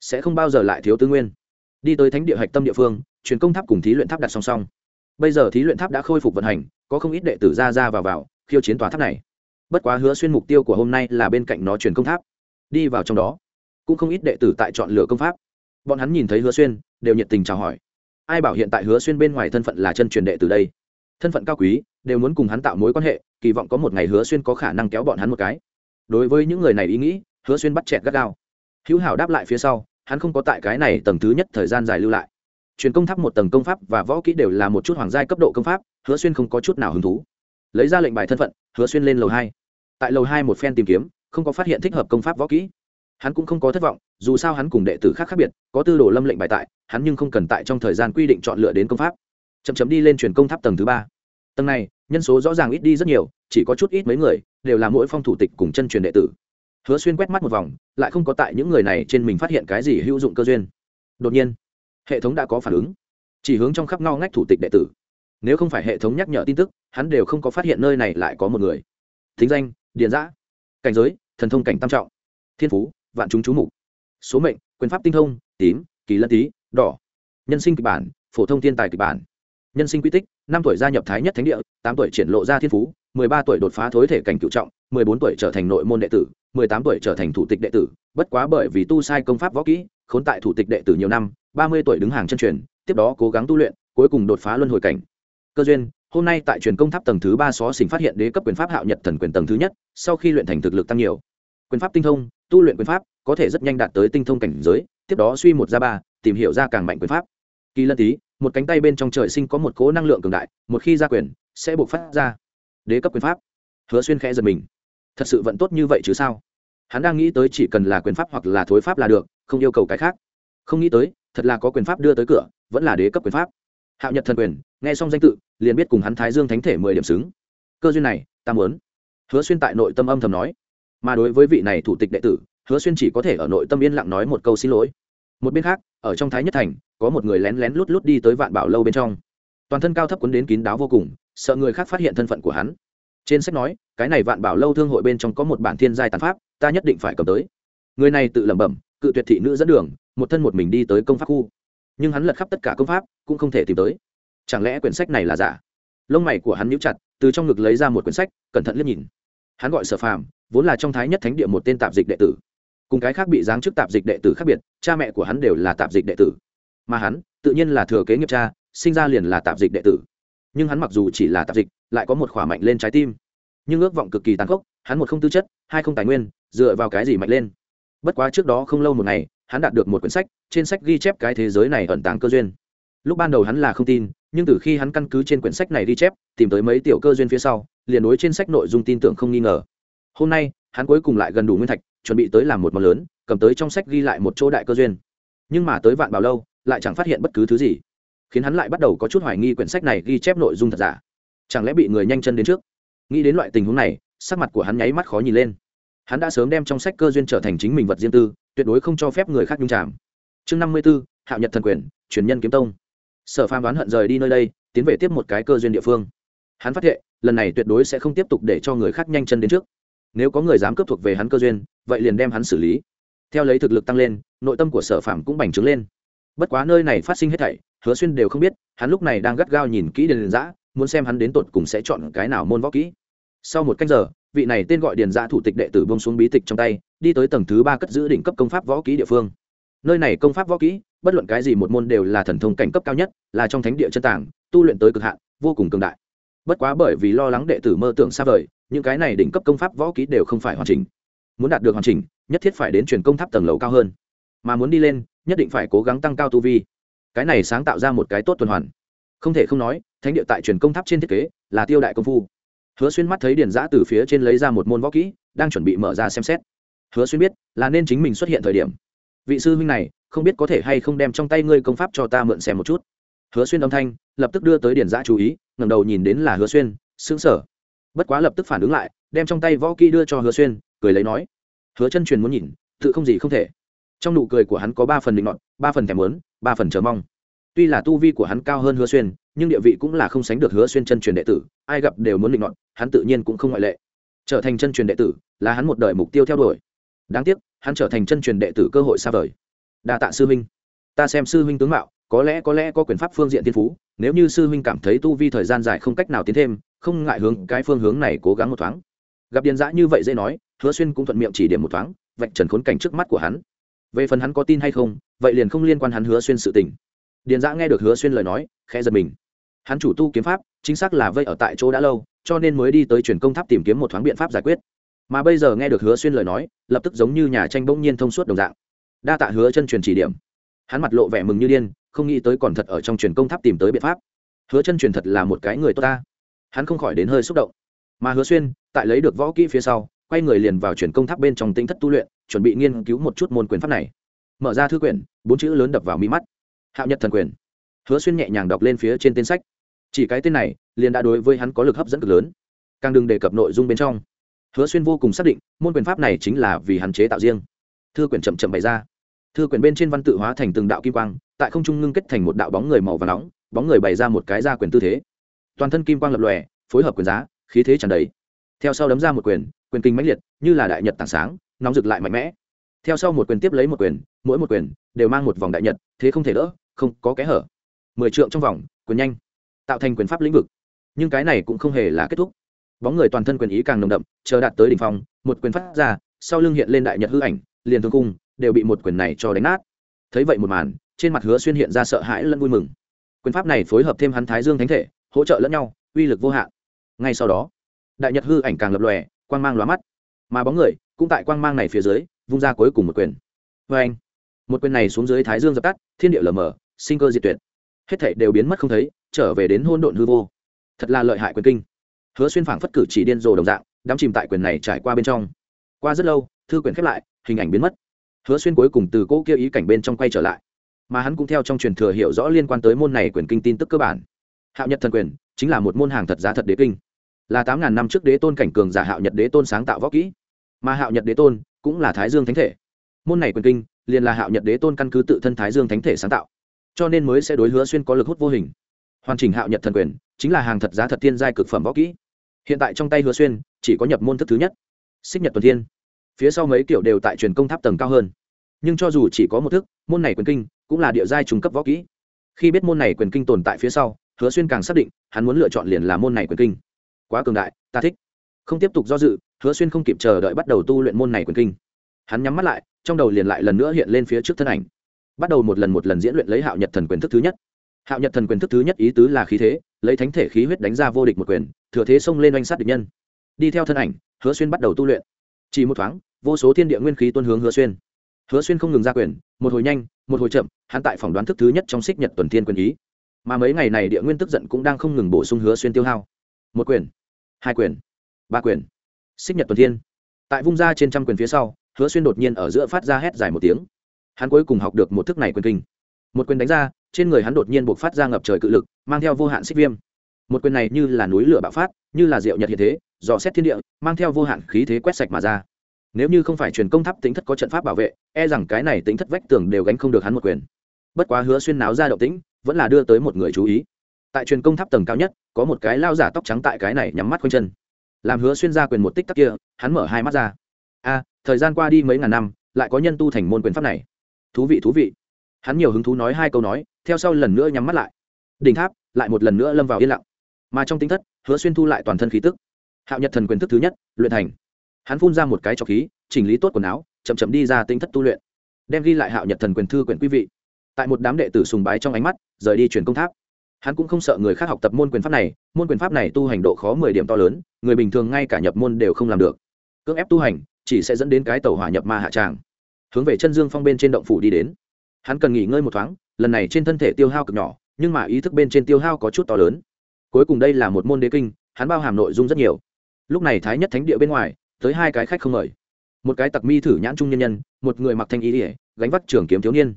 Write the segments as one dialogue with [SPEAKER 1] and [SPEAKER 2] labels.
[SPEAKER 1] sẽ không bao giờ lại thiếu tư nguyên. Đi tới thánh địa hạch tâm địa phương, truyền công tháp cùng thí luyện tháp đặt song song. Bây giờ thí luyện tháp đã khôi phục vận hành, có không ít đệ tử ra ra vào vào, khiêu chiến tòa tháp này. Bất quá hứa xuyên mục tiêu của hôm nay là bên cạnh nó truyền công tháp. Đi vào trong đó, cũng không ít đệ tử tại chọn lựa công pháp. Bọn hắn nhìn thấy hứa xuyên, đều nhiệt tình chào hỏi. Ai bảo hiện tại hứa xuyên bên ngoài thân phận là chân truyền đệ từ đây? Thân phận cao quý, đều muốn cùng hắn tạo mối quan hệ, kỳ vọng có một ngày hứa xuyên có khả năng kéo bọn hắn một cái. Đối với những người này ý nghĩ, hứa xuyên bắt chẹt gắt gao. Hữu hảo đáp lại phía sau hắn không có tại cái này tầng thứ nhất thời gian dài lưu lại. Truyền công tháp một tầng công pháp và võ kỹ đều là một chút hoàng giai cấp độ công pháp, hứa xuyên không có chút nào hứng thú. Lấy ra lệnh bài thân phận, hứa xuyên lên lầu hai. Tại lầu hai một phen tìm kiếm, không có phát hiện thích hợp công pháp võ kỹ. Hắn cũng không có thất vọng, dù sao hắn cùng đệ tử khác khác biệt, có tư đồ lâm lệnh bài tại, hắn nhưng không cần tại trong thời gian quy định chọn lựa đến công pháp. Chậm chấm đi lên truyền công tháp tầng thứ ba. Tầng này, nhân số rõ ràng ít đi rất nhiều, chỉ có chút ít mấy người, đều là mỗi phong thủ tịch cùng chân truyền đệ tử hứa xuyên quét mắt một vòng, lại không có tại những người này trên mình phát hiện cái gì hữu dụng cơ duyên. Đột nhiên, hệ thống đã có phản ứng. Chỉ hướng trong khắp ngao ngách thủ tịch đệ tử. Nếu không phải hệ thống nhắc nhở tin tức, hắn đều không có phát hiện nơi này lại có một người. Thính danh, điền giã cảnh giới, thần thông cảnh tam trọng. Thiên phú, vạn chúng chú mục. Số mệnh, quyền pháp tinh thông, tím, kỳ lân tý, đỏ. Nhân sinh kịch bản, phổ thông thiên tài kịch bản. Nhân sinh quy tích, năm tuổi gia nhập thái nhất thánh địa, tám tuổi triển lộ ra thiên phú, mười ba tuổi đột phá thối thể cảnh cựu trọng, mười bốn tuổi trở thành nội môn đệ tử mười tám tuổi trở thành thủ tịch đệ tử, bất quá bởi vì tu sai công pháp võ kỹ, khốn tại thủ tịch đệ tử nhiều năm, ba mươi tuổi đứng hàng chân truyền, tiếp đó cố gắng tu luyện, cuối cùng đột phá luân hồi cảnh. Cơ duyên, hôm nay tại truyền công tháp tầng thứ ba xó xỉnh phát hiện đế cấp quyền pháp hạo nhật thần quyền tầng thứ nhất, sau khi luyện thành thực lực tăng nhiều. Quyền pháp tinh thông, tu luyện quyền pháp, có thể rất nhanh đạt tới tinh thông cảnh giới, tiếp đó suy một ra ba, tìm hiểu ra càng mạnh quyền pháp. Kỳ lân tý một cánh tay bên trong trời sinh có một cố năng lượng cường đại, một khi ra quyền, sẽ buộc phát ra đế cấp quyền pháp. Hứa xuyên khẽ giật mình thật sự vẫn tốt như vậy chứ sao? Hắn đang nghĩ tới chỉ cần là quyền pháp hoặc là thối pháp là được, không yêu cầu cái khác. Không nghĩ tới, thật là có quyền pháp đưa tới cửa, vẫn là đế cấp quyền pháp. Hạo nhật thần quyền, nghe xong danh tự, liền biết cùng hắn thái dương thánh thể mười điểm xứng. Cơ duyên này, ta muốn. Hứa xuyên tại nội tâm âm thầm nói. Mà đối với vị này thủ tịch đệ tử, hứa xuyên chỉ có thể ở nội tâm yên lặng nói một câu xin lỗi. Một bên khác, ở trong thái nhất thành, có một người lén lén lút lút đi tới vạn bảo lâu bên trong. Toàn thân cao thấp quấn đến kín đáo vô cùng, sợ người khác phát hiện thân phận của hắn trên sách nói, cái này vạn bảo lâu thương hội bên trong có một bản thiên giai tàn pháp, ta nhất định phải cầm tới. Người này tự lẩm bẩm, cự tuyệt thị nữ dẫn đường, một thân một mình đi tới công pháp khu. Nhưng hắn lật khắp tất cả công pháp, cũng không thể tìm tới. Chẳng lẽ quyển sách này là giả? Lông mày của hắn nhíu chặt, từ trong ngực lấy ra một quyển sách, cẩn thận liếc nhìn. Hắn gọi sở phàm, vốn là trong thái nhất thánh địa một tên tạp dịch đệ tử. Cùng cái khác bị giáng chức tạp dịch đệ tử khác biệt, cha mẹ của hắn đều là tạp dịch đệ tử. Mà hắn, tự nhiên là thừa kế nghiệp cha, sinh ra liền là tạp dịch đệ tử. Nhưng hắn mặc dù chỉ là tạp dịch lại có một khỏa mạnh lên trái tim. Nhưng ước vọng cực kỳ tàn khốc, hắn một không tư chất, hai không tài nguyên, dựa vào cái gì mạnh lên? Bất quá trước đó không lâu một ngày, hắn đạt được một quyển sách, trên sách ghi chép cái thế giới này ẩn tàng cơ duyên. Lúc ban đầu hắn là không tin, nhưng từ khi hắn căn cứ trên quyển sách này ghi chép, tìm tới mấy tiểu cơ duyên phía sau, liền đối trên sách nội dung tin tưởng không nghi ngờ. Hôm nay, hắn cuối cùng lại gần đủ nguyên thạch, chuẩn bị tới làm một món lớn, cầm tới trong sách ghi lại một chỗ đại cơ duyên. Nhưng mà tới vạn bảo lâu, lại chẳng phát hiện bất cứ thứ gì. Khiến hắn lại bắt đầu có chút hoài nghi quyển sách này ghi chép nội dung thật giả chẳng lẽ bị người nhanh chân đến trước? Nghĩ đến loại tình huống này, sắc mặt của hắn nháy mắt khó nhìn lên. Hắn đã sớm đem trong sách cơ duyên trở thành chính mình vật riêng tư, tuyệt đối không cho phép người khác nhung chạm chương năm mươi b ố hạo nhật thần quyền, truyền nhân kiếm tông. Sở phàm đoán hận rời đi nơi đây, tiến về tiếp một cái cơ duyên địa phương. Hắn phát hiện lần này tuyệt đối sẽ không tiếp tục để cho người khác nhanh chân đến trước. Nếu có người dám cướp thuộc về hắn cơ duyên, vậy liền đem hắn xử lý. Theo lấy thực lực tăng lên, nội tâm của sở phạm cũng bành trướng lên. Bất quá nơi này phát sinh hết thảy, hứa xuyên đều không biết, hắn lúc này đang gắt gao nhìn kỹ đền giã muốn xem hắn đến tột cùng sẽ chọn cái nào môn võ kỹ. Sau một cách giờ vị này tên gọi điền giã thủ tịch đệ tử bông xuống bí tịch trong tay đi tới tầng thứ ba cất giữ đỉnh cấp công pháp võ kỹ địa phương. Nơi này công pháp võ kỹ bất luận cái gì một môn đều là thần thông cảnh cấp cao nhất là trong thánh địa chân tảng, tu luyện tới cực hạn vô cùng cường đại. Bất quá bởi vì lo lắng đệ tử mơ tưởng xa vời những cái này đỉnh cấp công pháp võ kỹ đều không phải hoàn chỉnh. Muốn đạt được hoàn chỉnh nhất thiết phải đến truyền công tháp tầng lầu cao hơn. Mà muốn đi lên nhất định phải cố gắng tăng cao tu vi. Cái này sáng tạo ra một cái tốt tuần hoàn không thể không nói, thánh địa tại truyền công tháp trên thiết kế là tiêu đại công phu. Hứa xuyên mắt thấy điền giã từ phía trên lấy ra một môn võ kỹ, đang chuẩn bị mở ra xem xét. Hứa xuyên biết là nên chính mình xuất hiện thời điểm. Vị sư huynh này, không biết có thể hay không đem trong tay ngươi công pháp cho ta mượn xem một chút. Hứa xuyên âm thanh lập tức đưa tới điền giã chú ý, ngẩng đầu nhìn đến là hứa xuyên xứng sở bất quá lập tức phản ứng lại, đem trong tay võ kỹ đưa cho hứa xuyên, cười lấy nói, hứa chân truyền muốn nhìn, tự không gì không thể. Trong nụ cười của hắn có ba phần định luận ba phần thèm lớn ba phần chờ mong tuy là tu vi của hắn cao hơn hứa xuyên nhưng địa vị cũng là không sánh được hứa xuyên chân truyền đệ tử ai gặp đều muốn định luận, hắn tự nhiên cũng không ngoại lệ. Trở thành chân truyền đệ tử là hắn một đời mục tiêu theo đuổi. Đáng tiếc hắn trở thành chân truyền đệ tử cơ hội xa vời. Đa tạ sư huynh. Ta xem sư huynh tướng mạo có lẽ có lẽ có quyền pháp phương diện tiên phú nếu như sư huynh cảm thấy tu vi thời gian dài không cách nào tiến thêm không ngại hướng cái phương hướng này cố gắng một thoáng. Gặp điền giã như vậy dễ nói hứa xuyên cũng thuận miệng chỉ điểm một thoáng vạch trần khốn cảnh trước mắt của hắn. Về phần hắn có tin hay không vậy liền không liên quan hắn hứa xuyên sự tình điền giã nghe được hứa xuyên lời nói, khẽ giật mình. Hắn chủ tu kiếm pháp, chính xác là vây ở tại chỗ đã lâu, cho nên mới đi tới truyền công tháp tìm kiếm một thoáng biện pháp giải quyết. Mà bây giờ nghe được hứa xuyên lời nói, lập tức giống như nhà tranh bỗng nhiên thông suốt đồng dạng. Đa tạ hứa chân truyền chỉ điểm. Hắn mặt lộ vẻ mừng như điên, không nghĩ tới còn thật ở trong truyền công tháp tìm tới biện pháp. Hứa chân truyền thật là một cái người tốt ta. Hắn không khỏi đến hơi xúc động. Mà hứa xuyên, tại lấy được võ kỹ phía sau, quay người liền vào truyền công tháp bên trong tinh thất tu luyện, chuẩn bị nghiên cứu một chút môn quyền pháp này. Mở ra thư quyển, bốn chữ lớn đập vào mi mắt hạo nhật thần quyền. Hứa xuyên nhẹ nhàng đọc lên phía trên tên sách. Chỉ cái tên này, liền đã đối với hắn có lực hấp dẫn cực lớn. Càng đừng đề cập nội dung bên trong. Hứa xuyên vô cùng xác định, môn quyền pháp này chính là vì hắn chế tạo riêng. Thư quyển chậm chậm bày ra. Thư quyển bên trên văn tự hóa thành từng đạo kim quang, tại không trung ngưng kết thành một đạo bóng người màu và nóng, bóng người bày ra một cái ra quyền tư thế. Toàn thân kim quang lập lòe, phối hợp quyền giá, khí thế tràn đầy. Theo sau đấm ra một quyền quyền kinh mãnh liệt, như là đại nhật tảng sáng, nóng rực lại mạnh mẽ. Theo sau một quyền tiếp lấy một quyền, mỗi một quyền đều mang một vòng đại nhật, thế không thể đỡ không có kẽ hở. Mười trượng trong vòng, quyền nhanh, tạo thành quyền pháp lĩnh vực. Nhưng cái này cũng không hề là kết thúc. Bóng người toàn thân quyền ý càng nồng đậm, chờ đạt tới đ ỉ n h phong, một quyền phát ra, sau lưng hiện lên đại nhật hư ảnh, liền thương cung, đều bị một quyền này cho đánh nát. Thấy vậy một màn, trên mặt hứa xuyên hiện ra sợ hãi lẫn vui mừng. Quyền pháp này phối hợp thêm hắn thái dương thánh thể, hỗ trợ lẫn nhau, uy lực vô hạn. Ngay sau đó, đại nhật hư ảnh càng lập lòe, quang mang lóa mắt. Mà bóng người cũng tại quang mang này phía dưới, vung ra cuối cùng một quyền. Vê anh một quyền này xuống dưới thái dương dập tắt, thiên địa lở mở sinh cơ diệt tuyệt. Hết thảy đều biến mất không thấy, trở về đến hôn độn hư vô. Thật là lợi hại quyền kinh. Hứa xuyên phảng phất cử chỉ điên rồ đồng dạng, đắm chìm tại quyền này trải qua bên trong. Qua rất lâu, thư quyển khép lại, hình ảnh biến mất. Hứa xuyên cuối cùng từ cỗ kia ý cảnh bên trong quay trở lại. Mà hắn cũng theo trong truyền thừa hiểu rõ liên quan tới môn này quyền kinh tin tức cơ bản. Hạo nhật thần quyền chính là một môn hàng thật giá thật đế kinh. Là tám ngàn năm trước đế tôn cảnh cường giả hạo nhật đế tôn sáng tạo võ kỹ. Mà hạo nhật đế tôn cũng là thái dương thánh thể. Môn này quyền kinh liền là hạo nhật đế tôn căn cứ tự thân thái dương thánh thể sáng tạo cho nên mới sẽ đối hứa xuyên có lực hút vô hình. Hoàn chỉnh hạo nhật thần quyền, chính là hàng thật giá thật thiên giai cực phẩm võ kỹ. Hiện tại trong tay hứa xuyên, chỉ có nhập môn thức thứ nhất, xích nhật tuần thiên. Phía sau mấy kiểu đều tại truyền công tháp tầng cao hơn. Nhưng cho dù chỉ có một thức, môn này quyền kinh, cũng là địa giai trung cấp võ kỹ. Khi biết môn này quyền kinh tồn tại phía sau, hứa xuyên càng xác định, hắn muốn lựa chọn liền là môn này quyền kinh. Quá cường đại, ta thích. Không tiếp tục do dự, hứa xuyên không kịp chờ đợi bắt đầu tu luyện môn này quyền kinh. Hắn nhắm mắt lại, trong đầu liền lại lần nữa hiện lên phía trước thân ảnh bắt đầu một lần một lần diễn luyện lấy hạo nhật thần quyền thức thứ nhất. Hạo nhật thần quyền thức thứ nhất ý tứ là khí thế, lấy thánh thể khí huyết đánh ra vô địch một quyền, thừa thế xông lên oanh sát địch nhân. Đi theo thân ảnh, hứa xuyên bắt đầu tu luyện. Chỉ một thoáng, vô số thiên địa nguyên khí tuân hướng hứa xuyên. Hứa xuyên không ngừng ra quyền, một hồi nhanh, một hồi chậm, hắn tại phỏng đoán thức thứ nhất trong xích nhật tuần thiên quyền ý. Mà mấy ngày này địa nguyên tức giận cũng đang không ngừng bổ sung hứa xuyên tiêu hao. Một quyền, hai quyền, ba quyền. Xích nhật tuần thiên. Tại vung ra trên trăm quyền phía sau, hứa xuyên đột nhiên ở giữa phát ra hét dài một tiếng hắn cuối cùng học được một thức này quyền kinh. Một quyền đánh ra, trên người hắn đột nhiên buộc phát ra ngập trời cự lực, mang theo vô hạn xích viêm. Một quyền này như là núi lửa bạo phát, như là rượu nhật hiện thế, dò xét thiên địa, mang theo vô hạn khí thế quét sạch mà ra. Nếu như không phải truyền công tháp tính thất có trận pháp bảo vệ e rằng cái này tính thất vách tường đều gánh không được hắn một quyền. Bất quá hứa xuyên náo ra động tĩnh, vẫn là đưa tới một người chú ý. Tại truyền công tháp tầng cao nhất, có một cái lao giả tóc trắng tại cái này nhắm mắt quanh chân. Làm hứa xuyên ra quyền một tích tắc kia, hắn mở hai mắt ra. A, thời gian qua đi mấy ngàn năm, lại có nhân tu thành môn quyền pháp này thú vị thú vị. Hắn nhiều hứng thú nói hai câu nói, theo sau lần nữa nhắm mắt lại. Đỉnh tháp, lại một lần nữa lâm vào yên lặng. Mà trong tính thất, hứa xuyên thu lại toàn thân khí tức. Hạo nhật thần quyền thức thứ nhất, luyện thành. Hắn phun ra một cái trọc khí, chỉnh lý tốt quần áo, chậm chậm đi ra tinh thất tu luyện. Đem ghi lại hạo nhật thần quyền thư quyển quý vị. Tại một đám đệ tử sùng bái trong ánh mắt, rời đi truyền công tháp. Hắn cũng không sợ người khác học tập môn quyền pháp này, môn quyền pháp này tu hành độ khó mười điểm to lớn, người bình thường ngay cả nhập môn đều không làm được. Cưỡng ép tu hành, chỉ sẽ dẫn đến cái tàu hỏa nhập ma hạ tràng hướng về chân dương phong bên trên động phủ đi đến. Hắn cần nghỉ ngơi một thoáng, lần này trên thân thể tiêu hao cực nhỏ, nhưng mà ý thức bên trên tiêu hao có chút to lớn. Cuối cùng đây là một môn đế kinh, hắn bao hàm nội dung rất nhiều. Lúc này thái nhất thánh địa bên ngoài, tới hai cái khách không mời. Một cái tặc mi thử nhãn trung nhân nhân, một người mặc thanh ý ỉa gánh vắt trường kiếm thiếu niên.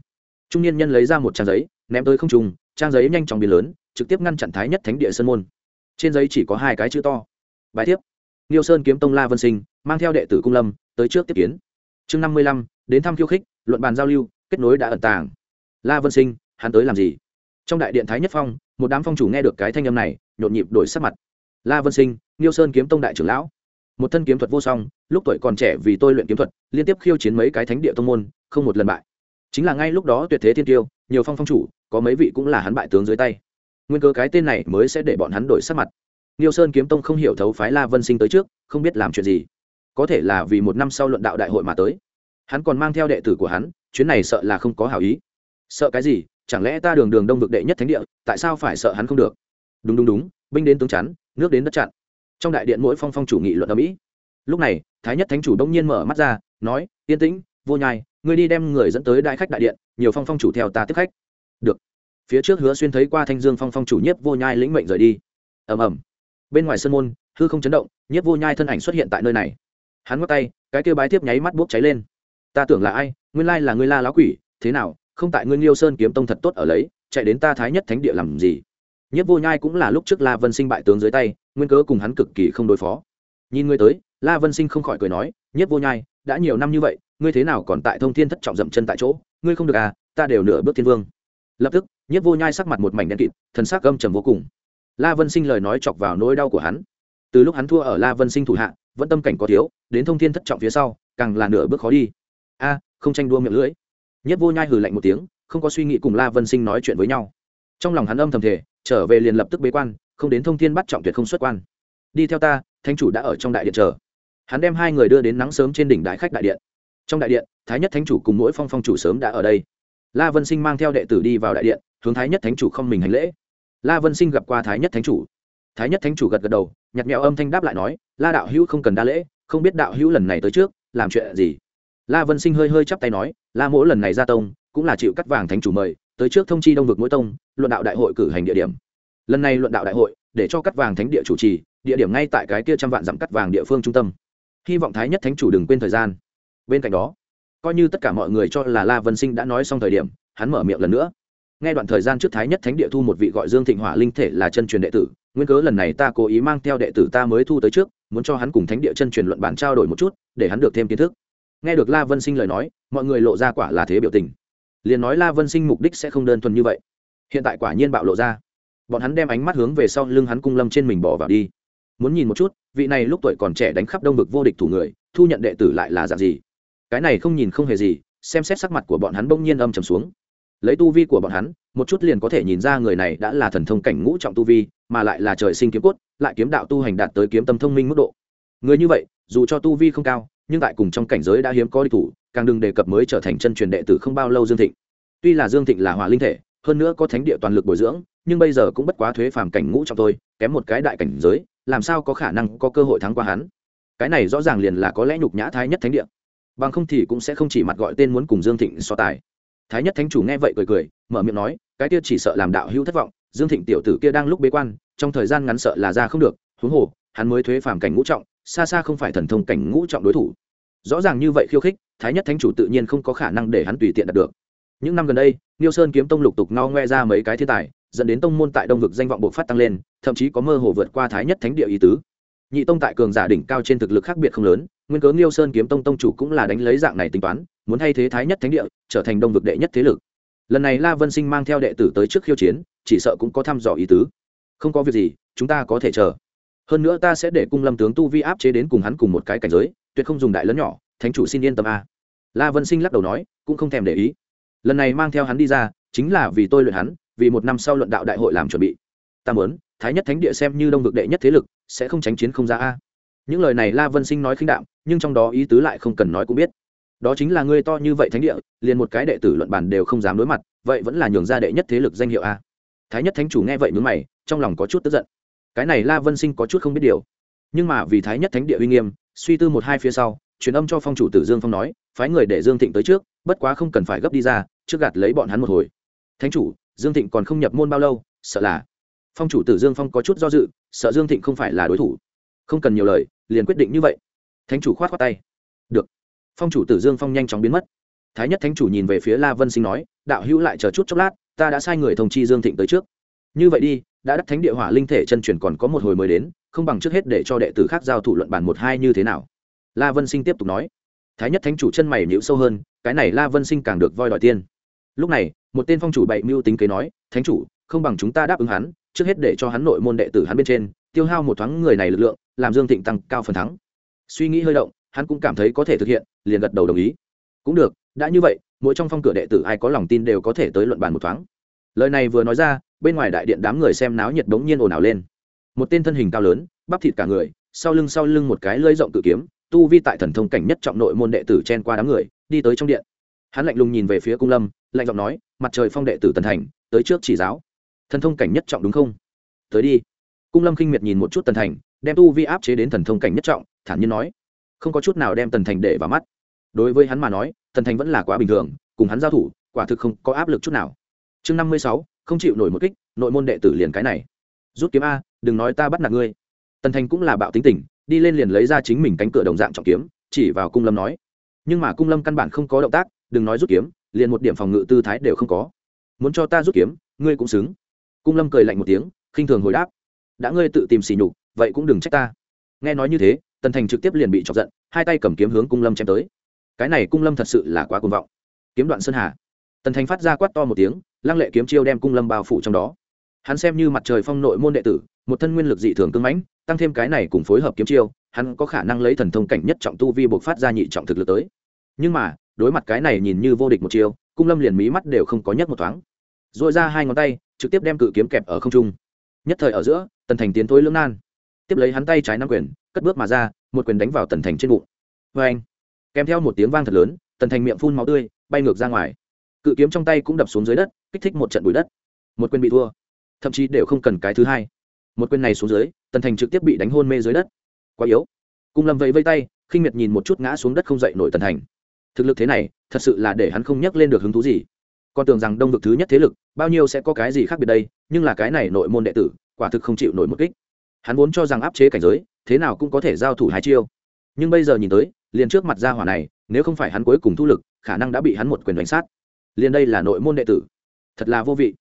[SPEAKER 1] Trung nhân nhân lấy ra một trang giấy, ném tới không trùng trang giấy nhanh chóng biến lớn, trực tiếp ngăn chặn thái nhất thánh địa sơn môn. Trên giấy chỉ có hai cái chữ to. Bài thiếp niêu sơn kiếm tông la vân sinh, mang theo đệ tử cung lâm, tới trước tiếp kiến. Chương năm mươi lăm đến thăm khiêu khích luận bàn giao lưu kết nối đã ẩn tàng. La vân sinh hắn tới làm gì? Trong đại điện thái nhất phong một đám phong chủ nghe được cái thanh âm này nhộn nhịp đổi sắc mặt. La vân sinh niêu sơn kiếm tông đại trưởng lão. Một thân kiếm thuật vô song lúc tuổi còn trẻ vì tôi luyện kiếm thuật liên tiếp khiêu chiến mấy cái thánh địa tông môn không một lần bại. Chính là ngay lúc đó tuyệt thế thiên tiêu nhiều phong phong chủ có mấy vị cũng là hắn bại tướng dưới tay. Nguyên cơ cái tên này mới sẽ để bọn hắn đổi sắc mặt. Niêu Sơn kiếm tông không hiểu thấu phái La Vân Sinh tới trước, không biết làm chuyện gì. Có thể là vì một năm sau luận đạo đại hội mà tới. Hắn còn mang theo đệ tử của hắn, chuyến này sợ là không có hảo ý. Sợ cái gì? Chẳng lẽ ta đường đường đông vực đệ nhất thánh địa, tại sao phải sợ hắn không được? Đúng đúng đúng, binh đến tướng chắn, nước đến đất chặn. Trong đại điện mỗi phong phong chủ nghị luận ở mỹ. Lúc này, Thái nhất thánh chủ đông nhiên mở mắt ra, nói: "Yên tĩnh, vô nhai, ngươi đi đem người dẫn tới đại khách đại điện, nhiều phong phong chủ theo ta tiếp khách." Được. Phía trước Hứa xuyên thấy qua Thanh Dương phong phong chủ nhiếp vô nhai lĩnh mệnh rời đi. Ầm ầm bên ngoài sân môn hư không chấn động nhiếp vô nhai thân ảnh xuất hiện tại nơi này hắn ngót tay cái kêu bái tiếp nháy mắt bốc cháy lên ta tưởng là ai, nguyên lai là ngươi la lá quỷ, thế nào, không tại ngươi liêu sơn kiếm tông thật tốt ở lấy, chạy đến ta thái nhất thánh địa làm gì? Nhất vô nhai cũng là lúc trước la vân sinh bại tướng dưới tay, nguyên cớ cùng hắn cực kỳ không đối phó. Nhìn ngươi tới, la vân sinh không khỏi cười nói, nhất vô nhai, đã nhiều năm như vậy, ngươi thế nào còn tại thông thiên thất trọng dậm chân tại chỗ? Ngươi không được à ta đều nửa bước thiên vương. Lập tức, nhất vô nhai sắc mặt một mảnh đen kịt, thần sắc gâm trầm vô cùng. La vân sinh lời nói chọc vào nỗi đau của hắn. Từ lúc hắn thua ở la vân sinh thủ hạ, vẫn tâm cảnh có thiếu, đến thông thiên thất trọng phía sau, càng là nửa bước khó đi a, không tranh đua miệng lưỡi. Nhất vô nhai hừ lạnh một tiếng, không có suy nghĩ cùng la vân sinh nói chuyện với nhau. Trong lòng hắn âm thầm thể trở về liền lập tức bế quan, không đến thông thiên bắt trọng tuyệt không xuất quan. Đi theo ta, thánh chủ đã ở trong đại điện chờ. Hắn đem hai người đưa đến nắng sớm trên đỉnh đại khách đại điện. Trong đại điện, thái nhất thánh chủ cùng mỗi phong phong chủ sớm đã ở đây. La vân sinh mang theo đệ tử đi vào đại điện, hướng thái nhất thánh chủ không mình hành lễ. La vân sinh gặp qua thái nhất thánh chủ. Thái nhất thánh chủ gật gật đầu nhặt mẹo âm thanh đáp lại nói, la đạo hữu không cần đa lễ, không biết đạo hữu lần này tới trước, làm chuyện gì? La vân sinh hơi hơi chắp tay nói, la mỗ lần này ra tông, cũng là chịu cắt vàng thánh chủ mời, tới trước thông chi đông vực mỗi tông, luận đạo đại hội cử hành địa điểm. Lần này luận đạo đại hội, để cho cắt vàng thánh địa chủ trì, địa điểm ngay tại cái kia trăm vạn dặm cắt vàng địa phương trung tâm. Hy vọng thái nhất thánh chủ đừng quên thời gian. Bên cạnh đó, coi như tất cả mọi người cho là la vân sinh đã nói xong thời điểm, hắn mở miệng lần nữa. Nghe đoạn thời gian trước thái nhất thánh địa thu một vị gọi dương thịnh hỏa linh thể là chân truyền đệ tử, nguyên cớ lần này ta cố ý mang theo đệ tử ta mới thu tới trước, muốn cho hắn cùng thánh địa chân truyền luận bản trao đổi một chút, để hắn được thêm kiến thức nghe được la vân sinh lời nói, mọi người lộ ra quả là thế biểu tình. Liền nói la vân sinh mục đích sẽ không đơn thuần như vậy. Hiện tại quả nhiên bạo lộ ra. Bọn hắn đem ánh mắt hướng về sau lưng hắn cung lâm trên mình bỏ vào đi. Muốn nhìn một chút, vị này lúc tuổi còn trẻ đánh khắp đông vực vô địch thủ người, thu nhận đệ tử lại là dạng gì? Cái này không nhìn không hề gì, xem xét sắc mặt của bọn hắn bỗng nhiên âm trầm xuống. Lấy tu vi của bọn hắn, một chút liền có thể nhìn ra người này đã là thần thông cảnh ngũ trọng tu vi, mà lại là trời sinh kiếm cốt, lại kiếm đạo tu hành đạt tới kiếm tâm thông minh mức độ. Người như vậy, dù cho tu vi không cao nhưng tại cùng trong cảnh giới đã hiếm có đi thủ, càng đừng đề cập mới trở thành chân truyền đệ tử không bao lâu dương thịnh. Tuy là dương thịnh là hỏa linh thể, hơn nữa có thánh địa toàn lực bồi dưỡng, nhưng bây giờ cũng bất quá thuế phàm cảnh ngũ trong tôi kém một cái đại cảnh giới, làm sao có khả năng có cơ hội thắng qua hắn? Cái này rõ ràng liền là có lẽ nhục nhã thái nhất thánh địa. Bằng không thì cũng sẽ không chỉ mặt gọi tên muốn cùng dương thịnh so tài. Thái nhất thánh chủ nghe vậy cười cười, mở miệng nói, cái kia chỉ sợ làm đạo hữu thất vọng, dương thịnh tiểu tử kia đang lúc bế quan, trong thời gian ngắn sợ là ra không được, huống hồ, hắn mới thuế phàm cảnh ngũ trọng, xa xa không phải thần thông cảnh ngũ trọng đối thủ rõ ràng như vậy khiêu khích, thái nhất thánh chủ tự nhiên không có khả năng để hắn tùy tiện đạt được. Những năm gần đây, niêu sơn kiếm tông lục tục ngao ngoe ra mấy cái thiên tài, dẫn đến tông môn tại đông vực danh vọng bộc phát tăng lên, thậm chí có mơ hồ vượt qua thái nhất thánh địa ý tứ. Nhị tông tại cường giả đỉnh cao trên thực lực khác biệt không lớn, nguyên cớ niêu sơn kiếm tông tông chủ cũng là đánh lấy dạng này tính toán, muốn thay thế thái nhất thánh địa, trở thành đông vực đệ nhất thế lực. Lần này la vân sinh mang theo đệ tử tới trước khiêu chiến, chỉ sợ cũng có thăm dò ý tứ. Không có việc gì, chúng ta có thể chờ. Hơn nữa ta sẽ để cung lâm tướng tu vi áp chế đến cùng hắn cùng một cái cảnh giới tuyệt không dùng đại lớn nhỏ, thánh chủ xin yên tâm a. La vân sinh lắc đầu nói, cũng không thèm để ý. Lần này mang theo hắn đi ra, chính là vì tôi luyện hắn, vì một năm sau luận đạo đại hội làm chuẩn bị. Ta muốn, thái nhất thánh địa xem như đông vực đệ nhất thế lực, sẽ không tránh chiến không ra a. Những lời này la vân sinh nói khinh đạm, nhưng trong đó ý tứ lại không cần nói cũng biết. Đó chính là ngươi to như vậy thánh địa, liền một cái đệ tử luận bàn đều không dám đối mặt, vậy vẫn là nhường ra đệ nhất thế lực danh hiệu a. Thái nhất thánh chủ nghe vậy mướn mày, trong lòng có chút tức giận. Cái này la vân sinh có chút không biết điều. Nhưng mà vì thái nhất thánh địa uy nghiêm suy tư một hai phía sau, truyền âm cho phong chủ tử dương phong nói, phái người để dương thịnh tới trước, bất quá không cần phải gấp đi ra, trước gạt lấy bọn hắn một hồi. Thánh chủ, dương thịnh còn không nhập môn bao lâu, sợ là. Phong chủ tử dương phong có chút do dự, sợ dương thịnh không phải là đối thủ. Không cần nhiều lời, liền quyết định như vậy. Thánh chủ khoát khoát tay. Được. Phong chủ tử dương phong nhanh chóng biến mất. Thái nhất thánh chủ nhìn về phía la vân sinh nói, đạo hữu lại chờ chút chốc lát, ta đã sai người thông chi dương thịnh tới trước. Như vậy đi, đã đắc thánh địa hỏa linh thể chân truyền còn có một hồi mới đến không bằng trước hết để cho đệ tử khác giao thủ luận bàn một hai như thế nào. La vân sinh tiếp tục nói. Thái nhất thánh chủ chân mày nhữ sâu hơn, cái này la vân sinh càng được voi đòi tiên lúc này, một tên phong chủ bậy mưu tính kế nói, thánh chủ, không bằng chúng ta đáp ứng hắn, trước hết để cho hắn nội môn đệ tử hắn bên trên, tiêu hao một thoáng người này lực lượng, làm dương thịnh tăng cao phần thắng. Suy nghĩ hơi động, hắn cũng cảm thấy có thể thực hiện, liền gật đầu đồng ý. Cũng được, đã như vậy, mỗi trong phong cửa đệ tử ai có lòng tin đều có thể tới luận bàn một thoáng. Lời này vừa nói ra, bên ngoài đại điện đám người xem náo nhiệt đống nhiên ồn ào lên một tên thân hình cao lớn, bắp thịt cả người, sau lưng sau lưng một cái lưỡi rộng cự kiếm, tu vi tại thần thông cảnh nhất trọng nội môn đệ tử chen qua đám người, đi tới trong điện. Hắn lạnh lùng nhìn về phía cung lâm, lạnh giọng nói, mặt trời phong đệ tử tần thành, tới trước chỉ giáo. Thần thông cảnh nhất trọng đúng không? Tới đi. Cung lâm khinh miệt nhìn một chút tần thành, đem tu vi áp chế đến thần thông cảnh nhất trọng, thản nhiên nói, không có chút nào đem tần thành để vào mắt. Đối với hắn mà nói, tần thành vẫn là quá bình thường, cùng hắn giao thủ, quả thực không có áp lực chút nào. Chương năm mươi sáu, không chịu nổi một kích, nội môn đệ tử liền cái này. Rút kiếm a đừng nói ta bắt nạt ngươi. Tần thành cũng là bạo tính tình, đi lên liền lấy ra chính mình cánh cửa đồng dạng trọng kiếm, chỉ vào cung lâm nói. Nhưng mà cung lâm căn bản không có động tác, đừng nói rút kiếm, liền một điểm phòng ngự tư thái đều không có. Muốn cho ta rút kiếm, ngươi cũng xứng. Cung lâm cười lạnh một tiếng, khinh thường hồi đáp. Đã ngươi tự tìm xỉ nhục, vậy cũng đừng trách ta. Nghe nói như thế, tần thành trực tiếp liền bị chọc giận, hai tay cầm kiếm hướng cung lâm chém tới. Cái này cung lâm thật sự là quá cuồng vọng. Kiếm đoạn sơn hà. Tần thành phát ra quát to một tiếng, lăng lệ kiếm chiêu đem cung lâm bao phủ trong đó. Hắn xem như mặt trời phong nội môn đệ tử một thân nguyên lực dị thường cưng mãnh, tăng thêm cái này cùng phối hợp kiếm chiêu, hắn có khả năng lấy thần thông cảnh nhất trọng tu vi buộc phát ra nhị trọng thực lực tới. Nhưng mà, đối mặt cái này nhìn như vô địch một chiêu, cung lâm liền mí mắt đều không có nhất một thoáng. Dội ra hai ngón tay, trực tiếp đem cự kiếm kẹp ở không trung. Nhất thời ở giữa, tần thành tiến thối lưỡng nan. Tiếp lấy hắn tay trái nắm quyền, cất bước mà ra, một quyền đánh vào tần thành trên bụng. Vê anh kèm theo một tiếng vang thật lớn, tần thành miệng phun máu tươi, bay ngược ra ngoài. Cự kiếm trong tay cũng đập xuống dưới đất, kích thích một trận bụi đất. Một quyền bị thua. Thậm chí đều không cần cái thứ hai một quyền này xuống dưới, tần thành trực tiếp bị đánh hôn mê dưới đất. Quá yếu. Cung lâm vẫy vây tay, khinh miệt nhìn một chút ngã xuống đất không dậy nổi tần thành. Thực lực thế này, thật sự là để hắn không nhắc lên được hứng thú gì. Con tưởng rằng đông vực thứ nhất thế lực, bao nhiêu sẽ có cái gì khác biệt đây, nhưng là cái này nội môn đệ tử, quả thực không chịu nổi một kích. Hắn vốn cho rằng áp chế cảnh giới, thế nào cũng có thể giao thủ hai chiêu. Nhưng bây giờ nhìn tới, liền trước mặt gia hỏa này, nếu không phải hắn cuối cùng thu lực, khả năng đã bị hắn một quyền đánh sát. Liền đây là nội môn đệ tử. Thật là vô vị.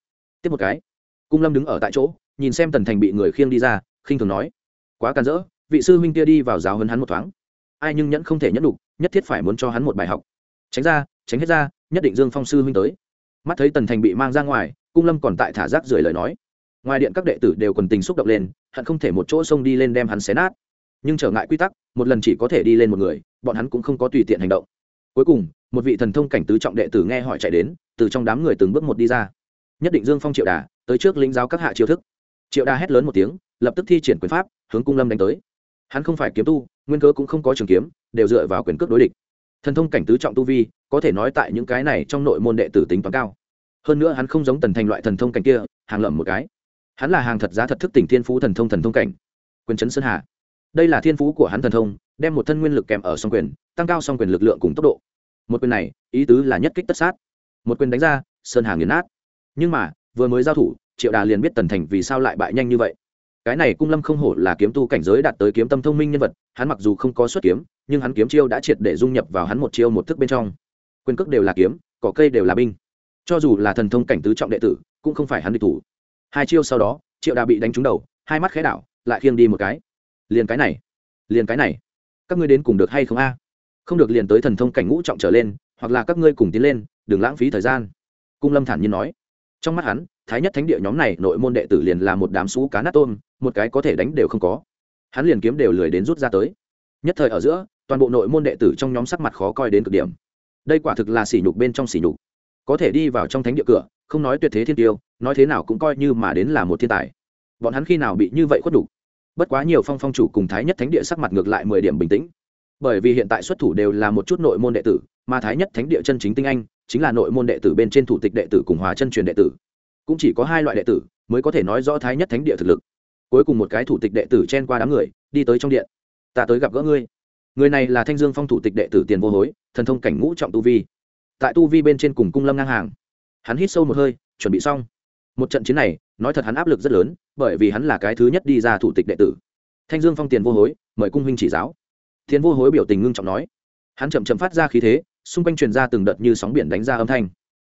[SPEAKER 1] Tiếp một cái. Cung lâm đứng ở tại chỗ nhìn xem tần thành bị người khiêng đi ra khinh thường nói quá can dỡ, vị sư huynh kia đi vào giáo hơn hắn một thoáng. Ai nhưng nhẫn không thể nhẫn đục nhất thiết phải muốn cho hắn một bài học. Tránh ra tránh hết ra nhất định dương phong sư huynh tới. Mắt thấy tần thành bị mang ra ngoài cung lâm còn tại thả rác rưởi lời nói. Ngoài điện các đệ tử đều quần tình xúc động lên hận không thể một chỗ xông đi lên đem hắn xé nát. Nhưng trở ngại quy tắc một lần chỉ có thể đi lên một người bọn hắn cũng không có tùy tiện hành động. Cuối cùng một vị thần thông cảnh tứ trọng đệ tử nghe hỏi chạy đến từ trong đám người từng bước một đi ra. Nhất định dương phong triệu đà tới trước lĩnh giáo các hạ chiêu thức triệu Đa hét lớn một tiếng, lập tức thi triển quyền pháp, hướng cung lâm đánh tới. Hắn không phải kiếm tu, nguyên cơ cũng không có trường kiếm, đều dựa vào quyền cước đối địch. Thần thông cảnh tứ trọng tu vi, có thể nói tại những cái này trong nội môn đệ tử tính toán cao. Hơn nữa hắn không giống tần thành loại thần thông cảnh kia, hàng lậm một cái. Hắn là hàng thật giá thật thức tỉnh thiên phú thần thông thần thông cảnh. Quyền chấn sơn hà. Đây là thiên phú của hắn thần thông, đem một thân nguyên lực kèm ở song quyền, tăng cao song quyền lực lượng cùng tốc độ. Một quyền này, ý tứ là nhất kích tất sát. Một quyền đánh ra, sơn hà nghiền nát. Nhưng mà, vừa mới giao thủ triệu đà liền biết tần thành vì sao lại bại nhanh như vậy. Cái này cung lâm không hổ là kiếm tu cảnh giới đạt tới kiếm tâm thông minh nhân vật, hắn mặc dù không có xuất kiếm, nhưng hắn kiếm chiêu đã triệt để dung nhập vào hắn một chiêu một thức bên trong. Quyền cước đều là kiếm, cỏ cây đều là binh. Cho dù là thần thông cảnh tứ trọng đệ tử, cũng không phải hắn địch thủ. Hai chiêu sau đó, triệu đà bị đánh trúng đầu, hai mắt khẽ đảo, lại khiêng đi một cái. Liền cái này, liền cái này. Các ngươi đến cùng được hay không a? Không được liền tới thần thông cảnh ngũ trọng trở lên, hoặc là các ngươi cùng tiến lên, đừng lãng phí thời gian. Cung lâm thản nhiên nói. Trong mắt hắn thái nhất thánh địa nhóm này nội môn đệ tử liền là một đám xú cá nát tôm, một cái có thể đánh đều không có. Hắn liền kiếm đều lười đến rút ra tới. Nhất thời ở giữa, toàn bộ nội môn đệ tử trong nhóm sắc mặt khó coi đến cực điểm. Đây quả thực là sỉ nhục bên trong sỉ nhục. Có thể đi vào trong thánh địa cửa, không nói tuyệt thế thiên tiêu, nói thế nào cũng coi như mà đến là một thiên tài. Bọn hắn khi nào bị như vậy khuất đủ bất quá nhiều phong phong chủ cùng thái nhất thánh địa sắc mặt ngược lại mười điểm bình tĩnh. Bởi vì hiện tại xuất thủ đều là một chút nội môn đệ tử, mà thái nhất thánh địa chân chính tinh anh, chính là nội môn đệ tử bên trên thủ tịch đệ tử cùng hòa chân truyền đệ tử cũng chỉ có hai loại đệ tử mới có thể nói rõ thái nhất thánh địa thực lực. Cuối cùng một cái thủ tịch đệ tử chen qua đám người, đi tới trong điện. Ta tới gặp gỡ ngươi. Người này là thanh dương phong thủ tịch đệ tử tiền vô hối, thần thông cảnh ngũ trọng tu vi. Tại tu vi bên trên cùng cung lâm ngang hàng. Hắn hít sâu một hơi, chuẩn bị xong. Một trận chiến này, nói thật hắn áp lực rất lớn, bởi vì hắn là cái thứ nhất đi ra thủ tịch đệ tử. Thanh dương phong tiền vô hối, mời cung huynh chỉ giáo. Tiền vô hối biểu tình ngưng trọng nói. Hắn chậm chậm phát ra khí thế, xung quanh truyền ra từng đợt như sóng biển đánh ra âm thanh.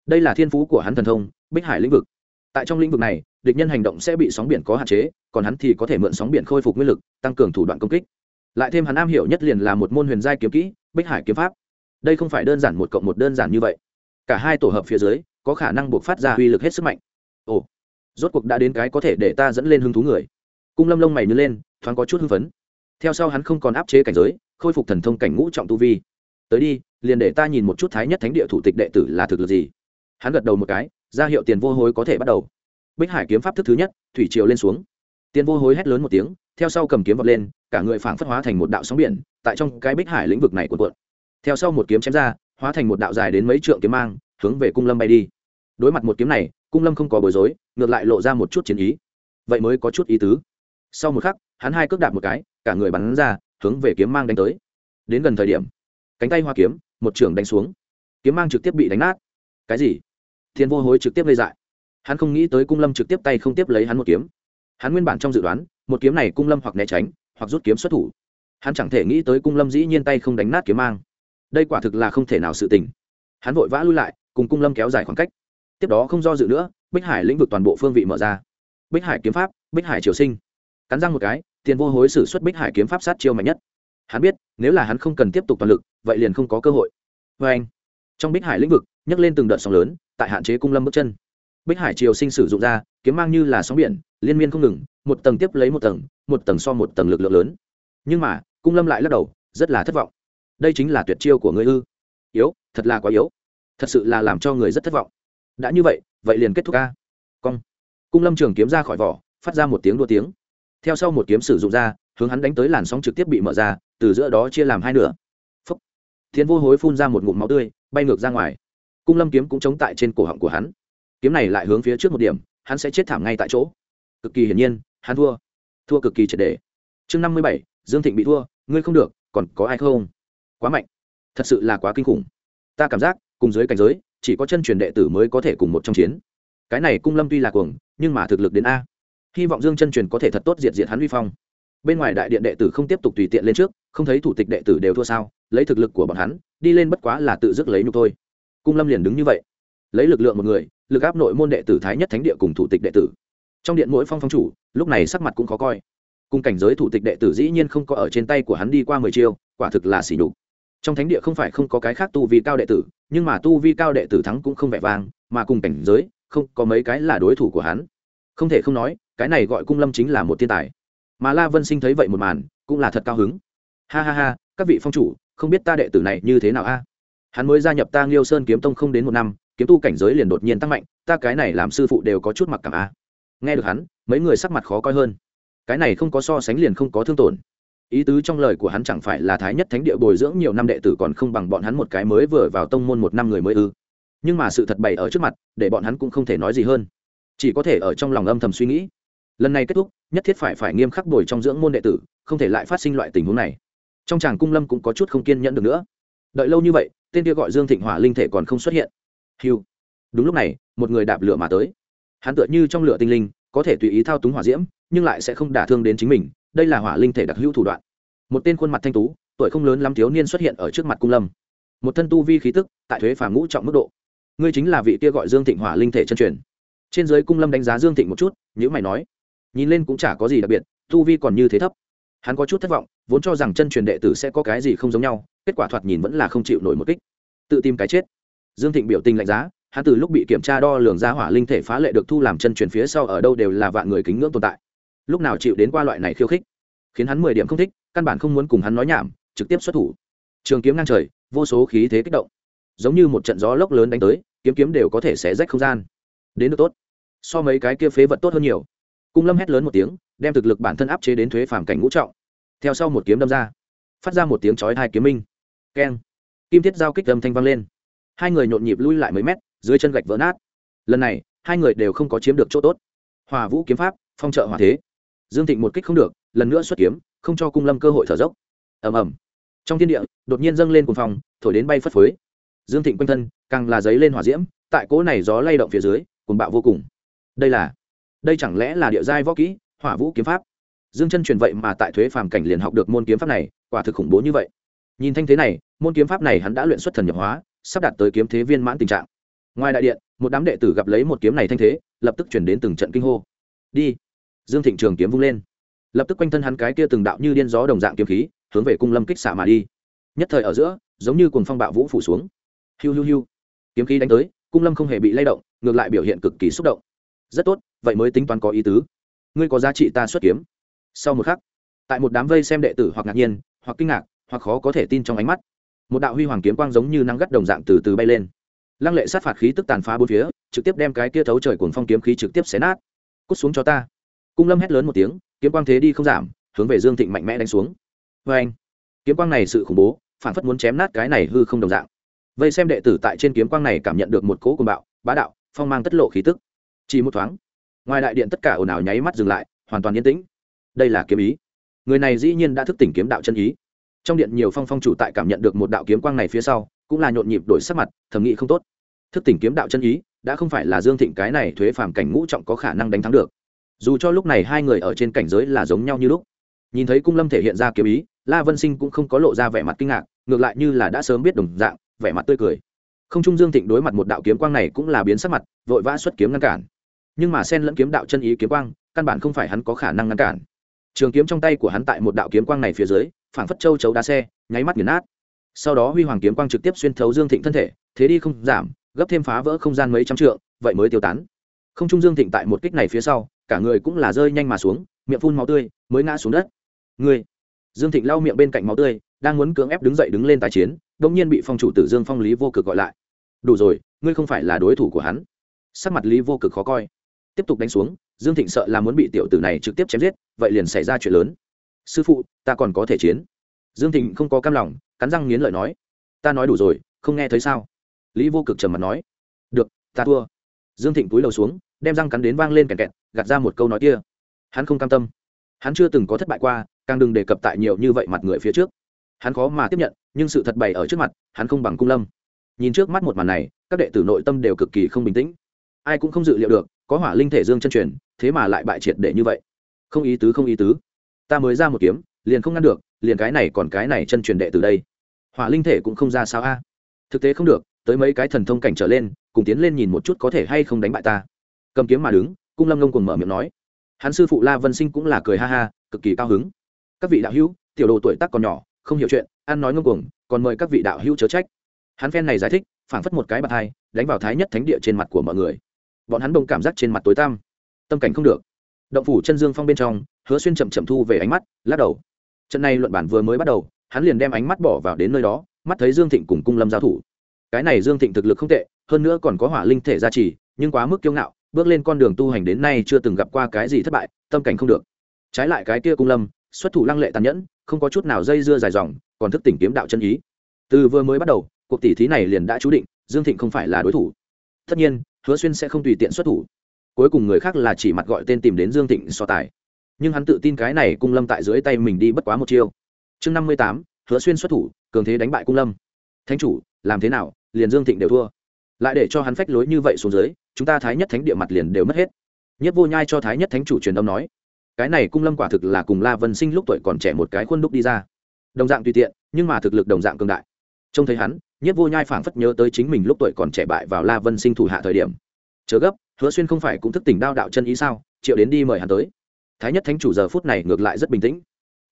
[SPEAKER 1] Đây là thiên phú của hắn thần thông, bích hải lĩnh vực tại trong lĩnh vực này, địch nhân hành động sẽ bị sóng biển có hạn chế, còn hắn thì có thể mượn sóng biển khôi phục nguyên lực, tăng cường thủ đoạn công kích. Lại thêm hắn am hiểu nhất liền là một môn huyền giai kiếm kỹ, bích hải kiếm pháp. Đây không phải đơn giản một cộng một đơn giản như vậy. Cả hai tổ hợp phía dưới, có khả năng buộc phát ra uy lực hết sức mạnh. Ồ, rốt cuộc đã đến cái có thể để ta dẫn lên hứng thú người. Cung lâm lông mày nhớ lên, thoáng có chút hưng phấn. Theo sau hắn không còn áp chế cảnh giới, khôi phục thần thông cảnh ngũ trọng tu vi. Tới đi, liền để ta nhìn một chút thái nhất thánh địa thủ tịch đệ tử là thực lực gì. Hắn gật đầu một cái ra hiệu tiền vô hối có thể bắt đầu. Bích hải kiếm pháp thức thứ nhất, thủy triều lên xuống. Tiền vô hối hét lớn một tiếng, theo sau cầm kiếm vọt lên, cả người phảng phất hóa thành một đạo sóng biển, tại trong cái bích hải lĩnh vực này của cuộn. Theo sau một kiếm chém ra, hóa thành một đạo dài đến mấy trượng kiếm mang, hướng về cung lâm bay đi. Đối mặt một kiếm này, cung lâm không có bối rối, ngược lại lộ ra một chút chiến ý. Vậy mới có chút ý tứ. Sau một khắc, hắn hai cước đạp một cái, cả người bắn ra, hướng về kiếm mang đánh tới. Đến gần thời điểm, cánh tay hoa kiếm, một trưởng đánh xuống. Kiếm mang trực tiếp bị đánh nát. Cái gì? Thiên vô hối trực tiếp gây dại. Hắn không nghĩ tới cung lâm trực tiếp tay không tiếp lấy hắn một kiếm. Hắn nguyên bản trong dự đoán, một kiếm này cung lâm hoặc né tránh, hoặc rút kiếm xuất thủ. Hắn chẳng thể nghĩ tới cung lâm dĩ nhiên tay không đánh nát kiếm mang. Đây quả thực là không thể nào sự tình. Hắn vội vã lui lại, cùng cung lâm kéo dài khoảng cách. Tiếp đó không do dự nữa, bích hải lĩnh vực toàn bộ phương vị mở ra. Bích hải kiếm pháp, bích hải triều sinh. Cắn răng một cái tiền vô hối xử suất bích hải kiếm pháp sát chiêu mạnh nhất. Hắn biết, nếu là hắn không cần tiếp tục toàn lực, vậy liền không có cơ hội. Vê anh trong bích hải lĩnh vực nhấc lên từng đợt sóng lớn, tại hạn chế cung lâm bước chân. Bích hải triều sinh sử dụng ra, kiếm mang như là sóng biển, liên miên không ngừng, một tầng tiếp lấy một tầng một tầng so một tầng lực lượng lớn. Nhưng mà, cung lâm lại lắc đầu, rất là thất vọng. Đây chính là tuyệt chiêu của ngươi ư. Yếu, thật là quá yếu. Thật sự là làm cho người rất thất vọng. Đã như vậy vậy liền kết thúc ca cong. Cung lâm trường kiếm ra khỏi vỏ, phát ra một tiếng đua tiếng. Theo sau một kiếm sử dụng ra, hướng hắn đánh tới làn sóng trực tiếp bị mở ra, từ giữa đó chia làm hai nửa. Phấp thiên vô hối phun ra một ngụm máu tươi, bay ngược ra ngoài cung lâm kiếm cũng chống tại trên cổ họng của hắn. Kiếm này lại hướng phía trước một điểm, hắn sẽ chết thảm ngay tại chỗ. Cực kỳ hiển nhiên, hắn thua. Thua cực kỳ triệt đề chương năm mươi bảy, dương thịnh bị thua, ngươi không được, còn có ai không? Quá mạnh. Thật sự là quá kinh khủng. Ta cảm giác, cùng dưới cảnh giới, chỉ có chân truyền đệ tử mới có thể cùng một trong chiến. Cái này cung lâm tuy là cuồng, nhưng mà thực lực đến a. Hy vọng dương chân truyền có thể thật tốt diệt diệt hắn vi phong. Bên ngoài đại điện đệ tử không tiếp tục tùy tiện lên trước, không thấy thủ tịch đệ tử đều thua sao, lấy thực lực của bọn hắn, đi lên bất quá là tự dứt lấy nhục thôi cung lâm liền đứng như vậy. Lấy lực lượng một người, lực áp nội môn đệ tử thái nhất thánh địa cùng thủ tịch đệ tử. Trong điện mỗi phong phong chủ, lúc này sắc mặt cũng khó coi. Cùng cảnh giới thủ tịch đệ tử dĩ nhiên không có ở trên tay của hắn đi qua mười chiêu, quả thực là xỉ nhục. Trong thánh địa không phải không có cái khác tu vi cao đệ tử, nhưng mà tu vi cao đệ tử thắng cũng không vẻ vang, mà cùng cảnh giới, không có mấy cái là đối thủ của hắn. Không thể không nói, cái này gọi cung lâm chính là một thiên tài. Mà la vân sinh thấy vậy một màn, cũng là thật cao hứng. Ha ha ha, các vị phong chủ, không biết ta đệ tử này như thế nào a? Hắn mới gia nhập ta nghiêu sơn kiếm tông không đến một năm, kiếm tu cảnh giới liền đột nhiên tăng mạnh, ta cái này làm sư phụ đều có chút mặc cảm a. Nghe được hắn, mấy người sắc mặt khó coi hơn. Cái này không có so sánh liền không có thương tổn. Ý tứ trong lời của hắn chẳng phải là thái nhất thánh địa bồi dưỡng nhiều năm đệ tử còn không bằng bọn hắn một cái mới vừa vào tông môn một năm người mới ư. Nhưng mà sự thật bày ở trước mặt, để bọn hắn cũng không thể nói gì hơn. Chỉ có thể ở trong lòng âm thầm suy nghĩ. Lần này kết thúc, nhất thiết phải phải nghiêm khắc bồi trong dưỡng môn đệ tử, không thể lại phát sinh loại tình huống này. Trong tràng cung lâm cũng có chút không kiên nhẫn được nữa. Đợi lâu như vậy tên kia gọi dương thịnh hỏa linh thể còn không xuất hiện. Hiu đúng lúc này, một người đạp lửa mà tới. Hắn tựa như trong lửa tinh linh, có thể tùy ý thao túng hỏa diễm, nhưng lại sẽ không đả thương đến chính mình. Đây là hỏa linh thể đặc hữu thủ đoạn. Một tên khuôn mặt thanh tú, tuổi không lớn lắm thiếu niên xuất hiện ở trước mặt cung lâm. Một thân tu vi khí tức, tại thuế phàm ngũ trọng mức độ. Ngươi chính là vị kia gọi dương thịnh hỏa linh thể chân truyền. Trên giới cung lâm đánh giá dương thịnh một chút nhữ mày nói. Nhìn lên cũng chả có gì đặc biệt, tu vi còn như thế thấp. Hắn có chút thất vọng vốn cho rằng chân truyền đệ tử sẽ có cái gì không giống nhau, kết quả thoạt nhìn vẫn là không chịu nổi một kích. Tự tìm cái chết. Dương thịnh biểu tình lạnh giá, hắn từ lúc bị kiểm tra đo lường ra hỏa linh thể phá lệ được thu làm chân truyền phía sau ở đâu đều là vạn người kính ngưỡng tồn tại. Lúc nào chịu đến qua loại này khiêu khích, khiến hắn mười điểm không thích, căn bản không muốn cùng hắn nói nhảm, trực tiếp xuất thủ. Trường kiếm ngang trời, vô số khí thế kích động. Giống như một trận gió lốc lớn đánh tới, kiếm kiếm đều có thể xé rách không gian. Đến được tốt. So mấy cái kia phế vật tốt hơn nhiều. Cung lâm hét lớn một tiếng, đem thực lực bản thân áp chế đến thuế phàm cảnh ngũ trọng theo sau một kiếm đâm ra, phát ra một tiếng chói hai kiếm minh. Keng. Kim thiết giao kích âm thanh vang lên. Hai người nhộn nhịp lui lại mấy mét, dưới chân gạch vỡ nát. Lần này, hai người đều không có chiếm được chỗ tốt. Hòa vũ kiếm pháp, phong trợ hòa thế. Dương thịnh một kích không được, lần nữa xuất kiếm, không cho cung lâm cơ hội thở dốc. Ầm ầm. Trong thiên địa, đột nhiên dâng lên cùng phòng thổi đến bay phất phới. Dương thịnh quanh thân, càng là giấy lên hỏa diễm, tại cỗ này gió lay động phía dưới cùng bạo vô cùng. Đây là, đây chẳng lẽ là địa giai võ kỹ, hỏa vũ kiếm pháp? Dương chân truyền vậy mà tại thuế phàm cảnh liền học được môn kiếm pháp này, quả thực khủng bố như vậy. Nhìn thanh thế này, môn kiếm pháp này hắn đã luyện xuất thần nhập hóa, sắp đạt tới kiếm thế viên mãn tình trạng. Ngoài đại điện, một đám đệ tử gặp lấy một kiếm này thanh thế, lập tức chuyển đến từng trận kinh hô. Đi! Dương thịnh trường kiếm vung lên. Lập tức quanh thân hắn cái kia từng đạo như điên gió đồng dạng kiếm khí, hướng về cung lâm kích xạ mà đi. Nhất thời ở giữa, giống như cùng phong bạo vũ phủ xuống. Hiu hiu hiu. Kiếm khí đánh tới, cung lâm không hề bị lay động, ngược lại biểu hiện cực kỳ xúc động. Rất tốt, vậy mới tính toán có ý tứ. Ngươi có giá trị ta xuất kiếm sau một khắc, tại một đám vây xem đệ tử hoặc ngạc nhiên, hoặc kinh ngạc, hoặc khó có thể tin trong ánh mắt, một đạo huy hoàng kiếm quang giống như nắng gắt đồng dạng từ từ bay lên. Lăng lệ sát phạt khí tức tàn phá bốn phía, trực tiếp đem cái kia thấu trời cuồng phong kiếm khí trực tiếp xé nát. Cút xuống cho ta. Cung lâm hét lớn một tiếng, kiếm quang thế đi không giảm, hướng về dương thịnh mạnh mẽ đánh xuống. Vê anh kiếm quang này sự khủng bố, phản phất muốn chém nát cái này hư không đồng dạng. Vây xem đệ tử tại trên kiếm quang này cảm nhận được một cỗ cuồng bạo, bá đạo, phong mang tất lộ khí tức. Chỉ một thoáng, ngoài đại điện tất cả ồn ào nháy mắt dừng lại, hoàn toàn yên tĩnh đây là kiếm ý. Người này dĩ nhiên đã thức tỉnh kiếm đạo chân ý. Trong điện nhiều phong phong chủ tại cảm nhận được một đạo kiếm quang này phía sau, cũng là nhộn nhịp đổi sắc mặt, thầm nghĩ không tốt. Thức tỉnh kiếm đạo chân ý, đã không phải là dương thịnh cái này thuế phàm cảnh ngũ trọng có khả năng đánh thắng được. Dù cho lúc này hai người ở trên cảnh giới là giống nhau như lúc. Nhìn thấy cung lâm thể hiện ra kiếm ý, la vân sinh cũng không có lộ ra vẻ mặt kinh ngạc, ngược lại như là đã sớm biết đồng dạng, vẻ mặt tươi cười. Không trung dương thịnh đối mặt một đạo kiếm quang này cũng là biến sắc mặt, vội vã xuất kiếm ngăn cản. Nhưng mà sen lẫn kiếm đạo chân ý kiếm quang, căn bản không phải hắn có khả năng ngăn cản trường kiếm trong tay của hắn tại một đạo kiếm quang này phía dưới, phảng phất châu chấu đá xe, nháy mắt nghiền nát. Sau đó huy hoàng kiếm quang trực tiếp xuyên thấu dương thịnh thân thể, thế đi không giảm, gấp thêm phá vỡ không gian mấy trăm trượng, vậy mới tiêu tán. Không trung dương thịnh tại một kích này phía sau, cả người cũng là rơi nhanh mà xuống, miệng phun máu tươi, mới ngã xuống đất. Người. Dương thịnh lau miệng bên cạnh máu tươi, đang muốn cưỡng ép đứng dậy đứng lên tái chiến đông nhiên bị phong chủ tử dương phong lý vô cực gọi lại. Đủ rồi, ngươi không phải là đối thủ của hắn. Sắc mặt lý vô cực khó coi tiếp tục đánh xuống, dương thịnh sợ là muốn bị tiểu tử này trực tiếp chém giết, vậy liền xảy ra chuyện lớn. Sư phụ, ta còn có thể chiến. Dương thịnh không có cam lòng, cắn răng nghiến lợi nói. Ta nói đủ rồi, không nghe thấy sao? Lý vô cực trầm mặt nói. Được, ta thua. Dương thịnh túi đầu xuống, đem răng cắn đến vang lên kẹt kẹt, gạt ra một câu nói kia. Hắn không cam tâm. Hắn chưa từng có thất bại qua, càng đừng đề cập tại nhiều như vậy mặt người phía trước. Hắn khó mà tiếp nhận, nhưng sự thật bày ở trước mặt, hắn không bằng cung lâm. Nhìn trước mắt một màn này, các đệ tử nội tâm đều cực kỳ không bình tĩnh. Ai cũng không dự liệu được có hỏa linh thể dương chân truyền, thế mà lại bại triệt để như vậy. Không ý tứ, không ý tứ. Ta mới ra một kiếm, liền không ngăn được, liền cái này còn cái này chân truyền đệ từ đây. Hỏa linh thể cũng không ra sao a? Thực tế không được, tới mấy cái thần thông cảnh trở lên, cùng tiến lên nhìn một chút có thể hay không đánh bại ta. Cầm kiếm mà đứng, cung lâm ngông cùng mở miệng nói. Hắn sư phụ la vân sinh cũng là cười ha ha, cực kỳ cao hứng. Các vị đạo hữu, tiểu đồ tuổi tác còn nhỏ, không hiểu chuyện, ăn nói ngông cuồng, còn mời các vị đạo hữu chớ trách. Hắn phen này giải thích, phảng phất một cái bạt hai, đánh vào thái nhất thánh địa trên mặt của mọi người bọn hắn đông cảm giác trên mặt tối tăm. Tâm cảnh không được. Động phủ chân dương phong bên trong, hứa xuyên chậm chậm thu về ánh mắt, lắc đầu. Trận này luận bản vừa mới bắt đầu, hắn liền đem ánh mắt bỏ vào đến nơi đó, mắt thấy dương thịnh cùng cung lâm giao thủ. Cái này dương thịnh thực lực không tệ, hơn nữa còn có hỏa linh thể gia trì, nhưng quá mức kiêu ngạo, bước lên con đường tu hành đến nay chưa từng gặp qua cái gì thất bại, tâm cảnh không được. Trái lại cái kia cung lâm, xuất thủ lăng lệ tàn nhẫn, không có chút nào dây dưa dài dòng, còn thức tỉnh kiếm đạo chân ý. Từ vừa mới bắt đầu, cuộc tỷ thí này liền đã chú định, dương thịnh không phải là đối thủ. Tất nhiên hứa xuyên sẽ không tùy tiện xuất thủ. Cuối cùng người khác là chỉ mặt gọi tên tìm đến dương thịnh so tài. Nhưng hắn tự tin cái này cung lâm tại dưới tay mình đi bất quá một chiêu. Chương năm mươi tám, hứa xuyên xuất thủ, cường thế đánh bại cung lâm. Thánh chủ, làm thế nào, liền dương thịnh đều thua. Lại để cho hắn phách lối như vậy xuống dưới, chúng ta thái nhất thánh địa mặt liền đều mất hết. Nhất vô nhai cho thái nhất thánh chủ truyền âm nói, cái này cung lâm quả thực là cùng la vân sinh lúc tuổi còn trẻ một cái khuôn đúc đi ra. Đồng dạng tùy tiện, nhưng mà thực lực đồng dạng cường đại trông thấy hắn nhất vô nhai phảng phất nhớ tới chính mình lúc tuổi còn trẻ bại vào la vân sinh thủ hạ thời điểm. Chớ gấp, hứa xuyên không phải cũng thức tỉnh đao đạo chân ý sao? Triệu đến đi mời hắn tới. Thái nhất thánh chủ giờ phút này ngược lại rất bình tĩnh.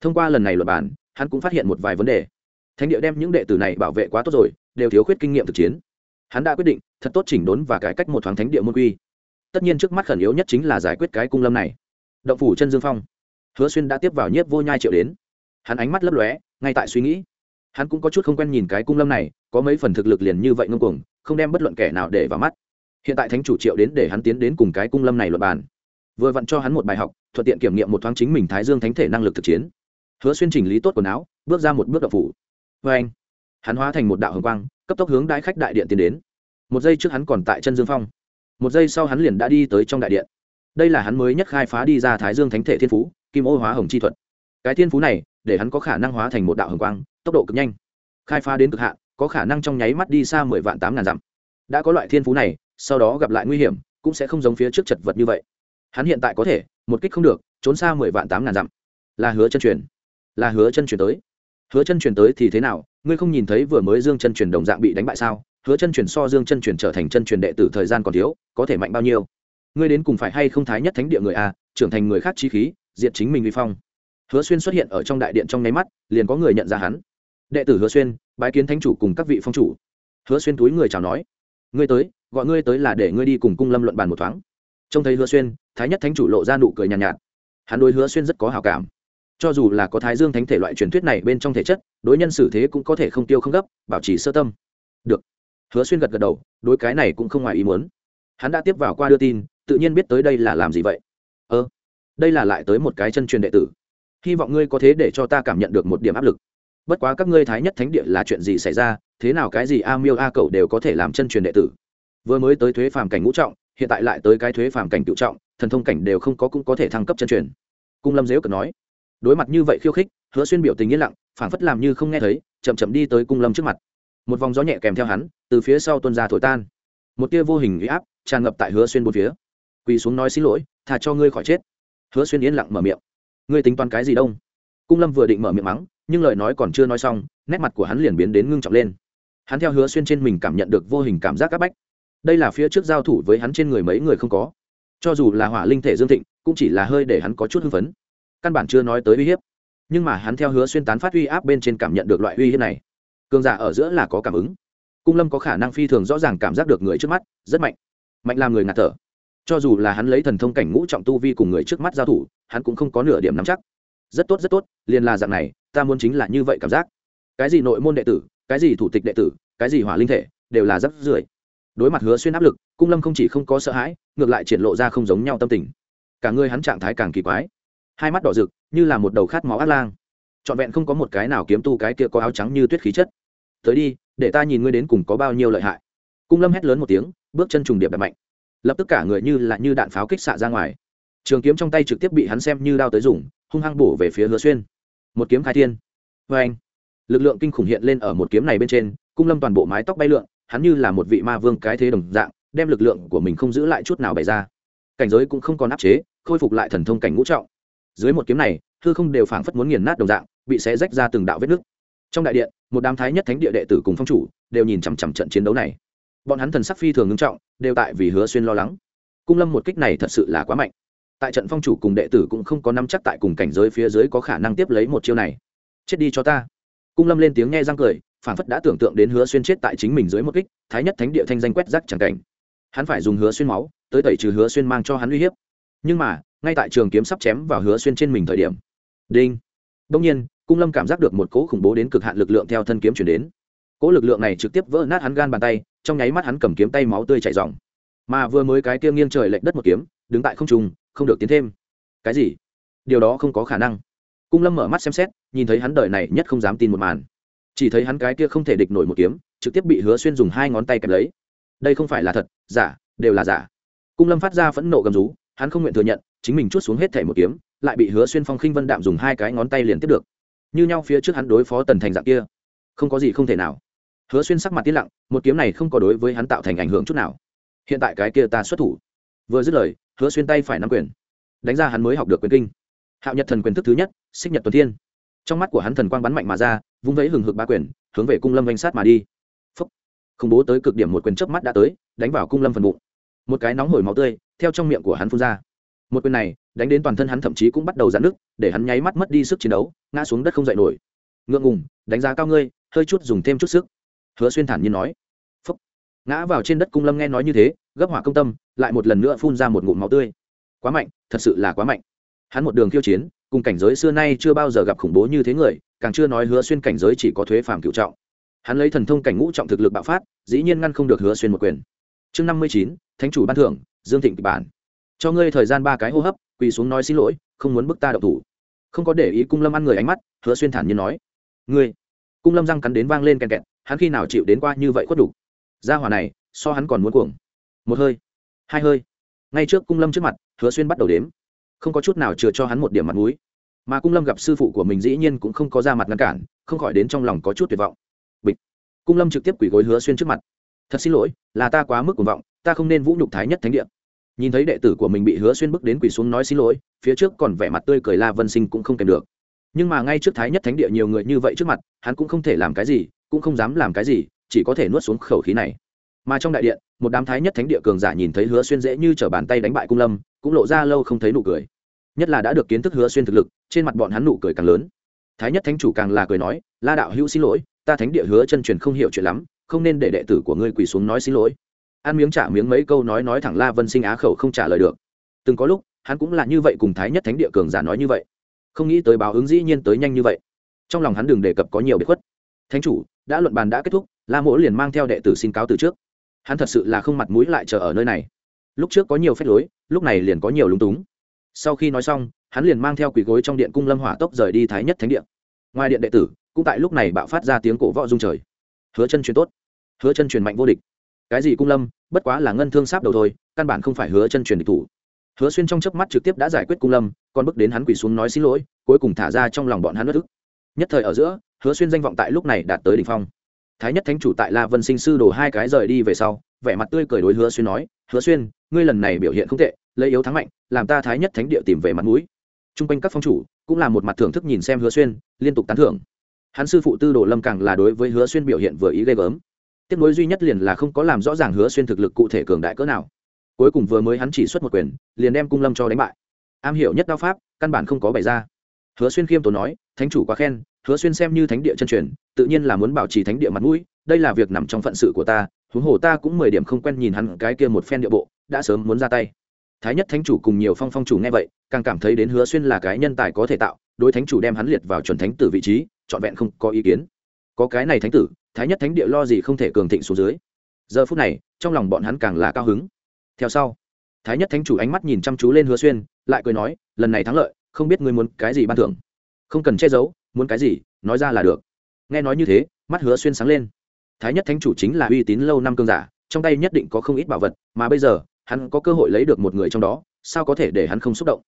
[SPEAKER 1] Thông qua lần này luật bản hắn cũng phát hiện một vài vấn đề. Thánh địa đem những đệ tử này bảo vệ quá tốt rồi, đều thiếu khuyết kinh nghiệm thực chiến. Hắn đã quyết định, thật tốt chỉnh đốn và cải cách một thoáng thánh địa môn quy. Tất nhiên trước mắt khẩn yếu nhất chính là giải quyết cái cung lâm này. Động phủ chân dương phong. Hứa xuyên đã tiếp vào nhiếp vô nhai triệu đến. Hắn ánh mắt lấp lóe, ngay tại suy nghĩ hắn cũng có chút không quen nhìn cái cung lâm này, có mấy phần thực lực liền như vậy ngông cuồng, không đem bất luận kẻ nào để vào mắt. Hiện tại thánh chủ triệu đến để hắn tiến đến cùng cái cung lâm này luật bàn. Vừa vặn cho hắn một bài học, thuận tiện kiểm nghiệm một thoáng chính mình thái dương thánh thể năng lực thực chiến. Hứa xuyên chỉnh lý tốt quần áo, bước ra một bước đậu phủ. Vê anh, hắn hóa thành một đạo hồng quang, cấp tốc hướng đại khách đại điện tiến đến. Một giây trước hắn còn tại chân dương phong. Một giây sau hắn liền đã đi tới trong đại điện. Đây là hắn mới nhất khai phá đi ra thái dương thánh thể thiên phú, kim ô hóa hồng chi thuật. Cái thiên phú này để hắn có khả năng hóa thành một đạo hồng quang, tốc độ cực nhanh. Khai phá đến cực hạn, có khả năng trong nháy mắt đi xa mười vạn tám ngàn dặm. Đã có loại thiên phú này, sau đó gặp lại nguy hiểm, cũng sẽ không giống phía trước chật vật như vậy. Hắn hiện tại có thể, một kích không được, trốn xa mười vạn tám ngàn dặm. Là hứa chân truyền. Là hứa chân truyền tới. Hứa chân truyền tới thì thế nào, ngươi không nhìn thấy vừa mới dương chân truyền đồng dạng bị đánh bại sao? Hứa chân truyền so dương chân truyền trở thành chân truyền đệ tử thời gian còn thiếu, có thể mạnh bao nhiêu? Ngươi đến cùng phải hay không thái nhất thánh địa người a, trưởng thành người khác chi khí diện chính mình vi phong hứa xuyên xuất hiện ở trong đại điện trong nháy mắt liền có người nhận ra hắn. Đệ tử hứa xuyên bái kiến thánh chủ cùng các vị phong chủ. Hứa xuyên túi người chào nói ngươi tới gọi ngươi tới là để ngươi đi cùng cung lâm luận bàn một thoáng. Trông thấy hứa xuyên thái nhất thánh chủ lộ ra nụ cười nhàn nhạt, nhạt hắn đối hứa xuyên rất có hào cảm. Cho dù là có thái dương thánh thể loại truyền thuyết này bên trong thể chất đối nhân xử thế cũng có thể không tiêu không gấp bảo trì sơ tâm. Được. Hứa xuyên gật gật đầu đối cái này cũng không ngoài ý muốn. Hắn đã tiếp vào qua đưa tin tự nhiên biết tới đây là làm gì vậy. Ơ đây là lại tới một cái chân truyền đệ tử hy vọng ngươi có thế để cho ta cảm nhận được một điểm áp lực. Bất quá các ngươi thái nhất thánh địa là chuyện gì xảy ra, thế nào cái gì a miêu a cậu đều có thể làm chân truyền đệ tử. Vừa mới tới thuế phàm cảnh ngũ trọng, hiện tại lại tới cái thuế phàm cảnh cựu trọng, thần thông cảnh đều không có cũng có thể thăng cấp chân truyền. Cung lâm dếu cờ nói, đối mặt như vậy khiêu khích, hứa xuyên biểu tình yên lặng, phảng phất làm như không nghe thấy, chậm chậm đi tới cung lâm trước mặt. Một vòng gió nhẹ kèm theo hắn, từ phía sau tuân ra thổi tan. Một tia vô hình uy áp tràn ngập tại hứa xuyên bốn phía. Quỳ xuống nói xin lỗi thà cho ngươi khỏi chết. Hứa xuyên yên lặng mở miệng ngươi tính toán cái gì đông? Cung lâm vừa định mở miệng mắng, nhưng lời nói còn chưa nói xong, nét mặt của hắn liền biến đến ngưng trọng lên. Hắn theo hứa xuyên trên mình cảm nhận được vô hình cảm giác áp bách. Đây là phía trước giao thủ với hắn trên người mấy người không có. Cho dù là hỏa linh thể dương thịnh, cũng chỉ là hơi để hắn có chút hưng phấn. Căn bản chưa nói tới uy hiếp. Nhưng mà hắn theo hứa xuyên tán phát uy áp bên trên cảm nhận được loại uy hiếp này. Cường giả ở giữa là có cảm ứng. Cung lâm có khả năng phi thường rõ ràng cảm giác được người trước mắt, rất mạnh. Mạnh làm người ngạt thở cho dù là hắn lấy thần thông cảnh ngũ trọng tu vi cùng người trước mắt giao thủ, hắn cũng không có nửa điểm nắm chắc. Rất tốt rất tốt, liền là dạng này, ta muốn chính là như vậy cảm giác. Cái gì nội môn đệ tử, cái gì thủ tịch đệ tử, cái gì hỏa linh thể, đều là rất rưởi. Đối mặt hứa xuyên áp lực, cung lâm không chỉ không có sợ hãi, ngược lại triển lộ ra không giống nhau tâm tình. Cả người hắn trạng thái càng kỳ quái. Hai mắt đỏ rực, như là một đầu khát máu ác lang. Trọn vẹn không có một cái nào kiếm tu cái kia có áo trắng như tuyết khí chất. Tới đi, để ta nhìn ngươi đến cùng có bao nhiêu lợi hại. Cung lâm hét lớn một tiếng, bước chân trùng điệp đập mạnh lập tức cả người như là như đạn pháo kích xạ ra ngoài. Trường kiếm trong tay trực tiếp bị hắn xem như đao tới dùng, hung hăng bổ về phía hứa xuyên. Một kiếm khai thiên. Vê anh, lực lượng kinh khủng hiện lên ở một kiếm này bên trên, cung lâm toàn bộ mái tóc bay lượn, hắn như là một vị ma vương cái thế đồng dạng, đem lực lượng của mình không giữ lại chút nào bày ra. Cảnh giới cũng không còn áp chế, khôi phục lại thần thông cảnh ngũ trọng. Dưới một kiếm này thư không đều phảng phất muốn nghiền nát đồng dạng, bị xé rách ra từng đạo vết nứt. Trong đại điện, một đám thái nhất thánh địa đệ tử cùng phong chủ đều nhìn chằm chằm trận chiến đấu này bọn hắn thần sắc phi thường ngưng trọng, đều tại vì hứa xuyên lo lắng. Cung lâm một kích này thật sự là quá mạnh. Tại trận phong chủ cùng đệ tử cũng không có nắm chắc tại cùng cảnh giới phía dưới có khả năng tiếp lấy một chiêu này. Chết đi cho ta. Cung lâm lên tiếng nghe răng cười, phản phất đã tưởng tượng đến hứa xuyên chết tại chính mình dưới một kích, thái nhất thánh địa thanh danh quét rắc chẳng cảnh. Hắn phải dùng hứa xuyên máu, tới tẩy trừ hứa xuyên mang cho hắn uy hiếp. Nhưng mà, ngay tại trường kiếm sắp chém vào hứa xuyên trên mình thời điểm. Đinh. Đông nhiên, cung lâm cảm giác được một cỗ khủng bố đến cực hạn lực lượng theo thân kiếm chuyển đến. Cỗ lực lượng này trực tiếp vỡ nát hắn gan bàn tay trong nháy mắt hắn cầm kiếm tay máu tươi chảy ròng, mà vừa mới cái kia nghiêng trời lệch đất một kiếm đứng tại không trung không được tiến thêm. Cái gì? Điều đó không có khả năng. Cung lâm mở mắt xem xét nhìn thấy hắn đời này nhất không dám tin một màn. Chỉ thấy hắn cái kia không thể địch nổi một kiếm trực tiếp bị hứa xuyên dùng hai ngón tay kẹp lấy. Đây không phải là thật giả đều là giả. Cung lâm phát ra phẫn nộ gầm rú hắn không nguyện thừa nhận chính mình chút xuống hết thẻ một kiếm lại bị hứa xuyên phong khinh vân đạm dùng hai cái ngón tay liền tiếp được. Như nhau phía trước hắn đối phó tần thành dạng kia không có gì không thể nào hứa xuyên sắc mặt tiết lặng, một kiếm này không có đối với hắn tạo thành ảnh hưởng chút nào. Hiện tại cái kia ta xuất thủ. Vừa dứt lời, hứa xuyên tay phải nắm quyền. Đánh ra hắn mới học được quyền kinh. Hạo nhật thần quyền thức thứ nhất, xích nhật tuần thiên. Trong mắt của hắn thần quang bắn mạnh mà ra, vung vẫy hừng hực ba quyền, hướng về cung lâm danh sát mà đi. Phúc. khủng bố tới cực điểm một quyền chớp mắt đã tới, đánh vào cung lâm phần bụng. Một cái nóng hổi máu tươi, theo trong miệng của hắn phun ra. Một quyền này, đánh đến toàn thân hắn thậm chí cũng bắt đầu giãn nước để hắn nháy mắt mất đi sức chiến đấu, ngã xuống đất không dậy nổi. Ngượng ngùng, đánh giá cao ngươi, hơi chút dùng thêm chút sức hứa xuyên thản nhiên nói. Phúc. ngã vào trên đất cung lâm nghe nói như thế, gấp hỏa công tâm, lại một lần nữa phun ra một ngụm máu tươi. Quá mạnh, thật sự là quá mạnh. Hắn một đường khiêu chiến, cùng cảnh giới xưa nay chưa bao giờ gặp khủng bố như thế người, càng chưa nói hứa xuyên cảnh giới chỉ có thuế phàm cựu trọng. Hắn lấy thần thông cảnh ngũ trọng thực lực bạo phát, dĩ nhiên ngăn không được hứa xuyên một quyền. Chương năm mươi chín, thánh chủ ban thưởng, dương thịnh kịch bản. Cho ngươi thời gian ba cái hô hấp, quỳ xuống nói xin lỗi, không muốn bức ta đậu thủ. Không có để ý cung lâm ăn người ánh mắt, hứa xuyên thản nhiên nói. Ngươi. Cung lâm răng cắn đến vang lên kèn kẹt hắn khi nào chịu đến qua như vậy khuất đủ? Gia hỏa này, so hắn còn muốn cuồng. Một hơi, hai hơi. Ngay trước cung lâm trước mặt, hứa xuyên bắt đầu đếm. Không có chút nào chừa cho hắn một điểm mặt mũi. Mà cung lâm gặp sư phụ của mình dĩ nhiên cũng không có ra mặt ngăn cản, không khỏi đến trong lòng có chút tuyệt vọng. Bịch. Cung lâm trực tiếp quỳ gối hứa xuyên trước mặt. Thật xin lỗi, là ta quá mức cuồng vọng, ta không nên vũ nhục thái nhất thánh địa. Nhìn thấy đệ tử của mình bị hứa xuyên bước đến quỳ xuống nói xin lỗi, phía trước còn vẻ mặt tươi cười la vân sinh cũng không kèm được. Nhưng mà ngay trước thái nhất thánh địa nhiều người như vậy trước mặt, hắn cũng không thể làm cái gì cũng không dám làm cái gì, chỉ có thể nuốt xuống khẩu khí này. Mà trong đại điện, một đám thái nhất thánh địa cường giả nhìn thấy hứa xuyên dễ như t r ở bàn tay đánh bại cung lâm, cũng lộ ra lâu không thấy nụ cười. Nhất là đã được kiến thức hứa xuyên thực lực, trên mặt bọn hắn nụ cười càng lớn. Thái nhất thánh chủ càng là cười nói, la đạo hữu xin lỗi, ta thánh địa hứa chân truyền không hiểu chuyện lắm, không nên để đệ tử của ngươi quỳ xuống nói xin lỗi. Ăn miếng trả miếng mấy câu nói nói thẳng la vân sinh á khẩu không trả lời được. Từng có lúc, hắn cũng là như vậy cùng thái nhất thánh địa cường giả nói như vậy. Không nghĩ tới báo ứng dĩ nhiên tới nhanh như vậy. Trong lòng hắn đừng đề cập có nhiều bế khuất. Thánh chủ đã luận bàn đã kết thúc, la mỗ liền mang theo đệ tử xin cáo từ trước. Hắn thật sự là không mặt mũi lại chờ ở nơi này. Lúc trước có nhiều phép lối, lúc này liền có nhiều lúng túng. Sau khi nói xong, hắn liền mang theo quỷ gối trong điện cung lâm hỏa tốc rời đi thái nhất thánh điện ngoài điện đệ tử, cũng tại lúc này bạo phát ra tiếng cổ võ dung trời. Hứa chân truyền tốt. Hứa chân truyền mạnh vô địch. Cái gì cung lâm, bất quá là ngân thương sáp đầu thôi, căn bản không phải hứa chân truyền địch thủ. Hứa xuyên trong chớp mắt trực tiếp đã giải quyết cung lâm, còn bước đến hắn quỳ xuống nói xin lỗi, cuối cùng thả ra trong lòng bọn hắn bất ức. Nhất thời ở giữa hứa xuyên danh vọng tại lúc này đạt tới đỉnh phong. Thái nhất thánh chủ tại la vân sinh sư đổ hai cái rời đi về sau, vẻ mặt tươi cười đối hứa xuyên nói, hứa xuyên, ngươi lần này biểu hiện không tệ, lấy yếu thắng mạnh, làm ta thái nhất thánh địa tìm về mặt mũi. Trung quanh các phong chủ cũng là một mặt thưởng thức nhìn xem hứa xuyên, liên tục tán thưởng. Hắn sư phụ tư đồ lâm càng là đối với hứa xuyên biểu hiện vừa ý ghê gớm. Tiếp nối duy nhất liền là không có làm rõ ràng hứa xuyên thực lực cụ thể cường đại cỡ nào. Cuối cùng vừa mới hắn chỉ xuất một quyền, liền đem cung lâm cho đánh bại. Am hiểu nhất đao pháp, căn bản không có bày ra hứa xuyên khiêm tốn nói, thánh chủ quá khen, hứa xuyên xem như thánh địa chân truyền, tự nhiên là muốn bảo trì thánh địa mặt mũi, đây là việc nằm trong phận sự của ta, huống hồ ta cũng mười điểm không quen nhìn hắn cái kia một phen địa bộ, đã sớm muốn ra tay. Thái nhất thánh chủ cùng nhiều phong phong chủ nghe vậy, càng cảm thấy đến hứa xuyên là cái nhân tài có thể tạo, đối thánh chủ đem hắn liệt vào chuẩn thánh tử vị trí, trọn vẹn không có ý kiến. Có cái này thánh tử, thái nhất thánh địa lo gì không thể cường thịnh xuống dưới. Giờ phút này, trong lòng bọn hắn càng là cao hứng. Theo sau, thái nhất thánh chủ ánh mắt nhìn chăm chú lên hứa xuyên, lại cười nói, lần này thắng lợi không biết ngươi muốn cái gì ban thưởng. Không cần che giấu, muốn cái gì, nói ra là được. Nghe nói như thế, mắt hứa xuyên sáng lên. Thái nhất thánh chủ chính là uy tín lâu năm cương giả, trong tay nhất định có không ít bảo vật, mà bây giờ, hắn có cơ hội lấy được một người trong đó, sao có thể để hắn không xúc động?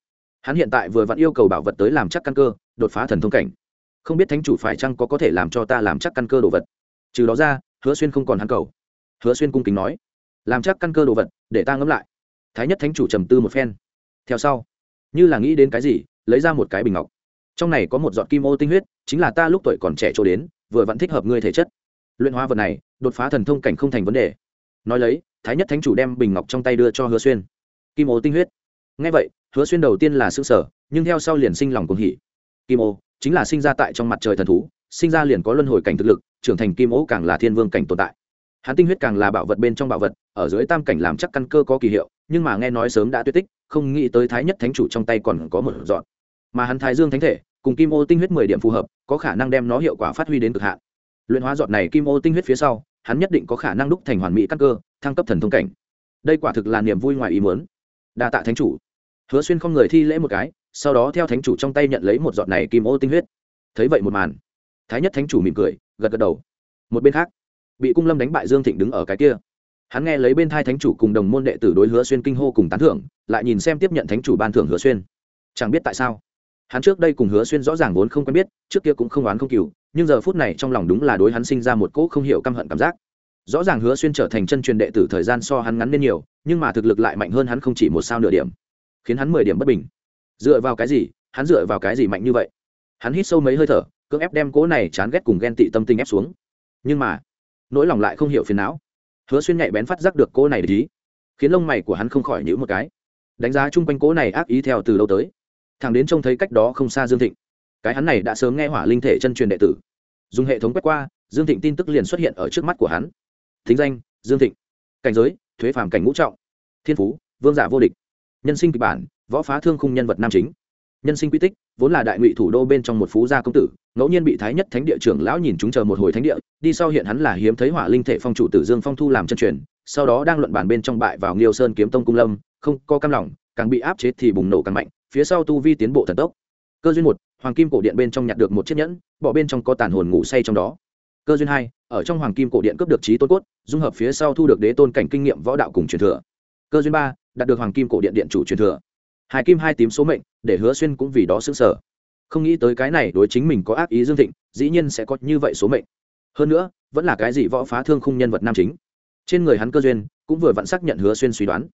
[SPEAKER 1] Hắn hiện tại vừa vặn yêu cầu bảo vật tới làm chắc căn cơ, đột phá thần thông cảnh. Không biết thánh chủ phải chăng có có thể làm cho ta làm chắc căn cơ đồ vật? Trừ đó ra, hứa xuyên không còn hắn cầu. Hứa xuyên cung kính nói, làm chắc căn cơ đồ vật, để ta ngẫm lại. Thái nhất thánh chủ trầm tư một phen. Theo sau, như là nghĩ đến cái gì lấy ra một cái bình ngọc. Trong này có một giọt kim ô tinh huyết, chính là ta lúc tuổi còn trẻ trôi đến, vừa vẫn thích hợp ngươi thể chất. Luyện hóa vật này, đột phá thần thông cảnh không thành vấn đề. Nói lấy, thái nhất thánh chủ đem bình ngọc trong tay đưa cho hứa xuyên. Kim ô tinh huyết. Ngay vậy, hứa xuyên đầu tiên là s ư ơ sở, nhưng theo sau liền sinh lòng cuồng hỉ. Kim ô, chính là sinh ra tại trong mặt trời thần thú, sinh ra liền có luân hồi cảnh thực lực, trưởng thành kim ô càng là thiên vương cảnh tồn tại. Hắn tinh huyết càng là bảo vật bên trong bảo vật, ở dưới tam cảnh làm chắc căn cơ có kỳ hiệu, nhưng mà nghe nói sớm đã tuyệt tích, không nghĩ tới thái nhất thánh chủ trong tay còn có một dọn mà hắn thái dương thánh thể cùng kim ô tinh huyết mười điểm phù hợp, có khả năng đem nó hiệu quả phát huy đến cực hạn. Luyện hóa giọt này kim ô tinh huyết phía sau, hắn nhất định có khả năng đúc thành hoàn mỹ căn cơ, thăng cấp thần thông cảnh. Đây quả thực là niềm vui ngoài ý muốn. Đa tạ thánh chủ. Hứa xuyên không người thi lễ một cái, sau đó theo thánh chủ trong tay nhận lấy một giọt này kim ô tinh huyết. Thấy vậy một màn, thái nhất thánh chủ mỉm cười, gật gật đầu. Một bên khác, bị cung lâm đánh bại dương thịnh đứng ở cái kia. Hắn nghe lấy bên thai thánh chủ cùng đồng môn đệ tử đối hứa xuyên kinh hô cùng tán thưởng, lại nhìn xem tiếp nhận thánh chủ ban thưởng hứa xuyên. Chẳng biết tại sao hắn trước đây cùng hứa xuyên rõ ràng vốn không quen biết, trước kia cũng không oán không cừu, nhưng giờ phút này trong lòng đúng là đối hắn sinh ra một cỗ không hiểu căm hận cảm giác. Rõ ràng hứa xuyên trở thành chân truyền đệ tử thời gian so hắn ngắn nên nhiều, nhưng mà thực lực lại mạnh hơn hắn không chỉ một sao nửa điểm, khiến hắn mười điểm bất bình. Dựa vào cái gì? Hắn dựa vào cái gì mạnh như vậy? Hắn hít sâu mấy hơi thở, cưỡng ép đem cỗ này chán ghét cùng ghen tị tâm tình ép xuống. Nhưng mà, nỗi lòng lại không hiểu phiền não. Hứa xuyên nhạy bén phát giác được cỗ này để ý, khiến lông mày của hắn không khỏi nhữ một cái. Đánh giá chung quanh cỗ này ác ý theo từ lâu tới thằng đến trông thấy cách đó không xa dương thịnh. Cái hắn này đã sớm nghe hỏa linh thể chân truyền đệ tử. Dùng hệ thống quét qua, dương thịnh tin tức liền xuất hiện ở trước mắt của hắn. Thính danh, dương thịnh. Cảnh giới, thuế phàm cảnh ngũ trọng. Thiên phú, vương giả vô địch. Nhân sinh kịch bản, võ phá thương khung nhân vật nam chính. Nhân sinh quy tích, vốn là đại ngụy thủ đô bên trong một phú gia công tử, ngẫu nhiên bị thái nhất thánh địa trưởng lão nhìn chúng chờ một hồi thánh địa, đi sau hiện hắn là hiếm thấy hỏa linh thể phong chủ tử dương phong thu làm chân truyền, sau đó đang luận bàn bên trong bại vào nghiêu sơn kiếm tông cung lâm, không có cam lòng, càng bị áp chế thì bùng nổ càng mạnh phía sau tu vi tiến bộ thần tốc. Cơ duyên một, hoàng kim cổ điện bên trong nhặt được một chiếc nhẫn, bỏ bên trong có tàn hồn ngủ say trong đó. Cơ duyên hai, ở trong hoàng kim cổ điện cướp được trí tôn cốt, dung hợp phía sau thu được đế tôn cảnh kinh nghiệm võ đạo cùng truyền thừa. Cơ duyên ba, đạt được hoàng kim cổ điện điện chủ truyền thừa. Hai kim hai tím số mệnh, để hứa xuyên cũng vì đó xứng sở không nghĩ tới cái này đối chính mình có ác ý dương thịnh, dĩ nhiên sẽ có như vậy số mệnh. Hơn nữa, vẫn là cái gì võ phá thương khung nhân vật nam chính. Trên người hắn cơ duyên, cũng vừa vặn xác nhận hứa xuyên suy đoán.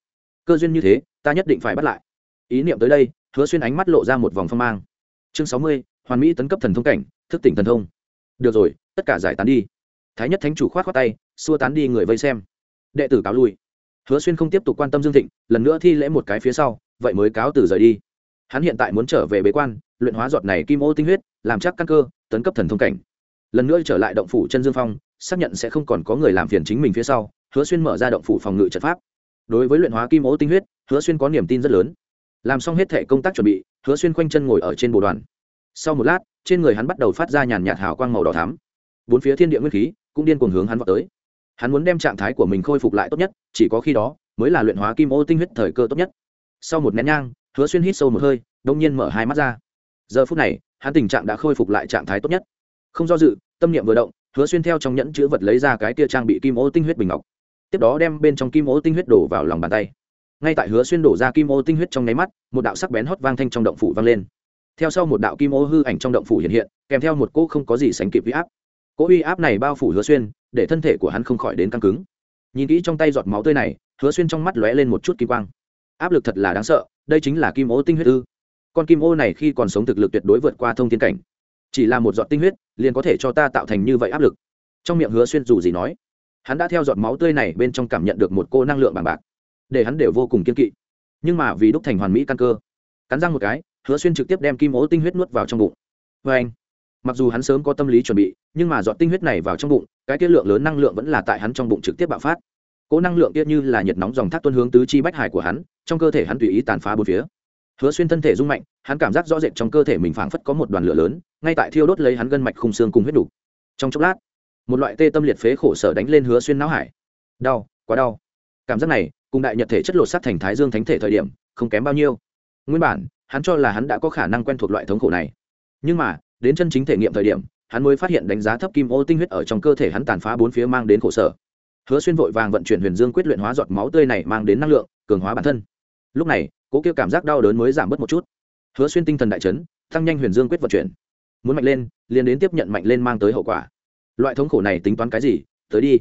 [SPEAKER 1] Cơ duyên như thế, ta nhất định phải bắt lại ý niệm tới đây, hứa xuyên ánh mắt lộ ra một vòng phong mang. Chương sáu mươi, hoàn mỹ tấn cấp thần thông cảnh, thức tỉnh thần thông. Được rồi, tất cả giải tán đi. Thái nhất thánh chủ khoát khoát tay, xua tán đi người vây xem. Đệ tử cáo lui. Hứa xuyên không tiếp tục quan tâm dương thịnh, lần nữa thi lễ một cái phía sau, vậy mới cáo từ rời đi. Hắn hiện tại muốn trở về bế quan, luyện hóa giọt này kim ô tinh huyết, làm chắc căn cơ, tấn cấp thần thông cảnh. Lần nữa trở lại động phủ chân dương phong, xác nhận sẽ không còn có người làm phiền chính mình phía sau, hứa xuyên mở ra động phủ phòng ngự trận pháp. Đối với luyện hóa kim ô tinh huyết, hứa xuyên có niềm tin rất lớn làm xong hết thể công tác chuẩn bị, hứa xuyên khoanh chân ngồi ở trên bộ đoàn. Sau một lát, trên người hắn bắt đầu phát ra nhàn nhạt hào quang màu đỏ thắm. Bốn phía thiên địa nguyên khí cũng điên cuồng hướng hắn vào tới. Hắn muốn đem trạng thái của mình khôi phục lại tốt nhất, chỉ có khi đó mới là luyện hóa kim ô tinh huyết thời cơ tốt nhất. Sau một nén nhang, hứa xuyên hít sâu một hơi, đông nhiên mở hai mắt ra. Giờ phút này, hắn tình trạng đã khôi phục lại trạng thái tốt nhất. Không do dự, tâm niệm vừa động, hứa xuyên theo trong nhẫn chữ vật lấy ra cái tia trang bị kim ô tinh huyết bình ngọc. Tiếp đó đem bên trong kim ô tinh huyết đổ vào lòng bàn tay ngay tại hứa xuyên đổ ra kim ô tinh huyết trong nháy mắt, một đạo sắc bén hót vang thanh trong động phủ vang lên. Theo sau một đạo kim ô hư ảnh trong động phủ hiện hiện, kèm theo một cỗ không có gì sánh kịp huy áp. Cỗ uy áp này bao phủ hứa xuyên, để thân thể của hắn không khỏi đến căng cứng. Nhìn kỹ trong tay giọt máu tươi này, hứa xuyên trong mắt lóe lên một chút kim quang. Áp lực thật là đáng sợ, đây chính là kim ô tinh huyết ư. Con kim ô này khi còn sống thực lực tuyệt đối vượt qua thông thiên cảnh. Chỉ là một giọt tinh huyết, liền có thể cho ta tạo thành như vậy áp lực. Trong miệng hứa xuyên dù gì nói, hắn đã theo giọt máu tươi này bên trong cảm nhận được một cô năng lượng bằng bạc để hắn đều vô cùng kiên kỵ. Nhưng mà vì đúc thành hoàn mỹ căn cơ, cắn răng một cái, hứa xuyên trực tiếp đem kim ố tinh huyết nuốt vào trong bụng. Vê anh, mặc dù hắn sớm có tâm lý chuẩn bị, nhưng mà dọn tinh huyết này vào trong bụng, cái tiết lượng lớn năng lượng vẫn là tại hắn trong bụng trực tiếp bạo phát. Cỗ năng lượng kia như là nhiệt nóng dòng thác tuân hướng tứ chi bách hải của hắn, trong cơ thể hắn tùy ý tàn phá bốn phía. Hứa xuyên thân thể rung mạnh, hắn cảm giác rõ rệt trong cơ thể mình phảng phất có một đoàn lửa lớn, ngay tại thiêu đốt lấy hắn gân mạch khung xương cùng huyết đủ. trong chốc lát, một loại tê tâm liệt phế khổ sở đánh lên hứa xuyên não hải. Đau, quá đau. Cảm giác này cùng đại nhật thể chất lột sát thành thái dương thánh thể thời điểm, không kém bao nhiêu. Nguyên bản, hắn cho là hắn đã có khả năng quen thuộc loại thống khổ này. Nhưng mà, đến chân chính thể nghiệm thời điểm, hắn mới phát hiện đánh giá thấp kim ô tinh huyết ở trong cơ thể hắn tàn phá bốn phía mang đến khổ sở. Hứa xuyên vội vàng vận chuyển huyền dương quyết luyện hóa giọt máu tươi này mang đến năng lượng, cường hóa bản thân. Lúc này, cố kêu cảm giác đau đớn mới giảm bớt một chút. Hứa xuyên tinh thần đại chấn, tăng nhanh huyền dương quyết vận chuyển. Muốn mạnh lên, liền đến tiếp nhận mạnh lên mang tới hậu quả. Loại thống khổ này tính toán cái gì? Tới đi.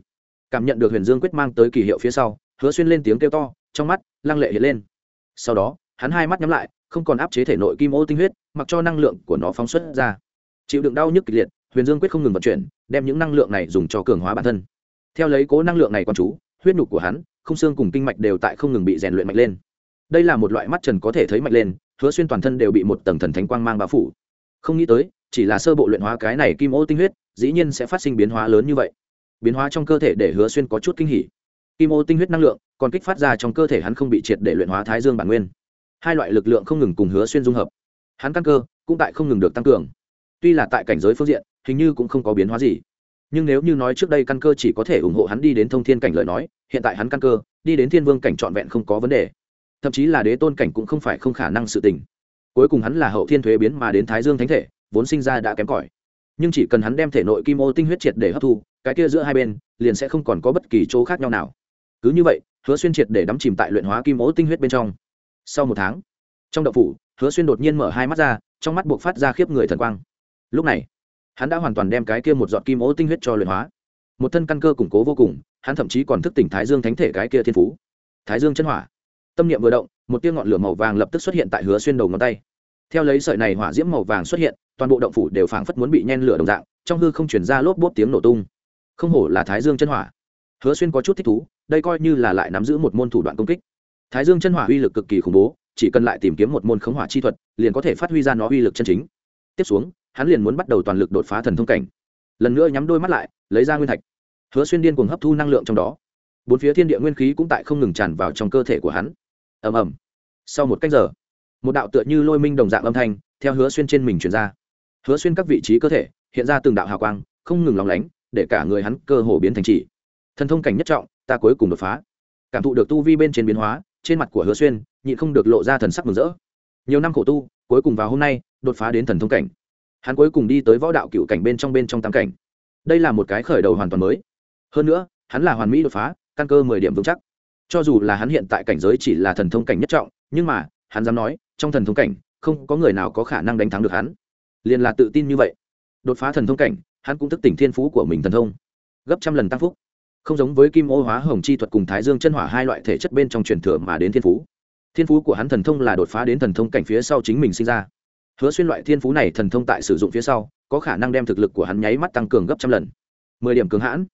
[SPEAKER 1] Cảm nhận được huyền dương quyết mang tới kỳ hiệu phía sau hứa xuyên lên tiếng kêu to, trong mắt, lăng lệ hiện lên. Sau đó, hắn hai mắt nhắm lại, không còn áp chế thể nội kim ô tinh huyết, mặc cho năng lượng của nó phóng xuất ra. Chịu đựng đau nhức kịch liệt, huyền dương quyết không ngừng vận chuyển, đem những năng lượng này dùng cho cường hóa bản thân. Theo lấy cố năng lượng này quan chú, huyết nhục của hắn, không xương cùng kinh mạch đều tại không ngừng bị rèn luyện mạnh lên. Đây là một loại mắt trần có thể thấy mạnh lên, hứa xuyên toàn thân đều bị một tầng thần thánh quang mang bao phủ. Không nghĩ tới, chỉ là sơ bộ luyện hóa cái này kim ô tinh huyết, dĩ nhiên sẽ phát sinh biến hóa lớn như vậy. Biến hóa trong cơ thể để hứa xuyên có chút kinh hỉ kim ô tinh huyết năng lượng còn kích phát ra trong cơ thể hắn không bị triệt để luyện hóa thái dương bản nguyên. Hai loại lực lượng không ngừng cùng hứa xuyên dung hợp. Hắn căn cơ cũng tại không ngừng được tăng cường. Tuy là tại cảnh giới phương diện, hình như cũng không có biến hóa gì. Nhưng nếu như nói trước đây căn cơ chỉ có thể ủng hộ hắn đi đến thông thiên cảnh lời nói, hiện tại hắn căn cơ đi đến thiên vương cảnh trọn vẹn không có vấn đề. Thậm chí là đế tôn cảnh cũng không phải không khả năng sự tình. Cuối cùng hắn là hậu thiên thuế biến mà đến thái dương thánh thể, vốn sinh ra đã kém cỏi. Nhưng chỉ cần hắn đem thể nội kim ô tinh huyết triệt để hấp thu, cái kia giữa hai bên liền sẽ không còn có bất kỳ chỗ khác nhau nào cứ như vậy, hứa xuyên triệt để đắm chìm tại luyện hóa kim ố tinh huyết bên trong. Sau một tháng, trong đậu phủ, hứa xuyên đột nhiên mở hai mắt ra, trong mắt buộc phát ra khiếp người thần quang. Lúc này, hắn đã hoàn toàn đem cái kia một giọt kim ố tinh huyết cho luyện hóa. Một thân căn cơ củng cố vô cùng, hắn thậm chí còn thức tỉnh thái dương thánh thể cái kia thiên phú. Thái dương chân hỏa. Tâm niệm vừa động, một tia ngọn lửa màu vàng lập tức xuất hiện tại hứa xuyên đầu ngón tay. Theo lấy sợi này hỏa diễm màu vàng xuất hiện, toàn bộ động phủ đều phảng phất muốn bị nhen lửa đồng dạng, trong hư không chuyển ra lốp bốp tiếng nổ tung. Không hổ là thái dương chân hỏa. Hứa xuyên có chút thích thú đây coi như là lại nắm giữ một môn thủ đoạn công kích. Thái dương chân hỏa uy lực cực kỳ khủng bố, chỉ cần lại tìm kiếm một môn khống hỏa chi thuật, liền có thể phát huy ra nó uy lực chân chính. Tiếp xuống, hắn liền muốn bắt đầu toàn lực đột phá thần thông cảnh. Lần nữa nhắm đôi mắt lại, lấy ra nguyên thạch. Hứa xuyên điên cùng hấp thu năng lượng trong đó. Bốn phía thiên địa nguyên khí cũng tại không ngừng tràn vào trong cơ thể của hắn. Ầm ầm. Sau một cách giờ, một đạo tựa như lôi minh đồng dạng âm thanh theo hứa xuyên trên mình truyền ra. Hứa xuyên các vị trí cơ thể hiện ra từng đạo hào quang, không ngừng lóng lánh, để cả người hắn cơ hồ biến thành chỉ. Thần thông cảnh nhất trọng ta cuối cùng đột phá. Cảm thụ được tu vi bên trên biến hóa, trên mặt của hứa xuyên nhịn không được lộ ra thần sắc mừng rỡ. Nhiều năm khổ tu, cuối cùng vào hôm nay, đột phá đến thần thông cảnh. Hắn cuối cùng đi tới võ đạo cựu cảnh bên trong bên trong tam cảnh. Đây là một cái khởi đầu hoàn toàn mới. Hơn nữa, hắn là hoàn mỹ đột phá, căn cơ mười điểm vững chắc. Cho dù là hắn hiện tại cảnh giới chỉ là thần thông cảnh nhất trọng, nhưng mà, hắn dám nói, trong thần thông cảnh, không có người nào có khả năng đánh thắng được hắn. Liền là tự tin như vậy. Đột phá thần thông cảnh, hắn cũng thức tỉnh thiên phú của mình thần thông. Gấp trăm lần tăng phúc không giống với kim ô hóa hồng chi thuật cùng thái dương chân hỏa hai loại thể chất bên trong truyền thừa mà đến thiên phú. Thiên phú của hắn thần thông là đột phá đến thần thông cảnh phía sau chính mình sinh ra. Hứa xuyên loại thiên phú này thần thông tại sử dụng phía sau, có khả năng đem thực lực của hắn nháy mắt tăng cường gấp trăm lần. Mười điểm cường hãn.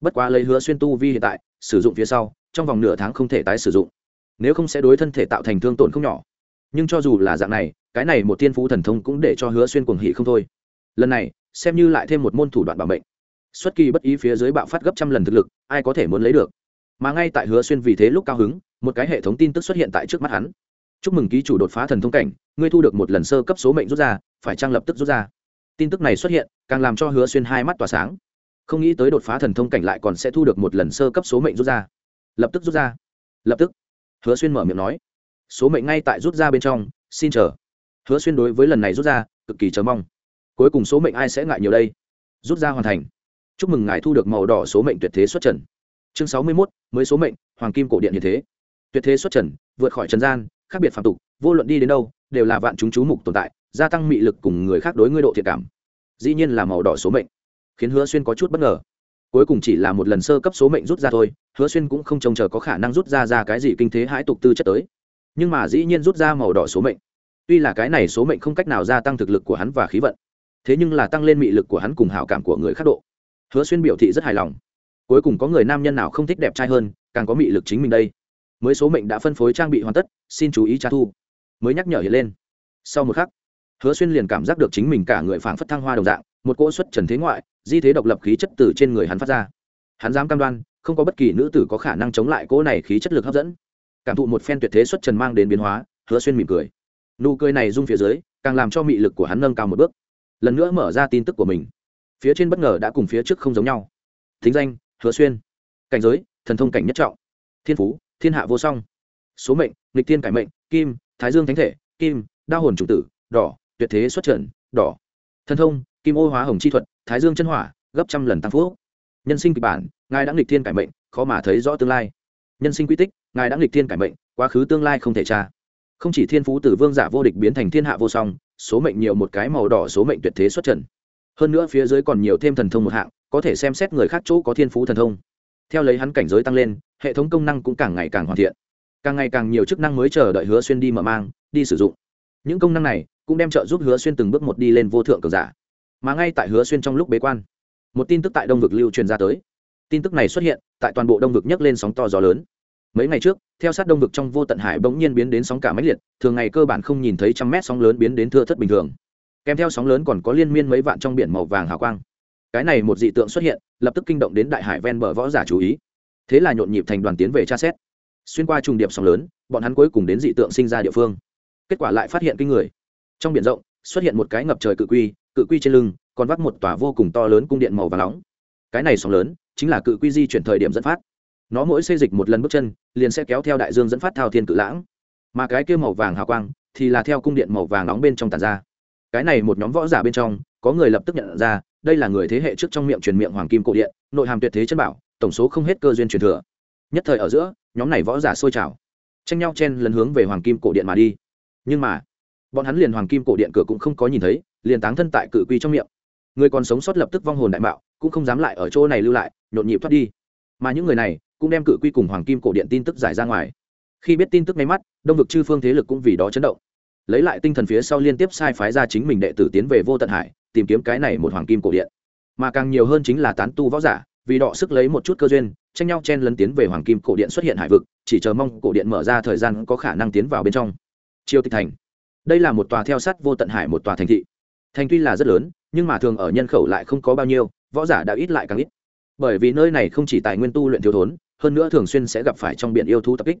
[SPEAKER 1] Bất quá lấy hứa xuyên tu vi hiện tại, sử dụng phía sau, trong vòng nửa tháng không thể tái sử dụng. Nếu không sẽ đối thân thể tạo thành thương tổn không nhỏ. Nhưng cho dù là dạng này, cái này một thiên phú thần thông cũng để cho hứa xuyên cuồng hỉ không thôi. Lần này, xem như lại thêm một môn thủ đoạn bảo mệnh xuất kỳ bất ý phía dưới bạo phát gấp trăm lần thực lực, ai có thể muốn lấy được? Mà ngay tại hứa xuyên vì thế lúc cao hứng, một cái hệ thống tin tức xuất hiện tại trước mắt hắn. Chúc mừng ký chủ đột phá thần thông cảnh, ngươi thu được một lần sơ cấp số mệnh rút ra, phải trang lập tức rút ra? Tin tức này xuất hiện, càng làm cho hứa xuyên hai mắt tỏa sáng. Không nghĩ tới đột phá thần thông cảnh lại còn sẽ thu được một lần sơ cấp số mệnh rút ra. Lập tức rút ra. Lập tức. Hứa xuyên mở miệng nói. Số mệnh ngay tại rút ra bên trong, xin chờ. Hứa xuyên đối với lần này rút ra, cực kỳ chờ mong. Cuối cùng số mệnh ai sẽ ngại nhiều đây? Rút ra hoàn thành chúc mừng ngài thu được màu đỏ số mệnh tuyệt thế xuất trần. Chương sáu mươi mốt, mới số mệnh, hoàng kim cổ điện như thế. Tuyệt thế xuất trần, vượt khỏi trần gian, khác biệt phạm tục, vô luận đi đến đâu, đều là vạn chúng chú mục tồn tại, gia tăng mị lực cùng người khác đối ngươi độ thiệt cảm. Dĩ nhiên là màu đỏ số mệnh. Khiến hứa xuyên có chút bất ngờ. Cuối cùng chỉ là một lần sơ cấp số mệnh rút ra thôi, hứa xuyên cũng không trông chờ có khả năng rút ra ra cái gì kinh thế hãi tục tư chất tới. Nhưng mà dĩ nhiên rút ra màu đỏ số mệnh. Tuy là cái này số mệnh không cách nào gia tăng thực lực của hắn và khí vận, thế nhưng là tăng lên mị lực của hắn cùng hảo cảm của người khác độ hứa xuyên biểu thị rất hài lòng. Cuối cùng có người nam nhân nào không thích đẹp trai hơn, càng có mị lực chính mình đây. Mới số mệnh đã phân phối trang bị hoàn tất, xin chú ý trả thu. Mới nhắc nhở hiện lên. Sau một khắc, hứa xuyên liền cảm giác được chính mình cả người phảng phất thăng hoa đồng dạng, một cỗ xuất trần thế ngoại, di thế độc lập khí chất từ trên người hắn phát ra. Hắn dám cam đoan, không có bất kỳ nữ tử có khả năng chống lại cỗ này khí chất lực hấp dẫn. Cảm thụ một phen tuyệt thế xuất trần mang đến biến hóa, hứa xuyên mỉm cười. Nụ cười này rung phía dưới, càng làm cho mị lực của hắn nâng cao một bước. Lần nữa mở ra tin tức của mình phía trên bất ngờ đã cùng phía trước không giống nhau. Thính danh, hứa xuyên. Cảnh giới, thần thông cảnh nhất trọng. Thiên phú, thiên hạ vô song. Số mệnh, nghịch thiên cải mệnh, kim, thái dương thánh thể, kim đa hồn chủ tử, đỏ, tuyệt thế xuất trần, đỏ. Thần thông, kim ô hóa hồng chi thuật, thái dương chân hỏa, gấp trăm lần tăng phú. nhân sinh kịch bản, ngài đã nghịch thiên cải mệnh, khó mà thấy rõ tương lai. Nhân sinh quy tích, ngài đã nghịch thiên cải mệnh, quá khứ tương lai không thể tra. Không chỉ thiên phú từ vương giả vô địch biến thành thiên hạ vô song, số mệnh nhiều một cái màu đỏ, số mệnh tuyệt thế xuất trần hơn nữa phía dưới còn nhiều thêm thần thông một hạng, có thể xem xét người khác chỗ có thiên phú thần thông. Theo lấy hắn cảnh giới tăng lên, hệ thống công năng cũng càng ngày càng hoàn thiện. Càng ngày càng nhiều chức năng mới chờ đợi hứa xuyên đi mở mang, đi sử dụng. Những công năng này cũng đem trợ giúp hứa xuyên từng bước một đi lên vô thượng cường giả. Mà ngay tại hứa xuyên trong lúc bế quan, một tin tức tại đông vực lưu truyền ra tới. Tin tức này xuất hiện tại toàn bộ đông vực nhấc lên sóng to gió lớn. Mấy ngày trước, theo sát đông vực trong vô tận hải bỗng nhiên biến đến sóng cả máy liệt, thường ngày cơ bản không nhìn thấy trăm mét sóng lớn biến đến thưa thất bình thường kèm theo sóng lớn còn có liên miên mấy vạn trong biển màu vàng hào quang. Cái này một dị tượng xuất hiện, lập tức kinh động đến đại hải ven bờ võ giả chú ý. Thế là nhộn nhịp thành đoàn tiến về tra xét. Xuyên qua trùng điệp sóng lớn, bọn hắn cuối cùng đến dị tượng sinh ra địa phương. Kết quả lại phát hiện kinh người. Trong biển rộng, xuất hiện một cái ngập trời cự quy cự quy trên lưng, còn vác một tòa vô cùng to lớn cung điện màu và nóng. Cái này sóng lớn, chính là cự quy di chuyển thời điểm dẫn phát. Nó mỗi xây dịch một lần bước chân, liền sẽ kéo theo đại dương dẫn phát thao thiên cự lãng. Mà cái kia màu vàng hào quang, thì là theo cung điện màu vàng nóng bên trong tàn ra cái này một nhóm võ giả bên trong, có người lập tức nhận ra, đây là người thế hệ trước trong miệng truyền miệng hoàng kim cổ điện, nội hàm tuyệt thế chân bảo, tổng số không hết cơ duyên truyền thừa. Nhất thời ở giữa, nhóm này võ giả sôi trào. Tranh nhau chen lần hướng về hoàng kim cổ điện mà đi. Nhưng mà, bọn hắn liền hoàng kim cổ điện cửa cũng không có nhìn thấy, liền táng thân tại cự quy trong miệng. Người còn sống sót lập tức vong hồn đại mạo, cũng không dám lại ở chỗ này lưu lại, nhộn nhịp thoát đi. Mà những người này, cũng đem cự quy cùng hoàng kim cổ điện tin tức giải ra ngoài. Khi biết tin tức máy mắt, đông vực chư phương thế lực cũng vì đó chấn động lấy lại tinh thần phía sau liên tiếp sai phái ra chính mình đệ tử tiến về vô tận hải, tìm kiếm cái này một hoàng kim cổ điện. Mà càng nhiều hơn chính là tán tu võ giả, vì đọ sức lấy một chút cơ duyên, tranh nhau chen lấn tiến về hoàng kim cổ điện xuất hiện hải vực, chỉ chờ mong cổ điện mở ra thời gian có khả năng tiến vào bên trong. Triều tịch thành. Đây là một tòa theo sắt vô tận hải, một tòa thành thị. Thành tuy là rất lớn, nhưng mà thường ở nhân khẩu lại không có bao nhiêu, võ giả đã ít lại càng ít. Bởi vì nơi này không chỉ tài nguyên tu luyện thiếu thốn, hơn nữa thường xuyên sẽ gặp phải trong biển yêu thú tập kích.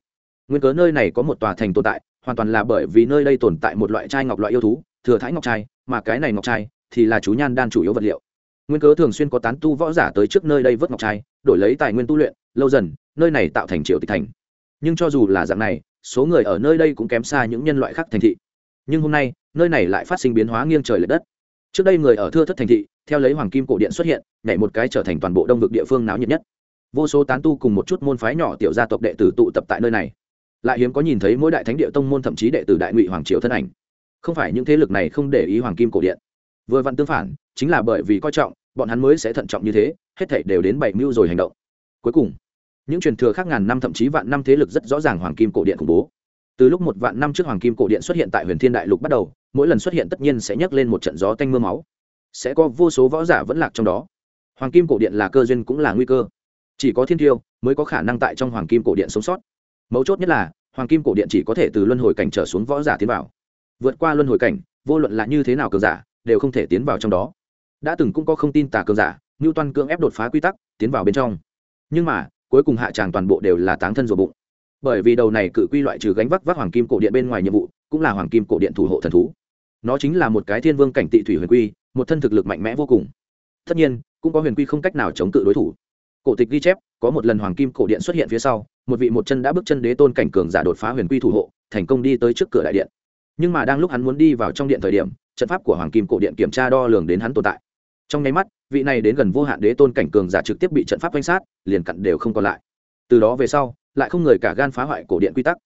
[SPEAKER 1] Nguyên cớ nơi này có một tòa thành tồn tại hoàn toàn là bởi vì nơi đây tồn tại một loại trai ngọc loại yêu thú, thừa thái ngọc trai mà cái này ngọc trai thì là chú nhan đan chủ yếu vật liệu. Nguyên cớ thường xuyên có tán tu võ giả tới trước nơi đây vớt ngọc trai đổi lấy tài nguyên tu luyện, lâu dần, nơi này tạo thành triệu tịch thành. Nhưng cho dù là dạng này, số người ở nơi đây cũng kém xa những nhân loại khác thành thị. Nhưng hôm nay, nơi này lại phát sinh biến hóa nghiêng trời l ệ đất. Trước đây người ở thưa thất thành thị, theo lấy hoàng kim cổ điện xuất hiện, nhảy một cái trở thành toàn bộ đông vực địa phương náo nhiệt nhất. Vô số tán tu cùng một chút môn phái nhỏ tiểu gia tộc đệ tử tụ tập tại nơi này lại hiếm có nhìn thấy mỗi đại thánh địa tông môn, thậm chí đệ tử đại ngụy hoàng triều thân ảnh. Không phải những thế lực này không để ý hoàng kim cổ điện. Vừa vặn tương phản, chính là bởi vì coi trọng, bọn hắn mới sẽ thận trọng như thế, hết thảy đều đến bảy mưu rồi hành động. Cuối cùng, những truyền thừa khác ngàn năm, thậm chí vạn năm thế lực rất rõ ràng hoàng kim cổ điện khủng bố. Từ lúc một vạn năm trước hoàng kim cổ điện xuất hiện tại huyền thiên đại lục bắt đầu, mỗi lần xuất hiện tất nhiên sẽ nhấc lên một trận gió tanh mưa máu. Sẽ có vô số võ giả vẫn lạc trong đó. Hoàng kim cổ điện là cơ duyên cũng là nguy cơ. Chỉ có thiên tiêu mới có khả năng tại trong hoàng kim cổ điện sống sót mấu chốt nhất là, hoàng kim cổ điện chỉ có thể từ luân hồi cảnh trở xuống võ giả tiến vào. Vượt qua luân hồi cảnh, vô luận là như thế nào cường giả, đều không thể tiến vào trong đó. Đã từng cũng có không tin tà cường giả như toàn cưỡng ép đột phá quy tắc, tiến vào bên trong. Nhưng mà, cuối cùng hạ tràng toàn bộ đều là táng thân ruột bụng. Bởi vì đầu này cự quy loại trừ gánh vác vác hoàng kim cổ điện bên ngoài nhiệm vụ, cũng là hoàng kim cổ điện thủ hộ thần thú. Nó chính là một cái thiên vương cảnh tị thủy huyền quy, một thân thực lực mạnh mẽ vô cùng. Tất nhiên, cũng có huyền quy không cách nào chống cự đối thủ. Cổ tịch ghi chép, có một lần hoàng kim cổ điện xuất hiện phía sau một vị một chân đã bước chân đế tôn cảnh cường giả đột phá huyền quy thủ hộ, thành công đi tới trước cửa đại điện. Nhưng mà đang lúc hắn muốn đi vào trong điện thời điểm, trận pháp của hoàng kim cổ điện kiểm tra đo lường đến hắn tồn tại. Trong nháy mắt, vị này đến gần vô hạn đế tôn cảnh cường giả trực tiếp bị trận pháp danh sát, liền cặn đều không còn lại. Từ đó về sau, lại không người cả gan phá hoại cổ điện quy tắc.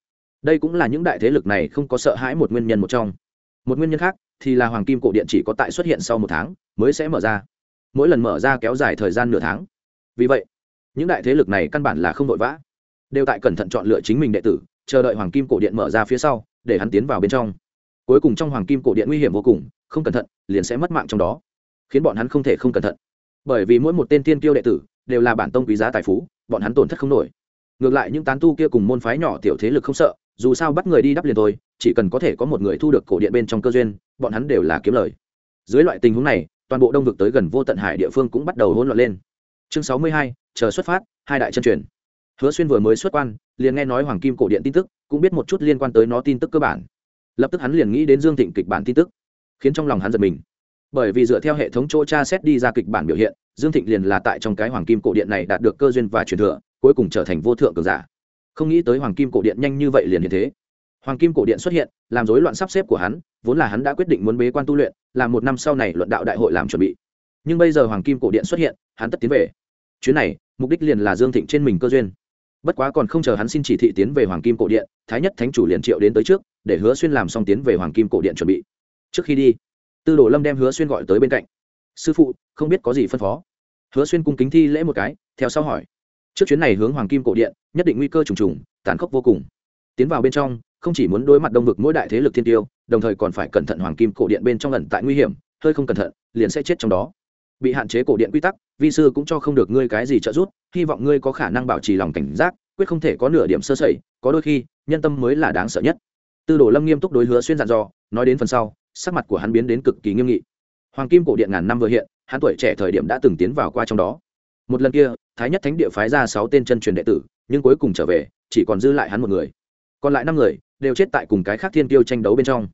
[SPEAKER 1] Đây cũng là những đại thế lực này không có sợ hãi một nguyên nhân một trong. Một nguyên nhân khác thì là hoàng kim cổ điện chỉ có tại xuất hiện sau một tháng mới sẽ mở ra. Mỗi lần mở ra kéo dài thời gian nửa tháng. Vì vậy, những đại thế lực này căn bản là không vội vã đều tại cẩn thận chọn lựa chính mình đệ tử, chờ đợi hoàng kim cổ điện mở ra phía sau, để hắn tiến vào bên trong. Cuối cùng trong hoàng kim cổ điện nguy hiểm vô cùng, không cẩn thận, liền sẽ mất mạng trong đó, khiến bọn hắn không thể không cẩn thận. Bởi vì mỗi một tên tiên kiêu đệ tử đều là bản tông quý giá tài phú, bọn hắn tổn thất không nổi. Ngược lại những tán tu kia cùng môn phái nhỏ tiểu thế lực không sợ, dù sao bắt người đi đắp liền thôi, chỉ cần có thể có một người thu được cổ điện bên trong cơ duyên, bọn hắn đều là kiếm lời. Dưới loại tình huống này, toàn bộ đông vực tới gần vô tận hải địa phương cũng bắt đầu hỗn loạn lên. Chương sáu mươi hai, chờ xuất phát, hai đại chân truyền hứa xuyên vừa mới xuất quan, liền nghe nói hoàng kim cổ điện tin tức, cũng biết một chút liên quan tới nó tin tức cơ bản. Lập tức hắn liền nghĩ đến dương thịnh kịch bản tin tức, khiến trong lòng hắn giật mình. Bởi vì dựa theo hệ thống chỗ tra xét đi ra kịch bản biểu hiện, dương thịnh liền là tại trong cái hoàng kim cổ điện này đạt được cơ duyên và truyền thừa, cuối cùng trở thành vô thượng cường giả. Không nghĩ tới hoàng kim cổ điện nhanh như vậy liền như thế. Hoàng kim cổ điện xuất hiện, làm rối loạn sắp xếp của hắn, vốn là hắn đã quyết định muốn bế quan tu luyện làm một năm sau này luận đạo đại hội làm chuẩn bị. Nhưng bây giờ hoàng kim cổ điện xuất hiện, hắn tất tiến về. Chuyến này, mục đích liền là dương thịnh trên mình cơ duyên bất quá còn không chờ hắn xin chỉ thị tiến về hoàng kim cổ điện, thái nhất thánh chủ liền triệu đến tới trước, để hứa xuyên làm xong tiến về hoàng kim cổ điện chuẩn bị. Trước khi đi, tư đồ lâm đem hứa xuyên gọi tới bên cạnh. Sư phụ, không biết có gì phân phó? Hứa xuyên cung kính thi lễ một cái, theo sau hỏi. Trước chuyến này hướng hoàng kim cổ điện, nhất định nguy cơ trùng trùng, tàn khốc vô cùng. Tiến vào bên trong, không chỉ muốn đối mặt đông vực mỗi đại thế lực thiên tiêu, đồng thời còn phải cẩn thận hoàng kim cổ điện bên trong ẩn tại nguy hiểm, hơi không cẩn thận, liền sẽ chết trong đó bị hạn chế cổ điện quy tắc, vi sư cũng cho không được ngươi cái gì trợ giúp, hy vọng ngươi có khả năng bảo trì lòng cảnh giác, quyết không thể có nửa điểm sơ sẩy, có đôi khi, nhân tâm mới là đáng sợ nhất. Tư đồ lâm nghiêm túc đối hứa xuyên dặn dò, nói đến phần sau, sắc mặt của hắn biến đến cực kỳ nghiêm nghị. Hoàng kim cổ điện ngàn năm vừa hiện, hắn tuổi trẻ thời điểm đã từng tiến vào qua trong đó. Một lần kia, thái nhất thánh địa phái ra sáu tên chân truyền đệ tử, nhưng cuối cùng trở về, chỉ còn dư lại hắn một người. Còn lại năm người, đều chết tại cùng cái khác thiên tiêu tranh đấu bên trong.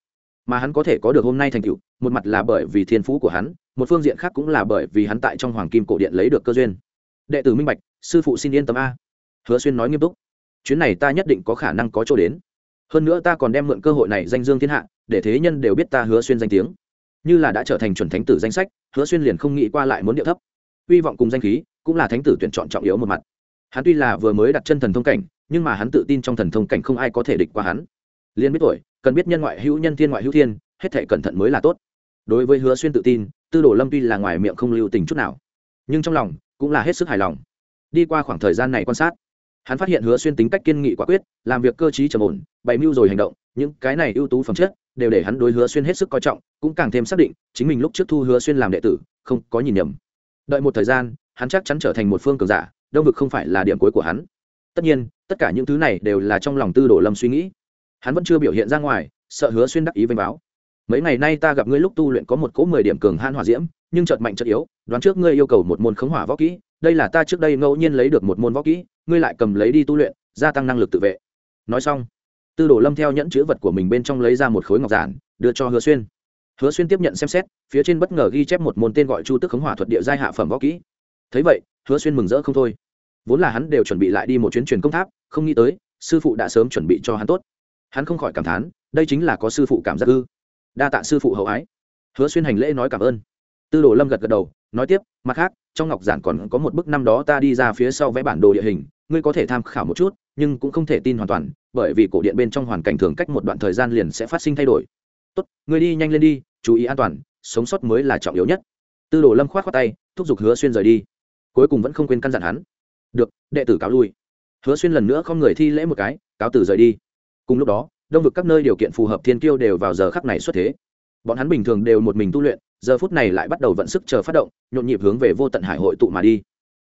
[SPEAKER 1] Mà hắn có thể có được hôm nay thành tựu, một mặt là bởi vì thiên phú của hắn một phương diện khác cũng là bởi vì hắn tại trong hoàng kim cổ điện lấy được cơ duyên. Đệ tử minh bạch, sư phụ xin yên tâm a. Hứa xuyên nói nghiêm túc, chuyến này ta nhất định có khả năng có chỗ đến. Hơn nữa ta còn đem mượn cơ hội này danh dương thiên hạ, để thế nhân đều biết ta hứa xuyên danh tiếng. Như là đã trở thành chuẩn thánh tử danh sách, hứa xuyên liền không nghĩ qua lại muốn điệu thấp. Hy vọng cùng danh khí, cũng là thánh tử tuyển chọn trọng yếu một mặt. Hắn tuy là vừa mới đặt chân thần thông cảnh, nhưng mà hắn tự tin trong thần thông cảnh không ai có thể địch qua hắn. Liên biết tuổi, cần biết nhân ngoại hữu nhân thiên ngoại hữu thiên, hết thể cẩn thận mới là tốt. Đối với hứa xuyên tự tin tư đồ lâm tuy là ngoài miệng không lưu tình chút nào, nhưng trong lòng cũng là hết sức hài lòng. Đi qua khoảng thời gian này quan sát, hắn phát hiện hứa xuyên tính cách kiên nghị quả quyết, làm việc cơ t trầm ổn, bày mưu rồi hành động, những cái này ưu tú phẩm chất đều để hắn đối hứa xuyên hết sức coi trọng, cũng càng thêm xác định chính mình lúc trước thu hứa xuyên làm đệ tử, không có nhìn nhầm. Đợi một thời gian, hắn chắc chắn trở thành một phương cường giả, đông vực không phải là điểm cuối của hắn. Tất nhiên, tất cả những thứ này đều là trong lòng tư đồ lâm suy nghĩ. Hắn vẫn chưa biểu hiện ra ngoài, sợ hứa xuyên đắc ý vênh báo mấy ngày nay ta gặp ngươi lúc tu luyện có một cỗ mười điểm cường han hỏa diễm, nhưng chợt mạnh chợt yếu, đoán trước ngươi yêu cầu một môn khống hỏa võ kỹ, đây là ta trước đây ngẫu nhiên lấy được một môn võ kỹ, ngươi lại cầm lấy đi tu luyện, gia tăng năng lực tự vệ. Nói xong, tư đồ lâm theo nhẫn chữ vật của mình bên trong lấy ra một khối ngọc giản, đưa cho hứa xuyên. Hứa xuyên tiếp nhận xem xét, phía trên bất ngờ ghi chép một môn tên gọi chu tức khống hỏa thuật địa giai hạ phẩm võ kỹ. Thấy vậy, hứa xuyên mừng rỡ không thôi. Vốn là hắn đều chuẩn bị lại đi một chuyến truyền công tháp, không nghĩ tới, sư phụ đã sớm chuẩn bị cho hắn tốt. Hắn không khỏi cảm thán, đây chính là có sư phụ cảm giác ư đa tạ sư phụ hậu ái. Hứa xuyên hành lễ nói cảm ơn. Tư đồ lâm gật gật đầu, nói tiếp, mặt khác, trong ngọc giản còn có một bức năm đó ta đi ra phía sau vẽ bản đồ địa hình, ngươi có thể tham khảo một chút, nhưng cũng không thể tin hoàn toàn, bởi vì cổ điện bên trong hoàn cảnh thường cách một đoạn thời gian liền sẽ phát sinh thay đổi. Tốt, ngươi đi nhanh lên đi, chú ý an toàn, sống sót mới là trọng yếu nhất. Tư đồ lâm k h o á t khoác tay, thúc giục hứa xuyên rời đi. Cuối cùng vẫn không quên căn dặn hắn. Được, đệ tử cáo lui. Hứa xuyên lần nữa không người thi lễ một cái, cáo tử rời đi. Cùng lúc đó đông vực các nơi điều kiện phù hợp thiên kiêu đều vào giờ khắc này xuất thế. Bọn hắn bình thường đều một mình tu luyện, giờ phút này lại bắt đầu vận sức chờ phát động, nhộn nhịp hướng về vô tận hải hội tụ mà đi.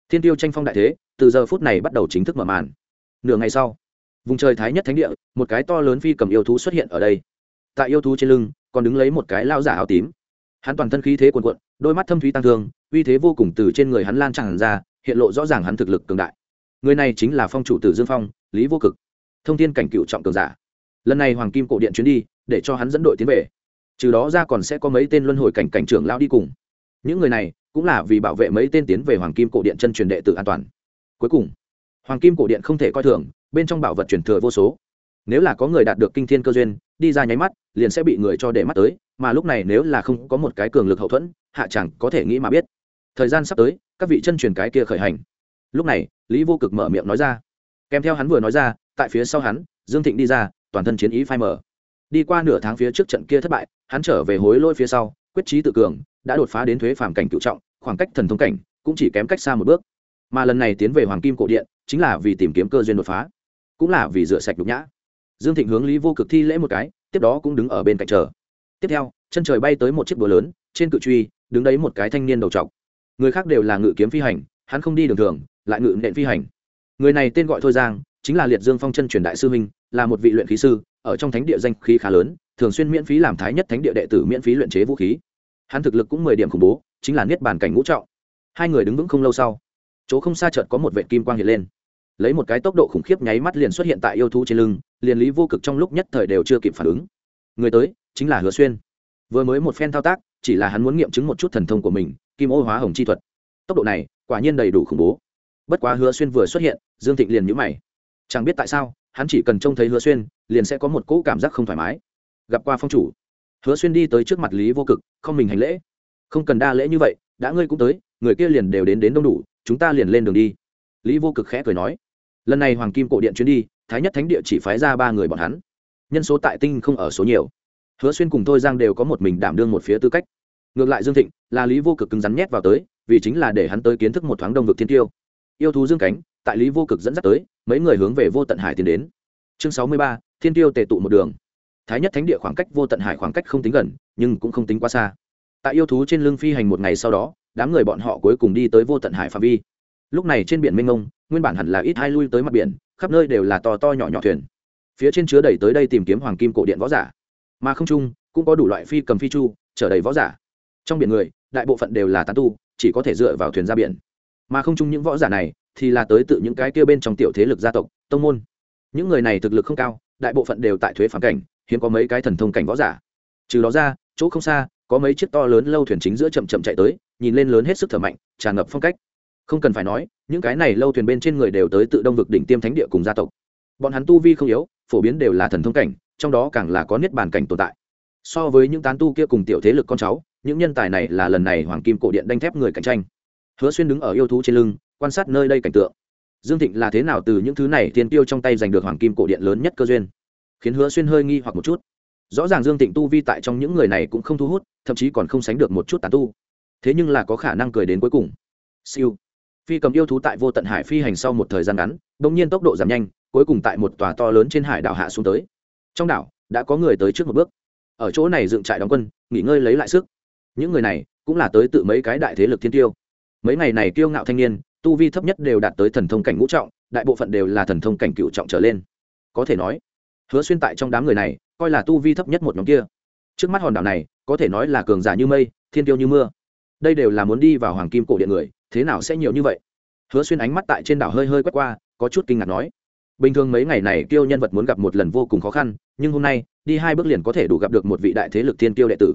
[SPEAKER 1] Thiên tiêu tranh phong đại thế, từ giờ phút này bắt đầu chính thức mở màn. Nửa ngày sau, vùng trời thái nhất thánh địa, một cái to lớn phi cầm yêu thú xuất hiện ở đây. Tại yêu thú trên lưng, còn đứng lấy một cái lao giả áo tím. Hắn toàn thân khí thế cuồn cuộn, đôi mắt thâm thúy tăng thương, uy thế vô cùng từ trên người hắn lan tràn ra, hiện lộ rõ ràng hắn thực lực cường đại. Người này chính là phong chủ tử dương phong, lý vô cực. Thông thiên cảnh cựu trọng cường giả lần này hoàng kim cổ điện chuyến đi, để cho hắn dẫn đội tiến về. Trừ đó ra còn sẽ có mấy tên luân hồi cảnh cảnh trưởng lao đi cùng. Những người này cũng là vì bảo vệ mấy tên tiến về hoàng kim cổ điện chân truyền đệ tử an toàn. Cuối cùng, hoàng kim cổ điện không thể coi thường, bên trong bảo vật truyền thừa vô số. Nếu là có người đạt được kinh thiên cơ duyên, đi ra nháy mắt, liền sẽ bị người cho để mắt tới, mà lúc này nếu là không có một cái cường lực hậu thuẫn, hạ chẳng có thể nghĩ mà biết. Thời gian sắp tới, các vị chân truyền cái kia khởi hành. Lúc này, lý vô cực mở miệng nói ra. Kèm theo hắn vừa nói ra, tại phía sau hắn, dương thịnh đi ra toàn thân chiến ý phai mờ, đi qua nửa tháng phía trước trận kia thất bại hắn trở về hối lôi phía sau quyết trí tự cường đã đột phá đến thuế phàm cảnh cựu trọng khoảng cách thần thông cảnh cũng chỉ kém cách xa một bước. Mà lần này tiến về hoàng kim cổ điện chính là vì tìm kiếm cơ duyên đột phá cũng là vì rửa sạch nhục nhã. Dương thịnh hướng lý vô cực thi lễ một cái tiếp đó cũng đứng ở bên cạnh chờ. Tiếp theo chân trời bay tới một chiếc búa lớn trên cự truy đứng đấy một cái thanh niên đầu trọc. Người khác đều là ngự kiếm phi hành hắn không đi đường thường lại ngự nện phi hành. Người này tên gọi thôi giang chính là liệt dương phong chân truyền đại sư minh là một vị luyện khí sư, ở trong thánh địa danh khí khá lớn, thường xuyên miễn phí làm thái nhất thánh địa đệ tử miễn phí luyện chế vũ khí. Hắn thực lực cũng mười điểm khủng bố, chính là niết bàn cảnh ngũ trọng. Hai người đứng vững không lâu sau, chỗ không xa chợt có một vệ kim quang hiện lên. Lấy một cái tốc độ khủng khiếp nháy mắt liền xuất hiện tại yêu thú trên lưng, liền lý vô cực trong lúc nhất thời đều chưa kịp phản ứng. Người tới, chính là hứa xuyên. Vừa mới một phen thao tác, chỉ là hắn muốn nghiệm chứng một chút thần thông của mình, kim ô hóa hồng chi thuật. Tốc độ này, quả nhiên đầy đủ khủng bố. Bất quá hứa xuyên vừa xuất hiện, dương thịnh liền nhũ mày chẳng biết tại sao, hắn chỉ cần trông thấy hứa xuyên, liền sẽ có một cỗ cảm giác không thoải mái. Gặp qua phong chủ. Hứa xuyên đi tới trước mặt lý vô cực, không mình hành lễ. Không cần đa lễ như vậy, đã ngươi cũng tới, người kia liền đều đến đến đông đủ, chúng ta liền lên đường đi. Lý vô cực khẽ cười nói. Lần này hoàng kim cổ điện chuyến đi, thái nhất thánh địa chỉ phái ra ba người bọn hắn. Nhân số tại tinh không ở số nhiều. Hứa xuyên cùng thôi giang đều có một mình đảm đương một phía tư cách. Ngược lại dương thịnh, là lý vô cực cứng rắn nhét vào tới, vì chính là để hắn tới kiến thức một thoáng đông vực thiên tiêu. Yêu thú dương cánh, tại lý vô cực dẫn dắt tới mấy người hướng về vô tận hải tiến đến. Chương sáu mươi ba, thiên tiêu tề tụ một đường. Thái nhất thánh địa khoảng cách vô tận hải khoảng cách không tính gần, nhưng cũng không tính quá xa. Tại yêu thú trên lưng phi hành một ngày sau đó, đám người bọn họ cuối cùng đi tới vô tận hải phạm vi. Lúc này trên biển mênh mông, nguyên bản hẳn là ít hai lui tới mặt biển, khắp nơi đều là to to nhỏ nhỏ thuyền. Phía trên chứa đầy tới đây tìm kiếm hoàng kim cổ điện võ giả. Mà không chung cũng có đủ loại phi cầm phi chu, chở đầy võ giả. Trong biển người, đại bộ phận đều là tán tu, chỉ có thể dựa vào thuyền ra biển. Mà không chung những võ giả này thì là tới tự những cái kia bên trong tiểu thế lực gia tộc, tông môn. Những người này thực lực không cao, đại bộ phận đều tại thuế phản cảnh, hiếm có mấy cái thần thông cảnh võ giả. Trừ đó ra, chỗ không xa, có mấy chiếc to lớn lâu thuyền chính giữa chậm chậm chạy tới, nhìn lên lớn hết sức thở mạnh, tràn ngập phong cách. Không cần phải nói, những cái này lâu thuyền bên trên người đều tới tự đông vực đỉnh tiêm thánh địa cùng gia tộc. Bọn hắn tu vi không yếu, phổ biến đều là thần thông cảnh, trong đó càng là có niết bàn cảnh tồn tại. So với những tán tu kia cùng tiểu thế lực con cháu, những nhân tài này là lần này hoàng kim cổ điện đanh thép người cạnh tranh. Hứa xuyên đứng ở yêu thú trên lưng quan sát nơi đây cảnh tượng. Dương thịnh là thế nào từ những thứ này tiền tiêu trong tay giành được hoàng kim cổ điện lớn nhất cơ duyên? Khiến hứa xuyên hơi nghi hoặc một chút. Rõ ràng dương thịnh tu vi tại trong những người này cũng không thu hút, thậm chí còn không sánh được một chút tán tu. Thế nhưng là có khả năng cười đến cuối cùng. Siêu. Phi cầm yêu thú tại vô tận hải phi hành sau một thời gian ngắn đ ỗ n g nhiên tốc độ giảm nhanh, cuối cùng tại một tòa to lớn trên hải đảo hạ xuống tới. Trong đảo, đã có người tới trước một bước. Ở chỗ này dựng trại đóng quân, nghỉ ngơi lấy lại sức. Những người này cũng là tới tự mấy cái đại thế lực thiên tiêu. Mấy ngày này kiêu ngạo thanh niên tu vi thấp nhất đều đạt tới thần thông cảnh ngũ trọng, đại bộ phận đều là thần thông cảnh cựu trọng trở lên. Có thể nói, hứa xuyên tại trong đám người này, coi là tu vi thấp nhất một nhóm kia. Trước mắt hòn đảo này, có thể nói là cường giả như mây, thiên tiêu như mưa. Đây đều là muốn đi vào hoàng kim cổ điện người, thế nào sẽ nhiều như vậy? Hứa xuyên ánh mắt tại trên đảo hơi hơi quét qua, có chút kinh ngạc nói. Bình thường mấy ngày này tiêu nhân vật muốn gặp một lần vô cùng khó khăn, nhưng hôm nay, đi hai bước liền có thể đủ gặp được một vị đại thế lực thiên tiêu đệ tử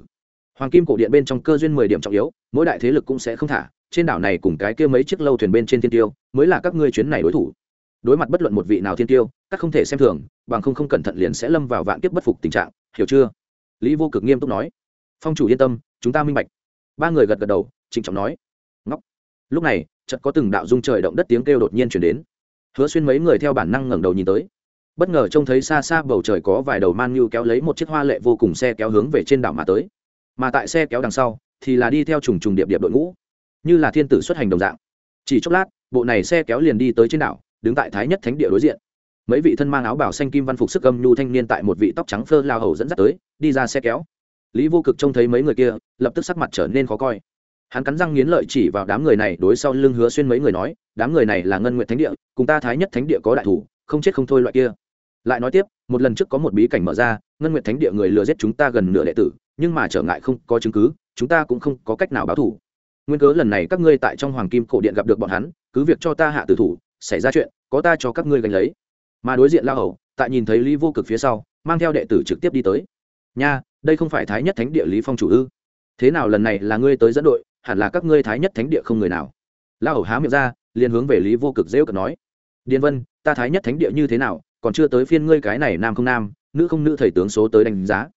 [SPEAKER 1] hoàng kim cổ điện bên trong cơ duyên mười điểm trọng yếu, mỗi đại thế lực cũng sẽ không thả, trên đảo này cùng cái kia mấy chiếc lâu thuyền bên trên thiên tiêu, mới là các ngươi chuyến này đối thủ. Đối mặt bất luận một vị nào thiên tiêu, các không thể xem thường, bằng không không cẩn thận liền sẽ lâm vào vạn kiếp bất phục tình trạng, hiểu chưa? Lý vô cực nghiêm túc nói. Phong chủ yên tâm, chúng ta minh bạch. Ba người gật gật đầu, trịnh trọng nói. Ngóc. Lúc này, chợt có từng đạo dung trời động đất tiếng kêu đột nhiên chuyển đến. Hứa xuyên mấy người theo bản năng ngẩng đầu nhìn tới. Bất ngờ trông thấy xa xa bầu trời có vài đầu man như kéo lấy một chiếc hoa lệ vô cùng xe kéo hướng về trên đảo mà tới mà tại xe kéo đằng sau thì là đi theo trùng trùng điệp điệp đội ngũ, như là thiên tử xuất hành đồng dạng. Chỉ chốc lát, bộ này xe kéo liền đi tới trên đảo, đứng tại thái nhất thánh địa đối diện. Mấy vị thân mang áo bảo xanh kim văn phục sức âm nhu thanh niên tại một vị tóc trắng phơ lao hầu dẫn dắt tới, đi ra xe kéo. Lý vô cực trông thấy mấy người kia, lập tức sắc mặt trở nên khó coi. Hắn cắn răng nghiến lợi chỉ vào đám người này, đối sau lưng hứa xuyên mấy người nói, đám người này là ngân nguyện thánh địa, cùng ta thái nhất thánh địa có đại thủ, không chết không thôi loại kia. Lại nói tiếp, một lần trước có một bí cảnh mở ra, ngân nguyện thánh địa người lừa giết chúng ta gần nửa đệ tử nhưng mà trở ngại không có chứng cứ, chúng ta cũng không có cách nào báo thủ. Nguyên cớ lần này các ngươi tại trong hoàng kim cổ điện gặp được bọn hắn, cứ việc cho ta hạ tử thủ, xảy ra chuyện, có ta cho các ngươi gánh lấy. Mà đối diện lao hầu, tại nhìn thấy lý vô cực phía sau, mang theo đệ tử trực tiếp đi tới. Nha, đây không phải thái nhất thánh địa lý phong chủ ư? Thế nào lần này là ngươi tới dẫn đội, hẳn là các ngươi thái nhất thánh địa không người nào? La hầu há miệng ra, liền hướng về lý vô cực dễ cực nói. Điền vân, ta thái nhất thánh địa như thế nào, còn chưa tới phiên ngươi cái này nam không nam, nữ không nữ thầy tướng số tới đánh giá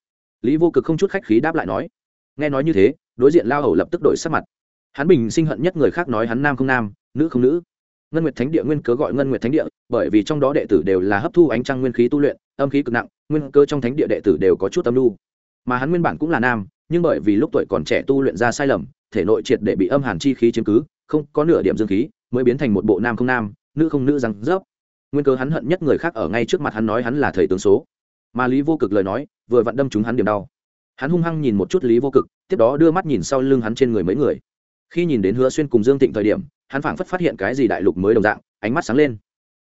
[SPEAKER 1] lý vô cực không chút khách khí đáp lại nói nghe nói như thế đối diện lao hầu lập tức đổi sắc mặt hắn bình sinh hận nhất người khác nói hắn nam không nam nữ không nữ ngân nguyệt thánh địa nguyên cớ gọi ngân nguyệt thánh địa bởi vì trong đó đệ tử đều là hấp thu ánh trăng nguyên khí tu luyện âm khí cực nặng nguyên cơ trong thánh địa đệ tử đều có chút âm lưu mà hắn nguyên bản cũng là nam nhưng bởi vì lúc tuổi còn trẻ tu luyện ra sai lầm thể nội triệt để bị âm hàn chi khí chiếm cứ không có nửa điểm dương khí mới biến thành một bộ nam không nam nữ không nữ răng rớp nguyên cớ hắn hận nhất người khác ở ngay trước mặt hắn nói hắn là thầy tướng số mà lý vô cực lời nói vừa vặn đâm chúng hắn điểm đau hắn hung hăng nhìn một chút lý vô cực tiếp đó đưa mắt nhìn sau lưng hắn trên người mấy người khi nhìn đến hứa xuyên cùng dương tịnh thời điểm hắn phảng phất phát hiện cái gì đại lục mới đồng dạng ánh mắt sáng lên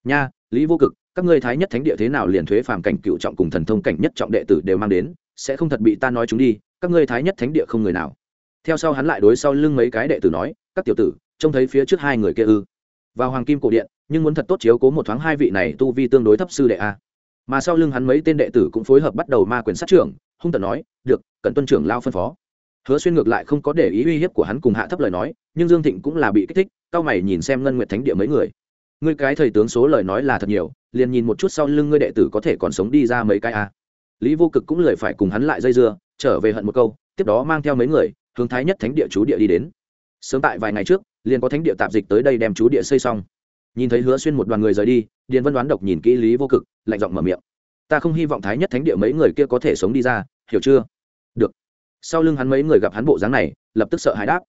[SPEAKER 1] nha lý vô cực các ngươi thái nhất thánh địa thế nào liền thuế phàm cảnh cựu trọng cùng thần thông cảnh nhất trọng đệ tử đều mang đến sẽ không thật bị ta nói chúng đi các ngươi thái nhất thánh địa không người nào theo sau hắn lại đối sau lưng mấy cái đệ tử nói các tiểu tử trông thấy phía trước hai người kia ư vào hoàng kim cổ điện nhưng muốn thật tốt chiếu cố một thoáng hai vị này tu vi tương đối thấp sư đệ a mà sau lưng hắn mấy tên đệ tử cũng phối hợp bắt đầu ma quyền sát trưởng, hung tận nói, được cận tuân trưởng lao phân phó. Hứa xuyên ngược lại không có để ý uy hiếp của hắn cùng hạ thấp lời nói, nhưng dương thịnh cũng là bị kích thích, cao mày nhìn xem ngân nguyệt thánh địa mấy người. Ngươi cái thầy tướng số lời nói là thật nhiều, liền nhìn một chút sau lưng ngươi đệ tử có thể còn sống đi ra mấy cái a lý vô cực cũng lời phải cùng hắn lại dây dưa, trở về hận một câu, tiếp đó mang theo mấy người, hướng thái nhất thánh địa chú địa đi đến. Sớm tại vài ngày trước, liền có thánh địa tạp dịch tới đây đem chú địa xây xong nhìn thấy hứa xuyên một đoàn người rời đi, điền vân đoán độc nhìn kỹ lý vô cực, lạnh giọng mở miệng. Ta không hy vọng thái nhất thánh địa mấy người kia có thể sống đi ra, hiểu chưa? Được. Sau lưng hắn mấy người gặp hắn bộ dáng này, lập tức sợ hãi đáp.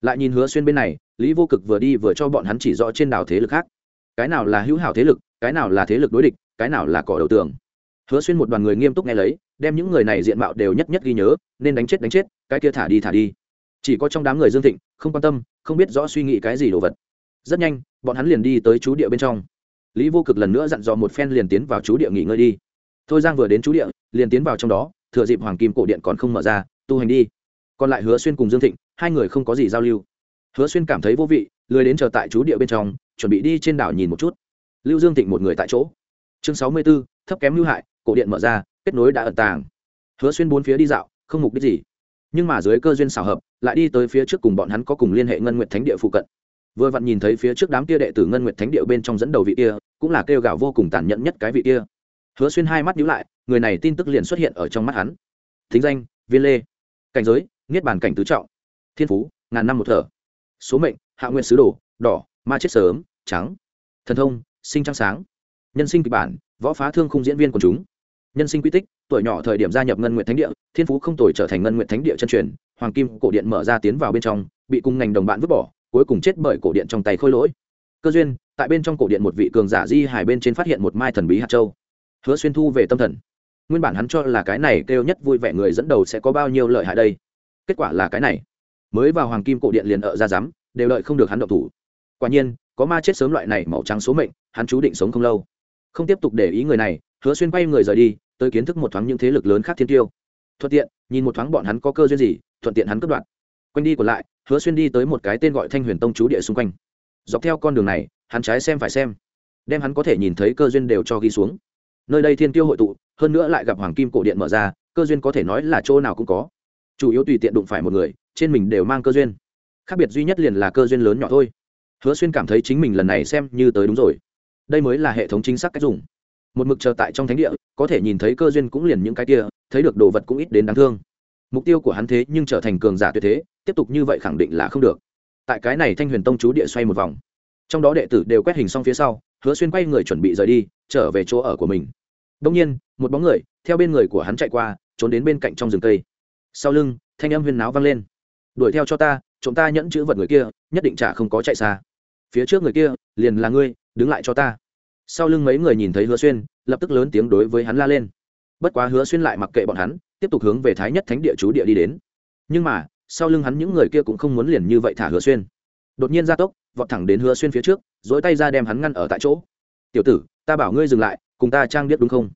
[SPEAKER 1] Lại nhìn hứa xuyên bên này, lý vô cực vừa đi vừa cho bọn hắn chỉ rõ trên đảo thế lực khác. Cái nào là hữu hảo thế lực, cái nào là thế lực đối địch, cái nào là cỏ đầu tường. Hứa xuyên một đoàn người nghiêm túc nghe lấy, đem những người này diện mạo đều nhất nhất ghi nhớ, nên đánh chết đánh chết, cái kia thả đi thả đi. Chỉ có trong đám người dương thịnh, không quan tâm, không biết rõ suy nghĩ cái gì đồ vật rất nhanh, bọn hắn liền đi tới chú địa bên trong. Lý vô cực lần nữa dặn dò một phen liền tiến vào chú địa nghỉ ngơi đi. Thôi giang vừa đến chú địa, liền tiến vào trong đó, thừa dịp hoàng kim cổ điện còn không mở ra, tu hành đi. Còn lại hứa xuyên cùng dương thịnh, hai người không có gì giao lưu. Hứa xuyên cảm thấy vô vị, lười đến chờ tại chú địa bên trong, chuẩn bị đi trên đảo nhìn một chút. Lưu dương thịnh một người tại chỗ. Chương sáu mươi b ố thấp kém lưu hại, cổ điện mở ra, kết nối đã ẩn tàng. Hứa xuyên bốn phía đi dạo, không mục đích gì. Nhưng mà dưới cơ duyên xảo hợp, lại đi tới phía trước cùng bọn hắn có cùng liên hệ ngân nguyện thánh địa phụ cận vừa vặn nhìn thấy phía trước đám kia đệ tử ngân nguyện thánh địa bên trong dẫn đầu vị kia, cũng là kêu gào vô cùng tàn nhẫn nhất cái vị kia. Hứa xuyên hai mắt nhíu lại, người này tin tức liền xuất hiện ở trong mắt hắn. Thính danh, viên lê. Cảnh giới, niết bàn cảnh tứ trọng. Thiên phú, ngàn năm một thở. Số mệnh, hạ nguyện sứ đồ, đỏ, ma chết sớm, trắng. Thần thông, sinh trăng sáng. Nhân sinh kịch bản, võ phá thương khung diễn viên của chúng. Nhân sinh quy tích, tuổi nhỏ thời điểm gia nhập ngân nguyện thánh địa, thiên phú không tuổi trở thành ngân nguyện thánh địa chân truyền, hoàng kim cổ điện mở ra tiến vào bên trong, bị cùng ngành đồng bạn vứt bỏ cuối cùng chết bởi cổ điện trong tay khôi lỗi. Cơ duyên, tại bên trong cổ điện một vị cường giả di hải bên trên phát hiện một mai thần bí hạt châu. Hứa xuyên thu về tâm thần. Nguyên bản hắn cho là cái này kêu nhất vui vẻ người dẫn đầu sẽ có bao nhiêu lợi hại đây? Kết quả là cái này. Mới vào hoàng kim cổ điện liền ở ra rắm đều lợi không được hắn động thủ. Quả nhiên, có ma chết sớm loại này màu trắng số mệnh, hắn chú định sống không lâu. Không tiếp tục để ý người này, hứa xuyên quay người rời đi, tới kiến thức một thoáng những thế lực lớn khác thiên tiêu. Thuận tiện, nhìn một thoáng bọn hắn có cơ duyên gì, thuận tiện hắn cất đoạn quanh đi còn lại hứa xuyên đi tới một cái tên gọi thanh huyền tông chú địa xung quanh. Dọc theo con đường này, hắn trái xem phải xem, đem hắn có thể nhìn thấy cơ duyên đều cho ghi xuống. Nơi đây thiên tiêu hội tụ, hơn nữa lại gặp hoàng kim cổ điện mở ra, cơ duyên có thể nói là chỗ nào cũng có. Chủ yếu tùy tiện đụng phải một người, trên mình đều mang cơ duyên. Khác biệt duy nhất liền là cơ duyên lớn nhỏ thôi. Hứa xuyên cảm thấy chính mình lần này xem như tới đúng rồi. Đây mới là hệ thống chính xác cách dùng. Một mực chờ tại trong thánh địa, có thể nhìn thấy cơ duyên cũng liền những cái kia, thấy được đồ vật cũng ít đến đáng thương mục tiêu của hắn thế nhưng trở thành cường giả tuyệt thế, tiếp tục như vậy khẳng định là không được. Tại cái này thanh huyền tông chú địa xoay một vòng. Trong đó đệ tử đều quét hình xong phía sau, hứa xuyên quay người chuẩn bị rời đi, trở về chỗ ở của mình. Đông nhiên, một bóng người theo bên người của hắn chạy qua, trốn đến bên cạnh trong rừng cây. Sau lưng, thanh âm huyên náo vang lên. Đuổi theo cho ta chúng ta nhẫn chữ vật người kia, nhất định chả không có chạy xa. Phía trước người kia, liền là ngươi, đứng lại cho ta. Sau lưng mấy người nhìn thấy hứa xuyên, lập tức lớn tiếng đối với hắn la lên. Bất quá hứa xuyên lại mặc kệ bọn hắn tiếp tục hướng về thái nhất thánh địa chú địa đi đến. Nhưng mà, sau lưng hắn những người kia cũng không muốn liền như vậy thả hứa xuyên. Đột nhiên gia tốc, vọt thẳng đến hứa xuyên phía trước, dỗi tay ra đem hắn ngăn ở tại chỗ. Tiểu tử, ta bảo ngươi dừng lại, cùng ta trang biết đúng không?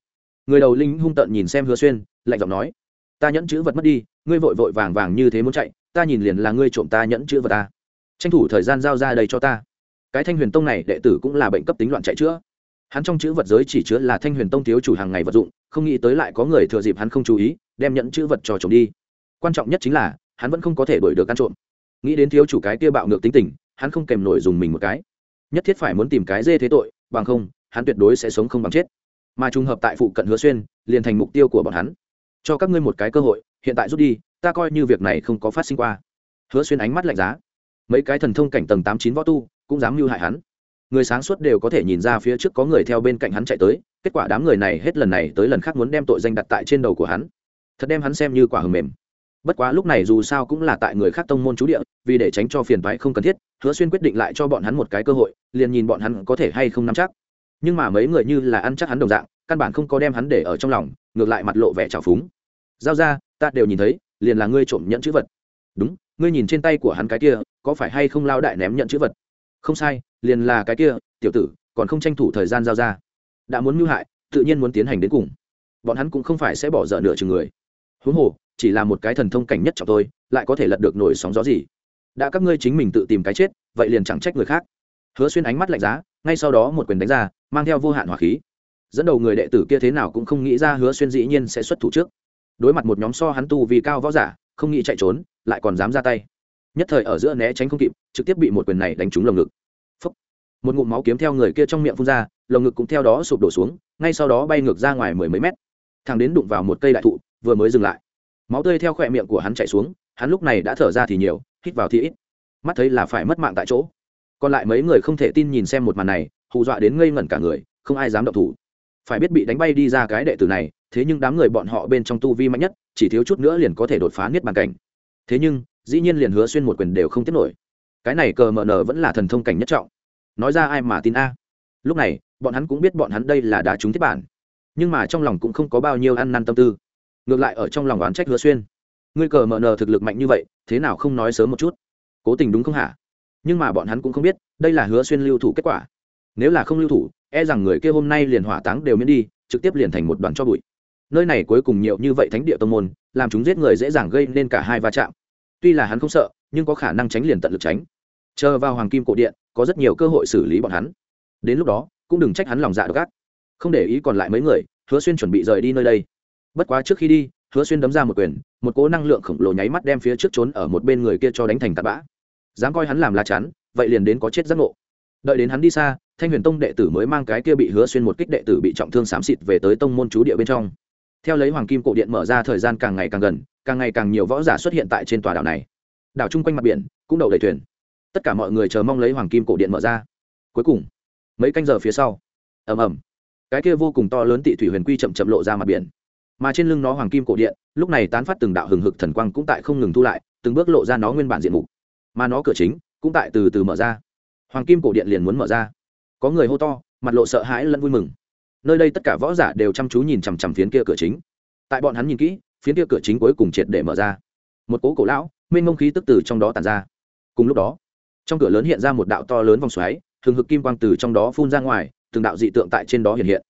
[SPEAKER 1] Người đầu linh hung tợn nhìn xem hứa xuyên, lạnh giọng nói. Ta nhẫn chữ vật mất đi, ngươi vội vội vàng vàng như thế muốn chạy, ta nhìn liền là ngươi trộm ta nhẫn chữ vật ta. Tranh thủ thời gian giao ra đây cho ta. Cái thanh huyền tông này đệ tử cũng là bệnh cấp tính loạn chạy chữa. Hắn trong chữ vật giới chỉ chứa là thanh huyền tông thiếu chủ hàng ngày vật dụng không nghĩ tới lại có người thừa dịp hắn không chú ý, đem nhận chữ vật cho chồng đi. Quan trọng nhất chính là, hắn vẫn không có thể đuổi được ăn trộm. Nghĩ đến thiếu chủ cái kia bạo ngược tính tình, hắn không kèm nổi dùng mình một cái. Nhất thiết phải muốn tìm cái dê thế tội, bằng không, hắn tuyệt đối sẽ sống không bằng chết. Mà trùng hợp tại phụ cận hứa xuyên, liền thành mục tiêu của bọn hắn. Cho các ngươi một cái cơ hội, hiện tại rút đi, ta coi như việc này không có phát sinh qua. Hứa xuyên ánh mắt lạnh giá. Mấy cái thần thông cảnh tầng tám chín võ tu, cũng dám mưu hại hắn người sáng suốt đều có thể nhìn ra phía trước có người theo bên cạnh hắn chạy tới, kết quả đám người này hết lần này tới lần khác muốn đem tội danh đặt tại trên đầu của hắn. Thật đem hắn xem như quả hầm mềm. Bất quá lúc này dù sao cũng là tại người khác tông môn chú địa, vì để tránh cho phiền toái không cần thiết, hứa xuyên quyết định lại cho bọn hắn một cái cơ hội, liền nhìn bọn hắn có thể hay không nắm chắc. Nhưng mà mấy người như là ăn chắc hắn đồng dạng, căn bản không có đem hắn để ở trong lòng, ngược lại mặt lộ vẻ trào phúng. Giao ra, ta đều nhìn thấy, liền là ngươi trộm nhận chữ vật. Đúng, ngươi nhìn trên tay của hắn cái kia, có phải hay không lao đại ném nhận chữ vật? Không sai, liền là cái kia, tiểu tử, còn không tranh thủ thời gian giao ra. Đã muốn mưu hại, tự nhiên muốn tiến hành đến cùng. Bọn hắn cũng không phải sẽ bỏ dở nửa chừng người. Huống hồ, chỉ là một cái thần thông cảnh nhất trọng tôi lại có thể lật được nổi sóng gió gì. Đã các ngươi chính mình tự tìm cái chết, vậy liền chẳng trách người khác. Hứa xuyên ánh mắt lạnh giá, ngay sau đó một quyền đánh ra, mang theo vô hạn hỏa khí. Dẫn đầu người đệ tử kia thế nào cũng không nghĩ ra hứa xuyên dĩ nhiên sẽ xuất thủ trước. Đối mặt một nhóm so hắn tu vì cao võ giả, không nghĩ chạy trốn, lại còn dám ra tay nhất thời ở giữa né tránh không kịp, trực tiếp bị một quyền này đánh trúng lồng ngực. Phốc. một ngụm máu kiếm theo người kia trong miệng phun ra, lồng ngực cũng theo đó sụp đổ xuống, ngay sau đó bay ngược ra ngoài mười mấy mét. Thằng đến đụng vào một cây đại thụ, vừa mới dừng lại. Máu tươi theo khỏe miệng của hắn chạy xuống, hắn lúc này đã thở ra thì nhiều, hít vào thì ít. Mắt thấy là phải mất mạng tại chỗ. Còn lại mấy người không thể tin nhìn xem một màn này, hù dọa đến ngây ngẩn cả người, không ai dám động thủ. Phải biết bị đánh bay đi ra cái đệ tử này, thế nhưng đám người bọn họ bên trong tu vi mạnh nhất, chỉ thiếu chút nữa liền có thể đột phá niết bàn cảnh. Thế nhưng dĩ nhiên liền hứa xuyên một quyền đều không tiếp nổi. Cái này cờ mờ nờ vẫn là thần thông cảnh nhất trọng. Nói ra ai mà tin a? Lúc này, bọn hắn cũng biết bọn hắn đây là đá trúng thiết bản. Nhưng mà trong lòng cũng không có bao nhiêu ăn năn tâm tư. Ngược lại ở trong lòng oán trách hứa xuyên. Ngươi cờ mờ nờ thực lực mạnh như vậy, thế nào không nói sớm một chút? Cố tình đúng không hả? Nhưng mà bọn hắn cũng không biết, đây là hứa xuyên lưu thủ kết quả. Nếu là không lưu thủ e rằng người kia hôm nay liền hỏa táng đều miễn đi, trực tiếp liền thành một đoàn cho bụi. Nơi này cuối cùng nhiều như vậy thánh địa tông môn, làm chúng giết người dễ dàng gây nên cả hai va chạm tuy là hắn không sợ, nhưng có khả năng tránh liền tận lực tránh. Chờ vào hoàng kim cổ điện, có rất nhiều cơ hội xử lý bọn hắn. Đến lúc đó, cũng đừng trách hắn lòng dạ độc ác. Không để ý còn lại mấy người, hứa xuyên chuẩn bị rời đi nơi đây. Bất quá trước khi đi, hứa xuyên đấm ra một quyền, một cỗ năng lượng khổng lồ nháy mắt đem phía trước trốn ở một bên người kia cho đánh thành tạt bã. Dám coi hắn làm lá chắn, vậy liền đến có chết giác ngộ. Đợi đến hắn đi xa, thanh huyền tông đệ tử mới mang cái kia bị hứa xuyên một kích đệ tử bị trọng thương xám xịt về tới tông môn chú địa bên trong. Theo lấy hoàng kim cổ điện mở ra thời gian càng ngày càng gần càng ngày càng nhiều võ giả xuất hiện tại trên tòa đảo này. Đảo chung quanh mặt biển cũng đậu đầy thuyền. Tất cả mọi người chờ mong lấy hoàng kim cổ điện mở ra. Cuối cùng, mấy canh giờ phía sau, ầm ầm, cái kia vô cùng to lớn tị thủy huyền quy chậm chậm lộ ra mặt biển. Mà trên lưng nó hoàng kim cổ điện, lúc này tán phát từng đạo hừng hực thần quang cũng tại không ngừng thu lại, từng bước lộ ra nó nguyên bản diện mục. Mà nó cửa chính cũng tại từ từ mở ra. Hoàng kim cổ điện liền muốn mở ra. Có người hô to, mặt lộ sợ hãi lẫn vui mừng. Nơi đây tất cả võ giả đều chăm chú nhìn chằm chằm phiến kia cửa chính. Tại bọn hắn nhìn kỹ phiến kia cửa chính cuối cùng triệt để mở ra. Một cố cổ lão, mênh mông khí tức từ trong đó tàn ra. Cùng lúc đó, trong cửa lớn hiện ra một đạo to lớn vòng xoáy thường hực kim quang từ trong đó phun ra ngoài, từng đạo dị tượng tại trên đó hiện hiện.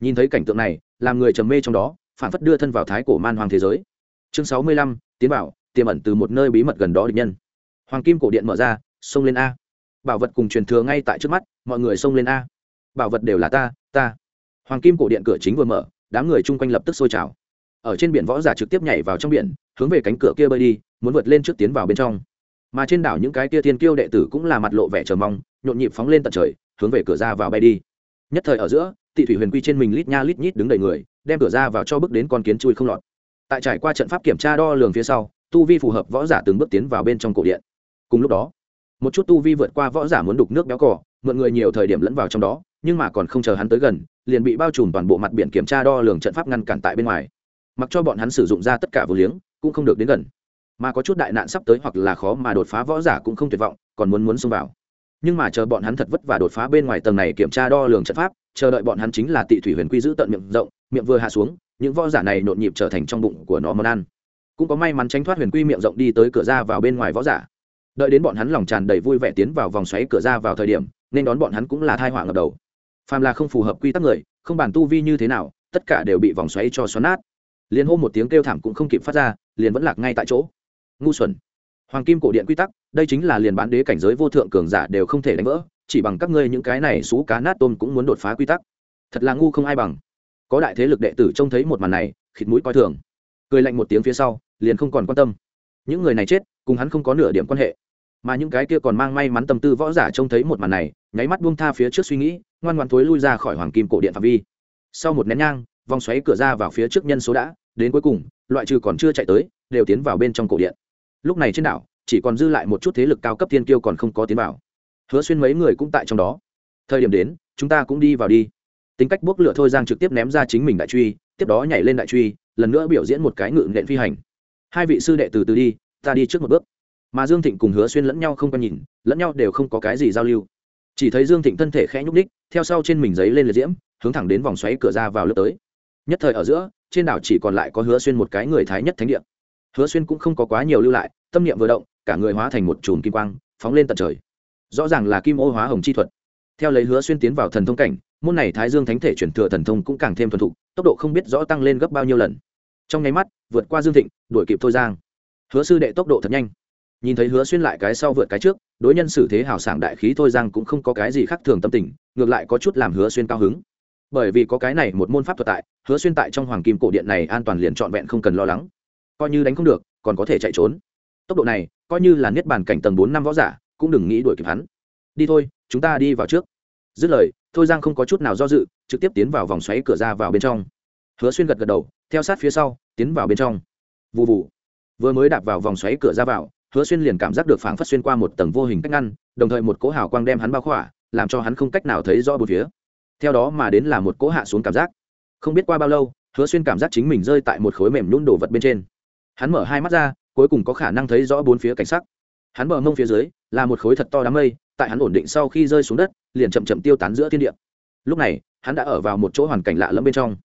[SPEAKER 1] Nhìn thấy cảnh tượng này, làm người trầm mê trong đó, phản phất đưa thân vào thái cổ man hoàng thế giới. Chương sáu mươi lăm, tiến bảo, tiềm ẩn từ một nơi bí mật gần đó địch nhân. Hoàng kim cổ điện mở ra, xông lên a. Bảo vật cùng truyền thừa ngay tại trước mắt, mọi người xông lên a. Bảo vật đều là ta ta. Hoàng kim cổ điện cửa chính vừa mở, đám người chung quanh lập tức sôi trào ở trên biển võ giả trực tiếp nhảy vào trong biển, hướng về cánh cửa kia bơi đi, muốn vượt lên trước tiến vào bên trong. Mà trên đảo những cái kia thiên kiêu đệ tử cũng là mặt lộ vẻ chờ mong, nhộn nhịp phóng lên tận trời, hướng về cửa ra vào bay đi. Nhất thời ở giữa, tị thủy huyền quy trên mình lít nha lít nhít đứng đầy người, đem cửa ra vào cho bước đến con kiến chui không lọt. Tại trải qua trận pháp kiểm tra đo lường phía sau, tu vi phù hợp võ giả từng bước tiến vào bên trong cổ điện. Cùng lúc đó, một chút tu vi vượt qua võ giả muốn đục nước béo cỏ mượn người nhiều thời điểm lẫn vào trong đó, nhưng mà còn không chờ hắn tới gần, liền bị bao trùm toàn bộ mặt biển kiểm tra đo lường trận pháp ngăn cản tại bên ngoài mặc cho bọn hắn sử dụng ra tất cả vô liếng, cũng không được đến gần. Mà có chút đại nạn sắp tới hoặc là khó mà đột phá võ giả cũng không tuyệt vọng, còn muốn muốn xông vào. Nhưng mà chờ bọn hắn thật vất vả đột phá bên ngoài tầng này kiểm tra đo lường trận pháp, chờ đợi bọn hắn chính là tị thủy huyền quy giữ tận miệng rộng, miệng vừa hạ xuống, những võ giả này nộn nhịp trở thành trong bụng của nó món ăn. Cũng có may mắn tránh thoát huyền quy miệng rộng đi tới cửa ra vào bên ngoài võ giả. Đợi đến bọn hắn lòng tràn đầy vui vẻ tiến vào vòng xoáy cửa ra vào thời điểm, nên đón bọn hắn cũng là thai họa ngập đầu. Phàm là không phù hợp quy tắc người, không bàn tu vi như thế nào, tất cả đều bị vòng xoáy cho xoắn nát liền hô một tiếng kêu thảm cũng không kịp phát ra, liền vẫn lạc ngay tại chỗ. Ngu xuẩn. Hoàng kim cổ điện quy tắc, đây chính là liền bán đế cảnh giới vô thượng cường giả đều không thể đánh vỡ, chỉ bằng các ngươi những cái này xú cá nát tôm cũng muốn đột phá quy tắc. Thật là ngu không ai bằng. Có đại thế lực đệ tử trông thấy một màn này, khịt mũi coi thường. Cười lạnh một tiếng phía sau, liền không còn quan tâm. Những người này chết, cùng hắn không có nửa điểm quan hệ. Mà những cái kia còn mang may mắn tâm tư võ giả trông thấy một màn này, nháy mắt buông tha phía trước suy nghĩ, ngoan ngoan thối lui ra khỏi hoàng kim cổ điện phạm vi. Sau một nén nhang vòng xoáy cửa ra vào phía trước nhân số đã, đến cuối cùng, loại trừ còn chưa chạy tới, đều tiến vào bên trong cổ điện. Lúc này trên đảo, chỉ còn dư lại một chút thế lực cao cấp thiên kiêu còn không có tiến vào. Hứa xuyên mấy người cũng tại trong đó. Thời điểm đến, chúng ta cũng đi vào đi. Tính cách bốc lửa thôi giang trực tiếp ném ra chính mình đại truy, tiếp đó nhảy lên đại truy, lần nữa biểu diễn một cái ngự nện phi hành. Hai vị sư đệ từ từ đi, ta đi trước một bước. Mà dương thịnh cùng hứa xuyên lẫn nhau không quen nhìn, lẫn nhau đều không có cái gì giao lưu. Chỉ thấy dương thịnh thân thể khẽ nhúc ních theo sau trên mình giấy lên liệt diễm, hướng thẳng đến vòng xoáy cửa ra vào lớp tới nhất thời ở giữa, trên đảo chỉ còn lại có hứa xuyên một cái người thái nhất thánh địa. Hứa xuyên cũng không có quá nhiều lưu lại, tâm niệm vừa động, cả người hóa thành một chùm kim quang, phóng lên tận trời. Rõ ràng là kim ô hóa hồng chi thuật. Theo lấy hứa xuyên tiến vào thần thông cảnh, môn này thái dương thánh thể chuyển thừa thần thông cũng càng thêm thuần thục, tốc độ không biết rõ tăng lên gấp bao nhiêu lần. Trong nháy mắt, vượt qua dương thịnh, đuổi kịp thôi giang. Hứa sư đệ tốc độ thật nhanh. Nhìn thấy hứa xuyên lại cái sau vượt cái trước, đối nhân xử thế hào sảng đại khí thôi giang cũng không có cái gì khác thường tâm tình, ngược lại có chút làm hứa xuyên cao hứng bởi vì có cái này một môn pháp thuật tại, hứa xuyên tại trong hoàng kim cổ điện này an toàn liền trọn vẹn không cần lo lắng. Coi như đánh không được, còn có thể chạy trốn. Tốc độ này, coi như là niết bàn cảnh tầng bốn năm võ giả, cũng đừng nghĩ đuổi kịp hắn. Đi thôi, chúng ta đi vào trước. Dứt lời, thôi giang không có chút nào do dự, trực tiếp tiến vào vòng xoáy cửa ra vào bên trong. Hứa xuyên gật gật đầu, theo sát phía sau, tiến vào bên trong. Vụ vụ vừa mới đạp vào vòng xoáy cửa ra vào, hứa xuyên liền cảm giác được phảng phất xuyên qua một tầng vô hình cách ngăn, đồng thời một cỗ hào quang đem hắn bao khỏa, làm cho hắn không cách nào thấy rõ bốn phía theo đó mà đến là một cỗ hạ xuống cảm giác. Không biết qua bao lâu, hứa xuyên cảm giác chính mình rơi tại một khối mềm nhún đồ vật bên trên. Hắn mở hai mắt ra, cuối cùng có khả năng thấy rõ bốn phía cảnh sắc. Hắn bờ mông phía dưới, là một khối thật to đám mây, tại hắn ổn định sau khi rơi xuống đất, liền chậm chậm tiêu tán giữa thiên địa. Lúc này, hắn đã ở vào một chỗ hoàn cảnh lạ lẫm bên trong.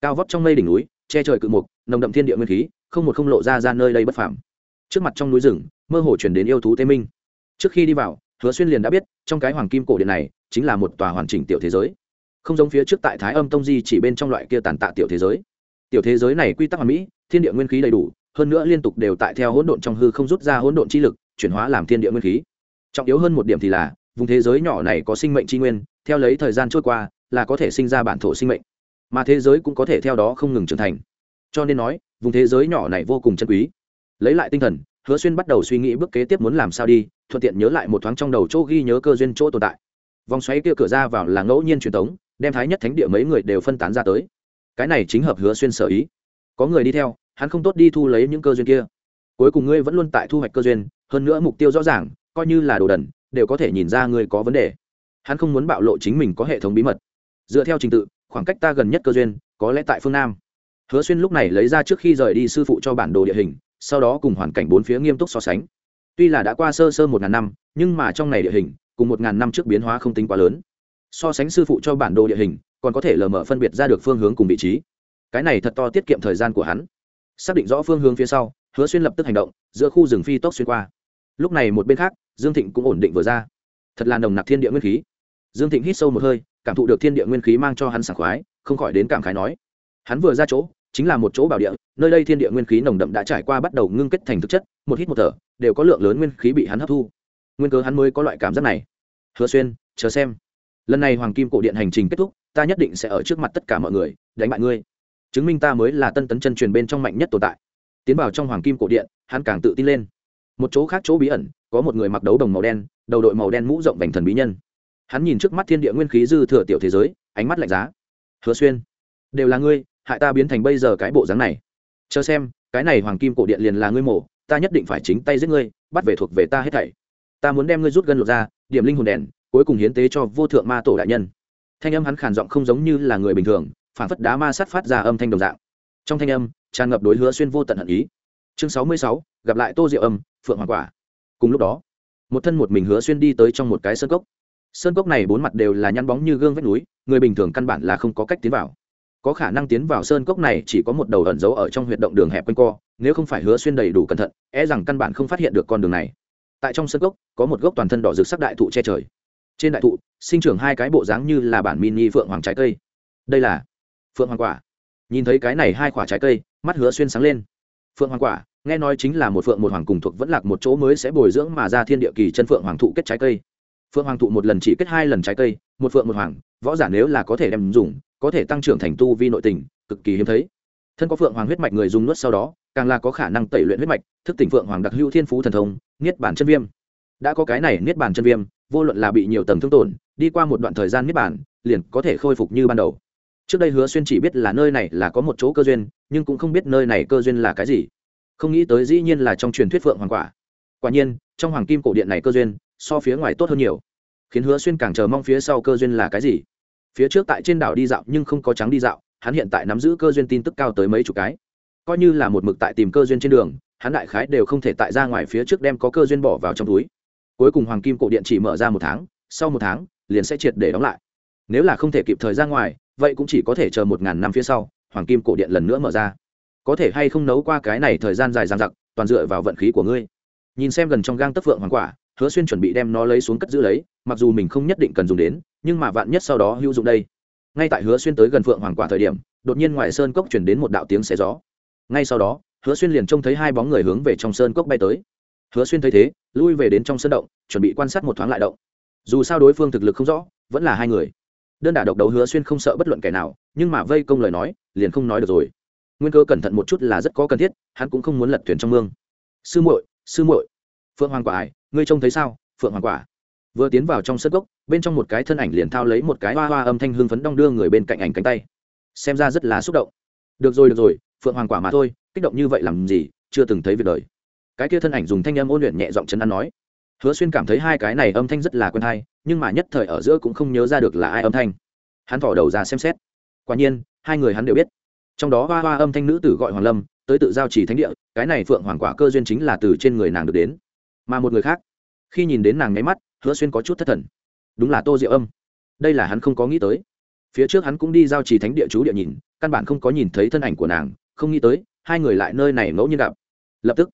[SPEAKER 1] Cao vóc trong mây đỉnh núi, che trời cự mục, nồng đậm thiên địa nguyên khí, không một không lộ ra ra nơi đây bất phàm. Trước mặt trong núi rừng, mơ hồ chuyển đến yêu thú tế minh. Trước khi đi vào, hứa xuyên liền đã biết, trong cái hoàng kim cổ điện này, chính là một tòa hoàn chỉnh tiểu thế giới không giống phía trước tại thái âm tông di chỉ bên trong loại kia tàn tạ tiểu thế giới. Tiểu thế giới này quy tắc hoàn mỹ, thiên địa nguyên khí đầy đủ, hơn nữa liên tục đều tại theo hỗn độn trong hư không rút ra hỗn độn chi lực, chuyển hóa làm thiên địa nguyên khí. Trọng yếu hơn một điểm thì là, vùng thế giới nhỏ này có sinh mệnh tri nguyên, theo lấy thời gian trôi qua, là có thể sinh ra bản thổ sinh mệnh. Mà thế giới cũng có thể theo đó không ngừng trưởng thành. Cho nên nói, vùng thế giới nhỏ này vô cùng chân quý. Lấy lại tinh thần, hứa xuyên bắt đầu suy nghĩ bước kế tiếp muốn làm sao đi, thuận tiện nhớ lại một thoáng trong đầu chỗ ghi nhớ cơ duyên chỗ tồn tại. Vòng xoáy kia cửa ra vào là ngẫu nhiên truyền thống đem thái nhất thánh địa mấy người đều phân tán ra tới. Cái này chính hợp hứa xuyên sở ý. Có người đi theo, hắn không tốt đi thu lấy những cơ duyên kia. Cuối cùng ngươi vẫn luôn tại thu hoạch cơ duyên, hơn nữa mục tiêu rõ ràng, coi như là đồ đần, đều có thể nhìn ra ngươi có vấn đề. Hắn không muốn bạo lộ chính mình có hệ thống bí mật. Dựa theo trình tự, khoảng cách ta gần nhất cơ duyên, có lẽ tại phương nam. Hứa xuyên lúc này lấy ra trước khi rời đi sư phụ cho bản đồ địa hình, sau đó cùng hoàn cảnh bốn phía nghiêm túc so sánh. Tuy là đã qua sơ sơ một ngàn năm, nhưng mà trong này địa hình, cùng một ngàn năm trước biến hóa không tính quá lớn so sánh sư phụ cho bản đồ địa hình, còn có thể lờ mờ phân biệt ra được phương hướng cùng vị trí. Cái này thật to tiết kiệm thời gian của hắn. Xác định rõ phương hướng phía sau, hứa xuyên lập tức hành động, giữa khu rừng phi tốc xuyên qua. Lúc này một bên khác, dương thịnh cũng ổn định vừa ra. Thật là nồng nặc thiên địa nguyên khí. Dương thịnh hít sâu một hơi, cảm thụ được thiên địa nguyên khí mang cho hắn sảng khoái, không khỏi đến cảm khái nói. Hắn vừa ra chỗ, chính là một chỗ bảo địa, nơi đây thiên địa nguyên khí nồng đậm đã trải qua bắt đầu ngưng kết thành thực chất, một hít một thở, đều có lượng lớn nguyên khí bị hắn hấp thu. Nguyên cớ hắn mới có loại cảm giác này. Hứa xuyên, chờ xem lần này hoàng kim cổ điện hành trình kết thúc, ta nhất định sẽ ở trước mặt tất cả mọi người, đánh bại ngươi. Chứng minh ta mới là tân tấn chân truyền bên trong mạnh nhất tồn tại. Tiến vào trong hoàng kim cổ điện, hắn càng tự tin lên. Một chỗ khác chỗ bí ẩn, có một người mặc đấu đồng màu đen, đầu đội màu đen mũ rộng vành thần bí nhân. Hắn nhìn trước mắt thiên địa nguyên khí dư thừa tiểu thế giới, ánh mắt lạnh giá. Hứa xuyên, đều là ngươi, hại ta biến thành bây giờ cái bộ dáng này. Chờ xem, cái này hoàng kim cổ điện liền là ngươi mổ, ta nhất định phải chính tay giết ngươi, bắt về thuộc về ta hết thảy. Ta muốn đem ngươi rút gân lột ra, điểm linh hồn đèn cuối cùng hiến tế cho vô thượng ma tổ đại nhân. Thanh âm hắn khàn giọng không giống như là người bình thường phản phất đá ma sát phát ra âm thanh đồng dạng. Trong thanh âm, tràn ngập đối hứa xuyên vô tận hận ý. Chương sáu mươi sáu, gặp lại tô diệu âm, phượng hoàng quả. Cùng lúc đó, một thân một mình hứa xuyên đi tới trong một cái sơn cốc. Sơn cốc này bốn mặt đều là nhăn bóng như gương vách núi, người bình thường căn bản là không có cách tiến vào. Có khả năng tiến vào sơn cốc này chỉ có một đầu ẩn giấu ở trong huyệt động đường hẹp quanh co, nếu không phải hứa xuyên đầy đủ cẩn thận e rằng căn bản không phát hiện được con đường này. Tại trong sơn cốc, có một gốc toàn thân đỏ rực sắc đại thụ che trời trên đại thụ, sinh trưởng hai cái bộ dáng như là bản mini phượng hoàng trái cây. Đây là phượng hoàng quả. Nhìn thấy cái này hai quả trái cây, mắt hứa xuyên sáng lên. Phượng hoàng quả, nghe nói chính là một phượng một hoàng cùng thuộc vẫn lạc một chỗ mới sẽ bồi dưỡng mà ra thiên địa kỳ chân phượng hoàng thụ kết trái cây. Phượng hoàng thụ một lần chỉ kết hai lần trái cây, một phượng một hoàng, võ giả nếu là có thể đem dùng, có thể tăng trưởng thành tu vi nội tình, cực kỳ hiếm thấy. Thân có phượng hoàng huyết mạch người dùng nuốt sau đó, càng là có khả năng tẩy luyện huyết mạch, thức tỉnh phượng hoàng đặc hữu thiên phú thần thông, niết bản chân viêm. Đã có cái này niết bản chân viêm vô luận là bị nhiều tầng thương tổn, đi qua một đoạn thời gian niết bản liền có thể khôi phục như ban đầu. Trước đây hứa xuyên chỉ biết là nơi này là có một chỗ cơ duyên, nhưng cũng không biết nơi này cơ duyên là cái gì. Không nghĩ tới dĩ nhiên là trong truyền thuyết phượng hoàng quả. Quả nhiên, trong hoàng kim cổ điện này cơ duyên, so phía ngoài tốt hơn nhiều. Khiến hứa xuyên càng chờ mong phía sau cơ duyên là cái gì. Phía trước tại trên đảo đi dạo nhưng không có trắng đi dạo, hắn hiện tại nắm giữ cơ duyên tin tức cao tới mấy chục cái. Coi như là một mực tại tìm cơ duyên trên đường, hắn đại khái đều không thể tại ra ngoài phía trước đem có cơ duyên bỏ vào trong túi cuối cùng hoàng kim cổ điện chỉ mở ra một tháng, sau một tháng, liền sẽ triệt để đóng lại. Nếu là không thể kịp thời ra ngoài, vậy cũng chỉ có thể chờ một ngàn năm phía sau, hoàng kim cổ điện lần nữa mở ra. Có thể hay không nấu qua cái này thời gian dài dằng dặc, toàn dựa vào vận khí của ngươi. Nhìn xem gần trong gang tấc phượng hoàng quả, hứa xuyên chuẩn bị đem nó lấy xuống cất giữ lấy, mặc dù mình không nhất định cần dùng đến, nhưng mà vạn nhất sau đó hữu dụng đây. Ngay tại hứa xuyên tới gần phượng hoàng quả thời điểm, đột nhiên ngoài sơn cốc chuyển đến một đạo tiếng xé gió. Ngay sau đó, hứa xuyên liền trông thấy hai bóng người hướng về trong sơn cốc bay tới hứa xuyên thấy thế, lui về đến trong sân động, chuẩn bị quan sát một thoáng lại động. Dù sao đối phương thực lực không rõ, vẫn là hai người. Đơn đả độc đấu hứa xuyên không sợ bất luận kẻ nào, nhưng mà vây công lời nói, liền không nói được rồi. Nguyên cơ cẩn thận một chút là rất có cần thiết, hắn cũng không muốn lật thuyền trong mương. Sư muội sư muội. Phượng hoàng quả ải ngươi trông thấy sao, phượng hoàng quả? Vừa tiến vào trong sân gốc, bên trong một cái thân ảnh liền thao lấy một cái hoa hoa âm thanh hương phấn đong đưa người bên cạnh ảnh cánh tay. Xem ra rất là xúc động. Được rồi được rồi, phượng hoàng quả mà thôi, kích động như vậy làm gì, chưa từng thấy việc đời cái kia thân ảnh dùng thanh âm ôn luyện nhẹ giọng chấn an nói. Hứa xuyên cảm thấy hai cái này âm thanh rất là quen hay, nhưng mà nhất thời ở giữa cũng không nhớ ra được là ai âm thanh. Hắn thỏ đầu ra xem xét. Quả nhiên, hai người hắn đều biết. Trong đó hoa hoa âm thanh nữ tử gọi hoàng lâm, tới tự giao chỉ thánh địa, cái này phượng hoàng quả cơ duyên chính là từ trên người nàng được đến. Mà một người khác, khi nhìn đến nàng nháy mắt, hứa xuyên có chút thất thần. Đúng là tô diệu âm. Đây là hắn không có nghĩ tới. Phía trước hắn cũng đi giao trì thánh địa chú địa nhìn, căn bản không có nhìn thấy thân ảnh của nàng, không nghĩ tới, hai người lại nơi này ngẫu nhiên gặp. Lập tức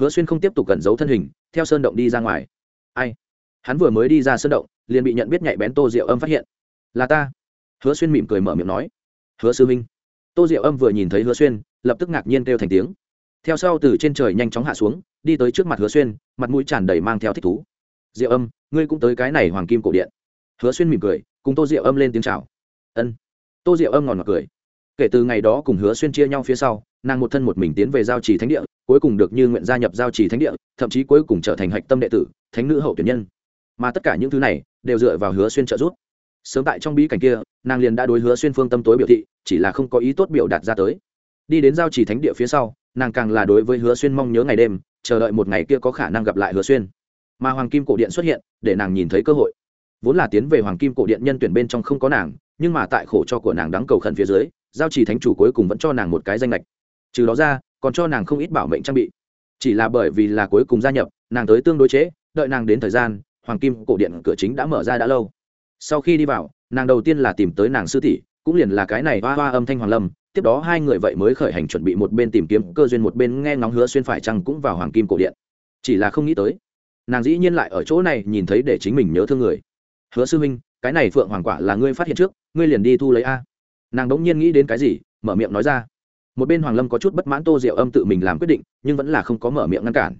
[SPEAKER 1] hứa xuyên không tiếp tục cẩn giấu thân hình, theo sơn động đi ra ngoài. Ai? Hắn vừa mới đi ra sơn động, liền bị nhận biết nhạy bén tô diệu âm phát hiện. Là ta. Hứa xuyên mỉm cười mở miệng nói. Hứa sư minh tô diệu âm vừa nhìn thấy hứa xuyên, lập tức ngạc nhiên kêu thành tiếng. Theo sau từ trên trời nhanh chóng hạ xuống, đi tới trước mặt hứa xuyên, mặt mũi tràn đầy mang theo thích thú. Diệu âm, ngươi cũng tới cái này hoàng kim cổ điện. Hứa xuyên mỉm cười, cùng tô diệu âm lên tiếng chào. Ân. Tô diệu âm ngòn ngọt cười. Kể từ ngày đó cùng hứa xuyên chia nhau phía sau, nàng một thân một mình tiến về giao trì thánh địa cuối cùng được như nguyện gia nhập giao trì thánh địa, thậm chí cuối cùng trở thành hạch tâm đệ tử, thánh nữ hậu tuyển nhân. Mà tất cả những thứ này đều dựa vào hứa xuyên trợ giúp. Sớm tại trong bí cảnh kia, nàng liền đã đối hứa xuyên phương tâm tối biểu thị, chỉ là không có ý tốt biểu đạt ra tới. Đi đến giao trì thánh địa phía sau, nàng càng là đối với hứa xuyên mong nhớ ngày đêm, chờ đợi một ngày kia có khả năng gặp lại hứa xuyên. Mà hoàng kim cổ điện xuất hiện, để nàng nhìn thấy cơ hội. Vốn là tiến về hoàng kim cổ điện nhân tuyển bên trong không có nàng, nhưng mà tại khổ cho của nàng đáng cầu khẩn phía dưới, giao trì thánh chủ cuối cùng vẫn cho nàng một cái danh lệch trừ đó ra còn cho nàng không ít bảo mệnh trang bị. Chỉ là bởi vì là cuối cùng gia nhập nàng tới tương đối chế, đợi nàng đến thời gian hoàng kim cổ điện cửa chính đã mở ra đã lâu. Sau khi đi vào nàng đầu tiên là tìm tới nàng sư tỷ cũng liền là cái này hoa hoa âm thanh hoàng lâm tiếp đó hai người vậy mới khởi hành chuẩn bị một bên tìm kiếm cơ duyên một bên nghe ngóng hứa xuyên phải chăng cũng vào hoàng kim cổ điện. Chỉ là không nghĩ tới nàng dĩ nhiên lại ở chỗ này nhìn thấy để chính mình nhớ thương người. Hứa sư huynh cái này phượng hoàng quả là ngươi phát hiện trước ngươi liền đi thu lấy a. Nàng đống nhiên nghĩ đến cái gì mở miệng nói ra một bên hoàng lâm có chút bất mãn tô diệu âm tự mình làm quyết định, nhưng vẫn là không có mở miệng ngăn cản.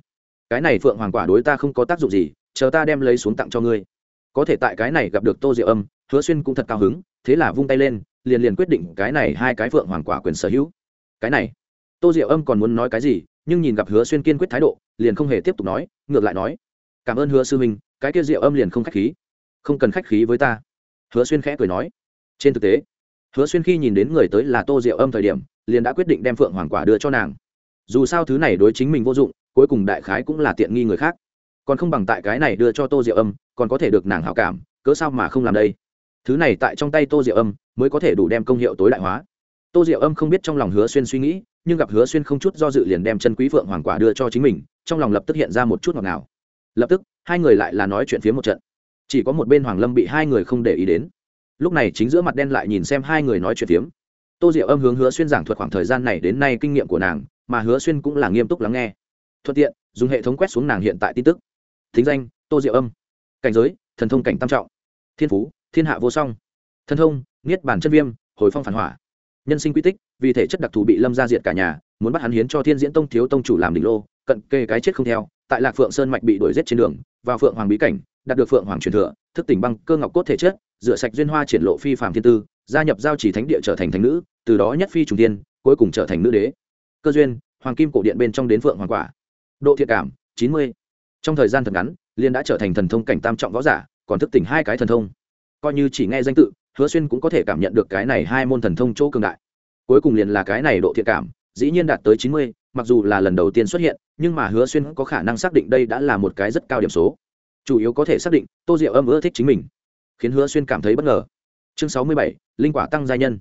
[SPEAKER 1] Cái này phượng hoàng quả đối ta không có tác dụng gì, chờ ta đem lấy xuống tặng cho ngươi. Có thể tại cái này gặp được tô diệu âm, hứa xuyên cũng thật cao hứng, thế là vung tay lên, liền liền quyết định cái này hai cái phượng hoàng quả quyền sở hữu. Cái này, tô diệu âm còn muốn nói cái gì, nhưng nhìn gặp hứa xuyên kiên quyết thái độ, liền không hề tiếp tục nói, ngược lại nói, cảm ơn hứa sư huynh, cái kia diệu âm liền không khách khí. Không cần khách khí với ta. Hứa xuyên khẽ cười nói. Trên thực tế hứa xuyên khi nhìn đến người tới là tô diệu âm thời điểm, liền đã quyết định đem phượng hoàng quả đưa cho nàng. Dù sao thứ này đối chính mình vô dụng, cuối cùng đại khái cũng là tiện nghi người khác. Còn không bằng tại cái này đưa cho tô diệu âm, còn có thể được nàng hảo cảm, cớ sao mà không làm đây? Thứ này tại trong tay tô diệu âm, mới có thể đủ đem công hiệu tối đại hóa. Tô diệu âm không biết trong lòng hứa xuyên suy nghĩ, nhưng gặp hứa xuyên không chút do dự liền đem chân quý phượng hoàng quả đưa cho chính mình, trong lòng lập tức hiện ra một chút ngọt ngào. Lập tức, hai người lại là nói chuyện phía một trận. Chỉ có một bên hoàng lâm bị hai người không để ý đến lúc này chính giữa mặt đen lại nhìn xem hai người nói chuyện phiếm. Tô diệu âm hướng hứa xuyên giảng thuật khoảng thời gian này đến nay kinh nghiệm của nàng, mà hứa xuyên cũng là nghiêm túc lắng nghe. Thuận tiện, dùng hệ thống quét xuống nàng hiện tại tin tức. Thính danh, tô diệu âm. Cảnh giới, thần thông cảnh tam trọng. Thiên phú, thiên hạ vô song. Thần thông, niết bản chân viêm, hồi phong phản hỏa. Nhân sinh quy tích, vì thể chất đặc thù bị lâm ra diệt cả nhà, muốn bắt hắn hiến cho thiên diễn tông thiếu tông chủ làm đỉnh lô, cận kề cái chết không theo, tại lạc phượng sơn mạch bị đuổi giết trên đường, vào phượng hoàng bí cảnh, đạt được phượng hoàng truyền thừa, thức tỉnh băng cơ ngọc cốt thể chất rửa sạch duyên hoa triển lộ phi phàm thiên tư, gia nhập giao chỉ thánh địa trở thành thánh nữ, từ đó nhất phi trùng tiên, cuối cùng trở thành nữ đế. Cơ duyên, hoàng kim cổ điện bên trong đến phượng hoàng quả. Độ thiện cảm, chín mươi. Trong thời gian thật ngắn liên đã trở thành thần thông cảnh tam trọng võ giả, còn thức tỉnh hai cái thần thông. Coi như chỉ nghe danh tự, hứa xuyên cũng có thể cảm nhận được cái này hai môn thần thông chỗ cường đại. Cuối cùng liền là cái này độ thiện cảm, dĩ nhiên đạt tới chín mươi, mặc dù là lần đầu tiên xuất hiện, nhưng mà hứa xuyên có khả năng xác định đây đã là một cái rất cao điểm số. Chủ yếu có thể xác định tô diệu âm ưa thích chính mình khiến hứa xuyên cảm thấy bất ngờ. Chương sáu mươi bảy, linh quả tăng gia nhân.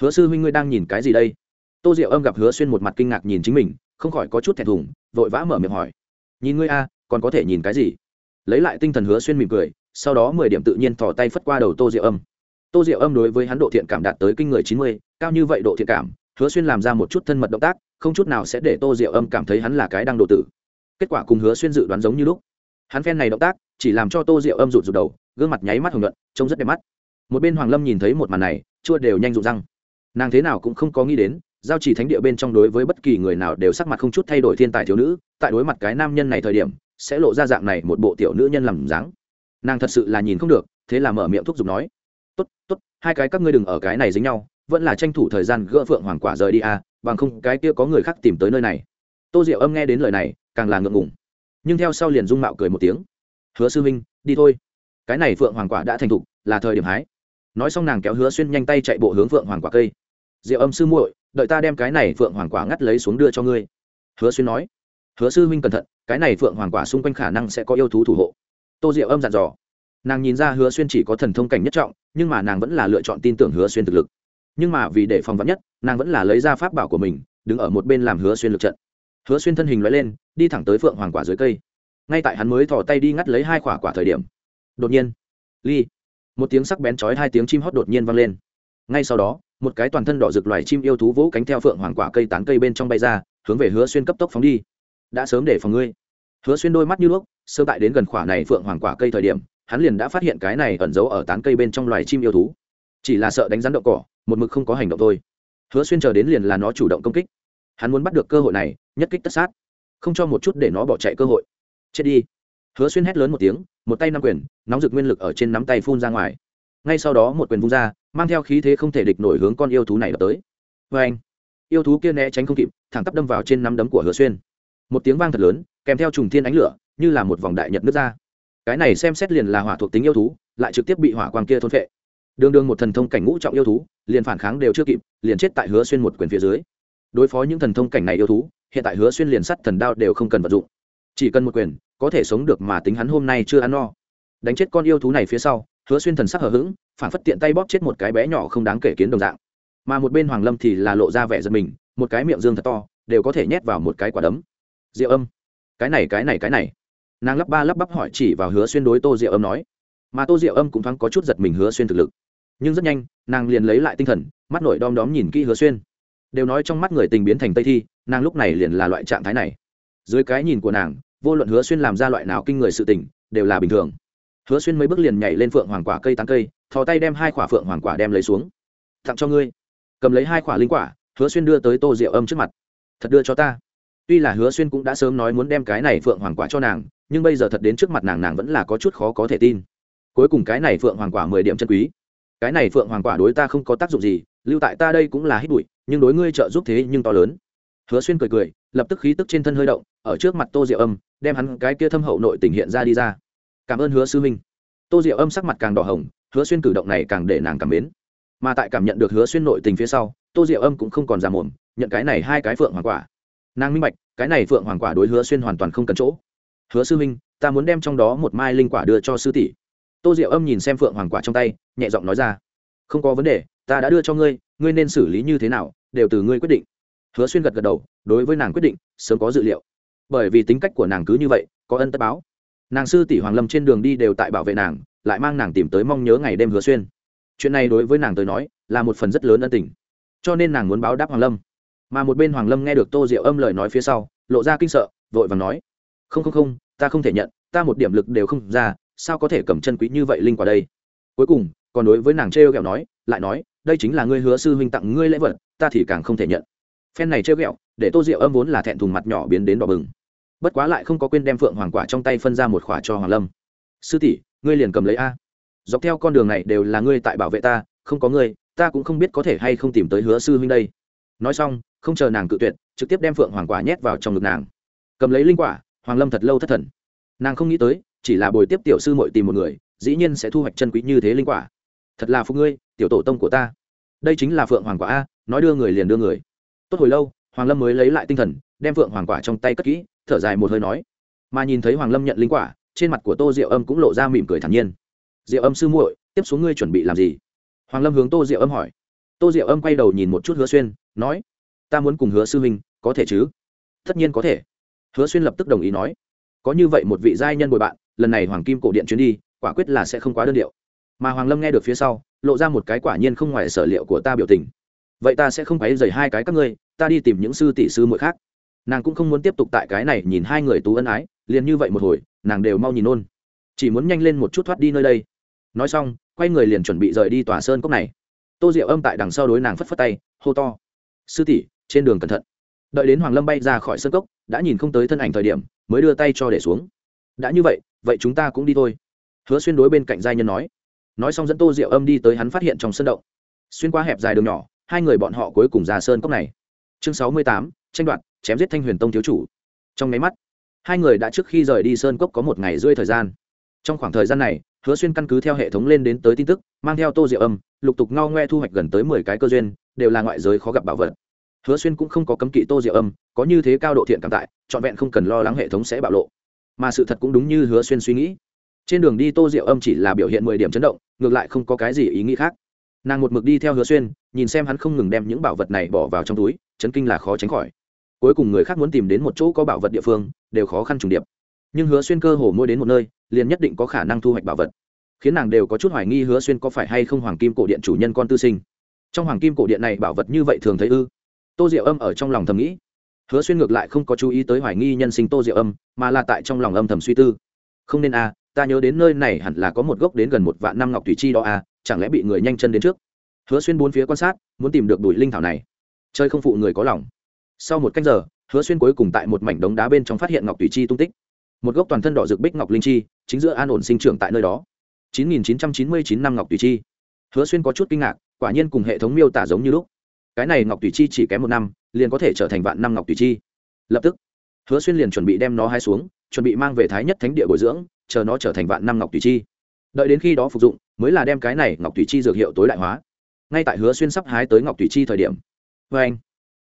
[SPEAKER 1] Hứa sư huynh ngươi đang nhìn cái gì đây? Tô diệu âm gặp hứa xuyên một mặt kinh ngạc nhìn chính mình, không khỏi có chút thẹn thùng, vội vã mở miệng hỏi. Nhìn ngươi a, còn có thể nhìn cái gì? Lấy lại tinh thần hứa xuyên mỉm cười, sau đó mười điểm tự nhiên thò tay phất qua đầu tô diệu âm. Tô diệu âm đối với hắn độ thiện cảm đạt tới kinh người chín mươi, cao như vậy độ thiện cảm, hứa xuyên làm ra một chút thân mật động tác, không chút nào sẽ để tô diệu âm cảm thấy hắn là cái đang độ tử. Kết quả cùng hứa xuyên dự đoán giống như lúc hắn phen này động tác chỉ làm cho tô diệu âm rụt rụt đầu gương mặt nháy mắt hồng nhuận, trông rất đẹp mắt. Một bên hoàng lâm nhìn thấy một màn này, chua đều nhanh rụt răng. Nàng thế nào cũng không có nghĩ đến, giao chỉ thánh địa bên trong đối với bất kỳ người nào đều sắc mặt không chút thay đổi thiên tài thiếu nữ, tại đối mặt cái nam nhân này thời điểm, sẽ lộ ra dạng này một bộ tiểu nữ nhân làm dáng. Nàng thật sự là nhìn không được, thế là mở miệng thúc giục nói, tốt tốt, hai cái các ngươi đừng ở cái này dính nhau, vẫn là tranh thủ thời gian gỡ phượng hoàng quả rời đi à bằng không cái kia có người khác tìm tới nơi này. Tô diệu âm nghe đến lời này, càng là ngượng ngùng nhưng theo sau liền dung mạo cười một tiếng. Hứa sư minh đi thôi. Cái này phượng hoàng quả đã thành thục, là thời điểm hái. Nói xong nàng kéo hứa xuyên nhanh tay chạy bộ hướng phượng hoàng quả cây. Diệu âm sư muội, đợi ta đem cái này phượng hoàng quả ngắt lấy xuống đưa cho ngươi. Hứa xuyên nói. Hứa sư huynh cẩn thận, cái này phượng hoàng quả xung quanh khả năng sẽ có yêu thú thủ hộ. Tô diệu âm dặn dò. Nàng nhìn ra hứa xuyên chỉ có thần thông cảnh nhất trọng, nhưng mà nàng vẫn là lựa chọn tin tưởng hứa xuyên thực lực. Nhưng mà vì để phòng vắn nhất, nàng vẫn là lấy ra pháp bảo của mình, đứng ở một bên làm hứa xuyên lực trận hứa xuyên thân hình loại lên, đi thẳng tới phượng hoàng quả dưới cây. Ngay tại hắn mới thò tay đi ngắt lấy hai quả quả thời điểm, đột nhiên, ly, một tiếng sắc bén chói hai tiếng chim hót đột nhiên vang lên. Ngay sau đó, một cái toàn thân đỏ rực loài chim yêu thú vỗ cánh theo phượng hoàng quả cây tán cây bên trong bay ra, hướng về hứa xuyên cấp tốc phóng đi. Đã sớm để phòng ngươi. Hứa xuyên đôi mắt như lúc sơ tại đến gần khỏa này phượng hoàng quả cây thời điểm, hắn liền đã phát hiện cái này ẩn giấu ở tán cây bên trong loài chim yêu thú. Chỉ là sợ đánh rắn đậu cỏ, một mực không có hành động thôi. Hứa xuyên chờ đến liền là nó chủ động công kích hắn muốn bắt được cơ hội này, nhất kích tất sát. Không cho một chút để nó bỏ chạy cơ hội. Chết đi. Hứa xuyên hét lớn một tiếng, một tay nắm quyền, nóng rực nguyên lực ở trên nắm tay phun ra ngoài. Ngay sau đó một quyền vung ra, mang theo khí thế không thể địch nổi hướng con yêu thú này đập tới. Vê anh, yêu thú kia né tránh không kịp, thẳng tắp đâm vào trên nắm đấm của hứa xuyên. Một tiếng vang thật lớn, kèm theo trùng thiên ánh lửa, như là một vòng đại nhật nước ra. Cái này xem xét liền là hỏa thuộc tính yêu thú, lại trực tiếp bị hỏa quang kia thôn phệ. Đường đường một thần thông cảnh ngũ trọng yêu thú, liền phản kháng đều chưa kịp, liền chết tại hứa xuyên một quyền phía dưới đối phó những thần thông cảnh này yêu thú, hiện tại hứa xuyên liền sắt thần đao đều không cần vật dụng. Chỉ cần một quyền, có thể sống được mà tính hắn hôm nay chưa ăn no. Đánh chết con yêu thú này phía sau, hứa xuyên thần sắc hờ hững, phản phất tiện tay bóp chết một cái bé nhỏ không đáng kể kiến đồng dạng. Mà một bên hoàng lâm thì là lộ ra vẻ giật mình, một cái miệng dương thật to, đều có thể nhét vào một cái quả đấm. Diệu âm. Cái này cái này cái này. Nàng lắp ba lắp bắp hỏi chỉ vào hứa xuyên đối tô diệu âm nói. Mà tô diệu âm cũng thoáng có chút giật mình hứa xuyên thực lực. Nhưng rất nhanh, nàng liền lấy lại tinh thần, mắt nổi đom đóm nhìn kỹ hứa xuyên đều nói trong mắt người tình biến thành tây thi, nàng lúc này liền là loại trạng thái này. Dưới cái nhìn của nàng, vô luận hứa xuyên làm ra loại nào kinh người sự tình, đều là bình thường. Hứa xuyên mấy bước liền nhảy lên phượng hoàng quả cây tán cây, thò tay đem hai quả phượng hoàng quả đem lấy xuống. Tặng cho ngươi. Cầm lấy hai quả linh quả, hứa xuyên đưa tới tô rượu âm trước mặt. Thật đưa cho ta. Tuy là hứa xuyên cũng đã sớm nói muốn đem cái này phượng hoàng quả cho nàng, nhưng bây giờ thật đến trước mặt nàng nàng vẫn là có chút khó có thể tin. Cuối cùng cái này phượng hoàng quả mười điểm chân quý. Cái này phượng hoàng quả đối ta không có tác dụng gì, lưu tại ta đây cũng là hít bụi nhưng đối ngươi trợ giúp thế nhưng to lớn. Hứa xuyên cười cười, lập tức khí tức trên thân hơi động, ở trước mặt tô diệu âm, đem hắn cái kia thâm hậu nội tình hiện ra đi ra. Cảm ơn hứa sư minh. Tô diệu âm sắc mặt càng đỏ hồng, hứa xuyên cử động này càng để nàng cảm mến. Mà tại cảm nhận được hứa xuyên nội tình phía sau, tô diệu âm cũng không còn già mồm, nhận cái này hai cái phượng hoàng quả. Nàng minh bạch, cái này phượng hoàng quả đối hứa xuyên hoàn toàn không cần chỗ. Hứa sư minh, ta muốn đem trong đó một mai linh quả đưa cho sư tỷ. Tô diệu âm nhìn xem phượng hoàng quả trong tay, nhẹ giọng nói ra. Không có vấn đề ta đã đưa cho ngươi ngươi nên xử lý như thế nào, đều từ ngươi quyết định. Hứa xuyên gật gật đầu, đối với nàng quyết định, sớm có dự liệu. Bởi vì tính cách của nàng cứ như vậy, có ân tất báo. Nàng sư tỷ hoàng lâm trên đường đi đều tại bảo vệ nàng, lại mang nàng tìm tới mong nhớ ngày đêm hứa xuyên. Chuyện này đối với nàng tới nói, là một phần rất lớn ân tình. Cho nên nàng muốn báo đáp hoàng lâm. Mà một bên hoàng lâm nghe được tô diệu âm lời nói phía sau, lộ ra kinh sợ, vội vàng nói, không không không, ta không thể nhận, ta một điểm lực đều không ra, sao có thể cầm chân quý như vậy linh quả đây? Cuối cùng còn đối với nàng trêu ghẹo nói, lại nói, đây chính là ngươi hứa sư huynh tặng ngươi lễ vật, ta thì càng không thể nhận. Phen này trêu ghẹo, để tô diệu âm vốn là thẹn thùng mặt nhỏ biến đến đỏ bừng. Bất quá lại không có quên đem phượng hoàng quả trong tay phân ra một khỏa cho hoàng lâm. Sư tỷ, ngươi liền cầm lấy a. Dọc theo con đường này đều là ngươi tại bảo vệ ta, không có ngươi, ta cũng không biết có thể hay không tìm tới hứa sư huynh đây. Nói xong, không chờ nàng cự tuyệt, trực tiếp đem phượng hoàng quả nhét vào trong ngực nàng. Cầm lấy linh quả, hoàng lâm thật lâu thất thần. Nàng không nghĩ tới, chỉ là bồi tiếp tiểu sư mội tìm một người, dĩ nhiên sẽ thu hoạch chân quý như thế linh quả thật là phụ ngươi, tiểu tổ tông của ta. Đây chính là phượng hoàng quả a, nói đưa người liền đưa người. Tốt hồi lâu, hoàng lâm mới lấy lại tinh thần, đem phượng hoàng quả trong tay cất kỹ, thở dài một hơi nói. Mà nhìn thấy hoàng lâm nhận linh quả, trên mặt của tô diệu âm cũng lộ ra mỉm cười thản nhiên. Diệu âm sư muội, tiếp xuống ngươi chuẩn bị làm gì? Hoàng lâm hướng tô diệu âm hỏi. Tô diệu âm quay đầu nhìn một chút hứa xuyên, nói. Ta muốn cùng hứa sư huynh, có thể chứ? Tất nhiên có thể. Hứa xuyên lập tức đồng ý nói. Có như vậy một vị giai nhân bồi bạn, lần này hoàng kim cổ điện chuyến đi, quả quyết là sẽ không quá đơn điệu mà hoàng lâm nghe được phía sau, lộ ra một cái quả nhiên không ngoài sở liệu của ta biểu tình. Vậy ta sẽ không phải dày hai cái các ngươi, ta đi tìm những sư tỷ sư muội khác. Nàng cũng không muốn tiếp tục tại cái này nhìn hai người tú ân ái, liền như vậy một hồi, nàng đều mau nhìn ôn. Chỉ muốn nhanh lên một chút thoát đi nơi đây. Nói xong, quay người liền chuẩn bị rời đi tòa sơn cốc này. Tô diệu âm tại đằng sau đối nàng phất phất tay, hô to. Sư tỷ, trên đường cẩn thận. Đợi đến hoàng lâm bay ra khỏi sơn cốc, đã nhìn không tới thân ảnh thời điểm, mới đưa tay cho để xuống. Đã như vậy vậy chúng ta cũng đi thôi. Hứa xuyên đối bên cạnh giai nhân nói nói xong dẫn tô diệu âm đi tới hắn phát hiện trong sân động. Xuyên qua hẹp dài đường nhỏ, hai người bọn họ cuối cùng ra sơn cốc này. Chương sáu mươi tám, tranh đoạt, chém giết thanh huyền tông thiếu chủ. Trong nháy mắt, hai người đã trước khi rời đi sơn cốc có một ngày rưỡi thời gian. Trong khoảng thời gian này, hứa xuyên căn cứ theo hệ thống lên đến tới tin tức, mang theo tô diệu âm, lục tục ngao ngoe thu hoạch gần tới mười cái cơ duyên, đều là ngoại giới khó gặp bảo vật. Hứa xuyên cũng không có cấm kỵ tô diệu âm, có như thế cao độ thiện cảm tại, trọn vẹn không cần lo lắng hệ thống sẽ bạo lộ. Mà sự thật cũng đúng như hứa xuyên suy nghĩ trên đường đi tô diệu âm chỉ là biểu hiện mười điểm chấn động ngược lại không có cái gì ý nghĩ khác. Nàng một mực đi theo hứa xuyên nhìn xem hắn không ngừng đem những bảo vật này bỏ vào trong túi chấn kinh là khó tránh khỏi. Cuối cùng người khác muốn tìm đến một chỗ có bảo vật địa phương đều khó khăn trùng điệp. Nhưng hứa xuyên cơ hồ mua đến một nơi liền nhất định có khả năng thu hoạch bảo vật. Khiến nàng đều có chút hoài nghi hứa xuyên có phải hay không hoàng kim cổ điện chủ nhân con tư sinh. Trong hoàng kim cổ điện này bảo vật như vậy thường thấy ư? Tô diệu âm ở trong lòng thầm nghĩ. Hứa xuyên ngược lại không có chú ý tới hoài nghi nhân sinh tô diệu âm mà là tại trong lòng âm thầm suy tư. Không nên a à, ta nhớ đến nơi này hẳn là có một gốc đến gần một vạn năm ngọc thủy chi đó a à, chẳng lẽ bị người nhanh chân đến trước? Hứa xuyên bốn phía quan sát muốn tìm được đùi linh thảo này. Chơi không phụ người có lòng. Sau một cách giờ hứa xuyên cuối cùng tại một mảnh đống đá bên trong phát hiện ngọc thủy chi tung tích. Một gốc toàn thân đỏ rực bích ngọc linh chi chính giữa an ổn sinh trưởng tại nơi đó. 9999 năm ngọc thủy chi. Hứa xuyên có chút kinh ngạc quả nhiên cùng hệ thống miêu tả giống như lúc. Cái này ngọc thủy chi chỉ kém một năm liền có thể trở thành vạn năm ngọc thủy chi. Lập tức hứa xuyên liền chuẩn bị đem nó hai xuống chuẩn bị mang về thái nhất thánh địa bồi dưỡng, chờ nó trở thành vạn năm ngọc thủy chi. Đợi đến khi đó phục dụng, mới là đem cái này ngọc thủy chi dược hiệu tối đại hóa. Ngay tại hứa xuyên sắp hái tới ngọc thủy chi thời điểm vê anh,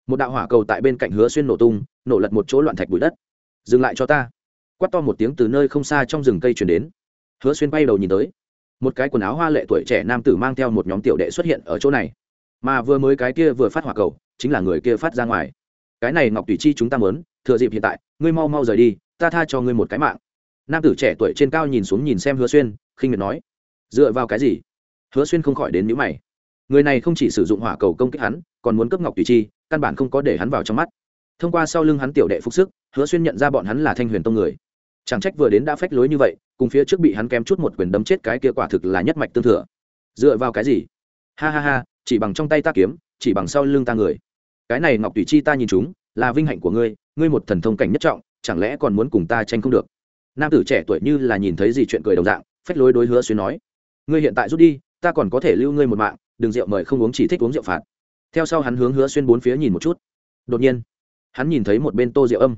[SPEAKER 1] một đạo hỏa cầu tại bên cạnh hứa xuyên nổ tung, nổ lật một chỗ loạn thạch bụi đất. Dừng lại cho ta. Quát to một tiếng từ nơi không xa trong rừng cây chuyển đến. Hứa xuyên bay đầu nhìn tới, một cái quần áo hoa lệ tuổi trẻ nam tử mang theo một nhóm tiểu đệ xuất hiện ở chỗ này. Mà vừa mới cái kia vừa phát hỏa cầu, chính là người kia phát ra ngoài. Cái này ngọc tùy chi chúng ta mớn thừa dịp hiện tại, ngươi mau mau rời đi ta tha cho ngươi một cái mạng. Nam tử trẻ tuổi trên cao nhìn xuống nhìn xem hứa xuyên, khinh miệt nói, dựa vào cái gì? Hứa xuyên không khỏi đến nhữ mày. Người này không chỉ sử dụng hỏa cầu công kích hắn, còn muốn cướp ngọc tùy chi, căn bản không có để hắn vào trong mắt. Thông qua sau lưng hắn tiểu đệ phục sức, hứa xuyên nhận ra bọn hắn là thanh huyền tông người. Chẳng trách vừa đến đã phách lối như vậy, cùng phía trước bị hắn kém chút một quyền đấm chết cái kia quả thực là nhất mạch tương thừa. Dựa vào cái gì? Ha ha ha, chỉ bằng trong tay ta kiếm, chỉ bằng sau lưng ta người. Cái này ngọc tùy chi ta nhìn chúng, là vinh hạnh của ngươi ngươi một thần thông cảnh nhất trọng chẳng lẽ còn muốn cùng ta tranh không được? Nam tử trẻ tuổi như là nhìn thấy gì chuyện cười đồng dạng, phách lối đối hứa xuyên nói, ngươi hiện tại rút đi, ta còn có thể lưu ngươi một mạng, đừng rượu mời không uống chỉ thích uống rượu phạt. Theo sau hắn hướng hứa xuyên bốn phía nhìn một chút. Đột nhiên, hắn nhìn thấy một bên tô rượu âm.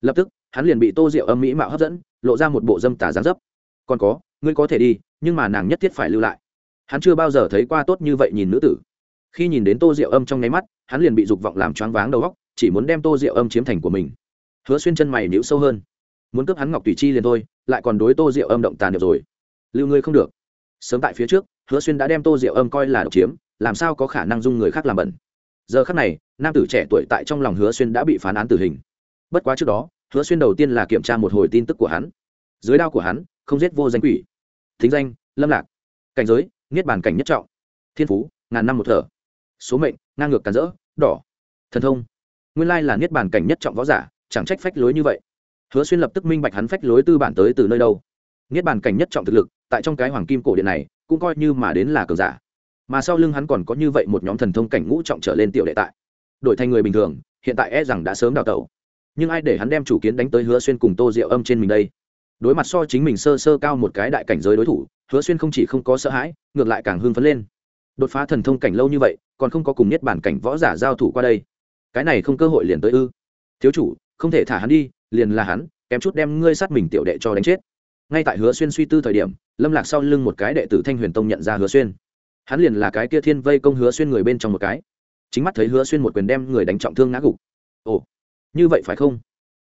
[SPEAKER 1] Lập tức, hắn liền bị tô rượu âm mỹ mạo hấp dẫn, lộ ra một bộ dâm tà dáng dấp. Còn có, ngươi có thể đi, nhưng mà nàng nhất thiết phải lưu lại. Hắn chưa bao giờ thấy qua tốt như vậy nhìn nữ tử. Khi nhìn đến tô rượu âm trong nháy mắt, hắn liền bị dục vọng làm choáng váng đầu góc chỉ muốn đem tô rượu âm chiếm thành của mình hứa xuyên chân mày níu sâu hơn. Muốn cướp hắn ngọc tùy chi liền thôi, lại còn đối tô diệu âm động tàn được rồi. Lưu ngươi không được. Sớm tại phía trước, hứa xuyên đã đem tô diệu âm coi là độc chiếm, làm sao có khả năng dung người khác làm bẩn. Giờ khắc này, nam tử trẻ tuổi tại trong lòng hứa xuyên đã bị phán án tử hình. Bất quá trước đó, hứa xuyên đầu tiên là kiểm tra một hồi tin tức của hắn. Dưới đao của hắn, không giết vô danh quỷ. Thính danh, lâm lạc. Cảnh giới, niết bàn cảnh nhất trọng. Thiên phú, ngàn năm một thở. Số mệnh, ngang ngược càn rỡ, đỏ. Thần thông. Nguyên lai là niết bàn cảnh nhất trọng võ giả chẳng trách phách lối như vậy. Hứa xuyên lập tức minh bạch hắn phách lối tư bản tới từ nơi đâu. Niết bàn cảnh nhất trọng thực lực, tại trong cái hoàng kim cổ điện này, cũng coi như mà đến là cường giả. Mà sau lưng hắn còn có như vậy một nhóm thần thông cảnh ngũ trọng trở lên tiểu đệ tại. Đổi thành người bình thường, hiện tại e rằng đã sớm đào tẩu. Nhưng ai để hắn đem chủ kiến đánh tới hứa xuyên cùng tô diệu âm trên mình đây? Đối mặt so chính mình sơ sơ cao một cái đại cảnh giới đối thủ, hứa xuyên không chỉ không có sợ hãi, ngược lại càng hưng phấn lên. Đột phá thần thông cảnh lâu như vậy, còn không có cùng nhất bản cảnh võ giả giao thủ qua đây. Cái này không cơ hội liền tới ư? Thiếu chủ không thể thả hắn đi, liền là hắn, kém chút đem ngươi sát mình tiểu đệ cho đánh chết. Ngay tại hứa xuyên suy tư thời điểm, lâm lạc sau lưng một cái đệ tử thanh huyền tông nhận ra hứa xuyên. Hắn liền là cái kia thiên vây công hứa xuyên người bên trong một cái. Chính mắt thấy hứa xuyên một quyền đem người đánh trọng thương ngã gục. Ồ, như vậy phải không?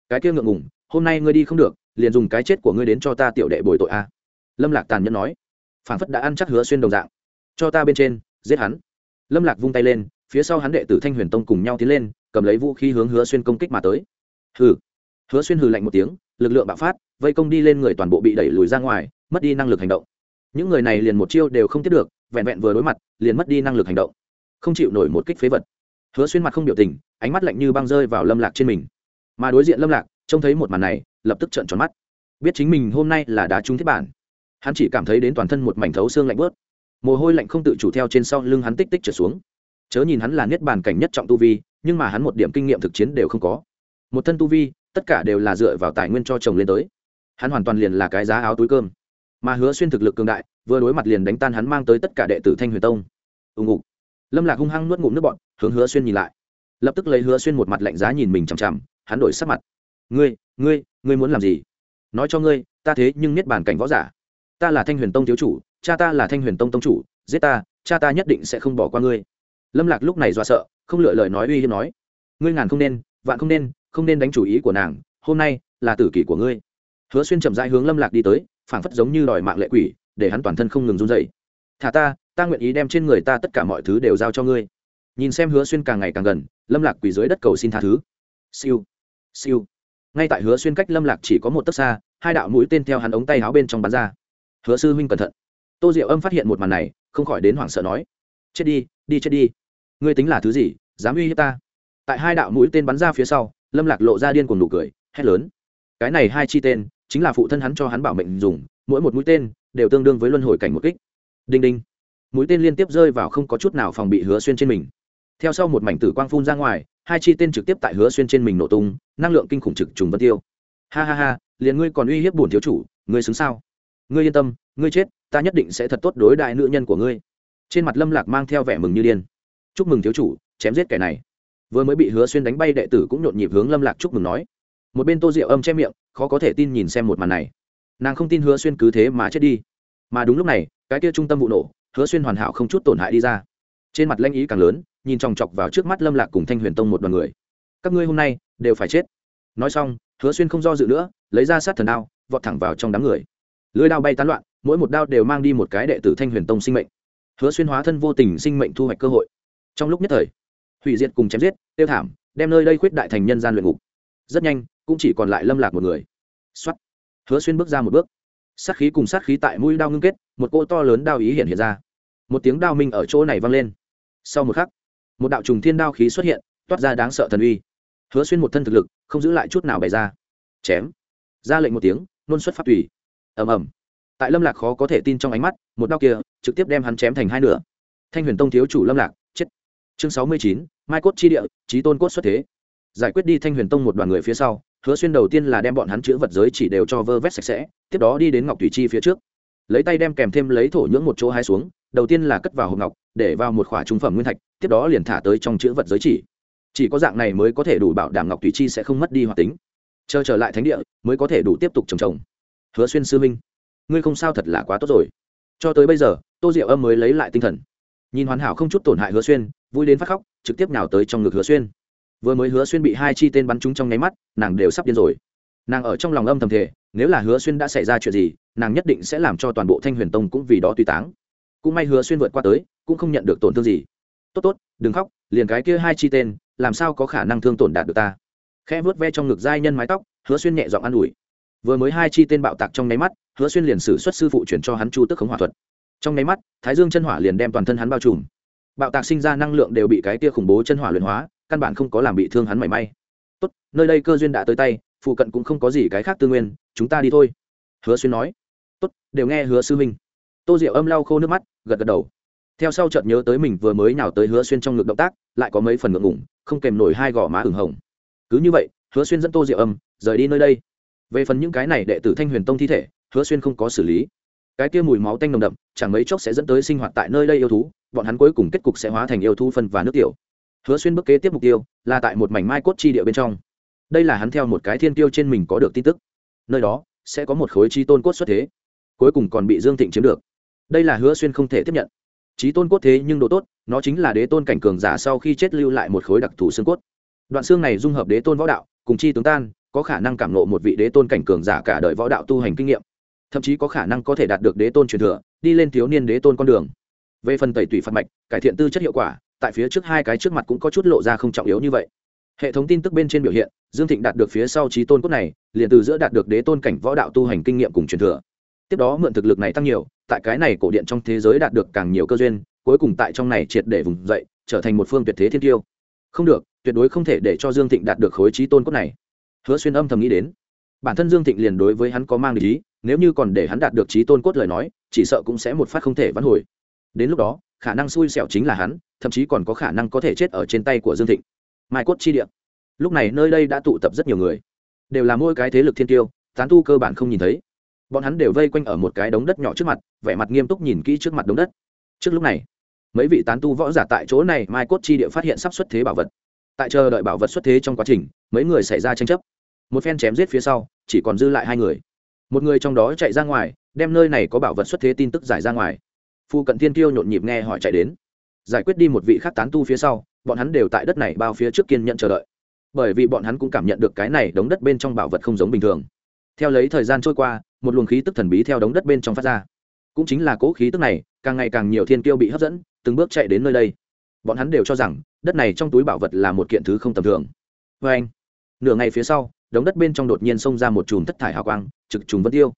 [SPEAKER 1] Cái kia ngượng ngùng, hôm nay ngươi đi không được, liền dùng cái chết của ngươi đến cho ta tiểu đệ bồi tội a. Lâm lạc tàn nhẫn nói. Phản phất đã ăn chắc hứa xuyên đồng dạng. Cho ta bên trên, giết hắn. Lâm lạc vung tay lên, phía sau hắn đệ tử thanh huyền tông cùng nhau tiến lên, cầm lấy vũ khí hướng hứa xuyên công kích mà tới hừ. Hứa xuyên hừ lạnh một tiếng, lực lượng bạo phát, vây công đi lên người toàn bộ bị đẩy lùi ra ngoài, mất đi năng lực hành động. Những người này liền một chiêu đều không tiếp được, vẹn vẹn vừa đối mặt, liền mất đi năng lực hành động. Không chịu nổi một kích phế vật. Hứa xuyên mặt không biểu tình, ánh mắt lạnh như băng rơi vào lâm lạc trên mình. Mà đối diện lâm lạc, trông thấy một màn này, lập tức trợn tròn mắt. Biết chính mình hôm nay là đá trúng thiết bản. Hắn chỉ cảm thấy đến toàn thân một mảnh thấu xương lạnh bớt mồ hôi lạnh không tự chủ theo trên sau lưng hắn tích tích trở xuống. Chớ nhìn hắn là niết bàn cảnh nhất trọng tu vi, nhưng mà hắn một điểm kinh nghiệm thực chiến đều không có một thân tu vi, tất cả đều là dựa vào tài nguyên cho chồng lên tới. Hắn hoàn toàn liền là cái giá áo túi cơm. Mà hứa xuyên thực lực cường đại, vừa đối mặt liền đánh tan hắn mang tới tất cả đệ tử thanh huyền tông. Ùng ục lâm lạc hung hăng nuốt ngụm nước bọn hướng hứa xuyên nhìn lại. Lập tức lấy hứa xuyên một mặt lạnh giá nhìn mình chằm chằm, hắn đổi sắc mặt. Ngươi ngươi ngươi muốn làm gì? Nói cho ngươi, ta thế nhưng niết bàn cảnh võ giả. Ta là thanh huyền tông thiếu chủ, cha ta là thanh huyền tông tông chủ, giết ta, cha ta nhất định sẽ không bỏ qua ngươi. Lâm lạc lúc này do sợ, không lựa lời nói uy hiếp nói. Ngươi ngàn không nên, vạn không nên không nên đánh chủ ý của nàng, hôm nay là tử kỷ của ngươi. Hứa xuyên chậm rãi hướng lâm lạc đi tới, phảng phất giống như đòi mạng lệ quỷ, để hắn toàn thân không ngừng run dậy thả ta ta nguyện ý đem trên người ta tất cả mọi thứ đều giao cho ngươi. Nhìn xem hứa xuyên càng ngày càng gần, lâm lạc quỳ dưới đất cầu xin tha thứ. Siêu siêu. Ngay tại hứa xuyên cách lâm lạc chỉ có một tấc xa, hai đạo mũi tên theo hắn ống tay áo bên trong bắn ra. Hứa sư huynh cẩn thận. Tô diệu âm phát hiện một màn này, không khỏi đến hoảng sợ nói, chết đi đi chết đi. Ngươi tính là thứ gì, dám uy hiếp ta? Tại hai đạo mũi tên bắn ra phía sau lâm lạc lộ ra điên cùng nụ cười, hét lớn. Cái này hai chi tên, chính là phụ thân hắn cho hắn bảo mệnh dùng, mỗi một mũi tên đều tương đương với luân hồi cảnh một kích. Đinh đinh. Mũi tên liên tiếp rơi vào không có chút nào phòng bị hứa xuyên trên mình. Theo sau một mảnh tử quang phun ra ngoài, hai chi tên trực tiếp tại hứa xuyên trên mình nổ tung, năng lượng kinh khủng trực trùng vân tiêu. Ha ha ha, liền ngươi còn uy hiếp bổn thiếu chủ, ngươi xứng sao? Ngươi yên tâm, ngươi chết, ta nhất định sẽ thật tốt đối đại nữ nhân của ngươi. Trên mặt lâm lạc mang theo vẻ mừng như điên. Chúc mừng thiếu chủ, chém giết kẻ này vừa mới bị hứa xuyên đánh bay đệ tử cũng nhộn nhịp hướng lâm lạc chúc mừng nói một bên tô rượu âm che miệng khó có thể tin nhìn xem một màn này nàng không tin hứa xuyên cứ thế mà chết đi mà đúng lúc này cái kia trung tâm vụ nổ hứa xuyên hoàn hảo không chút tổn hại đi ra trên mặt lanh ý càng lớn nhìn chòng chọc vào trước mắt lâm lạc cùng thanh huyền tông một đoàn người các ngươi hôm nay đều phải chết nói xong hứa xuyên không do dự nữa lấy ra sát thần đao vọt thẳng vào trong đám người lưới đao bay tán loạn mỗi một đao đều mang đi một cái đệ tử thanh huyền tông sinh mệnh hứa xuyên hóa thân vô tình sinh mệnh thu hoạch cơ hội trong lúc nhất thời hủy diệt cùng chém giết, tiêu thảm, đem nơi đây khuyết đại thành nhân gian luyện ngục. Rất nhanh, cũng chỉ còn lại lâm lạc một người. Xuất hứa xuyên bước ra một bước. Sát khí cùng sát khí tại mũi đao ngưng kết, một cô to lớn đao ý hiện hiện ra. Một tiếng đao minh ở chỗ này vang lên. Sau một khắc, một đạo trùng thiên đao khí xuất hiện, toát ra đáng sợ thần uy. Hứa xuyên một thân thực lực, không giữ lại chút nào bày ra. Chém. Ra lệnh một tiếng, nôn xuất phát tùy. Ầm ầm. Tại lâm lạc khó có thể tin trong ánh mắt, một đao kia trực tiếp đem hắn chém thành hai nửa. Thanh huyền tông thiếu chủ lâm lạc, chết. Chương sáu mươi chín mai cốt chi địa trí tôn cốt xuất thế. Giải quyết đi thanh huyền tông một đoàn người phía sau, hứa xuyên đầu tiên là đem bọn hắn chữ vật giới chỉ đều cho vơ vét sạch sẽ, tiếp đó đi đến ngọc thủy chi phía trước. Lấy tay đem kèm thêm lấy thổ nhưỡng một chỗ hai xuống, đầu tiên là cất vào hộp ngọc, để vào một khỏa trung phẩm nguyên thạch, tiếp đó liền thả tới trong chữ vật giới chỉ. Chỉ có dạng này mới có thể đủ bảo đảm ngọc thủy chi sẽ không mất đi hoạt tính. Chờ trở lại thánh địa, mới có thể đủ tiếp tục trồng trồng. Hứa xuyên sư minh, ngươi không sao thật là quá tốt rồi. Cho tới bây giờ, tô diệu âm mới lấy lại tinh thần. Nhìn hoàn hảo không chút tổn hại hứa xuyên, vui đến phát khóc trực tiếp nào tới trong ngực hứa xuyên. Vừa mới hứa xuyên bị hai chi tên bắn trúng trong nháy mắt, nàng đều sắp điên rồi. Nàng ở trong lòng âm thầm thể nếu là hứa xuyên đã xảy ra chuyện gì, nàng nhất định sẽ làm cho toàn bộ thanh huyền tông cũng vì đó tùy táng. Cũng may hứa xuyên vượt qua tới, cũng không nhận được tổn thương gì. Tốt tốt, đừng khóc, liền cái kia hai chi tên, làm sao có khả năng thương tổn đạt được ta? Khẽ vớt ve trong ngực giai nhân mái tóc, hứa xuyên nhẹ giọng an ủi. Vừa mới hai chi tên bạo tạc trong nháy mắt, hứa xuyên liền sử xuất sư phụ chuyển cho hắn chu tức khống hỏa thuật. Trong nháy mắt, thái dương chân hỏa liền đem toàn thân hắn bao trùm bạo tạc sinh ra năng lượng đều bị cái tia khủng bố chân hỏa luyện hóa, căn bản không có làm bị thương hắn mảy may. Tốt, nơi đây cơ duyên đã tới tay, phụ cận cũng không có gì cái khác tư nguyên, chúng ta đi thôi. Hứa xuyên nói. Tốt, đều nghe hứa sư huynh tô diệu âm lau khô nước mắt, gật gật đầu. Theo sau chợt nhớ tới mình vừa mới nào tới hứa xuyên trong ngực động tác, lại có mấy phần ngượng ngủng không kèm nổi hai gò má ửng hồng. Cứ như vậy, hứa xuyên dẫn tô diệu âm, rời đi nơi đây. Về phần những cái này đệ tử thanh huyền tông thi thể, hứa xuyên không có xử lý. Cái kia mùi máu tanh nồng đậm, chẳng mấy chốc sẽ dẫn tới sinh hoạt tại nơi đây yêu thú bọn hắn cuối cùng kết cục sẽ hóa thành yêu thu phân và nước tiểu. Hứa xuyên bước kế tiếp mục tiêu là tại một mảnh mai cốt chi địa bên trong. Đây là hắn theo một cái thiên tiêu trên mình có được tin tức. Nơi đó sẽ có một khối chi tôn cốt xuất thế, cuối cùng còn bị dương thịnh chiếm được. Đây là hứa xuyên không thể tiếp nhận. Trí tôn cốt thế nhưng độ tốt, nó chính là đế tôn cảnh cường giả sau khi chết lưu lại một khối đặc thù xương cốt. Đoạn xương này dung hợp đế tôn võ đạo, cùng chi tướng tan, có khả năng cảm nộ một vị đế tôn cảnh cường giả cả đời võ đạo tu hành kinh nghiệm. Thậm chí có khả năng có thể đạt được đế tôn truyền thừa, đi lên thiếu niên đế tôn con đường về phần tẩy tủy phạt mạch, cải thiện tư chất hiệu quả, tại phía trước hai cái trước mặt cũng có chút lộ ra không trọng yếu như vậy. Hệ thống tin tức bên trên biểu hiện, dương thịnh đạt được phía sau trí tôn cốt này, liền từ giữa đạt được đế tôn cảnh võ đạo tu hành kinh nghiệm cùng truyền thừa. Tiếp đó mượn thực lực này tăng nhiều, tại cái này cổ điện trong thế giới đạt được càng nhiều cơ duyên, cuối cùng tại trong này triệt để vùng dậy, trở thành một phương tuyệt thế thiên tiêu. Không được, tuyệt đối không thể để cho dương thịnh đạt được khối trí tôn cốt này. Hứa xuyên âm thầm nghĩ đến. Bản thân dương thịnh liền đối với hắn có mang ý, nếu như còn để hắn đạt được trí tôn cốt lời nói, chỉ sợ cũng sẽ một phát không thể vãn hồi đến lúc đó, khả năng xui xẻo chính là hắn, thậm chí còn có khả năng có thể chết ở trên tay của dương thịnh. Mai cốt chi địa. Lúc này nơi đây đã tụ tập rất nhiều người. Đều là mỗi cái thế lực thiên tiêu, tán tu cơ bản không nhìn thấy. Bọn hắn đều vây quanh ở một cái đống đất nhỏ trước mặt, vẻ mặt nghiêm túc nhìn kỹ trước mặt đống đất. Trước lúc này, mấy vị tán tu võ giả tại chỗ này mai cốt chi địa phát hiện sắp xuất thế bảo vật. Tại chờ đợi bảo vật xuất thế trong quá trình, mấy người xảy ra tranh chấp. Một phen chém giết phía sau, chỉ còn dư lại hai người. Một người trong đó chạy ra ngoài, đem nơi này có bảo vật xuất thế tin tức giải ra ngoài phu cận thiên tiêu nhộn nhịp nghe hỏi chạy đến. Giải quyết đi một vị khác tán tu phía sau, bọn hắn đều tại đất này bao phía trước kiên nhận chờ đợi. Bởi vì bọn hắn cũng cảm nhận được cái này đống đất bên trong bảo vật không giống bình thường. Theo lấy thời gian trôi qua, một luồng khí tức thần bí theo đống đất bên trong phát ra. Cũng chính là cố khí tức này, càng ngày càng nhiều thiên kiêu bị hấp dẫn, từng bước chạy đến nơi đây. Bọn hắn đều cho rằng, đất này trong túi bảo vật là một kiện thứ không tầm thường. Vê anh, nửa ngày phía sau, đống đất bên trong đột nhiên xông ra một chùm thất thải hào quang, trực trùng vân tiêu.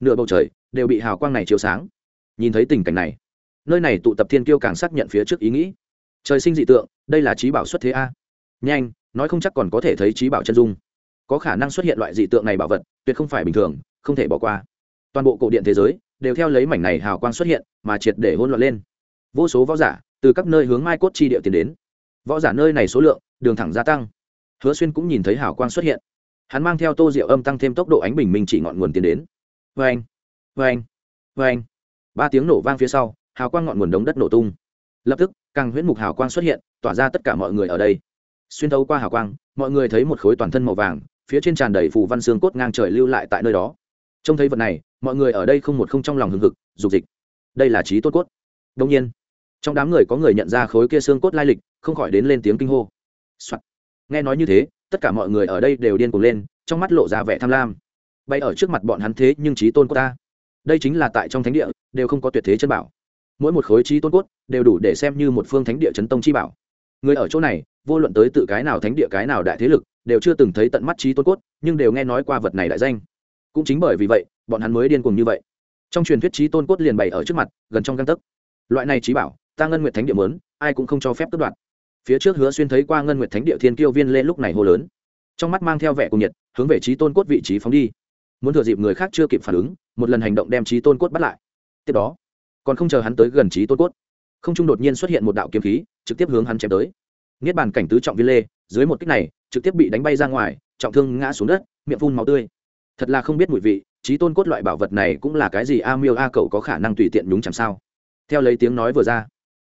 [SPEAKER 1] Nửa bầu trời, đều bị hào quang này chiếu sáng nhìn thấy tình cảnh này, nơi này tụ tập thiên kiêu càng xác nhận phía trước ý nghĩ. Trời sinh dị tượng, đây là trí bảo xuất thế a. Nhanh, nói không chắc còn có thể thấy trí bảo chân dung. Có khả năng xuất hiện loại dị tượng này bảo vật, tuyệt không phải bình thường, không thể bỏ qua. Toàn bộ cổ điện thế giới, đều theo lấy mảnh này hào quang xuất hiện, mà triệt để hôn loạn lên. Vô số võ giả, từ các nơi hướng mai cốt chi địa tiến đến. Võ giả nơi này số lượng, đường thẳng gia tăng. Hứa xuyên cũng nhìn thấy hào quang xuất hiện. Hắn mang theo tô diệu âm tăng thêm tốc độ ánh bình minh chỉ ngọn nguồn tiến đến. Vê anh vê anh vê anh ba tiếng nổ vang phía sau, hào quang ngọn nguồn đống đất nổ tung. Lập tức, càng huyễn mục hào quang xuất hiện, tỏa ra tất cả mọi người ở đây. Xuyên thấu qua hào quang, mọi người thấy một khối toàn thân màu vàng, phía trên tràn đầy phù văn xương cốt ngang trời lưu lại tại nơi đó. Trông thấy vật này, mọi người ở đây không một không trong lòng hừng hực, dục dịch. Đây là trí tốt cốt. Đông nhiên, trong đám người có người nhận ra khối kia xương cốt lai lịch, không khỏi đến lên tiếng kinh hô、Soạn. nghe nói như thế, tất cả mọi người ở đây đều điên cuồng lên, trong mắt lộ ra vẻ tham lam. Bay ở trước mặt bọn hắn thế nhưng trí tôn cốt ta đây chính là tại trong thánh địa, đều không có tuyệt thế chân bảo. Mỗi một khối trí tôn cốt đều đủ để xem như một phương thánh địa chấn tông chi bảo. Người ở chỗ này, vô luận tới tự cái nào thánh địa cái nào đại thế lực, đều chưa từng thấy tận mắt trí tôn cốt, nhưng đều nghe nói qua vật này đại danh. Cũng chính bởi vì vậy, bọn hắn mới điên cuồng như vậy. Trong truyền thuyết trí tôn cốt liền bày ở trước mặt, gần trong găng tấc. Loại này trí bảo, ta ngân nguyệt thánh địa mớn ai cũng không cho phép cướp đoạt. Phía trước hứa xuyên thấy qua ngân nguyệt thánh địa thiên kiêu viên lên lúc này hô lớn. Trong mắt mang theo vẻ cùng nhiệt, hướng về trí tôn cốt vị trí phóng đi muốn thừa dịp người khác chưa kịp phản ứng, một lần hành động đem trí tôn cốt bắt lại. Tiếp đó, còn không chờ hắn tới gần trí tôn cốt, không trung đột nhiên xuất hiện một đạo kiếm khí, trực tiếp hướng hắn chém tới. Niết bàn cảnh tứ trọng viên lê, dưới một kích này, trực tiếp bị đánh bay ra ngoài, trọng thương ngã xuống đất, miệng phun máu tươi. Thật là không biết mùi vị trí tôn cốt loại bảo vật này cũng là cái gì a miêu a cậu có khả năng tùy tiện nhúng chẳng sao? Theo lấy tiếng nói vừa ra,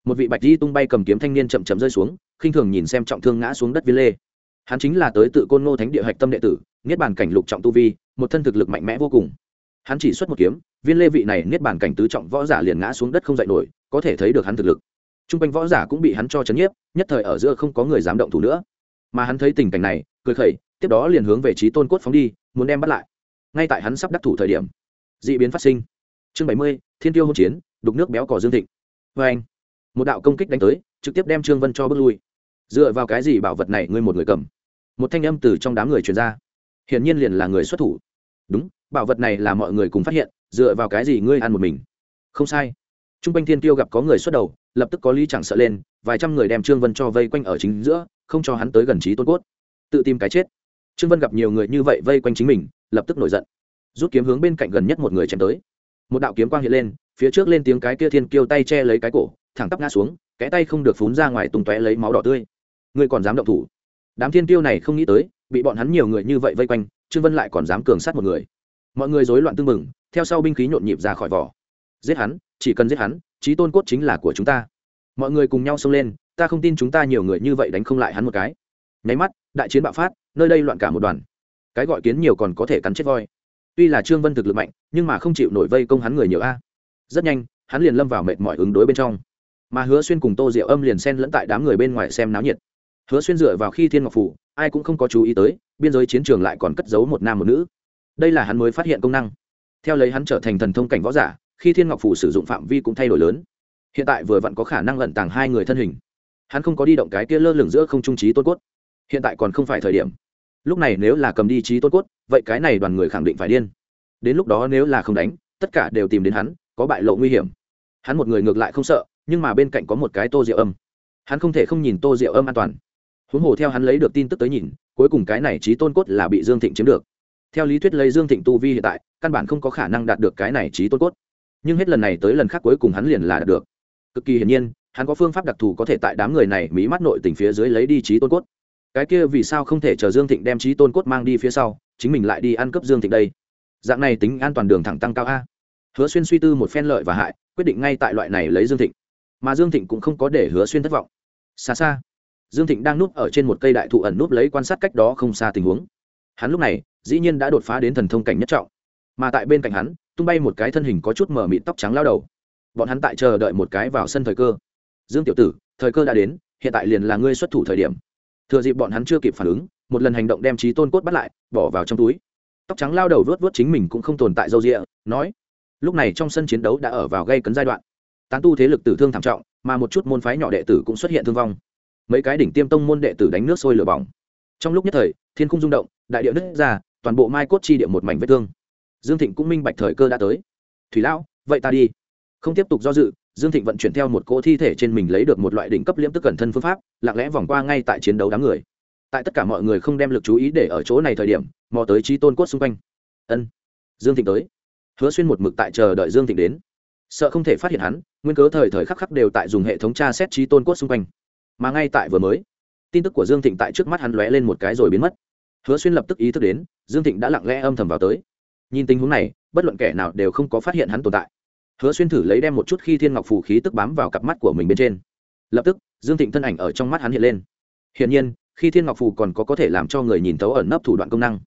[SPEAKER 1] một vị bạch di tung bay cầm kiếm thanh niên chậm chậm rơi xuống, khinh thường nhìn xem trọng thương ngã xuống đất viên lê. Hắn chính là tới tự côn ngô thánh địa hạch tâm đệ tử, niết bàn cảnh lục trọng tu vi một thân thực lực mạnh mẽ vô cùng. Hắn chỉ xuất một kiếm, viên lê vị này niết bàn cảnh tứ trọng võ giả liền ngã xuống đất không dậy nổi, có thể thấy được hắn thực lực. T r u n g quanh võ giả cũng bị hắn cho c h ấ n nhiếp, nhất thời ở giữa không có người dám động thủ nữa. Mà hắn thấy tình cảnh này, cười khẩy, tiếp đó liền hướng về trí tôn cốt phóng đi, muốn đem bắt lại. Ngay tại hắn sắp đắc thủ thời điểm d ị biến phát sinh. Chương bảy mươi, thiên tiêu hôn chiến, đục nước béo cỏ dương thịnh. Vê anh, một đạo công kích đánh tới, trực tiếp đem trương vân cho bước lui. Dựa vào cái gì bảo vật này ngươi một người cầm? Một thanh âm từ trong đám người truyền ra. Hiển nhiên liền là người xuất thủ đúng, bảo vật này là mọi người cùng phát hiện, dựa vào cái gì ngươi ăn một mình? Không sai. T r u n g quanh thiên tiêu gặp có người xuất đầu, lập tức có lý chẳng sợ lên, vài trăm người đem trương vân cho vây quanh ở chính giữa, không cho hắn tới gần trí tôn cốt. Tự tìm cái chết. Trương vân gặp nhiều người như vậy vây quanh chính mình, lập tức nổi giận. Rút kiếm hướng bên cạnh gần nhất một người chém tới. Một đạo kiếm quang hiện lên, phía trước lên tiếng cái kia thiên kiêu tay che lấy cái cổ, thẳng tắp ngã xuống, cái tay không được phún ra ngoài tung tóe lấy máu đỏ tươi. Ngươi còn dám động thủ? Đám thiên kiêu này không nghĩ tới bị bọn hắn nhiều người như vậy vây quanh, trương vân lại còn dám cường sát một người. Mọi người rối loạn tưng mừng theo sau binh khí nhộn nhịp ra khỏi vỏ. Giết hắn, chỉ cần giết hắn trí tôn cốt chính là của chúng ta. Mọi người cùng nhau xông lên, ta không tin chúng ta nhiều người như vậy đánh không lại hắn một cái. Nháy mắt, đại chiến bạo phát, nơi đây loạn cả một đoàn. Cái gọi kiến nhiều còn có thể cắn chết voi. Tuy là trương vân thực lực mạnh, nhưng mà không chịu nổi vây công hắn người nhiều a. Rất nhanh, hắn liền lâm vào mệt mỏi ứng đối bên trong. Mà hứa xuyên cùng tô diệu âm liền xen lẫn tại đám người bên ngoài xem náo nhiệt. Hứa xuyên dựa vào khi thiên ngọc phủ ai cũng không có chú ý tới, biên giới chiến trường lại còn cất giấu một nam một nữ. Đây là hắn mới phát hiện công năng. Theo lấy hắn trở thành thần thông cảnh võ giả, khi thiên ngọc phủ sử dụng phạm vi cũng thay đổi lớn. Hiện tại vừa vặn có khả năng lẩn tàng hai người thân hình. Hắn không có đi động cái kia lơ lửng giữa không trung trí tôn cốt. Hiện tại còn không phải thời điểm. Lúc này nếu là cầm đi trí tôn cốt, vậy cái này đoàn người khẳng định phải điên. Đến lúc đó nếu là không đánh, tất cả đều tìm đến hắn, có bại lộ nguy hiểm. Hắn một người ngược lại không sợ, nhưng mà bên cạnh có một cái tô rượu âm. Hắn không thể không nhìn tô rượu âm an toàn huống hồ theo hắn lấy được tin tức tới nhìn, cuối cùng cái này trí tôn cốt là bị dương thịnh chiếm được. Theo lý thuyết lấy dương thịnh tu vi hiện tại, căn bản không có khả năng đạt được cái này trí tôn cốt. Nhưng hết lần này tới lần khác cuối cùng hắn liền là đạt được. Cực kỳ hiển nhiên, hắn có phương pháp đặc thù có thể tại đám người này mỹ mắt nội tình phía dưới lấy đi trí tôn cốt. Cái kia vì sao không thể chờ dương thịnh đem trí tôn cốt mang đi phía sau, chính mình lại đi ăn cướp dương thịnh đây? Dạng này tính an toàn đường thẳng tăng cao a. Hứa xuyên suy tư một phen lợi và hại, quyết định ngay tại loại này lấy dương thịnh. Mà dương thịnh cũng không có để hứa xuyên thất vọng. Xa xa dương thịnh đang núp ở trên một cây đại thụ ẩn núp lấy quan sát cách đó không xa tình huống. Hắn lúc này, dĩ nhiên đã đột phá đến thần thông cảnh nhất trọng. Mà tại bên cạnh hắn, tung bay một cái thân hình có chút mở mịt tóc trắng lao đầu. Bọn hắn tại chờ đợi một cái vào sân thời cơ. Dương tiểu tử, thời cơ đã đến, hiện tại liền là ngươi xuất thủ thời điểm. Thừa dịp bọn hắn chưa kịp phản ứng, một lần hành động đem trí tôn cốt bắt lại, bỏ vào trong túi. Tóc trắng lao đầu vớt vớt chính mình cũng không tồn tại dâu rịa nói, lúc này trong sân chiến đấu đã ở vào gây cấn giai đoạn. Tán tu thế lực tử thương thảm trọng, mà một chút môn phái nhỏ đệ tử cũng xuất hiện thương vong mấy cái đỉnh tiêm tông môn đệ tử đánh nước sôi lửa bỏng. Trong lúc nhất thời, thiên khung rung động, đại điệu nứt ra, toàn bộ mai cốt chi địa một mảnh vết thương. Dương thịnh cũng minh bạch thời cơ đã tới. Thủy lão, vậy ta đi. Không tiếp tục do dự, dương thịnh vận chuyển theo một cỗ thi thể trên mình lấy được một loại đỉnh cấp liễm tức cẩn thân phương pháp, lặng lẽ vòng qua ngay tại chiến đấu đám người. Tại tất cả mọi người không đem lực chú ý để ở chỗ này thời điểm, mò tới trí tôn cốt xung quanh. Ân. Dương thịnh tới. Hứa xuyên một mực tại chờ đợi dương thịnh đến. Sợ không thể phát hiện hắn, nguyên cớ thời thời khắc khắc đều tại dùng hệ thống tra xét trí tôn cốt xung quanh mà ngay tại vừa mới, tin tức của dương thịnh tại trước mắt hắn lóe lên một cái rồi biến mất. Hứa xuyên lập tức ý thức đến, dương thịnh đã lặng lẽ âm thầm vào tới. Nhìn tình huống này, bất luận kẻ nào đều không có phát hiện hắn tồn tại. Hứa xuyên thử lấy đem một chút khi thiên ngọc phù khí tức bám vào cặp mắt của mình bên trên. Lập tức, dương thịnh thân ảnh ở trong mắt hắn hiện lên. Hiển nhiên, khi thiên ngọc phù còn có có thể làm cho người nhìn thấu ẩn nấp thủ đoạn công năng.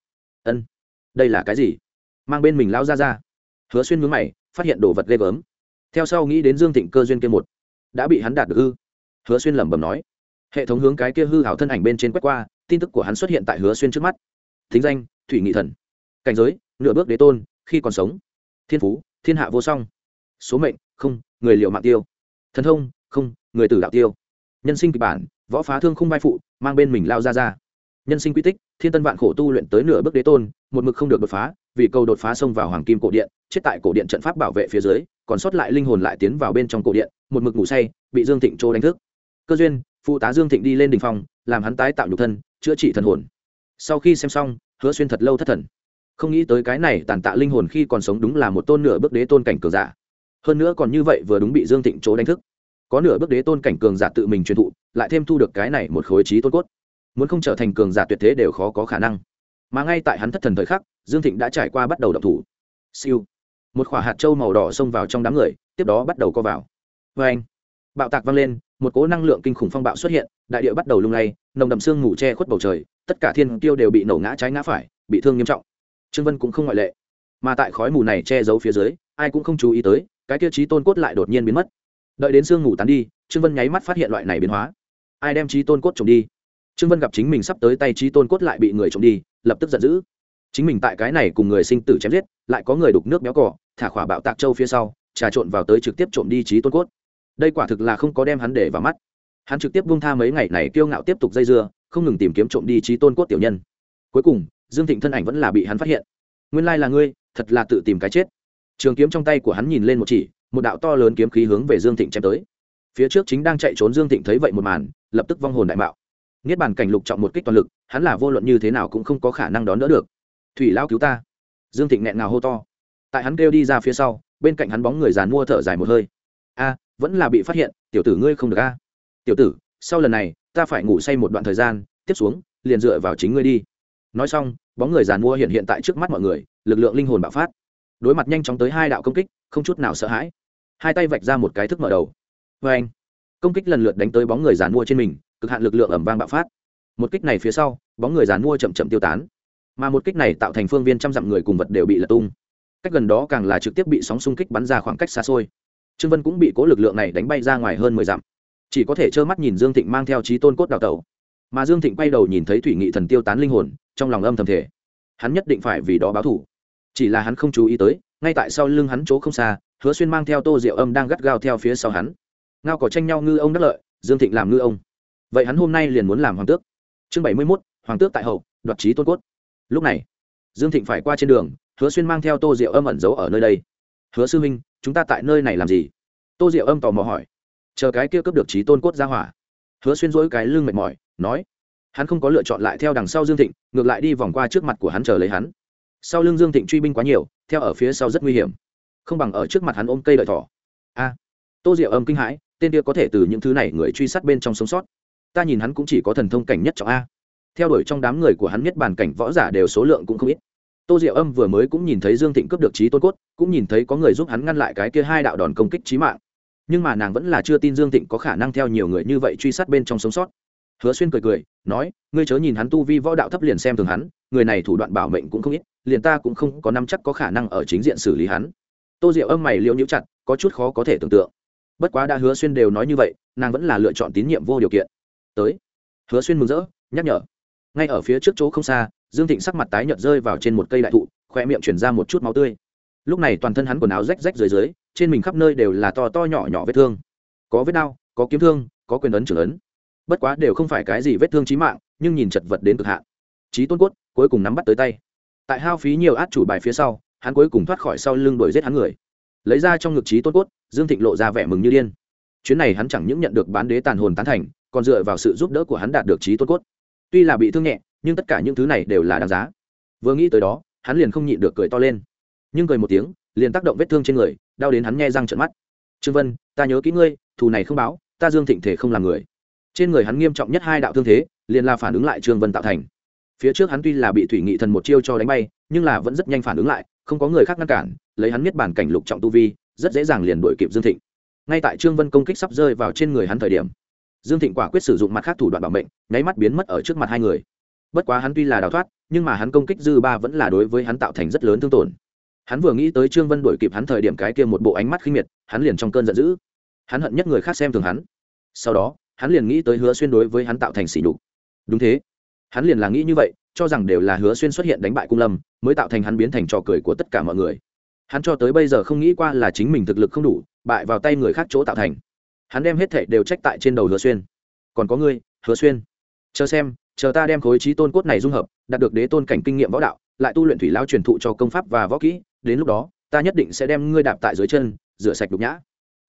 [SPEAKER 1] Ân, đây là cái gì? Mang bên mình lao ra ra hứa xuyên mướn mày, phát hiện đồ vật ghê gớm. Theo sau nghĩ đến dương thịnh cơ duyên kia một, đã bị hắn đạt được hư hứa xuyên lẩm bẩm nói. Hệ thống hướng cái kia hư hảo thân ảnh bên trên quét qua, tin tức của hắn xuất hiện tại hứa xuyên trước mắt. Thính danh, thủy nghị thần. Cảnh giới, nửa bước đế tôn, khi còn sống. Thiên phú, thiên hạ vô song. Số mệnh, không, người liệu mạng tiêu. Thần thông, không, người tử đạo tiêu. Nhân sinh kịch bản, võ phá thương không vai phụ, mang bên mình lao ra ra nhân sinh quy tích, thiên tân vạn khổ tu luyện tới nửa bước đế tôn, một mực không được đột phá, vì câu đột phá xông vào hoàng kim cổ điện, chết tại cổ điện trận pháp bảo vệ phía dưới, còn sót lại linh hồn lại tiến vào bên trong cổ điện, một mực ngủ say, bị dương thịnh trô đánh thức cơ duyên, phụ tá dương thịnh đi lên đình phong làm hắn tái tạo nhục thân, chữa trị thần hồn. Sau khi xem xong, hứa xuyên thật lâu thất thần. Không nghĩ tới cái này tàn tạ linh hồn khi còn sống đúng là một tôn nửa bước đế tôn cảnh cường giả. Hơn nữa còn như vậy vừa đúng bị dương thịnh chỗ đánh thức. Có nửa bước đế tôn cảnh cường giả tự mình truyền thụ, lại thêm thu được cái này một khối trí tôn cốt. Muốn không trở thành cường giả tuyệt thế đều khó có khả năng. Mà ngay tại hắn thất thần thời khắc, dương thịnh đã trải qua bắt đầu đập thủ. Siêu. Một khỏa hạt trâu màu đỏ xông vào trong đám người, tiếp đó bắt đầu co vào. Vê anh, bạo tạc vang lên một cố năng lượng kinh khủng phong bạo xuất hiện, đại địa bắt đầu lung lay, nồng đậm sương ngủ che khuất bầu trời, tất cả thiên tiêu đều bị nổ ngã trái ngã phải, bị thương nghiêm trọng. Trương vân cũng không ngoại lệ. Mà tại khói mù này che giấu phía dưới, ai cũng không chú ý tới, cái tiêu chí tôn cốt lại đột nhiên biến mất. Đợi đến sương ngủ tán đi, trương vân nháy mắt phát hiện loại này biến hóa. Ai đem trí tôn cốt trộm đi? Trương vân gặp chính mình sắp tới tay trí tôn cốt lại bị người trộm đi, lập tức giận dữ. Chính mình tại cái này cùng người sinh tử chém giết, lại có người đục nước béo cỏ, thả khỏa bạo tạc châu phía sau, trà trộn vào tới trực tiếp trộm đi trí tôn cốt đây quả thực là không có đem hắn để vào mắt. Hắn trực tiếp buông tha mấy ngày này kiêu ngạo tiếp tục dây dưa, không ngừng tìm kiếm trộm đi trí tôn cốt tiểu nhân. Cuối cùng, dương thịnh thân ảnh vẫn là bị hắn phát hiện. Nguyên lai là ngươi, thật là tự tìm cái chết. Trường kiếm trong tay của hắn nhìn lên một chỉ, một đạo to lớn kiếm khí hướng về dương thịnh chém tới. Phía trước chính đang chạy trốn dương thịnh thấy vậy một màn, lập tức vong hồn đại mạo. Niết bàn cảnh lục trọng một kích toàn lực, hắn là vô luận như thế nào cũng không có khả năng đón đỡ được. Thủy lao cứu ta. Dương thịnh nghẹn ngào hô to. Tại hắn kêu đi ra phía sau, bên cạnh hắn bóng người dàn mua thở dài một hơi. A vẫn là bị phát hiện, tiểu tử ngươi không được a. Tiểu tử, sau lần này, ta phải ngủ say một đoạn thời gian, tiếp xuống, liền dựa vào chính ngươi đi. Nói xong, bóng người giàn mua hiện hiện tại trước mắt mọi người, lực lượng linh hồn bạo phát. Đối mặt nhanh chóng tới hai đạo công kích, không chút nào sợ hãi. Hai tay vạch ra một cái thức mở đầu. Vê anh, công kích lần lượt đánh tới bóng người giàn mua trên mình, cực hạn lực lượng ẩm vang bạo phát. Một kích này phía sau, bóng người giàn mua chậm chậm tiêu tán. Mà một kích này tạo thành phương viên trăm dặm người cùng vật đều bị lật tung. Cách gần đó càng là trực tiếp bị sóng xung kích bắn ra khoảng cách xa xôi trương vân cũng bị cố lực lượng này đánh bay ra ngoài hơn mười dặm. Chỉ có thể trơ mắt nhìn dương thịnh mang theo trí tôn cốt đào tẩu. Mà dương thịnh quay đầu nhìn thấy thủy nghị thần tiêu tán linh hồn, trong lòng âm thầm thể hắn nhất định phải vì đó báo thủ. Chỉ là hắn không chú ý tới, ngay tại sau lưng hắn chỗ không xa, hứa xuyên mang theo tô rượu âm đang gắt gao theo phía sau hắn. Ngao có tranh nhau ngư ông đắc lợi, dương thịnh làm ngư ông. Vậy hắn hôm nay liền muốn làm hoàng tước. Chương bảy mươi mốt, hoàng tước tại hậu, đoạt trí tôn cốt. Lúc này, dương thịnh phải qua trên đường, hứa xuyên mang theo tô rượu âm ẩn giấu ở nơi đây. Hứa sư minh chúng ta tại nơi này làm gì? Tô diệu âm tò mò hỏi. Chờ cái kia cướp được trí tôn cốt ra hỏa. Hứa xuyên dỗi cái lưng mệt mỏi, nói. Hắn không có lựa chọn lại theo đằng sau dương thịnh, ngược lại đi vòng qua trước mặt của hắn chờ lấy hắn. Sau lưng dương thịnh truy binh quá nhiều, theo ở phía sau rất nguy hiểm. Không bằng ở trước mặt hắn ôm cây đợi thỏ. A. Tô diệu âm kinh hãi, tên kia có thể từ những thứ này người truy sát bên trong sống sót. Ta nhìn hắn cũng chỉ có thần thông cảnh nhất trọng a. Theo đuổi trong đám người của hắn nhất bàn cảnh võ giả đều số lượng cũng không ít tô diệu âm vừa mới cũng nhìn thấy dương thịnh cướp được trí tôn cốt, cũng nhìn thấy có người giúp hắn ngăn lại cái kia hai đạo đòn công kích trí mạng. Nhưng mà nàng vẫn là chưa tin dương thịnh có khả năng theo nhiều người như vậy truy sát bên trong sống sót. Hứa xuyên cười cười, nói, ngươi chớ nhìn hắn tu vi võ đạo thấp liền xem thường hắn, người này thủ đoạn bảo mệnh cũng không ít, liền ta cũng không có năm chắc có khả năng ở chính diện xử lý hắn. Tô diệu âm mày liễu nhũ chặt, có chút khó có thể tưởng tượng. Bất quá đã hứa xuyên đều nói như vậy, nàng vẫn là lựa chọn tín nhiệm vô điều kiện. Tới. Hứa xuyên mừng rỡ, nhắc nhở. Ngay ở phía trước chỗ không xa dương thịnh sắc mặt tái nhợt rơi vào trên một cây đại thụ khoe miệng chuyển ra một chút máu tươi. Lúc này toàn thân hắn quần áo rách rách dưới dưới, trên mình khắp nơi đều là to to nhỏ nhỏ vết thương. Có vết đau, có kiếm thương, có quyền ấn trưởng ấn. Bất quá đều không phải cái gì vết thương trí mạng, nhưng nhìn chật vật đến cực hạn. Trí tôn cốt, cuối cùng nắm bắt tới tay. Tại hao phí nhiều át chủ bài phía sau, hắn cuối cùng thoát khỏi sau lưng đuổi giết hắn người. Lấy ra trong ngực trí tôn cốt, dương thịnh lộ ra vẻ mừng như điên. Chuyến này hắn chẳng những nhận được bán đế tàn hồn tán thành, còn dựa vào sự giúp đỡ của hắn đạt được trí tôn cốt. Tuy là bị thương nhẹ nhưng tất cả những thứ này đều là đáng giá. Vừa nghĩ tới đó, hắn liền không nhịn được cười to lên. Nhưng cười một tiếng, liền tác động vết thương trên người, đau đến hắn nghe răng trận mắt. Trương vân, ta nhớ kỹ ngươi, thù này không báo, ta dương thịnh thể không làm người. Trên người hắn nghiêm trọng nhất hai đạo thương thế, liền là phản ứng lại trương vân tạo thành. Phía trước hắn tuy là bị thủy nghị thần một chiêu cho đánh bay, nhưng là vẫn rất nhanh phản ứng lại, không có người khác ngăn cản, lấy hắn miết bản cảnh lục trọng tu vi, rất dễ dàng liền đuổi kịp dương thịnh. Ngay tại trương vân công kích sắp rơi vào trên người hắn thời điểm, dương thịnh quả quyết sử dụng mặt khác thủ đoạn bảo mệnh, nháy mắt biến mất ở trước mặt hai người bất quá hắn tuy là đào thoát, nhưng mà hắn công kích dư ba vẫn là đối với hắn tạo thành rất lớn thương tổn. Hắn vừa nghĩ tới trương vân đuổi kịp hắn thời điểm cái kia một bộ ánh mắt khinh miệt, hắn liền trong cơn giận dữ. Hắn hận nhất người khác xem thường hắn. Sau đó, hắn liền nghĩ tới hứa xuyên đối với hắn tạo thành sỉ nhục. Đúng thế. Hắn liền là nghĩ như vậy, cho rằng đều là hứa xuyên xuất hiện đánh bại cung lâm, mới tạo thành hắn biến thành trò cười của tất cả mọi người. Hắn cho tới bây giờ không nghĩ qua là chính mình thực lực không đủ, bại vào tay người khác chỗ tạo thành. Hắn đem hết thệ đều trách tại trên đầu hứa xuyên. Còn có ngươi, hứa xuyên. Chờ xem chờ ta đem khối trí tôn cốt này dung hợp, đạt được đế tôn cảnh kinh nghiệm võ đạo, lại tu luyện thủy lao truyền thụ cho công pháp và võ kỹ, đến lúc đó, ta nhất định sẽ đem ngươi đạp tại dưới chân, rửa sạch đục nhã.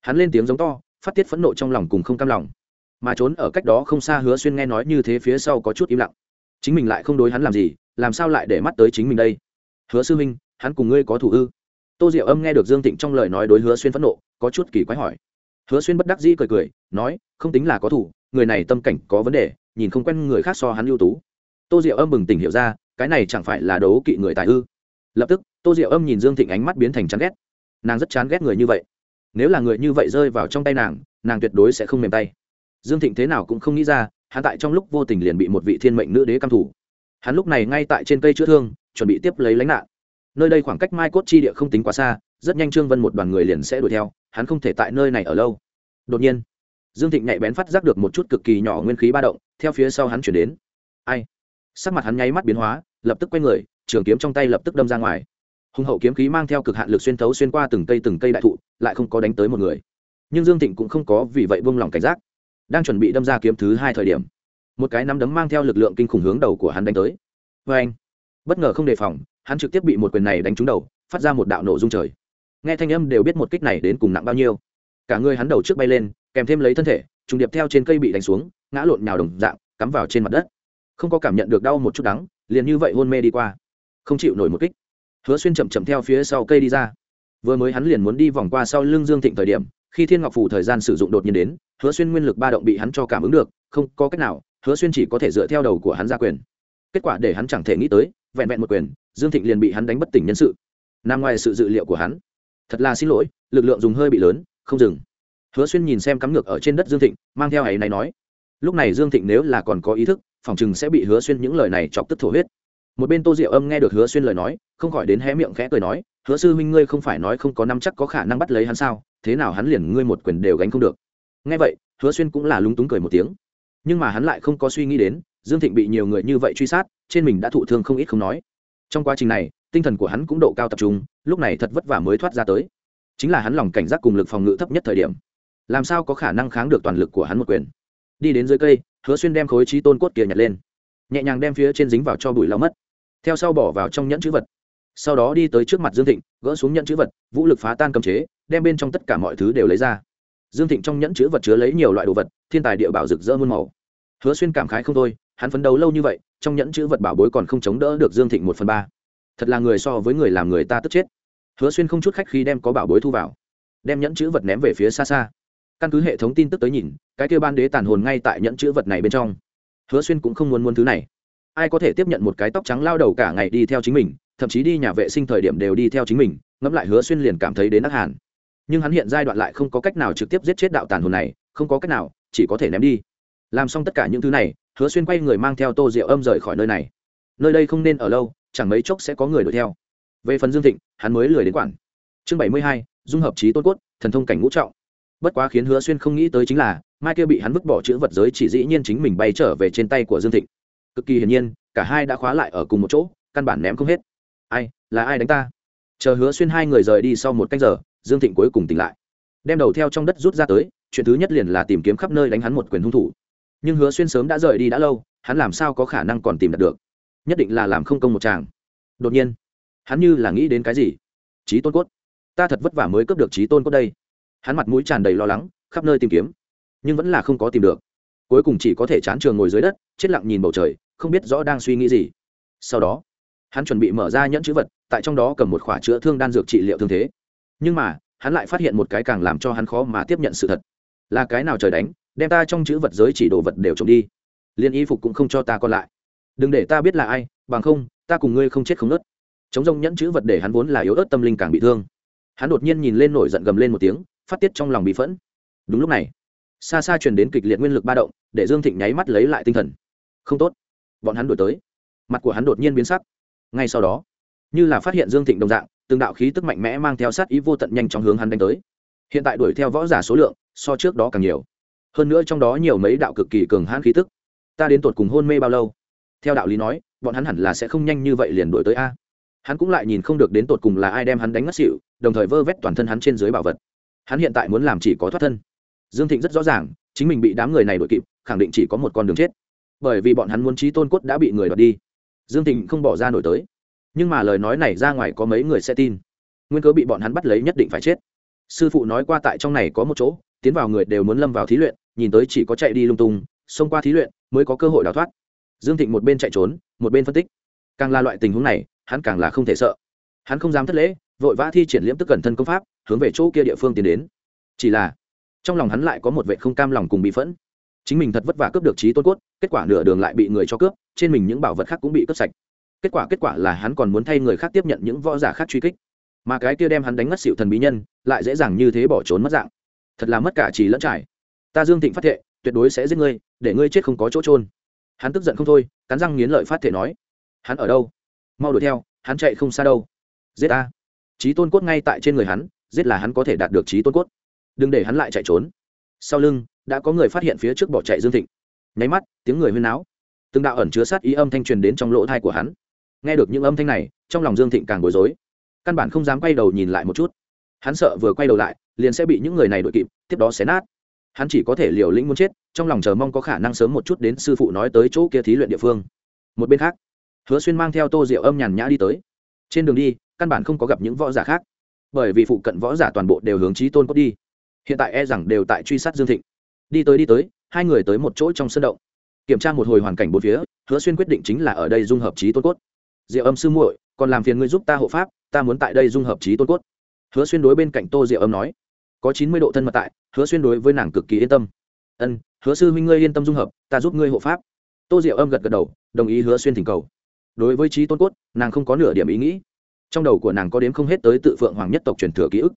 [SPEAKER 1] Hắn lên tiếng giống to, phát tiết phẫn nộ trong lòng cùng không cam lòng. Mà trốn ở cách đó không xa hứa xuyên nghe nói như thế phía sau có chút im lặng. Chính mình lại không đối hắn làm gì, làm sao lại để mắt tới chính mình đây? Hứa sư minh hắn cùng ngươi có thủ ư? Tô diệu âm nghe được dương tịnh trong lời nói đối hứa xuyên phẫn nộ, có chút kỳ quái hỏi. Hứa xuyên bất đắc dĩ cười cười, nói, không tính là có thủ, người này tâm cảnh có vấn đề nhìn không quen người khác so hắn ưu tú. Tô diệu âm bừng tỉnh hiểu ra, cái này chẳng phải là đấu kỵ người tài ư? Lập tức, tô diệu âm nhìn dương thịnh ánh mắt biến thành chán ghét. Nàng rất chán ghét người như vậy. Nếu là người như vậy rơi vào trong tay nàng nàng tuyệt đối sẽ không mềm tay. Dương thịnh thế nào cũng không nghĩ ra, hắn tại trong lúc vô tình liền bị một vị thiên mệnh nữ đế căm thủ hắn lúc này ngay tại trên cây chữa thương, chuẩn bị tiếp lấy lánh nạn. Nơi đây khoảng cách mai cốt chi địa không tính quá xa, rất nhanh trương vân một đoàn người liền sẽ đuổi theo, hắn không thể tại nơi này ở lâu. Đột nhiên dương thịnh nhạy bén phát giác được một chút cực kỳ nhỏ nguyên khí ba động, theo phía sau hắn chuyển đến. Ai? Sắc mặt hắn nháy mắt biến hóa, lập tức quay người, trường kiếm trong tay lập tức đâm ra ngoài. Hùng hậu kiếm khí mang theo cực hạn lực xuyên thấu xuyên qua từng cây từng cây đại thụ, lại không có đánh tới một người. Nhưng dương thịnh cũng không có vì vậy buông lỏng cảnh giác. Đang chuẩn bị đâm ra kiếm thứ hai thời điểm, một cái nắm đấm mang theo lực lượng kinh khủng hướng đầu của hắn đánh tới. Vê anh, bất ngờ không đề phòng, hắn trực tiếp bị một quyền này đánh trúng đầu, phát ra một đạo nổ rung trời. Nghe thanh âm đều biết một kích này đến cùng nặng bao nhiêu cả người hắn đầu trước bay lên, kèm thêm lấy thân thể, trùng điệp theo trên cây bị đánh xuống, ngã lộn nhào đồng dạng, cắm vào trên mặt đất. Không có cảm nhận được đau một chút đắng, liền như vậy hôn mê đi qua. Không chịu nổi một kích. Hứa xuyên chậm chậm theo phía sau cây đi ra. Vừa mới hắn liền muốn đi vòng qua sau lưng dương thịnh thời điểm, khi thiên ngọc phủ thời gian sử dụng đột nhiên đến, hứa xuyên nguyên lực ba động bị hắn cho cảm ứng được, không có cách nào, hứa xuyên chỉ có thể dựa theo đầu của hắn ra quyền. Kết quả để hắn chẳng thể nghĩ tới, vẹn vẹn một quyền, dương thịnh liền bị hắn đánh bất tỉnh nhân sự. Nằm ngoài sự dự liệu của hắn. Thật là xin lỗi, lực lượng dùng hơi bị lớn không dừng. Hứa xuyên nhìn xem cắm ngược ở trên đất dương thịnh, mang theo ấy này nói, lúc này dương thịnh nếu là còn có ý thức, phòng chừng sẽ bị hứa xuyên những lời này chọc tức thổ huyết. Một bên tô diệu âm nghe được hứa xuyên lời nói, không khỏi đến hé miệng khẽ cười nói, hứa sư huynh ngươi không phải nói không có năm chắc có khả năng bắt lấy hắn sao, thế nào hắn liền ngươi một quyền đều gánh không được. Nghe vậy, hứa xuyên cũng là lúng túng cười một tiếng. Nhưng mà hắn lại không có suy nghĩ đến, dương thịnh bị nhiều người như vậy truy sát, trên mình đã thụ thương không ít không nói. Trong quá trình này, tinh thần của hắn cũng độ cao tập trung, lúc này thật vất vả mới thoát ra tới chính là hắn lòng cảnh giác cùng lực phòng ngự thấp nhất thời điểm. Làm sao có khả năng kháng được toàn lực của hắn một quyền? Đi đến dưới cây, hứa xuyên đem khối trí tôn cốt kia nhặt lên. Nhẹ nhàng đem phía trên dính vào cho bụi lau mất. Theo sau bỏ vào trong nhẫn chữ vật. Sau đó đi tới trước mặt dương thịnh, gỡ xuống nhẫn chữ vật, vũ lực phá tan cầm chế, đem bên trong tất cả mọi thứ đều lấy ra. Dương thịnh trong nhẫn chữ vật chứa lấy nhiều loại đồ vật, thiên tài địa bảo rực rỡ muôn màu. Hứa xuyên cảm khái không thôi, hắn phấn đấu lâu như vậy, trong nhẫn chữ vật bảo bối còn không chống đỡ được dương thịnh một phần ba. Thật là người so với người làm người ta tức chết hứa xuyên không chút khách khi đem có bảo bối thu vào, đem nhẫn chữ vật ném về phía xa xa. Căn cứ hệ thống tin tức tới nhìn, cái kêu ban đế tàn hồn ngay tại nhẫn chữ vật này bên trong. Hứa xuyên cũng không muốn muốn thứ này. Ai có thể tiếp nhận một cái tóc trắng lao đầu cả ngày đi theo chính mình, thậm chí đi nhà vệ sinh thời điểm đều đi theo chính mình, ngẫm lại hứa xuyên liền cảm thấy đến ác hàn nhưng hắn hiện giai đoạn lại không có cách nào trực tiếp giết chết đạo tàn hồn này, không có cách nào, chỉ có thể ném đi. Làm xong tất cả những thứ này, hứa xuyên quay người mang theo tô rượu âm rời khỏi nơi này. Nơi đây không nên ở lâu, chẳng mấy chốc sẽ có người đuổi theo về phần dương thịnh, hắn mới lười đến quản. Chương bảy mươi hai, dung hợp trí tôn cốt, thần thông cảnh ngũ trọng. Bất quá khiến hứa xuyên không nghĩ tới chính là, mai kia bị hắn vứt bỏ chữ vật giới chỉ dĩ nhiên chính mình bay trở về trên tay của dương thịnh. Cực kỳ hiển nhiên, cả hai đã khóa lại ở cùng một chỗ, căn bản ném không hết. Ai, là ai đánh ta? Chờ hứa xuyên hai người rời đi sau một canh giờ, dương thịnh cuối cùng tỉnh lại. Đem đầu theo trong đất rút ra tới, chuyện thứ nhất liền là tìm kiếm khắp nơi đánh hắn một quyền hung thủ. Nhưng hứa xuyên sớm đã rời đi đã lâu, hắn làm sao có khả năng còn tìm được nhất định là làm không công một chàng. Đột nhiên hắn như là nghĩ đến cái gì? Trí tôn cốt. Ta thật vất vả mới cướp được trí tôn cốt đây. Hắn mặt mũi tràn đầy lo lắng, khắp nơi tìm kiếm, nhưng vẫn là không có tìm được. Cuối cùng chỉ có thể chán trường ngồi dưới đất, chết lặng nhìn bầu trời, không biết rõ đang suy nghĩ gì. Sau đó, hắn chuẩn bị mở ra nhẫn chữ vật, tại trong đó cầm một khỏa chữa thương đan dược trị liệu thương thế. Nhưng mà, hắn lại phát hiện một cái càng làm cho hắn khó mà tiếp nhận sự thật. Là cái nào trời đánh, đem ta trong chữ vật giới chỉ đồ vật đều trộm đi. Liên y phục cũng không cho ta còn lại. Đừng để ta biết là ai, bằng không, ta cùng ngươi không chết không nớt chống rông nhẫn chữ vật để hắn vốn là yếu ớt tâm linh càng bị thương. Hắn đột nhiên nhìn lên nổi giận gầm lên một tiếng, phát tiết trong lòng bị phẫn. Đúng lúc này, xa xa truyền đến kịch liệt nguyên lực ba động, để dương thịnh nháy mắt lấy lại tinh thần. Không tốt. Bọn hắn đổi tới. Mặt của hắn đột nhiên biến sắc. Ngay sau đó, như là phát hiện dương thịnh đồng dạng, từng đạo khí tức mạnh mẽ mang theo sát ý vô tận nhanh chóng hướng hắn đánh tới. Hiện tại đuổi theo võ giả số lượng, so trước đó càng nhiều. Hơn nữa trong đó nhiều mấy đạo cực kỳ cường hãn khí tức. Ta đến tột cùng hôn mê bao lâu? Theo đạo lý nói, bọn hắn hẳn là sẽ không nhanh như vậy liền đuổi tới a hắn cũng lại nhìn không được đến tột cùng là ai đem hắn đánh ngất xỉu, đồng thời vơ vét toàn thân hắn trên dưới bảo vật. Hắn hiện tại muốn làm chỉ có thoát thân. Dương thịnh rất rõ ràng, chính mình bị đám người này đuổi kịp, khẳng định chỉ có một con đường chết. Bởi vì bọn hắn muốn trí tôn cốt đã bị người đoạt đi. Dương thịnh không bỏ ra nổi tới. Nhưng mà lời nói này ra ngoài có mấy người sẽ tin. Nguyên cớ bị bọn hắn bắt lấy nhất định phải chết. Sư phụ nói qua tại trong này có một chỗ, tiến vào người đều muốn lâm vào thí luyện, nhìn tới chỉ có chạy đi lung tung, xông qua thí luyện mới có cơ hội đào thoát. Dương thịnh một bên chạy trốn, một bên phân tích. Càng là loại tình huống này hắn càng là không thể sợ. Hắn không dám thất lễ, vội vã thi triển liễm tức cẩn thân công pháp, hướng về chỗ kia địa phương tiến đến. Chỉ là, trong lòng hắn lại có một vệ không cam lòng cùng bị phẫn. Chính mình thật vất vả cướp được trí tôn cốt, kết quả nửa đường lại bị người cho cướp, trên mình những bảo vật khác cũng bị cướp sạch. Kết quả kết quả là hắn còn muốn thay người khác tiếp nhận những võ giả khác truy kích. Mà cái kia đem hắn đánh ngất xịu thần bí nhân, lại dễ dàng như thế bỏ trốn mất dạng. Thật là mất cả trì lẫn trải. Ta dương thịnh phát thệ, tuyệt đối sẽ giết ngươi, để ngươi chết không có chỗ trôn hắn tức giận không thôi, cắn răng nghiến lợi phát thể nói. Hắn ở đâu? Mau đuổi theo, hắn chạy không xa đâu. Giết ta. Trí tôn cốt ngay tại trên người hắn, giết là hắn có thể đạt được trí tôn cốt. Đừng để hắn lại chạy trốn. Sau lưng, đã có người phát hiện phía trước bỏ chạy dương thịnh. Nháy mắt, tiếng người huyên náo. Từng đạo ẩn chứa sát ý âm thanh truyền đến trong lỗ thai của hắn. Nghe được những âm thanh này, trong lòng dương thịnh càng bối rối. Căn bản không dám quay đầu nhìn lại một chút. Hắn sợ vừa quay đầu lại, liền sẽ bị những người này đội kịp, tiếp đó xé nát. Hắn chỉ có thể liều lĩnh muốn chết, trong lòng chờ mong có khả năng sớm một chút đến sư phụ nói tới chỗ kia thí luyện địa phương. Một bên khác hứa xuyên mang theo tô rượu âm nhàn nhã đi tới. Trên đường đi, căn bản không có gặp những võ giả khác, bởi vì phụ cận võ giả toàn bộ đều hướng trí tôn cốt đi. Hiện tại e rằng đều tại truy sát dương thịnh. Đi tới đi tới, hai người tới một chỗ trong sân động. Kiểm tra một hồi hoàn cảnh bốn phía, hứa xuyên quyết định chính là ở đây dung hợp trí tôn cốt. Diệu âm sư muội, còn làm phiền ngươi giúp ta hộ pháp, ta muốn tại đây dung hợp trí tôn cốt. Hứa xuyên đối bên cạnh tô diệu âm nói. Có chín mươi độ thân mật tại, hứa xuyên đối với nàng cực kỳ yên tâm. Ân, hứa sư huynh ngươi yên tâm dung hợp, ta giúp ngươi hộ pháp. Tô diệu âm gật gật đầu, đồng ý hứa xuyên thỉnh cầu đối với trí tôn cốt, nàng không có nửa điểm ý nghĩ. Trong đầu của nàng có đếm không hết tới tự phượng hoàng nhất tộc truyền thừa ký ức.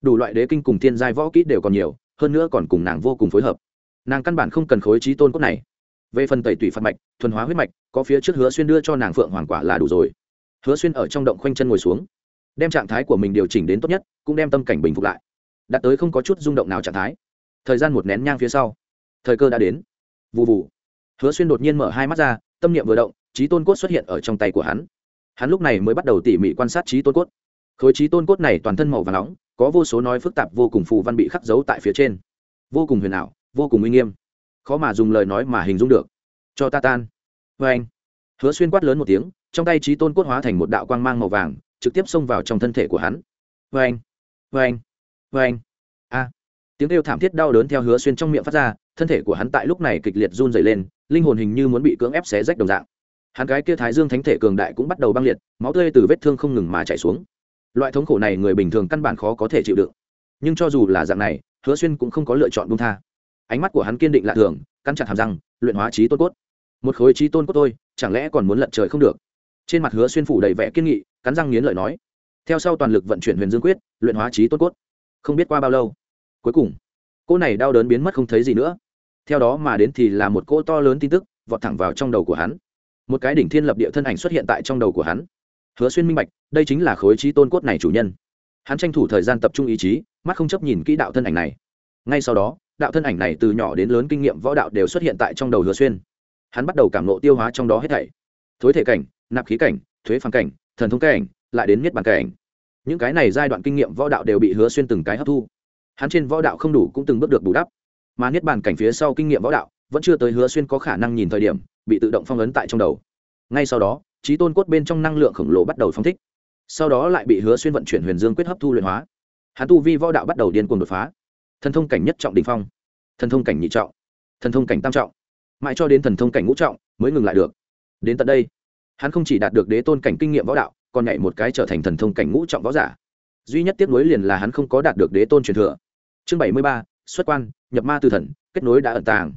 [SPEAKER 1] Đủ loại đế kinh cùng thiên giai võ kỹ đều còn nhiều, hơn nữa còn cùng nàng vô cùng phối hợp. Nàng căn bản không cần khối trí tôn cốt này. Về phần tẩy tủy phạt mạch, thuần hóa huyết mạch, có phía trước hứa xuyên đưa cho nàng phượng hoàng quả là đủ rồi. Hứa xuyên ở trong động khoanh chân ngồi xuống, đem trạng thái của mình điều chỉnh đến tốt nhất, cũng đem tâm cảnh bình phục lại. Đạt tới không có chút rung động nào trạng thái. Thời gian một nén nhang phía sau, thời cơ đã đến. Vụ vụ hứa xuyên đột nhiên mở hai mắt ra, tâm niệm vừa động trí tôn cốt xuất hiện ở trong tay của hắn. Hắn lúc này mới bắt đầu tỉ mỉ quan sát trí tôn cốt. Khối trí tôn cốt này toàn thân màu và nóng, có vô số nói phức tạp vô cùng phù văn bị khắc dấu tại phía trên. Vô cùng huyền ảo, vô cùng uy nghiêm. Khó mà dùng lời nói mà hình dung được. Cho ta tan. Vê anh, hứa xuyên quát lớn một tiếng, trong tay trí tôn cốt hóa thành một đạo quang mang màu vàng, trực tiếp xông vào trong thân thể của hắn. Vê anh vê anh vê anh. A. Tiếng kêu thảm thiết đau đớn theo hứa xuyên trong miệng phát ra, thân thể của hắn tại lúc này kịch liệt run dày lên, linh hồn hình như muốn bị cưỡng ép xé rách đồng dạng hắn gái kia thái dương thánh thể cường đại cũng bắt đầu băng liệt, máu tươi từ vết thương không ngừng mà chảy xuống. Loại thống khổ này người bình thường căn bản khó có thể chịu đựng. Nhưng cho dù là dạng này, hứa xuyên cũng không có lựa chọn buông tha. Ánh mắt của hắn kiên định lạ thường, căn chặt hàm răng, luyện hóa trí tôn cốt. Một khối trí tôn cốt tôi chẳng lẽ còn muốn lận trời không được? Trên mặt hứa xuyên phủ đầy vẻ kiên nghị, cắn răng nghiến lợi nói, theo sau toàn lực vận chuyển huyền dương quyết, luyện hóa trí tôn cốt. Không biết qua bao lâu, cuối cùng, cô này đau đớn biến mất không thấy gì nữa. Theo đó mà đến thì là một cô to lớn tin tức vọt thẳng vào trong đầu của hắn một cái đỉnh thiên lập địa thân ảnh xuất hiện tại trong đầu của hắn. Hứa xuyên minh bạch, đây chính là khối trí tôn cốt này chủ nhân. Hắn tranh thủ thời gian tập trung ý chí, mắt không chấp nhìn kỹ đạo thân ảnh này. Ngay sau đó, đạo thân ảnh này từ nhỏ đến lớn kinh nghiệm võ đạo đều xuất hiện tại trong đầu hứa xuyên. Hắn bắt đầu cảm nộ tiêu hóa trong đó hết thảy. Thối thể cảnh, nạp khí cảnh, thuế phản cảnh, thần thông cảnh, lại đến miết bàn cảnh. Những cái này giai đoạn kinh nghiệm võ đạo đều bị hứa xuyên từng cái hấp thu. Hắn trên võ đạo không đủ cũng từng bước được bù đắp. Mà niết bàn cảnh phía sau kinh nghiệm võ đạo, vẫn chưa tới hứa xuyên có khả năng nhìn thời điểm bị tự động phong ấn tại trong đầu. Ngay sau đó, trí tôn cốt bên trong năng lượng khổng lồ bắt đầu phong thích. Sau đó lại bị hứa xuyên vận chuyển huyền dương quyết hấp thu luyện hóa. Hắn tu vi võ đạo bắt đầu điên cuồng đột phá. Thần thông cảnh nhất trọng đình phong, thần thông cảnh nhị trọng, thần thông cảnh tam trọng. Mãi cho đến thần thông cảnh ngũ trọng mới ngừng lại được. Đến tận đây, hắn không chỉ đạt được đế tôn cảnh kinh nghiệm võ đạo, còn nhảy một cái trở thành thần thông cảnh ngũ trọng võ giả. Duy nhất tiếc nối liền là hắn không có đạt được đế tôn truyền thừa. Chương bảy mươi ba, xuất quan, nhập ma từ thần, kết nối đã ẩn tàng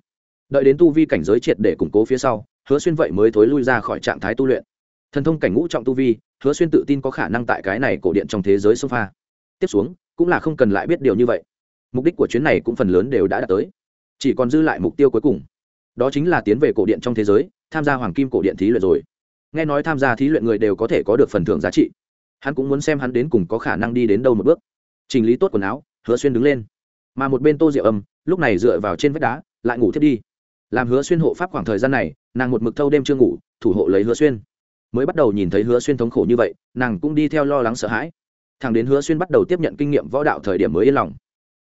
[SPEAKER 1] đợi đến tu vi cảnh giới triệt để củng cố phía sau, hứa xuyên vậy mới thối lui ra khỏi trạng thái tu luyện. Thần thông cảnh ngũ trọng tu vi, hứa xuyên tự tin có khả năng tại cái này cổ điện trong thế giới sofa tiếp xuống, cũng là không cần lại biết điều như vậy. Mục đích của chuyến này cũng phần lớn đều đã đạt tới. Chỉ còn dư lại mục tiêu cuối cùng. Đó chính là tiến về cổ điện trong thế giới, tham gia hoàng kim cổ điện thí luyện rồi. Nghe nói tham gia thí luyện người đều có thể có được phần thưởng giá trị. Hắn cũng muốn xem hắn đến cùng có khả năng đi đến đâu một bước. Trình lý tốt quần áo, hứa xuyên đứng lên. Mà một bên tô diệu âm, lúc này dựa vào trên vách đá, lại ngủ thiết đi làm hứa xuyên hộ pháp khoảng thời gian này, nàng một mực thâu đêm chưa ngủ, thủ hộ lấy hứa xuyên. Mới bắt đầu nhìn thấy hứa xuyên thống khổ như vậy, nàng cũng đi theo lo lắng sợ hãi. Thằng đến hứa xuyên bắt đầu tiếp nhận kinh nghiệm võ đạo thời điểm mới yên lòng.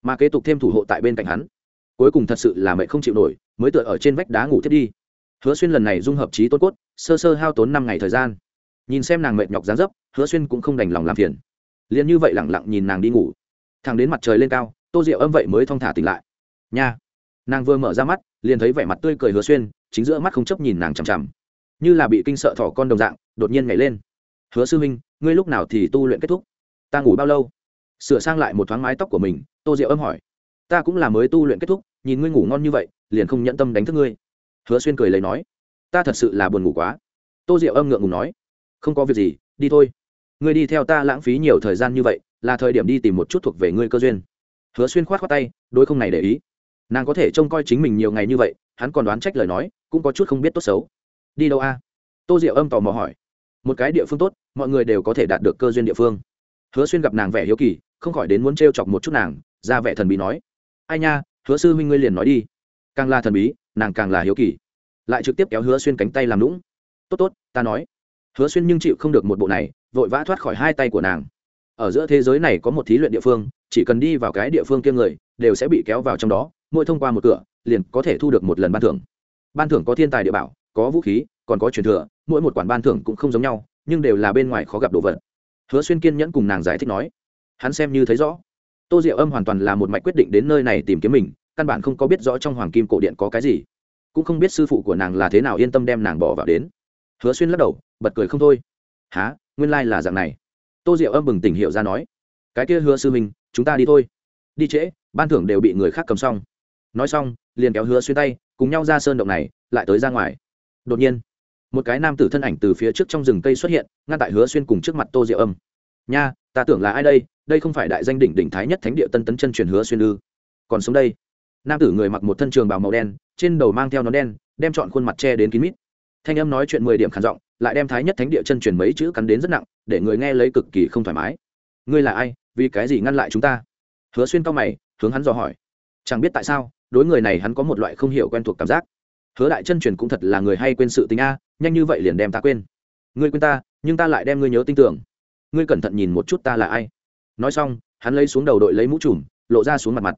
[SPEAKER 1] Mà kế tục thêm thủ hộ tại bên cạnh hắn. Cuối cùng thật sự là mẹ không chịu nổi, mới tựa ở trên vách đá ngủ thiết đi. Hứa xuyên lần này dung hợp trí tốt cốt, sơ sơ hao tốn năm ngày thời gian. Nhìn xem nàng mệt nhọc dán dấp, hứa xuyên cũng không đành lòng làm phiền. Liền như vậy lẳng lặng nhìn nàng đi ngủ. Thằng đến mặt trời lên cao, tô diệu âm vậy mới thong thả tỉnh lại. Nha. Nàng vừa mở ra mắt liền thấy vẻ mặt tươi cười hứa xuyên, chính giữa mắt không chấp nhìn nàng chằm chằm. Như là bị kinh sợ thỏ con đồng dạng, đột nhiên nhảy lên. Hứa sư huynh, ngươi lúc nào thì tu luyện kết thúc? Ta ngủ bao lâu? Sửa sang lại một thoáng mái tóc của mình, tô diệu âm hỏi. Ta cũng là mới tu luyện kết thúc, nhìn ngươi ngủ ngon như vậy, liền không nhận tâm đánh thức ngươi. Hứa xuyên cười lấy nói. Ta thật sự là buồn ngủ quá. Tô diệu âm ngượng ngùng nói. Không có việc gì, đi thôi. Ngươi đi theo ta lãng phí nhiều thời gian như vậy, là thời điểm đi tìm một chút thuộc về ngươi cơ duyên. Hứa xuyên khoát khoát tay đôi không này để ý nàng có thể trông coi chính mình nhiều ngày như vậy, hắn còn đoán trách lời nói, cũng có chút không biết tốt xấu. Đi đâu a? Tô diệu âm tò mò hỏi. Một cái địa phương tốt, mọi người đều có thể đạt được cơ duyên địa phương. Hứa xuyên gặp nàng vẻ hiếu kỳ, không khỏi đến muốn t r e o chọc một chút nàng, ra vẻ thần bí nói. Ai nha, hứa sư huynh ngươi liền nói đi. Càng là thần bí, nàng càng là hiếu kỳ. Lại trực tiếp kéo hứa xuyên cánh tay làm lũng tốt tốt, ta nói. Hứa xuyên nhưng chịu không được một bộ này, vội vã thoát khỏi hai tay của nàng. Ở giữa thế giới này có một thí luyện địa phương, chỉ cần đi vào cái địa phương kia người, đều sẽ bị kéo vào trong đó mỗi thông qua một cửa, liền có thể thu được một lần ban thưởng. Ban thưởng có thiên tài địa bảo, có vũ khí, còn có truyền thừa, mỗi một quản ban thưởng cũng không giống nhau, nhưng đều là bên ngoài khó gặp đồ vật. Hứa xuyên kiên nhẫn cùng nàng giải thích nói, hắn xem như thấy rõ. Tô diệu âm hoàn toàn là một mạch quyết định đến nơi này tìm kiếm mình, căn bản không có biết rõ trong hoàng kim cổ điện có cái gì. Cũng không biết sư phụ của nàng là thế nào yên tâm đem nàng bỏ vào đến. Hứa xuyên lắc đầu, bật cười không thôi. Há nguyên lai là dạng này. Tô diệu âm bừng tỉnh hiệu ra nói, cái kia hứa sư mình chúng ta đi thôi. Đi trễ, ban thưởng đều bị người khác cầm xong nói xong, liền kéo hứa xuyên tay, cùng nhau ra sơn động này, lại tới ra ngoài. Đột nhiên, một cái nam tử thân ảnh từ phía trước trong rừng cây xuất hiện, ngăn tại hứa xuyên cùng trước mặt tô diệu âm. Nha, ta tưởng là ai đây? Đây không phải đại danh đỉnh đỉnh thái nhất thánh địa tân tấn chân truyền hứa xuyên ư? Còn sống đây? Nam tử người mặc một thân trường bào màu đen, trên đầu mang theo nón đen, đem chọn khuôn mặt che đến kín mít. Thanh âm nói chuyện mười điểm khản giọng, lại đem thái nhất thánh địa chân truyền mấy chữ cắn đến rất nặng, để người nghe lấy cực kỳ không thoải mái. Ngươi là ai? Vì cái gì ngăn lại chúng ta? Hứa xuyên cao mày, hướng hắn dò hỏi. Chẳng biết tại sao đối người này hắn có một loại không hiểu quen thuộc cảm giác. Hứa đại chân truyền cũng thật là người hay quên sự tình a, nhanh như vậy liền đem ta quên. Ngươi quên ta, nhưng ta lại đem ngươi nhớ tin tưởng. Ngươi cẩn thận nhìn một chút ta là ai. Nói xong, hắn lấy xuống đầu đội lấy mũ trùm, lộ ra xuống mặt mặt.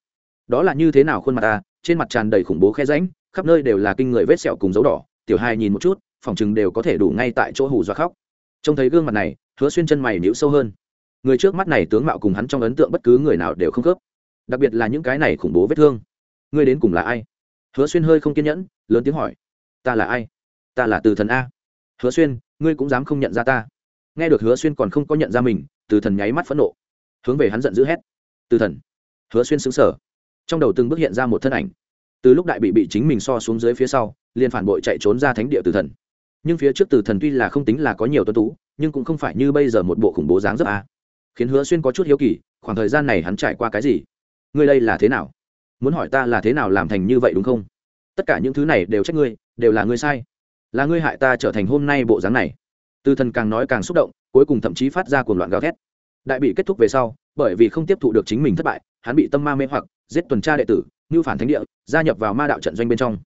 [SPEAKER 1] Đó là như thế nào khuôn mặt ta, trên mặt tràn đầy khủng bố khe ránh khắp nơi đều là kinh người vết sẹo cùng dấu đỏ. Tiểu hai nhìn một chút, phòng chừng đều có thể đủ ngay tại chỗ hù dọa khóc. Trông thấy gương mặt này, hứa xuyên chân mày nhíu sâu hơn. Người trước mắt này tướng mạo cùng hắn trong ấn tượng bất cứ người nào đều không khớp. Đặc biệt là những cái này khủng bố vết thương ngươi đến cùng là ai? Hứa xuyên hơi không kiên nhẫn, lớn tiếng hỏi. Ta là ai? Ta là từ thần a. Hứa xuyên, ngươi cũng dám không nhận ra ta. Nghe được hứa xuyên còn không có nhận ra mình, từ thần nháy mắt phẫn nộ. Hướng về hắn giận dữ hét. Từ thần. Hứa xuyên xứng sở trong đầu từng bước hiện ra một thân ảnh. Từ lúc đại bị bị chính mình so xuống dưới phía sau, liền phản bội chạy trốn ra thánh địa từ thần. Nhưng phía trước từ thần tuy là không tính là có nhiều tuân tú, nhưng cũng không phải như bây giờ một bộ khủng bố dáng dấp a. Khiến hứa xuyên có chút hiếu kỳ, khoảng thời gian này hắn trải qua cái gì? Ngươi đây là thế nào? Muốn hỏi ta là thế nào làm thành như vậy đúng không? Tất cả những thứ này đều trách ngươi, đều là ngươi sai. Là ngươi hại ta trở thành hôm nay bộ dáng này. Từ thần càng nói càng xúc động, cuối cùng thậm chí phát ra cuồng loạn gào thét. Đại bị kết thúc về sau, bởi vì không tiếp thụ được chính mình thất bại, hắn bị tâm ma mê hoặc, giết tuần tra đệ tử như phản thánh địa, gia nhập vào ma đạo trận doanh bên trong.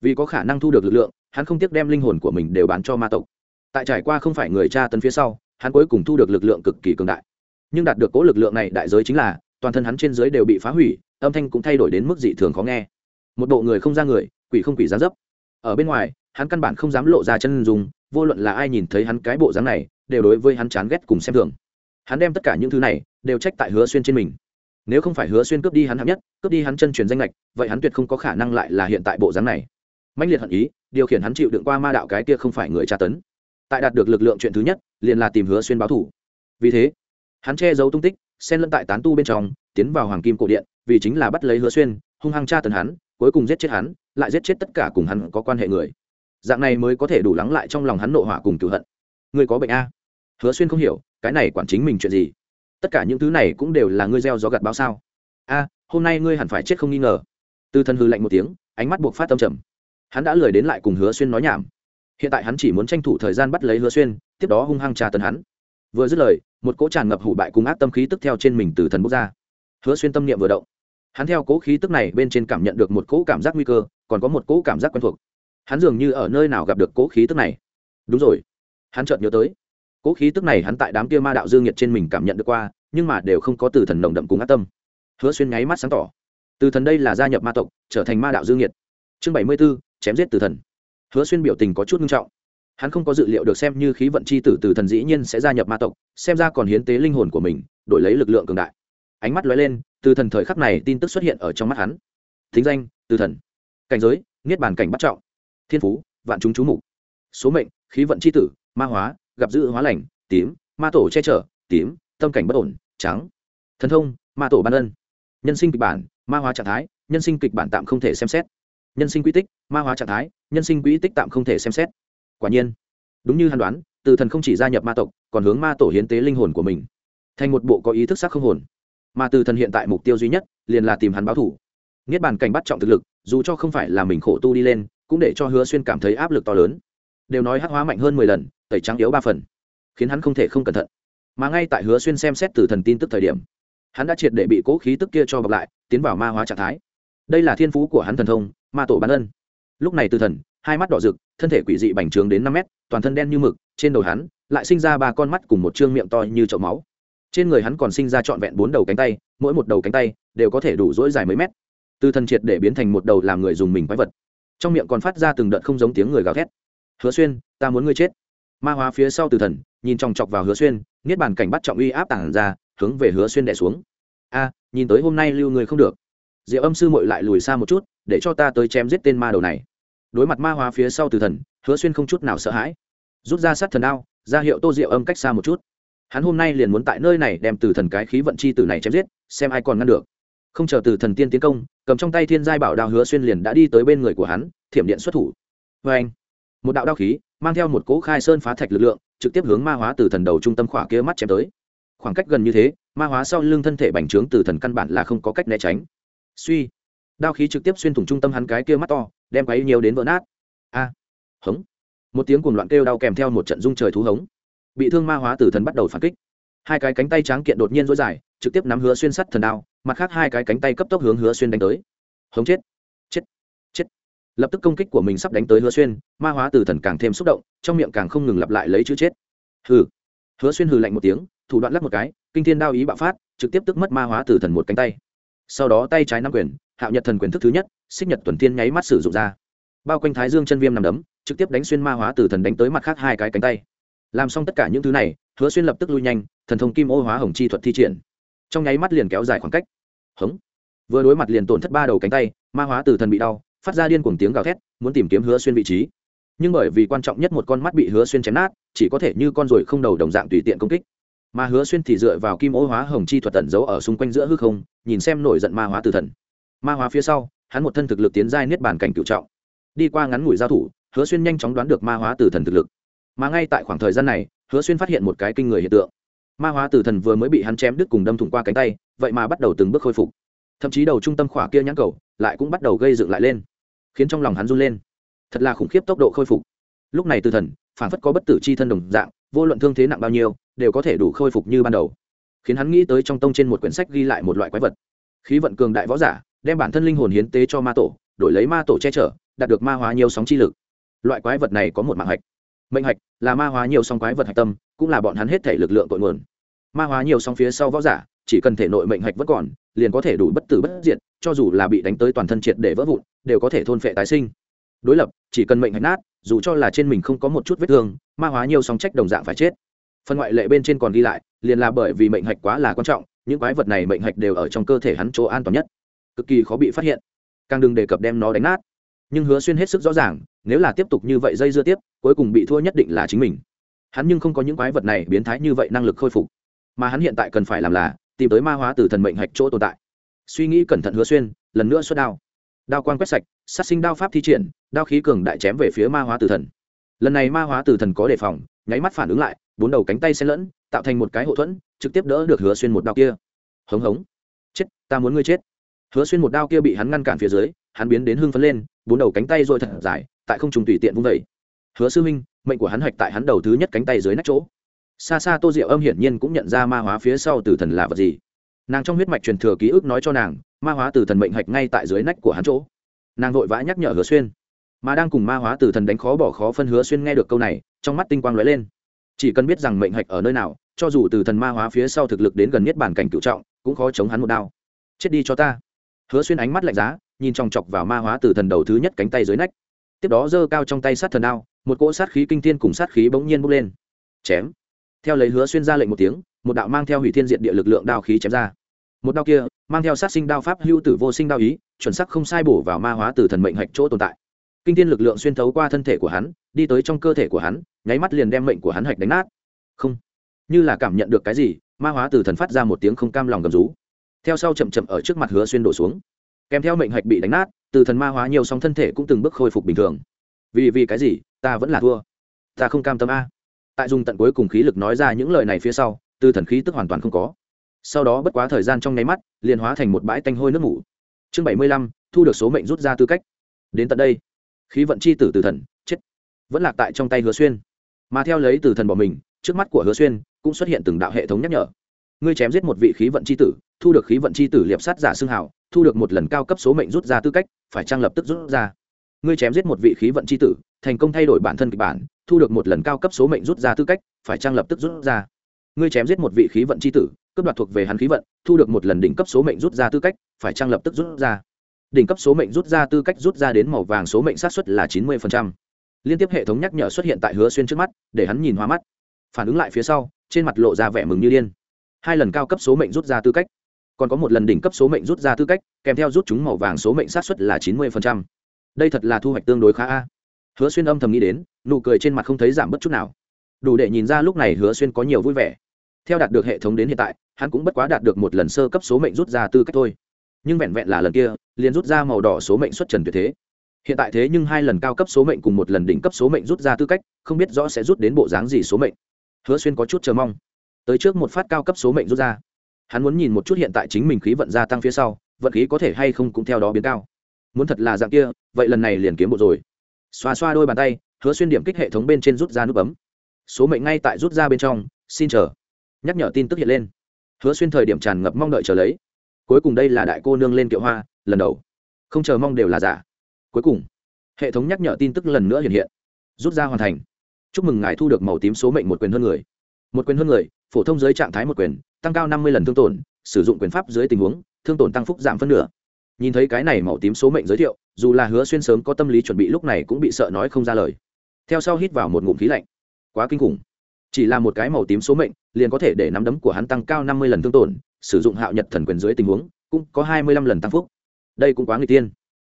[SPEAKER 1] Vì có khả năng thu được lực lượng, hắn không tiếc đem linh hồn của mình đều bán cho ma tộc. Tại trải qua không phải người cha tấn phía sau, hắn cuối cùng thu được lực lượng cực kỳ cường đại. Nhưng đạt được cố lực lượng này đại giới chính là, toàn thân hắn trên dưới đều bị phá hủy âm thanh cũng thay đổi đến mức dị thường khó nghe. Một bộ người không ra người, quỷ không quỷ giá dấp. Ở bên ngoài, hắn căn bản không dám lộ ra chân dùng vô luận là ai nhìn thấy hắn cái bộ dáng này, đều đối với hắn chán ghét cùng xem thường. Hắn đem tất cả những thứ này, đều trách tại hứa xuyên trên mình. Nếu không phải hứa xuyên cướp đi hắn hạng nhất, cướp đi hắn chân truyền danh lệch vậy hắn tuyệt không có khả năng lại là hiện tại bộ dáng này. Mạnh liệt hận ý, điều khiển hắn chịu đựng qua ma đạo cái kia không phải người tra tấn. Tại đạt được lực lượng chuyện thứ nhất, liền là tìm hứa xuyên báo thủ vì thế, hắn che giấu tung tích, xen lẫn tại tán tu bên trong, tiến vào hoàng kim cổ điện vì chính là bắt lấy hứa xuyên, hung hăng tra tấn hắn, cuối cùng giết chết hắn, lại giết chết tất cả cùng hắn có quan hệ người. Dạng này mới có thể đủ lắng lại trong lòng hắn nộ hỏa cùng cựu hận. Ngươi có bệnh a? Hứa xuyên không hiểu, cái này quản chính mình chuyện gì? Tất cả những thứ này cũng đều là ngươi gieo gió gặt báo sao? A, hôm nay ngươi hẳn phải chết không nghi ngờ. Từ Thần hư lạnh một tiếng, ánh mắt buộc phát tâm trầm. Hắn đã lười đến lại cùng hứa xuyên nói nhảm. Hiện tại hắn chỉ muốn tranh thủ thời gian bắt lấy hứa xuyên, tiếp đó hung hăng trà tấn hắn. Vừa dứt lời, một cỗ tràn ngập hủ bại cùng ác tâm khí tức theo trên mình từ thần bốc ra. Hứa xuyên tâm niệm vừa động hắn theo cố khí tức này bên trên cảm nhận được một cỗ cảm giác nguy cơ, còn có một cỗ cảm giác quen thuộc. Hắn dường như ở nơi nào gặp được cỗ khí tức này. Đúng rồi. Hắn chợt nhớ tới. Cỗ khí tức này hắn tại đám kia ma đạo dương nhiệt trên mình cảm nhận được qua, nhưng mà đều không có từ thần nồng đậm cùng ác tâm. Hứa xuyên nháy mắt sáng tỏ. Từ thần đây là gia nhập ma tộc, trở thành ma đạo dương nhiệt. Chương bảy mươi b ố chém giết từ thần. Hứa xuyên biểu tình có chút nghiêm trọng. Hắn không có dự liệu được xem như khí vận c h i tử từ thần dĩ nhiên sẽ gia nhập ma tộc, xem ra còn hiến tế linh hồn của mình, đổi lấy lực lượng cường đại. Ánh mắt lóe lên từ thần thời khắc này tin tức xuất hiện ở trong mắt hắn. Thính danh, từ thần. Cảnh giới, niết bàn cảnh bắt trọng. Thiên phú, vạn chúng chú mục. Số mệnh, khí vận c h i tử, ma hóa, gặp dự hóa lành, tím, ma tổ che chở, tím, tâm cảnh bất ổn, trắng. Thần thông, ma tổ ban ân. Nhân sinh kịch bản, ma hóa trạng thái, nhân sinh kịch bản tạm không thể xem xét. Nhân sinh quy tích, ma hóa trạng thái, nhân sinh quỹ tích tạm không thể xem xét. Quả nhiên, đúng như hàn đoán, từ thần không chỉ gia nhập ma tộc, còn hướng ma tổ hiến tế linh hồn của mình. Thành một bộ có ý thức sắc không hồn mà từ thần hiện tại mục tiêu duy nhất liền là tìm hắn báo thủ. Niết bàn cảnh bắt trọng thực lực, dù cho không phải là mình khổ tu đi lên, cũng để cho hứa xuyên cảm thấy áp lực to lớn. Đều nói hắc hóa mạnh hơn mười lần, tẩy trắng yếu ba phần, khiến hắn không thể không cẩn thận. Mà ngay tại hứa xuyên xem xét từ thần tin tức thời điểm, hắn đã triệt để bị cố khí tức kia cho bọc lại, tiến vào ma hóa trạng thái. Đây là thiên phú của hắn thần thông, ma tổ bán ân. Lúc này từ thần, hai mắt đỏ rực, thân thể quỷ dị bành trướng đến năm mét, toàn thân đen như mực, trên đầu hắn lại sinh ra ba con mắt cùng một chương miệng to như chậu máu trên người hắn còn sinh ra trọn vẹn bốn đầu cánh tay mỗi một đầu cánh tay đều có thể đủ dỗi dài mấy mét. Từ thần triệt để biến thành một đầu làm người dùng mình quái vật. Trong miệng còn phát ra từng đợt không giống tiếng người gào thét. Hứa xuyên ta muốn ngươi chết. Ma hóa phía sau từ thần nhìn chòng chọc vào hứa xuyên niết bàn cảnh bắt trọng uy áp tảng ra hướng về hứa xuyên đẻ xuống. A nhìn tới hôm nay lưu người không được. Diệu âm sư mội lại lùi xa một chút để cho ta tới chém giết tên ma đầu này. Đối mặt ma hóa phía sau từ thần hứa xuyên không chút nào sợ hãi. Rút ra sát thần ao, ra hiệu tô diệu âm cách xa một chút hắn hôm nay liền muốn tại nơi này đem từ thần cái khí vận chi từ này chém giết, xem ai còn ngăn được. Không chờ từ thần tiên tiến công, cầm trong tay thiên giai bảo đao hứa xuyên liền đã đi tới bên người của hắn, thiểm điện xuất thủ. Vê anh, một đạo đao khí, mang theo một cỗ khai sơn phá thạch lực lượng, trực tiếp hướng ma hóa từ thần đầu trung tâm khỏa kia mắt chém tới. Khoảng cách gần như thế, ma hóa sau lưng thân thể bành trướng từ thần căn bản là không có cách né tránh. Suy, đao khí trực tiếp xuyên thủng trung tâm hắn cái kia mắt to, đem quấy nhiều đến vỡ nát. A, hống. Một tiếng cuồng loạn kêu đau kèm theo một trận rung trời thú hống bị thương ma hóa tử thần bắt đầu phản kích. Hai cái cánh tay tráng kiện đột nhiên dối dài, trực tiếp nắm hứa xuyên sắt thần đao, mặt khác hai cái cánh tay cấp tốc hướng hứa xuyên đánh tới. Hống chết chết chết. Lập tức công kích của mình sắp đánh tới hứa xuyên, ma hóa tử thần càng thêm xúc động, trong miệng càng không ngừng lặp lại lấy chữ chết. Hừ. Hứa xuyên hừ lạnh một tiếng, thủ đoạn lắp một cái, kinh thiên đao ý bạo phát, trực tiếp tức mất ma hóa tử thần một cánh tay. Sau đó tay trái nắm quyền, hạo nhật thần quyền thức thứ nhất, xích nhật tuần thiên nháy mắt sử dụng ra. Bao quanh thái dương chân viêm nằm đấm, trực tiếp đánh xuyên ma hóa tử thần đánh tới mặt khác hai cái cánh tay làm xong tất cả những thứ này, hứa xuyên lập tức lui nhanh, thần thông kim ô hóa hồng chi thuật thi triển. Trong nháy mắt liền kéo dài khoảng cách. Hống. Vừa đối mặt liền tổn thất ba đầu cánh tay, ma hóa tử thần bị đau, phát ra điên cuồng tiếng gào thét, muốn tìm kiếm hứa xuyên vị trí. Nhưng bởi vì quan trọng nhất một con mắt bị hứa xuyên chém nát, chỉ có thể như con ruồi không đầu đồng dạng tùy tiện công kích. Mà hứa xuyên thì dựa vào kim ô hóa hồng chi thuật tẩn giấu ở xung quanh giữa hư không, nhìn xem nổi giận ma hóa tử thần. Ma hóa phía sau, hắn một thân thực lực tiến giai niết bàn cảnh cựu trọng. Đi qua ngắn ngủi giao thủ, hứa xuyên nhanh chóng đoán được ma hóa tử thần thực lực mà ngay tại khoảng thời gian này, hứa xuyên phát hiện một cái kinh người hiện tượng. Ma hóa tử thần vừa mới bị hắn chém đứt cùng đâm thủng qua cánh tay, vậy mà bắt đầu từng bước khôi phục. Thậm chí đầu trung tâm khỏa kia nhãn cầu lại cũng bắt đầu gây dựng lại lên, khiến trong lòng hắn run lên. Thật là khủng khiếp tốc độ khôi phục. Lúc này tử thần phản phất có bất tử c h i thân đồng dạng, vô luận thương thế nặng bao nhiêu, đều có thể đủ khôi phục như ban đầu. Khiến hắn nghĩ tới trong tông trên một quyển sách ghi lại một loại quái vật. Khí vận cường đại võ giả, đem bản thân linh hồn hiến tế cho ma tổ, đổi lấy ma tổ che chở, đạt được ma hóa nhiều sóng chi lực. Loại quái vật này có một mạng hạch mệnh hạch là ma hóa nhiều sóng quái vật hạch tâm, cũng là bọn hắn hết thể lực lượng cội nguồn. Ma hóa nhiều sóng phía sau võ giả, chỉ cần thể nội mệnh hạch vẫn còn, liền có thể đủ bất tử bất diệt, cho dù là bị đánh tới toàn thân triệt để vỡ vụn, đều có thể thôn phệ tái sinh. Đối lập, chỉ cần mệnh hạch nát, dù cho là trên mình không có một chút vết thương, ma hóa nhiều sóng trách đồng dạng phải chết. Phần ngoại lệ bên trên còn ghi lại, liền là bởi vì mệnh hạch quá là quan trọng, những quái vật này mệnh hạch đều ở trong cơ thể hắn chỗ an toàn nhất. Cực kỳ khó bị phát hiện. Càng đừng đề cập đem nó đánh nát. Nhưng hứa xuyên hết sức rõ ràng, nếu là tiếp tục như vậy dây dưa tiếp cuối cùng bị thua nhất định là chính mình. Hắn nhưng không có những quái vật này biến thái như vậy năng lực khôi phục. Mà hắn hiện tại cần phải làm là tìm tới ma hóa từ thần mệnh hạch chỗ tồn tại. Suy nghĩ cẩn thận hứa xuyên, lần nữa xuất đao. Đao quan quét sạch, sát sinh đao pháp thi triển, đao khí cường đại chém về phía ma hóa tử thần. Lần này ma hóa tử thần có đề phòng, nháy mắt phản ứng lại, bốn đầu cánh tay xen lẫn, tạo thành một cái hậu thuẫn, trực tiếp đỡ được hứa xuyên một đao kia. Hống hống. Chết, ta muốn ngươi chết. Hứa xuyên một đao kia bị hắn ngăn cản phía dưới, hắn biến đến hưng phấn lên, bốn đầu cánh tay rồi thật dài, tại không trùng tùy tiện vung vẩy hứa sư minh mệnh của hắn hạch tại hắn đầu thứ nhất cánh tay dưới nách chỗ. Xa xa tô diệu âm hiển nhiên cũng nhận ra ma hóa phía sau từ thần là vật gì. Nàng trong huyết mạch truyền thừa ký ức nói cho nàng, ma hóa từ thần mệnh hạch ngay tại dưới nách của hắn chỗ. Nàng vội vã nhắc nhở hứa xuyên. Mà đang cùng ma hóa từ thần đánh khó bỏ khó phân, hứa xuyên nghe được câu này, trong mắt tinh quang lóe lên. Chỉ cần biết rằng mệnh hạch ở nơi nào, cho dù từ thần ma hóa phía sau thực lực đến gần nhất bản cảnh cựu trọng, cũng khó chống hắn một đao. Chết đi cho ta. Hứa xuyên ánh mắt lạnh giá, nhìn chòng chọc vào ma hóa từ thần đầu thứ nhất cánh tay dưới nách. Tiếp đó giơ cao trong tay sát thần đao một cỗ sát khí kinh thiên cùng sát khí bỗng nhiên bốc lên. Chém. Theo lấy hứa xuyên ra lệnh một tiếng, một đạo mang theo hủy thiên diện địa lực lượng đao khí chém ra. Một đao kia, mang theo sát sinh đao pháp hưu tử vô sinh đao ý, chuẩn sắc không sai bổ vào ma hóa từ thần mệnh hạch chỗ tồn tại. Kinh thiên lực lượng xuyên thấu qua thân thể của hắn, đi tới trong cơ thể của hắn, nháy mắt liền đem mệnh của hắn hạch đánh nát. Không. Như là cảm nhận được cái gì, ma hóa từ thần phát ra một tiếng không cam lòng gầm rú. Theo sau chậm chậm ở trước mặt hứa xuyên đổ xuống. Kèm theo mệnh hạch bị đánh nát, từ thần ma hóa nhiều song thân thể cũng từng bước khôi phục bình thường vì vì cái gì, ta vẫn là thua. Ta không cam tâm a. Tại dùng tận cuối cùng khí lực nói ra những lời này phía sau, tư thần khí tức hoàn toàn không có. Sau đó bất quá thời gian trong nháy mắt, liền hóa thành một bãi tanh hôi nước mủ. Chương bảy mươi lăm, thu được số mệnh rút ra tư cách. Đến tận đây, khí vận c h i tử tử thần, chết. Vẫn lạc tại trong tay hứa xuyên. Mà theo lấy tử thần bỏ mình, trước mắt của hứa xuyên cũng xuất hiện từng đạo hệ thống nhắc nhở. Ngươi chém giết một vị khí vận c h i tử, thu được khí vận c h i tử liệp sát giả xương hảo thu được một lần cao cấp số mệnh rút ra tư cách, phải trang lập tức rút ra? Ngươi chém giết một vị khí vận c h i tử, thành công thay đổi bản thân kịch bản, thu được một lần cao cấp số mệnh rút ra tư cách, phải trang lập tức rút ra? Ngươi chém giết một vị khí vận c h i tử cấp đoạt thuộc về hắn khí vận, thu được một lần đỉnh cấp số mệnh rút ra tư cách, phải trang lập tức rút ra? Đỉnh cấp số mệnh rút ra tư cách rút ra đến màu vàng số mệnh sát xuất là chín mươi liên tiếp hệ thống nhắc nhở xuất hiện tại hứa xuyên trước mắt, để hắn nhìn hoa mắt. Phản ứng lại phía sau, trên mặt lộ ra vẻ mừng như điên. Hai lần cao cấp số mệnh rút ra tư cách. Còn có một lần đỉnh cấp số mệnh rút ra tư cách, kèm theo rút chúng màu vàng số mệnh sát xuất là chín mươi đây thật là thu hoạch tương đối khá a. Hứa xuyên âm thầm nghĩ đến, nụ cười trên mặt không thấy giảm bất chút nào. Đủ để nhìn ra lúc này hứa xuyên có nhiều vui vẻ. Theo đạt được hệ thống đến hiện tại, hắn cũng bất quá đạt được một lần sơ cấp số mệnh rút ra tư cách thôi. Nhưng vẹn vẹn là lần kia, liền rút ra màu đỏ số mệnh xuất trần tuyệt thế. Hiện tại thế nhưng hai lần cao cấp số mệnh cùng một lần đỉnh cấp số mệnh rút ra tư cách, không biết rõ sẽ rút đến bộ dáng gì số mệnh. Hứa xuyên có chút chờ mong. Tới trước một phát cao cấp số mệnh rút ra. Hắn muốn nhìn một chút hiện tại chính mình khí vận gia tăng phía sau, vận khí có thể hay không cũng theo đó biến cao muốn thật là dạng kia, vậy lần này liền kiếm bộ rồi. Xoa xoa đôi bàn tay, hứa xuyên điểm kích hệ thống bên trên rút ra nút bấm. Số mệnh ngay tại rút ra bên trong, xin chờ. Nhắc nhở tin tức hiện lên. Hứa xuyên thời điểm tràn ngập mong đợi chờ lấy. Cuối cùng đây là đại cô nương lên kiệu hoa, lần đầu. Không chờ mong đều là giả. Cuối cùng, hệ thống nhắc nhở tin tức lần nữa hiện hiện. Rút ra hoàn thành. Chúc mừng ngài thu được màu tím số mệnh một quyền hơn người. Một quyền hơn người, phổ thông dưới trạng thái một quyền, tăng cao năm mươi lần thương tổn, sử dụng quyền pháp dưới tình huống, thương tổn tăng phúc giảm phân nửa nhìn thấy cái này màu tím số mệnh giới thiệu, dù là hứa xuyên sớm có tâm lý chuẩn bị lúc này cũng bị sợ nói không ra lời. Theo sau hít vào một ngụm khí lạnh. Quá kinh khủng. Chỉ là một cái màu tím số mệnh, liền có thể để nắm đấm của hắn tăng cao năm mươi lần thương tổn, sử dụng hạo nhật thần quyền dưới tình huống, cũng có hai mươi lăm lần tăng phúc. Đây cũng quá người tiên.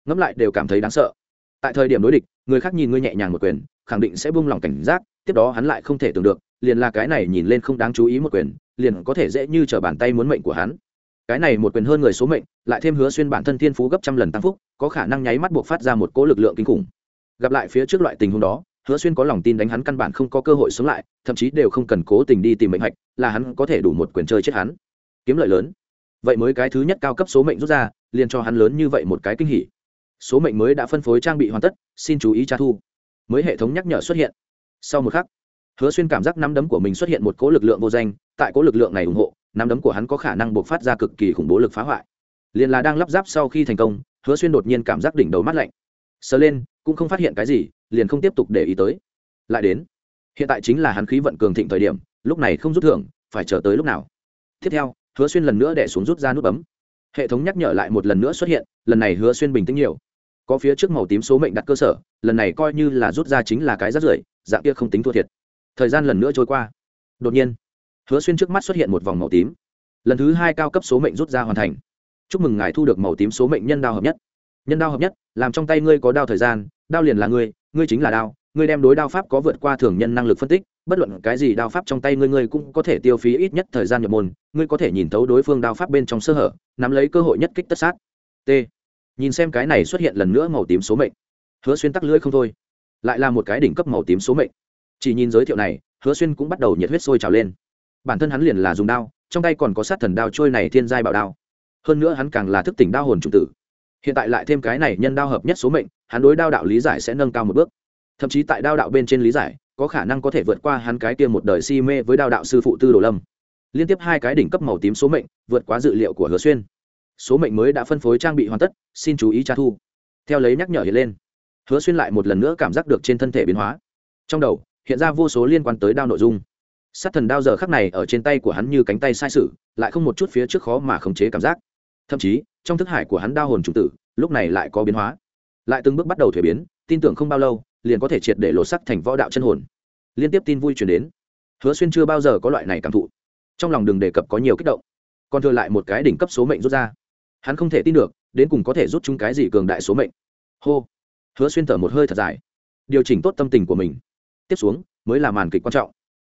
[SPEAKER 1] Ngẫm lại đều cảm thấy đáng sợ. Tại thời điểm đối địch, người khác nhìn ngươi nhẹ nhàng một quyền, khẳng định sẽ buông lỏng cảnh giác, tiếp đó hắn lại không thể tưởng được, liền là cái này nhìn lên không đáng chú ý một quyền, liền có thể dễ như t bàn tay muốn mệnh của hắn. Cái này một quyền hơn người số mệnh lại thêm hứa xuyên bản thân thiên phú gấp trăm lần tăng phúc, có khả năng nháy mắt buộc phát ra một cỗ lực lượng kinh khủng. Gặp lại phía trước loại tình huống đó, hứa xuyên có lòng tin đánh hắn căn bản không có cơ hội sống lại, thậm chí đều không cần cố tình đi tìm mệnh hạch, là hắn có thể đủ một quyền chơi chết hắn. Kiếm lợi lớn. Vậy mới cái thứ nhất cao cấp số mệnh rút ra, liền cho hắn lớn như vậy một cái kinh hỉ. Số mệnh mới đã phân phối trang bị hoàn tất, xin chú ý tra thu. Mới hệ thống nhắc nhở xuất hiện. Sau một khắc, hứa xuyên cảm giác nắm đấm của mình xuất hiện một cỗ lực lượng vô danh, tại cỗ lực lượng này ủng hộ, nắm đấm của hắn có khả năng buộc phát ra cực kỳ khủng bố lực phá hoại liền là đang lắp ráp sau khi thành công, hứa xuyên đột nhiên cảm giác đỉnh đầu mát lạnh. Sờ lên, cũng không phát hiện cái gì, liền không tiếp tục để ý tới. Lại đến. Hiện tại chính là hắn khí vận cường thịnh thời điểm, lúc này không rút thưởng, phải chờ tới lúc nào. Tiếp theo, hứa xuyên lần nữa đẻ xuống rút ra nút bấm. Hệ thống nhắc nhở lại một lần nữa xuất hiện, lần này hứa xuyên bình tĩnh nhiều. Có phía trước màu tím số mệnh đặt cơ sở, lần này coi như là rút ra chính là cái rắt rưởi, dạng kia không tính thua thiệt. Thời gian lần nữa trôi qua. Đột nhiên, hứa xuyên trước mắt xuất hiện một vòng màu tím. Lần thứ hai cao cấp số mệnh rút ra hoàn thành chúc mừng ngài thu được màu tím số mệnh nhân đao hợp nhất. Nhân đao hợp nhất, làm trong tay ngươi có đao thời gian, đao liền là ngươi ngươi chính là đao, ngươi đem đối đao pháp có vượt qua thường nhân năng lực phân tích, bất luận cái gì đao pháp trong tay ngươi ngươi cũng có thể tiêu phí ít nhất thời gian nhập môn, ngươi có thể nhìn thấu đối phương đao pháp bên trong sơ hở, nắm lấy cơ hội nhất kích tất sát. T. Nhìn xem cái này xuất hiện lần nữa màu tím số mệnh. Hứa xuyên tắc lưỡi không thôi. Lại là một cái đỉnh cấp màu tím số mệnh. Chỉ nhìn giới thiệu này, hứa xuyên cũng bắt đầu nhiệt huyết sôi trào lên. Bản thân hắn liền là dùng đao, trong tay còn có sát thần đao trôi này thiên giai bảo đao hơn nữa hắn càng là thức tỉnh đao hồn chủ tử. Hiện tại lại thêm cái này nhân đao hợp nhất số mệnh, hắn đối đao đạo lý giải sẽ nâng cao một bước. Thậm chí tại đao đạo bên trên lý giải, có khả năng có thể vượt qua hắn cái kia một đời si mê với đao đạo sư phụ tư đồ lâm. Liên tiếp hai cái đỉnh cấp màu tím số mệnh, vượt quá dự liệu của hứa xuyên. Số mệnh mới đã phân phối trang bị hoàn tất, xin chú ý tra thu. Theo lấy nhắc nhở hiện lên, hứa xuyên lại một lần nữa cảm giác được trên thân thể biến hóa. Trong đầu, hiện ra vô số liên quan tới đao nội dung. Sát thần đao giờ khắc này ở trên tay của hắn như cánh tay sai sự, lại không một chút phía trước khó mà khống chế cảm giác thậm chí, trong thức hải của hắn đao hồn chủ tử, lúc này lại có biến hóa. Lại từng bước bắt đầu thuế biến, tin tưởng không bao lâu, liền có thể triệt để lột sắc thành võ đạo chân hồn. Liên tiếp tin vui chuyển đến. Hứa xuyên chưa bao giờ có loại này cảm thụ. Trong lòng đừng đề cập có nhiều kích động. Còn thừa lại một cái đỉnh cấp số mệnh rút ra. Hắn không thể tin được, đến cùng có thể rút chúng cái gì cường đại số mệnh. Hô. Hứa xuyên thở một hơi thật dài. Điều chỉnh tốt tâm tình của mình. Tiếp xuống, mới là màn kịch quan trọng.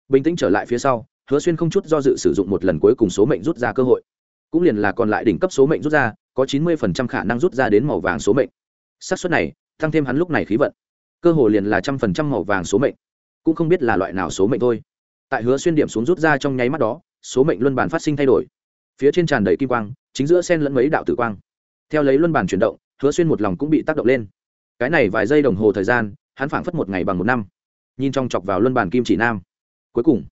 [SPEAKER 1] Bình tĩnh trở lại phía sau, hứa xuyên không chút do dự sử dụng một lần cuối cùng số mệnh rút ra cơ hội cũng liền là còn lại đỉnh cấp số mệnh rút ra, có chín mươi khả năng rút ra đến màu vàng số mệnh. Xác suất này, tăng thêm hắn lúc này khí vận, cơ hội liền là trăm phần trăm màu vàng số mệnh. Cũng không biết là loại nào số mệnh thôi. Tại hứa xuyên điểm xuống rút ra trong nháy mắt đó, số mệnh luân bản phát sinh thay đổi. Phía trên tràn đầy kim quang, chính giữa sen lẫn mấy đạo tử quang. Theo lấy luân bản chuyển động, hứa xuyên một lòng cũng bị tác động lên. Cái này vài giây đồng hồ thời gian, hắn phảng phất một ngày bằng một năm. Nhìn trong chọc vào luân bản kim chỉ nam. Cuối cùng,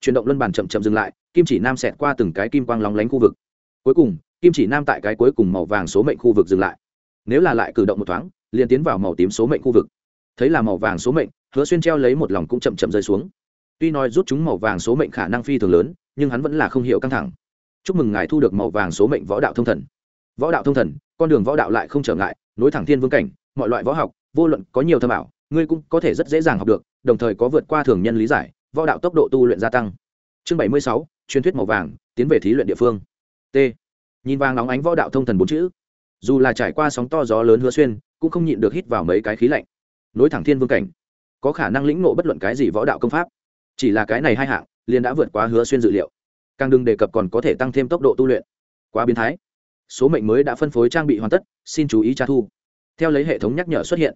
[SPEAKER 1] chuyển động luân bản chậm chậm dừng lại, kim chỉ nam xẹt qua từng cái kim quang lóng lánh khu vực cuối cùng, kim chỉ nam tại cái cuối cùng màu vàng số mệnh khu vực dừng lại. Nếu là lại cử động một thoáng, liền tiến vào màu tím số mệnh khu vực. Thấy là màu vàng số mệnh, hứa xuyên treo lấy một lòng cũng chậm chậm rơi xuống. Tuy nói rút chúng màu vàng số mệnh khả năng phi thường lớn, nhưng hắn vẫn là không hiểu căng thẳng. Chúc mừng ngài thu được màu vàng số mệnh võ đạo thông thần. Võ đạo thông thần? Con đường võ đạo lại không trở ngại, nối thẳng thiên vương cảnh, mọi loại võ học, vô luận có nhiều thâm ảo, ngươi cũng có thể rất dễ dàng học được, đồng thời có vượt qua thường nhân lý giải, võ đạo tốc độ tu luyện gia tăng. Chương bảy mươi sáu, truyền thuyết màu vàng, tiến về thí luyện địa phương t. Nhìn vàng nóng ánh võ đạo thông thần bốn chữ, dù là trải qua sóng to gió lớn hứa xuyên, cũng không nhịn được hít vào mấy cái khí lạnh. Nối thẳng thiên vương cảnh, có khả năng lĩnh nộ bất luận cái gì võ đạo công pháp. Chỉ là cái này hai hạng, liền đã vượt quá hứa xuyên dự liệu. Càng đừng đề cập còn có thể tăng thêm tốc độ tu luyện. Quá biến thái. Số mệnh mới đã phân phối trang bị hoàn tất, xin chú ý tra thu. Theo lấy hệ thống nhắc nhở xuất hiện,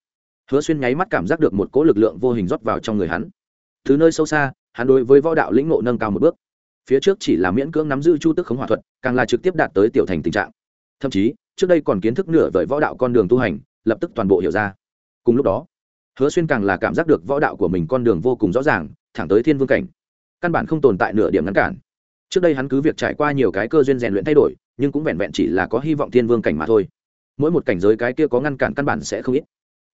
[SPEAKER 1] hứa xuyên nháy mắt cảm giác được một cỗ lực lượng vô hình rót vào trong người hắn. Thứ nơi sâu xa, hắn đối với võ đạo lĩnh ngộ nâng cao một bước phía trước chỉ là miễn cưỡng nắm giữ chu tức khống hỏa thuật, càng là trực tiếp đạt tới tiểu thành tình trạng. Thậm chí, trước đây còn kiến thức nửa vời võ đạo con đường tu hành, lập tức toàn bộ hiểu ra. Cùng lúc đó, hứa xuyên càng là cảm giác được võ đạo của mình con đường vô cùng rõ ràng, thẳng tới thiên vương cảnh. Căn bản không tồn tại nửa điểm ngăn cản. Trước đây hắn cứ việc trải qua nhiều cái cơ duyên rèn luyện thay đổi, nhưng cũng vẹn vẹn chỉ là có hy vọng thiên vương cảnh mà thôi. Mỗi một cảnh giới cái kia có ngăn cản căn bản sẽ không ít.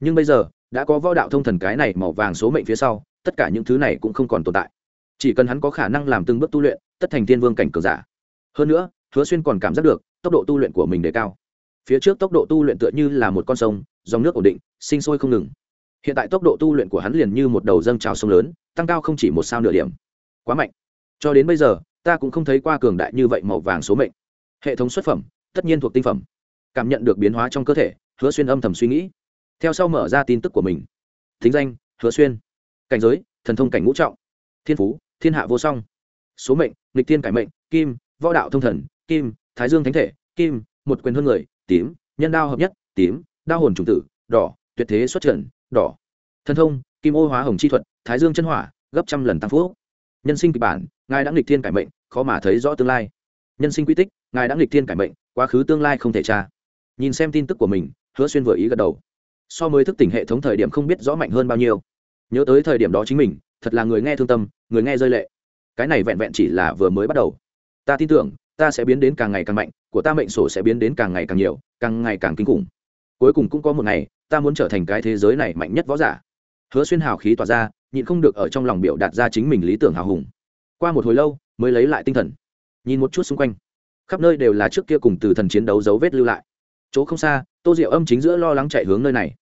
[SPEAKER 1] Nhưng bây giờ, đã có võ đạo thông thần cái này màu vàng số mệnh phía sau, tất cả những thứ này cũng không còn tồn tại chỉ cần hắn có khả năng làm từng bước tu luyện, tất thành thiên vương cảnh cường giả. Hơn nữa, hứa xuyên còn cảm giác được, tốc độ tu luyện của mình đề cao. Phía trước tốc độ tu luyện tựa như là một con sông, dòng nước ổn định, sinh sôi không ngừng. Hiện tại tốc độ tu luyện của hắn liền như một đầu dâng trào sông lớn, tăng cao không chỉ một sao nửa điểm. Quá mạnh. Cho đến bây giờ, ta cũng không thấy qua cường đại như vậy màu vàng số mệnh. Hệ thống xuất phẩm, tất nhiên thuộc tinh phẩm. Cảm nhận được biến hóa trong cơ thể, hứa xuyên âm thầm suy nghĩ. Theo sau mở ra tin tức của mình. Thính danh, hứa xuyên. Cảnh giới, thần thông cảnh ngũ trọng. Thiên phú thiên hạ vô song. Số mệnh, nghịch thiên cải mệnh, kim, võ đạo thông thần, kim, thái dương thánh thể, kim, một quyền hơn người, tím, nhân đao hợp nhất, tím, đao hồn trùng tử, đỏ, tuyệt thế xuất trần, đỏ. Thần thông, kim ô hóa hồng chi thuật, thái dương chân hỏa, gấp trăm lần tăng phúc. Nhân sinh kịch bản, ngài đã nghịch thiên cải mệnh, khó mà thấy rõ tương lai. Nhân sinh quy tích, ngài đã nghịch thiên cải mệnh, quá khứ tương lai không thể tra. Nhìn xem tin tức của mình, hứa xuyên vừa ý gật đầu. So mới thức tỉnh hệ thống thời điểm không biết rõ mạnh hơn bao nhiêu. Nhớ tới thời điểm đó chính mình thật là người nghe thương tâm, người nghe rơi lệ. Cái này vẹn vẹn chỉ là vừa mới bắt đầu. Ta tin tưởng, ta sẽ biến đến càng ngày càng mạnh, của ta mệnh sổ sẽ biến đến càng ngày càng nhiều, càng ngày càng kinh khủng. Cuối cùng cũng có một ngày, ta muốn trở thành cái thế giới này mạnh nhất võ giả. Hứa xuyên hào khí tỏa ra, nhịn không được ở trong lòng biểu đạt ra chính mình lý tưởng hào hùng. Qua một hồi lâu, mới lấy lại tinh thần. Nhìn một chút xung quanh. Khắp nơi đều là trước kia cùng từ thần chiến đấu dấu vết lưu lại. Chỗ không xa, tô diệu âm chính giữa lo lắng chạy hướng nơi này.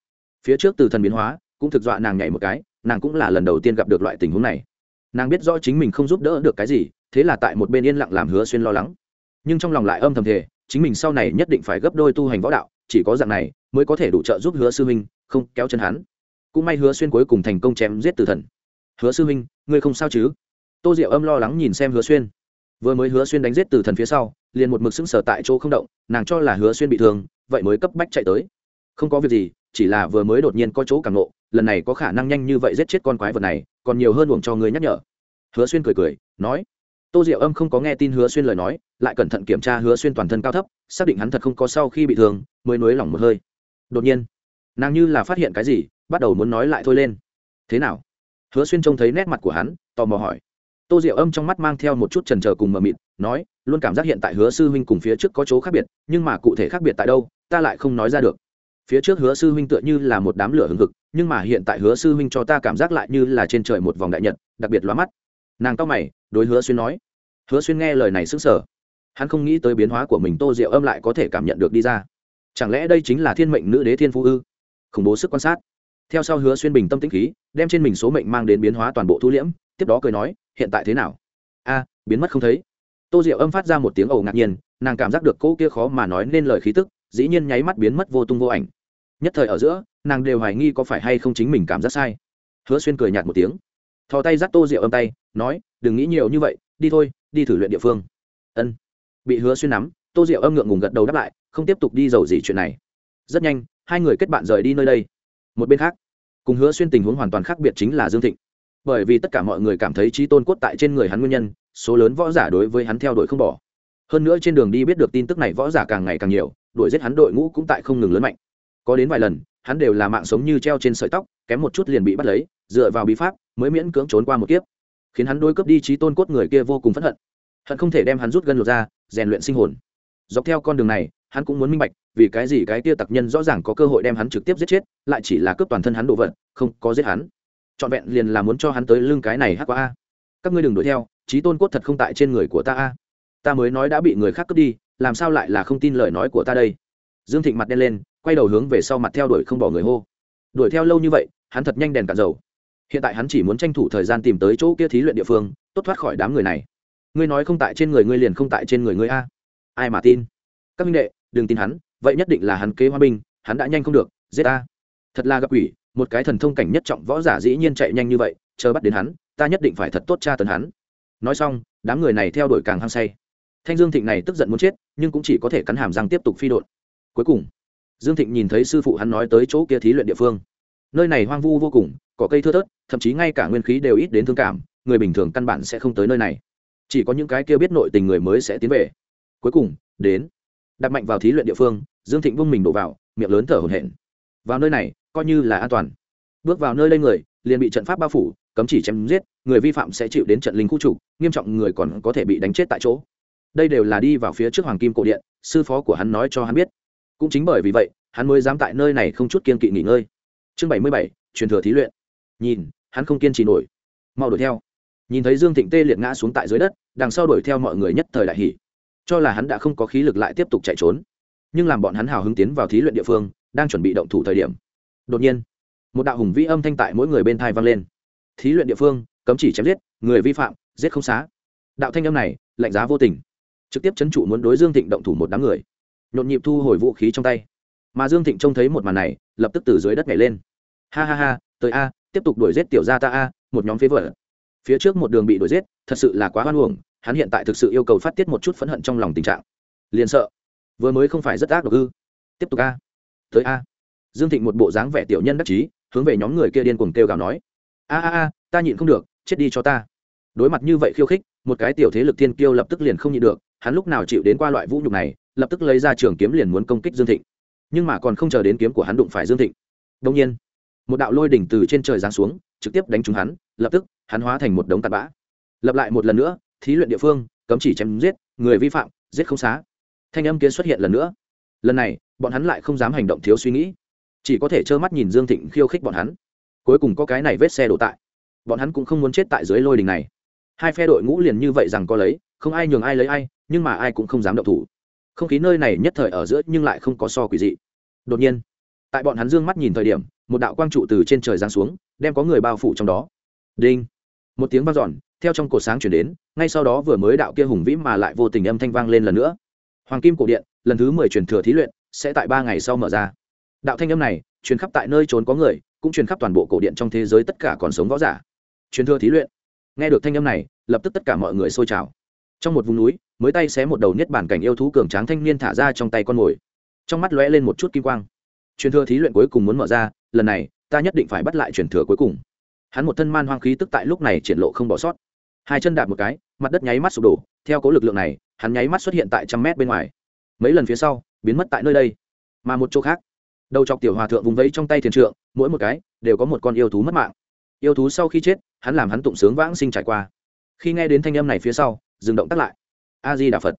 [SPEAKER 1] Phía trước từ thần biến hóa, cũng thực dọa nàng nhảy một cái nàng cũng là lần đầu tiên gặp được loại tình huống này. Nàng biết rõ chính mình không giúp đỡ được cái gì, thế là tại một bên yên lặng làm hứa xuyên lo lắng. Nhưng trong lòng lại âm thầm thể chính mình sau này nhất định phải gấp đôi tu hành võ đạo, chỉ có dạng này mới có thể đủ trợ giúp hứa sư huynh, không kéo chân hắn. Cũng may hứa xuyên cuối cùng thành công chém giết tử thần. Hứa sư huynh, ngươi không sao chứ? Tô diệu âm lo lắng nhìn xem hứa xuyên. Vừa mới hứa xuyên đánh giết tử thần phía sau, liền một mực sững sờ tại chỗ không động, nàng cho là hứa xuyên bị thương, vậy mới cấp bách chạy tới. Không có việc gì, chỉ là vừa mới đột nhiên có chỗ càng nộ lần này có khả năng nhanh như vậy giết chết con quái vật này, còn nhiều hơn uổng cho người nhắc nhở. Hứa xuyên cười cười, nói. Tô diệu âm không có nghe tin hứa xuyên lời nói, lại cẩn thận kiểm tra hứa xuyên toàn thân cao thấp, xác định hắn thật không có sau khi bị thương, mới nới lỏng một hơi. Đột nhiên, nàng như là phát hiện cái gì, bắt đầu muốn nói lại thôi lên. Thế nào? Hứa xuyên trông thấy nét mặt của hắn, tò mò hỏi. Tô diệu âm trong mắt mang theo một chút trần trờ cùng mờ mịt, nói, luôn cảm giác hiện tại hứa sư huynh cùng phía trước có chỗ khác biệt, nhưng mà cụ thể khác biệt tại đâu, ta lại không nói ra được phía trước hứa sư huynh tựa như là một đám lửa hừng hực, nhưng mà hiện tại hứa sư huynh cho ta cảm giác lại như là trên trời một vòng đại nhật, đặc biệt lóa mắt. Nàng cao mày, đối hứa xuyên nói. Hứa xuyên nghe lời này sức sở hắn không nghĩ tới biến hóa của mình tô diệu âm lại có thể cảm nhận được đi ra. Chẳng lẽ đây chính là thiên mệnh nữ đế thiên phú ư? Khủng bố sức quan sát. Theo sau hứa xuyên bình tâm tĩnh khí, đem trên mình số mệnh mang đến biến hóa toàn bộ thu liễm, tiếp đó cười nói, hiện tại thế nào? A, biến mất không thấy. Tô diệu âm phát ra một tiếng ồ ngạc nhiên, nàng cảm giác được cô kia khó mà nói nên lời khí tức dĩ nhiên nháy mắt biến mất vô tung vô ảnh. Nhất thời ở giữa, nàng đều hoài nghi có phải hay không chính mình cảm giác sai. Hứa xuyên cười nhạt một tiếng, thò tay dắt tô rượu âm tay, nói, đừng nghĩ nhiều như vậy, đi thôi, đi thử luyện địa phương. Ân. Bị hứa xuyên nắm, tô rượu âm ngượng ngùng gật đầu đáp lại, không tiếp tục đi giàu gì chuyện này. Rất nhanh, hai người kết bạn rời đi nơi đây. Một bên khác, cùng hứa xuyên tình huống hoàn toàn khác biệt chính là dương thịnh. Bởi vì tất cả mọi người cảm thấy trí tôn cốt tại trên người hắn nguyên nhân, số lớn võ giả đối với hắn theo đuổi không bỏ hơn nữa trên đường đi biết được tin tức này võ giả càng ngày càng nhiều, đuổi giết hắn đội ngũ cũng tại không ngừng lớn mạnh. Có đến vài lần, hắn đều là mạng sống như treo trên sợi tóc, kém một chút liền bị bắt lấy, dựa vào bí pháp, mới miễn cưỡng trốn qua một kiếp. Khiến hắn đôi cướp đi trí tôn cốt người kia vô cùng phẫn hận. Hận không thể đem hắn rút gân lột ra, rèn luyện sinh hồn. Dọc theo con đường này, hắn cũng muốn minh bạch, vì cái gì cái kia tặc nhân rõ ràng có cơ hội đem hắn trực tiếp giết chết, lại chỉ là cướp toàn thân hắn đồ vật, không có giết hắn. Trọn vẹn liền là muốn cho hắn tới lưng cái này hắc qua a. Các ngươi đừng đuổi theo, trí tôn cốt thật không tại trên người của ta a ta mới nói đã bị người khác cướp đi, làm sao lại là không tin lời nói của ta đây? Dương thịnh mặt đen lên, quay đầu hướng về sau mặt theo đuổi không bỏ người hô. Đuổi theo lâu như vậy, hắn thật nhanh đèn cạn dầu. Hiện tại hắn chỉ muốn tranh thủ thời gian tìm tới chỗ kia thí luyện địa phương, tốt thoát khỏi đám người này. Ngươi nói không tại trên người ngươi liền không tại trên người ngươi a. Ai mà tin? Các minh đệ, đừng tin hắn, vậy nhất định là hắn kế hoa binh, hắn đã nhanh không được, giết ta. thật là gặp quỷ, một cái thần thông cảnh nhất trọng võ giả dĩ nhiên chạy nhanh như vậy, chờ bắt đến hắn, ta nhất định phải thật tốt tra tấn hắn. Nói xong, đám người này theo đuổi càng hăng say thanh dương thịnh này tức giận muốn chết, nhưng cũng chỉ có thể cắn hàm răng tiếp tục phi đột cuối cùng, dương thịnh nhìn thấy sư phụ hắn nói tới chỗ kia thí luyện địa phương. Nơi này hoang vu vô cùng, có cây thưa thớt, thậm chí ngay cả nguyên khí đều ít đến thương cảm, người bình thường căn bản sẽ không tới nơi này. Chỉ có những cái kia biết nội tình người mới sẽ tiến về. Cuối cùng, đến đặt mạnh vào thí luyện địa phương, dương thịnh vung mình đổ vào, miệng lớn thở hổn hển. Vào nơi này, coi như là an toàn. Bước vào nơi đây người, liền bị trận pháp bao phủ, cấm chỉ chém giết, người vi phạm sẽ chịu đến trận linh khu trục, nghiêm trọng người còn có thể bị đánh chết tại chỗ đây đều là đi vào phía trước hoàng kim cổ điện, sư phó của hắn nói cho hắn biết. Cũng chính bởi vì vậy, hắn mới dám tại nơi này không chút kiên kỵ nghỉ ngơi. Chương bảy mươi bảy, truyền thừa thí luyện. Nhìn, hắn không kiên trì nổi. Mau đuổi theo. Nhìn thấy dương thịnh tê liệt ngã xuống tại dưới đất, đằng sau đuổi theo mọi người nhất thời đại hỉ. Cho là hắn đã không có khí lực lại tiếp tục chạy trốn. Nhưng làm bọn hắn hào hứng tiến vào thí luyện địa phương, đang chuẩn bị động thủ thời điểm, đột nhiên, một đạo hùng vĩ âm thanh tại mỗi người bên thai vang lên. Thí luyện địa phương, cấm chỉ chém giết, người vi phạm, giết không xá. Đạo thanh âm này, lạnh giá vô tình trực tiếp chấn trụ muốn đối dương thịnh động thủ một đám người. Nhộn nhịp thu hồi vũ khí trong tay. Mà dương thịnh trông thấy một màn này, lập tức từ dưới đất nhảy lên. Ha ha ha, tới a, tiếp tục đuổi giết tiểu gia ta a, một nhóm phế vợ phía trước một đường bị đuổi giết, thật sự là quá hoan uổng, hắn hiện tại thực sự yêu cầu phát tiết một chút phẫn hận trong lòng tình trạng. Liền sợ. Vừa mới không phải rất ác độc ư. Tiếp tục a. Tới a. Dương thịnh một bộ dáng vẻ tiểu nhân đắc chí, hướng về nhóm người kia điên cuồng kêu gào nói. A a a, ta nhịn không được, chết đi cho ta. Đối mặt như vậy khiêu khích, một cái tiểu thế lực thiên kiêu lập tức liền không nhịn được hắn lúc nào chịu đến qua loại vũ nhục này, lập tức lấy ra trường kiếm liền muốn công kích dương thịnh. Nhưng mà còn không chờ đến kiếm của hắn đụng phải dương thịnh. Đông nhiên, một đạo lôi đỉnh từ trên trời giáng xuống, trực tiếp đánh trúng hắn, lập tức, hắn hóa thành một đống tạt bã. Lập lại một lần nữa, thí luyện địa phương, cấm chỉ chém giết, người vi phạm, giết không xá. Thanh âm kia xuất hiện lần nữa. Lần này, bọn hắn lại không dám hành động thiếu suy nghĩ. Chỉ có thể trơ mắt nhìn dương thịnh khiêu khích bọn hắn. Cuối cùng có cái này vết xe đổ tại. Bọn hắn cũng không muốn chết tại dưới lôi đình này. Hai phe đội ngũ liền như vậy rằng có lấy, không ai nhường ai lấy ai nhưng mà ai cũng không dám động thủ. Không khí nơi này nhất thời ở giữa nhưng lại không có so quỷ dị. Đột nhiên, tại bọn hắn dương mắt nhìn thời điểm, một đạo quang trụ từ trên trời giáng xuống, đem có người bao phủ trong đó. Đinh! Một tiếng vang dọn, theo trong cột sáng chuyển đến, ngay sau đó vừa mới đạo kia hùng vĩ mà lại vô tình âm thanh vang lên lần nữa. Hoàng kim cổ điện, lần thứ mười truyền thừa thí luyện, sẽ tại ba ngày sau mở ra. Đạo thanh âm này, truyền khắp tại nơi trốn có người, cũng truyền khắp toàn bộ cổ điện trong thế giới tất cả còn sống võ giả. Truyền thừa thí luyện. Nghe được thanh âm này, lập tức tất cả mọi người xôi trào. Trong một vùng núi mới tay xé một đầu niết bản cảnh yêu thú cường tráng thanh niên thả ra trong tay con mồi. Trong mắt lóe lên một chút kim quang. Truyền thừa thí luyện cuối cùng muốn mở ra, lần này, ta nhất định phải bắt lại truyền thừa cuối cùng. Hắn một thân man hoang khí tức tại lúc này triển lộ không bỏ sót. Hai chân đạp một cái, mặt đất nháy mắt sụp đổ. Theo cố lực lượng này, hắn nháy mắt xuất hiện tại trăm mét bên ngoài. Mấy lần phía sau, biến mất tại nơi đây. Mà một chỗ khác, đầu chọc tiểu hòa thượng vùng vẫy trong tay thiền trượng, mỗi một cái đều có một con yêu thú mất mạng. Yêu thú sau khi chết, hắn làm hắn tụng sướng vãng sinh trải qua. Khi nghe đến thanh âm này phía sau, dừng động tắt lại a di đà phật.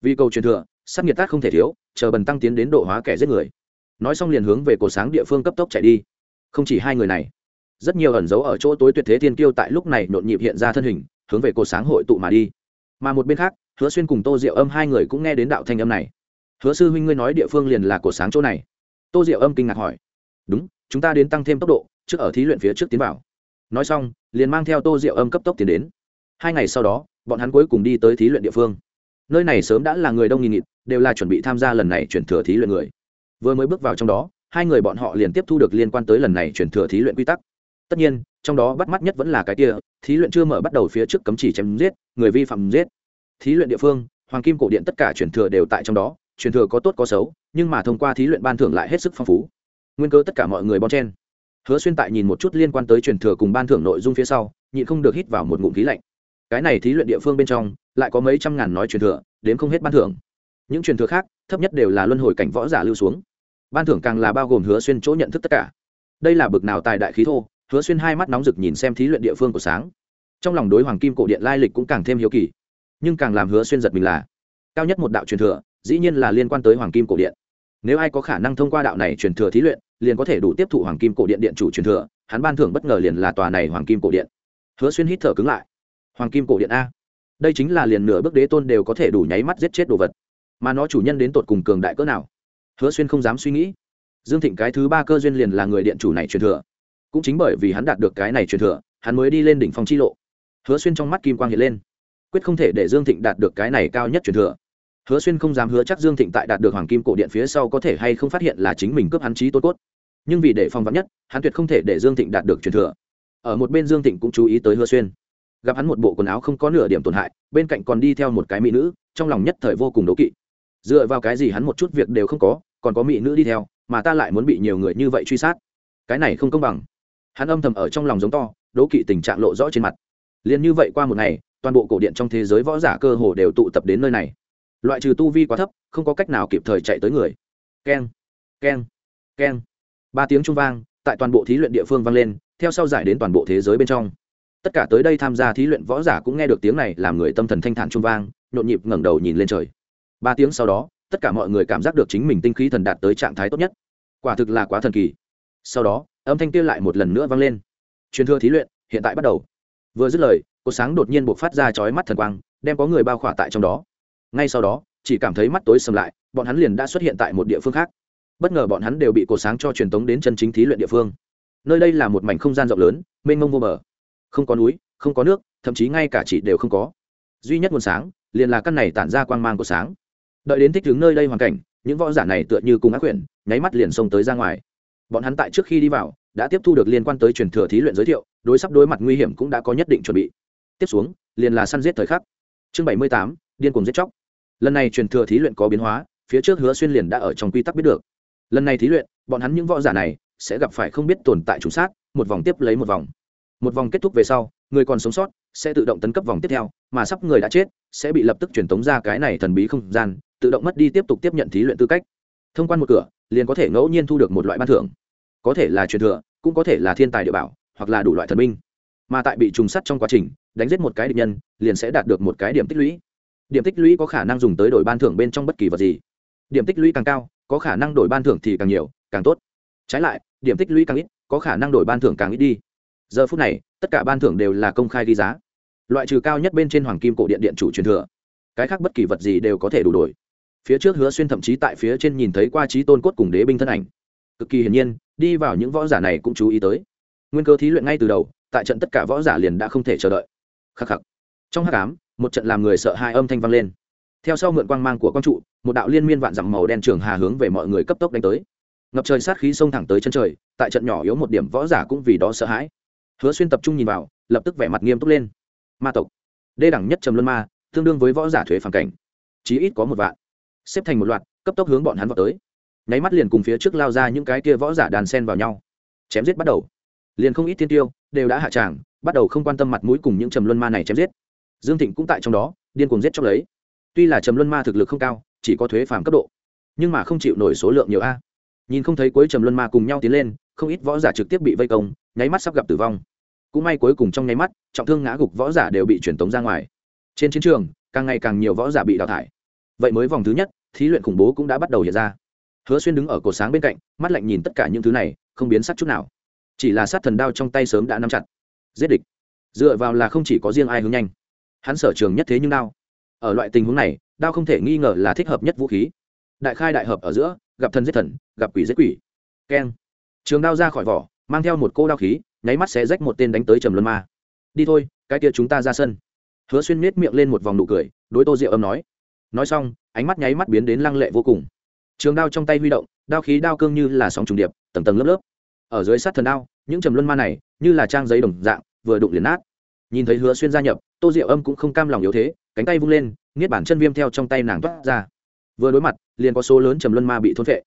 [SPEAKER 1] Vì cầu truyền thừa sắc nhiệt tác không thể thiếu, chờ bần tăng tiến đến độ hóa kẻ giết người. Nói xong liền hướng về cổ sáng địa phương cấp tốc chạy đi. Không chỉ hai người này, rất nhiều ẩn dấu ở chỗ tối tuyệt thế thiên kiêu tại lúc này nhộn nhịp hiện ra thân hình, hướng về cổ sáng hội tụ mà đi. Mà một bên khác, hứa xuyên cùng tô diệu âm hai người cũng nghe đến đạo thanh âm này. Hứa sư huynh ngươi nói địa phương liền là cổ sáng chỗ này. Tô diệu âm kinh ngạc hỏi. Đúng, chúng ta đến tăng thêm tốc độ, trước ở thí luyện phía trước tiến vào. Nói xong, liền mang theo tô diệu âm cấp tốc tiến đến. Hai ngày sau đó, bọn hắn cuối cùng đi tới thí luyện địa phương nơi này sớm đã là người đông nghìn nghịt, đều là chuẩn bị tham gia lần này chuyển thừa thí luyện người. Vừa mới bước vào trong đó, hai người bọn họ liền tiếp thu được liên quan tới lần này chuyển thừa thí luyện quy tắc. Tất nhiên, trong đó bắt mắt nhất vẫn là cái kia, thí luyện chưa mở bắt đầu phía trước cấm chỉ chém giết, người vi phạm giết. Thí luyện địa phương, hoàng kim cổ điện tất cả chuyển thừa đều tại trong đó, chuyển thừa có tốt có xấu, nhưng mà thông qua thí luyện ban thưởng lại hết sức phong phú. Nguyên cơ tất cả mọi người bon chen. Hứa xuyên tại nhìn một chút liên quan tới truyền thừa cùng ban thưởng nội dung phía sau, nhịn không được hít vào một ngụm khí lạnh. Cái này thí luyện địa phương bên trong lại có mấy trăm ngàn nói truyền thừa, đến không hết ban thưởng. Những truyền thừa khác, thấp nhất đều là luân hồi cảnh võ giả lưu xuống. Ban thưởng càng là bao gồm hứa xuyên chỗ nhận thức tất cả. Đây là bực nào tài đại khí thô, hứa xuyên hai mắt nóng rực nhìn xem thí luyện địa phương của sáng. Trong lòng đối hoàng kim cổ điện lai lịch cũng càng thêm hiếu kỳ. Nhưng càng làm hứa xuyên giật mình là, cao nhất một đạo truyền thừa, dĩ nhiên là liên quan tới hoàng kim cổ điện. Nếu ai có khả năng thông qua đạo này truyền thừa thí luyện, liền có thể đủ tiếp thụ hoàng kim cổ điện điện chủ truyền thừa, hắn ban thưởng bất ngờ liền là tòa này hoàng kim cổ điện. Hứa xuyên hít thở cứng lại. Hoàng kim cổ điện a đây chính là liền nửa bước đế tôn đều có thể đủ nháy mắt giết chết đồ vật. Mà nó chủ nhân đến tột cùng cường đại cỡ nào? Hứa xuyên không dám suy nghĩ. Dương thịnh cái thứ ba cơ duyên liền là người điện chủ này truyền thừa. Cũng chính bởi vì hắn đạt được cái này truyền thừa, hắn mới đi lên đỉnh phong chi lộ. Hứa xuyên trong mắt kim quang hiện lên. Quyết không thể để dương thịnh đạt được cái này cao nhất truyền thừa. Hứa xuyên không dám hứa chắc dương thịnh tại đạt được hoàng kim cổ điện phía sau có thể hay không phát hiện là chính mình cướp hắn trí tốt cốt. Nhưng vì để phòng vắn nhất, hắn tuyệt không thể để dương thịnh đạt được truyền thừa. Ở một bên dương thịnh cũng chú ý tới hứa xuyên gặp hắn một bộ quần áo không có nửa điểm tổn hại, bên cạnh còn đi theo một cái mỹ nữ, trong lòng nhất thời vô cùng đố kỵ. Dựa vào cái gì hắn một chút việc đều không có, còn có mỹ nữ đi theo, mà ta lại muốn bị nhiều người như vậy truy sát? Cái này không công bằng. Hắn âm thầm ở trong lòng giống to, đố kỵ tình trạng lộ rõ trên mặt. Liền như vậy qua một ngày, toàn bộ cổ điện trong thế giới võ giả cơ hồ đều tụ tập đến nơi này. Loại trừ tu vi quá thấp, không có cách nào kịp thời chạy tới người. Keng keng keng. Ba tiếng trung vang, tại toàn bộ thí luyện địa phương vang lên, theo sau giải đến toàn bộ thế giới bên trong tất cả tới đây tham gia thí luyện võ giả cũng nghe được tiếng này, làm người tâm thần thanh thản trung vang, nhộn nhịp ngẩng đầu nhìn lên trời. Ba tiếng sau đó, tất cả mọi người cảm giác được chính mình tinh khí thần đạt tới trạng thái tốt nhất. Quả thực là quá thần kỳ. Sau đó, âm thanh kia lại một lần nữa vang lên. Truyền thừa thí luyện, hiện tại bắt đầu. Vừa dứt lời, cột sáng đột nhiên buộc phát ra chói mắt thần quang, đem có người bao khỏa tại trong đó. Ngay sau đó, chỉ cảm thấy mắt tối sầm lại, bọn hắn liền đã xuất hiện tại một địa phương khác. Bất ngờ bọn hắn đều bị cột sáng cho truyền tống đến chân chính thí luyện địa phương. Nơi đây là một mảnh không gian rộng lớn, mênh mông vô bờ không có núi, không có nước, thậm chí ngay cả chị đều không có. Duy nhất nguồn sáng, liền là căn này tản ra quang mang của sáng. Đợi đến thích đứng nơi đây hoàn cảnh, những võ giả này tựa như cùng ác quyển, nháy mắt liền xông tới ra ngoài. Bọn hắn tại trước khi đi vào, đã tiếp thu được liên quan tới truyền thừa thí luyện giới thiệu, đối sắp đối mặt nguy hiểm cũng đã có nhất định chuẩn bị. Tiếp xuống, liền là săn giết thời khắc. Chương bảy mươi tám, điên cùng giết chóc. Lần này truyền thừa thí luyện có biến hóa, phía trước hứa xuyên liền đã ở trong quy tắc biết được. Lần này thí luyện, bọn hắn những võ giả này sẽ gặp phải không biết tồn tại chủ sát, một vòng tiếp lấy một vòng một vòng kết thúc về sau, người còn sống sót sẽ tự động tấn cấp vòng tiếp theo, mà sắp người đã chết sẽ bị lập tức truyền tống ra cái này thần bí không gian, tự động mất đi tiếp tục tiếp nhận thí luyện tư cách. Thông quan một cửa, liền có thể ngẫu nhiên thu được một loại ban thưởng. Có thể là truyền thừa, cũng có thể là thiên tài địa bảo, hoặc là đủ loại thần minh. Mà tại bị trùng sắt trong quá trình, đánh giết một cái địch nhân, liền sẽ đạt được một cái điểm tích lũy. Điểm tích lũy có khả năng dùng tới đổi ban thưởng bên trong bất kỳ vật gì. Điểm tích lũy càng cao, có khả năng đổi ban thưởng thì càng nhiều, càng tốt. Trái lại, điểm tích lũy càng ít, có khả năng đổi ban thưởng càng ít đi giờ phút này, tất cả ban thưởng đều là công khai ghi giá. Loại trừ cao nhất bên trên hoàng kim cổ điện điện chủ truyền thừa, cái khác bất kỳ vật gì đều có thể đủ đổi. Phía trước hứa xuyên thậm chí tại phía trên nhìn thấy qua trí tôn cốt cùng đế binh thân ảnh. Cực kỳ hiển nhiên, đi vào những võ giả này cũng chú ý tới. Nguyên cơ thí luyện ngay từ đầu, tại trận tất cả võ giả liền đã không thể chờ đợi. Khắc khắc. Trong hát cám một trận làm người sợ hai âm thanh vang lên. Theo sau mượn quang mang của quang trụ, một đạo liên miên vạn dặm màu đen trường hà hướng về mọi người cấp tốc đánh tới. Ngập trời sát khí xông thẳng tới chân trời, tại trận nhỏ yếu một điểm võ giả cũng vì đó sợ hãi hứa xuyên tập trung nhìn vào, lập tức vẻ mặt nghiêm túc lên. Ma tộc. Đê đẳng nhất trầm luân ma, tương đương với võ giả thuế phản cảnh. Chí ít có một vạn. Xếp thành một loạt, cấp tốc hướng bọn hắn vào tới. Nháy mắt liền cùng phía trước lao ra những cái kia võ giả đàn sen vào nhau. Chém giết bắt đầu. Liền không ít tiên tiêu, đều đã hạ tràng, bắt đầu không quan tâm mặt mũi cùng những trầm luân ma này chém giết. Dương thịnh cũng tại trong đó, điên cuồng giết chóc lấy. Tuy là trầm luân ma thực lực không cao, chỉ có thuế phàm cấp độ, nhưng mà không chịu nổi số lượng nhiều a. Nhìn không thấy cuối trầm luân ma cùng nhau tiến lên, không ít võ giả trực tiếp bị vây công, nháy mắt sắp gặp tử vong cũng may cuối cùng trong nháy mắt, trọng thương ngã gục võ giả đều bị truyền tống ra ngoài. Trên chiến trường, càng ngày càng nhiều võ giả bị đào thải. Vậy mới vòng thứ nhất, thí luyện khủng bố cũng đã bắt đầu hiện ra. Hứa xuyên đứng ở cột sáng bên cạnh, mắt lạnh nhìn tất cả những thứ này, không biến sắc chút nào. Chỉ là sát thần đao trong tay sớm đã nắm chặt. Giết địch. Dựa vào là không chỉ có riêng ai hướng nhanh. Hắn sở trường nhất thế nhưng đao. Ở loại tình huống này, đao không thể nghi ngờ là thích hợp nhất vũ khí. Đại khai đại hợp ở giữa, gặp thần giết thần, gặp quỷ giết quỷ. Keng. Trường đao ra khỏi vỏ, mang theo một cô đao khí nháy mắt sẽ rách một tên đánh tới trầm luân ma. Đi thôi, cái kia chúng ta ra sân. Hứa xuyên miết miệng lên một vòng nụ cười, đối tô diệu âm nói. Nói xong, ánh mắt nháy mắt biến đến lăng lệ vô cùng. Trường đao trong tay huy động, đao khí đao cương như là sóng trùng điệp, tầng tầng lớp lớp. Ở dưới sát thần đao, những trầm luân ma này, như là trang giấy đồng dạng, vừa đụng liền nát. Nhìn thấy hứa xuyên gia nhập, tô diệu âm cũng không cam lòng yếu thế, cánh tay vung lên nghiết bản chân viêm theo trong tay nàng toát ra. Vừa đối mặt, liền có số lớn trầm luân ma bị thôn vệ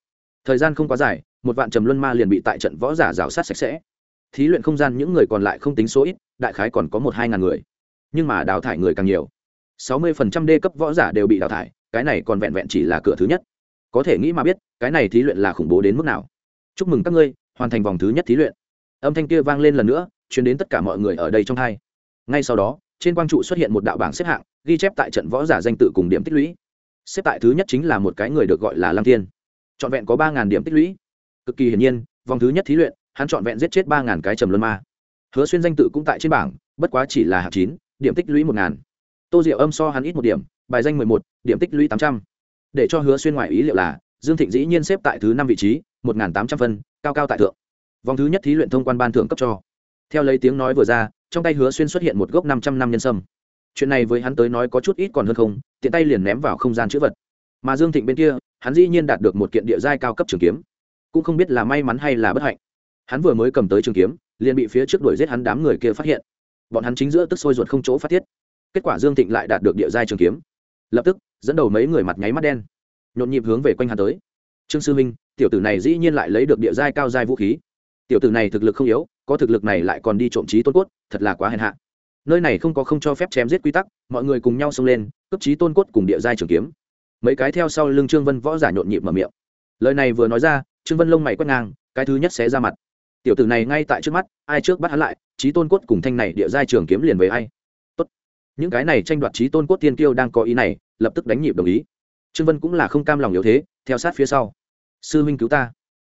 [SPEAKER 1] thời gian không quá dài, một vạn trầm luân ma liền bị tại trận võ giả rào sát sạch sẽ thí luyện không gian những người còn lại không tính số ít, đại khái còn có một hai ngàn người. Nhưng mà đào thải người càng nhiều. Sáu mươi phần trăm đê cấp võ giả đều bị đào thải, cái này còn vẹn vẹn chỉ là cửa thứ nhất. Có thể nghĩ mà biết, cái này thí luyện là khủng bố đến mức nào. Chúc mừng các ngươi, hoàn thành vòng thứ nhất thí luyện. Âm thanh kia vang lên lần nữa chuyển đến tất cả mọi người ở đây trong hai. Ngay sau đó, trên quang trụ xuất hiện một đạo bảng xếp hạng, ghi chép tại trận võ giả danh tự cùng điểm tích lũy. Xếp tại thứ nhất chính là một cái người được gọi là lăng thiên. Trọn vẹn có ba điểm tích lũy. Cực kỳ hiển nhiên, vòng thứ nhất thí luyện hắn trọn vẹn giết chết ba cái trầm luân ma. Hứa xuyên danh tự cũng tại trên bảng, bất quá chỉ là hạng chín, điểm tích lũy một ngàn. Tô diệu âm so hắn ít một điểm, bài danh mười một, điểm tích lũy tám trăm. Để cho hứa xuyên ngoài ý liệu là, dương thịnh dĩ nhiên xếp tại thứ năm vị trí, một ngàn tám trăm phân, cao cao tại thượng. Vòng thứ nhất thí luyện thông quan ban thưởng cấp cho. Theo lấy tiếng nói vừa ra, trong tay hứa xuyên xuất hiện một gốc năm trăm năm nhân sâm. Chuyện này với hắn tới nói có chút ít còn hơn không, tiện tay liền ném vào không gian chữ vật. Mà dương thịnh bên kia, hắn dĩ nhiên đạt được một kiện địa giai cao cấp trường kiếm. Cũng không biết là may mắn hay là bất hạnh hắn vừa mới cầm tới trường kiếm, liền bị phía trước đuổi giết hắn đám người kia phát hiện. Bọn hắn chính giữa tức sôi ruột không chỗ phát thiết kết quả dương thịnh lại đạt được địa giai trường kiếm. Lập tức, dẫn đầu mấy người mặt nháy mắt đen. Nhộn nhịp hướng về quanh hắn tới. Trương sư minh, tiểu tử này dĩ nhiên lại lấy được địa giai cao giai vũ khí. Tiểu tử này thực lực không yếu, có thực lực này lại còn đi trộm trí tôn cốt, thật là quá hèn hạ. Nơi này không có không cho phép chém giết quy tắc, mọi người cùng nhau xông lên cấp trí tôn cốt cùng địa giai trường kiếm. Mấy cái theo sau lưng trương vân võ giả nhộn nhịp mở miệng. Lời này vừa nói ra, trương vân lông mày quét ngang, cái thứ nhất sẽ ra mặt tiểu tử này ngay tại trước mắt, ai trước bắt hắn lại trí tôn cốt cùng thanh này địa giai trường kiếm liền với ai? Tốt. Những cái này tranh đoạt trí tôn cốt tiên kiêu đang có ý này, lập tức đánh nhịp đồng ý. Trương vân cũng là không cam lòng yếu thế, theo sát phía sau. Sư huynh cứu ta.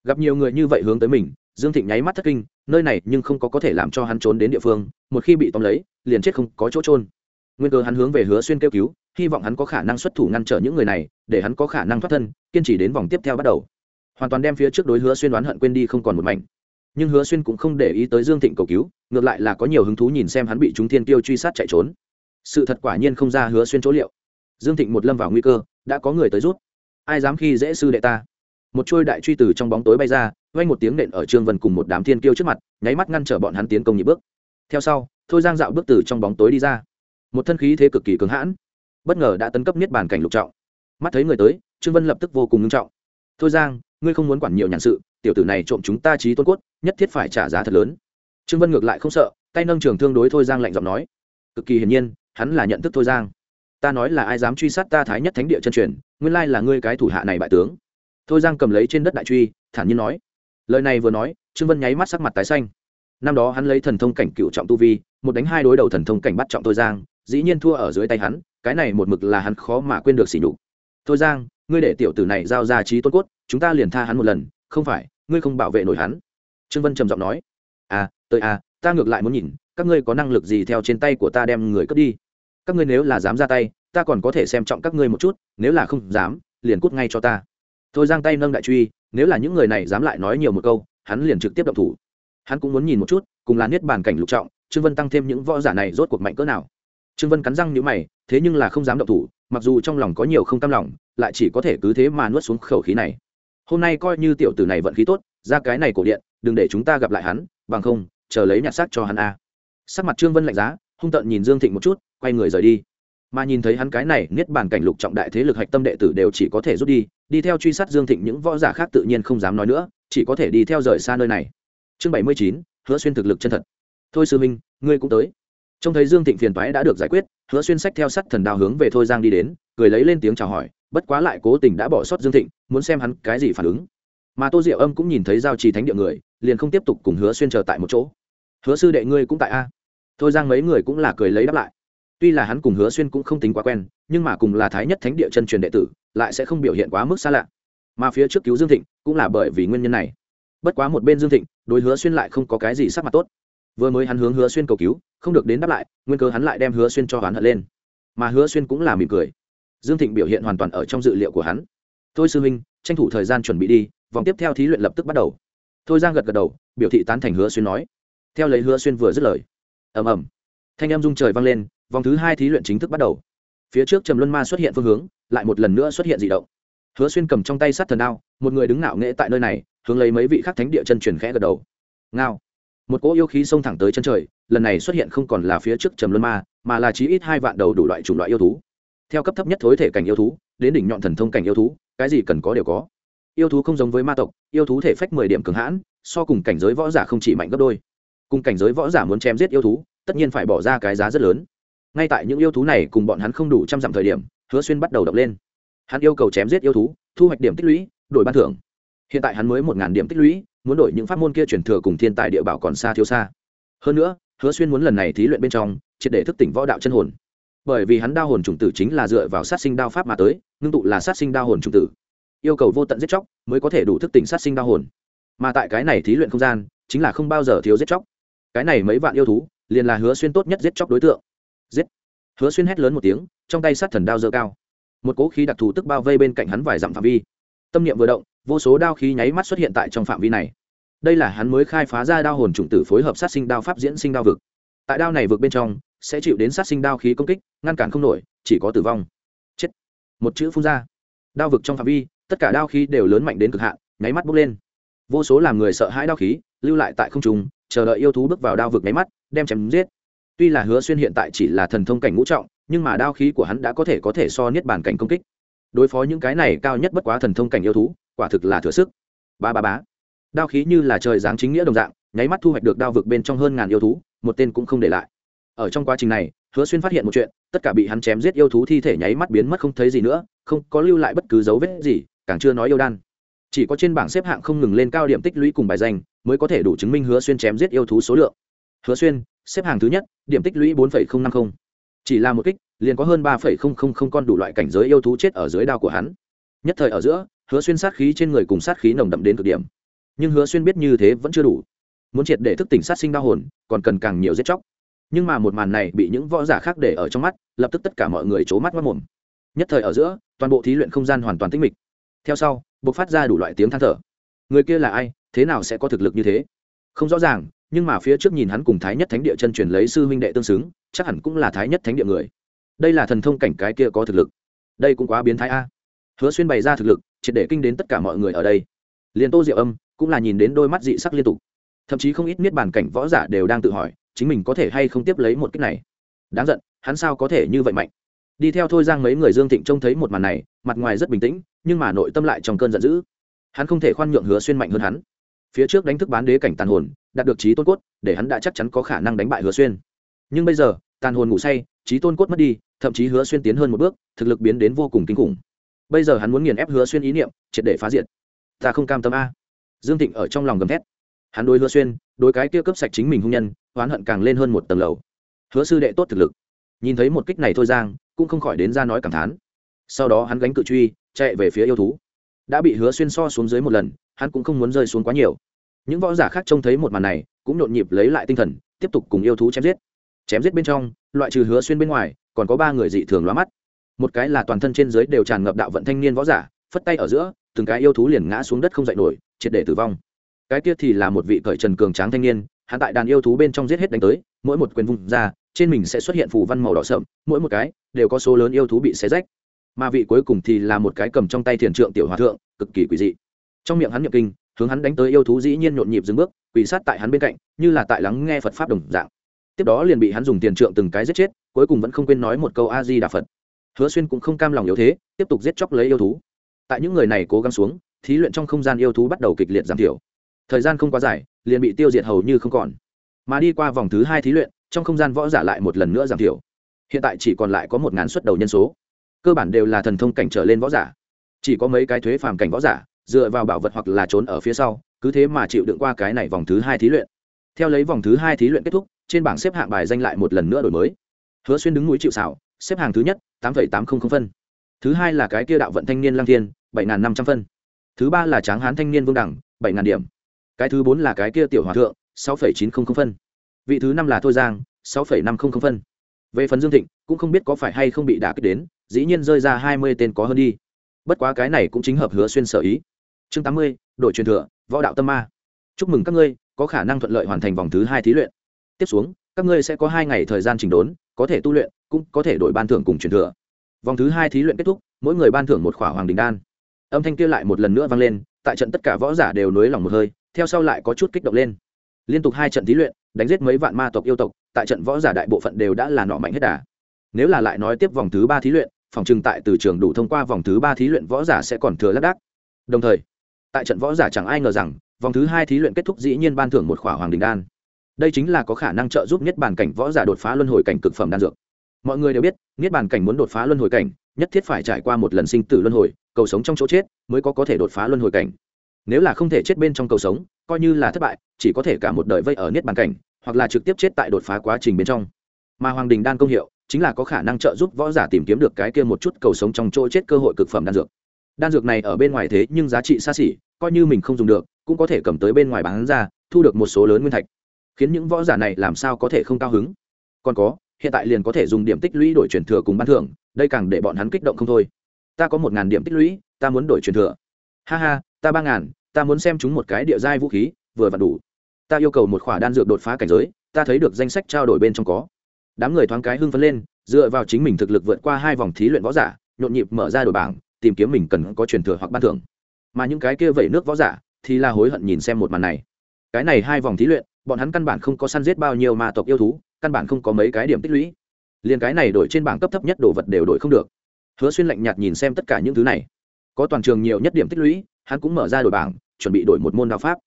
[SPEAKER 1] Gặp nhiều người như vậy hướng tới mình, dương thịnh nháy mắt thất kinh, nơi này nhưng không có có thể làm cho hắn trốn đến địa phương, một khi bị tóm lấy, liền chết không có chỗ trôn nguyên cơ hắn hướng về hứa xuyên kêu cứu, hy vọng hắn có khả năng xuất thủ ngăn trở những người này, để hắn có khả năng thoát thân, kiên trì đến vòng tiếp theo bắt đầu. Hoàn toàn đem phía trước đối hứa xuyên đoán hận quên đi không còn một mảnh nhưng hứa xuyên cũng không để ý tới dương thịnh cầu cứu, ngược lại là có nhiều hứng thú nhìn xem hắn bị chúng thiên tiêu truy sát chạy trốn. Sự thật quả nhiên không ra hứa xuyên chỗ liệu. Dương thịnh một lâm vào nguy cơ, đã có người tới rút. Ai dám khi dễ sư đệ ta? Một trôi đại truy từ trong bóng tối bay ra, vang một tiếng nện ở trương vân cùng một đám thiên kiêu trước mặt, nháy mắt ngăn trở bọn hắn tiến công nhị bước. Theo sau, thôi giang dạo bước từ trong bóng tối đi ra. Một thân khí thế cực kỳ cứng hãn, bất ngờ đã tấn cấp niết bàn cảnh lục trọng. Mắt thấy người tới, trương vân lập tức vô cùng nghiêm trọng. Thôi giang, ngươi không muốn quản nhiều nhàn sự tiểu tử này trộm chúng ta trí tôn cốt, nhất thiết phải trả giá thật lớn. Trương vân ngược lại không sợ, tay nâng trường thương đối thôi giang lạnh giọng nói. Cực kỳ hiển nhiên, hắn là nhận thức thôi giang. Ta nói là ai dám truy sát ta thái nhất thánh địa chân truyền, nguyên lai là ngươi cái thủ hạ này bại tướng. Thôi giang cầm lấy trên đất đại truy, thản nhiên nói. Lời này vừa nói, trương vân nháy mắt sắc mặt tái xanh. Năm đó hắn lấy thần thông cảnh cựu trọng tu vi, một đánh hai đối đầu thần thông cảnh bắt trọng thôi giang, dĩ nhiên thua ở dưới tay hắn, cái này một mực là hắn khó mà quên được xỉ nhục. Thôi giang, ngươi để tiểu tử này giao ra trí tôn cốt, chúng ta liền tha hắn một lần, không phải ngươi không bảo vệ nổi hắn. Trương vân trầm giọng nói à tới à ta ngược lại muốn nhìn, các ngươi có năng lực gì theo trên tay của ta đem người cướp đi? Các ngươi nếu là dám ra tay, ta còn có thể xem trọng các ngươi một chút, nếu là không dám, liền cút ngay cho ta. Thôi giang tay nâng đại truy, nếu là những người này dám lại nói nhiều một câu, hắn liền trực tiếp động thủ. Hắn cũng muốn nhìn một chút, cùng là niết bàn cảnh lục trọng, trương vân tăng thêm những võ giả này rốt cuộc mạnh cỡ nào. Trương vân cắn răng nhíu mày, thế nhưng là không dám động thủ, mặc dù trong lòng có nhiều không cam lòng, lại chỉ có thể cứ thế mà nuốt xuống khẩu khí này hôm nay coi như tiểu tử này vận khí tốt, ra cái này cổ điện, đừng để chúng ta gặp lại hắn, bằng không, chờ lấy nhặt xác cho hắn a. Sắc mặt trương vân lạnh giá, hung tợn nhìn dương thịnh một chút, quay người rời đi. Mà nhìn thấy hắn cái này, niết bàn cảnh lục trọng đại thế lực hạch tâm đệ tử đều chỉ có thể rút đi đi theo truy sát dương thịnh những võ giả khác tự nhiên không dám nói nữa, chỉ có thể đi theo rời xa nơi này. Chương bảy mươi chín, hứa xuyên thực lực chân thật. Thôi sư minh ngươi cũng tới trông thấy dương thịnh phiền toái đã được giải quyết, hứa xuyên sách theo sắt thần đao hướng về thôi giang đi đến, cười lấy lên tiếng chào hỏi, bất quá lại cố tình đã bỏ sót dương thịnh, muốn xem hắn cái gì phản ứng. Mà tô diệu âm cũng nhìn thấy giao trì thánh địa người, liền không tiếp tục cùng hứa xuyên chờ tại một chỗ. Hứa sư đệ ngươi cũng tại a? Thôi giang mấy người cũng là cười lấy đáp lại. Tuy là hắn cùng hứa xuyên cũng không tính quá quen, nhưng mà cùng là thái nhất thánh địa chân truyền đệ tử, lại sẽ không biểu hiện quá mức xa lạ. Mà phía trước cứu dương thịnh cũng là bởi vì nguyên nhân này. Bất quá một bên dương thịnh, đối hứa xuyên lại không có cái gì sắc mặt tốt. Vừa mới hắn hướng hứa xuyên cầu cứu không được đến đáp lại, nguyên cơ hắn lại đem hứa xuyên cho hắn hận lên. Mà hứa xuyên cũng là mỉm cười. Dương thịnh biểu hiện hoàn toàn ở trong dự liệu của hắn. Thôi sư huynh, tranh thủ thời gian chuẩn bị đi, vòng tiếp theo thí luyện lập tức bắt đầu. Thôi giang gật gật đầu, biểu thị tán thành hứa xuyên nói. Theo lấy hứa xuyên vừa dứt lời, ầm ầm, thanh em rung trời vang lên, vòng thứ hai thí luyện chính thức bắt đầu. Phía trước trầm luân ma xuất hiện phương hướng, lại một lần nữa xuất hiện dị động. Hứa xuyên cầm trong tay sát thần đao, một người đứng ngạo nghễ tại nơi này, hướng lấy mấy vị khắc thánh địa chân truyền khẽ gật đầu. Ngao một cỗ yêu khí xông thẳng tới chân trời, lần này xuất hiện không còn là phía trước trầm luân ma, mà là chí ít hai vạn đầu đủ loại chủng loại yêu thú. Theo cấp thấp nhất thối thể cảnh yêu thú, đến đỉnh nhọn thần thông cảnh yêu thú, cái gì cần có đều có. Yêu thú không giống với ma tộc, yêu thú thể phách mười điểm cường hãn, so cùng cảnh giới võ giả không chỉ mạnh gấp đôi. Cùng cảnh giới võ giả muốn chém giết yêu thú, tất nhiên phải bỏ ra cái giá rất lớn. Ngay tại những yêu thú này cùng bọn hắn không đủ trăm dặm thời điểm, hứa xuyên bắt đầu động lên. Hắn yêu cầu chém giết yêu thú, thu hoạch điểm tích lũy, đổi ban thưởng. Hiện tại hắn mới một ngàn điểm tích lũy muốn đổi những pháp môn kia truyền thừa cùng thiên tài địa bảo còn xa thiếu xa. Hơn nữa, hứa xuyên muốn lần này thí luyện bên trong, triệt để thức tỉnh võ đạo chân hồn. Bởi vì hắn đao hồn chủng tử chính là dựa vào sát sinh đao pháp mà tới, ngưng tụ là sát sinh đao hồn chủng tử. Yêu cầu vô tận giết chóc mới có thể đủ thức tỉnh sát sinh đao hồn. Mà tại cái này thí luyện không gian, chính là không bao giờ thiếu giết chóc. Cái này mấy vạn yêu thú, liền là hứa xuyên tốt nhất giết chóc đối tượng. Giết! Hứa xuyên hét lớn một tiếng, trong tay sát thần đao dơ cao. Một cỗ khí đặc thù tức bao vây bên cạnh hắn vài dặm phạm vi. Tâm niệm vừa động vô số đao khí nháy mắt xuất hiện tại trong phạm vi này. Đây là hắn mới khai phá ra đao hồn chủng tử phối hợp sát sinh đao pháp diễn sinh đao vực. Tại đao này vực bên trong, sẽ chịu đến sát sinh đao khí công kích, ngăn cản không nổi, chỉ có tử vong. Chết. Một chữ phun ra. Đao vực trong phạm vi, tất cả đao khí đều lớn mạnh đến cực hạn, nháy mắt bốc lên. Vô số làm người sợ hãi đao khí, lưu lại tại không trung, chờ đợi yêu thú bước vào đao vực nháy mắt, đem chém giết. Tuy là hứa xuyên hiện tại chỉ là thần thông cảnh ngũ trọng, nhưng mà đao khí của hắn đã có thể có thể so niết bàn cảnh công kích. Đối phó những cái này cao nhất bất quá thần thông cảnh yêu thú quả thực là thừa sức. Ba ba bá đao khí như là trời giáng chính nghĩa đồng dạng, nháy mắt thu hoạch được đao vực bên trong hơn ngàn yêu thú, một tên cũng không để lại. Ở trong quá trình này, hứa xuyên phát hiện một chuyện, tất cả bị hắn chém giết yêu thú thi thể nháy mắt biến mất không thấy gì nữa, không có lưu lại bất cứ dấu vết gì, càng chưa nói yêu đan. Chỉ có trên bảng xếp hạng không ngừng lên cao điểm tích lũy cùng bài danh, mới có thể đủ chứng minh hứa xuyên chém giết yêu thú số lượng. Hứa xuyên, xếp hàng thứ nhất, điểm tích lũy bốn năm mươi chỉ là một kích, liền có hơn ba con đủ loại cảnh giới yêu thú chết ở dưới đao của hắn. Nhất thời ở giữa hứa xuyên sát khí trên người cùng sát khí nồng đậm đến cực điểm. Nhưng hứa xuyên biết như thế vẫn chưa đủ. Muốn triệt để thức tỉnh sát sinh đau hồn, còn cần càng nhiều giết chóc. Nhưng mà một màn này bị những võ giả khác để ở trong mắt, lập tức tất cả mọi người c h ố mắt mất mồm. Nhất thời ở giữa, toàn bộ thí luyện không gian hoàn toàn tĩnh mịch. Theo sau b ộ c phát ra đủ loại tiếng than thở. Người kia là ai, thế nào sẽ có thực lực như thế? Không rõ ràng, nhưng mà phía trước nhìn hắn cùng thái nhất thánh địa chân truyền lấy sư huynh đệ tương xứng, chắc hẳn cũng là thái nhất thánh địa người. Đây là thần thông cảnh cái kia có thực lực. Đây cũng quá biến thái a hứa xuyên bày ra thực lực, triệt để kinh đến tất cả mọi người ở đây. Liền tô diệu âm cũng là nhìn đến đôi mắt dị sắc liên tục. Thậm chí không ít niết bàn cảnh võ giả đều đang tự hỏi, chính mình có thể hay không tiếp lấy một cách này. Đáng giận, hắn sao có thể như vậy mạnh? Đi theo thôi giang mấy người dương thịnh trông thấy một màn này, mặt ngoài rất bình tĩnh, nhưng mà nội tâm lại trong cơn giận dữ. Hắn không thể khoan nhượng hứa xuyên mạnh hơn hắn. Phía trước đánh thức bán đế cảnh tàn hồn, đạt được trí tôn cốt, để hắn đã chắc chắn có khả năng đánh bại hứa xuyên. Nhưng bây giờ, tàn hồn ngủ say trí tôn cốt mất đi, thậm chí hứa xuyên tiến hơn một bước, thực lực biến đến vô cùng kinh khủng bây giờ hắn muốn nghiền ép hứa xuyên ý niệm, triệt để phá diệt. Ta không cam tâm a. Dương thịnh ở trong lòng gầm thét. Hắn đối hứa xuyên, đối cái kia cấp sạch chính mình hung nhân, oán hận càng lên hơn một tầng lầu. Hứa sư đệ tốt thực lực. Nhìn thấy một kích này thôi giang, cũng không khỏi đến ra nói cảm thán. Sau đó hắn gánh cự truy, chạy về phía yêu thú. Đã bị hứa xuyên so xuống dưới một lần, hắn cũng không muốn rơi xuống quá nhiều. Những võ giả khác trông thấy một màn này, cũng nhộn nhịp lấy lại tinh thần, tiếp tục cùng yêu thú chém giết. Chém giết bên trong, loại trừ hứa xuyên bên ngoài, còn có ba người dị thường lóa mắt một cái là toàn thân trên dưới đều tràn ngập đạo vận thanh niên võ giả, phất tay ở giữa, từng cái yêu thú liền ngã xuống đất không dậy nổi, triệt để tử vong. Cái kia thì là một vị cởi trần cường tráng thanh niên, hắn tại đàn yêu thú bên trong giết hết đánh tới, mỗi một quyền vùng ra, trên mình sẽ xuất hiện phù văn màu đỏ sậm, mỗi một cái đều có số lớn yêu thú bị xé rách. Mà vị cuối cùng thì là một cái cầm trong tay thiền trượng tiểu hòa thượng, cực kỳ quỷ dị. Trong miệng hắn nhậm kinh, hướng hắn đánh tới yêu thú dĩ nhiên nhộn nhịp dừng bước quỷ sát tại hắn bên cạnh, như là tại lắng nghe phật pháp đồng dạng. Tiếp đó liền bị hắn dùng tiền trượng từng cái giết chết, cuối cùng vẫn không quên nói một câu a di đà phật hứa xuyên cũng không cam lòng yếu thế, tiếp tục giết chóc lấy yêu thú. Tại những người này cố gắng xuống, thí luyện trong không gian yêu thú bắt đầu kịch liệt giảm thiểu. Thời gian không quá dài, liền bị tiêu diệt hầu như không còn. Mà đi qua vòng thứ hai thí luyện, trong không gian võ giả lại một lần nữa giảm thiểu. Hiện tại chỉ còn lại có một ngàn suất đầu nhân số. Cơ bản đều là thần thông cảnh trở lên võ giả. Chỉ có mấy cái thuế phàm cảnh võ giả, dựa vào bảo vật hoặc là trốn ở phía sau, cứ thế mà chịu đựng qua cái này vòng thứ hai thí luyện. Theo lấy vòng thứ hai thí luyện kết thúc, trên bảng xếp hạng bài danh lại một lần nữa đổi mới. Hứa xuyên đứng núi chịu xảo xếp hàng thứ nhất tám tám trăm linh phân. Thứ hai là cái kia đạo vận thanh niên lang thiên, bảy năm trăm phân. Thứ ba là tráng hán thanh niên vương đẳng bảy điểm. Cái thứ bốn là cái kia tiểu hòa thượng, sáu phẩy chín không không phân. Vị thứ năm là thôi giang, sáu phẩy năm không không phân. Về phần dương thịnh, cũng không biết có phải hay không bị đả kích đến, dĩ nhiên rơi ra hai mươi tên có hơn đi. Bất quá cái này cũng chính hợp hứa xuyên sở ý. Chương tám mươi, đội truyền thừa, võ đạo tâm ma. Chúc mừng các ngươi, có khả năng thuận lợi hoàn thành vòng thứ hai thí luyện. Tiếp xuống các ngươi sẽ có hai ngày thời gian chỉnh đốn, có thể tu luyện, cũng có thể đổi ban thưởng cùng truyền thừa. Vòng thứ hai thí luyện kết thúc, mỗi người ban thưởng một khỏa hoàng đình đan. Âm thanh kia lại một lần nữa vang lên, tại trận tất cả võ giả đều nới lòng một hơi, theo sau lại có chút kích động lên. Liên tục hai trận thí luyện, đánh giết mấy vạn ma tộc yêu tộc, tại trận võ giả đại bộ phận đều đã là nọ mạnh hết đà. Nếu là lại nói tiếp vòng thứ ba thí luyện, phòng trừng tại từ trường đủ thông qua vòng thứ ba thí luyện võ giả sẽ còn thừa lác đác. Đồng thời, tại trận võ giả chẳng ai ngờ rằng, vòng thứ hai thí luyện kết thúc dĩ nhiên ban thưởng một khỏa hoàng đình đan đây chính là có khả năng trợ giúp nhất Bàn cảnh võ giả đột phá luân hồi cảnh cực phẩm đan dược. Mọi người đều biết, niết bàn cảnh muốn đột phá luân hồi cảnh, nhất thiết phải trải qua một lần sinh tử luân hồi, cầu sống trong chỗ chết mới có có thể đột phá luân hồi cảnh. Nếu là không thể chết bên trong cầu sống, coi như là thất bại, chỉ có thể cả một đời vây ở niết bàn cảnh, hoặc là trực tiếp chết tại đột phá quá trình bên trong. Mà hoàng đình đan công hiệu, chính là có khả năng trợ giúp võ giả tìm kiếm được cái kia một chút cầu sống trong chỗ chết cơ hội cực phẩm đan dược. Đan dược này ở bên ngoài thế nhưng giá trị xa xỉ, coi như mình không dùng được, cũng có thể cầm tới bên ngoài bán ra, thu được một số lớn nguyên thạch khiến những võ giả này làm sao có thể không cao hứng? Còn có, hiện tại liền có thể dùng điểm tích lũy đổi truyền thừa cùng ban thưởng, đây càng để bọn hắn kích động không thôi. Ta có một ngàn điểm tích lũy, ta muốn đổi truyền thừa. Ha ha, ta ba ngàn, ta muốn xem chúng một cái địa giai vũ khí, vừa vặn đủ. Ta yêu cầu một khỏa đan dược đột phá cảnh giới, ta thấy được danh sách trao đổi bên trong có. Đám người thoáng cái hưng phấn lên, dựa vào chính mình thực lực vượt qua hai vòng thí luyện võ giả, nhộn nhịp mở ra đổi bảng, tìm kiếm mình cần có truyền thừa hoặc ban thưởng. Mà những cái kia vẩy nước võ giả thì là hối hận nhìn xem một màn này cái này hai vòng thí luyện, bọn hắn căn bản không có săn giết bao nhiêu ma tộc yêu thú, căn bản không có mấy cái điểm tích lũy. Liền cái này đổi trên bảng cấp thấp nhất đồ vật đều đổi không được. Hứa xuyên lạnh nhạt nhìn xem tất cả những thứ này. Có toàn trường nhiều nhất điểm tích lũy, hắn cũng mở ra đổi bảng, chuẩn bị đổi một môn đao pháp.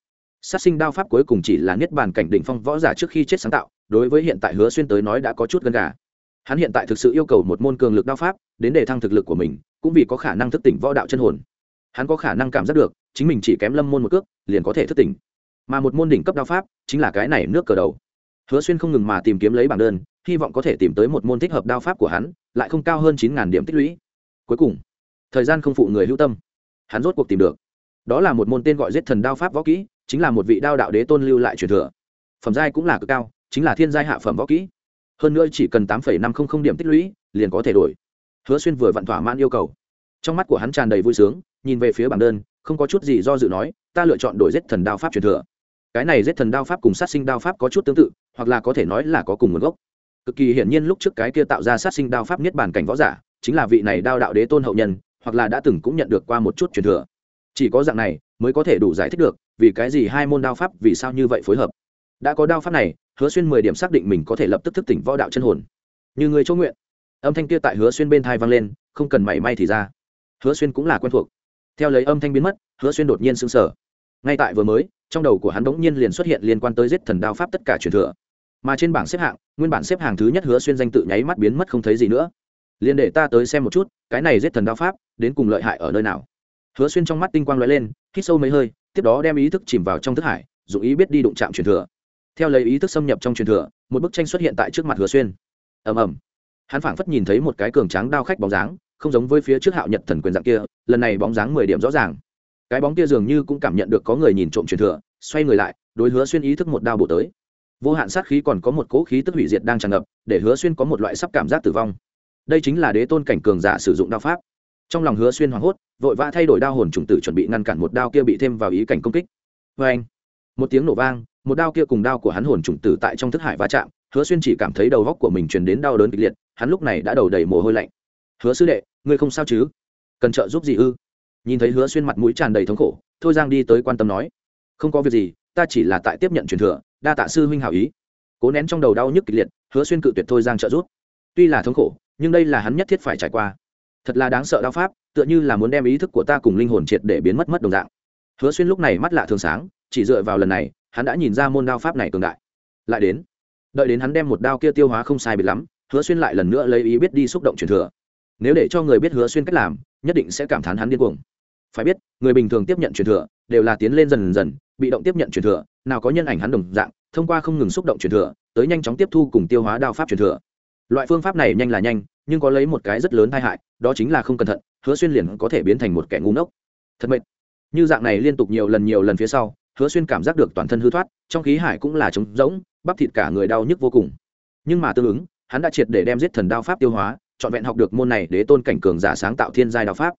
[SPEAKER 1] Sát sinh đao pháp cuối cùng chỉ là niết bàn cảnh đỉnh phong võ giả trước khi chết sáng tạo, đối với hiện tại hứa xuyên tới nói đã có chút gần gà. Hắn hiện tại thực sự yêu cầu một môn cường lực đao pháp, đến để thăng thực lực của mình, cũng vì có khả năng thức tỉnh võ đạo chân hồn. Hắn có khả năng cảm giác được, chính mình chỉ kém lâm môn một cước, liền có thể thức tỉnh mà một môn đỉnh cấp đao pháp chính là cái này nước cờ đầu. Hứa xuyên không ngừng mà tìm kiếm lấy bảng đơn, hy vọng có thể tìm tới một môn thích hợp đao pháp của hắn, lại không cao hơn chín điểm tích lũy. Cuối cùng, thời gian không phụ người hữu tâm. Hắn rốt cuộc tìm được. Đó là một môn tên gọi giết thần đao pháp võ kỹ, chính là một vị đao đạo đế tôn lưu lại truyền thừa. Phẩm giai cũng là cực cao, chính là thiên giai hạ phẩm võ kỹ. Hơn nữa chỉ cần tám năm trăm linh điểm tích lũy, liền có thể đổi. Hứa xuyên vừa vặn thỏa mãn yêu cầu. Trong mắt của hắn tràn đầy vui sướng, nhìn về phía bảng đơn, không có chút gì do dự nói, ta lựa chọn đổi giết thần đao pháp truyền thừa cái này giết thần đao pháp cùng sát sinh đao pháp có chút tương tự, hoặc là có thể nói là có cùng nguồn gốc. Cực kỳ hiển nhiên lúc trước cái kia tạo ra sát sinh đao pháp niết bàn cảnh võ giả, chính là vị này đao đạo đế tôn hậu nhân, hoặc là đã từng cũng nhận được qua một chút truyền thừa. Chỉ có dạng này mới có thể đủ giải thích được vì cái gì hai môn đao pháp vì sao như vậy phối hợp. Đã có đao pháp này, hứa xuyên mười điểm xác định mình có thể lập tức thức tỉnh võ đạo chân hồn. Như người chỗ nguyện. Âm thanh kia tại hứa xuyên bên thai vang lên, không cần mảy may thì ra. Hứa xuyên cũng là quen thuộc. Theo lấy âm thanh biến mất, hứa xuyên đột nhiên sững sờ. Ngay tại vừa mới trong đầu của hắn bỗng nhiên liền xuất hiện liên quan tới giết thần đao pháp tất cả truyền thừa. Mà trên bảng xếp hạng, nguyên bản xếp hạng thứ nhất hứa xuyên danh tự nháy mắt biến mất không thấy gì nữa. Liền để ta tới xem một chút, cái này giết thần đao pháp, đến cùng lợi hại ở nơi nào. Hứa xuyên trong mắt tinh quang lóe lên, hít sâu mấy hơi, tiếp đó đem ý thức chìm vào trong thức hải dụng ý biết đi đụng chạm truyền thừa. Theo lấy ý thức xâm nhập trong truyền thừa, một bức tranh xuất hiện tại trước mặt hứa xuyên. Ầm ầm. Hắn phảng phất nhìn thấy một cái cường tráng đao khách bóng dáng, không giống với phía trước hạo nhật thần quyền dạng kia, lần này bóng dáng mười điểm rõ ràng cái bóng kia dường như cũng cảm nhận được có người nhìn trộm truyền thừa, xoay người lại, đối hứa xuyên ý thức một đao bổ tới. Vô hạn sát khí còn có một cỗ khí tức hủy diệt đang tràn ngập, để hứa xuyên có một loại sắp cảm giác tử vong. Đây chính là đế tôn cảnh cường giả sử dụng đao pháp. Trong lòng hứa xuyên hoảng hốt, vội vã thay đổi đao hồn trùng tử chuẩn bị ngăn cản một đao kia bị thêm vào ý cảnh công kích. Vê anh, một tiếng nổ vang, một đao kia cùng đao của hắn hồn trùng tử tại trong thức hải va chạm, hứa xuyên chỉ cảm thấy đầu góc của mình truyền đến đau đớn kịch liệt, hắn lúc này đã đầu đầy mồ hôi lạnh. Hứa sư đệ, ngươi không sao chứ? Cần trợ giúp gì ư? Nhìn thấy hứa xuyên mặt mũi tràn đầy thống khổ, thôi giang đi tới quan tâm nói, không có việc gì, ta chỉ là tại tiếp nhận truyền thừa, đa tạ sư huynh hảo ý. Cố nén trong đầu đau nhức kịch liệt, hứa xuyên cự tuyệt thôi giang trợ giúp. Tuy là thống khổ, nhưng đây là hắn nhất thiết phải trải qua. Thật là đáng sợ đao pháp, tựa như là muốn đem ý thức của ta cùng linh hồn triệt để biến mất mất đồng dạng. Hứa xuyên lúc này mắt lạ thường sáng, chỉ dựa vào lần này, hắn đã nhìn ra môn đao pháp này cường đại. Lại đến, đợi đến hắn đem một đao kia tiêu hóa không sai biệt lắm, hứa xuyên lại lần nữa lấy ý biết đi xúc động truyền thừa. Nếu để cho người biết hứa xuyên cách làm, nhất định sẽ cảm thán hắn điên cuồng phải biết, người bình thường tiếp nhận truyền thừa, đều là tiến lên dần dần, bị động tiếp nhận truyền thừa, nào có nhân ảnh hắn đồng dạng, thông qua không ngừng xúc động truyền thừa, tới nhanh chóng tiếp thu cùng tiêu hóa đao pháp truyền thừa. Loại phương pháp này nhanh là nhanh, nhưng có lấy một cái rất lớn tai hại, đó chính là không cẩn thận, hứa xuyên liền có thể biến thành một kẻ ngu ngốc. Thật mệt. Như dạng này liên tục nhiều lần nhiều lần phía sau, hứa xuyên cảm giác được toàn thân hư thoát, trong khí hải cũng là trống rỗng, bắp thịt cả người đau nhức vô cùng. Nhưng mà tương ứng, hắn đã triệt để đem giết thần đao pháp tiêu hóa, trọn vẹn học được môn này để tôn cảnh cường giả sáng tạo thiên giai đao pháp.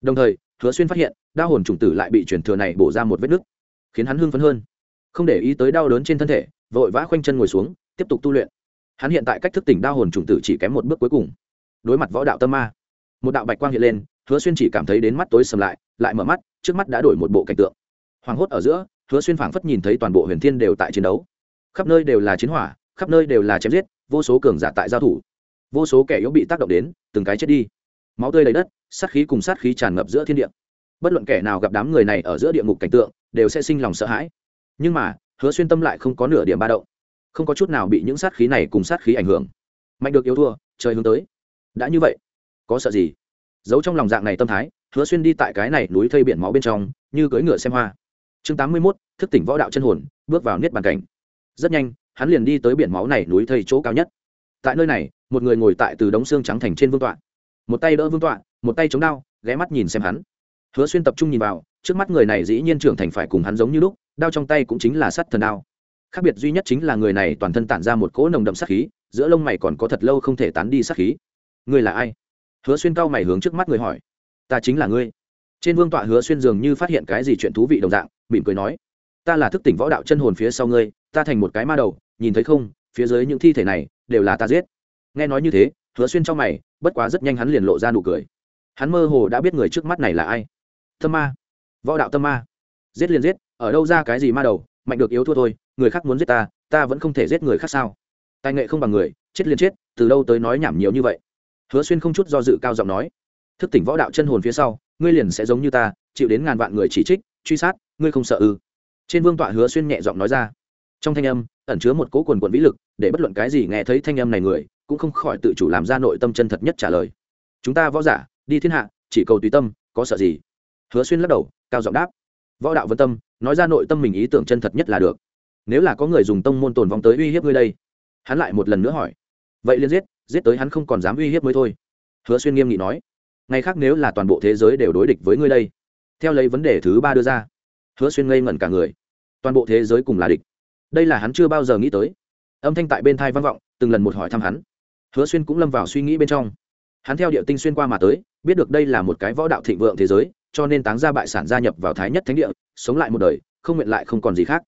[SPEAKER 1] Đồng thời hứa xuyên phát hiện đao hồn chủng tử lại bị truyền thừa này bổ ra một vết nứt, khiến hắn hưng phấn hơn. Không để ý tới đau đớn trên thân thể, vội vã khoanh chân ngồi xuống, tiếp tục tu luyện. Hắn hiện tại cách thức tỉnh đao hồn chủng tử chỉ kém một bước cuối cùng. Đối mặt võ đạo tâm ma, một đạo bạch quang hiện lên, hứa xuyên chỉ cảm thấy đến mắt tối sầm lại lại mở mắt, trước mắt đã đổi một bộ cảnh tượng. Hoàng hốt ở giữa, hứa xuyên phảng phất nhìn thấy toàn bộ huyền thiên đều tại chiến đấu. Khắp nơi đều là chiến hỏa, khắp nơi đều là chém giết, vô số cường giả tại giao thủ. Vô số kẻ yếu bị tác động đến, từng cái chết đi. Máu tươi đầy đất sát khí cùng sát khí tràn ngập giữa thiên địa. Bất luận kẻ nào gặp đám người này ở giữa địa ngục cảnh tượng, đều sẽ sinh lòng sợ hãi. Nhưng mà, hứa xuyên tâm lại không có nửa điểm ba động. Không có chút nào bị những sát khí này cùng sát khí ảnh hưởng. Mạnh được yếu thua, trời hướng tới. Đã như vậy, có sợ gì? Giấu trong lòng dạng này tâm thái, hứa xuyên đi tại cái này núi thây biển máu bên trong, như cưỡi ngựa xem hoa. Chương tám mươi mốt, thức tỉnh võ đạo chân hồn, bước vào niết bàn cảnh. Rất nhanh, hắn liền đi tới biển máu này núi thây chỗ cao nhất. Tại nơi này, một người ngồi tại từ đống xương trắng thành trên vương tọa. Một tay đỡ vương tọa một tay chống đao, ghé mắt nhìn xem hắn. Hứa xuyên tập trung nhìn vào, trước mắt người này dĩ nhiên trưởng thành phải cùng hắn giống như lúc, đao trong tay cũng chính là sắt thần đao. Khác biệt duy nhất chính là người này toàn thân tản ra một cỗ nồng đậm sát khí, giữa lông mày còn có thật lâu không thể tán đi sát khí. Ngươi là ai? Hứa xuyên cao mày hướng trước mắt người hỏi. Ta chính là ngươi. Trên vương tọa hứa xuyên dường như phát hiện cái gì chuyện thú vị đồng dạng, mỉm cười nói. Ta là thức tỉnh võ đạo chân hồn phía sau ngươi, ta thành một cái ma đầu, nhìn thấy không, phía dưới những thi thể này, đều là ta giết. Nghe nói như thế, hứa xuyên trong mày, bất quá rất nhanh hắn liền lộ ra nụ cười hắn mơ hồ đã biết người trước mắt này là ai. Tâm ma. Võ đạo tâm ma. Giết liền giết, ở đâu ra cái gì ma đầu, mạnh được yếu thua thôi, người khác muốn giết ta ta vẫn không thể giết người khác sao? Tài nghệ không bằng người, chết liền chết, từ đâu tới nói nhảm nhiều như vậy? Hứa xuyên không chút do dự cao giọng nói. Thức tỉnh võ đạo chân hồn phía sau, ngươi liền sẽ giống như ta, chịu đến ngàn vạn người chỉ trích, truy sát, ngươi không sợ ư? Trên vương tọa hứa xuyên nhẹ giọng nói ra. Trong thanh âm, ẩn chứa một cố quần quận vĩ lực, để bất luận cái gì nghe thấy thanh âm này người, cũng không khỏi tự chủ làm ra nội tâm chân thật nhất trả lời. Chúng ta võ giả đi thiên hạ, chỉ cầu tùy tâm, có sợ gì? Hứa xuyên lắc đầu, cao giọng đáp. Võ đạo vân tâm, nói ra nội tâm mình ý tưởng chân thật nhất là được. Nếu là có người dùng tông môn tồn vong tới uy hiếp ngươi đây, hắn lại một lần nữa hỏi. Vậy liên giết giết tới hắn không còn dám uy hiếp mới thôi. Hứa xuyên nghiêm nghị nói. Ngày khác nếu là toàn bộ thế giới đều đối địch với ngươi đây, theo lấy vấn đề thứ ba đưa ra, hứa xuyên ngây ngẩn cả người. Toàn bộ thế giới cùng là địch. Đây là hắn chưa bao giờ nghĩ tới. Âm thanh tại bên thai vang vọng, từng lần một hỏi thăm hắn. Hứa xuyên cũng lâm vào suy nghĩ bên trong hắn theo địa tinh xuyên qua mà tới, biết được đây là một cái võ đạo thịnh vượng thế giới, cho nên táng ra bại sản gia nhập vào thái nhất thánh địa, sống lại một đời, không nguyện lại không còn gì khác.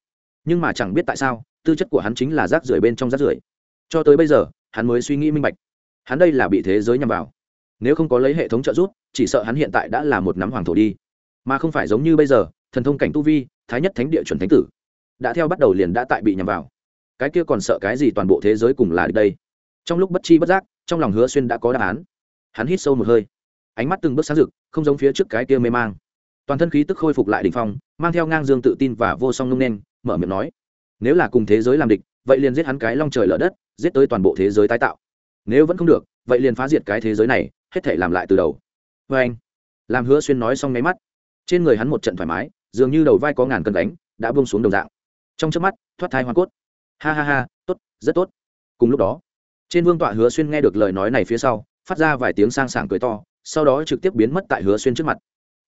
[SPEAKER 1] Nhưng mà chẳng biết tại sao, tư chất của hắn chính là rác rưởi bên trong rác rưởi. Cho tới bây giờ, hắn mới suy nghĩ minh bạch, hắn đây là bị thế giới nhằm vào. Nếu không có lấy hệ thống trợ giúp, chỉ sợ hắn hiện tại đã là một nắm hoàng thổ đi. Mà không phải giống như bây giờ, thần thông cảnh tu vi, thái nhất thánh địa chuẩn thánh tử, đã theo bắt đầu liền đã tại bị nhằm vào. Cái kia còn sợ cái gì toàn bộ thế giới cùng là đây? Trong lúc bất chi bất giác, trong lòng hứa xuyên đã có đáp án hắn hít sâu một hơi. Ánh mắt từng bước sáng rực, không giống phía trước cái kia mê mang. Toàn thân khí tức khôi phục lại đ ỉ n h phong, mang theo ngang dương tự tin và vô song nung nen mở miệng nói. Nếu là cùng thế giới làm địch, vậy liền giết hắn cái long trời lở đất, giết tới toàn bộ thế giới tái tạo. Nếu vẫn không được, vậy liền phá diệt cái thế giới này, hết thể làm lại từ đầu. Vê anh, làm hứa xuyên nói xong nháy mắt. Trên người hắn một trận thoải mái, dường như đầu vai có ngàn cân đánh đã bông xuống đồng dạng. Trong trước mắt, thoát thai hoa cốt. Ha ha ha, tốt, rất tốt. Cùng lúc đó, trên vương tọa hứa xuyên nghe được lời nói này phía sau phát ra vài tiếng sang sảng cười to, sau đó trực tiếp biến mất tại hứa xuyên trước mặt.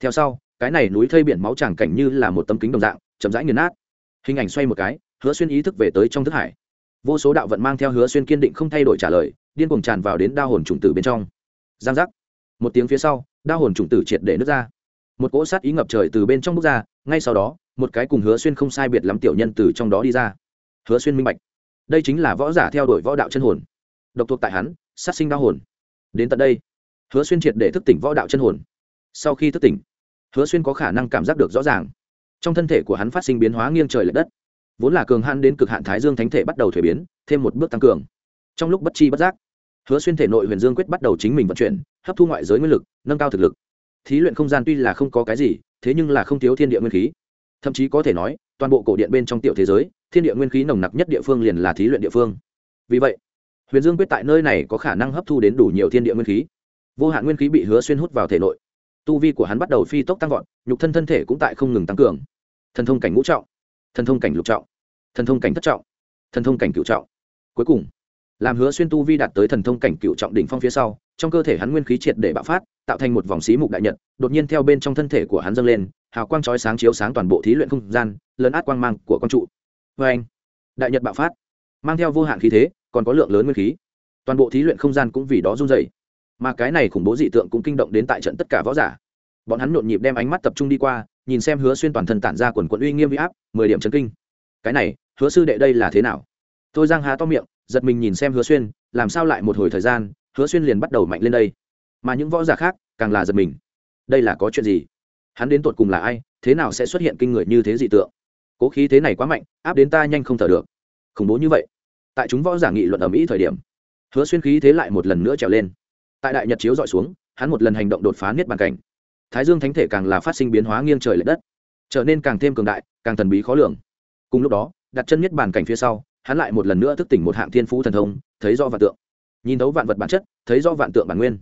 [SPEAKER 1] Theo sau, cái này núi thây biển máu tràng cảnh như là một tấm kính đồng dạng, chậm rãi nghiền nát. Hình ảnh xoay một cái, hứa xuyên ý thức về tới trong thức hải. Vô số đạo vận mang theo hứa xuyên kiên định không thay đổi trả lời, điên cuồng tràn vào đến đa hồn trùng tử bên trong. Giang giác. Một tiếng phía sau đa hồn trùng tử triệt để nước ra. Một cỗ sát ý ngập trời từ bên trong bước ra, ngay sau đó, một cái cùng hứa xuyên không sai biệt lắm tiểu nhân từ trong đó đi ra. Hứa xuyên minh bạch. Đây chính là võ giả theo đuổi võ đạo chân hồn. Độc thuộc tại hắn, sát sinh đa hồn đến tận đây, hứa xuyên triệt để thức tỉnh võ đạo chân hồn. Sau khi thức tỉnh, hứa xuyên có khả năng cảm giác được rõ ràng, trong thân thể của hắn phát sinh biến hóa nghiêng trời l ệ đất, vốn là cường hắn đến cực hạn thái dương thánh thể bắt đầu thuế biến, thêm một bước tăng cường. Trong lúc bất chi bất giác, hứa xuyên thể nội huyền dương quyết bắt đầu chính mình vận chuyển, hấp thu ngoại giới nguyên lực, nâng cao thực lực. Thí luyện không gian tuy là không có cái gì, thế nhưng là không thiếu thiên địa nguyên khí. Thậm chí có thể nói, toàn bộ cổ điện bên trong tiểu thế giới, thiên địa nguyên khí nồng nặc nhất địa phương liền là thí luyện địa phương. Vì vậy huyền dương quyết tại nơi này có khả năng hấp thu đến đủ nhiều thiên địa nguyên khí. Vô hạn nguyên khí bị hứa xuyên hút vào thể nội. Tu vi của hắn bắt đầu phi tốc tăng vọt, nhục thân thân thể cũng tại không ngừng tăng cường. Thần thông cảnh ngũ trọng, thần thông cảnh lục trọng, thần thông cảnh thất trọng, thần thông cảnh cựu trọng. Cuối cùng, làm hứa xuyên tu vi đạt tới thần thông cảnh cựu trọng đỉnh phong phía sau, trong cơ thể hắn nguyên khí triệt để bạo phát, tạo thành một vòng xí mục đại nhật, đột nhiên theo bên trong thân thể của hắn dâng lên, hào quang chói sáng chiếu sáng toàn bộ thí luyện không gian lớn át quang mang của con trụ. Vê anh đại nhật bạo phát, mang theo vô hạn khí thế còn có lượng lớn nguyên khí. Toàn bộ thí luyện không gian cũng vì đó run dày mà cái này khủng bố dị tượng cũng kinh động đến tại trận tất cả võ giả. Bọn hắn nhộn nhịp đem ánh mắt tập trung đi qua, nhìn xem hứa xuyên toàn thân tản ra quần quận uy nghiêm huy áp, mười điểm chấn kinh. Cái này, hứa sư đệ đây là thế nào? Tôi giang há to miệng, giật mình nhìn xem hứa xuyên, làm sao lại một hồi thời gian, hứa xuyên liền bắt đầu mạnh lên đây. Mà những võ giả khác, càng là giật mình. Đây là có chuyện gì? Hắn đến tột cùng là ai? Thế nào sẽ xuất hiện kinh người như thế dị tượng? Cố khí thế này quá mạnh, áp đến ta nhanh không thở được. Khủng bố như vậy tại chúng võ giả nghị luận ở mỹ thời điểm, hứa xuyên khí thế lại một lần nữa trèo lên. Tại đại nhật chiếu dọi xuống, hắn một lần hành động đột phá niết bàn cảnh. Thái dương thánh thể càng là phát sinh biến hóa nghiêng trời l ệ đất, trở nên càng thêm cường đại, càng thần bí khó lường. Cùng lúc đó, đặt chân niết bàn cảnh phía sau, hắn lại một lần nữa thức tỉnh một hạng thiên phú thần thông, thấy do vạn tượng. Nhìn thấu vạn vật bản chất, thấy do vạn tượng bản nguyên.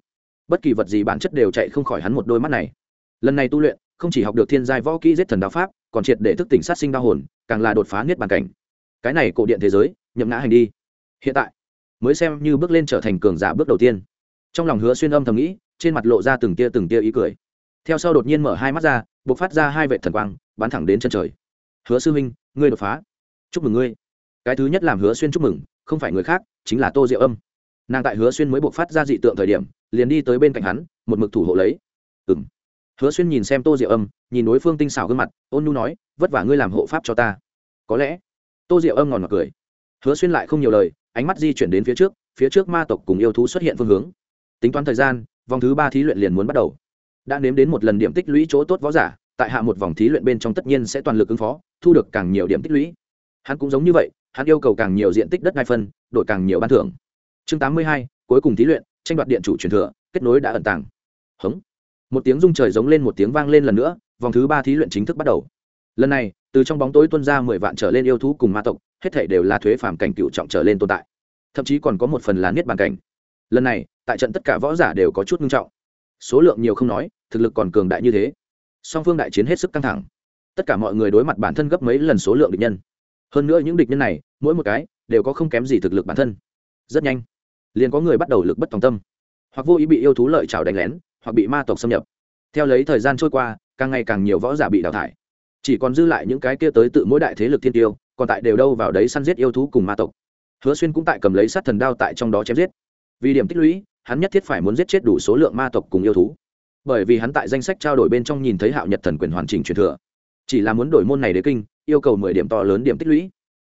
[SPEAKER 1] Bất kỳ vật gì bản chất đều chạy không khỏi hắn một đôi mắt này. Lần này tu luyện, không chỉ học được thiên giai võ kỹ giết thần đạo pháp, còn triệt để thức tỉnh sát sinh đa hồn, càng là đột phá niết bàn cảnh. Cái này cổ điện thế giới nhậm ngã hành đi. Hiện tại, mới xem như bước lên trở thành cường giả bước đầu tiên. Trong lòng hứa xuyên âm thầm nghĩ, trên mặt lộ ra từng tia từng tia ý cười. Theo sau đột nhiên mở hai mắt ra b ộ c phát ra hai vệ thần quang, bắn thẳng đến chân trời. Hứa sư huynh, ngươi đột phá. Chúc mừng ngươi. Cái thứ nhất làm hứa xuyên chúc mừng, không phải người khác, chính là tô diệu âm. Nàng tại hứa xuyên mới buộc phát ra dị tượng thời điểm, liền đi tới bên cạnh hắn, một mực thủ hộ lấy. Ừ m hứa xuyên nhìn xem tô diệu âm, nhìn đối phương tinh xảo gương mặt, ôn nhu nói, vất vả ngươi làm hộ pháp cho ta. Có lẽ. Tô diệu âm ngòn mặc cười hứa xuyên lại không nhiều lời, ánh mắt di chuyển đến phía trước phía trước ma tộc cùng yêu thú xuất hiện phương hướng. Tính toán thời gian, vòng thứ ba thí luyện liền muốn bắt đầu. Đã nếm đến một lần điểm tích lũy chỗ tốt võ giả, tại hạ một vòng thí luyện bên trong tất nhiên sẽ toàn lực ứng phó, thu được càng nhiều điểm tích lũy. Hắn cũng giống như vậy, hắn yêu cầu càng nhiều diện tích đất đai phân, đổi càng nhiều ban thưởng. Chương tám mươi hai, cuối cùng thí luyện, tranh đoạt điện chủ truyền thừa, kết nối đã ẩn tàng. Hống. Một tiếng rung trời giống lên một tiếng vang lên lần nữa, vòng thứ ba thí luyện chính thức bắt đầu. Lần này từ trong bóng tối tuân ra mười vạn trở lên yêu thú cùng ma tộc, hết thể đều là thuế phàm cảnh cựu trọng trở lên tồn tại. Thậm chí còn có một phần là niết bàn cảnh. Lần này, tại trận tất cả võ giả đều có chút nghiêm trọng. Số lượng nhiều không nói, thực lực còn cường đại như thế. Song phương đại chiến hết sức căng thẳng. Tất cả mọi người đối mặt bản thân gấp mấy lần số lượng địch nhân. Hơn nữa những địch nhân này, mỗi một cái đều có không kém gì thực lực bản thân. Rất nhanh, liền có người bắt đầu lực bất tòng tâm. Hoặc vô ý bị yêu thú lợi trào đánh lén, hoặc bị ma tộc xâm nhập. Theo lấy thời gian trôi qua, càng ngày càng nhiều võ giả bị đào thải chỉ còn dư lại những cái kia tới tự mỗi đại thế lực thiên tiêu, còn tại đều đâu vào đấy săn giết yêu thú cùng ma tộc. Hứa xuyên cũng tại cầm lấy sát thần đao tại trong đó chém giết. Vì điểm tích lũy, hắn nhất thiết phải muốn giết chết đủ số lượng ma tộc cùng yêu thú. Bởi vì hắn tại danh sách trao đổi bên trong nhìn thấy hạo nhật thần quyền hoàn chỉnh truyền thừa. Chỉ là muốn đổi môn này đế kinh, yêu cầu mười điểm to lớn điểm tích lũy.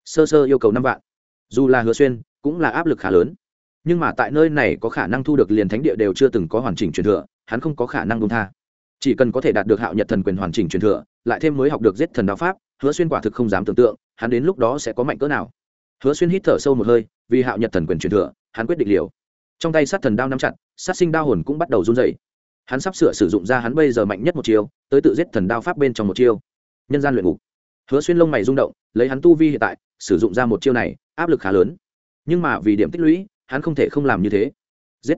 [SPEAKER 1] Sơ sơ yêu cầu năm vạn. Dù là hứa xuyên, cũng là áp lực khá lớn. Nhưng mà tại nơi này có khả năng thu được liền thánh địa đều chưa từng có hoàn chỉnh truyền thừa, hắn không có khả năng đúng tha chỉ cần có thể đạt được hạo nhật thần quyền hoàn chỉnh truyền thừa, lại thêm mới học được giết thần đạo pháp, hứa xuyên quả thực không dám tưởng tượng, hắn đến lúc đó sẽ có mạnh cỡ nào. Hứa xuyên hít thở sâu một hơi, vì hạo nhật thần quyền truyền thừa, hắn quyết định liều. Trong tay sát thần đao nắm chặt, sát sinh đao hồn cũng bắt đầu run dày hắn sắp sửa sử dụng ra hắn bây giờ mạnh nhất một chiêu, tới tự giết thần đao pháp bên trong một chiêu. Nhân gian luyện ngục. Hứa xuyên lông mày rung động, lấy hắn tu vi hiện tại, sử dụng ra một chiêu này, áp lực khá lớn. Nhưng mà vì điểm tích lũy, hắn không thể không làm như thế. Giết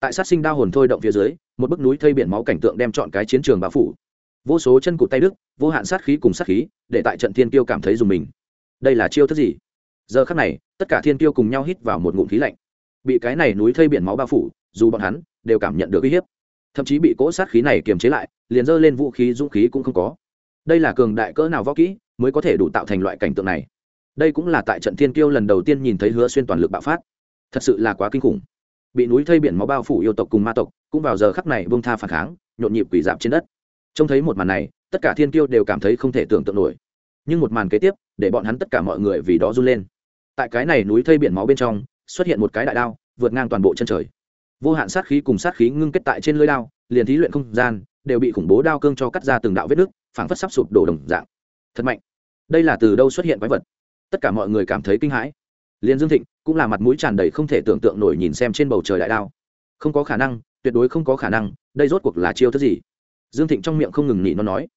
[SPEAKER 1] tại sát sinh đao hồn thôi động phía dưới, một bức núi thây biển máu cảnh tượng đem chọn cái chiến trường bao phủ. Vô số chân cụt tay đức, vô hạn sát khí cùng sát khí, để tại trận thiên tiêu cảm thấy dùng mình. Đây là chiêu thức gì? Giờ khắc này, tất cả thiên tiêu cùng nhau hít vào một ngụm khí lạnh. Bị cái này núi thây biển máu bao phủ, dù bọn hắn đều cảm nhận được uy hiếp. Thậm chí bị cỗ sát khí này kiềm chế lại, liền dơ lên vũ khí, dũng khí cũng không có. Đây là cường đại cỡ nào võ kỹ mới có thể đủ tạo thành loại cảnh tượng này? Đây cũng là tại trận thiên kiêu lần đầu tiên nhìn thấy hứa xuyên toàn lực bạo phát. Thật sự là quá kinh khủng bị núi thây biển máu bao phủ yêu tộc cùng ma tộc, cũng vào giờ khắc này bông tha phản kháng, nhộn nhịp quỷ dạp trên đất. Trông thấy một màn này, tất cả thiên kiêu đều cảm thấy không thể tưởng tượng nổi. Nhưng một màn kế tiếp, để bọn hắn tất cả mọi người vì đó run lên. Tại cái này núi thây biển máu bên trong, xuất hiện một cái đại đao, vượt ngang toàn bộ chân trời. Vô hạn sát khí cùng sát khí ngưng kết tại trên lưới đao, liền thí luyện không gian, đều bị khủng bố đao cương cho cắt ra từng đạo vết nước phảng phất sắp sụp đổ đồng dạng. Thật mạnh. Đây là từ đâu xuất hiện quái vật? Tất cả mọi người cảm thấy kinh hãi. Liên dương thịnh cũng là mặt mũi tràn đầy không thể tưởng tượng nổi nhìn xem trên bầu trời đại đao. Không có khả năng, tuyệt đối không có khả năng, đây rốt cuộc là chiêu thức gì? Dương thịnh trong miệng không ngừng nghỉ nó nói.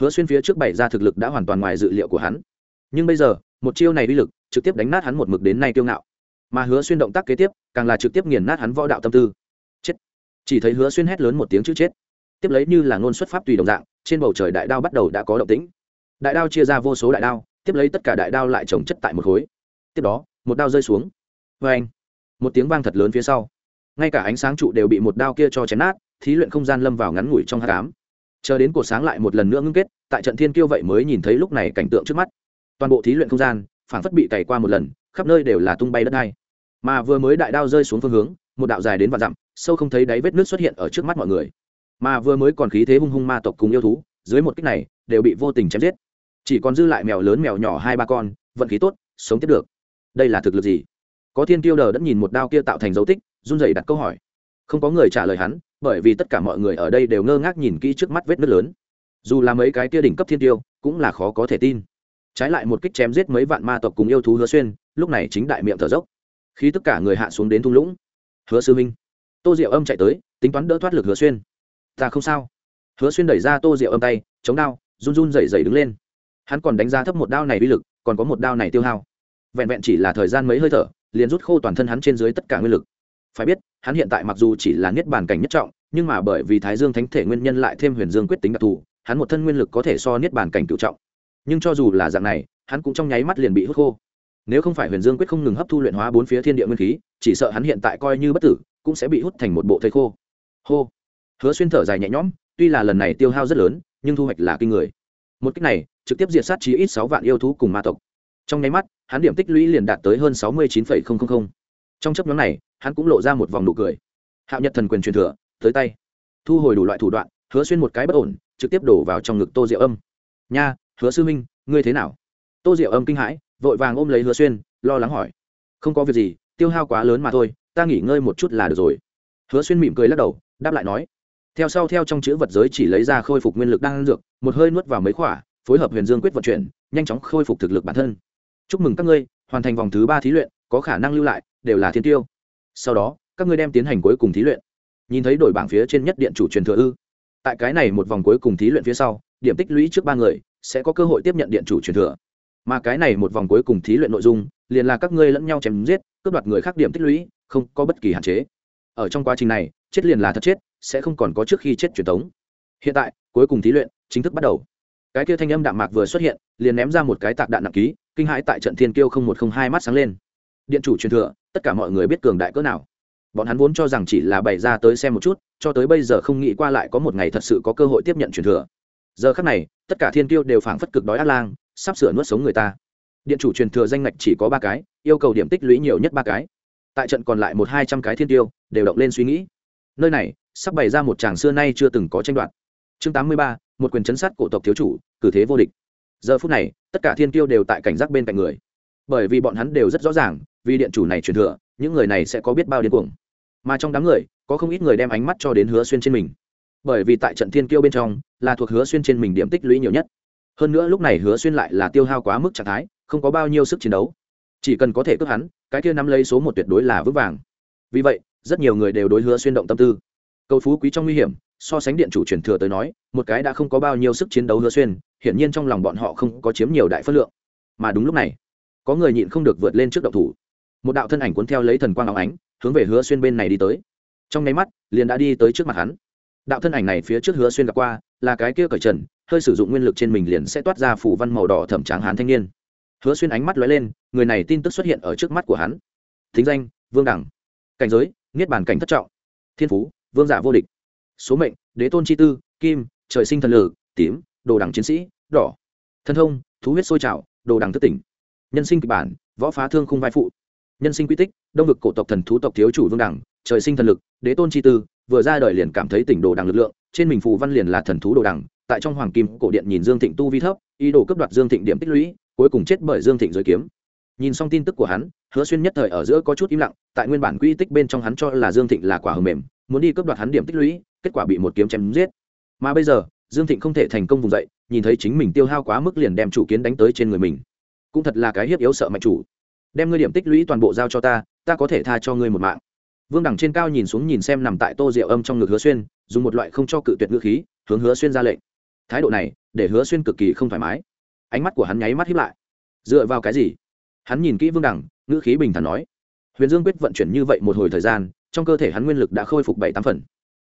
[SPEAKER 1] Hứa xuyên phía trước bày ra thực lực đã hoàn toàn ngoài dự liệu của hắn. Nhưng bây giờ, một chiêu này uy lực trực tiếp đánh nát hắn một mực đến nay tiêu ngạo. Mà hứa xuyên động tác kế tiếp, càng là trực tiếp nghiền nát hắn võ đạo tâm tư. Chết. Chỉ thấy hứa xuyên hét lớn một tiếng chữ chết. Tiếp lấy như là ngôn xuất pháp tùy đồng dạng, trên bầu trời đại đao bắt đầu đã có động tĩnh. Đại đao chia ra vô số đại đao, tiếp lấy tất cả đại đao lại trồng chất tại một khối. Tiếp đó một đao rơi xuống. Vê anh, một tiếng vang thật lớn phía sau. Ngay cả ánh sáng trụ đều bị một đao kia cho chém nát, thí luyện không gian lâm vào ngắn ngủi trong hát cám chờ đến cột sáng lại một lần nữa ngưng kết, tại trận thiên kiêu vậy mới nhìn thấy lúc này cảnh tượng trước mắt. Toàn bộ thí luyện không gian phản phất bị cày qua một lần, khắp nơi đều là tung bay đất đai. Mà vừa mới đại đao rơi xuống phương hướng, một đạo dài đến vạn dặm, sâu không thấy đáy vết nước xuất hiện ở trước mắt mọi người. Mà vừa mới còn khí thế hung hung ma tộc cùng yêu thú, dưới một kích này, đều bị vô tình chém giết. Chỉ còn dư lại mèo lớn mèo nhỏ hai ba con, vận khí tốt, sống tiếp được đây là thực lực gì? Có thiên tiêu đờ đã nhìn một đao kia tạo thành dấu tích, run rẩy đặt câu hỏi. Không có người trả lời hắn, bởi vì tất cả mọi người ở đây đều ngơ ngác nhìn kỹ trước mắt vết nứt lớn. Dù là mấy cái kia đỉnh cấp thiên tiêu cũng là khó có thể tin. Trái lại một kích chém giết mấy vạn ma tộc cùng yêu thú hứa xuyên, lúc này chính đại miệng thở dốc. Khi tất cả người hạ xuống đến thung lũng, hứa sư minh tô diệu âm chạy tới, tính toán đỡ thoát lực hứa xuyên. Ta không sao. Hứa xuyên đẩy ra tô diệu âm tay, chống đao, run run dày dày đứng lên. Hắn còn đánh giá thấp một đao này uy lực, còn có một đao này tiêu hao vẹn vẹn chỉ là thời gian mấy hơi thở, liền rút khô toàn thân hắn trên dưới tất cả nguyên lực. Phải biết, hắn hiện tại mặc dù chỉ là niết bàn cảnh nhất trọng, nhưng mà bởi vì thái dương thánh thể nguyên nhân lại thêm huyền dương quyết tính đặc thù, hắn một thân nguyên lực có thể so niết bàn cảnh cựu trọng. Nhưng cho dù là dạng này, hắn cũng trong nháy mắt liền bị hút khô. Nếu không phải huyền dương quyết không ngừng hấp thu luyện hóa bốn phía thiên địa nguyên khí, chỉ sợ hắn hiện tại coi như bất tử, cũng sẽ bị hút thành một bộ thây khô. Hô. Hứa xuyên thở dài nhẹ nhõm, tuy là lần này tiêu hao rất lớn, nhưng thu hoạch là kinh người. Một cách này, trực tiếp diệt sát chí ít sáu vạn yêu thú cùng ma tộc. Trong nháy mắt hắn điểm tích lũy liền đạt tới hơn sáu mươi chín trong chấp nhóm này, hắn cũng lộ ra một vòng nụ cười. Hạo nhật thần quyền truyền thừa, tới tay. Thu hồi đủ loại thủ đoạn, hứa xuyên một cái bất ổn, trực tiếp đổ vào trong ngực tô diệu âm. Nha, hứa sư minh ngươi thế nào? Tô diệu âm kinh hãi, vội vàng ôm lấy hứa xuyên, lo lắng hỏi. Không có việc gì, tiêu hao quá lớn mà thôi, ta nghỉ ngơi một chút là được rồi. Hứa xuyên mỉm cười lắc đầu, đáp lại nói. Theo sau theo trong chữ vật giới chỉ lấy ra khôi phục nguyên lực đang dược, một hơi nuốt vào mấy khỏa, phối hợp huyền dương quyết vận chuyển, nhanh chóng khôi phục thực lực bản thân chúc mừng các ngươi, hoàn thành vòng thứ ba thí luyện, có khả năng lưu lại, đều là thiên tiêu. Sau đó, các ngươi đem tiến hành cuối cùng thí luyện. Nhìn thấy đổi bảng phía trên nhất điện chủ truyền thừa ư? Tại cái này một vòng cuối cùng thí luyện phía sau, điểm tích lũy trước ba người, sẽ có cơ hội tiếp nhận điện chủ truyền thừa. Mà cái này một vòng cuối cùng thí luyện nội dung, liền là các ngươi lẫn nhau chém giết, cướp đoạt người khác điểm tích lũy, không có bất kỳ hạn chế. Ở trong quá trình này, chết liền là thật chết, sẽ không còn có trước khi chết truyền thống. Hiện tại, cuối cùng thí luyện chính thức bắt đầu. Cái kia thanh âm đạm mạc vừa xuất hiện, liền ném ra một cái tạc đạn nặng ký kinh hãi tại trận thiên kiêu không một không hai mắt sáng lên. Điện chủ truyền thừa, tất cả mọi người biết cường đại cỡ nào. Bọn hắn vốn cho rằng chỉ là bày ra tới xem một chút, cho tới bây giờ không nghĩ qua lại có một ngày thật sự có cơ hội tiếp nhận truyền thừa. Giờ khắc này, tất cả thiên kiêu đều phảng phất cực đói át lang, sắp sửa nuốt sống người ta. Điện chủ truyền thừa danh ngạch chỉ có ba cái, yêu cầu điểm tích lũy nhiều nhất ba cái. Tại trận còn lại một hai trăm cái thiên tiêu đều động lên suy nghĩ. Nơi này, sắp bày ra một chàng xưa nay chưa từng có tranh đoạt. Chương tám mươi ba, một quyền chấn sát cổ tộc thiếu chủ, cử thế vô địch giờ phút này, tất cả thiên tiêu đều tại cảnh giác bên cạnh người. Bởi vì bọn hắn đều rất rõ ràng, vì điện chủ này truyền thừa, những người này sẽ có biết bao điên cuồng. Mà trong đám người, có không ít người đem ánh mắt cho đến hứa xuyên trên mình. Bởi vì tại trận thiên kiêu bên trong, là thuộc hứa xuyên trên mình điểm tích lũy nhiều nhất. Hơn nữa lúc này hứa xuyên lại là tiêu hao quá mức trạng thái, không có bao nhiêu sức chiến đấu. Chỉ cần có thể cướp hắn, cái kia nắm lấy số một tuyệt đối là vững vàng. Vì vậy, rất nhiều người đều đối hứa xuyên động tâm tư. Cầu phú quý trong nguy hiểm, so sánh điện chủ truyền thừa tới nói, một cái đã không có bao nhiêu sức chiến đấu hứa xuyên hiển nhiên trong lòng bọn họ không có chiếm nhiều đại phất lượng. Mà đúng lúc này, có người nhịn không được vượt lên trước động thủ. Một đạo thân ảnh cuốn theo lấy thần quang áo ánh, hướng về hứa xuyên bên này đi tới. Trong nháy mắt, liền đã đi tới trước mặt hắn. Đạo thân ảnh này phía trước hứa xuyên gặp qua, là cái kia cởi trần, hơi sử dụng nguyên lực trên mình liền sẽ toát ra phủ văn màu đỏ thẩm tráng hán thanh niên. Hứa xuyên ánh mắt lóe lên, người này tin tức xuất hiện ở trước mắt của hắn. Thính danh, vương đẳng. Cảnh giới, niết bàn cảnh thất trọng. Thiên phú, vương giả vô địch. Số mệnh, đế tôn chi tư, kim, trời sinh thần lử, tím đồ đẳng chiến sĩ, đỏ. Thân thông, thú huyết sôi trào, đồ đẳng thất tỉnh. Nhân sinh kịch bản, võ phá thương khung vai phụ. Nhân sinh quy tích, đông vực cổ tộc thần thú tộc thiếu chủ vương đẳng trời sinh thần lực, đế tôn chi tư, vừa ra đời liền cảm thấy tỉnh đồ đẳng lực lượng, trên mình phù văn liền là thần thú đồ đẳng tại trong hoàng kim cổ điện nhìn dương thịnh tu vi thấp, ý đồ cấp đoạt dương thịnh điểm tích lũy, cuối cùng chết bởi dương thịnh giới kiếm. Nhìn xong tin tức của hắn, hứa xuyên nhất thời ở giữa có chút im lặng, tại nguyên bản quy tích bên trong hắn cho là dương thịnh là quả hờ mềm, muốn đi cướp đoạt hắn điểm tích lũy, kết quả bị một kiếm chém giết. Mà bây giờ dương thịnh không thể thành công vùng dậy, nhìn thấy chính mình tiêu hao quá mức liền đem chủ kiến đánh tới trên người mình. Cũng thật là cái hiếp yếu sợ mạnh chủ. Đem ngươi điểm tích lũy toàn bộ giao cho ta ta có thể tha cho ngươi một mạng. Vương đẳng trên cao nhìn xuống nhìn xem nằm tại tô rượu âm trong ngực hứa xuyên, dùng một loại không cho cự tuyệt ngữ khí, hướng hứa xuyên ra lệnh. Thái độ này, để hứa xuyên cực kỳ không thoải mái. Ánh mắt của hắn nháy mắt hiếp lại. Dựa vào cái gì? Hắn nhìn kỹ vương đẳng, ngữ khí bình thản nói. Huyền dương quyết vận chuyển như vậy một hồi thời gian, trong cơ thể hắn nguyên lực đã khôi phục bảy tám phần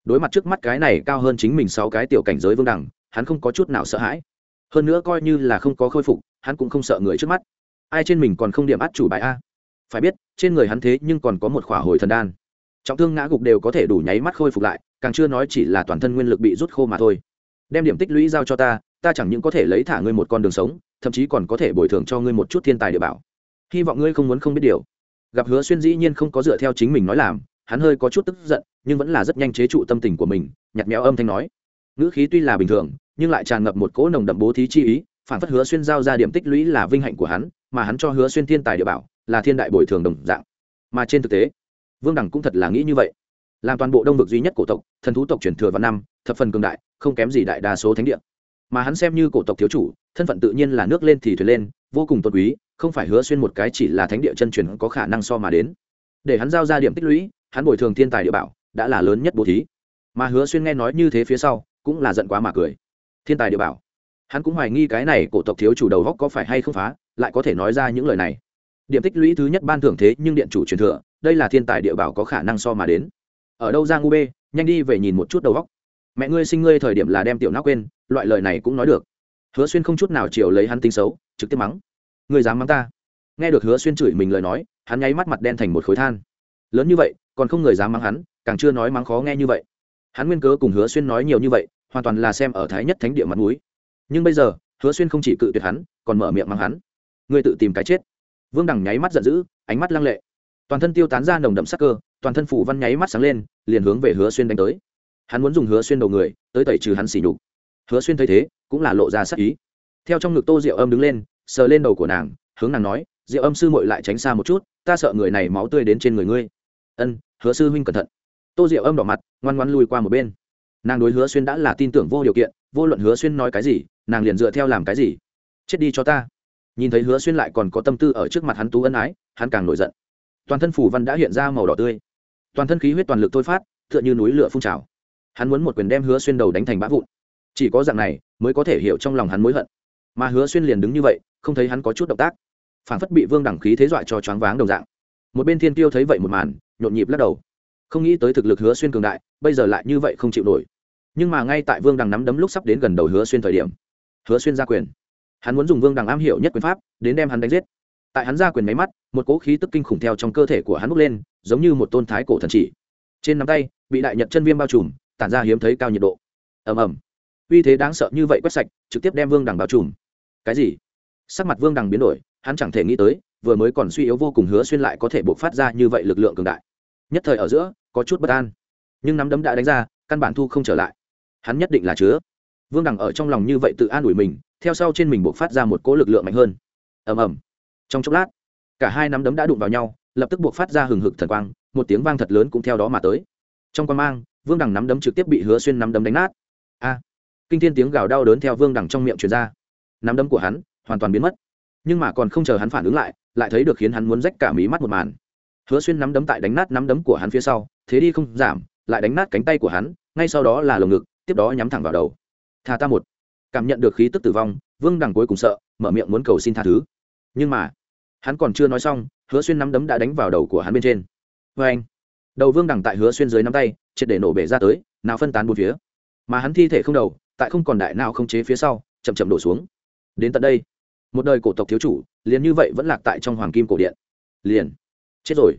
[SPEAKER 1] đối mặt trước mắt cái này cao hơn chính mình sáu cái tiểu cảnh giới vương đẳng, hắn không có chút nào sợ hãi. Hơn nữa coi như là không có khôi phục, hắn cũng không sợ người trước mắt. Ai trên mình còn không điểm át chủ bài a? Phải biết, trên người hắn thế nhưng còn có một khỏa hồi thần đan. Trọng thương ngã gục đều có thể đủ nháy mắt khôi phục lại, càng chưa nói chỉ là toàn thân nguyên lực bị rút khô mà thôi. Đem điểm tích lũy giao cho ta ta chẳng những có thể lấy thả ngươi một con đường sống, thậm chí còn có thể bồi thường cho ngươi một chút thiên tài địa bảo. Hy vọng ngươi không muốn không biết điều. Gặp hứa xuyên dĩ nhiên không có dựa theo chính mình nói làm hắn hơi có chút tức giận, nhưng vẫn là rất nhanh chế trụ tâm tình của mình nhặt méo âm thanh nói. Ngữ khí tuy là bình thường, nhưng lại tràn ngập một cỗ nồng đậm bố thí chi ý, phản phất hứa xuyên giao ra điểm tích lũy là vinh hạnh của hắn, mà hắn cho hứa xuyên thiên tài địa bảo, là thiên đại bồi thường đồng dạng. Mà trên thực tế, vương đẳng cũng thật là nghĩ như vậy. Làm toàn bộ đông vực duy nhất cổ tộc, thần thú tộc truyền thừa vào năm, thập phần cường đại, không kém gì đại đa số thánh địa. Mà hắn xem như cổ tộc thiếu chủ, thân phận tự nhiên là nước lên thì thuyền lên, vô cùng tôn quý, không phải hứa xuyên một cái chỉ là thánh địa chân truyền có khả năng so mà đến. Để hắn giao ra điểm tích lũy hắn bồi thường thiên tài địa bảo đã là lớn nhất bố thí. Mà hứa xuyên nghe nói như thế phía sau, cũng là giận quá mà cười. Thiên tài địa bảo. Hắn cũng hoài nghi cái này cổ tộc thiếu chủ đầu góc có phải hay không phá, lại có thể nói ra những lời này. Điểm tích lũy thứ nhất ban thưởng thế nhưng điện chủ truyền thừa, đây là thiên tài địa bảo có khả năng so mà đến. Ở đâu ra ngu bê, nhanh đi về nhìn một chút đầu góc. Mẹ ngươi sinh ngươi thời điểm là đem tiểu não quên, loại lời này cũng nói được. Hứa xuyên không chút nào chiều lấy hắn tính xấu, trực tiếp mắng. Ngươi dám mắng ta? Nghe được hứa xuyên chửi mình lời nói, hắn nháy mắt mặt đen thành một khối than. Lớn như vậy còn không người dám mắng hắn, càng chưa nói mắng khó nghe như vậy. Hắn nguyên cớ cùng hứa xuyên nói nhiều như vậy, hoàn toàn là xem ở thái nhất thánh địa mặt núi nhưng bây giờ, hứa xuyên không chỉ cự tuyệt hắn, còn mở miệng mắng hắn. Ngươi tự tìm cái chết. Vương đằng nháy mắt giận dữ, ánh mắt lăng lệ. Toàn thân tiêu tán ra nồng đậm sắc cơ, toàn thân phủ văn nháy mắt sáng lên, liền hướng về hứa xuyên đánh tới. Hắn muốn dùng hứa xuyên đầu người, tới tẩy trừ hắn xỉ nhục. Hứa xuyên thấy thế, cũng là lộ ra sắc ý. Theo trong ngực tô rượu âm đứng lên, sờ lên đầu của nàng, hướng nàng nói rượu âm sư mội lại tránh xa một chút, ta sợ người này máu tươi đến trên người ngươi. Ân hứa sư huynh cẩn thận. Tô Diệu âm đỏ mặt, ngoan ngoan lùi qua một bên. Nàng đối hứa xuyên đã là tin tưởng vô điều kiện, vô luận hứa xuyên nói cái gì, nàng liền dựa theo làm cái gì. Chết đi cho ta. Nhìn thấy hứa xuyên lại còn có tâm tư ở trước mặt hắn tú ân ái, hắn càng nổi giận. Toàn thân phủ văn đã hiện ra màu đỏ tươi. Toàn thân khí huyết toàn lực thôi phát, tựa như núi lửa phun trào. Hắn muốn một quyền đem hứa xuyên đầu đánh thành bã vụn. Chỉ có dạng này, mới có thể hiểu trong lòng hắn mối hận. Mà hứa xuyên liền đứng như vậy, không thấy hắn có chút động tác. Phản phất bị vương đẳng khí thế dọa cho choáng váng đồng dạng một bên thiên tiêu thấy vậy một màn, nhộn nhịp lắc đầu. Không nghĩ tới thực lực hứa xuyên cường đại, bây giờ lại như vậy không chịu nổi. Nhưng mà ngay tại vương đằng nắm đấm lúc sắp đến gần đầu hứa xuyên thời điểm, hứa xuyên ra quyền. Hắn muốn dùng vương đằng am hiểu nhất quyền pháp, đến đem hắn đánh giết. Tại hắn ra quyền máy mắt, một cỗ khí tức kinh khủng theo trong cơ thể của hắn bốc lên, giống như một tôn thái cổ thần chỉ. Trên nắm tay, bị đại nhật chân viêm bao trùm, tản ra hiếm thấy cao nhiệt độ. Ầm ầm. Uy thế đáng sợ như vậy quét sạch, trực tiếp đem vương đằng bao trùm. Cái gì? Sắc mặt vương đằng biến đổi, hắn chẳng thể nghĩ tới vừa mới còn suy yếu vô cùng hứa xuyên lại có thể buộc phát ra như vậy lực lượng cường đại. Nhất thời ở giữa, có chút bất an. Nhưng nắm đấm đã đánh ra, căn bản thu không trở lại. Hắn nhất định là chứa. Vương đằng ở trong lòng như vậy tự an ủi mình, theo sau trên mình buộc phát ra một cỗ lực lượng mạnh hơn. Ầm ầm. Trong chốc lát, cả hai nắm đấm đã đụng vào nhau, lập tức buộc phát ra hừng hực thần quang, một tiếng vang thật lớn cũng theo đó mà tới. Trong quan mang, vương đằng nắm đấm trực tiếp bị hứa xuyên nắm đấm đánh nát. A! Kinh thiên tiếng gào đau đớn theo vương đằng trong miệng truyền ra. Nắm đấm của hắn hoàn toàn biến mất nhưng mà còn không chờ hắn phản ứng lại lại thấy được khiến hắn muốn rách cả mí mắt một màn. Hứa xuyên nắm đấm tại đánh nát nắm đấm của hắn phía sau, thế đi không giảm, lại đánh nát cánh tay của hắn, ngay sau đó là lồng ngực, tiếp đó nhắm thẳng vào đầu. Tha ta một. Cảm nhận được khí tức tử vong, vương đằng cuối cùng sợ, mở miệng muốn cầu xin tha thứ. Nhưng mà, hắn còn chưa nói xong, hứa xuyên nắm đấm đã đánh vào đầu của hắn bên trên. Vê anh, đầu vương đằng tại hứa xuyên dưới nắm tay, triệt để nổ bể ra tới, nào phân tán bốn phía. Mà hắn thi thể không đầu, tại không còn đại nào không chế phía sau, chậm chậm đổ xuống. Đến tận đây một đời cổ tộc thiếu chủ, liền như vậy vẫn lạc tại trong hoàng kim cổ điện. Liền. Chết rồi.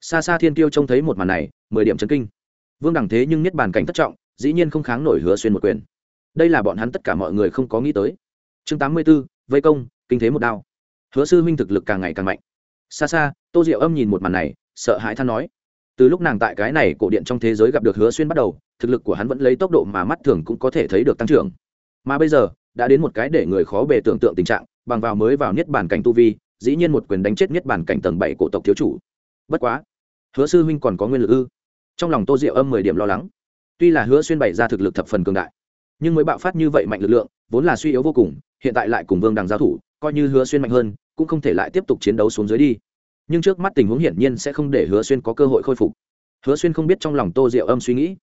[SPEAKER 1] Xa xa thiên tiêu trông thấy một màn này, mười điểm chấn kinh. Vương đẳng thế nhưng niết bàn cảnh thất trọng, dĩ nhiên không kháng nổi hứa xuyên một quyền. Đây là bọn hắn tất cả mọi người không có nghĩ tới. Chương tám mươi b ố vây công, kinh thế một đao. Hứa sư huynh thực lực càng ngày càng mạnh. Xa xa, tô diệu âm nhìn một màn này, sợ hãi than nói. Từ lúc nàng tại cái này cổ điện trong thế giới gặp được hứa xuyên bắt đầu, thực lực của hắn vẫn lấy tốc độ mà mắt thường cũng có thể thấy được tăng trưởng. Mà bây giờ, đã đến một cái để người khó bề tưởng tượng tình trạng bằng vào mới vào niết bàn cảnh tu vi, dĩ nhiên một quyền đánh chết niết bàn cảnh tầng bảy cổ tộc thiếu chủ. Bất quá, hứa sư huynh còn có nguyên lực ư? Trong lòng tô diệu âm mười điểm lo lắng. Tuy là hứa xuyên bày ra thực lực thập phần cường đại, nhưng mới bạo phát như vậy mạnh lực lượng, vốn là suy yếu vô cùng, hiện tại lại cùng vương đằng giao thủ, coi như hứa xuyên mạnh hơn, cũng không thể lại tiếp tục chiến đấu xuống dưới đi. Nhưng trước mắt tình huống hiển nhiên sẽ không để hứa xuyên có cơ hội khôi phục. Hứa xuyên không biết trong lòng tô diệu âm suy nghĩ.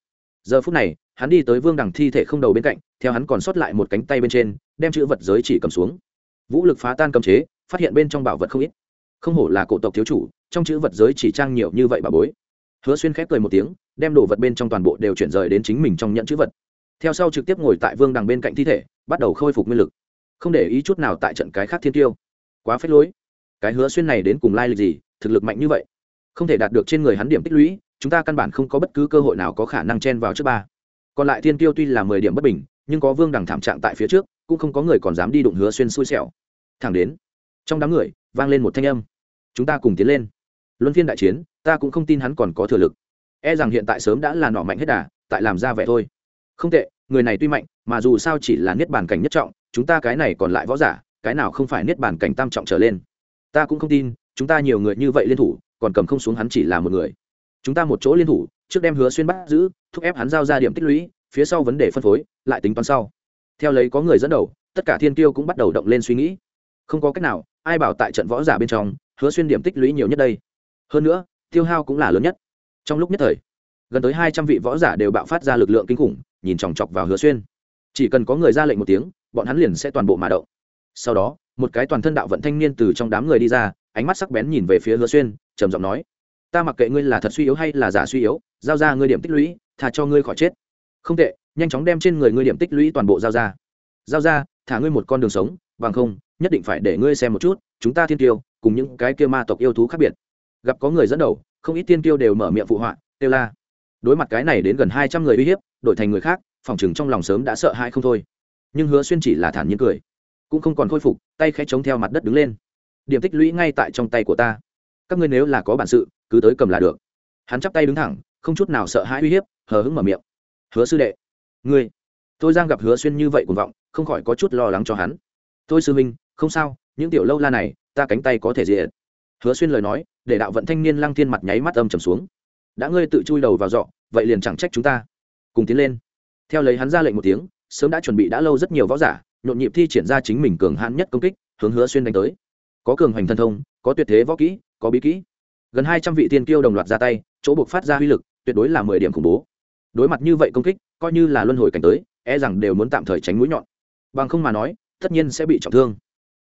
[SPEAKER 1] Giờ phút này, hắn đi tới vương đằng thi thể không đầu bên cạnh, theo hắn còn sót lại một cánh tay bên trên, đem chữ vật giới chỉ cầm xuống vũ lực phá tan cầm chế, phát hiện bên trong bảo vật không ít. Không hổ là cổ tộc thiếu chủ, trong chữ vật giới chỉ trang nhiều như vậy bà bối. Hứa xuyên khép cười một tiếng, đem đồ vật bên trong toàn bộ đều chuyển rời đến chính mình trong nhận chữ vật. Theo sau trực tiếp ngồi tại vương đằng bên cạnh thi thể, bắt đầu khôi phục nguyên lực. Không để ý chút nào tại trận cái khác thiên tiêu. Quá phết lối. Cái hứa xuyên này đến cùng lai lịch gì, thực lực mạnh như vậy. Không thể đạt được trên người hắn điểm tích lũy, chúng ta căn bản không có bất cứ cơ hội nào có khả năng chen vào trước ba. Còn lại thiên tiêu tuy là mười điểm bất bình, nhưng có vương đằng thảm trạng tại phía trước cũng không có người còn dám đi đụng hứa xuyên xui xẻo. Thẳng đến, trong đám người, vang lên một thanh âm. Chúng ta cùng tiến lên. Luân phiên đại chiến, ta cũng không tin hắn còn có thừa lực. E rằng hiện tại sớm đã là nọ mạnh hết đà, tại làm ra vẻ thôi. Không tệ, người này tuy mạnh, mà dù sao chỉ là niết bàn cảnh nhất trọng, chúng ta cái này còn lại võ giả, cái nào không phải niết bàn cảnh tam trọng trở lên. Ta cũng không tin, chúng ta nhiều người như vậy liên thủ, còn cầm không xuống hắn chỉ là một người. Chúng ta một chỗ liên thủ, trước đem hứa xuyên bắt giữ, thúc ép hắn giao ra điểm tích lũy, phía sau vấn đề phân phối, lại tính toán sau theo lấy có người dẫn đầu, tất cả thiên tiêu cũng bắt đầu động lên suy nghĩ. Không có cách nào, ai bảo tại trận võ giả bên trong, hứa xuyên điểm tích lũy nhiều nhất đây. Hơn nữa, tiêu hao cũng là lớn nhất. Trong lúc nhất thời, gần tới hai trăm vị võ giả đều bạo phát ra lực lượng kinh khủng, nhìn chòng chọc vào hứa xuyên. Chỉ cần có người ra lệnh một tiếng, bọn hắn liền sẽ toàn bộ mà động. Sau đó, một cái toàn thân đạo vận thanh niên từ trong đám người đi ra, ánh mắt sắc bén nhìn về phía hứa xuyên, trầm giọng nói, ta mặc kệ ngươi là thật suy yếu hay là giả suy yếu, giao ra ngươi điểm tích lũy thà cho ngươi khỏi chết. Không tệ nhanh chóng đem trên người ngươi điểm tích lũy toàn bộ giao ra. Giao ra, thả ngươi một con đường sống, bằng không, nhất định phải để ngươi xem một chút, chúng ta thiên tiêu cùng những cái kia ma tộc yêu thú khác biệt. Gặp có người dẫn đầu, không ít tiên tiêu đều mở miệng phụ họa, kêu la. Đối mặt cái này đến gần hai trăm người uy hiếp, đổi thành người khác, phòng chừng trong lòng sớm đã sợ hãi không thôi. Nhưng hứa xuyên chỉ là thản nhiên cười, cũng không còn khôi phục, tay khẽ chống theo mặt đất đứng lên. Điểm tích lũy ngay tại trong tay của ta. Các ngươi nếu là có bản sự, cứ tới cầm là được. Hắn chắp tay đứng thẳng, không chút nào sợ hãi uy hiếp, hờ hững mở miệng. Hứa sư đệ ngươi. Tôi giang gặp hứa xuyên như vậy cuồng vọng, không khỏi có chút lo lắng cho hắn. Tôi sư minh không sao, những tiểu lâu la này, ta cánh tay có thể diện hứa xuyên lời nói, để đạo vận thanh niên lăng thiên mặt nháy mắt âm trầm xuống. Đã ngươi tự chui đầu vào dọ vậy liền chẳng trách chúng ta. Cùng tiến lên. Theo lấy hắn ra lệnh một tiếng, sớm đã chuẩn bị đã lâu rất nhiều võ giả, nhộn nhịp thi triển ra chính mình cường hãn nhất công kích, hướng hứa xuyên đánh tới. Có cường hoành thân thông, có tuyệt thế võ kỹ, có bí kỹ. Gần hai trăm vị tiên kiêu đồng loạt ra tay, chỗ buộc phát ra uy lực, tuyệt đối là mười điểm khủng bố đối mặt như vậy công kích, coi như là luân hồi cảnh tới e rằng đều muốn tạm thời tránh mũi nhọn. Bằng không mà nói, tất nhiên sẽ bị trọng thương.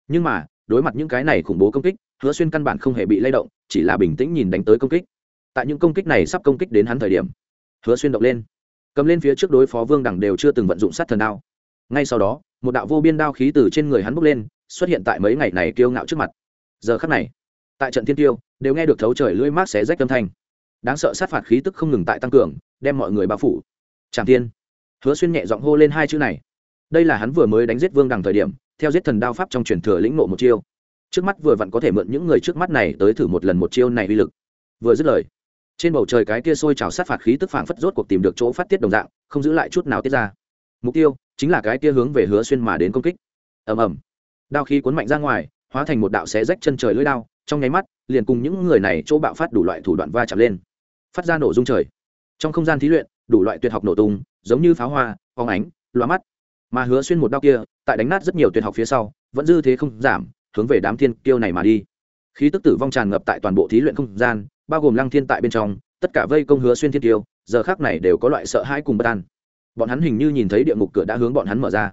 [SPEAKER 1] Nhưng mà, đối mặt những cái này khủng bố công kích, hứa xuyên căn bản không hề bị lay động, chỉ là bình tĩnh nhìn đánh tới công kích. Tại những công kích này sắp công kích đến hắn thời điểm, hứa xuyên động lên. Cầm lên phía trước đối phó vương đẳng đều chưa từng vận dụng sát thần đao. Ngay sau đó, một đạo vô biên đao khí từ trên người hắn bốc lên, xuất hiện tại mấy ngày này kiêu ngạo trước mặt. Giờ khắc này, tại trận thiên tiêu, đều nghe được thấu trời lưỡi mát xé rách âm thanh. Đáng sợ sát phạt khí tức không ngừng tại tăng cường đem mọi người bao phủ. Tràng tiên hứa xuyên nhẹ giọng hô lên hai chữ này. Đây là hắn vừa mới đánh giết vương đằng thời điểm, theo giết thần đao pháp trong truyền thừa lĩnh nộ một chiêu. Trước mắt vừa vặn có thể mượn những người trước mắt này tới thử một lần một chiêu này uy lực. Vừa dứt lời, trên bầu trời cái kia sôi trào sát phạt khí tức phảng phất rốt cuộc tìm được chỗ phát tiết đồng dạng, không giữ lại chút nào tiết ra. Mục tiêu chính là cái kia hướng về hứa xuyên mà đến công kích. Ầm ầm. Đao khí cuốn mạnh ra ngoài, hóa thành một đạo xé rách chân trời lưỡi đao, trong nháy mắt, liền cùng những người này chỗ bạo phát đủ loại thủ đoạn va chạm lên. Phát ra nổ rung trời trong không gian thí luyện, đủ loại tuyệt học nổ tung, giống như pháo hoa, phóng ánh loa mắt. Mà hứa xuyên một đau kia, tại đánh nát rất nhiều tuyệt học phía sau, vẫn dư thế không giảm, hướng về đám thiên kiêu này mà đi. Khí tức tử vong tràn ngập tại toàn bộ thí luyện không gian, bao gồm lăng thiên tại bên trong, tất cả vây công hứa xuyên thiên kiêu, giờ khác này đều có loại sợ hãi cùng bất an. Bọn hắn hình như nhìn thấy địa ngục cửa đã hướng bọn hắn mở ra.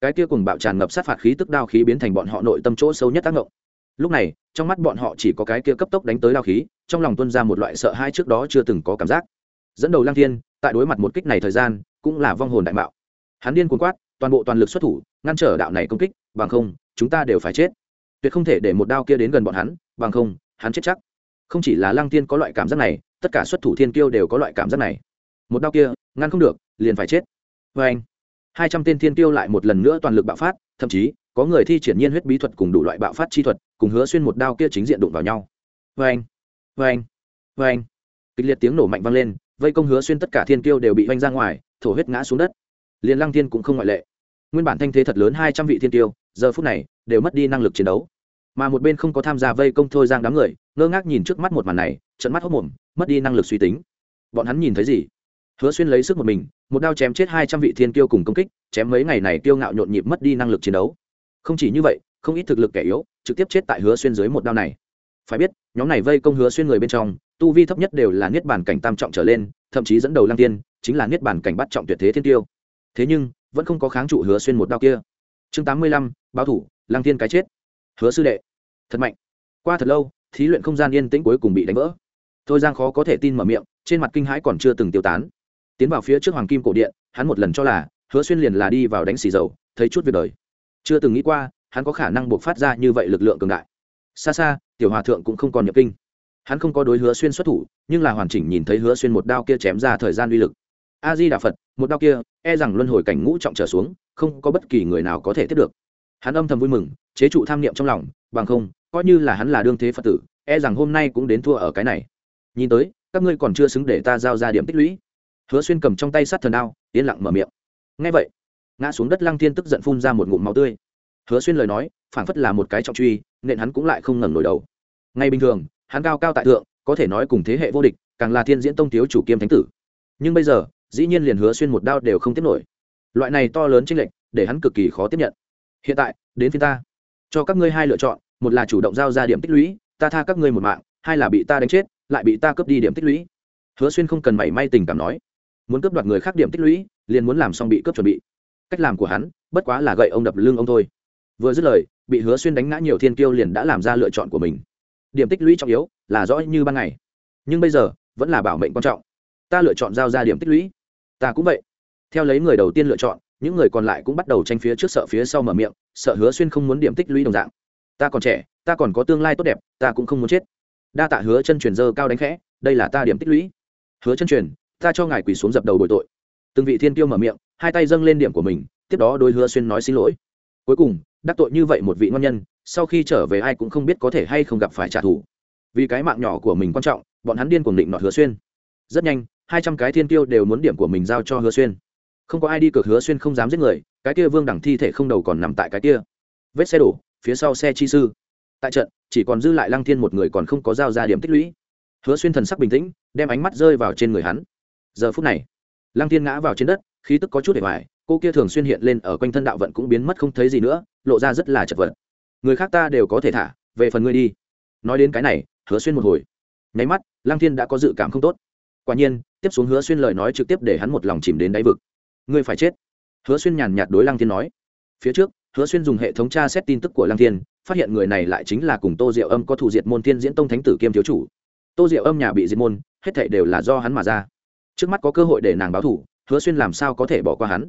[SPEAKER 1] Cái kia cùng bạo tràn ngập sát phạt khí tức đao khí biến thành bọn họ nội tâm chỗ sâu nhất tác động. Lúc này, trong mắt bọn họ chỉ có cái kia cấp tốc đánh tới đao khí, trong lòng tuân ra một loại sợ hãi trước đó chưa từng có cảm giác dẫn đầu lang thiên, tại đối mặt một kích này thời gian, cũng là vong hồn đại mạo. Hắn điên cuồng quát, toàn bộ toàn lực xuất thủ, ngăn trở đạo này công kích, bằng không, chúng ta đều phải chết. Tuyệt không thể để một đao kia đến gần bọn hắn, bằng không, hắn chết chắc. Không chỉ là Lang Thiên có loại cảm giác này, tất cả xuất thủ thiên kiêu đều có loại cảm giác này. Một đao kia, ngăn không được, liền phải chết. Vê anh, hai trăm tên thiên kiêu lại một lần nữa toàn lực bạo phát, thậm chí, có người thi triển nhiên huyết bí thuật cùng đủ loại bạo phát chi thuật, cùng hứa xuyên một đao kia chính diện đụng vào nhau. Vê anh vê anh vê anh. Kịch liệt tiếng nổ mạnh vang lên vây công hứa xuyên tất cả thiên kiêu đều bị vanh ra ngoài, thổ huyết ngã xuống đất. Liền lăng thiên cũng không ngoại lệ. Nguyên bản thanh thế thật lớn hai trăm vị thiên kiêu, giờ phút này, đều mất đi năng lực chiến đấu. Mà một bên không có tham gia vây công thôi giang đám người, ngơ ngác nhìn trước mắt một màn này trận mắt hốc mồm, mất đi năng lực suy tính. Bọn hắn nhìn thấy gì? Hứa xuyên lấy sức một mình, một đao chém chết hai trăm vị thiên kiêu cùng công kích, chém mấy ngày này kiêu ngạo nhộn nhịp mất đi năng lực chiến đấu. Không chỉ như vậy, không ít thực lực kẻ yếu, trực tiếp chết tại hứa xuyên dưới một đao này phải biết, nhóm này vây công hứa xuyên người bên trong, tu vi thấp nhất đều là niết bàn cảnh tam trọng trở lên, thậm chí dẫn đầu Lang tiên, chính là niết bàn cảnh bắt trọng tuyệt thế thiên tiêu. Thế nhưng, vẫn không có kháng trụ hứa xuyên một đao kia. Chương tám mươi lăm, báo thủ Lang tiên cái chết. Hứa sư đệ, thật mạnh. Qua thật lâu, thí luyện không gian yên tĩnh cuối cùng bị đánh vỡ. Thôi giang khó có thể tin mở miệng, trên mặt kinh hãi còn chưa từng tiêu tán. Tiến vào phía trước hoàng kim cổ điện, hắn một lần cho là, hứa xuyên liền là đi vào đánh xì dầu, thấy chút việc đời. Chưa từng nghĩ qua, hắn có khả năng buộc phát ra như vậy lực lượng cường đại. Xa xa tiểu hòa thượng cũng không còn nhập kinh. Hắn không có đối hứa xuyên xuất thủ, nhưng là hoàn chỉnh nhìn thấy hứa xuyên một đao kia chém ra thời gian uy lực. A di đà phật, một đao kia e rằng luân hồi cảnh ngũ trọng trở xuống, không có bất kỳ người nào có thể tiếp được. Hắn âm thầm vui mừng, chế trụ tham niệm trong lòng, bằng không, coi như là hắn là đương thế phật tử e rằng hôm nay cũng đến thua ở cái này. Nhìn tới, các ngươi còn chưa xứng để ta giao ra điểm tích lũy. Hứa xuyên cầm trong tay sát thần đao, yên lặng mở miệng. Ngay vậy, ngã xuống đất lăng thiên tức giận phun ra một ngụm máu tươi. Hứa xuyên lời nói, phảng phất là một cái trọng truy, nên hắn cũng lại không ngẩng nổi đầu ngay bình thường, hắn cao cao tại thượng, có thể nói cùng thế hệ vô địch, càng là thiên diễn tông thiếu chủ kiêm thánh tử. Nhưng bây giờ, dĩ nhiên liền hứa xuyên một đao đều không tiếp nổi. Loại này to lớn chênh lệch, để hắn cực kỳ khó tiếp nhận. Hiện tại, đến phía ta. Cho các ngươi hai lựa chọn, một là chủ động giao ra điểm tích lũy, ta tha các ngươi một mạng, hai là bị ta đánh chết, lại bị ta cướp đi điểm tích lũy. Hứa xuyên không cần mảy may tình cảm nói. Muốn cướp đoạt người khác điểm tích lũy, liền muốn làm xong bị cướp chuẩn bị. Cách làm của hắn, bất quá là gậy ông đập lưng ông thôi. Vừa dứt lời, bị hứa xuyên đánh ngã nhiều thiên kiêu liền đã làm ra lựa chọn của mình điểm tích lũy trọng yếu là rõ như ban ngày. Nhưng bây giờ, vẫn là bảo mệnh quan trọng. Ta lựa chọn giao ra điểm tích lũy. Ta cũng vậy. Theo lấy người đầu tiên lựa chọn, những người còn lại cũng bắt đầu tranh phía trước sợ phía sau mở miệng, sợ hứa xuyên không muốn điểm tích lũy đồng dạng. Ta còn trẻ, ta còn có tương lai tốt đẹp, ta cũng không muốn chết. Đa tạ hứa chân truyền dơ cao đánh khẽ, đây là ta điểm tích lũy. Hứa chân truyền, ta cho ngài quỳ xuống dập đầu bồi tội. Từng vị thiên tiêu mở miệng, hai tay dâng lên điểm của mình, tiếp đó đôi hứa xuyên nói xin lỗi. Cuối cùng, đắc tội như vậy một vị ngon nhân sau khi trở về ai cũng không biết có thể hay không gặp phải trả thù. Vì cái mạng nhỏ của mình quan trọng, bọn hắn điên cuồng định nọt hứa xuyên. Rất nhanh, hai trăm cái thiên tiêu đều muốn điểm của mình giao cho hứa xuyên. Không có ai đi cược hứa xuyên không dám giết người, cái kia vương đẳng thi thể không đầu còn nằm tại cái kia. Vết xe đổ, phía sau xe chi sư. Tại trận, chỉ còn dư lại lăng thiên một người còn không có giao ra điểm tích lũy. Hứa xuyên thần sắc bình tĩnh, đem ánh mắt rơi vào trên người hắn. Giờ phút này, lăng thiên ngã vào trên đất, khí tức có chút để hoài, cô kia thường xuyên hiện lên ở quanh thân đạo vận cũng biến mất không thấy gì nữa, lộ ra rất là chật vật người khác ta đều có thể thả, về phần ngươi đi. Nói đến cái này, hứa xuyên một hồi. Nháy mắt, lăng thiên đã có dự cảm không tốt. Quả nhiên, tiếp xuống hứa xuyên lời nói trực tiếp để hắn một lòng chìm đến đáy vực. Ngươi phải chết. Hứa xuyên nhàn nhạt đối lăng thiên nói. Phía trước, hứa xuyên dùng hệ thống tra xét tin tức của lăng thiên, phát hiện người này lại chính là cùng tô diệu âm có thủ diệt môn thiên diễn tông thánh tử kiêm thiếu chủ. Tô diệu âm nhà bị diệt môn, hết thệ đều là do hắn mà ra. Trước mắt có cơ hội để nàng báo thủ hứa xuyên làm sao có thể bỏ qua hắn?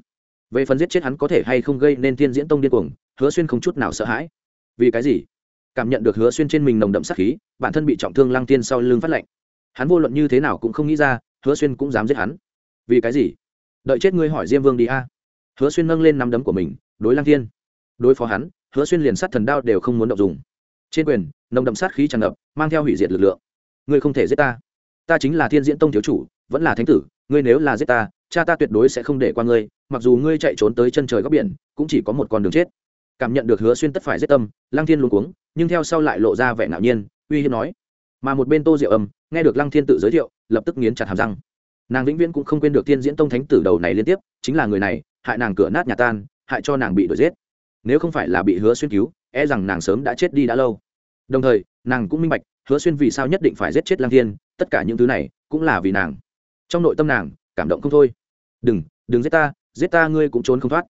[SPEAKER 1] Về phần giết chết hắn có thể hay không gây nên thiên diễn tông điên cuồng, hứa xuyên không chút nào sợ hãi vì cái gì? Cảm nhận được hứa xuyên trên mình nồng đậm sát khí, bản thân bị trọng thương lăng tiên sau lưng phát lệnh hắn vô luận như thế nào cũng không nghĩ ra, hứa xuyên cũng dám giết hắn. Vì cái gì? Đợi chết ngươi hỏi diêm vương đi a. Hứa xuyên nâng lên nắm đấm của mình, đối lăng thiên đối phó hắn, hứa xuyên liền sát thần đao đều không muốn động dùng. Trên quyền, nồng đậm sát khí tràn ngập, mang theo hủy diệt lực lượng. Ngươi không thể giết ta. Ta chính là thiên diễn tông thiếu chủ, vẫn là thánh tử, ngươi nếu là giết ta, cha ta tuyệt đối sẽ không để qua ngươi, mặc dù ngươi chạy trốn tới chân trời góc biển, cũng chỉ có một con đường chết cảm nhận được hứa xuyên tất phải giết tâm, lăng thiên luôn cuống, nhưng theo sau lại lộ ra vẻ ngạo nhiên, uy hiếp nói. Mà một bên tô diệu âm, nghe được lăng thiên tự giới thiệu, lập tức nghiến chặt hàm răng. Nàng vĩnh viễn cũng không quên được tiên diễn tông thánh tử đầu này liên tiếp, chính là người này, hại nàng cửa nát nhà tan, hại cho nàng bị đuổi giết. Nếu không phải là bị hứa xuyên cứu e rằng nàng sớm đã chết đi đã lâu. Đồng thời, nàng cũng minh bạch, hứa xuyên vì sao nhất định phải giết chết lang thiên, tất cả những thứ này cũng là vì nàng. Trong nội tâm nàng, cảm động không thôi. Đừng đừng giết ta giết ta ngươi cũng trốn không thoát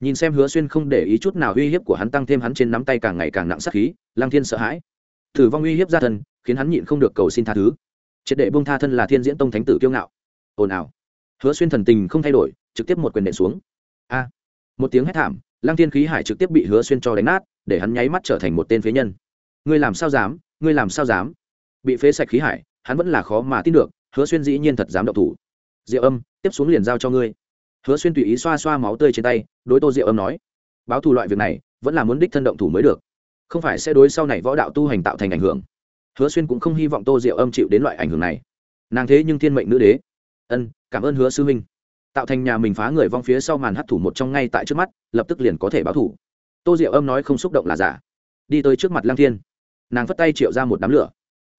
[SPEAKER 1] nhìn xem hứa xuyên không để ý chút nào uy hiếp của hắn tăng thêm hắn trên nắm tay càng ngày càng nặng sát khí lang thiên sợ hãi. Thử vong uy hiếp ra thân, khiến hắn nhịn không được cầu xin tha thứ. Triệt đệ bông tha thân là thiên diễn tông thánh tử kiêu ngạo. Ồn ào. Hứa xuyên thần tình không thay đổi, trực tiếp một quyền đệ xuống. A. Một tiếng hét thảm lang thiên khí hải trực tiếp bị hứa xuyên cho đánh nát, để hắn nháy mắt trở thành một tên phế nhân. Ngươi làm sao dám, ngươi làm sao dám? Bị phế sạch khí hải, hắn vẫn là khó mà tin được, hứa xuyên dĩ nhiên thật dám động thủ. Diệu âm, tiếp xuống liền giao cho ngươi hứa xuyên tùy ý xoa xoa máu tươi trên tay, đối tô diệu âm nói, báo thù loại việc này, vẫn là muốn đích thân động thủ mới được. Không phải sẽ đối sau này võ đạo tu hành tạo thành ảnh hưởng. Hứa xuyên cũng không hy vọng tô diệu âm chịu đến loại ảnh hưởng này. Nàng thế nhưng thiên mệnh nữ đế. Ân, cảm ơn hứa sư huynh. Tạo thành nhà mình phá người vong phía sau màn hắt thủ một trong ngay tại trước mắt, lập tức liền có thể báo thủ tô diệu âm nói không xúc động là giả. Đi tới trước mặt lang thiên. Nàng phất tay triệu ra một đám lửa.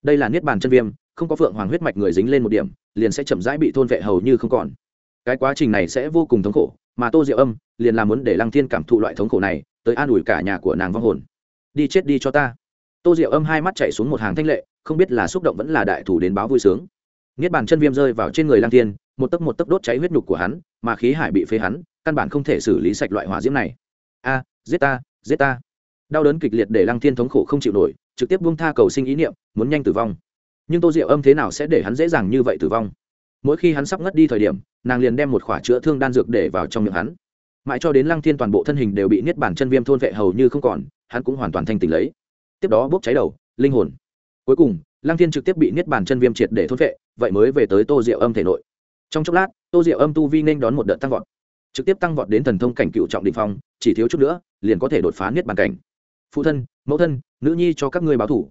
[SPEAKER 1] Đây là niết bàn chân viêm, không có phượng hoàng huyết mạch người dính lên một điểm, liền sẽ chậm rãi bị thôn vệ hầu như không còn cái quá trình này sẽ vô cùng thống khổ, mà tô diệu âm liền làm muốn để lăng thiên cảm thụ loại thống khổ này, tới an ủi cả nhà của nàng vong hồn. Đi chết đi cho ta. Tô diệu âm hai mắt chạy xuống một hàng thanh lệ, không biết là xúc động vẫn là đại thủ đến báo vui sướng. Niết bàn chân viêm rơi vào trên người lăng thiên, một tấc một tấc đốt cháy huyết nhục của hắn, mà khí hải bị phế hắn, căn bản không thể xử lý sạch loại hỏa diễm này. A, giết ta giết ta. Đau đớn kịch liệt để lăng thiên thống khổ không chịu nổi, trực tiếp buông tha cầu sinh ý niệm, muốn nhanh tử vong. Nhưng tô diệu âm thế nào sẽ để hắn dễ dàng như vậy tử vong? Mỗi khi hắn sắp ngất đi thời điểm, nàng liền đem một khỏa chữa thương đan dược để vào trong miệng hắn. Mãi cho đến lăng thiên toàn bộ thân hình đều bị niết bản chân viêm thôn vệ hầu như không còn, hắn cũng hoàn toàn thanh tỉnh lấy. Tiếp đó bốc cháy đầu, linh hồn. Cuối cùng, lăng thiên trực tiếp bị niết bản chân viêm triệt để thôn vệ, vậy mới về tới tô diệu âm thể nội. Trong chốc lát, tô diệu âm tu vi nên đón một đợt tăng vọt. Trực tiếp tăng vọt đến thần thông cảnh cựu trọng đình phong, chỉ thiếu chút nữa, liền có thể đột phá niết bản cảnh. Phụ thân, mẫu thân, nữ nhi cho các ngươi báo thủ.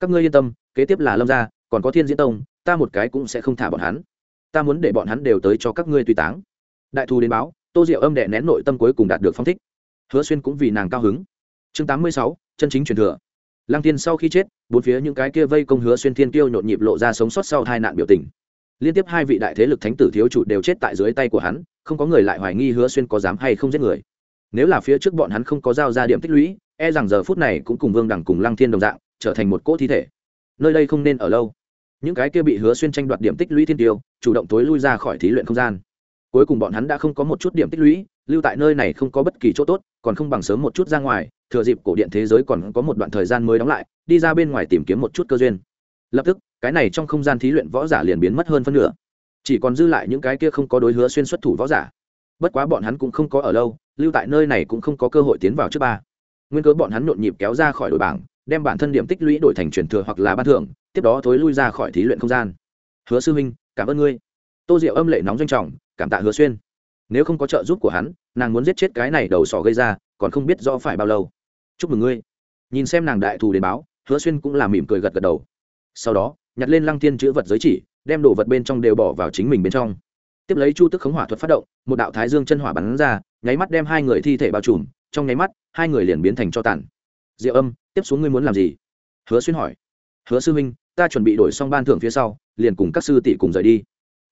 [SPEAKER 1] Các ngươi yên tâm, kế tiếp là lâm gia, còn có thiên diễn tông, ta một cái cũng sẽ không thả bọn hắn ta muốn để bọn hắn đều tới cho các ngươi tùy táng. Đại thù đến báo, tô diệu âm đệ nén nội tâm cuối cùng đạt được phong thích. Hứa xuyên cũng vì nàng cao hứng. Chương tám mươi sáu, chân chính truyền thừa. Lăng tiên sau khi chết, bốn phía những cái kia vây công hứa xuyên thiên tiêu nhộn nhịp lộ ra sống sót sau hai nạn biểu tình. Liên tiếp hai vị đại thế lực thánh tử thiếu chủ đều chết tại dưới tay của hắn, không có người lại hoài nghi hứa xuyên có dám hay không giết người. Nếu là phía trước bọn hắn không có giao ra điểm tích lũy e rằng giờ phút này cũng cùng vương đẳng cùng lăng thiên đồng dạng, trở thành một cỗ thi thể. Nơi đây không nên ở lâu những cái kia bị hứa xuyên tranh đoạt điểm tích lũy thiên tiêu, chủ động tối lui ra khỏi thí luyện không gian. Cuối cùng bọn hắn đã không có một chút điểm tích lũy, lưu tại nơi này không có bất kỳ chỗ tốt, còn không bằng sớm một chút ra ngoài, thừa dịp cổ điện thế giới còn có một đoạn thời gian mới đóng lại, đi ra bên ngoài tìm kiếm một chút cơ duyên. Lập tức, cái này trong không gian thí luyện võ giả liền biến mất hơn phân nửa. Chỉ còn dư lại những cái kia không có đối hứa xuyên xuất thủ võ giả. Bất quá bọn hắn cũng không có ở lâu, lưu tại nơi này cũng không có cơ hội tiến vào trước ba. Nguyên cớ bọn hắn nhộn nhịp kéo ra khỏi đội bảng đem bản thân điểm tích lũy đổi thành truyền thừa hoặc là ban thưởng, tiếp đó thối lui ra khỏi thí luyện không gian. Hứa sư huynh, cảm ơn ngươi. Tô diệu âm lệ nóng doanh trọng, cảm tạ hứa xuyên. Nếu không có trợ giúp của hắn, nàng muốn giết chết cái này đầu sỏ gây ra, còn không biết rõ phải bao lâu. Chúc mừng ngươi. Nhìn xem nàng đại thù đến báo, hứa xuyên cũng làm mỉm cười gật gật đầu. Sau đó, nhặt lên lăng thiên chữ vật giới chỉ, đem đồ vật bên trong đều bỏ vào chính mình bên trong. Tiếp lấy chu tức khống hỏa thuật phát động, một đạo thái dương chân hỏa bắn ra, nháy mắt đem hai người thi thể bao trùm, trong nháy mắt, hai người liền biến thành cho tàn diệu âm, tiếp xuống ngươi muốn làm gì? Hứa xuyên hỏi. Hứa sư huynh, ta chuẩn bị đổi xong ban thưởng phía sau, liền cùng các sư tỷ cùng rời đi.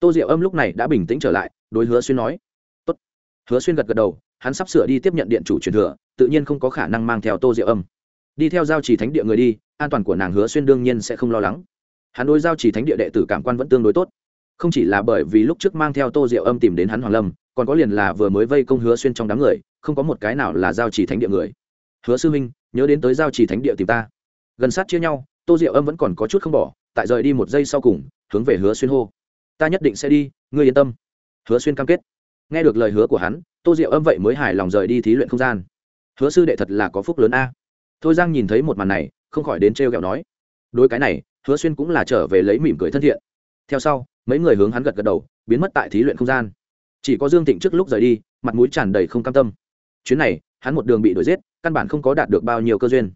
[SPEAKER 1] Tô diệu âm lúc này đã bình tĩnh trở lại, đối hứa xuyên nói. Tốt. hứa xuyên gật gật đầu, hắn sắp sửa đi tiếp nhận điện chủ truyền thừa, tự nhiên không có khả năng mang theo tô diệu âm. Đi theo giao trì thánh địa người đi, an toàn của nàng hứa xuyên đương nhiên sẽ không lo lắng. Hắn đối giao trì thánh địa đệ tử cảm quan vẫn tương đối tốt. Không chỉ là bởi vì lúc trước mang theo tô diệu âm tìm đến hắn hoàng lâm, còn có liền là vừa mới vây công hứa xuyên trong đám người, không có một cái nào là giao trì thánh địa người. Hứa sư huynh nhớ đến tới giao trì thánh địa tìm ta. Gần sát chia nhau, tô diệu âm vẫn còn có chút không bỏ, tại rời đi một giây sau cùng, hướng về hứa xuyên hô. Ta nhất định sẽ đi, ngươi yên tâm. Hứa xuyên cam kết. Nghe được lời hứa của hắn, tô diệu âm vậy mới hài lòng rời đi thí luyện không gian. Hứa sư đệ thật là có phúc lớn a. Thôi giang nhìn thấy một màn này, không khỏi đến trêu ghẹo nói. Đối cái này, hứa xuyên cũng là trở về lấy mỉm cười thân thiện. Theo sau, mấy người hướng hắn gật gật đầu, biến mất tại thí luyện không gian. Chỉ có dương thịnh trước lúc rời đi, mặt mũi tràn đầy không cam tâm. Chuyến này, hắn một đường bị đuổi giết căn bản không có đạt được bao nhiêu cơ duyên.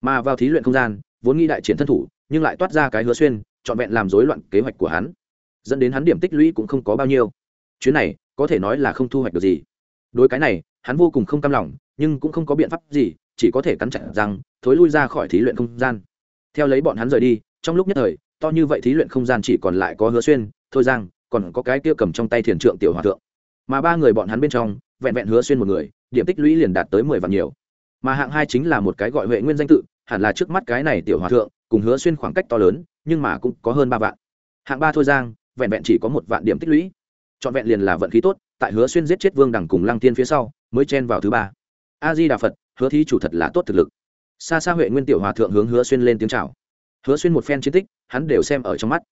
[SPEAKER 1] Mà vào thí luyện không gian, vốn nghĩ đại triển thân thủ, nhưng lại toát ra cái hứa xuyên, trọn vẹn làm rối loạn kế hoạch của hắn, dẫn đến hắn điểm tích lũy cũng không có bao nhiêu. Chuyến này, có thể nói là không thu hoạch được gì. Đối cái này, hắn vô cùng không cam lòng, nhưng cũng không có biện pháp gì, chỉ có thể cắn chặt rằng thối lui ra khỏi thí luyện không gian. Theo lấy bọn hắn rời đi, trong lúc nhất thời, to như vậy thí luyện không gian chỉ còn lại có hứa xuyên, thôi giang còn có cái kia cầm trong tay thiền trượng tiểu hòa thượng. Mà ba người bọn hắn bên trong, vẹn vẹn hứa xuyên một người, điểm tích lũy liền đạt tới mười vạn nhiều mà hạng hai chính là một cái gọi huệ nguyên danh tự, hẳn là trước mắt cái này tiểu hòa thượng, cùng hứa xuyên khoảng cách to lớn, nhưng mà cũng có hơn ba vạn. Hạng ba thôi giang, vẹn vẹn chỉ có một vạn điểm tích lũy. Trọn vẹn liền là vận khí tốt, tại hứa xuyên giết chết vương đằng cùng lăng tiên phía sau, mới chen vào thứ ba. A di đà phật, hứa thí chủ thật là tốt thực lực. Xa xa huệ nguyên tiểu hòa thượng hướng hứa xuyên lên tiếng chào. Hứa xuyên một phen chiến tích, hắn đều xem ở trong mắt.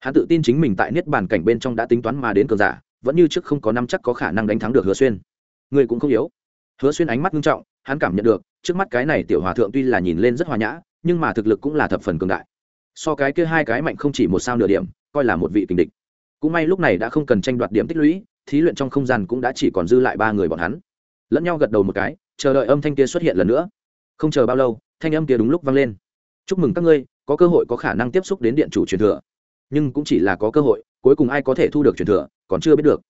[SPEAKER 1] Hắn tự tin chính mình tại niết bàn cảnh bên trong đã tính toán mà đến cường giả, vẫn như trước không có năm chắc có khả năng đánh thắng được hứa xuyên. Người cũng không yếu hứa xuyên ánh mắt nghiêm trọng, hắn cảm nhận được, trước mắt cái này tiểu hòa thượng tuy là nhìn lên rất hòa nhã, nhưng mà thực lực cũng là thập phần cường đại. So cái kia hai cái mạnh không chỉ một sao nửa điểm, coi là một vị kình địch. Cũng may lúc này đã không cần tranh đoạt điểm tích lũy, thí luyện trong không gian cũng đã chỉ còn dư lại ba người bọn hắn. Lẫn nhau gật đầu một cái, chờ đợi âm thanh kia xuất hiện lần nữa. Không chờ bao lâu, thanh âm kia đúng lúc vang lên. Chúc mừng các ngươi, có cơ hội có khả năng tiếp xúc đến điện chủ truyền thừa. Nhưng cũng chỉ là có cơ hội, cuối cùng ai có thể thu được truyền thừa, còn chưa biết được.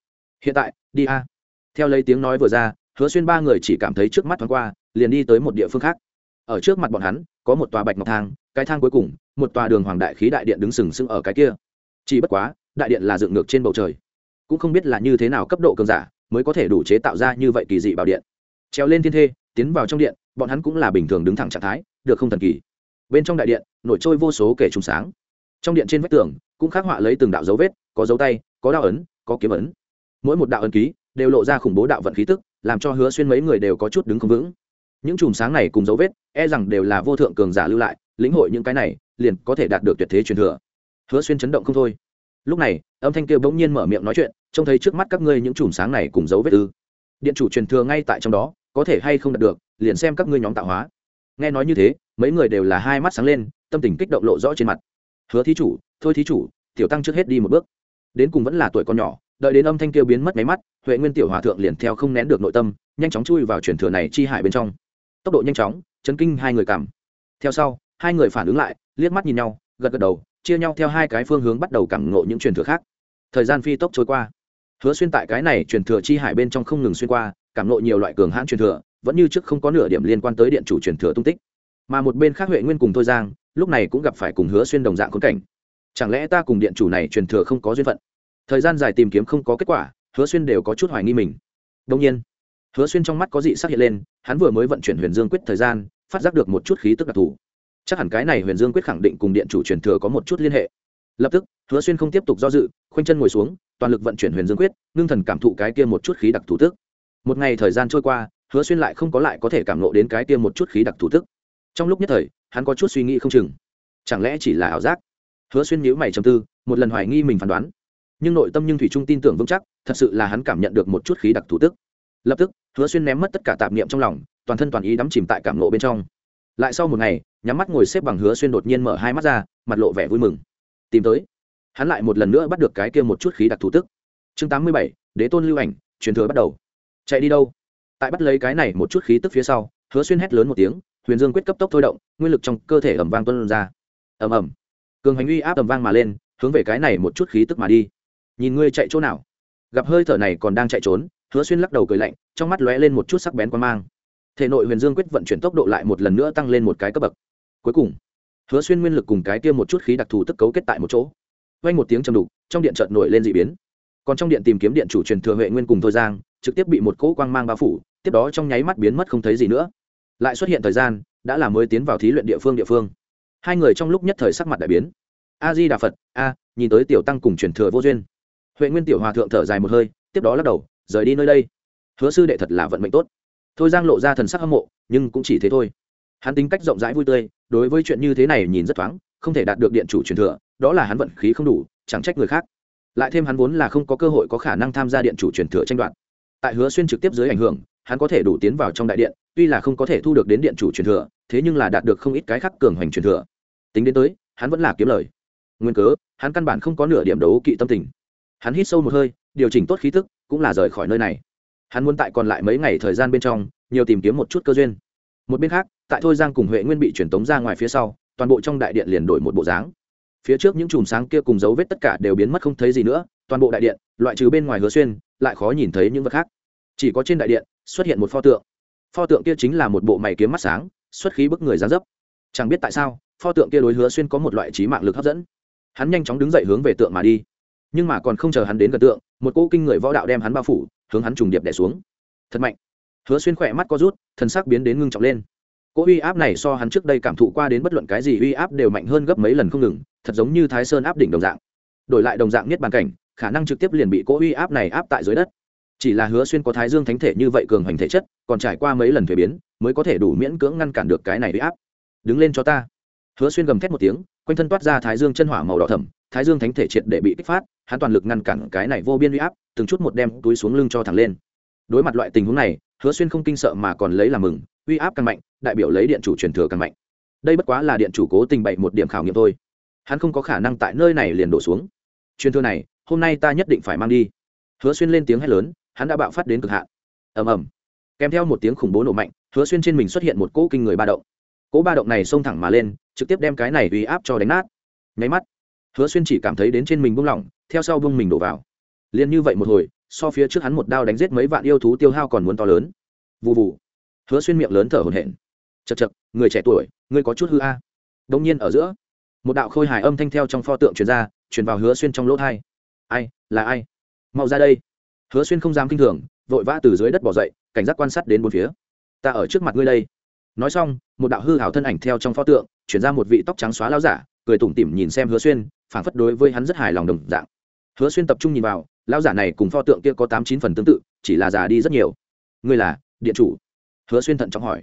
[SPEAKER 1] Hiện tại, đi a. Theo lấy tiếng nói vừa ra hứa xuyên ba người chỉ cảm thấy trước mắt thoáng qua, liền đi tới một địa phương khác. Ở trước mặt bọn hắn, có một tòa bạch ngọc thang, cái thang cuối cùng, một tòa đường hoàng đại khí đại điện đứng sừng sững ở cái kia. Chỉ bất quá, đại điện là dựng ngược trên bầu trời. Cũng không biết là như thế nào cấp độ cường giả mới có thể đủ chế tạo ra như vậy kỳ dị bảo điện. Treo lên thiên thê, tiến vào trong điện, bọn hắn cũng là bình thường đứng thẳng trạng thái, được không thần kỳ. Bên trong đại điện, nổi trôi vô số kể trùng sáng. Trong điện trên vách tường, cũng khắc họa lấy từng đạo dấu vết, có dấu tay, có đạo ấn, có kiếm ấn. Mỗi một đạo ấn ký đều lộ ra khủng bố đạo vận khí tức làm cho hứa xuyên mấy người đều có chút đứng không vững. Những chùm sáng này cùng dấu vết e rằng đều là vô thượng cường giả lưu lại, lĩnh hội những cái này, liền có thể đạt được tuyệt thế truyền thừa. Hứa xuyên chấn động không thôi. Lúc này, âm thanh kia bỗng nhiên mở miệng nói chuyện, trông thấy trước mắt các ngươi những chùm sáng này cùng dấu vết ư. Điện chủ truyền thừa ngay tại trong đó, có thể hay không đạt được, liền xem các ngươi nhóm tạo hóa. Nghe nói như thế, mấy người đều là hai mắt sáng lên, tâm tình kích động lộ rõ trên mặt. Hứa thí chủ, thôi thí chủ, tiểu tăng trước hết đi một bước. Đến cùng vẫn là tuổi còn nhỏ, đợi đến âm thanh kia biến mất máy mắt huệ nguyên tiểu hòa thượng liền theo không nén được nội tâm, nhanh chóng chui vào truyền thừa này chi hại bên trong. Tốc độ nhanh chóng, chấn kinh hai người cảm. Theo sau, hai người phản ứng lại, liếc mắt nhìn nhau, gật gật đầu, chia nhau theo hai cái phương hướng bắt đầu cảm ngộ những truyền thừa khác. Thời gian phi tốc trôi qua. Hứa xuyên tại cái này truyền thừa chi hải bên trong không ngừng xuyên qua, cảm ngộ nhiều loại cường hãn truyền thừa, vẫn như trước không có nửa điểm liên quan tới điện chủ truyền thừa tung tích. Mà một bên khác huệ nguyên cùng thôi giang, lúc này cũng gặp phải cùng hứa xuyên đồng dạng khốn cảnh. Chẳng lẽ ta cùng điện chủ này truyền thừa không có duyên phận? Thời gian dài tìm kiếm không có kết quả hứa xuyên đều có chút hoài nghi mình. Đông nhiên, hứa xuyên trong mắt có dị sắc hiện lên, hắn vừa mới vận chuyển huyền dương quyết thời gian, phát giác được một chút khí tức đặc thù. Chắc hẳn cái này huyền dương quyết khẳng định cùng điện chủ truyền thừa có một chút liên hệ. Lập tức, hứa xuyên không tiếp tục do dự, khoanh chân ngồi xuống, toàn lực vận chuyển huyền dương quyết, ngưng thần cảm thụ cái kia một chút khí đặc thù tức. Một ngày thời gian trôi qua, hứa xuyên lại không có lại có thể cảm ngộ đến cái kia một chút khí đặc thù tức. Trong lúc nhất thời, hắn có chút suy nghĩ không chừng. Chẳng lẽ chỉ là ảo giác? Hứa xuyên nhíu mày trầm tư, một lần hoài nghi mình phán đoán nhưng nội tâm nhưng thủy trung tin tưởng vững chắc, thật sự là hắn cảm nhận được một chút khí đặc thủ tức. Lập tức, hứa xuyên ném mất tất cả tạp niệm trong lòng, toàn thân toàn ý đắm chìm tại cảm lộ bên trong. Lại sau một ngày, nhắm mắt ngồi xếp bằng hứa xuyên đột nhiên mở hai mắt ra, mặt lộ vẻ vui mừng. Tìm tới. Hắn lại một lần nữa bắt được cái kia một chút khí đặc thủ tức. Chương tám mươi bảy, đế tôn lưu ảnh, truyền thừa bắt đầu. Chạy đi đâu? Tại bắt lấy cái này một chút khí tức phía sau, hứa xuyên hét lớn một tiếng, huyền dương quyết cấp tốc thôi động, nguyên lực trong cơ thể ẩm vang tuân ra. Ẩm ẩm cường hành uy áp ẩm vang mà lên, hướng về cái này một chút khí tức mà đi nhìn ngươi chạy chỗ nào. Gặp hơi thở này còn đang chạy trốn, hứa xuyên lắc đầu cười lạnh, trong mắt lóe lên một chút sắc bén quan mang. Thể nội huyền dương quyết vận chuyển tốc độ lại một lần nữa tăng lên một cái cấp bậc. Cuối cùng, hứa xuyên nguyên lực cùng cái kia một chút khí đặc thù tức cấu kết tại một chỗ. Vang một tiếng trầm đục, trong điện chợt nổi lên dị biến. Còn trong điện tìm kiếm điện chủ truyền thừa huệ nguyên cùng thôi giang, trực tiếp bị một cỗ quang mang bao phủ, tiếp đó trong nháy mắt biến mất không thấy gì nữa. Lại xuất hiện thời gian, đã là mới tiến vào thí luyện địa phương địa phương. Hai người trong lúc nhất thời sắc mặt đại biến. A di đà phật, a, nhìn tới tiểu tăng cùng truyền thừa vô duyên huệ nguyên tiểu hòa thượng thở dài một hơi, tiếp đó lắc đầu, rời đi nơi đây. Hứa sư đệ thật là vận mệnh tốt. Thôi giang lộ ra thần sắc hâm mộ, nhưng cũng chỉ thế thôi. Hắn tính cách rộng rãi vui tươi, đối với chuyện như thế này nhìn rất thoáng, không thể đạt được điện chủ truyền thừa, đó là hắn vận khí không đủ, chẳng trách người khác. Lại thêm hắn vốn là không có cơ hội có khả năng tham gia điện chủ truyền thừa tranh đoạt. Tại hứa xuyên trực tiếp dưới ảnh hưởng, hắn có thể đủ tiến vào trong đại điện, tuy là không có thể thu được đến điện chủ truyền thừa, thế nhưng là đạt được không ít cái khắc cường hoành truyền thừa. Tính đến tới, hắn vẫn là kiếm lời. Nguyên cớ, hắn căn bản không có nửa điểm đấu kỵ tâm tình hắn hít sâu một hơi, điều chỉnh tốt khí thức cũng là rời khỏi nơi này. Hắn muốn tại còn lại mấy ngày thời gian bên trong, nhiều tìm kiếm một chút cơ duyên. Một bên khác, tại thôi giang cùng huệ nguyên bị truyền tống ra ngoài phía sau, toàn bộ trong đại điện liền đổi một bộ dáng. Phía trước những chùm sáng kia cùng dấu vết tất cả đều biến mất không thấy gì nữa, toàn bộ đại điện, loại trừ bên ngoài hứa xuyên, lại khó nhìn thấy những vật khác. Chỉ có trên đại điện, xuất hiện một pho tượng. Pho tượng kia chính là một bộ mày kiếm mắt sáng, xuất khí bức người gián dấp. Chẳng biết tại sao, pho tượng kia đối hứa xuyên có một loại trí mạng lực hấp dẫn. Hắn nhanh chóng đứng dậy hướng về tượng mà đi nhưng mà còn không chờ hắn đến gần tượng, một cỗ kinh người võ đạo đem hắn bao phủ, hướng hắn trùng điệp đẻ xuống. Thật mạnh. Hứa xuyên khỏe mắt co rút thân xác biến đến ngưng trọng lên. Cỗ uy áp này so hắn trước đây cảm thụ qua đến bất luận cái gì uy áp đều mạnh hơn gấp mấy lần không ngừng, thật giống như thái sơn áp đỉnh đồng dạng. Đổi lại đồng dạng nhất bàn cảnh, khả năng trực tiếp liền bị cỗ uy áp này áp tại dưới đất. Chỉ là hứa xuyên có thái dương thánh thể như vậy cường hoành thể chất, còn trải qua mấy lần thuế biến, mới có thể đủ miễn cưỡng ngăn cản được cái này uy áp. Đứng lên cho ta. Hứa xuyên gầm thét một tiếng, quanh thân toát ra thái dương chân hỏa màu đỏ thẩm thái dương thánh thể triệt để bị kích phát, hắn toàn lực ngăn cản cái này vô biên uy áp, từng chút một đem túi xuống lưng cho thẳng lên. Đối mặt loại tình huống này, hứa xuyên không kinh sợ mà còn lấy làm mừng, uy áp càng mạnh, đại biểu lấy điện chủ truyền thừa càng mạnh. Đây bất quá là điện chủ cố tình bậy một điểm khảo nghiệm thôi. Hắn không có khả năng tại nơi này liền đổ xuống. Truyền thừa này, hôm nay ta nhất định phải mang đi. Hứa xuyên lên tiếng hét lớn, hắn đã bạo phát đến cực hạn. Ầm ầm. Kèm theo một tiếng khủng bố nổ mạnh, hứa xuyên trên mình xuất hiện một cỗ kinh người ba động. Cỗ ba động này xông thẳng mà lên, trực tiếp đem cái này uy áp cho đánh nát. Nháy mắt hứa xuyên chỉ cảm thấy đến trên mình buông lỏng, theo sau buông mình đổ vào. Liền như vậy một hồi, so phía trước hắn một đao đánh giết mấy vạn yêu thú tiêu hao còn muốn to lớn. Vụ vụ hứa xuyên miệng lớn thở hổn hển. Chật chật người trẻ tuổi, ngươi có chút hư a. Đông nhiên ở giữa, một đạo khôi hài âm thanh theo trong pho tượng truyền ra, truyền vào hứa xuyên trong lỗ thai. Ai, là ai? Mau ra đây. Hứa xuyên không dám kinh thường, vội vã từ dưới đất bỏ dậy, cảnh giác quan sát đến bốn phía. Ta ở trước mặt ngươi đây. Nói xong, một đạo hư hảo thân ảnh theo trong pho tượng, chuyển ra một vị tóc trắng xóa lao giả cười tủm tỉm nhìn xem hứa xuyên, phảng phất đối với hắn rất hài lòng đồng dạng. Hứa xuyên tập trung nhìn vào, lão giả này cùng pho tượng kia có tám chín phần tương tự, chỉ là già đi rất nhiều. Ngươi là điện chủ? Hứa xuyên thận trọng hỏi.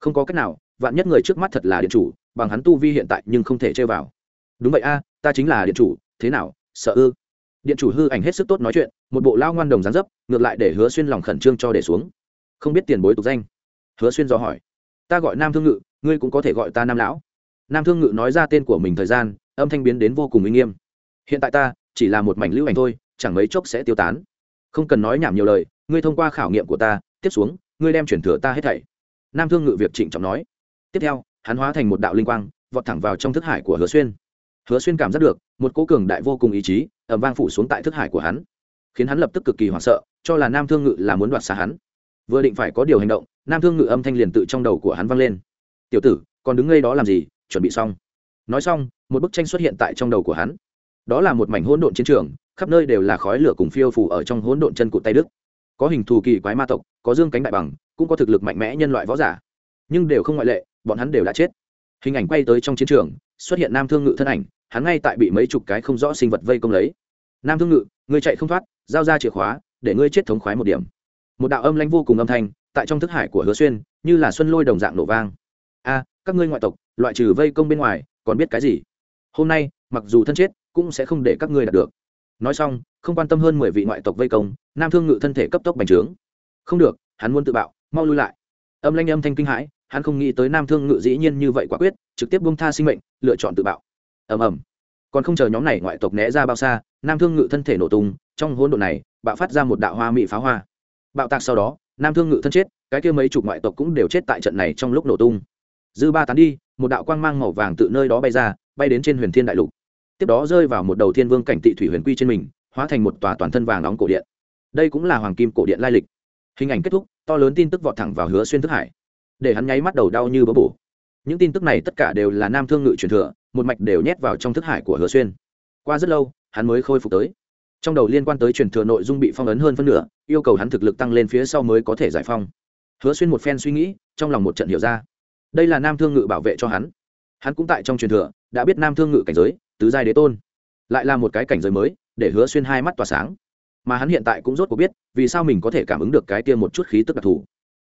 [SPEAKER 1] Không có cách nào, vạn nhất người trước mắt thật là điện chủ, bằng hắn tu vi hiện tại nhưng không thể chơi vào. Đúng vậy a, ta chính là điện chủ, thế nào, sợ ư? Điện chủ hư ảnh hết sức tốt nói chuyện, một bộ lao ngoan đồng gián dấp, ngược lại để hứa xuyên lòng khẩn trương cho để xuống. Không biết tiền bối tục danh. Hứa xuyên dò hỏi. Ta gọi nam thương ngự, ngươi cũng có thể gọi ta nam lão nam thương ngự nói ra tên của mình thời gian, âm thanh biến đến vô cùng uy nghiêm. Hiện tại ta, chỉ là một mảnh lưu ảnh thôi, chẳng mấy chốc sẽ tiêu tán. Không cần nói nhảm nhiều lời, ngươi thông qua khảo nghiệm của ta, tiếp xuống, ngươi đem chuyển thừa ta hết thảy. Nam thương ngự việc trịnh trọng nói. Tiếp theo, hắn hóa thành một đạo linh quang, vọt thẳng vào trong thức hải của hứa xuyên. Hứa xuyên cảm giác được, một cố cường đại vô cùng ý chí ẩm vang phủ xuống tại thức hải của hắn, khiến hắn lập tức cực kỳ hoảng sợ, cho là nam thương ngự là muốn đoạt xa hắn. Vừa định phải có điều hành động, nam thương ngự âm thanh liền tự trong đầu của hắn vang lên. Tiểu tử, còn đứng ngay đó làm gì? Chuẩn bị xong. Nói xong, một bức tranh xuất hiện tại trong đầu của hắn. Đó là một mảnh hỗn độn chiến trường, khắp nơi đều là khói lửa cùng phiêu phủ ở trong hỗn độn chân cụt tay đức. Có hình thù kỳ quái ma tộc, có dương cánh đại bằng, cũng có thực lực mạnh mẽ nhân loại võ giả. Nhưng đều không ngoại lệ, bọn hắn đều đã chết. Hình ảnh quay tới trong chiến trường, xuất hiện nam thương ngự thân ảnh, hắn ngay tại bị mấy chục cái không rõ sinh vật vây công lấy. Nam thương ngự, ngươi chạy không thoát, giao ra chìa khóa, để ngươi chết thống khoái một điểm. Một đạo âm lanh vô cùng âm thanh, tại trong thức hải của hứa xuyên, như là xuân lôi đồng dạng nổ vang. A, các ngươi ngoại tộc loại trừ vây công bên ngoài, còn biết cái gì? Hôm nay, mặc dù thân chết, cũng sẽ không để các ngươi đạt được. Nói xong, không quan tâm hơn mười vị ngoại tộc vây công, nam thương ngự thân thể cấp tốc bành trướng. Không được, hắn muốn tự bạo, mau lui lại. Âm lanh âm thanh kinh hãi, hắn không nghĩ tới nam thương ngự dĩ nhiên như vậy quả quyết, trực tiếp bung tha sinh mệnh, lựa chọn tự bạo. Ầm ầm. Còn không chờ nhóm này ngoại tộc né ra bao xa, nam thương ngự thân thể nổ tung, trong hỗn độn này, bạo phát ra một đạo hoa mị pháo hoa. Bạo tạc sau đó, nam thương ngự thân chết, cái kia mấy chục ngoại tộc cũng đều chết tại trận này trong lúc nổ tung dư ba tán đi, một đạo quang mang màu vàng tự nơi đó bay ra, bay đến trên huyền thiên đại lục. Tiếp đó rơi vào một đầu thiên vương cảnh tị thủy huyền quy trên mình, hóa thành một tòa toàn thân vàng nóng cổ điện. Đây cũng là hoàng kim cổ điện lai lịch. Hình ảnh kết thúc, to lớn tin tức vọt thẳng vào hứa xuyên thức hải. Để hắn nháy mắt đầu đau như bỡ bổ. Những tin tức này tất cả đều là nam thương ngự truyền thừa, một mạch đều nhét vào trong thức hải của hứa xuyên. Qua rất lâu, hắn mới khôi phục tới. Trong đầu liên quan tới truyền thừa nội dung bị phong ấn hơn phân nửa, yêu cầu hắn thực lực tăng lên phía sau mới có thể giải phong hứa xuyên một phen suy nghĩ, trong lòng một trận hiểu ra đây là nam thương ngự bảo vệ cho hắn. Hắn cũng tại trong truyền thừa, đã biết nam thương ngự cảnh giới, tứ giai đế tôn. Lại là một cái cảnh giới mới, để hứa xuyên hai mắt tỏa sáng. Mà hắn hiện tại cũng rốt cuộc biết, vì sao mình có thể cảm ứng được cái kia một chút khí tức đặc thù.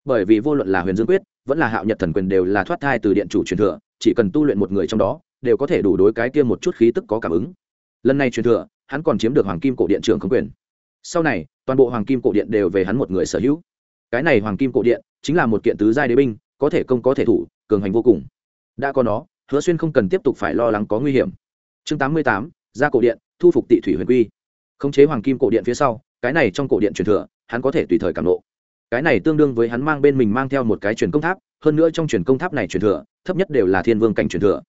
[SPEAKER 1] Bởi vì vô luận là huyền dương quyết, vẫn là hạo nhật thần quyền đều là thoát thai từ điện chủ truyền thừa, chỉ cần tu luyện một người trong đó, đều có thể đủ đối cái kia một chút khí tức có cảm ứng. Lần này truyền thừa, hắn còn chiếm được hoàng kim cổ điện trưởng Khống quyền. Sau này, toàn bộ hoàng kim cổ điện đều về hắn một người sở hữu. Cái này hoàng kim cổ điện chính là một kiện tứ giai đế binh, có thể công có thể thủ cường hành vô cùng. Đã có nó, hứa xuyên không cần tiếp tục phải lo lắng có nguy hiểm. Chương tám mươi tám, ra cổ điện, thu phục tị thủy huyền quy. Khống chế hoàng kim cổ điện phía sau, cái này trong cổ điện truyền thừa, hắn có thể tùy thời cảm lộ cái này tương đương với hắn mang bên mình mang theo một cái truyền công tháp, hơn nữa trong truyền công tháp này truyền thừa, thấp nhất đều là thiên vương cảnh truyền thừa.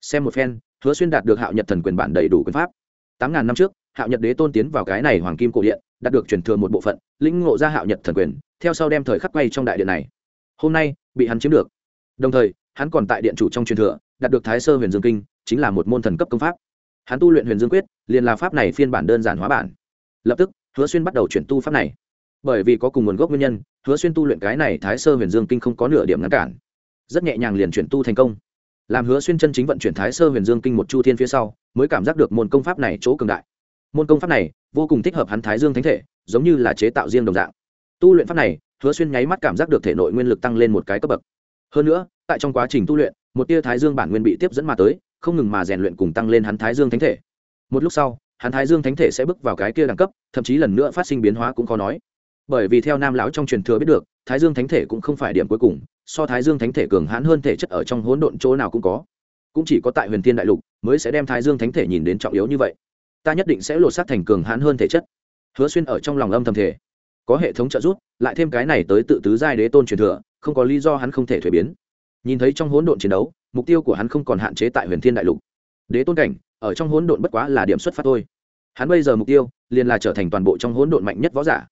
[SPEAKER 1] Xem một phen, hứa xuyên đạt được hạo nhật thần quyền bản đầy đủ quyền pháp. Tám ngàn năm trước, hạo nhật đế tôn tiến vào cái này hoàng kim cổ điện, đạt được truyền thừa một bộ phận, lĩnh ngộ ra hạo nhật thần quyền, theo sau đem thời khắc quay trong đại điện này. Hôm nay, bị hắn chiếm được đồng thời, hắn còn tại điện chủ trong truyền thừa, đạt được thái sơ huyền dương kinh, chính là một môn thần cấp công pháp. Hắn tu luyện huyền dương quyết, liền là pháp này phiên bản đơn giản hóa bản. Lập tức, hứa xuyên bắt đầu chuyển tu pháp này. Bởi vì có cùng nguồn gốc nguyên nhân, hứa xuyên tu luyện cái này thái sơ huyền dương kinh không có nửa điểm ngăn cản. Rất nhẹ nhàng liền chuyển tu thành công. Làm hứa xuyên chân chính vận chuyển thái sơ huyền dương kinh một chu thiên phía sau, mới cảm giác được môn công pháp này chỗ cường đại. Môn công pháp này, vô cùng thích hợp hắn thái dương thánh thể, giống như là chế tạo riêng đồng dạng. Tu luyện pháp này, hứa xuyên nháy mắt cảm giác được thể nội nguyên lực tăng lên một cái cấp bậc hơn nữa, tại trong quá trình tu luyện, một tia thái dương bản nguyên bị tiếp dẫn mà tới, không ngừng mà rèn luyện cùng tăng lên hắn thái dương thánh thể. Một lúc sau, hắn thái dương thánh thể sẽ bước vào cái kia đẳng cấp, thậm chí lần nữa phát sinh biến hóa cũng khó nói. Bởi vì theo nam lão trong truyền thừa biết được, thái dương thánh thể cũng không phải điểm cuối cùng, so thái dương thánh thể cường hãn hơn thể chất ở trong hỗn độn chỗ nào cũng có. Cũng chỉ có tại huyền thiên đại lục mới sẽ đem thái dương thánh thể nhìn đến trọng yếu như vậy. Ta nhất định sẽ lột xác thành cường hãn hơn thể chất. Hứa xuyên ở trong lòng âm thầm thể có hệ thống trợ giúp, lại thêm cái này tới tự tứ giai đế tôn truyền thừa không có lý do hắn không thể thuế biến. Nhìn thấy trong hỗn độn chiến đấu, mục tiêu của hắn không còn hạn chế tại huyền thiên đại lục. Đế tôn cảnh, ở trong hỗn độn bất quá là điểm xuất phát thôi. Hắn bây giờ mục tiêu, liền là trở thành toàn bộ trong hỗn độn mạnh nhất võ giả.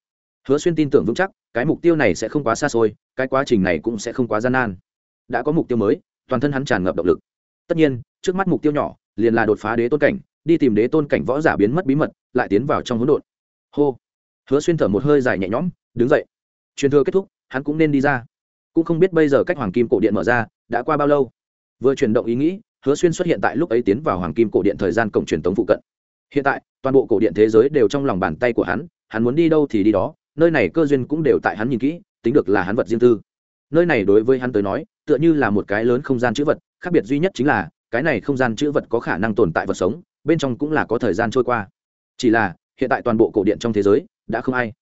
[SPEAKER 1] Hứa xuyên tin tưởng vững chắc, cái mục tiêu này sẽ không quá xa xôi, cái quá trình này cũng sẽ không quá gian nan. Đã có mục tiêu mới, toàn thân hắn tràn ngập động lực. Tất nhiên, trước mắt mục tiêu nhỏ, liền là đột phá đế tôn cảnh, đi tìm đế tôn cảnh võ giả biến mất bí mật, lại tiến vào trong hỗn độn. Hô. Hứa xuyên thở một hơi dài nhẹ nhõm, đứng dậy. Truyền thừa kết thúc, hắn cũng nên đi ra cũng không biết bây giờ cách hoàng kim cổ điện mở ra đã qua bao lâu. Vừa chuyển động ý nghĩ, hứa xuyên xuất hiện tại lúc ấy tiến vào hoàng kim cổ điện thời gian cổng truyền tống phụ cận. Hiện tại, toàn bộ cổ điện thế giới đều trong lòng bàn tay của hắn hắn muốn đi đâu thì đi đó, nơi này cơ duyên cũng đều tại hắn nhìn kỹ, tính được là hắn vật riêng tư. Nơi này đối với hắn tới nói, tựa như là một cái lớn không gian chữ vật, khác biệt duy nhất chính là, cái này không gian chữ vật có khả năng tồn tại vật sống, bên trong cũng là có thời gian trôi qua. Chỉ là, hiện tại toàn bộ cổ điện trong thế giới, đã không ai.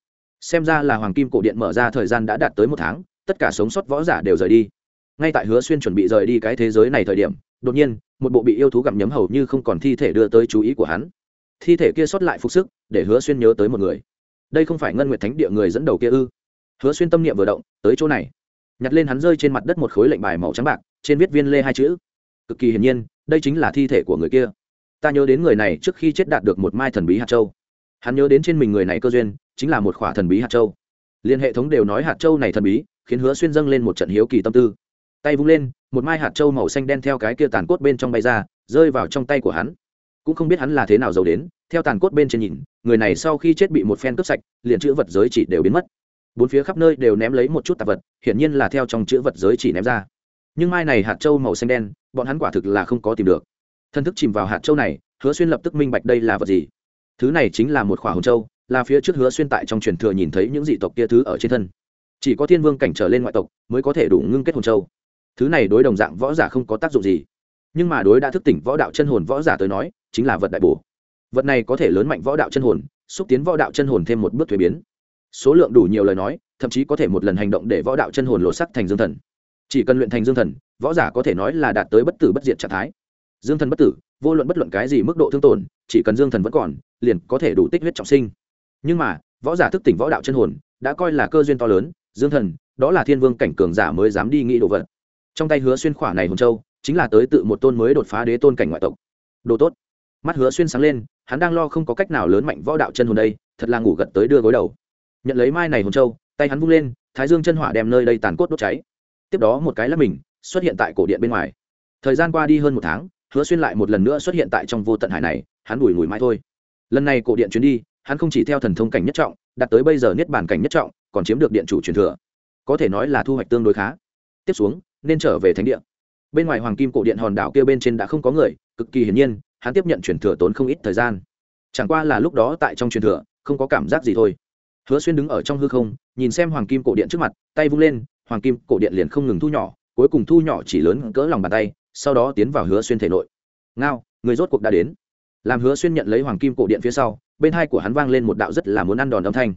[SPEAKER 1] Xem ra là hoàng kim cổ điện mở ra thời gian đã đạt tới một tháng tất cả sống sót võ giả đều rời đi. Ngay tại hứa xuyên chuẩn bị rời đi cái thế giới này thời điểm, đột nhiên, một bộ bị yêu thú gặm nhấm hầu như không còn thi thể đưa tới chú ý của hắn. Thi thể kia sót lại phục sức, để hứa xuyên nhớ tới một người. Đây không phải ngân nguyệt thánh địa người dẫn đầu kia ư? Hứa xuyên tâm niệm vừa động, tới chỗ này. Nhặt lên hắn rơi trên mặt đất một khối lệnh bài màu trắng bạc, trên viết viên lê hai chữ. Cực kỳ hiển nhiên, đây chính là thi thể của người kia. Ta nhớ đến người này trước khi chết đạt được một mai thần bí hạt châu. Hắn nhớ đến trên mình người này cơ duyên, chính là một khỏa thần bí hạt châu. Liên hệ thống đều nói hạt châu này thần bí khiến hứa xuyên dâng lên một trận hiếu kỳ tâm tư. Tay vung lên, một mai hạt châu màu xanh đen theo cái kia tàn cốt bên trong bay ra, rơi vào trong tay của hắn. Cũng không biết hắn là thế nào giàu đến, theo tàn cốt bên trên nhìn, người này sau khi chết bị một phen cướp sạch, liền chữ vật giới chỉ đều biến mất. Bốn phía khắp nơi đều ném lấy một chút tạp vật, hiển nhiên là theo trong chữ vật giới chỉ ném ra. Nhưng mai này hạt châu màu xanh đen, bọn hắn quả thực là không có tìm được. Thân thức chìm vào hạt châu này, hứa xuyên lập tức minh bạch đây là vật gì. Thứ này chính là một khỏa hồn châu, là phía trước hứa xuyên tại trong truyền thừa nhìn thấy những dị tộc kia thứ ở trên thân chỉ có thiên vương cảnh trở lên ngoại tộc mới có thể đủ ngưng kết hồn châu. Thứ này đối đồng dạng võ giả không có tác dụng gì. Nhưng mà đối đã thức tỉnh võ đạo chân hồn võ giả tới nói, chính là vật đại bổ. Vật này có thể lớn mạnh võ đạo chân hồn, xúc tiến võ đạo chân hồn thêm một bước thuế biến. Số lượng đủ nhiều lời nói, thậm chí có thể một lần hành động để võ đạo chân hồn lộ sắc thành dương thần. Chỉ cần luyện thành dương thần, võ giả có thể nói là đạt tới bất tử bất diệt trạng thái. Dương thần bất tử, vô luận bất luận cái gì mức độ thương tổn, chỉ cần dương thần vẫn còn, liền có thể đủ tích huyết trọng sinh. Nhưng mà, võ giả thức tỉnh võ đạo chân hồn, đã coi là cơ duyên to lớn dương thần, đó là thiên vương cảnh cường giả mới dám đi nghĩ đồ vật. Trong tay hứa xuyên khỏa này hồn châu, chính là tới tự một tôn mới đột phá đế tôn cảnh ngoại tộc. Đồ tốt. Mắt hứa xuyên sáng lên, hắn đang lo không có cách nào lớn mạnh võ đạo chân hồn đây, thật là ngủ gật tới đưa gối đầu. Nhận lấy mai này hồn châu, tay hắn vung lên, thái dương chân hỏa đem nơi đây tàn cốt đốt cháy. Tiếp đó một cái là mình, xuất hiện tại cổ điện bên ngoài. Thời gian qua đi hơn một tháng, hứa xuyên lại một lần nữa xuất hiện tại trong vô tận hải này, hắn đùi ngùi mãi thôi. Lần này cổ điện chuyến đi, hắn không chỉ theo thần thông cảnh nhất trọng, đạt tới bây giờ niết bàn cảnh nhất trọng còn chiếm được điện chủ truyền thừa. Có thể nói là thu hoạch tương đối khá. Tiếp xuống, nên trở về thánh địa. Bên ngoài hoàng kim cổ điện hòn đảo kia bên trên đã không có người, cực kỳ hiển nhiên, hắn tiếp nhận truyền thừa tốn không ít thời gian. Chẳng qua là lúc đó tại trong truyền thừa, không có cảm giác gì thôi. Hứa xuyên đứng ở trong hư không, nhìn xem hoàng kim cổ điện trước mặt, tay vung lên, hoàng kim cổ điện liền không ngừng thu nhỏ, cuối cùng thu nhỏ chỉ lớn cỡ lòng bàn tay, sau đó tiến vào hứa xuyên thể nội. Ngao, người rốt cuộc đã đến. Làm hứa xuyên nhận lấy hoàng kim cổ điện phía sau, bên hai của hắn vang lên một đạo rất là muốn ăn đòn âm thanh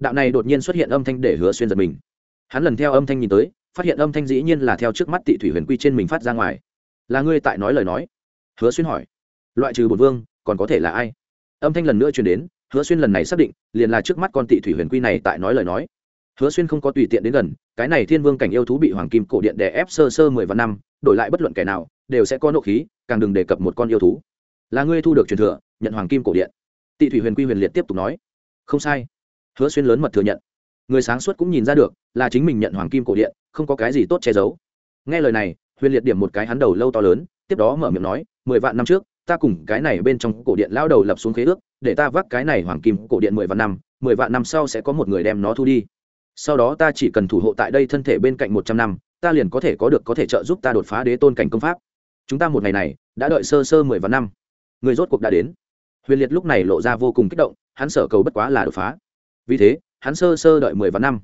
[SPEAKER 1] đạo này đột nhiên xuất hiện âm thanh để hứa xuyên giật mình. Hắn lần theo âm thanh nhìn tới, phát hiện âm thanh dĩ nhiên là theo trước mắt tị thủy huyền quy trên mình phát ra ngoài. Là ngươi tại nói lời nói? Hứa xuyên hỏi. Loại trừ bột vương, còn có thể là ai? Âm thanh lần nữa truyền đến, hứa xuyên lần này xác định, liền là trước mắt con tị thủy huyền quy này tại nói lời nói. Hứa xuyên không có tùy tiện đến gần, cái này thiên vương cảnh yêu thú bị hoàng kim cổ điện đè ép sơ sơ mười vạn năm, đổi lại bất luận kẻ nào, đều sẽ có nộ khí, càng đừng đề cập một con yêu thú. Là ngươi thu được truyền thừa, nhận hoàng kim cổ điện. Tị thủy huyền quy huyền liệt tiếp tục nói. Không sai hứa xuyên lớn mật thừa nhận. Người sáng suốt cũng nhìn ra được, là chính mình nhận hoàng kim cổ điện, không có cái gì tốt che giấu. Nghe lời này, huyền liệt điểm một cái hắn đầu lâu to lớn, tiếp đó mở miệng nói, mười vạn năm trước, ta cùng cái này bên trong cổ điện lao đầu lập xuống khế ước, để ta vác cái này hoàng kim cổ điện mười vạn năm, mười vạn năm sau sẽ có một người đem nó thu đi. Sau đó ta chỉ cần thủ hộ tại đây thân thể bên cạnh một trăm năm, ta liền có thể có được có thể trợ giúp ta đột phá đế tôn cảnh công pháp. Chúng ta một ngày này, đã đợi sơ sơ mười vạn năm. Người rốt cuộc đã đến. Huyền liệt lúc này lộ ra vô cùng kích động, hắn sở cầu bất quá là đột phá vì thế, hắn sơ sơ đợi mười vạn năm.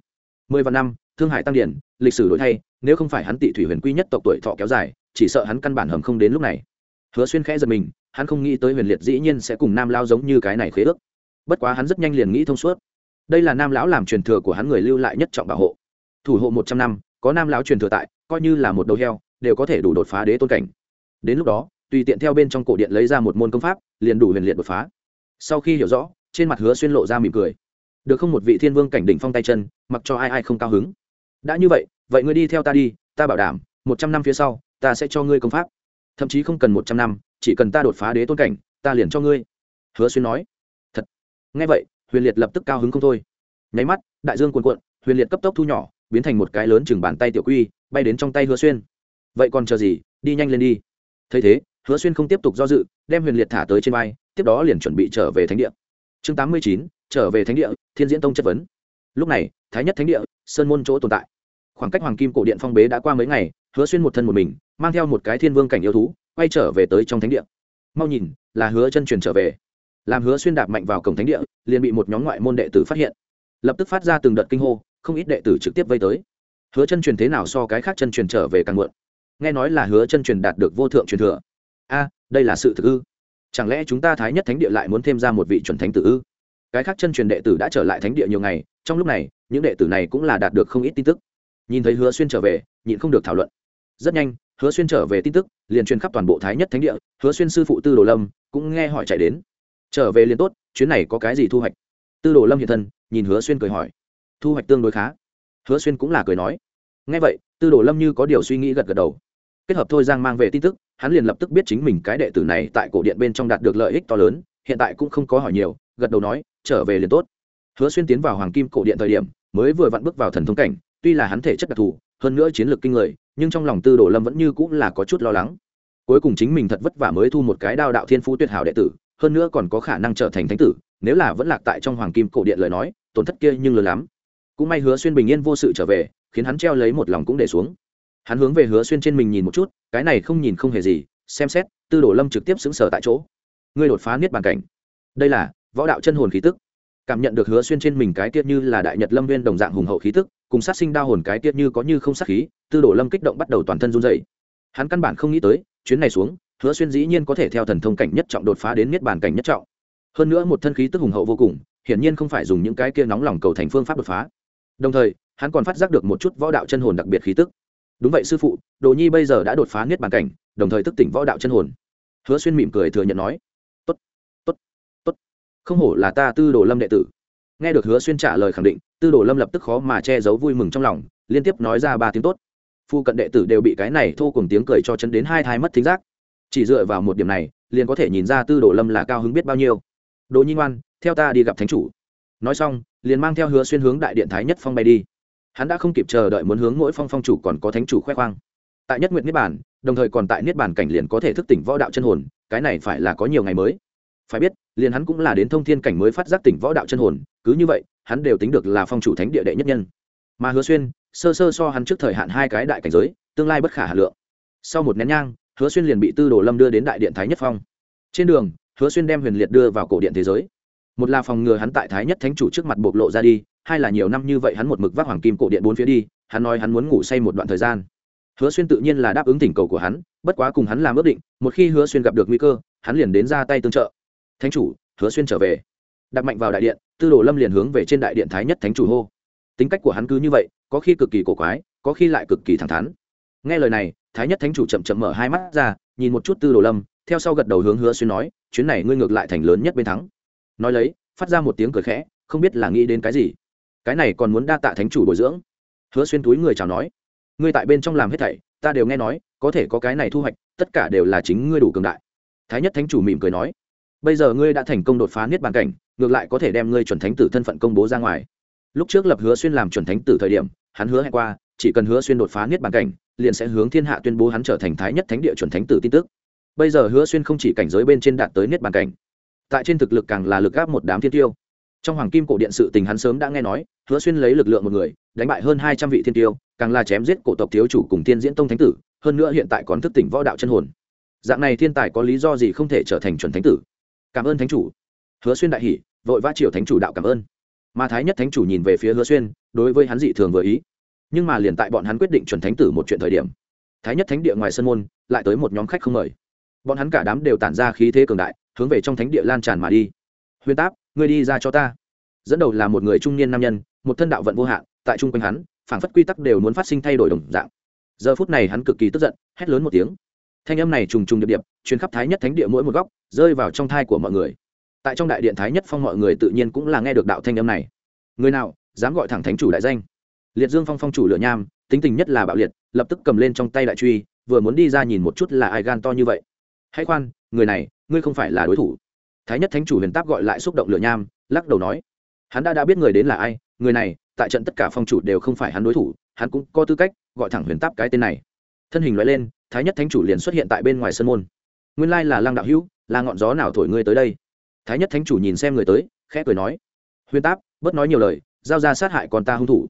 [SPEAKER 1] Mười vạn năm, thương Hải tăng điển, lịch sử đổi thay, nếu không phải hắn tị thủy huyền quy nhất tộc tuổi thọ kéo dài, chỉ sợ hắn căn bản hầm không đến lúc này. Hứa xuyên khẽ giật mình, hắn không nghĩ tới huyền liệt dĩ nhiên sẽ cùng nam lao giống như cái này khế ước. Bất quá hắn rất nhanh liền nghĩ thông suốt. Đây là nam lão làm truyền thừa của hắn người lưu lại nhất trọng bảo hộ. Thủ hộ một trăm năm, có nam lão truyền thừa tại, coi như là một đầu heo, đều có thể đủ đột phá đế tôn cảnh. Đến lúc đó, tùy tiện theo bên trong cổ điện lấy ra một môn công pháp, liền đủ huyền liệt đột phá. Sau khi hiểu rõ, trên mặt hứa xuyên lộ ra mỉm cười được không một vị thiên vương cảnh đỉnh phong tay chân, mặc cho ai ai không cao hứng. Đã như vậy vậy ngươi đi theo ta đi, ta bảo đảm, một trăm năm phía sau, ta sẽ cho ngươi công pháp. Thậm chí không cần một trăm năm, chỉ cần ta đột phá đế tôn cảnh, ta liền cho ngươi. Hứa xuyên nói. Thật. Nghe vậy, huyền liệt lập tức cao hứng không thôi. Nháy mắt, đại dương cuồn cuộn, huyền liệt cấp tốc thu nhỏ, biến thành một cái lớn chừng bàn tay tiểu quy, bay đến trong tay hứa xuyên. Vậy còn chờ gì, đi nhanh lên đi. Thấy thế, hứa xuyên không tiếp tục do dự, đem huyền liệt thả tới trên vai, tiếp đó liền chuẩn bị trở về thánh địa. Chương tám mươi chín trở về thánh địa, thiên diễn tông chất vấn. Lúc này, thái nhất thánh địa, sơn môn chỗ tồn tại. Khoảng cách hoàng kim cổ điện phong bế đã qua mấy ngày, hứa xuyên một thân một mình, mang theo một cái thiên vương cảnh yêu thú, quay trở về tới trong thánh địa. Mau nhìn, là hứa chân truyền trở về. Làm hứa xuyên đạp mạnh vào cổng thánh địa, liền bị một nhóm ngoại môn đệ tử phát hiện. Lập tức phát ra từng đợt kinh hô, không ít đệ tử trực tiếp vây tới. Hứa chân truyền thế nào so cái khác chân truyền trở về càng muộn? Nghe nói là hứa chân truyền đạt được vô thượng truyền thừa. A, đây là sự thực ư? Chẳng lẽ chúng ta thái nhất thánh địa lại muốn thêm ra một vị chuẩn thánh tử ư? Cái khác chân truyền đệ tử đã trở lại thánh địa nhiều ngày, trong lúc này, những đệ tử này cũng là đạt được không ít tin tức. Nhìn thấy hứa xuyên trở về, nhịn không được thảo luận. Rất nhanh, hứa xuyên trở về tin tức, liền truyền khắp toàn bộ thái nhất thánh địa, hứa xuyên sư phụ tư đồ lâm cũng nghe hỏi chạy đến. Trở về liền tốt, chuyến này có cái gì thu hoạch? Tư đồ lâm hiện thân, nhìn hứa xuyên cười hỏi. Thu hoạch tương đối khá. Hứa xuyên cũng là cười nói. Ngay vậy, tư đồ lâm như có điều suy nghĩ gật gật đầu. Kết hợp thôi giang mang về tin tức, hắn liền lập tức biết chính mình cái đệ tử này tại cổ điện bên trong đạt được lợi ích to lớn, hiện tại cũng không có hỏi nhiều, gật đầu nói trở về liền tốt. Hứa xuyên tiến vào hoàng kim cổ điện thời điểm, mới vừa vặn bước vào thần thông cảnh, tuy là hắn thể chất đặc thù, hơn nữa chiến lược kinh người, nhưng trong lòng tư đồ lâm vẫn như cũng là có chút lo lắng. Cuối cùng chính mình thật vất vả mới thu một cái đao đạo thiên phú tuyệt hảo đệ tử, hơn nữa còn có khả năng trở thành thánh tử, nếu là vẫn lạc tại trong hoàng kim cổ điện lời nói, tổn thất kia nhưng lớn lắm. Cũng may hứa xuyên bình yên vô sự trở về, khiến hắn treo lấy một lòng cũng để xuống. Hắn hướng về hứa xuyên trên mình nhìn một chút, cái này không nhìn không hề gì, xem xét, tư đồ lâm trực tiếp xứng sở tại chỗ. Ngươi đột phá niết bàn cảnh. Đây là võ đạo chân hồn khí tức, cảm nhận được hứa xuyên trên mình cái tiết như là đại nhật lâm viên đồng dạng hùng hậu khí tức, cùng sát sinh đao hồn cái tiết như có như không sát khí, tư đồ lâm kích động bắt đầu toàn thân run dày hắn căn bản không nghĩ tới, chuyến này xuống, hứa xuyên dĩ nhiên có thể theo thần thông cảnh nhất trọng đột phá đến niết bàn cảnh nhất trọng. Hơn nữa một thân khí tức hùng hậu vô cùng, hiển nhiên không phải dùng những cái kia nóng lòng cầu thành phương pháp đột phá. Đồng thời, hắn còn phát giác được một chút võ đạo chân hồn đặc biệt khí tức. Đúng vậy sư phụ, đồ nhi bây giờ đã đột phá niết bàn cảnh, đồng thời thức tỉnh võ đạo chân hồn. Hứa xuyên mỉm cười thừa nhận nói không hổ là ta tư đồ lâm đệ tử. Nghe được hứa xuyên trả lời khẳng định, tư đồ lâm lập tức khó mà che giấu vui mừng trong lòng, liên tiếp nói ra ba tiếng tốt. Phu cận đệ tử đều bị cái này thô cùng tiếng cười cho chân đến hai thai mất thính giác. Chỉ dựa vào một điểm này, liền có thể nhìn ra tư đồ lâm là cao hứng biết bao nhiêu. Đồ nhi ngoan, theo ta đi gặp thánh chủ. Nói xong, liền mang theo hứa xuyên hướng đại điện thái nhất phong bay đi. Hắn đã không kịp chờ đợi muốn hướng mỗi phong phong chủ còn có thánh chủ khoe khoang. Tại nhất nguyện niết bản đồng thời còn tại niết bản cảnh liền có thể thức tỉnh võ đạo chân hồn, cái này phải là có nhiều ngày mới phải biết, liền hắn cũng là đến thông thiên cảnh mới phát giác tỉnh võ đạo chân hồn, cứ như vậy, hắn đều tính được là phong chủ thánh địa đệ nhất nhân. Mà hứa xuyên, sơ sơ so hắn trước thời hạn hai cái đại cảnh giới, tương lai bất khả hà lượng. Sau một nén nhang, hứa xuyên liền bị tư đồ lâm đưa đến đại điện thái nhất phong. Trên đường, hứa xuyên đem huyền liệt đưa vào cổ điện thế giới. Một là phòng ngừa hắn tại thái nhất thánh chủ trước mặt bộc lộ ra đi, hai là nhiều năm như vậy hắn một mực vác hoàng kim cổ điện bốn phía đi, hắn nói hắn muốn ngủ say một đoạn thời gian. Hứa xuyên tự nhiên là đáp ứng thỉnh cầu của hắn, bất quá cùng hắn làm ước định, một khi hứa xuyên gặp được nguy cơ, hắn liền đến ra tay tương trợ thánh chủ, hứa xuyên trở về. Đặt mạnh vào đại điện, tư đồ lâm liền hướng về trên đại điện thái nhất thánh chủ hô. Tính cách của hắn cứ như vậy, có khi cực kỳ cổ quái, có khi lại cực kỳ thẳng thắn. Nghe lời này, thái nhất thánh chủ chậm chậm mở hai mắt ra, nhìn một chút tư đồ lâm, theo sau gật đầu hướng hứa xuyên nói, chuyến này ngươi ngược lại thành lớn nhất bên thắng. Nói lấy, phát ra một tiếng cười khẽ, không biết là nghĩ đến cái gì. Cái này còn muốn đa tạ thánh chủ bồi dưỡng. Hứa xuyên túi người chào nói, ngươi tại bên trong làm hết thảy, ta đều nghe nói, có thể có cái này thu hoạch, tất cả đều là chính ngươi đủ cường đại. Thái nhất thánh chủ mỉm cười nói bây giờ ngươi đã thành công đột phá niết bàn cảnh, ngược lại có thể đem ngươi chuẩn thánh tử thân phận công bố ra ngoài. Lúc trước lập hứa xuyên làm chuẩn thánh tử thời điểm, hắn hứa hẹn qua, chỉ cần hứa xuyên đột phá niết bàn cảnh, liền sẽ hướng thiên hạ tuyên bố hắn trở thành thái nhất thánh địa chuẩn thánh tử tin tức. Bây giờ hứa xuyên không chỉ cảnh giới bên trên đạt tới niết bàn cảnh, tại trên thực lực càng là lực gáp một đám thiên tiêu. Trong hoàng kim cổ điện sự tình hắn sớm đã nghe nói, hứa xuyên lấy lực lượng một người, đánh bại hơn hai trăm vị thiên tiêu, càng là chém giết cổ tộc thiếu chủ cùng thiên diễn tông thánh tử, hơn nữa hiện tại còn thức tỉnh võ đạo chân hồn. Dạng này thiên tài có lý do gì không thể trở thành chuẩn thánh tử? Cảm ơn thánh chủ. Hứa xuyên đại hỷ vội vã triều thánh chủ đạo cảm ơn. Mà thái nhất thánh chủ nhìn về phía hứa xuyên, đối với hắn dị thường vừa ý. Nhưng mà liền tại bọn hắn quyết định chuẩn thánh tử một chuyện thời điểm, thái nhất thánh địa ngoài sân môn lại tới một nhóm khách không mời. Bọn hắn cả đám đều tản ra khí thế cường đại, hướng về trong thánh địa lan tràn mà đi. Huyền táp, ngươi đi ra cho ta. Dẫn đầu là một người trung niên nam nhân, một thân đạo vận vô hạn, tại chung quanh hắn, phảng phất quy tắc đều muốn phát sinh thay đổi đồng dạng. Giờ phút này hắn cực kỳ tức giận, hét lớn một tiếng thanh âm này trùng trùng điệp điệp chuyến khắp thái nhất thánh địa mỗi một góc, rơi vào trong thai của mọi người. Tại trong đại điện thái nhất phong mọi người tự nhiên cũng là nghe được đạo thanh âm này. Người nào, dám gọi thẳng thánh chủ đại danh? Liệt dương phong phong chủ lửa nham, tính tình nhất là bạo liệt, lập tức cầm lên trong tay đại truy, vừa muốn đi ra nhìn một chút là ai gan to như vậy. Hãy khoan, người này, ngươi không phải là đối thủ. Thái nhất thánh chủ huyền táp gọi lại xúc động lửa nham, lắc đầu nói, hắn đã đã biết người đến là ai, người này, tại trận tất cả phong chủ đều không phải hắn đối thủ, hắn cũng có tư cách gọi thẳng huyền táp cái tên này thân hình loại lên, thái nhất thánh chủ liền xuất hiện tại bên ngoài sân môn. Nguyên lai là lăng đạo hữu, là ngọn gió nào thổi ngươi tới đây? Thái nhất thánh chủ nhìn xem người tới, khẽ cười nói Huyên táp, bớt nói nhiều lời, giao ra sát hại còn ta hung thủ.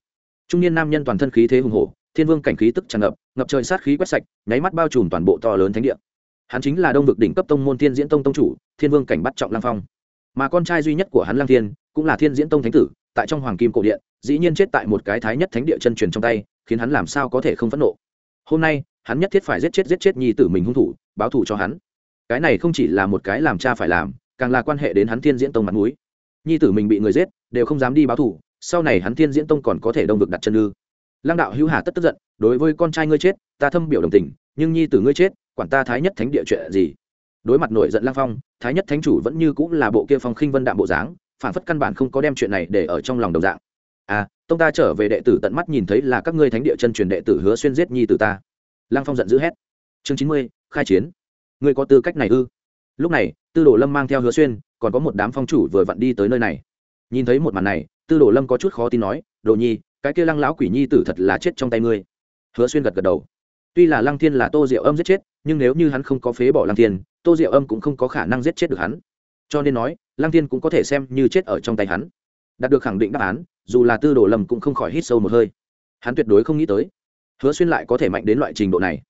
[SPEAKER 1] Trung niên nam nhân toàn thân khí thế hùng hổ, thiên vương cảnh khí tức tràn ngập ngập trời sát khí quét sạch, nháy mắt bao trùm toàn bộ to lớn thánh địa. Hắn chính là đông vực đỉnh cấp tông môn thiên diễn tông tông chủ, thiên vương cảnh bắt trọng lang phong. Mà con trai duy nhất của hắn lang thiên, cũng là thiên diễn tông thánh tử, tại trong hoàng kim cổ điện, dĩ nhiên chết tại một cái thái nhất thánh địa chân truyền trong tay, khiến hắn làm sao có thể không phẫn nộ hôm nay, hắn nhất thiết phải giết chết giết chết nhi tử mình hung thủ, báo thù cho hắn. Cái này không chỉ là một cái làm cha phải làm, càng là quan hệ đến hắn thiên diễn tông mặt mũi. Nhi tử mình bị người giết, đều không dám đi báo thù, sau này hắn thiên diễn tông còn có thể đông vực đặt chân ư. Lăng đạo hữu hà tất tức giận, đối với con trai ngươi chết, ta thâm biểu đồng tình, nhưng nhi tử ngươi chết, quản ta thái nhất thánh địa chuyện gì? Đối mặt nổi giận lang phong, thái nhất thánh chủ vẫn như cũng là bộ kia phong khinh vân đạm bộ dáng, phản phất căn bản không có đem chuyện này để ở trong lòng đồng dạng. À tông ta trở về đệ tử tận mắt nhìn thấy là các ngươi thánh địa chân truyền đệ tử hứa xuyên giết nhi tử ta. Lang phong giận dữ hét. Chương chín mươi, khai chiến. Ngươi có tư cách này ư? Lúc này, tư đồ lâm mang theo hứa xuyên, còn có một đám phong chủ vừa vặn đi tới nơi này. Nhìn thấy một màn này, tư đồ lâm có chút khó tin nói, đồ nhi, cái kia lăng lão quỷ nhi tử thật là chết trong tay ngươi. Hứa xuyên gật gật đầu. Tuy là lăng thiên là tô diệu âm giết chết, nhưng nếu như hắn không có phế bỏ lăng thiên, tô diệu âm cũng không có khả năng giết chết được hắn. Cho nên nói, lăng thiên cũng có thể xem như chết ở trong tay hắn. Đạt được khẳng định đáp án dù là tư đồ lâm cũng không khỏi hít sâu một hơi. Hắn tuyệt đối không nghĩ tới, hứa xuyên lại có thể mạnh đến loại trình độ này.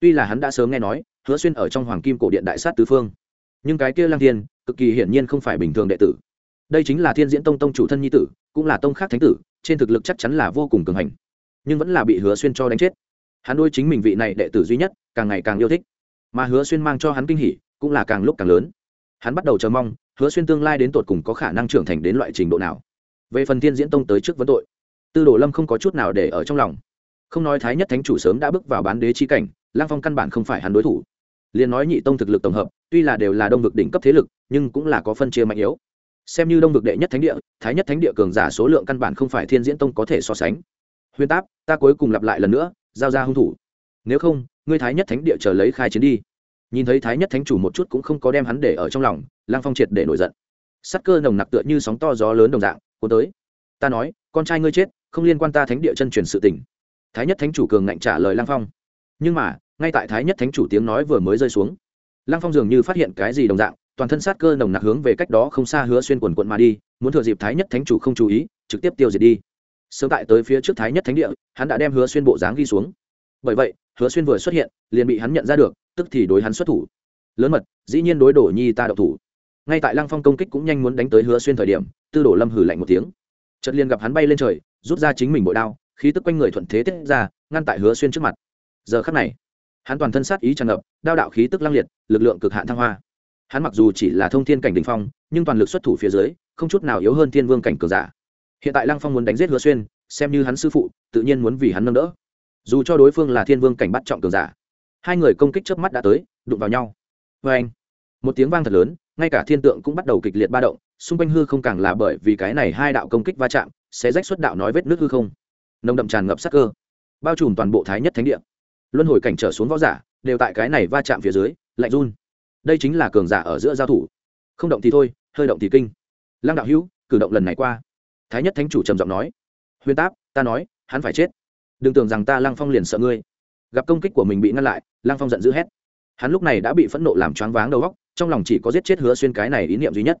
[SPEAKER 1] Tuy là hắn đã sớm nghe nói, hứa xuyên ở trong hoàng kim cổ điện đại sát tứ phương. Nhưng cái kia lang thiên, cực kỳ hiển nhiên không phải bình thường đệ tử. Đây chính là thiên diễn tông tông chủ thân nhi tử, cũng là tông khác thánh tử, trên thực lực chắc chắn là vô cùng cường hành. Nhưng vẫn là bị hứa xuyên cho đánh chết. Hắn đôi chính mình vị này đệ tử duy nhất, càng ngày càng yêu thích. Mà hứa xuyên mang cho hắn kinh hỉ, cũng là càng lúc càng lớn. Hắn bắt đầu chờ mong, hứa xuyên tương lai đến tột cùng có khả năng trưởng thành đến loại trình độ nào về phần thiên diễn tông tới trước vấn tội, tư đồ lâm không có chút nào để ở trong lòng. Không nói thái nhất thánh chủ sớm đã bước vào bán đế chi cảnh lang phong căn bản không phải hắn đối thủ. Liền nói nhị tông thực lực tổng hợp, tuy là đều là đông vực đỉnh cấp thế lực, nhưng cũng là có phân chia mạnh yếu. Xem như đông vực đệ nhất thánh địa, thái nhất thánh địa cường giả số lượng căn bản không phải thiên diễn tông có thể so sánh. Huyên táp, ta cuối cùng lặp lại lần nữa, giao ra hung thủ. Nếu không, ngươi thái nhất thánh địa chờ lấy khai chiến đi. Nhìn thấy thái nhất thánh chủ một chút cũng không có đem hắn để ở trong lòng lang phong triệt để nổi giận. Sắc cơ nồng nặc tựa như sóng to gió lớn đồng dạng cuốn tới. Ta nói, con trai ngươi chết, không liên quan ta thánh địa chân truyền sự tình. Thái nhất thánh chủ cường ngạnh trả lời lang phong. Nhưng mà, ngay tại thái nhất thánh chủ tiếng nói vừa mới rơi xuống lang phong dường như phát hiện cái gì đồng dạng, toàn thân sát cơ nồng nặc hướng về cách đó không xa hứa xuyên quần quận mà đi, muốn thừa dịp thái nhất thánh chủ không chú ý, trực tiếp tiêu diệt đi. Sớm tại tới phía trước thái nhất thánh địa, hắn đã đem hứa xuyên bộ dáng ghi xuống. Bởi vậy, hứa xuyên vừa xuất hiện, liền bị hắn nhận ra được, tức thì đối hắn xuất thủ. Lớn mật, dĩ nhiên đối đổ nhi ta độc thủ. Ngay tại lăng phong công kích cũng nhanh muốn đánh tới hứa xuyên thời điểm tư đổ lâm hử lạnh một tiếng. Chợt liền gặp hắn bay lên trời, rút ra chính mình bội đao, khí tức quanh người thuận thế tiết ra, ngăn tại hứa xuyên trước mặt. Giờ khắc này, hắn toàn thân sát ý tràn ngập, đao đạo khí tức lăng liệt, lực lượng cực hạn thăng hoa. Hắn mặc dù chỉ là thông thiên cảnh đình phong, nhưng toàn lực xuất thủ phía dưới, không chút nào yếu hơn thiên vương cảnh cường giả. Hiện tại lăng phong muốn đánh giết hứa xuyên, xem như hắn sư phụ, tự nhiên muốn vì hắn nâng đỡ. Dù cho đối phương là thiên vương cảnh bắt trọng cường giả, hai người công kích trước mắt đã tới, đụng vào nhau. Vê anh một tiếng vang thật lớn, ngay cả thiên tượng cũng bắt đầu kịch liệt ba động xung quanh hư không càng là bởi vì cái này hai đạo công kích va chạm, sẽ rách xuất đạo nói vết nước hư không. Nồng đậm tràn ngập sắc cơ, bao trùm toàn bộ thái nhất thánh địa. Luân hồi cảnh trở xuống võ giả, đều tại cái này va chạm phía dưới, lạnh run. Đây chính là cường giả ở giữa giao thủ. Không động thì thôi, hơi động thì kinh. Lăng đạo hữu, cử động lần này qua. Thái nhất thánh chủ trầm giọng nói. Huyên táp, ta nói, hắn phải chết. Đừng tưởng rằng ta lăng phong liền sợ ngươi. Gặp công kích của mình bị ngăn lại, lăng phong giận dữ hét. Hắn lúc này đã bị phẫn nộ làm choáng váng đầu góc trong lòng chỉ có giết chết hứa xuyên cái này ý niệm duy nhất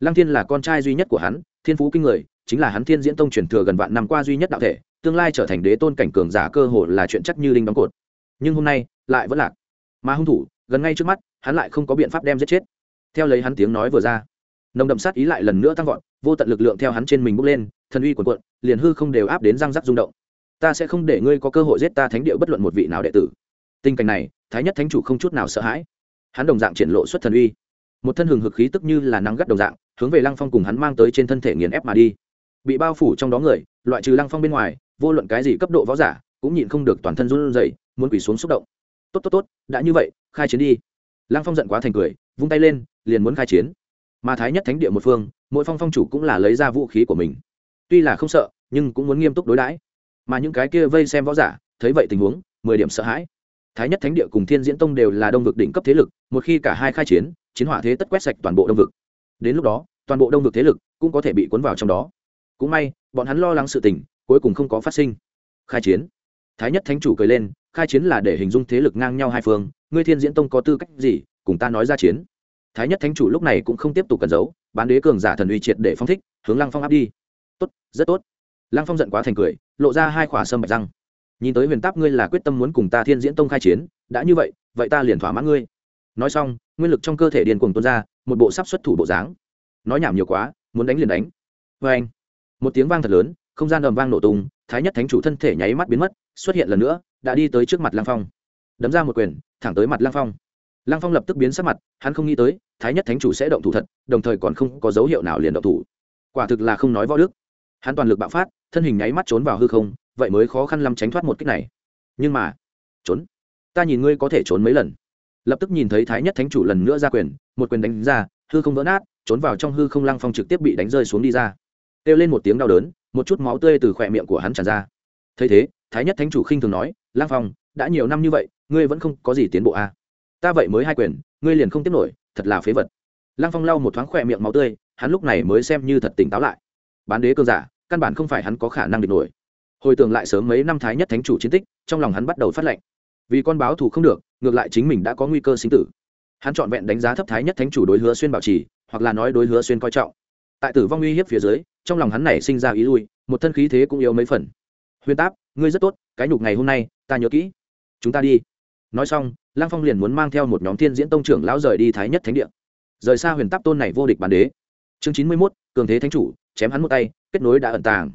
[SPEAKER 1] lăng thiên là con trai duy nhất của hắn, thiên phú kinh người, chính là hắn thiên diễn tông truyền thừa gần vạn năm qua duy nhất đạo thể, tương lai trở thành đế tôn cảnh cường giả cơ hội là chuyện chắc như đinh đóng cột. Nhưng hôm nay, lại vẫn lạc. Mà hung thủ, gần ngay trước mắt, hắn lại không có biện pháp đem giết chết. Theo lấy hắn tiếng nói vừa ra, nồng đậm sát ý lại lần nữa tăng vọt, vô tận lực lượng theo hắn trên mình bốc lên, thần uy quần quận liền hư không đều áp đến răng rắc rung động. Ta sẽ không để ngươi có cơ hội giết ta thánh địa bất luận một vị nào đệ tử. Tình cảnh này, thái nhất thánh chủ không chút nào sợ hãi. Hắn đồng dạng triển lộ xuất thần uy. Một thân hừng hực khí tức như là nắng gắt đồng dạng hướng về lăng phong cùng hắn mang tới trên thân thể nghiền ép mà đi. Bị bao phủ trong đó người, loại trừ lăng phong bên ngoài, vô luận cái gì cấp độ võ giả, cũng nhịn không được toàn thân run rẩy, muốn quỳ xuống xúc động. Tốt tốt tốt, đã như vậy, khai chiến đi. Lăng phong giận quá thành cười, vung tay lên, liền muốn khai chiến. Mà thái nhất thánh địa một phương, mỗi phong phong chủ cũng là lấy ra vũ khí của mình. Tuy là không sợ, nhưng cũng muốn nghiêm túc đối đãi. Mà những cái kia vây xem võ giả, thấy vậy tình huống, mười điểm sợ hãi. Thái nhất thánh địa cùng thiên diễn tông đều là đông vực đỉnh cấp thế lực, một khi cả hai khai chiến chiến hỏa thế tất quét sạch toàn bộ đông vực đến lúc đó, toàn bộ đông vực thế lực cũng có thể bị cuốn vào trong đó. Cũng may, bọn hắn lo lắng sự tình, cuối cùng không có phát sinh. Khai chiến. Thái nhất thánh chủ cười lên, khai chiến là để hình dung thế lực ngang nhau hai phương, ngươi thiên diễn tông có tư cách gì, cùng ta nói ra chiến. Thái nhất thánh chủ lúc này cũng không tiếp tục cần giấu, bán đế cường giả thần uy triệt để phong thích, hướng lăng phong áp đi. Tốt, rất tốt. Lăng phong giận quá thành cười, lộ ra hai khỏa sâm bạch răng. Nhìn tới huyền táp, ngươi là quyết tâm muốn cùng ta thiên diễn tông khai chiến, đã như vậy vậy ta liền thỏa mãn ngươi. Nói xong, nguyên lực trong cơ thể điền cuồng tuôn ra một bộ sắp xuất thủ bộ dáng. Nói nhảm nhiều quá, muốn đánh liền đánh. Vê anh, một tiếng vang thật lớn, không gian ầm vang nổ tung, thái nhất thánh chủ thân thể nháy mắt biến mất, xuất hiện lần nữa, đã đi tới trước mặt lang phong. Đấm ra một quyền, thẳng tới mặt lang phong. Lang phong lập tức biến sắc mặt, hắn không nghĩ tới, thái nhất thánh chủ sẽ động thủ thật, đồng thời còn không có dấu hiệu nào liền động thủ. Quả thực là không nói võ đức. Hắn toàn lực bạo phát, thân hình nháy mắt trốn vào hư không, vậy mới khó khăn lắm tránh thoát một cách này. Nhưng mà, trốn. Ta nhìn ngươi có thể trốn mấy lần lập tức nhìn thấy thái nhất thánh chủ lần nữa ra quyền, một quyền đánh ra, hư không vỡ nát, trốn vào trong hư không lăng phong trực tiếp bị đánh rơi xuống đi ra. Kêu lên một tiếng đau đớn, một chút máu tươi từ khỏe miệng của hắn tràn ra. Thấy thế, thái nhất thánh chủ khinh thường nói, lăng phong, đã nhiều năm như vậy, ngươi vẫn không có gì tiến bộ à. ta vậy mới hai quyền, ngươi liền không tiếp nổi, thật là phế vật. Lăng phong lau một thoáng khỏe miệng máu tươi, hắn lúc này mới xem như thật tỉnh táo lại. Bán đế cơ giả, căn bản không phải hắn có khả năng địch nổi. Hồi tưởng lại sớm mấy năm thái nhất thánh chủ chiến tích, trong lòng hắn bắt đầu phát lệnh vì con báo thù không được, ngược lại chính mình đã có nguy cơ sinh tử. Hắn trọn vẹn đánh giá thấp thái nhất thánh chủ đối hứa xuyên bảo trì, hoặc là nói đối hứa xuyên coi trọng. Tại tử vong uy hiếp phía dưới, trong lòng hắn này sinh ra ý lui, một thân khí thế cũng yếu mấy phần. Huyền táp, ngươi rất tốt, cái nhục ngày hôm nay, ta nhớ kỹ. Chúng ta đi. Nói xong lang phong liền muốn mang theo một nhóm thiên diễn tông trưởng lão rời đi thái nhất thánh địa. Rời xa huyền táp tôn này vô địch bản đế. Chương chín mươi mốt, cường thế thánh chủ, chém hắn một tay, kết nối đã ẩn tàng.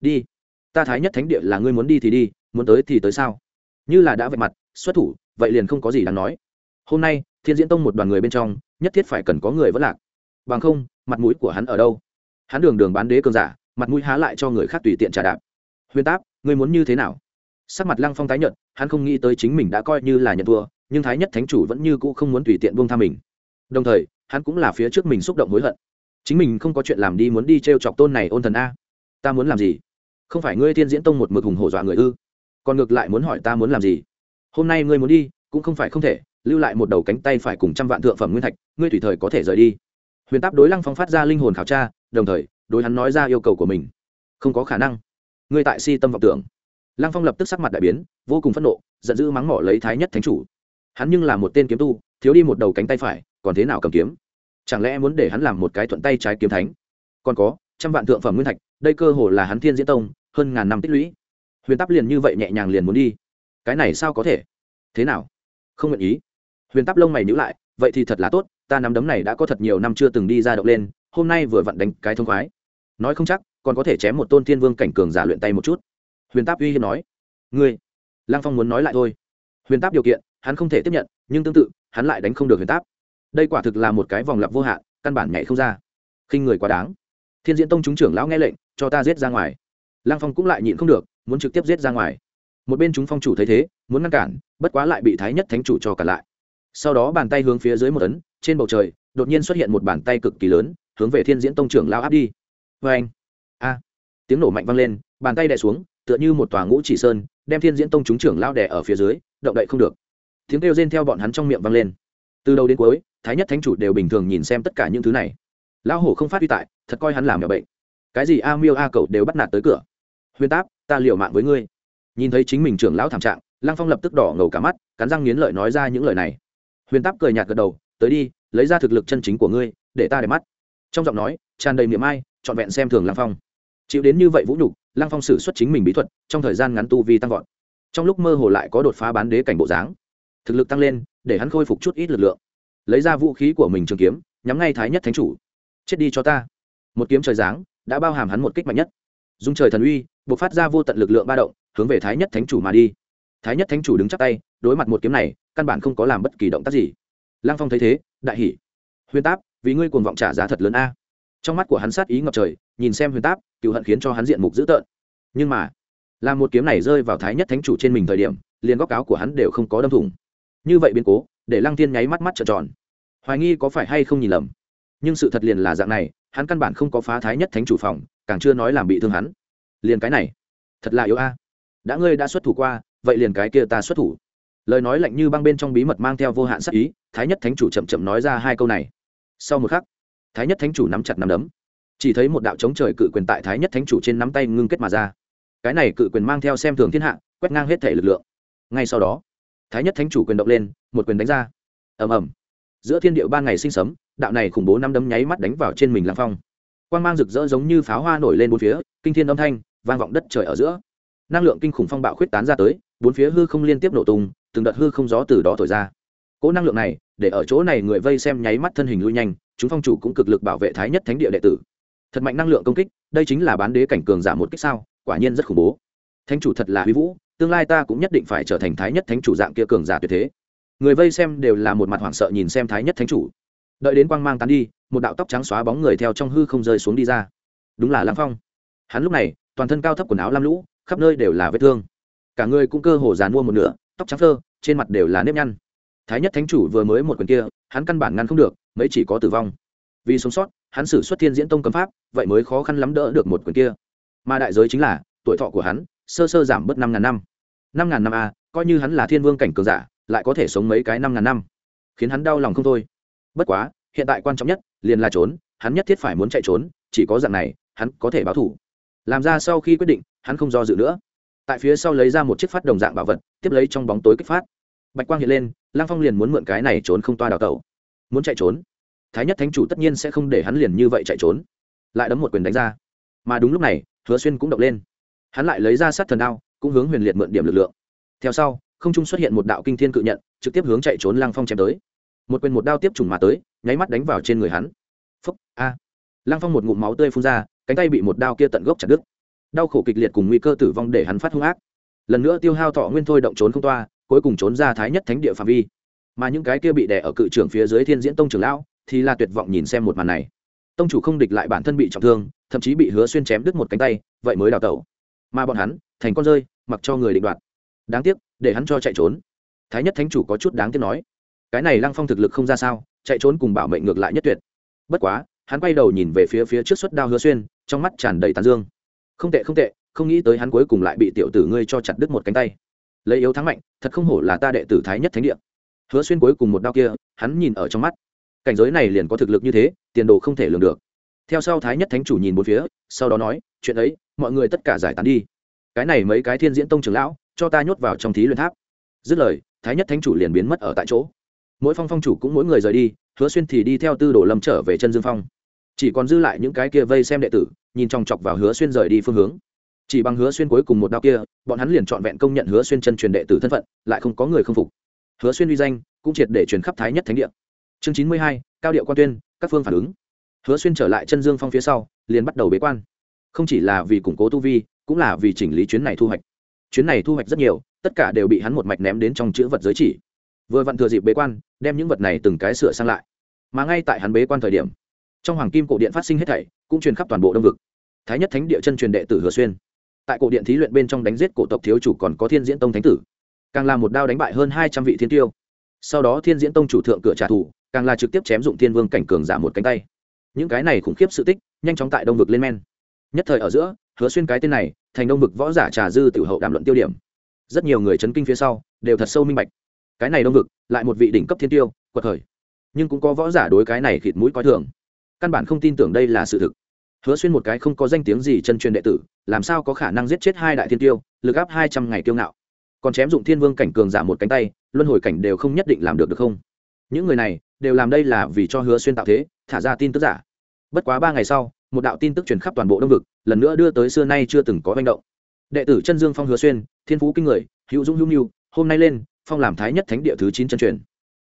[SPEAKER 1] Đi, ta thái nhất thánh địa là ngươi muốn đi thì đi, muốn tới thì tới sao? Như là đã vạch mặt, xuất thủ, vậy liền không có gì đáng nói. Hôm nay, thiên diễn tông một đoàn người bên trong, nhất thiết phải cần có người vẫn lạc. Bằng không, mặt mũi của hắn ở đâu? Hắn đường đường bán đế cơn giả, mặt mũi há lại cho người khác tùy tiện trả đạp. Huyền táp, ngươi muốn như thế nào? Sắc mặt lăng phong tái nhợt, hắn không nghĩ tới chính mình đã coi như là nhận thua, nhưng thái nhất thánh chủ vẫn như cũ không muốn tùy tiện buông tha mình. Đồng thời, hắn cũng là phía trước mình xúc động hối hận. Chính mình không có chuyện làm đi muốn đi t r e o chọc tôn này ôn thần a. Ta muốn làm gì? Không phải ngươi thiên diễn tông một mực hùng hổ dọa người ư? Còn ngược lại muốn hỏi ta muốn làm gì? Hôm nay ngươi muốn đi, cũng không phải không thể, lưu lại một đầu cánh tay phải cùng trăm vạn thượng phẩm nguyên thạch, ngươi tùy thời có thể rời đi. Huyền táp đối lăng phong phát ra linh hồn khảo tra, đồng thời, đối hắn nói ra yêu cầu của mình. Không có khả năng. Ngươi tại si tâm vọng tưởng. Lăng phong lập tức sắc mặt đại biến, vô cùng phẫn nộ, giận dữ mắng mỏ lấy thái nhất thánh chủ. Hắn nhưng là một tên kiếm tu, thiếu đi một đầu cánh tay phải, còn thế nào cầm kiếm? Chẳng lẽ muốn để hắn làm một cái thuận tay trái kiếm thánh? Còn có, trăm vạn thượng phẩm nguyên thạch, đây cơ hồ là hắn thiên diễn tông, hơn ngàn năm tích lũy huyền táp liền như vậy nhẹ nhàng liền muốn đi. Cái này sao có thể? Thế nào? Không nguyện ý. Huyền táp lông mày nhữ lại, vậy thì thật là tốt, ta nắm đấm này đã có thật nhiều năm chưa từng đi ra động lên, hôm nay vừa vặn đánh cái thông khoái. Nói không chắc, còn có thể chém một tôn thiên vương cảnh cường giả luyện tay một chút. Huyền táp uy hiếp nói. Ngươi lang phong muốn nói lại thôi. Huyền táp điều kiện, hắn không thể tiếp nhận, nhưng tương tự, hắn lại đánh không được huyền táp. Đây quả thực là một cái vòng lặp vô hạn, căn bản nhảy không ra. Khinh người quá đáng. Thiên diễn tông chúng trưởng lão nghe lệnh, cho ta giết ra ngoài. Lăng phong cũng lại nhịn không được muốn trực tiếp giết ra ngoài. Một bên chúng phong chủ thấy thế, muốn ngăn cản, bất quá lại bị thái nhất thánh chủ cho cả lại. Sau đó bàn tay hướng phía dưới một tấn trên bầu trời, đột nhiên xuất hiện một bàn tay cực kỳ lớn, hướng về thiên diễn tông trưởng lao áp đi. Vê anh, a, tiếng nổ mạnh vang lên, bàn tay đè xuống, tựa như một tòa ngũ chỉ sơn, đem thiên diễn tông chúng trưởng lao đè ở phía dưới, động đậy không được. Tiếng kêu rên theo bọn hắn trong miệng vang lên. Từ đầu đến cuối, thái nhất thánh chủ đều bình thường nhìn xem tất cả những thứ này. Lão hổ không phát huy tại, thật coi hắn làm nhỏ bệnh. Cái gì a miêu a cậu đều bắt nạt tới cửa huyền táp, ta liều mạng với ngươi. Nhìn thấy chính mình trưởng lão thảm trạng, lăng phong lập tức đỏ ngầu cả mắt, cắn răng nghiến lợi nói ra những lời này. Huyền táp cười nhạt gật đầu, tới đi, lấy ra thực lực chân chính của ngươi, để ta để mắt. Trong giọng nói, tràn đầy miệng ai, trọn vẹn xem thường lăng phong. Chịu đến như vậy vũ nhục, lăng phong xử xuất chính mình bí thuật, trong thời gian ngắn tu vi tăng vọt. Trong lúc mơ hồ lại có đột phá bán đế cảnh bộ dáng. Thực lực tăng lên, để hắn khôi phục chút ít lực lượng. Lấy ra vũ khí của mình trường kiếm, nhắm ngay thái nhất thánh chủ. Chết đi cho ta. Một kiếm trời giáng, đã bao hàm hắn một kích mạnh nhất dung trời thần uy buộc phát ra vô tận lực lượng ba động, hướng về thái nhất thánh chủ mà đi. Thái nhất thánh chủ đứng chắc tay, đối mặt một kiếm này, căn bản không có làm bất kỳ động tác gì. Lăng phong thấy thế, đại hỉ. Huyền táp, vì ngươi cuồng vọng trả giá thật lớn a. Trong mắt của hắn sát ý ngập trời, nhìn xem huyền táp, cựu hận khiến cho hắn diện mục dữ tợn. Nhưng mà, làm một kiếm này rơi vào thái nhất thánh chủ trên mình thời điểm, liền góc áo của hắn đều không có đâm thủng. Như vậy biến cố, để lăng tiên nháy mắt mắt trợn tròn. Hoài nghi có phải hay không nhìn lầm. Nhưng sự thật liền là dạng này, hắn căn bản không có phá thái nhất thánh chủ phòng càng chưa nói làm bị thương hắn. Liền cái này, thật là yếu a. Đã ngươi đã xuất thủ qua, vậy liền cái kia ta xuất thủ. Lời nói lạnh như băng bên trong bí mật mang theo vô hạn sắc ý, thái nhất thánh chủ chậm chậm nói ra hai câu này. Sau một khắc, thái nhất thánh chủ nắm chặt nắm đấm. Chỉ thấy một đạo chống trời cự quyền tại thái nhất thánh chủ trên nắm tay ngưng kết mà ra. Cái này cự quyền mang theo xem thường thiên hạ, quét ngang hết thể lực lượng. Ngay sau đó, thái nhất thánh chủ quyền động lên, một quyền đánh ra. Ầm ầm. Giữa thiên điệu ba ngày sinh sấm, đạo này khủng bố năm đấm nháy mắt đánh vào trên mình lăng phong quang mang rực rỡ giống như pháo hoa nổi lên bốn phía, kinh thiên âm thanh, vang vọng đất trời ở giữa. Năng lượng kinh khủng phong bạo khuyết tán ra tới, bốn phía hư không liên tiếp nổ tung, từng đợt hư không gió từ đó thổi ra. Cỗ năng lượng này, để ở chỗ này người vây xem nháy mắt thân hình lui nhanh, chúng phong chủ cũng cực lực bảo vệ thái nhất thánh địa đệ tử. Thật mạnh năng lượng công kích, đây chính là bán đế cảnh cường giả một kích sao, quả nhiên rất khủng bố. Thánh chủ thật là huy vũ, tương lai ta cũng nhất định phải trở thành thái nhất thánh chủ dạng kia cường giả tuyệt thế. Người vây xem đều là một mặt hoảng sợ nhìn xem thái nhất thánh chủ đợi đến quang mang tán đi, một đạo tóc trắng xóa bóng người theo trong hư không rơi xuống đi ra. Đúng là lăng phong. Hắn lúc này, toàn thân cao thấp quần áo lam lũ, khắp nơi đều là vết thương. Cả người cũng cơ hồ dàn mua một nửa, tóc trắng thơ trên mặt đều là nếp nhăn. Thái nhất thánh chủ vừa mới một quyền kia, hắn căn bản ngăn không được, mấy chỉ có tử vong. Vì sống sót, hắn xử xuất thiên diễn tông cấm pháp, vậy mới khó khăn lắm đỡ được một quyền kia. Mà đại giới chính là, tuổi thọ của hắn, sơ sơ giảm bớt năm ngàn năm. Năm ngàn năm a coi như hắn là thiên vương cảnh cường giả, lại có thể sống mấy cái năm ngàn năm. Khiến hắn đau lòng không thôi bất quá, hiện tại quan trọng nhất liền là trốn, hắn nhất thiết phải muốn chạy trốn, chỉ có dạng này, hắn có thể báo thủ làm ra sau khi quyết định, hắn không do dự nữa. Tại phía sau lấy ra một chiếc phát đồng dạng bảo vật, tiếp lấy trong bóng tối kích phát. Bạch quang hiện lên lang phong liền muốn mượn cái này trốn không toa đào tẩu. Muốn chạy trốn, thái nhất thánh chủ tất nhiên sẽ không để hắn liền như vậy chạy trốn. Lại đấm một quyền đánh ra. Mà đúng lúc này, hứa xuyên cũng động lên. Hắn lại lấy ra sát thần đao, cũng hướng huyền liệt mượn điểm lực lượng. Theo sau, không trung xuất hiện một đạo kinh thiên cự nhận, trực tiếp hướng chạy trốn lang phong chém tới một quyền một đao tiếp trùng mà tới, nháy mắt đánh vào trên người hắn. Phúc, a. À. lăng phong một ngụm máu tươi phun ra, cánh tay bị một đao kia tận gốc chặt đứt. Đau khổ kịch liệt cùng nguy cơ tử vong để hắn phát hung ác. Lần nữa tiêu hao thọ nguyên thôi động trốn không toa, cuối cùng trốn ra thái nhất thánh địa phạm vi. Mà những cái kia bị đè ở cự trưởng phía dưới thiên diễn tông trưởng lão thì là tuyệt vọng nhìn xem một màn này. Tông chủ không địch lại bản thân bị trọng thương, thậm chí bị hứa xuyên chém đứt một cánh tay, vậy mới đào tẩu. Mà bọn hắn, thành con rơi, mặc cho người định đoạt. Đáng tiếc, để hắn cho chạy trốn. Thái nhất thánh chủ có chút đáng tiếc nói cái này lăng phong thực lực không ra sao, chạy trốn cùng bảo mệnh ngược lại nhất tuyệt. Bất quá, hắn quay đầu nhìn về phía phía trước suất đao hứa xuyên, trong mắt tràn đầy tàn dương. Không tệ không tệ, không nghĩ tới hắn cuối cùng lại bị tiểu tử ngươi cho chặt đứt một cánh tay. Lấy yếu thắng mạnh, thật không hổ là ta đệ tử thái nhất thánh địa. Hứa xuyên cuối cùng một đao kia, hắn nhìn ở trong mắt. Cảnh giới này liền có thực lực như thế, tiền đồ không thể lường được. Theo sau thái nhất thánh chủ nhìn một phía, sau đó nói, chuyện ấy, mọi người tất cả giải tán đi. Cái này mấy cái thiên diễn tông trưởng lão, cho ta nhốt vào trong thí luyện tháp. Dứt lời, thái nhất thánh chủ liền biến mất ở tại chỗ mỗi phong phong chủ cũng mỗi người rời đi, hứa xuyên thì đi theo tư đồ lâm trở về chân dương phong. Chỉ còn dư lại những cái kia vây xem đệ tử, nhìn chòng chọc vào hứa xuyên rời đi phương hướng. Chỉ bằng hứa xuyên cuối cùng một đao kia, bọn hắn liền trọn vẹn công nhận hứa xuyên chân truyền đệ tử thân phận, lại không có người không phục. Hứa xuyên uy danh cũng triệt để truyền khắp thái nhất thánh địa. Chương chín mươi hai, cao điệu quan tuyên, các phương phản ứng. Hứa xuyên trở lại chân dương phong phía sau, liền bắt đầu bế quan. Không chỉ là vì củng cố tu vi, cũng là vì chỉnh lý chuyến này thu hoạch. Chuyến này thu hoạch rất nhiều, tất cả đều bị hắn một mạch ném đến trong chữ vật giới chỉ vừa vặn thừa dịp bế quan, đem những vật này từng cái sửa sang lại. Mà ngay tại hắn bế quan thời điểm, trong hoàng kim cổ điện phát sinh hết thảy, cũng truyền khắp toàn bộ đông vực. Thái nhất thánh địa chân truyền đệ tử hứa xuyên. Tại cổ điện thí luyện bên trong đánh giết cổ tộc thiếu chủ còn có thiên diễn tông thánh tử. Càng là một đao đánh bại hơn hai trăm vị thiên tiêu. Sau đó thiên diễn tông chủ thượng cửa trả thù, càng là trực tiếp chém dụng thiên vương cảnh cường giả một cánh tay. Những cái này khủng khiếp sự tích, nhanh chóng tại đông vực lên men. Nhất thời ở giữa, hứa xuyên cái tên này, thành đông vực võ giả trà dư tiểu hậu đàm luận tiêu điểm. Rất nhiều người chấn kinh phía sau, đều thật sâu minh bạch cái này đông vực, lại một vị đỉnh cấp thiên tiêu, quật thời nhưng cũng có võ giả đối cái này khịt mũi coi thường. Căn bản không tin tưởng đây là sự thực. Hứa xuyên một cái không có danh tiếng gì chân truyền đệ tử, làm sao có khả năng giết chết hai đại thiên tiêu, lực áp hai trăm ngày kiêu ngạo. Còn chém dụng thiên vương cảnh cường giả một cánh tay, luân hồi cảnh đều không nhất định làm được được không? Những người này, đều làm đây là vì cho hứa xuyên tạo thế, thả ra tin tức giả. Bất quá ba ngày sau, một đạo tin tức truyền khắp toàn bộ đông vực, lần nữa đưa tới xưa nay chưa từng có manh động. Đệ tử chân dương phong hứa xuyên, thiên phú kinh người, hữu dũng hữu nhu hôm nay lên phong làm thái nhất thánh địa thứ chín chân truyền.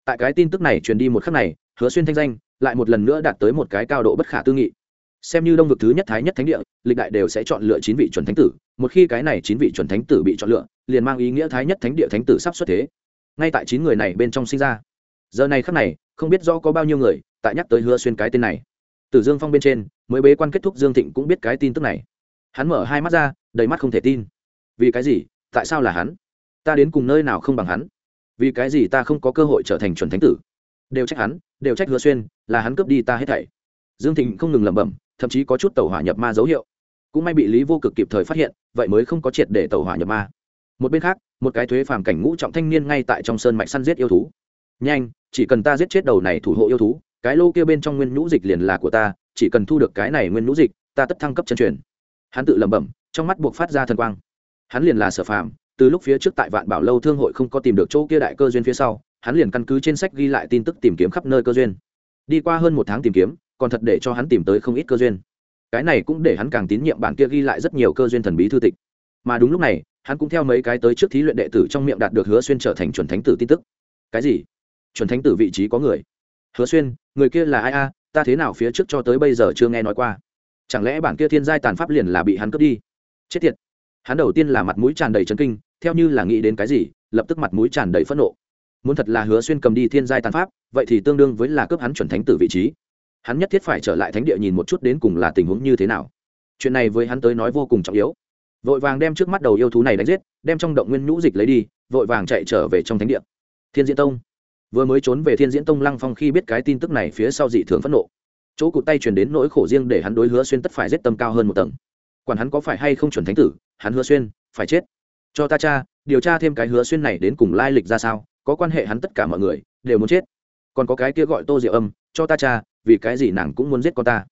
[SPEAKER 1] Tại cái tin tức này truyền đi một khắc này, hứa xuyên thanh danh lại một lần nữa đạt tới một cái cao độ bất khả tư nghị. Xem như đông vực thứ nhất thái nhất thánh địa, lịch đại đều sẽ chọn lựa chín vị chuẩn thánh tử, một khi cái này chín vị chuẩn thánh tử bị chọn lựa, liền mang ý nghĩa thái nhất thánh địa thánh tử sắp xuất thế. Ngay tại chín người này bên trong sinh ra. Giờ này khắc này, không biết rõ có bao nhiêu người, tại nhắc tới hứa xuyên cái tên này. Từ dương phong bên trên, mới bế quan kết thúc dương thịnh cũng biết cái tin tức này. Hắn mở hai mắt ra, đầy mắt không thể tin. Vì cái gì? Tại sao là hắn? Ta đến cùng nơi nào không bằng hắn? Vì cái gì ta không có cơ hội trở thành chuẩn thánh tử? Đều trách hắn, đều trách hứa xuyên, là hắn cướp đi ta hết thảy. Dương thịnh không ngừng lẩm bẩm, thậm chí có chút tàu hỏa nhập ma dấu hiệu. Cũng may bị lý vô cực kịp thời phát hiện, vậy mới không có triệt để tàu hỏa nhập ma. Một bên khác, một cái thuế phàm cảnh ngũ trọng thanh niên ngay tại trong sơn mạch săn giết yêu thú. Nhanh, chỉ cần ta giết chết đầu này thủ hộ yêu thú, cái lô kia bên trong nguyên nhũ dịch liền là của ta, chỉ cần thu được cái này nguyên nhũ dịch, ta tất thăng cấp chân truyền. Hắn tự lẩm bẩm, trong mắt buộc phát ra thần quang. Hắn liền là sở phàm từ lúc phía trước tại vạn bảo lâu thương hội không có tìm được chỗ kia đại cơ duyên phía sau, hắn liền căn cứ trên sách ghi lại tin tức tìm kiếm khắp nơi cơ duyên. Đi qua hơn một tháng tìm kiếm, còn thật để cho hắn tìm tới không ít cơ duyên. Cái này cũng để hắn càng tín nhiệm bản kia ghi lại rất nhiều cơ duyên thần bí thư tịch. Mà đúng lúc này, hắn cũng theo mấy cái tới trước thí luyện đệ tử trong miệng đạt được hứa xuyên trở thành chuẩn thánh tử tin tức. Cái gì? Chuẩn thánh tử vị trí có người? Hứa xuyên, người kia là ai a? Ta thế nào phía trước cho tới bây giờ chưa nghe nói qua? Chẳng lẽ bản kia thiên giai tàn pháp liền là bị hắn cướp đi? Chết tiệt! Hắn đầu tiên là mặt mũi tràn đầy chấn kinh theo như là nghĩ đến cái gì, lập tức mặt mũi tràn đầy phẫn nộ. Muốn thật là hứa xuyên cầm đi thiên giai tàn pháp, vậy thì tương đương với là cướp hắn chuẩn thánh tử vị trí. Hắn nhất thiết phải trở lại thánh địa nhìn một chút đến cùng là tình huống như thế nào. Chuyện này với hắn tới nói vô cùng trọng yếu. Vội vàng đem trước mắt đầu yêu thú này đánh giết, đem trong động nguyên nhũ dịch lấy đi, vội vàng chạy trở về trong thánh địa. Thiên diễn tông. Vừa mới trốn về thiên diễn tông lăng phong khi biết cái tin tức này phía sau dị thường phẫn nộ. Chỗ cụt tay truyền đến nỗi khổ riêng để hắn đối hứa xuyên tất phải giết tâm cao hơn một tầng. Quản hắn có phải hay không chuẩn thánh tử, hắn hứa xuyên, phải chết cho ta cha, điều tra thêm cái hứa xuyên này đến cùng lai lịch ra sao, có quan hệ hắn tất cả mọi người, đều muốn chết. Còn có cái kia gọi tô diệu âm, cho ta cha, vì cái gì nàng cũng muốn giết con ta.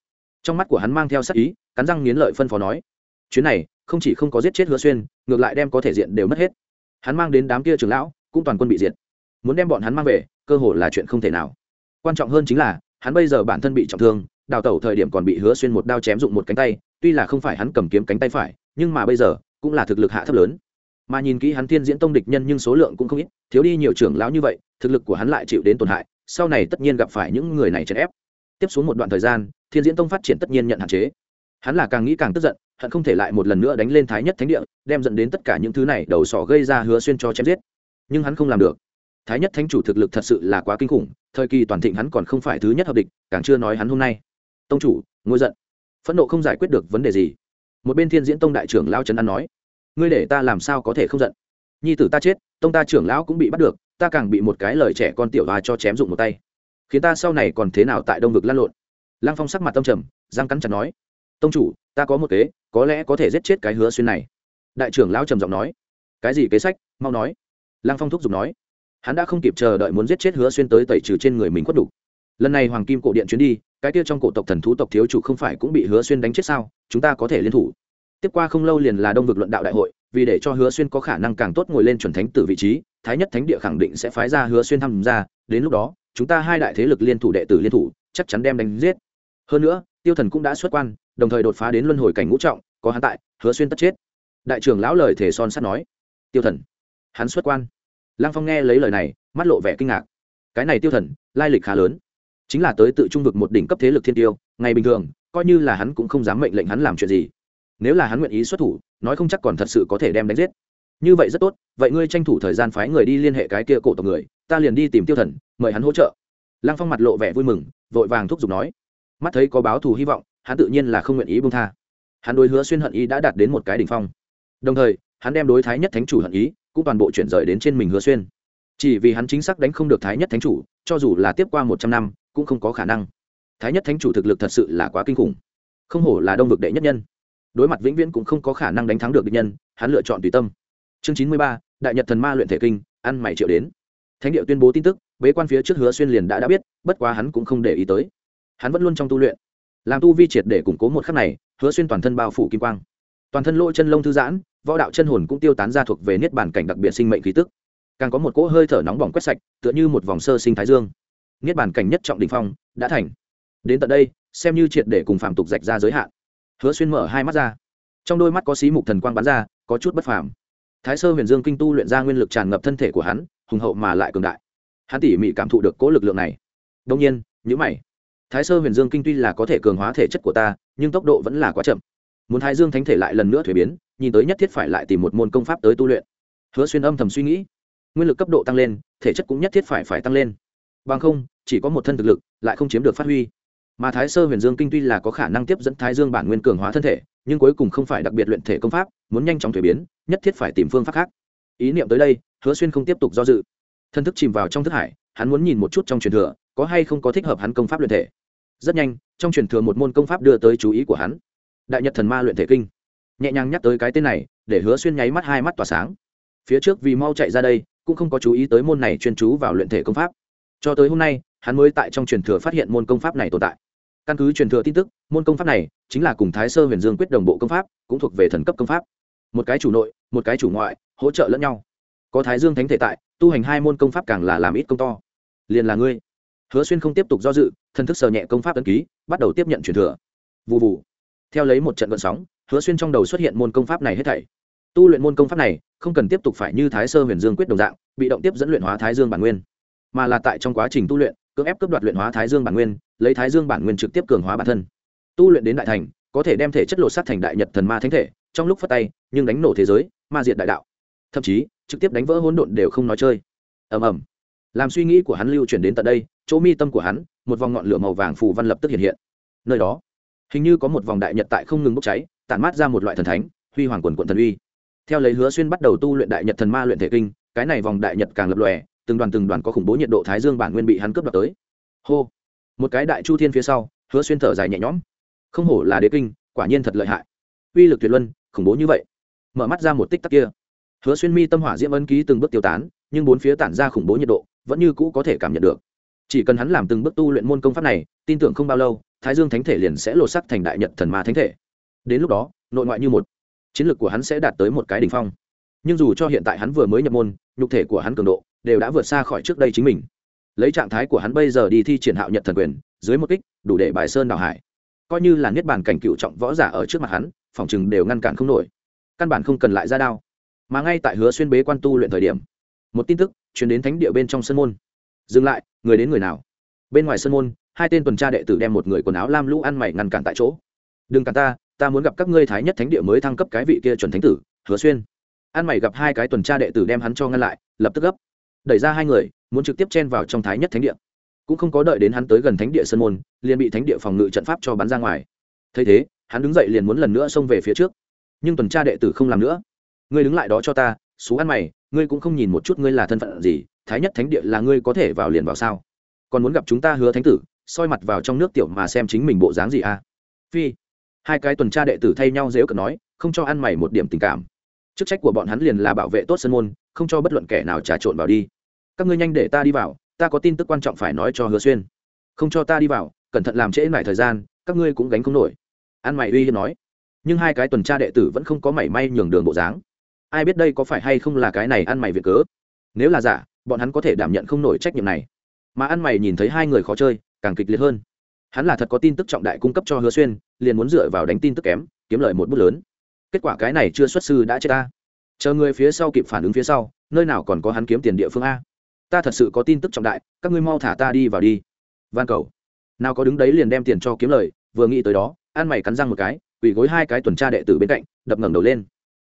[SPEAKER 1] Trong mắt của hắn mang theo sắc ý, cắn răng nghiến lợi phân phó nói, chuyến này, không chỉ không có giết chết hứa xuyên, ngược lại đem có thể diện đều mất hết. Hắn mang đến đám kia trưởng lão, cũng toàn quân bị diệt. Muốn đem bọn hắn mang về, cơ hội là chuyện không thể nào. Quan trọng hơn chính là, hắn bây giờ bản thân bị trọng thương, đào tẩu thời điểm còn bị hứa xuyên một đao chém dụng một cánh tay, tuy là không phải hắn cầm kiếm cánh tay phải, nhưng mà bây giờ, cũng là thực lực hạ thấp lớn mà nhìn kỹ hắn thiên diễn tông địch nhân nhưng số lượng cũng không ít, thiếu đi nhiều trưởng lão như vậy, thực lực của hắn lại chịu đến tổn hại, sau này tất nhiên gặp phải những người này chèn ép. Tiếp xuống một đoạn thời gian, thiên diễn tông phát triển tất nhiên nhận hạn chế. Hắn là càng nghĩ càng tức giận, hận không thể lại một lần nữa đánh lên thái nhất thánh địa, đem dẫn đến tất cả những thứ này đầu sỏ gây ra hứa xuyên cho chém giết. Nhưng hắn không làm được. Thái nhất thánh chủ thực lực thật sự là quá kinh khủng, thời kỳ toàn thịnh hắn còn không phải thứ nhất hợp địch, càng chưa nói hắn hôm nay. Tông chủ ngôi giận. Phẫn nộ không giải quyết được vấn đề gì. Một bên thiên diễn tông đại trưởng lao trấn an nói ngươi để ta làm sao có thể không giận? Nhi tử ta chết, tông ta trưởng lão cũng bị bắt được, ta càng bị một cái lời trẻ con tiểu hòa cho chém dụng một tay. Khiến ta sau này còn thế nào tại đông vực lăn lộn? Lăng phong sắc mặt tâm trầm giang cắn chặt nói, tông chủ, ta có một kế, có lẽ có thể giết chết cái hứa xuyên này. Đại trưởng lão trầm giọng nói, cái gì kế sách? Mau nói. Lăng phong thúc giục nói, hắn đã không kịp chờ đợi muốn giết chết hứa xuyên tới tẩy trừ trên người mình khuất đủ. Lần này hoàng kim cổ điện chuyến đi, cái kia trong cổ tộc thần thú tộc thiếu chủ không phải cũng bị hứa xuyên đánh chết sao? Chúng ta có thể liên thủ tiếp qua không lâu liền là đông vực luận đạo đại hội, vì để cho hứa xuyên có khả năng càng tốt ngồi lên chuẩn thánh tử vị trí, thái nhất thánh địa khẳng định sẽ phái ra hứa xuyên tham gia, đến lúc đó, chúng ta hai đại thế lực liên thủ đệ tử liên thủ, chắc chắn đem đánh giết. Hơn nữa, tiêu thần cũng đã xuất quan, đồng thời đột phá đến luân hồi cảnh ngũ trọng, có hắn tại, hứa xuyên tất chết. Đại trưởng lão lời thể son sắt nói. Tiêu thần, hắn xuất quan. Lăng phong nghe lấy lời này, mắt lộ vẻ kinh ngạc. Cái này tiêu thần, lai lịch khá lớn. Chính là tới tự trung vực một đỉnh cấp thế lực thiên tiêu, ngày bình thường, coi như là hắn cũng không dám mệnh lệnh hắn làm chuyện gì nếu là hắn nguyện ý xuất thủ, nói không chắc còn thật sự có thể đem đánh giết. Như vậy rất tốt, vậy ngươi tranh thủ thời gian phái người đi liên hệ cái kia cổ tộc người, ta liền đi tìm tiêu thần, mời hắn hỗ trợ. Lăng phong mặt lộ vẻ vui mừng, vội vàng thúc giục nói. Mắt thấy có báo thù hy vọng, hắn tự nhiên là không nguyện ý bông tha. Hắn đối hứa xuyên hận ý đã đạt đến một cái đỉnh phong. Đồng thời, hắn đem đối thái nhất thánh chủ hận ý cũng toàn bộ chuyển rời đến trên mình hứa xuyên. Chỉ vì hắn chính xác đánh không được thái nhất thánh chủ, cho dù là tiếp qua một trăm năm, cũng không có khả năng. Thái nhất thánh chủ thực lực thật sự là quá kinh khủng. Không hổ là đông vực đệ nhất nhân đối mặt vĩnh viễn cũng không có khả năng đánh thắng được địch nhân, hắn lựa chọn tùy tâm. Chương chín mươi ba, đại nhật thần ma luyện thể kinh, ăn mày triệu đến. Thánh điệu tuyên bố tin tức, bế quan phía trước hứa xuyên liền đã đã biết, bất quá hắn cũng không để ý tới. Hắn vẫn luôn trong tu luyện. Làm tu vi triệt để củng cố một khắc này, hứa xuyên toàn thân bao phủ kim quang. Toàn thân lỗ chân lông thư giãn, võ đạo chân hồn cũng tiêu tán ra thuộc về niết bản cảnh đặc biệt sinh mệnh khí tức. Càng có một cỗ hơi thở nóng bỏng quét sạch, tựa như một vòng sơ sinh thái dương. Niết bản cảnh nhất trọng đỉnh phong, đã thành. Đến tận đây, xem như triệt để cùng phạm tục rạch ra giới hạn hứa xuyên mở hai mắt ra. Trong đôi mắt có xí mục thần quang bắn ra, có chút bất phàm. Thái sơ huyền dương kinh tu luyện ra nguyên lực tràn ngập thân thể của hắn, hùng hậu mà lại cường đại. Hắn tỉ mỉ cảm thụ được cố lực lượng này. Đông nhiên nhữ mày. Thái sơ huyền dương kinh tuy là có thể cường hóa thể chất của ta, nhưng tốc độ vẫn là quá chậm. Muốn thái dương thánh thể lại lần nữa thuế biến, nhìn tới nhất thiết phải lại tìm một môn công pháp tới tu luyện. Hứa xuyên âm thầm suy nghĩ. Nguyên lực cấp độ tăng lên, thể chất cũng nhất thiết phải phải tăng lên. Bằng không, chỉ có một thân thực lực, lại không chiếm được phát huy mà thái sơ huyền dương kinh tuy là có khả năng tiếp dẫn thái dương bản nguyên cường hóa thân thể, nhưng cuối cùng không phải đặc biệt luyện thể công pháp, muốn nhanh chóng thuế biến, nhất thiết phải tìm phương pháp khác. Ý niệm tới đây, hứa xuyên không tiếp tục do dự. Thân thức chìm vào trong thức hải, hắn muốn nhìn một chút trong truyền thừa, có hay không có thích hợp hắn công pháp luyện thể. Rất nhanh, trong truyền thừa một môn công pháp đưa tới chú ý của hắn. Đại nhật thần ma luyện thể kinh. Nhẹ nhàng nhắc tới cái tên này, để hứa xuyên nháy mắt hai mắt tỏa sáng. Phía trước vì mau chạy ra đây, cũng không có chú ý tới môn này chuyên chú vào luyện thể công pháp. Cho tới hôm nay, hắn mới tại trong truyền thừa phát hiện môn công pháp này tồn tại căn cứ truyền thừa tin tức, môn công pháp này chính là cùng thái sơ huyền dương quyết đồng bộ công pháp, cũng thuộc về thần cấp công pháp. Một cái chủ nội, một cái chủ ngoại, hỗ trợ lẫn nhau. Có thái dương thánh thể tại, tu hành hai môn công pháp càng là làm ít công to. Liền là ngươi. Hứa xuyên không tiếp tục do dự thần thức sờ nhẹ công pháp ấn ký, bắt đầu tiếp nhận truyền thừa. Vụ vụ theo lấy một trận vận sóng, hứa xuyên trong đầu xuất hiện môn công pháp này hết thảy. Tu luyện môn công pháp này, không cần tiếp tục phải như thái sơ huyền dương quyết đồng dạng, bị động tiếp dẫn luyện hóa thái dương bản nguyên. Mà là tại trong quá trình tu luyện cưỡng ép cướp đoạt luyện hóa thái dương bản nguyên, lấy thái dương bản nguyên trực tiếp cường hóa bản thân. Tu luyện đến đại thành, có thể đem thể chất lột sát thành đại nhật thần ma thánh thể, trong lúc phát tay, nhưng đánh nổ thế giới, ma diệt đại đạo. Thậm chí, trực tiếp đánh vỡ hỗn độn đều không nói chơi. Ầm ầm. Làm suy nghĩ của hắn lưu chuyển đến tận đây, chỗ mi tâm của hắn, một vòng ngọn lửa màu vàng phù văn lập tức hiện hiện. Nơi đó, hình như có một vòng đại nhật tại không ngừng bốc cháy, tản mát ra một loại thần thánh, huy hoàng quần quận thần uy. Theo lấy hứa xuyên bắt đầu tu luyện đại nhật thần ma luyện thể kinh, cái này vòng đại nhật càng lập lòe từng đoàn từng đoàn có khủng bố nhiệt độ thái dương bản nguyên bị hắn cướp đoạt tới. Hô. Một cái đại chu thiên phía sau, hứa xuyên thở dài nhẹ nhõm. Không hổ là đế kinh, quả nhiên thật lợi hại. Uy lực tuyệt luân, khủng bố như vậy. Mở mắt ra một tích tắc kia. Hứa xuyên mi tâm hỏa diễm ấn ký từng bước tiêu tán, nhưng bốn phía tản ra khủng bố nhiệt độ, vẫn như cũ có thể cảm nhận được. Chỉ cần hắn làm từng bước tu luyện môn công pháp này, tin tưởng không bao lâu, thái dương thánh thể liền sẽ lột sắc thành đại nhật thần ma thánh thể. Đến lúc đó, nội ngoại như một, chiến lược của hắn sẽ đạt tới một cái đ ỉ n h phong. Nhưng dù cho hiện tại hắn vừa mới nhập môn, nhục thể của hắn cường độ đều đã vượt xa khỏi trước đây chính mình. Lấy trạng thái của hắn bây giờ đi thi triển hạo nhật thần quyền, dưới một kích, đủ để bài sơn đào hải. Coi như là niết bàn cảnh cựu trọng võ giả ở trước mặt hắn, phòng chừng đều ngăn cản không nổi. Căn bản không cần lại ra đao. Mà ngay tại hứa xuyên bế quan tu luyện thời điểm, một tin tức chuyển đến thánh địa bên trong sân môn. Dừng lại, người đến người nào? Bên ngoài sân môn, hai tên tuần tra đệ tử đem một người quần áo lam lũ ăn mày ngăn cản tại chỗ. Đừng cản ta ta muốn gặp các ngươi thái nhất thánh địa mới thăng cấp cái vị kia chuẩn thánh tử, hứa xuyên. Ăn mày gặp hai cái tuần tra đệ tử đem hắn cho ngăn lại, lập tức gấp đẩy ra hai người, muốn trực tiếp chen vào trong thái nhất thánh địa. Cũng không có đợi đến hắn tới gần thánh địa Sơn môn, liền bị thánh địa phòng ngự trận pháp cho bắn ra ngoài. Thấy thế, hắn đứng dậy liền muốn lần nữa xông về phía trước. Nhưng tuần tra đệ tử không làm nữa. Ngươi đứng lại đó cho ta, xú ăn mày, ngươi cũng không nhìn một chút ngươi là thân phận gì, thái nhất thánh địa là ngươi có thể vào liền vào sao? Còn muốn gặp chúng ta hứa thánh tử, soi mặt vào trong nước tiểu mà xem chính mình bộ dáng gì à? Phi. Hai cái tuần tra đệ tử thay nhau dếu cợt nói, không cho ăn mày một điểm tình cảm. Chức trách của bọn hắn liền là bảo vệ tốt sân môn, không cho bất luận kẻ nào trà trộn vào đi các ngươi nhanh để ta đi vào, ta có tin tức quan trọng phải nói cho hứa xuyên. Không cho ta đi vào, cẩn thận làm trễ lại thời gian, các ngươi cũng gánh không nổi. An mày uy hiếp nói. Nhưng hai cái tuần tra đệ tử vẫn không có mảy may nhường đường bộ dáng. Ai biết đây có phải hay không là cái này ăn mày việc cớ? Nếu là giả, bọn hắn có thể đảm nhận không nổi trách nhiệm này. Mà ăn mày nhìn thấy hai người khó chơi, càng kịch liệt hơn. Hắn là thật có tin tức trọng đại cung cấp cho hứa xuyên, liền muốn dựa vào đánh tin tức kém, kiếm lợi một bút lớn. Kết quả cái này chưa xuất sư đã chết ta. Chờ người phía sau kịp phản ứng phía sau, nơi nào còn có hắn kiếm tiền địa phương a? Ta thật sự có tin tức trọng đại, các ngươi mau thả ta đi vào đi. Van cầu, nào có đứng đấy liền đem tiền cho kiếm lời, vừa nghĩ tới đó ăn mày cắn răng một cái, quỳ gối hai cái tuần tra đệ tử bên cạnh, đập ngẩng đầu lên.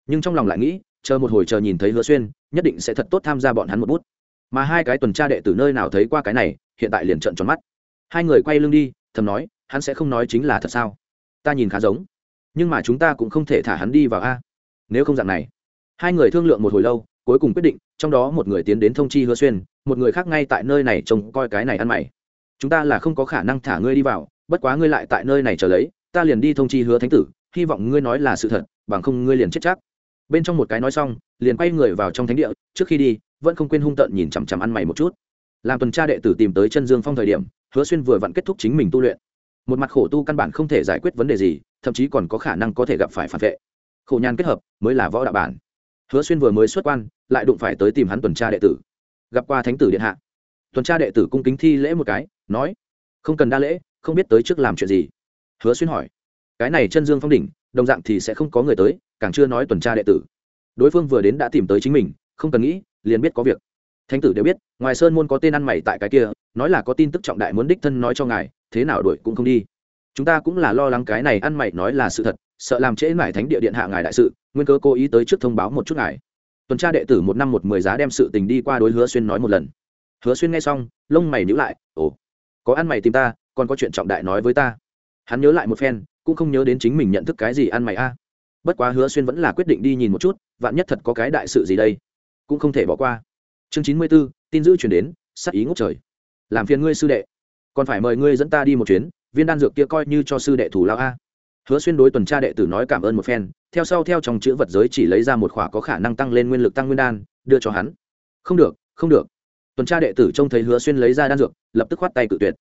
[SPEAKER 1] Nhưng trong lòng lại nghĩ, chờ một hồi chờ nhìn thấy hứa xuyên, nhất định sẽ thật tốt tham gia bọn hắn một bút. Mà hai cái tuần tra đệ tử nơi nào thấy qua cái này, hiện tại liền trợn tròn mắt. Hai người quay lưng đi, thầm nói, hắn sẽ không nói chính là thật sao? Ta nhìn khá giống. Nhưng mà chúng ta cũng không thể thả hắn đi vào a. Nếu không dạng này, hai người thương lượng một hồi lâu cuối cùng quyết định, trong đó một người tiến đến thông chi hứa xuyên, một người khác ngay tại nơi này trông coi cái này ăn mày. Chúng ta là không có khả năng thả ngươi đi vào, bất quá ngươi lại tại nơi này chờ lấy, ta liền đi thông chi hứa thánh tử, hy vọng ngươi nói là sự thật, bằng không ngươi liền chết chắc. Bên trong một cái nói xong, liền quay người vào trong thánh địa, trước khi đi, vẫn không quên hung tợn nhìn chằm chằm ăn mày một chút. Làm tuần tra đệ tử tìm tới chân dương phong thời điểm, hứa xuyên vừa vặn kết thúc chính mình tu luyện. Một mặt khổ tu căn bản không thể giải quyết vấn đề gì, thậm chí còn có khả năng có thể gặp phải phản vệ. Khổ nhàn kết hợp, mới là võ đạo bản hứa xuyên vừa mới xuất quan, lại đụng phải tới tìm hắn tuần tra đệ tử. Gặp qua thánh tử điện hạ. Tuần tra đệ tử cung kính thi lễ một cái, nói, không cần đa lễ, không biết tới trước làm chuyện gì. Hứa xuyên hỏi, cái này chân dương phong đỉnh, đồng dạng thì sẽ không có người tới, càng chưa nói tuần tra đệ tử. Đối phương vừa đến đã tìm tới chính mình, không cần nghĩ, liền biết có việc. Thánh tử đều biết, ngoài sơn môn có tên ăn mày tại cái kia, nói là có tin tức trọng đại muốn đích thân nói cho ngài, thế nào đuổi cũng không đi chúng ta cũng là lo lắng cái này ăn mày nói là sự thật, sợ làm trễ mải thánh địa điện hạ ngài đại sự, nguyên cơ cố ý tới trước thông báo một chút ngài. Tuần tra đệ tử một năm một mười giá đem sự tình đi qua đối hứa xuyên nói một lần. Hứa xuyên nghe xong, lông mày nhữ lại, ồ, có ăn mày tìm ta, còn có chuyện trọng đại nói với ta. Hắn nhớ lại một phen, cũng không nhớ đến chính mình nhận thức cái gì ăn mày a. À. Bất quá hứa xuyên vẫn là quyết định đi nhìn một chút, vạn nhất thật có cái đại sự gì đây, cũng không thể bỏ qua. Chương chín mươi b ố tin giữ chuyển đến, sắc ý ngốc trời. Làm phiền ngươi sư đệ, còn phải mời ngươi dẫn ta đi một chuyến viên đan dược kia coi như cho sư đệ thủ lao a. Hứa xuyên đối tuần tra đệ tử nói cảm ơn một phen, theo sau theo trong chữ vật giới chỉ lấy ra một khỏa có khả năng tăng lên nguyên lực tăng nguyên đan, đưa cho hắn. Không được không được. Tuần tra đệ tử trông thấy hứa xuyên lấy ra đan dược, lập tức khoát tay cự tuyệt.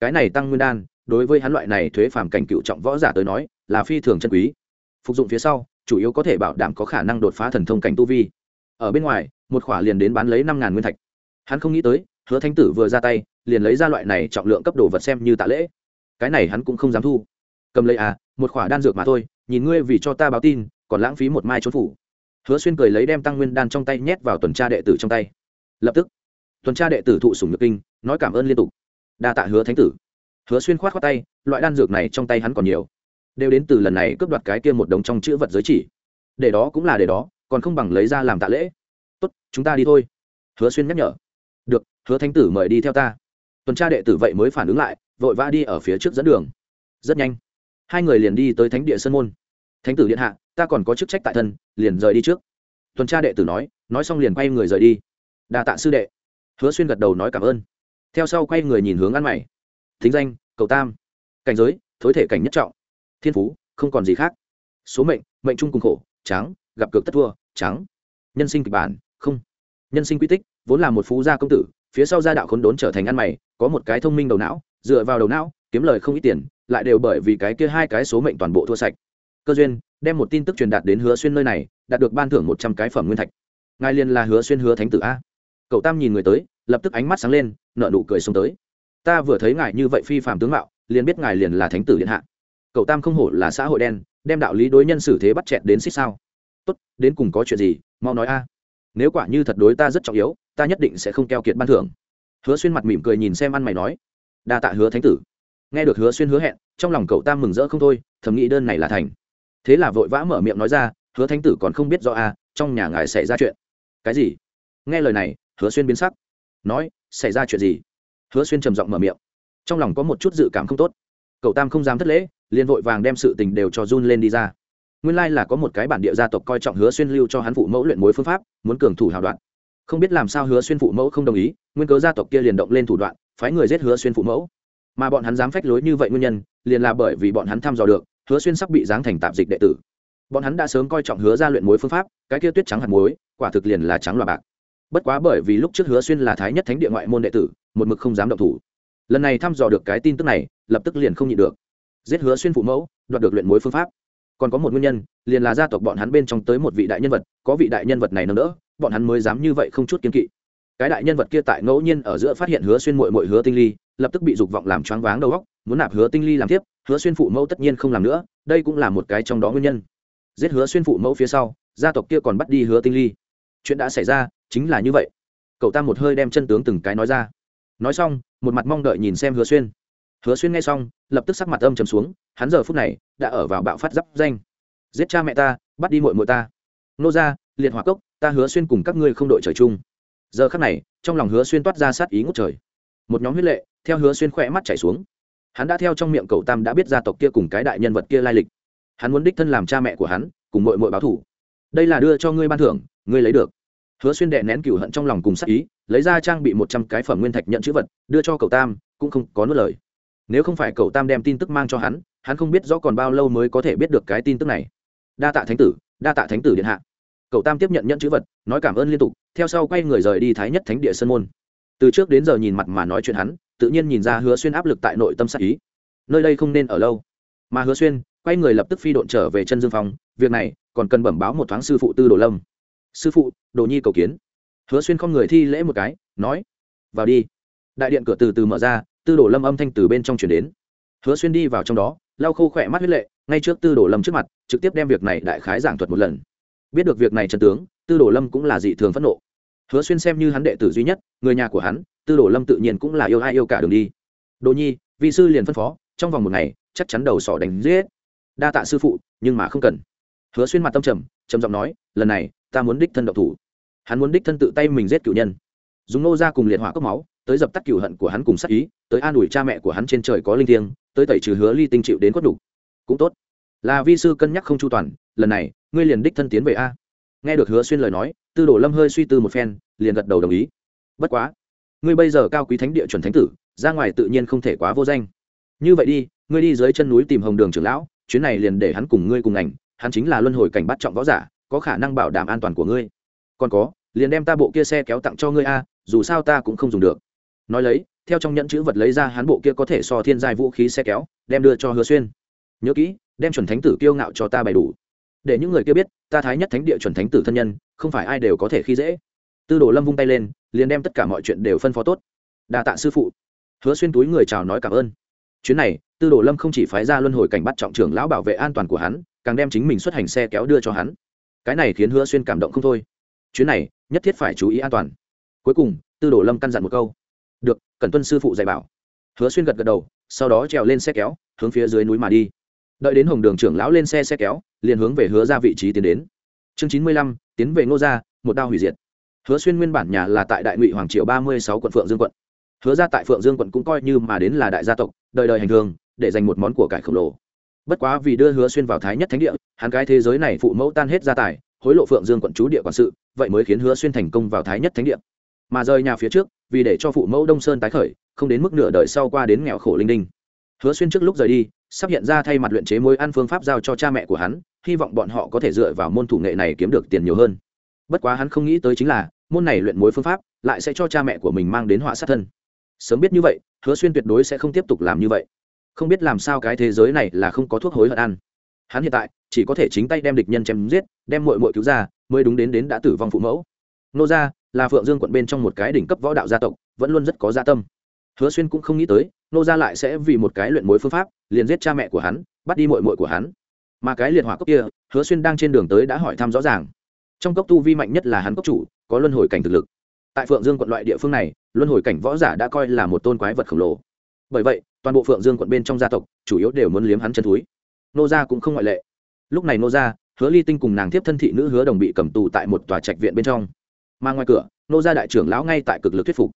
[SPEAKER 1] Cái này tăng nguyên đan, đối với hắn loại này thuế phàm cảnh cựu trọng võ giả tới nói, là phi thường chân quý. Phục dụng phía sau, chủ yếu có thể bảo đảm có khả năng đột phá thần thông cảnh tu vi. Ở bên ngoài, một khỏa liền đến bán lấy năm ngàn nguyên thạch. Hắn không nghĩ tới, hứa thánh tử vừa ra tay, liền lấy ra loại này trọng lượng cấp đồ vật xem như tạ lễ cái này hắn cũng không dám thu. Cầm lấy à một khỏa đan dược mà thôi, nhìn ngươi vì cho ta báo tin, còn lãng phí một mai trốn phủ. Hứa xuyên cười lấy đem tăng nguyên đan trong tay nhét vào tuần tra đệ tử trong tay. Lập tức, tuần tra đệ tử thụ sùng nhược kinh, nói cảm ơn liên tục. Đa tạ hứa thánh tử. Hứa xuyên khoát khoát tay, loại đan dược này trong tay hắn còn nhiều. Đều đến từ lần này cướp đoạt cái kia một đống trong chữ vật giới chỉ. Để đó cũng là để đó, còn không bằng lấy ra làm tạ lễ. Tốt, chúng ta đi thôi. Hứa xuyên nhắc nhở. Được, hứa thánh tử mời đi theo ta. Tuần tra đệ tử vậy mới phản ứng lại vội vã đi ở phía trước dẫn đường. Rất nhanh, hai người liền đi tới thánh địa sơn môn. Thánh tử điện hạ, ta còn có chức trách tại thân, liền rời đi trước. Tuần tra đệ tử nói nói xong liền quay người rời đi. Đà tạ sư đệ. Hứa xuyên gật đầu nói cảm ơn. Theo sau quay người nhìn hướng ăn mày. Thính danh, cầu tam. Cảnh giới, thối thể cảnh nhất trọng. Thiên phú, không còn gì khác. Số mệnh mệnh chung cùng khổ, trắng, gặp cược tất thua, trắng. Nhân sinh kịch bản, không. Nhân sinh quy tích, vốn là một phú gia công tử, phía sau gia đạo khốn đốn trở thành ăn mày, có một cái thông minh đầu não dựa vào đầu não, kiếm lời không ít tiền, lại đều bởi vì cái kia hai cái số mệnh toàn bộ thua sạch. Cơ duyên, đem một tin tức truyền đạt đến hứa xuyên nơi này, đạt được ban thưởng một trăm cái phẩm nguyên thạch. Ngài liền là hứa xuyên hứa thánh tử a. Cậu tam nhìn người tới, lập tức ánh mắt sáng lên nợ nụ cười xông tới. Ta vừa thấy ngài như vậy phi phạm tướng mạo, liền biết ngài liền là thánh tử điện hạ. Cậu tam không hổ là xã hội đen, đem đạo lý đối nhân xử thế bắt chẹt đến xích sao. Tốt, đến cùng có chuyện gì, mau nói a. Nếu quả như thật đối ta rất trọng yếu, ta nhất định sẽ không keo kiệt ban thưởng. Hứa xuyên mặt mỉm cười nhìn xem ăn mày nói đa tạ hứa thánh tử. Nghe được hứa xuyên hứa hẹn, trong lòng cậu tam mừng rỡ không thôi, thầm nghĩ đơn này là thành. Thế là vội vã mở miệng nói ra, hứa thánh tử còn không biết do a à, trong nhà ngài xảy ra chuyện. Cái gì? Nghe lời này, hứa xuyên biến sắc. Nói, xảy ra chuyện gì? Hứa xuyên trầm giọng mở miệng. Trong lòng có một chút dự cảm không tốt. Cậu tam không dám thất lễ, liền vội vàng đem sự tình đều cho run lên đi ra. Nguyên lai là có một cái bản địa gia tộc coi trọng hứa xuyên lưu cho hắn phụ mẫu luyện mối phương pháp, muốn cường thủ hào đoạn không biết làm sao hứa xuyên phụ mẫu không đồng ý, nguyên cớ gia tộc kia liền động lên thủ đoạn, phái người giết hứa xuyên phụ mẫu. Mà bọn hắn dám phách lối như vậy nguyên nhân, liền là bởi vì bọn hắn thăm dò được, hứa xuyên sắp bị giáng thành tạp dịch đệ tử. Bọn hắn đã sớm coi trọng hứa ra luyện mối phương pháp, cái kia tuyết trắng hạt muối, quả thực liền là trắng loà bạc. Bất quá bởi vì lúc trước hứa xuyên là thái nhất thánh địa ngoại môn đệ tử, một mực không dám động thủ. Lần này thăm dò được cái tin tức này, lập tức liền không nhịn được. Giết hứa xuyên phụ mẫu, đoạt được luyện mối phương pháp. Còn có một nguyên nhân, liền là gia tộc bọn hắn bên trong tới một vị đại nhân vật, có vị đại nhân vật này nâng đỡ bọn hắn mới dám như vậy không chút kiên kỵ. Cái đại nhân vật kia tại ngẫu nhiên ở giữa phát hiện hứa xuyên mội mội hứa tinh ly, lập tức bị dục vọng làm choáng váng đầu óc, muốn nạp hứa tinh ly làm tiếp hứa xuyên phụ mẫu tất nhiên không làm nữa, đây cũng là một cái trong đó nguyên nhân. Giết hứa xuyên phụ mẫu phía sau, gia tộc kia còn bắt đi hứa tinh ly. Chuyện đã xảy ra, chính là như vậy. Cậu ta một hơi đem chân tướng từng cái nói ra. Nói xong, một mặt mong đợi nhìn xem hứa xuyên. Hứa xuyên nghe xong, lập tức sắc mặt âm trầm xuống, hắn giờ phút này đã ở vào bạo phát giáp danh. Giết cha mẹ ta, bắt đi mội mội ta. Nô ra liệt hỏa cốc ta hứa xuyên cùng các ngươi không đội trời chung. Giờ khắc này, trong lòng hứa xuyên toát ra sát ý ngút trời. Một nhóm huyết lệ, theo hứa xuyên khỏe mắt chảy xuống. Hắn đã theo trong miệng cậu tam đã biết gia tộc kia cùng cái đại nhân vật kia lai lịch. Hắn muốn đích thân làm cha mẹ của hắn, cùng mội mội báo thủ đây là đưa cho ngươi ban thưởng, ngươi lấy được. Hứa xuyên đệ nén cửu hận trong lòng cùng sát ý, lấy ra trang bị một trăm cái phẩm nguyên thạch nhận chữ vật, đưa cho cậu tam, cũng không có nuốt lời. Nếu không phải cậu tam đem tin tức mang cho hắn hắn không biết rõ còn bao lâu mới có thể biết được cái tin tức này. Đa tạ thánh tử, đa tạ thánh tử điện hạ cậu tam tiếp nhận nhận chữ vật, nói cảm ơn liên tục, theo sau quay người rời đi thái nhất thánh địa sơn môn. Từ trước đến giờ nhìn mặt mà nói chuyện hắn, tự nhiên nhìn ra hứa xuyên áp lực tại nội tâm sát ý. Nơi đây không nên ở lâu. Mà hứa xuyên, quay người lập tức phi độn trở về chân dương phong, việc này còn cần bẩm báo một thoáng sư phụ tư đồ lâm. Sư phụ, đồ nhi cầu kiến. Hứa xuyên không người thi lễ một cái, nói, vào đi. Đại điện cửa từ từ mở ra, tư đồ lâm âm thanh từ bên trong chuyển đến. Hứa xuyên đi vào trong đó, lau khô khỏe mắt huyết lệ, ngay trước tư đồ lâm trước mặt, trực tiếp đem việc này đại khái giảng thuật một lần biết được việc này trần tướng, tư đồ lâm cũng là dị thường phẫn nộ. Hứa xuyên xem như hắn đệ tử duy nhất, người nhà của hắn, tư đồ lâm tự nhiên cũng là yêu ai yêu cả đường đi. Đồ nhi vị sư liền phân phó, trong vòng một ngày, chắc chắn đầu sỏ đánh giết. Đa tạ sư phụ, nhưng mà không cần. Hứa xuyên mặt tâm trầm trầm giọng nói, lần này, ta muốn đích thân độc thủ. Hắn muốn đích thân tự tay mình giết cựu nhân. Dùng nô ra cùng liệt hỏa cốc máu, tới dập tắt cựu hận của hắn cùng sát ý, tới an ủi cha mẹ của hắn trên trời có linh thiêng, tới tẩy trừ hứa ly tinh chịu đến quất đủ. Cũng tốt. Là vi sư cân nhắc không chu toàn, lần này ngươi liền đích thân tiến về a. Nghe được hứa xuyên lời nói, tư đồ lâm hơi suy tư một phen, liền gật đầu đồng ý. Bất quá, ngươi bây giờ cao quý thánh địa chuẩn thánh tử, ra ngoài tự nhiên không thể quá vô danh. Như vậy đi, ngươi đi dưới chân núi tìm hồng đường trưởng lão, chuyến này liền để hắn cùng ngươi cùng ảnh, hắn chính là luân hồi cảnh bắt trọng võ giả, có khả năng bảo đảm an toàn của ngươi. Còn có, liền đem ta bộ kia xe kéo tặng cho ngươi a, dù sao ta cũng không dùng được. Nói lấy, theo trong nhẫn chữ vật lấy ra hắn bộ kia có thể so thiên giai vũ khí xe kéo, đem đưa cho hứa xuyên. Nhớ kỹ, đem chuẩn thánh tử kiêu ngạo cho ta bày đủ để những người kia biết, ta thái nhất thánh địa chuẩn thánh tử thân nhân, không phải ai đều có thể khi dễ. Tư đồ lâm vung tay lên, liền đem tất cả mọi chuyện đều phân phó tốt. Đa tạ sư phụ. Hứa xuyên túi người chào nói cảm ơn. Chuyến này, tư đồ lâm không chỉ phái ra luân hồi cảnh bắt trọng trưởng lão bảo vệ an toàn của hắn, càng đem chính mình xuất hành xe kéo đưa cho hắn. Cái này khiến hứa xuyên cảm động không thôi. Chuyến này, nhất thiết phải chú ý an toàn. Cuối cùng, tư đồ lâm căn dặn một câu. Được cần tuân sư phụ dạy bảo. Hứa xuyên gật gật đầu, sau đó trèo lên xe kéo, hướng phía dưới núi mà đi đợi đến hồng đường trưởng lão lên xe xe kéo, liền hướng về hứa ra vị trí tiến đến. Chương chín mươi lăm, tiến về ngô gia, một đao hủy diệt. Hứa xuyên nguyên bản nhà là tại đại ngụy hoàng triều ba mươi sáu quận phượng dương quận. Hứa ra tại phượng dương quận cũng coi như mà đến là đại gia tộc, đời đời hành thường để dành một món của cải khổng lồ. Bất quá vì đưa hứa xuyên vào thái nhất thánh địa, hắn cái thế giới này phụ mẫu tan hết gia tài, hối lộ phượng dương quận chú địa quản sự, vậy mới khiến hứa xuyên thành công vào thái nhất thánh địa. Mà rời nhà phía trước, vì để cho phụ mẫu đông sơn tái khởi, không đến mức nửa đời sau qua đến nghèo khổ linh đinh. Hứa xuyên trước lúc rời đi sắp hiện ra thay mặt luyện chế mối ăn phương pháp giao cho cha mẹ của hắn, hy vọng bọn họ có thể dựa vào môn thủ nghệ này kiếm được tiền nhiều hơn. Bất quá hắn không nghĩ tới chính là, môn này luyện mối phương pháp lại sẽ cho cha mẹ của mình mang đến họa sát thân. Sớm biết như vậy, hứa xuyên tuyệt đối sẽ không tiếp tục làm như vậy. Không biết làm sao cái thế giới này là không có thuốc hối hận ăn. Hắn hiện tại chỉ có thể chính tay đem địch nhân chém giết, đem mội mội cứu ra, mới đúng đến đến đã tử vong phụ mẫu. Nô gia là phượng dương quận bên trong một cái đỉnh cấp võ đạo gia tộc, vẫn luôn rất có gia tâm hứa xuyên cũng không nghĩ tới, nô gia lại sẽ vì một cái luyện mối phương pháp, liền giết cha mẹ của hắn, bắt đi mội mội của hắn. Mà cái liệt hỏa cốc kia, hứa xuyên đang trên đường tới đã hỏi thăm rõ ràng. Trong cốc tu vi mạnh nhất là hắn cốc chủ, có luân hồi cảnh thực lực. Tại phượng dương quận loại địa phương này, luân hồi cảnh võ giả đã coi là một tôn quái vật khổng lồ. Bởi vậy, toàn bộ phượng dương quận bên trong gia tộc, chủ yếu đều muốn liếm hắn chân túi. Nô gia cũng không ngoại lệ. Lúc này nô gia, hứa ly tinh cùng nàng tiếp thân thị nữ hứa đồng bị cầm tù tại một tòa trạch viện bên trong. Mà ngoài cửa, nô gia đại trưởng lão ngay tại cực lực thuyết phục.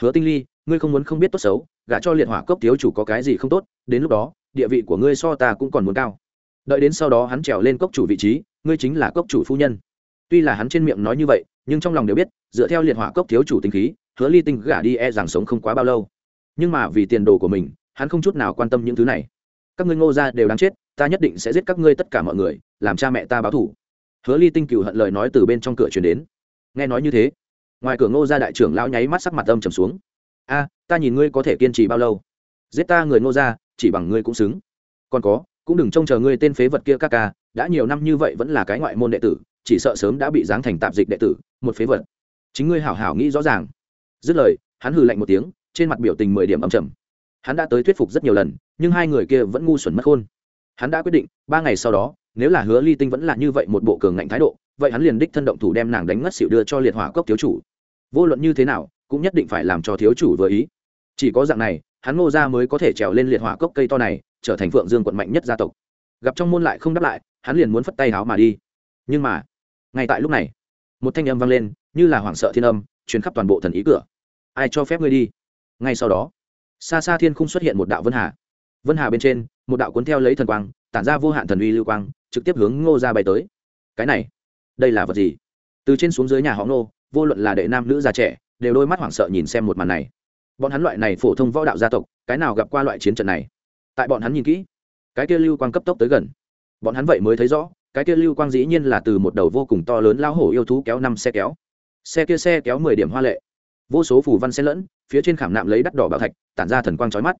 [SPEAKER 1] Hứa tinh ly ngươi không muốn không biết tốt xấu, gả cho liệt hỏa cốc thiếu chủ có cái gì không tốt, đến lúc đó, địa vị của ngươi so ta cũng còn muốn cao. Đợi đến sau đó hắn trèo lên cốc chủ vị trí, ngươi chính là cốc chủ phu nhân. Tuy là hắn trên miệng nói như vậy, nhưng trong lòng đều biết, dựa theo liệt hỏa cốc thiếu chủ tinh khí, hứa ly tinh gả đi e rằng sống không quá bao lâu. Nhưng mà vì tiền đồ của mình, hắn không chút nào quan tâm những thứ này. Các ngươi ngô gia đều đáng chết, ta nhất định sẽ giết các ngươi tất cả mọi người, làm cha mẹ ta báo thủ. Hứa ly tinh cựu hận lời nói từ bên trong cửa chuyển đến. Nghe nói như thế, ngoài cửa ngô gia đại trưởng lão nháy mắt sắc mặt âm trầm xuống a, ta nhìn ngươi có thể kiên trì bao lâu. Giết ta người ngô gia, chỉ bằng ngươi cũng xứng. Còn có, cũng đừng trông chờ ngươi tên phế vật kia ca ca, đã nhiều năm như vậy vẫn là cái ngoại môn đệ tử, chỉ sợ sớm đã bị giáng thành tạp dịch đệ tử, một phế vật. Chính ngươi hảo hảo nghĩ rõ ràng. Dứt lời, hắn hừ lạnh một tiếng, trên mặt biểu tình mười điểm âm trầm. Hắn đã tới thuyết phục rất nhiều lần, nhưng hai người kia vẫn ngu xuẩn mất khôn. Hắn đã quyết định, ba ngày sau đó, nếu là hứa ly tinh vẫn là như vậy một bộ cường ngạnh thái độ, vậy hắn liền đích thân động thủ đem nàng đánh ngất xỉu đưa cho liệt hỏa cốc thiếu chủ. Vô luận như thế nào cũng nhất định phải làm cho thiếu chủ vừa ý. Chỉ có dạng này, hắn ngô Gia mới có thể trèo lên liệt hỏa cốc cây to này, trở thành phượng dương quận mạnh nhất gia tộc. Gặp trong môn lại không đáp lại, hắn liền muốn phất tay háo mà đi. Nhưng mà, ngay tại lúc này, một thanh âm vang lên, như là hoảng sợ thiên âm chuyến khắp toàn bộ thần ý cửa. Ai cho phép ngươi đi? Ngay sau đó, xa xa thiên không xuất hiện một đạo vân hà. Vân hà bên trên, một đạo cuốn theo lấy thần quang, tản ra vô hạn thần uy lưu quang, trực tiếp hướng ngô ra bay tới. Cái này, đây là vật gì? Từ trên xuống dưới nhà họ ngô, vô luận là đệ nam nữ già trẻ đều đôi mắt hoảng sợ nhìn xem một màn này. Bọn hắn loại này phổ thông võ đạo gia tộc, cái nào gặp qua loại chiến trận này? Tại bọn hắn nhìn kỹ, cái kia lưu quang cấp tốc tới gần. Bọn hắn vậy mới thấy rõ, cái kia lưu quang dĩ nhiên là từ một đầu vô cùng to lớn lao hổ yêu thú kéo năm xe kéo. Xe kia xe kéo mười điểm hoa lệ. Vô số phù văn xe lẫn, phía trên khảm nạm lấy đắt đỏ bảo thạch, tản ra thần quang trói mắt.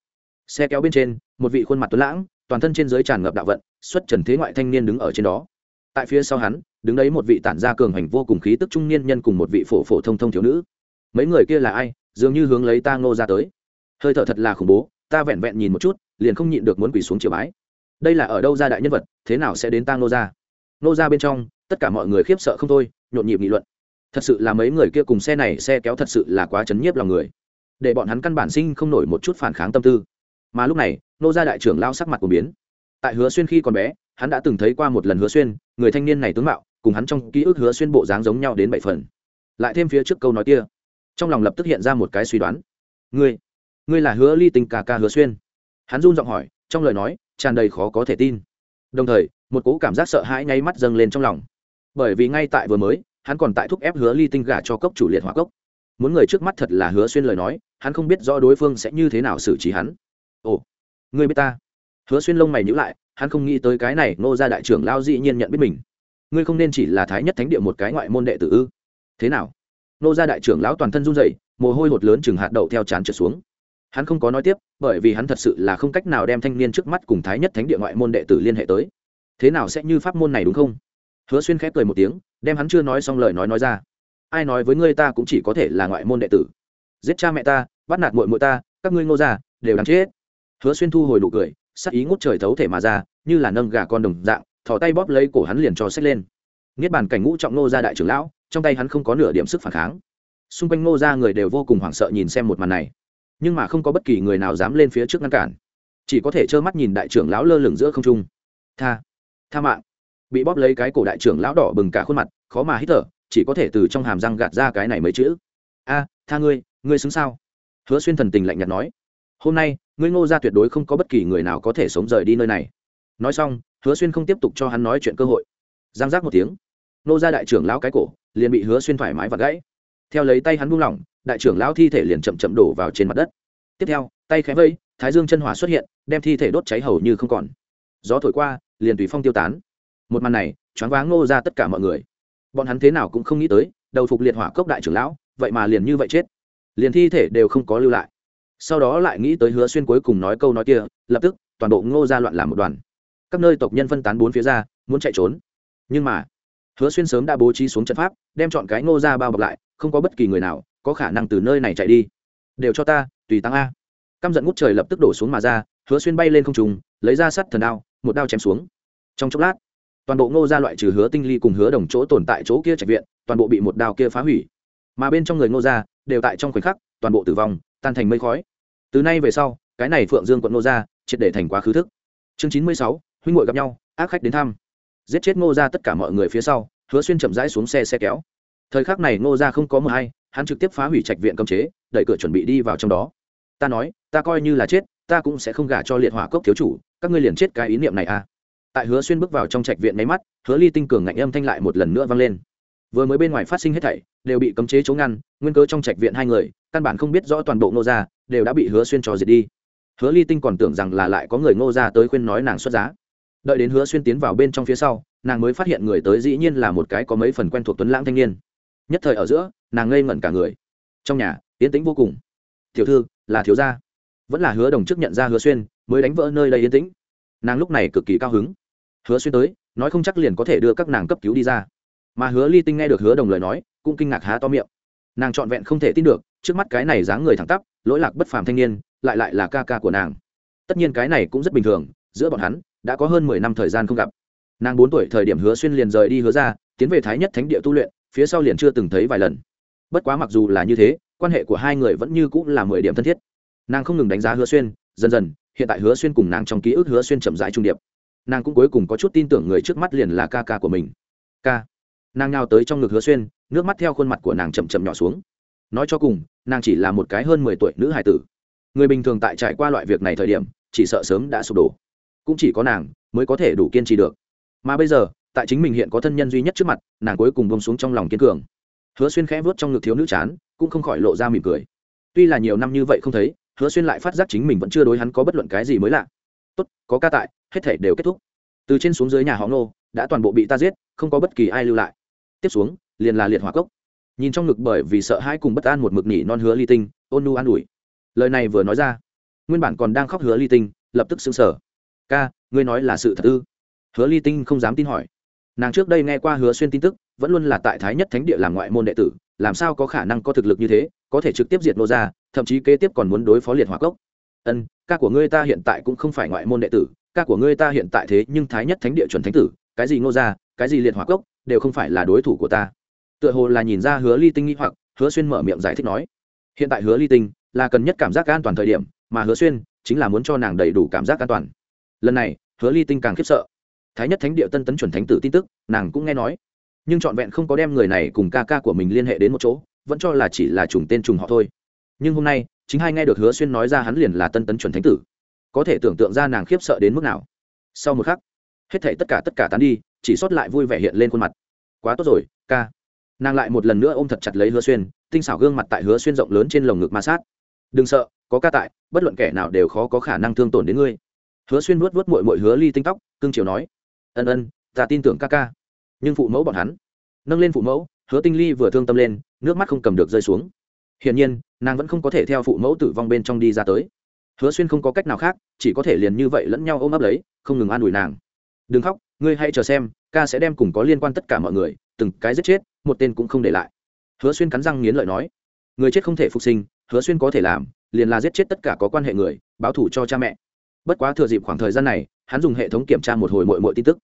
[SPEAKER 1] Xe kéo bên trên, một vị khuôn mặt tuấn lãng, toàn thân trên dưới tràn ngập đạo vận, xuất trần thế ngoại thanh niên đứng ở trên đó. Tại phía sau hắn, đứng đấy một vị tản ra cường hành vô cùng khí tức trung niên nhân cùng một vị phổ phổ thông thông thiếu nữ mấy người kia là ai, dường như hướng lấy ta ngô ra tới. Hơi thở thật là khủng bố, ta vẹn vẹn nhìn một chút, liền không nhịn được muốn quỳ xuống chiều bái. Đây là ở đâu ra đại nhân vật, thế nào sẽ đến ta ngô ra? Ngô ra bên trong, tất cả mọi người khiếp sợ không thôi, nhộn nhịp nghị luận. Thật sự là mấy người kia cùng xe này xe kéo thật sự là quá chấn nhiếp lòng người. Để bọn hắn căn bản sinh không nổi một chút phản kháng tâm tư. Mà lúc này nô gia đại trưởng lao sắc mặt của biến. Tại hứa xuyên khi còn bé, hắn đã từng thấy qua một lần hứa xuyên, người thanh niên này tướng mạo, cùng hắn trong ký ức hứa xuyên bộ dáng giống nhau đến bảy phần. Lại thêm phía trước câu nói kia trong lòng lập tức hiện ra một cái suy đoán. Ngươi ngươi là hứa ly tình ca ca hứa xuyên. Hắn run giọng hỏi, trong lời nói, tràn đầy khó có thể tin. Đồng thời, một cố cảm giác sợ hãi ngay mắt dâng lên trong lòng. Bởi vì ngay tại vừa mới, hắn còn tại thúc ép hứa ly tinh gả cho cốc chủ liệt hỏa cốc. Muốn người trước mắt thật là hứa xuyên lời nói, hắn không biết rõ đối phương sẽ như thế nào xử trí hắn. Ồ, ngươi biết ta? Hứa xuyên lông mày nhữ lại, hắn không nghĩ tới cái này, nô ra đại trưởng lao dĩ nhiên nhận biết mình. Ngươi không nên chỉ là thái nhất thánh địa một cái ngoại môn đệ tử ư? Thế nào? Nô gia đại trưởng lão toàn thân run rẩy, mồ hôi hột lớn chừng hạt đậu theo chán trượt xuống. Hắn không có nói tiếp, bởi vì hắn thật sự là không cách nào đem thanh niên trước mắt cùng thái nhất thánh địa ngoại môn đệ tử liên hệ tới. Thế nào sẽ như pháp môn này đúng không? Hứa xuyên khép cười một tiếng, đem hắn chưa nói xong lời nói nói ra. Ai nói với ngươi ta cũng chỉ có thể là ngoại môn đệ tử. Giết cha mẹ ta, bắt nạt muội muội ta, các ngươi ngô gia, đều đáng chết. Hứa xuyên thu hồi nụ cười, sắc ý ngút trời thấu thể mà ra, như là nâng gà con đồng dạng, thò tay bóp lấy cổ hắn liền cho xách lên niết bàn cảnh ngũ trọng nô ra đại trưởng lão, trong tay hắn không có nửa điểm sức phản kháng. Xung quanh nô ra người đều vô cùng hoảng sợ nhìn xem một màn này, nhưng mà không có bất kỳ người nào dám lên phía trước ngăn cản. Chỉ có thể trơ mắt nhìn đại trưởng lão lơ lửng giữa không trung. Tha tha mạng. Bị bóp lấy cái cổ đại trưởng lão đỏ bừng cả khuôn mặt, khó mà hít thở, chỉ có thể từ trong hàm răng gạt ra cái này mấy chữ. A, tha ngươi ngươi xứng sao? Hứa xuyên thần tình lạnh nhạt nói. Hôm nay, ngươi ngô ra tuyệt đối không có bất kỳ người nào có thể sống rời đi nơi này. Nói xong, hứa xuyên không tiếp tục cho hắn nói chuyện cơ hội. Giang giác một tiếng nô ra đại trưởng lão cái cổ, liền bị hứa xuyên thoải mái và gãy. Theo lấy tay hắn buông lỏng, đại trưởng lão thi thể liền chậm chậm đổ vào trên mặt đất. Tiếp theo, tay khẽ vây, thái dương chân hỏa xuất hiện, đem thi thể đốt cháy hầu như không còn. Gió thổi qua, liền tùy phong tiêu tán. Một màn này, choáng váng Nô ra tất cả mọi người. Bọn hắn thế nào cũng không nghĩ tới, đầu phục liệt hỏa cốc đại trưởng lão, vậy mà liền như vậy chết. Liền thi thể đều không có lưu lại. Sau đó lại nghĩ tới hứa xuyên cuối cùng nói câu nói kia, lập tức, toàn bộ ngô ra loạn làm một đoàn. Các nơi tộc nhân phân tán bốn phía ra, muốn chạy trốn. Nhưng mà hứa xuyên sớm đã bố trí xuống trận pháp, đem chọn cái ngô ra bao bọc lại, không có bất kỳ người nào có khả năng từ nơi này chạy đi. Đều cho ta, tùy tăng a. Căm giận ngút trời lập tức đổ xuống mà ra, hứa xuyên bay lên không trùng lấy ra sắt thần đao, một đao chém xuống. Trong chốc lát, toàn bộ ngô ra loại trừ hứa tinh ly cùng hứa đồng chỗ tồn tại chỗ kia trạch viện, toàn bộ bị một đao kia phá hủy. Mà bên trong người ngô ra, đều tại trong khoảnh khắc, toàn bộ tử vong, tan thành mây khói. Từ nay về sau, cái này phượng dương quận ngô ra, triệt để thành quá khứ thức. Chương chín mươi sáu, huynh ngội gặp nhau, ác khách đến thăm giết chết ngô ra tất cả mọi người phía sau, hứa xuyên chậm rãi xuống xe xe kéo. Thời khắc này ngô ra không có mờ hay, hắn trực tiếp phá hủy trạch viện cấm chế, đẩy cửa chuẩn bị đi vào trong đó. Ta nói, ta coi như là chết, ta cũng sẽ không gả cho liệt hỏa cốc thiếu chủ, các ngươi liền chết cái ý niệm này à. Tại hứa xuyên bước vào trong trạch viện máy mắt, hứa ly tinh cường ngạnh âm thanh lại một lần nữa vang lên. Vừa mới bên ngoài phát sinh hết thảy, đều bị cấm chế chống ngăn, nguyên cớ trong trạch viện hai người, căn bản không biết rõ toàn bộ ngô gia, đều đã bị hứa xuyên trò diệt đi. Hứa ly tinh còn tưởng rằng là lại có người ngô gia tới khuyên nói nàng xuất giá đợi đến hứa xuyên tiến vào bên trong phía sau, nàng mới phát hiện người tới dĩ nhiên là một cái có mấy phần quen thuộc tuấn lãng thanh niên. Nhất thời ở giữa, nàng ngây ngẩn cả người. Trong nhà, yên tĩnh vô cùng. Tiểu thư, là thiếu gia. Vẫn là hứa đồng chức nhận ra hứa xuyên, mới đánh vỡ nơi đây yên tĩnh. Nàng lúc này cực kỳ cao hứng. Hứa xuyên tới, nói không chắc liền có thể đưa các nàng cấp cứu đi ra. Mà hứa ly tinh nghe được hứa đồng lời nói, cũng kinh ngạc há to miệng. Nàng trọn vẹn không thể tin được, trước mắt cái này dáng người thẳng tắp, lỗi lạc bất phàm thanh niên, lại lại là ca ca của nàng. Tất nhiên cái này cũng rất bình thường, giữa bọn hắn đã có hơn mười năm thời gian không gặp. Nàng bốn tuổi thời điểm hứa xuyên liền rời đi hứa ra, tiến về thái nhất thánh địa tu luyện, phía sau liền chưa từng thấy vài lần. Bất quá mặc dù là như thế, quan hệ của hai người vẫn như cũng là mười điểm thân thiết. Nàng không ngừng đánh giá hứa xuyên, dần dần, hiện tại hứa xuyên cùng nàng trong ký ức hứa xuyên chậm rãi trung điệp. Nàng cũng cuối cùng có chút tin tưởng người trước mắt liền là ca ca của mình. Ca. Nàng nhào tới trong ngực hứa xuyên, nước mắt theo khuôn mặt của nàng chậm chậm nhỏ xuống. Nói cho cùng, nàng chỉ là một cái hơn mười tuổi nữ hải tử. Người bình thường tại trải qua loại việc này thời điểm, chỉ sợ sớm đã sụp đổ cũng chỉ có nàng mới có thể đủ kiên trì được. Mà bây giờ, tại chính mình hiện có thân nhân duy nhất trước mặt, nàng cuối cùng bông xuống trong lòng kiên cường. Hứa xuyên khẽ vớt trong ngực thiếu nữ chán, cũng không khỏi lộ ra mỉm cười. Tuy là nhiều năm như vậy không thấy, hứa xuyên lại phát giác chính mình vẫn chưa đối hắn có bất luận cái gì mới lạ. Tốt, có ca tại, hết thể đều kết thúc. Từ trên xuống dưới nhà họ ngô, đã toàn bộ bị ta giết, không có bất kỳ ai lưu lại. Tiếp xuống, liền là liệt hỏa cốc. Nhìn trong ngực bởi vì sợ hãi cùng bất an một mực nỉ non hứa ly tinh, ôn nu an ủi. Lời này vừa nói ra, nguyên bản còn đang khóc hứa ly tinh, lập tức xứng sở ca, ngươi nói là sự thật ư? Hứa ly tinh không dám tin hỏi. Nàng trước đây nghe qua hứa xuyên tin tức, vẫn luôn là tại thái nhất thánh địa làm ngoại môn đệ tử, làm sao có khả năng có thực lực như thế, có thể trực tiếp diệt nô ra thậm chí kế tiếp còn muốn đối phó liệt hỏa cốc. Ân, ca của ngươi ta hiện tại cũng không phải ngoại môn đệ tử, ca của ngươi ta hiện tại thế nhưng thái nhất thánh địa chuẩn thánh tử, cái gì nô ra cái gì liệt hỏa cốc, đều không phải là đối thủ của ta. Tựa hồ là nhìn ra hứa ly tinh nghĩ hoặc, hứa xuyên mở miệng giải thích nói. Hiện tại hứa ly tinh là cần nhất cảm giác an toàn thời điểm, mà hứa xuyên chính là muốn cho nàng đầy đủ cảm giác an toàn lần này, hứa ly tinh càng khiếp sợ. Thái nhất thánh địa tân tấn chuẩn thánh tử tin tức, nàng cũng nghe nói. Nhưng trọn vẹn không có đem người này cùng ca ca của mình liên hệ đến một chỗ, vẫn cho là chỉ là trùng tên trùng họ thôi. Nhưng hôm nay, chính hai nghe được hứa xuyên nói ra hắn liền là tân tấn chuẩn thánh tử. Có thể tưởng tượng ra nàng khiếp sợ đến mức nào. Sau một khắc, hết thể tất cả tất cả tán đi, chỉ sót lại vui vẻ hiện lên khuôn mặt. Quá tốt rồi, ca. Nàng lại một lần nữa ôm thật chặt lấy hứa xuyên, tinh xảo gương mặt tại hứa xuyên rộng lớn trên lồng ngực ma sát. Đừng sợ, có ca tại, bất luận kẻ nào đều khó có khả năng thương tổn đến ngươi hứa xuyên vuốt vuốt mội mội hứa ly tinh tóc, cưng chiều nói, ân ân, ta tin tưởng ca ca. Nhưng phụ mẫu bọn hắn, nâng lên phụ mẫu, hứa tinh ly vừa thương tâm lên, nước mắt không cầm được rơi xuống. Hiển nhiên, nàng vẫn không có thể theo phụ mẫu tử vong bên trong đi ra tới. Hứa xuyên không có cách nào khác, chỉ có thể liền như vậy lẫn nhau ôm ấp lấy, không ngừng an ủi nàng. Đừng khóc, ngươi hãy chờ xem, ca sẽ đem cùng có liên quan tất cả mọi người, từng cái giết chết, một tên cũng không để lại. Hứa xuyên cắn răng nghiến lợi nói, người chết không thể phục sinh, hứa xuyên có thể làm, liền là giết chết tất cả có quan hệ người, báo thủ cho cha mẹ bất quá thừa dịp khoảng thời gian này, hắn dùng hệ thống kiểm tra một hồi mội mội tin tức.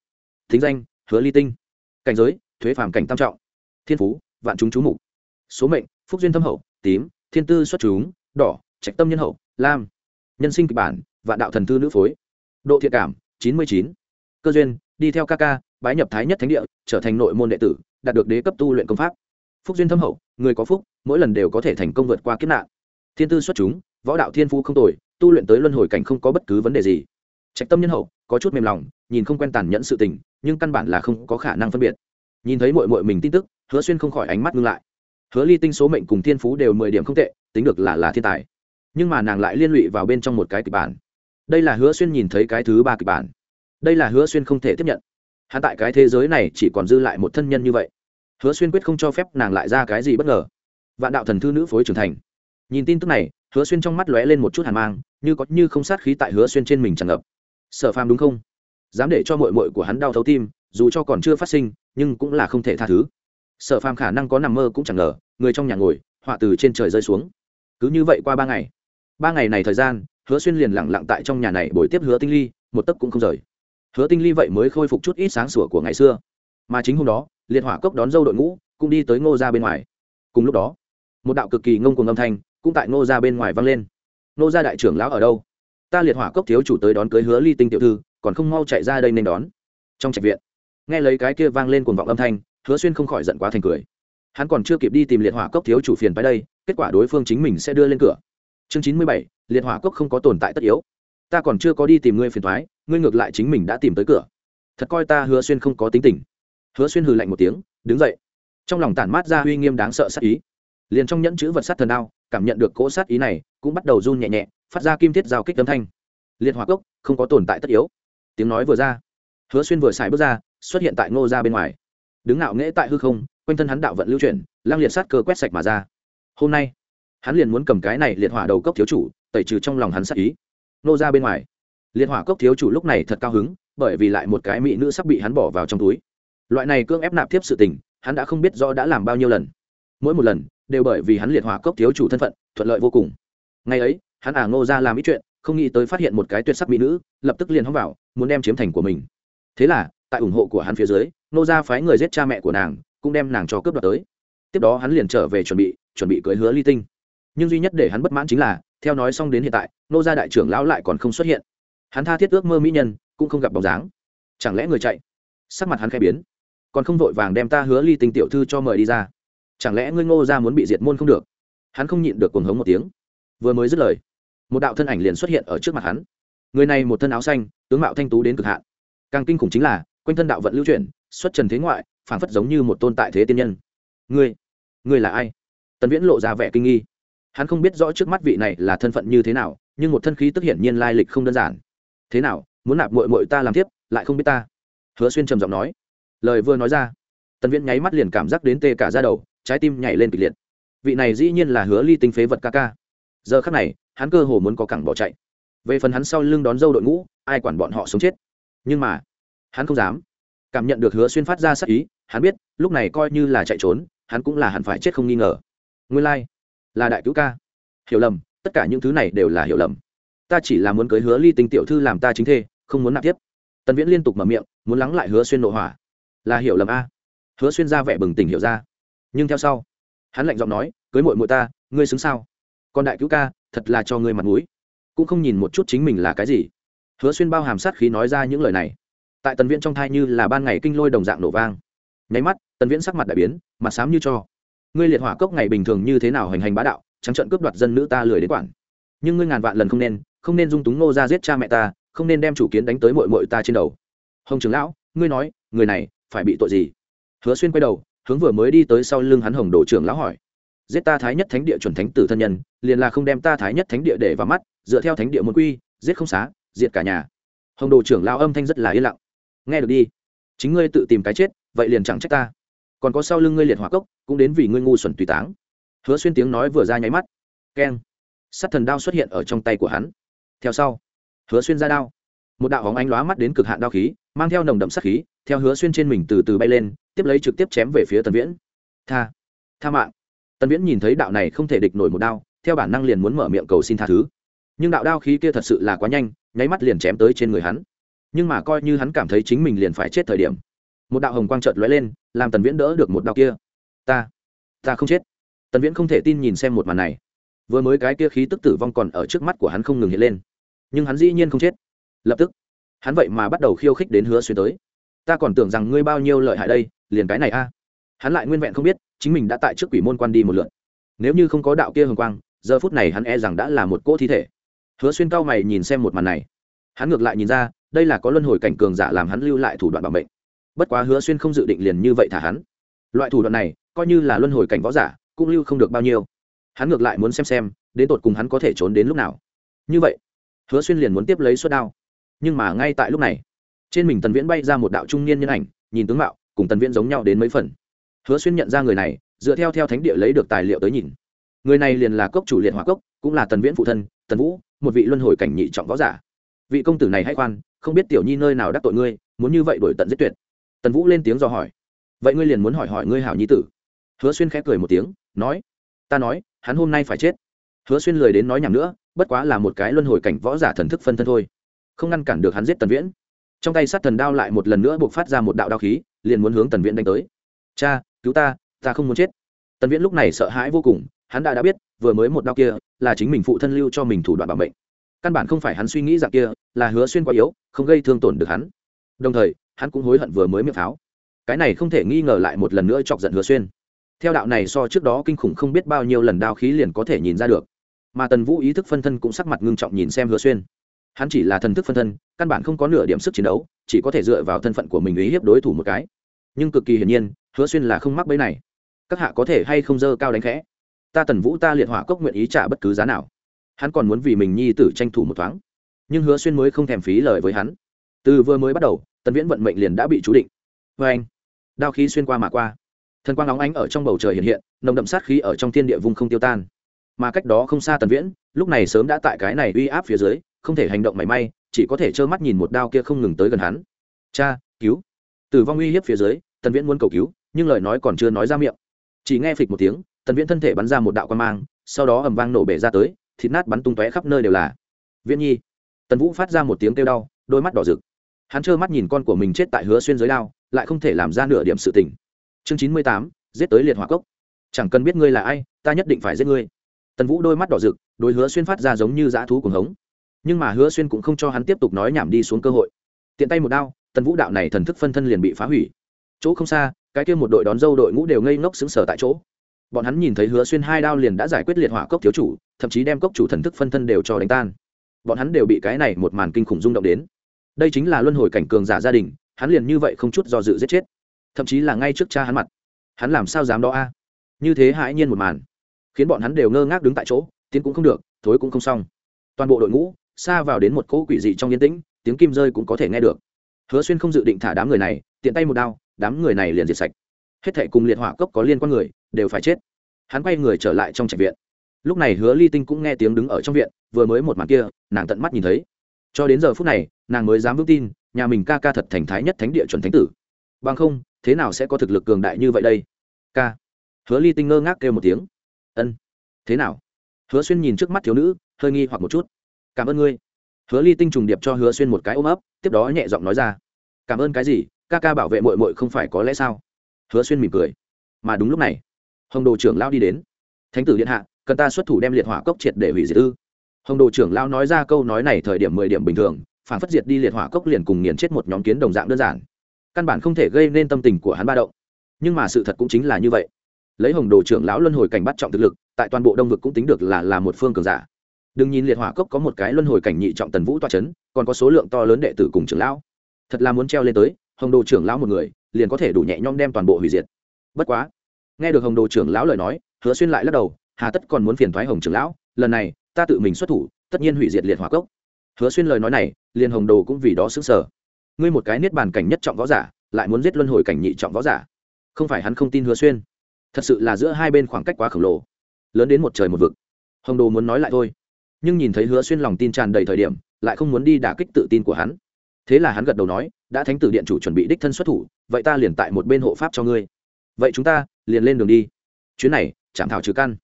[SPEAKER 1] Thính danh, hứa ly tinh. Cảnh giới, thuế phàm cảnh tam trọng. Thiên phú, vạn chúng chú mục. Số mệnh, phúc duyên thâm hậu, tím, thiên tư xuất chúng, đỏ, trạch tâm nhân hậu, lam. Nhân sinh kịch bản, vạn đạo thần thư nữ phối. Độ thiện cảm, chín mươi chín. Cơ duyên, đi theo ca ca, bái nhập thái nhất thánh địa, trở thành nội môn đệ tử, đạt được đế cấp tu luyện công pháp. Phúc duyên thâm hậu, người có phúc, mỗi lần đều có thể thành công vượt qua kiếp nạn. Thiên tư xuất chúng, võ đạo thiên phú không tồi tu luyện tới luân hồi cảnh không có bất cứ vấn đề gì. Trạch tâm nhân hậu có chút mềm lòng, nhìn không quen tàn nhẫn sự tình, nhưng căn bản là không có khả năng phân biệt. Nhìn thấy mội mội mình tin tức, hứa xuyên không khỏi ánh mắt ngưng lại. Hứa ly tinh số mệnh cùng thiên phú đều mười điểm không tệ, tính được là là thiên tài. Nhưng mà nàng lại liên lụy vào bên trong một cái kịch bản. Đây là hứa xuyên nhìn thấy cái thứ ba kịch bản. Đây là hứa xuyên không thể tiếp nhận. Hắn tại cái thế giới này chỉ còn dư lại một thân nhân như vậy. Hứa xuyên quyết không cho phép nàng lại ra cái gì bất ngờ. Vạn đạo thần thư nữ phối trưởng thành nhìn tin tức này, hứa xuyên trong mắt lóe lên một chút hàn mang, như có như không sát khí tại hứa xuyên trên mình tràn ngập. Sở phàm đúng không? Dám để cho mội mội của hắn đau thấu tim, dù cho còn chưa phát sinh, nhưng cũng là không thể tha thứ. Sở phàm khả năng có nằm mơ cũng chẳng ngờ, người trong nhà ngồi, họa từ trên trời rơi xuống. Cứ như vậy qua ba ngày. Ba ngày này thời gian, hứa xuyên liền lẳng lặng tại trong nhà này buổi tiếp hứa tinh ly, một tấc cũng không rời. Hứa tinh ly vậy mới khôi phục chút ít sáng sủa của ngày xưa. Mà chính hôm đó, liệt hỏa cốc đón dâu đội ngũ, cũng đi tới ngô ra bên ngoài. Cùng lúc đó, một đạo cực kỳ ngông cùng âm thanh cũng tại ngô ra bên ngoài vang lên. Ngô gia đại trưởng lão ở đâu? Ta liệt hỏa cốc thiếu chủ tới đón cưới hứa ly tinh tiểu thư, còn không mau chạy ra đây nên đón. Trong trạch viện, nghe lấy cái kia vang lên cuồng vọng âm thanh, hứa xuyên không khỏi giận quá thành cười. Hắn còn chưa kịp đi tìm liệt hỏa cốc thiếu chủ phiền tới đây, kết quả đối phương chính mình sẽ đưa lên cửa. Chương chín mươi bảy, liệt hỏa cốc không có tồn tại tất yếu. Ta còn chưa có đi tìm ngươi phiền thoái, ngươi ngược lại chính mình đã tìm tới cửa. Thật coi ta hứa xuyên không có tính tình. Hứa xuyên hừ lạnh một tiếng, đứng dậy. Trong lòng tản mát ra uy nghiêm đáng sợ sắc ý liền trong nhẫn chữ vật sát thần đao, cảm nhận được cỗ sát ý này, cũng bắt đầu run nhẹ nhẹ, phát ra kim thiết giao kích âm thanh. Liệt hỏa cốc, không có tồn tại tất yếu. Tiếng nói vừa ra, hứa xuyên vừa xài bước ra, xuất hiện tại ngô ra bên ngoài. Đứng ngạo nghễ tại hư không, quanh thân hắn đạo vận lưu chuyển, lang liệt sát cơ quét sạch mà ra. Hôm nay, hắn liền muốn cầm cái này liệt hỏa đầu cốc thiếu chủ, tẩy trừ trong lòng hắn sát ý. Nô ra bên ngoài, liệt hỏa cốc thiếu chủ lúc này thật cao hứng, bởi vì lại một cái mỹ nữ sắp bị hắn bỏ vào trong túi. Loại này cưỡng ép nạp tiếp sự tình, hắn đã không biết rõ đã làm bao nhiêu lần. Mỗi một lần đều bởi vì hắn liệt hỏa cốc thiếu chủ thân phận, thuận lợi vô cùng. Ngày ấy, hắn ả à ngô ra làm ít chuyện, không nghĩ tới phát hiện một cái tuyệt sắc mỹ nữ, lập tức liền hóng vào, muốn đem chiếm thành của mình. Thế là, tại ủng hộ của hắn phía dưới nô ra phái người giết cha mẹ của nàng, cũng đem nàng cho cướp đoạt tới. Tiếp đó hắn liền trở về chuẩn bị chuẩn bị cưới hứa ly tinh. Nhưng duy nhất để hắn bất mãn chính là, theo nói xong đến hiện tại nô gia đại trưởng lão lại còn không xuất hiện. Hắn tha thiết ước mơ mỹ nhân, cũng không gặp bóng dáng. Chẳng lẽ người chạy? Sắc mặt hắn khai biến. Còn không vội vàng đem ta hứa ly tinh tiểu thư cho mời đi ra chẳng lẽ ngươi ngô ra muốn bị diệt môn không được? Hắn không nhịn được cuồng hống một tiếng. Vừa mới dứt lời, một đạo thân ảnh liền xuất hiện ở trước mặt hắn. Người này một thân áo xanh, tướng mạo thanh tú đến cực hạn. Càng kinh khủng chính là, quanh thân đạo vận lưu chuyển, xuất trần thế ngoại, phảng phất giống như một tôn tại thế tiên nhân. Ngươi ngươi là ai? Tần viễn lộ ra vẻ kinh nghi. Hắn không biết rõ trước mắt vị này là thân phận như thế nào, nhưng một thân khí tức hiển nhiên lai lịch không đơn giản. Thế nào, muốn nạp mội mội ta làm tiếp lại không biết ta? Hứa xuyên trầm giọng nói. Lời vừa nói ra, tần viễn nháy mắt liền cảm giác đến tê cả ra đầu trái tim nhảy lên kịch liệt. Vị này dĩ nhiên là hứa ly tinh phế vật ca ca. Giờ khắc này hắn cơ hồ muốn có cẳng bỏ chạy. Về phần hắn sau lưng đón dâu đội ngũ ai quản bọn họ sống chết. Nhưng mà hắn không dám. Cảm nhận được hứa xuyên phát ra sắc ý hắn biết lúc này coi như là chạy trốn hắn cũng là hẳn phải chết không nghi ngờ. Nguyên lai、like, là đại cứu ca. Hiểu lầm tất cả những thứ này đều là hiểu lầm. Ta chỉ là muốn cưới hứa ly tinh tiểu thư làm ta chính thê không muốn nạp tiếp. Tần viễn liên tục mở miệng muốn lắng lại hứa xuyên nội hỏa là hiểu lầm a. Hứa xuyên ra vẻ bừng tỉnh hiểu ra nhưng theo sau, hắn lạnh giọng nói, cưới mội mội ta, ngươi xứng sao? Còn đại cứu ca, thật là cho ngươi mặt mũi. Cũng không nhìn một chút chính mình là cái gì. Hứa xuyên bao hàm sát khí nói ra những lời này. Tại tần viễn trong thai như là ban ngày kinh lôi đồng dạng nổ vang. Nháy mắt, tần viễn sắc mặt đại biến, mặt xám như cho. Ngươi liệt hỏa cốc ngày bình thường như thế nào hành hành bá đạo, trắng trận cướp đoạt dân nữ ta lười đến quản. Nhưng ngươi ngàn vạn lần không nên không nên dung túng nô ra giết cha mẹ ta, không nên đem chủ kiến đánh tới mội mội ta trên đầu. Hồng trưởng lão, ngươi nói, người này phải bị tội gì? Hứa xuyên quay đầu hướng vừa mới đi tới sau lưng hắn hồng đồ trưởng lão hỏi. Giết ta thái nhất thánh địa chuẩn thánh tử thân nhân, liền là không đem ta thái nhất thánh địa để vào mắt, dựa theo thánh địa môn quy, giết không xá, diệt cả nhà. Hồng đồ trưởng lão âm thanh rất là yên lặng. Nghe được đi. Chính ngươi tự tìm cái chết, vậy liền chẳng trách ta. Còn có sau lưng ngươi liệt hỏa cốc, cũng đến vì ngươi ngu xuẩn tùy táng. Hứa xuyên tiếng nói vừa ra nháy mắt. Keng. Sắt thần đao xuất hiện ở trong tay của hắn. Theo sau, hứa xuyên ra đao. Một đạo hóng ánh lóa mắt đến cực hạn đao khí, mang theo nồng đậm sắc khí theo hứa xuyên trên mình từ từ bay lên, tiếp lấy trực tiếp chém về phía tần viễn. Tha tha mạng. Tần viễn nhìn thấy đạo này không thể địch nổi một đao, theo bản năng liền muốn mở miệng cầu xin tha thứ. Nhưng đạo đao khí kia thật sự là quá nhanh, nháy mắt liền chém tới trên người hắn. Nhưng mà coi như hắn cảm thấy chính mình liền phải chết thời điểm, một đạo hồng quang trợt lóe lên, làm tần viễn đỡ được một đạo kia. Ta ta không chết. Tần viễn không thể tin nhìn xem một màn này. Vừa mới cái kia khí tức tử vong còn ở trước mắt của hắn không ngừng hiện lên. Nhưng hắn dĩ nhiên không chết. Lập tức, hắn vậy mà bắt đầu khiêu khích đến hứa xuyên tới ta còn tưởng rằng ngươi bao nhiêu lợi hại đây, liền cái này a. Hắn lại nguyên vẹn không biết, chính mình đã tại trước quỷ môn quan đi một lượt. Nếu như không có đạo kia hồng quang, giờ phút này hắn e rằng đã là một cỗ thi thể. Hứa xuyên cao mày nhìn xem một màn này. Hắn ngược lại nhìn ra, đây là có luân hồi cảnh cường giả làm hắn lưu lại thủ đoạn bảo mệnh. Bất quá hứa xuyên không dự định liền như vậy thả hắn. Loại thủ đoạn này, coi như là luân hồi cảnh võ giả, cũng lưu không được bao nhiêu. Hắn ngược lại muốn xem xem, đến tột cùng hắn có thể trốn đến lúc nào. Như vậy, hứa xuyên liền muốn tiếp lấy suất đao. Nhưng mà ngay tại lúc này trên mình tần viễn bay ra một đạo trung niên nhân ảnh, nhìn tướng mạo, cùng tần viễn giống nhau đến mấy phần. Hứa xuyên nhận ra người này, dựa theo theo thánh địa lấy được tài liệu tới nhìn. Người này liền là cốc chủ liệt hỏa cốc, cũng là tần viễn phụ thân, tần vũ, một vị luân hồi cảnh nhị trọng võ giả. Vị công tử này hay khoan, không biết tiểu nhi nơi nào đắc tội ngươi, muốn như vậy đổi tận giết tuyệt. Tần vũ lên tiếng do hỏi. Vậy ngươi liền muốn hỏi hỏi ngươi hảo nhi tử? Hứa xuyên khẽ cười một tiếng, nói. Ta nói, hắn hôm nay phải chết. Hứa xuyên lười đến nói nhảm nữa, bất quá là một cái luân hồi cảnh võ giả thần thức phân thân thôi. Không ngăn cản được hắn giết tần viễn trong tay sát thần đao lại một lần nữa buộc phát ra một đạo đao khí, liền muốn hướng tần viễn đánh tới. Cha, cứu ta ta không muốn chết. Tần viễn lúc này sợ hãi vô cùng, hắn đã đã biết, vừa mới một đao kia là chính mình phụ thân lưu cho mình thủ đoạn bảo mệnh. Căn bản không phải hắn suy nghĩ dạng kia, là hứa xuyên quá yếu, không gây thương tổn được hắn. Đồng thời, hắn cũng hối hận vừa mới miệng pháo. Cái này không thể nghi ngờ lại một lần nữa chọc giận hứa xuyên. Theo đạo này so trước đó kinh khủng không biết bao nhiêu lần đao khí liền có thể nhìn ra được. Mà tần vũ ý thức phân thân cũng sắc mặt ngưng trọng nhìn xem hứa xuyên hắn chỉ là thần thức phân thân, căn bản không có nửa điểm sức chiến đấu, chỉ có thể dựa vào thân phận của mình ý hiếp đối thủ một cái. Nhưng cực kỳ hiển nhiên, hứa xuyên là không mắc bẫy này. Các hạ có thể hay không dơ cao đánh khẽ? Ta tần vũ ta liệt hỏa cốc nguyện ý trả bất cứ giá nào. Hắn còn muốn vì mình nhi tử tranh thủ một thoáng. Nhưng hứa xuyên mới không thèm phí lời với hắn. Từ vừa mới bắt đầu, tần viễn vận mệnh liền đã bị chú định. Vê anh, đao khí xuyên qua mà qua. Thần quang óng ánh ở trong bầu trời hiện hiện, nồng đậm sát khí ở trong thiên địa vùng không tiêu tan. Mà cách đó không xa tần viễn, lúc này sớm đã tại cái này uy áp phía dưới không thể hành động mảy may, chỉ có thể trơ mắt nhìn một đao kia không ngừng tới gần hắn. Cha, cứu! Tử vong uy hiếp phía dưới, tần viễn muốn cầu cứu, nhưng lời nói còn chưa nói ra miệng. Chỉ nghe phịch một tiếng, tần viễn thân thể bắn ra một đạo quan mang, sau đó ầm vang nổ bể ra tới, thịt nát bắn tung tóe khắp nơi đều là. Viễn nhi! Tần vũ phát ra một tiếng kêu đau, đôi mắt đỏ rực. Hắn trơ mắt nhìn con của mình chết tại hứa xuyên giới đao, lại không thể làm ra nửa điểm sự tình. Chương chín mươi tám, giết tới liệt hỏa cốc. Chẳng cần biết ngươi là ai, ta nhất định phải giết ngươi. Tần vũ đôi mắt đỏ rực, đôi hứa xuyên phát ra giống như dã thú cuồng hống nhưng mà hứa xuyên cũng không cho hắn tiếp tục nói nhảm đi xuống cơ hội. Tiện tay một đao, tần vũ đạo này thần thức phân thân liền bị phá hủy. Chỗ không xa, cái kia một đội đón dâu đội ngũ đều ngây ngốc xứng sở tại chỗ. Bọn hắn nhìn thấy hứa xuyên hai đao liền đã giải quyết liệt hỏa cốc thiếu chủ, thậm chí đem cốc chủ thần thức phân thân đều cho đánh tan. Bọn hắn đều bị cái này một màn kinh khủng rung động đến. Đây chính là luân hồi cảnh cường giả gia đình, hắn liền như vậy không chút do dự giết chết. Thậm chí là ngay trước cha hắn mặt. Hắn làm sao dám đó a? Như thế hãi nhiên một màn, khiến bọn hắn đều ngơ ngác đứng tại chỗ, tiến cũng không được, thối cũng không xong. Toàn bộ đội ngũ xa vào đến một cỗ quỷ dị trong yên tĩnh, tiếng kim rơi cũng có thể nghe được. Hứa xuyên không dự định thả đám người này, tiện tay một đao, đám người này liền diệt sạch. Hết thể cùng liệt hỏa cốc có liên quan người, đều phải chết. Hắn quay người trở lại trong trạch viện. Lúc này hứa ly tinh cũng nghe tiếng đứng ở trong viện, vừa mới một màn kia, nàng tận mắt nhìn thấy. Cho đến giờ phút này, nàng mới dám vững tin, nhà mình ca ca thật thành thái nhất thánh địa chuẩn thánh tử. Bằng không, thế nào sẽ có thực lực cường đại như vậy đây? Ca. Hứa ly tinh ngơ ngác kêu một tiếng. Ân. Thế nào? Hứa xuyên nhìn trước mắt thiếu nữ, hơi nghi hoặc một chút cảm ơn ngươi. Hứa ly tinh trùng điệp cho hứa xuyên một cái ôm ấp, tiếp đó nhẹ giọng nói ra, cảm ơn cái gì? Ca ca bảo vệ mội mội không phải có lẽ sao? Hứa xuyên mỉm cười, mà đúng lúc này, hồng đồ trưởng lao đi đến. Thánh tử điện hạ, cần ta xuất thủ đem liệt hỏa cốc triệt để hủy diệt ư? Hồng đồ trưởng lao nói ra câu nói này thời điểm mười điểm bình thường, phản phất diệt đi liệt hỏa cốc liền cùng nghiền chết một nhóm kiến đồng dạng đơn giản. Căn bản không thể gây nên tâm tình của hắn ba động. Nhưng mà sự thật cũng chính là như vậy. Lấy hồng đồ trưởng lão luân hồi cảnh bắt trọng thực lực, tại toàn bộ đông vực cũng tính được là là một phương cường giả đừng nhìn liệt hỏa cốc có một cái luân hồi cảnh nhị trọng tần vũ toa c h ấ n còn có số lượng to lớn đệ tử cùng trưởng lão. Thật là muốn treo lên tới, hồng đồ trưởng lão một người, liền có thể đủ nhẹ nhõm đem toàn bộ hủy diệt. Bất quá, nghe được hồng đồ trưởng lão lời nói, hứa xuyên lại lắc đầu, hà tất còn muốn phiền thoái hồng trưởng lão, lần này, ta tự mình xuất thủ, tất nhiên hủy diệt liệt hỏa cốc. Hứa xuyên lời nói này, liền hồng đồ cũng vì đó xứng sở ngươi một cái niết bàn cảnh nhất trọng võ giả, lại muốn giết luân hồi cảnh nhị trọng võ giả. Không phải hắn không tin hứa xuyên. Thật sự là giữa hai bên khoảng cách quá khổng lồ. Lớn đến một trời một vực. Hồng đồ muốn nói lại thôi nhưng nhìn thấy hứa xuyên lòng tin tràn đầy thời điểm, lại không muốn đi đả kích tự tin của hắn. Thế là hắn gật đầu nói, đã thánh tử điện chủ chuẩn bị đích thân xuất thủ, vậy ta liền tại một bên hộ pháp cho ngươi. Vậy chúng ta liền lên đường đi. Chuyến này chạm thảo trừ căn.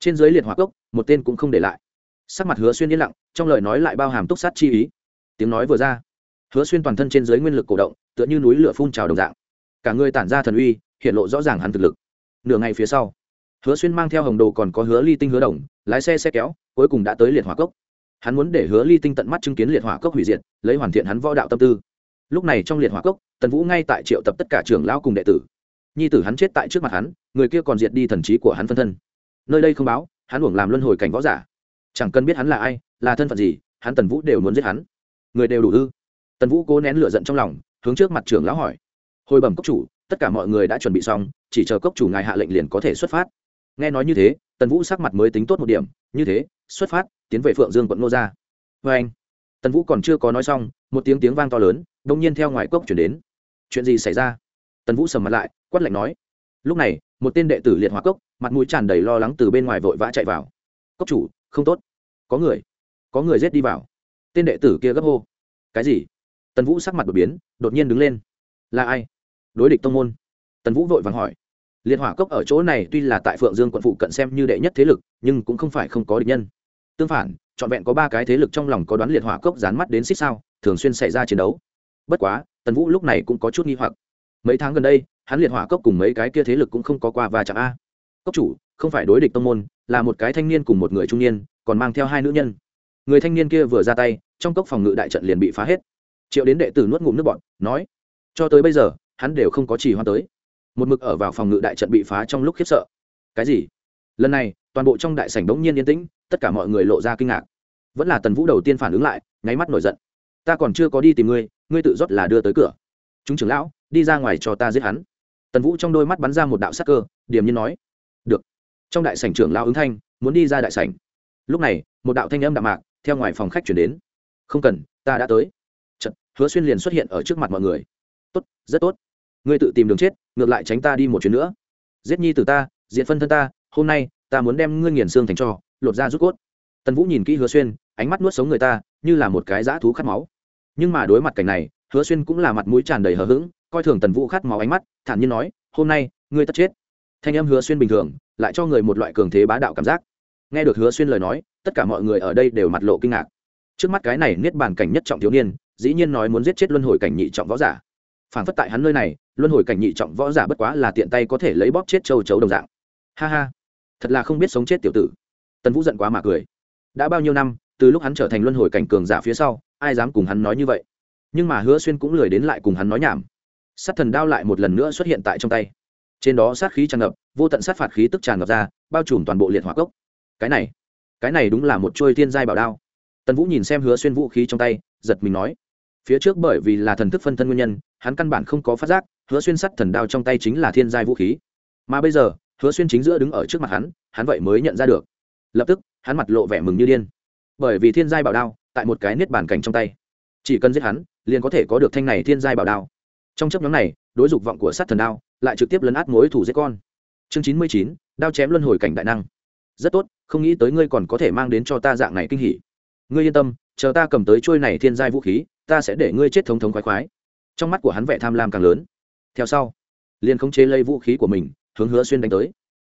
[SPEAKER 1] Trên dưới liệt hỏa cốc, một tên cũng không để lại. Sắc mặt hứa xuyên yên lặng, trong lời nói lại bao hàm túc sát chi ý. Tiếng nói vừa ra, hứa xuyên toàn thân trên dưới nguyên lực cổ động, tựa như núi lửa phun trào đồng dạng. Cả người tản ra thần uy, hiện lộ rõ ràng hắn thực lực. Nửa ngày phía sau, hứa xuyên mang theo hồng đồ còn có hứa ly tinh hứa đồng lái xe xe kéo, cuối cùng đã tới liệt hỏa cốc. Hắn muốn để hứa ly tinh tận mắt chứng kiến liệt hỏa cốc hủy diệt, lấy hoàn thiện hắn võ đạo tâm tư. Lúc này trong liệt hỏa cốc, tần vũ ngay tại triệu tập tất cả trưởng lão cùng đệ tử. Nhi tử hắn chết tại trước mặt hắn, người kia còn diệt đi thần trí của hắn phân thân. Nơi đây không báo, hắn uổng làm luân hồi cảnh võ giả. Chẳng cần biết hắn là ai, là thân phận gì, hắn tần vũ đều muốn giết hắn. Người đều đủ ư? Tần vũ cố nén lửa giận trong lòng, hướng trước mặt trưởng lão hỏi. Hồi bẩm cốc chủ, tất cả mọi người đã chuẩn bị xong, chỉ chờ cốc chủ ngài hạ lệnh liền có thể xuất phát nghe nói như thế, tần vũ sắc mặt mới tính tốt một điểm, như thế, xuất phát, tiến về phượng dương quận ngô gia. Vê anh, tần vũ còn chưa có nói xong, một tiếng tiếng vang to lớn, đông nhiên theo ngoài cốc chuyển đến. Chuyện gì xảy ra? Tần vũ sầm mặt lại, quát lạnh nói. Lúc này, một tên đệ tử liệt hóa cốc, mặt mũi tràn đầy lo lắng từ bên ngoài vội vã chạy vào. Cốc chủ, không tốt. Có người có người rết đi vào. Tên đệ tử kia gấp hô. Cái gì? Tần vũ sắc mặt đột biến, đột nhiên đứng lên. Là ai? Đối địch tông môn. Tần vũ vội vàng hỏi liệt hỏa cốc ở chỗ này tuy là tại phượng dương quận phụ cận xem như đệ nhất thế lực, nhưng cũng không phải không có địch nhân. Tương phản, trọn vẹn có ba cái thế lực trong lòng có đoán liệt hỏa cốc dán mắt đến xích sao, thường xuyên xảy ra chiến đấu. Bất quá, tần vũ lúc này cũng có chút nghi hoặc. Mấy tháng gần đây, hắn liệt hỏa cốc cùng mấy cái kia thế lực cũng không có qua và chẳng a. Cốc chủ, không phải đối địch tông môn, là một cái thanh niên cùng một người trung niên, còn mang theo hai nữ nhân. Người thanh niên kia vừa ra tay, trong cốc phòng ngự đại trận liền bị phá hết. Triệu đến đệ tử nuốt ngụm nước bọn nói, cho tới bây giờ, hắn đều không có chỉ hoa tới một mực ở vào phòng ngự đại trận bị phá trong lúc khiếp sợ. Cái gì? Lần này toàn bộ trong đại sảnh bỗng nhiên yên tĩnh tất cả mọi người lộ ra kinh ngạc. Vẫn là tần vũ đầu tiên phản ứng lại nháy mắt nổi giận. Ta còn chưa có đi tìm ngươi ngươi tự rót là đưa tới cửa. Chúng trưởng lão đi ra ngoài cho ta giết hắn. Tần vũ trong đôi mắt bắn ra một đạo sắc cơ điềm nhiên nói. Được. Trong đại sảnh trưởng lão ứng thanh muốn đi ra đại sảnh. Lúc này một đạo thanh âm đạm mạc theo ngoài phòng khách chuyển đến. Không cần ta đã tới. Chật, hứa xuyên liền xuất hiện ở trước mặt mọi người. Tốt rất tốt. Ngươi tự tìm đường chết ngược lại tránh ta đi một chuyến nữa. Giết nhi từ ta diện phân thân ta hôm nay ta muốn đem ngươi nghiền xương thành trò, lột ra rút cốt. Tần vũ nhìn kỹ hứa xuyên ánh mắt nuốt sống người ta như là một cái dã thú khát máu. Nhưng mà đối mặt cảnh này hứa xuyên cũng là mặt mũi tràn đầy hờ hững coi thường tần vũ khát máu ánh mắt thản nhiên nói hôm nay ngươi tất chết. Thanh em hứa xuyên bình thường lại cho người một loại cường thế bá đạo cảm giác. Nghe được hứa xuyên lời nói tất cả mọi người ở đây đều mặt lộ kinh ngạc. Trước mắt cái này niết bàn cảnh nhất trọng thiếu niên dĩ nhiên nói muốn giết chết luân hồi cảnh nhị trọng võ giả phản phất tại hắn nơi này, luân hồi cảnh nhị trọng võ giả bất quá là tiện tay có thể lấy bóp chết châu chấu đồng dạng. Ha ha, thật là không biết sống chết tiểu tử. Tần vũ giận quá mà cười. Đã bao nhiêu năm, từ lúc hắn trở thành luân hồi cảnh cường giả phía sau, ai dám cùng hắn nói như vậy? Nhưng mà hứa xuyên cũng lười đến lại cùng hắn nói nhảm. Sát thần đao lại một lần nữa xuất hiện tại trong tay. Trên đó sát khí tràn ngập, vô tận sát phạt khí tức tràn ngập ra, bao trùm toàn bộ liệt hỏa cốc. Cái này cái này đúng là một trôi thiên giai bảo đao. Tần vũ nhìn xem hứa xuyên vũ khí trong tay, giật mình nói phía trước bởi vì là thần thức phân thân nguyên nhân, hắn căn bản không có phát giác, hứa xuyên sắt thần đao trong tay chính là thiên giai vũ khí. Mà bây giờ, hứa xuyên chính giữa đứng ở trước mặt hắn hắn vậy mới nhận ra được. Lập tức, hắn mặt lộ vẻ mừng như điên. Bởi vì thiên giai bảo đao, tại một cái niết bàn cảnh trong tay. Chỉ cần giết hắn, liền có thể có được thanh này thiên giai bảo đao. Trong chấp nhóm này, đối dục vọng của sát thần đao lại trực tiếp lấn át mối thủ giết con. Chương chín mươi chín, đao chém luân hồi cảnh đại năng. Rất tốt, không nghĩ tới ngươi còn có thể mang đến cho ta dạng này kinh hỉ. Ngươi yên tâm, chờ ta cầm tới trôi này thiên giai vũ khí ta sẽ để ngươi chết thống thống khoái khoái. Trong mắt của hắn vẻ tham lam càng lớn. Theo sau, liền khống chế lấy vũ khí của mình, hướng hứa xuyên đánh tới.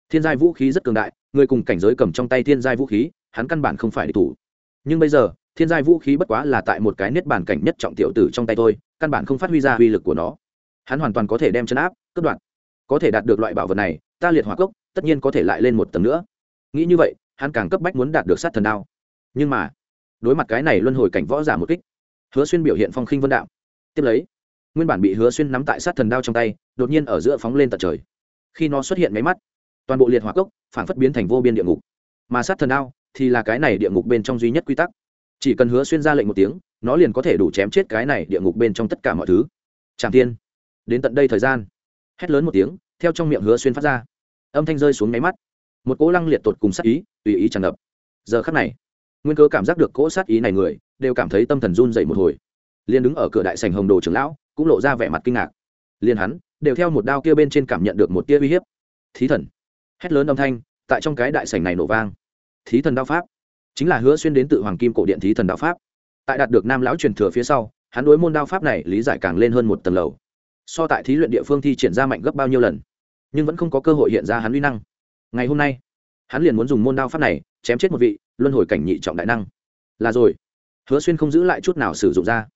[SPEAKER 1] Thiên giai vũ khí rất cường đại, người cùng cảnh giới cầm trong tay thiên giai vũ khí, hắn căn bản không phải địch thủ. Nhưng bây giờ, thiên giai vũ khí bất quá là tại một cái niết bàn cảnh nhất trọng tiểu tử trong tay tôi căn bản không phát huy ra uy lực của nó. Hắn hoàn toàn có thể đem chấn áp cất đoạn có thể đạt được loại bảo vật này, ta liệt hỏa cốc, tất nhiên có thể lại lên một tầng nữa. Nghĩ như vậy, hắn càng cấp bách muốn đạt được sát thần đao. Nhưng mà, đối mặt cái này luân hồi cảnh võ giả một kích hứa xuyên biểu hiện phong khinh vân đạo tiếp lấy, nguyên bản bị hứa xuyên nắm tại sát thần đao trong tay, đột nhiên ở giữa phóng lên tận trời. Khi nó xuất hiện máy mắt, toàn bộ liệt hỏa cốc phản phất biến thành vô biên địa ngục. Mà sát thần đao thì là cái này địa ngục bên trong duy nhất quy tắc. Chỉ cần hứa xuyên ra lệnh một tiếng, nó liền có thể đủ chém chết cái này địa ngục bên trong tất cả mọi thứ. Tràng tiên đến tận đây thời gian. Hét lớn một tiếng, theo trong miệng hứa xuyên phát ra. Âm thanh rơi xuống nháy mắt. Một cỗ lăng liệt tột cùng sát ý, tùy ý tràn ngập. Giờ khắc này, nguyên cơ cảm giác được cỗ sát ý này người đều cảm thấy tâm thần run dậy một hồi. Liền đứng ở cửa đại sành hồng đồ trưởng lão, cũng lộ ra vẻ mặt kinh ngạc. Liền hắn, đều theo một đao kia bên trên cảm nhận được một tia uy hiếp. Thí thần. Hét lớn âm thanh, tại trong cái đại sành này nổ vang. Thí thần đao pháp. Chính là hứa xuyên đến tự hoàng kim cổ điện thí thần đao pháp. Tại đạt được nam lão truyền thừa phía sau, hắn đối môn đao pháp này lý giải càng lên hơn một tầng lầu. So tại thí luyện địa phương thi triển ra mạnh gấp bao nhiêu lần. Nhưng vẫn không có cơ hội hiện ra hắn uy năng. Ngày hôm nay, hắn liền muốn dùng môn đao pháp này, chém chết một vị luân hồi cảnh nhị trọng đại năng. Là rồi hứa xuyên không giữ lại chút nào sử dụng ra.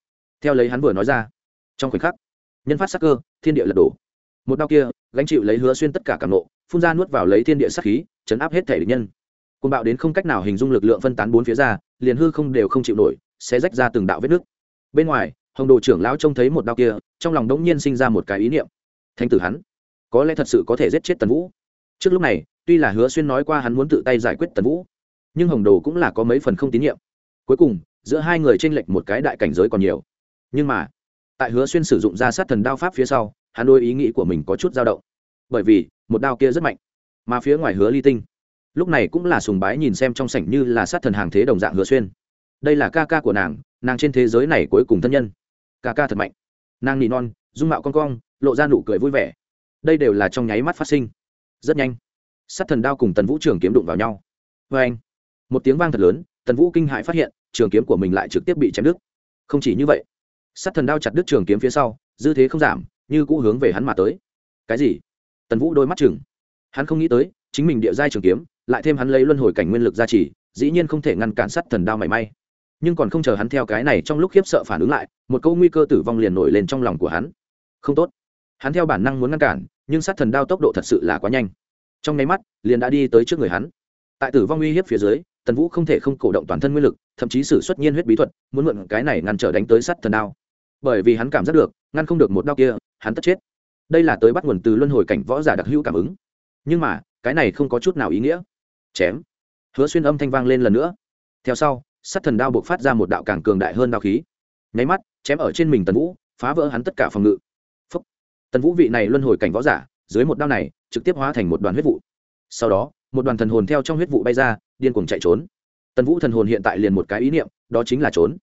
[SPEAKER 1] Theo lấy hắn vừa nói ra, trong khoảnh khắc, nhân phát sắc cơ, thiên địa lật đổ. Một đau kia, gánh chịu lấy hứa xuyên tất cả cảm nộ, phun ra nuốt vào lấy thiên địa sắc khí, chấn áp hết thể địch nhân. Côn bạo đến không cách nào hình dung lực lượng phân tán bốn phía ra, liền hư không đều không chịu nổi sẽ rách ra từng đạo vết nước bên ngoài, hồng đồ trưởng lão trông thấy một đau kia, trong lòng đống nhiên sinh ra một cái ý niệm. Thanh tử hắn, có lẽ thật sự có thể giết chết tần vũ. Trước lúc này, tuy là hứa xuyên nói qua hắn muốn tự tay giải quyết tần vũ, nhưng hồng đồ cũng là có mấy phần không tín nhiệm. Cuối cùng giữa hai người tranh lệch một cái đại cảnh giới còn nhiều. Nhưng mà, tại hứa xuyên sử dụng ra sát thần đao pháp phía sau, hắn đôi ý nghĩ của mình có chút dao động. Bởi vì, một đao kia rất mạnh, mà phía ngoài hứa ly tinh, lúc này cũng là sùng bái nhìn xem trong sảnh như là sát thần hàng thế đồng dạng hứa xuyên. Đây là ca ca của nàng nàng trên thế giới này cuối cùng thân nhân. Ca ca thật mạnh. Nàng nỉ non, dung mạo con cong, lộ ra nụ cười vui vẻ. Đây đều là trong nháy mắt phát sinh. Rất nhanh, sát thần đao cùng tần vũ trường kiếm đụng vào nhau. Vê anh một tiếng vang thật lớn, tần vũ kinh hãi phát hiện trường kiếm của mình lại trực tiếp bị chém đứt. Không chỉ như vậy, sát thần đao chặt đứt trường kiếm phía sau, dư thế không giảm, như cũ hướng về hắn mà tới. Cái gì? Tần vũ đôi mắt chừng. Hắn không nghĩ tới, chính mình địa giai trường kiếm, lại thêm hắn lấy luân hồi cảnh nguyên lực gia trì, dĩ nhiên không thể ngăn cản sát thần đao mảy may. Nhưng còn không chờ hắn theo cái này trong lúc khiếp sợ phản ứng lại, một câu nguy cơ tử vong liền nổi lên trong lòng của hắn. Không tốt. Hắn theo bản năng muốn ngăn cản, nhưng sát thần đao tốc độ thật sự là quá nhanh. Trong nháy mắt, liền đã đi tới trước người hắn. Tại tử vong uy hiếp phía dưới tần vũ không thể không cổ động toàn thân nguyên lực, thậm chí xử xuất nhiên huyết bí thuật, muốn mượn cái này ngăn trở đánh tới sắt thần đao. Bởi vì hắn cảm giác được, ngăn không được một đao kia, hắn tất chết. Đây là tới bắt nguồn từ luân hồi cảnh võ giả đặc hữu cảm ứng. Nhưng mà, cái này không có chút nào ý nghĩa. Chém. Hứa xuyên âm thanh vang lên lần nữa. Theo sau, sắt thần đao buộc phát ra một đạo càng cường đại hơn đao khí. Nháy mắt, chém ở trên mình tần vũ, phá vỡ hắn tất cả phòng ngự. Phúc. tần vũ vị này luân hồi cảnh võ giả, dưới một đao này, trực tiếp hóa thành một đoàn huyết vụ. Sau đó, một đoàn thần hồn theo trong huyết vụ bay ra điên cuồng chạy trốn. Tần vũ thần hồn hiện tại liền một cái ý niệm, đó chính là trốn.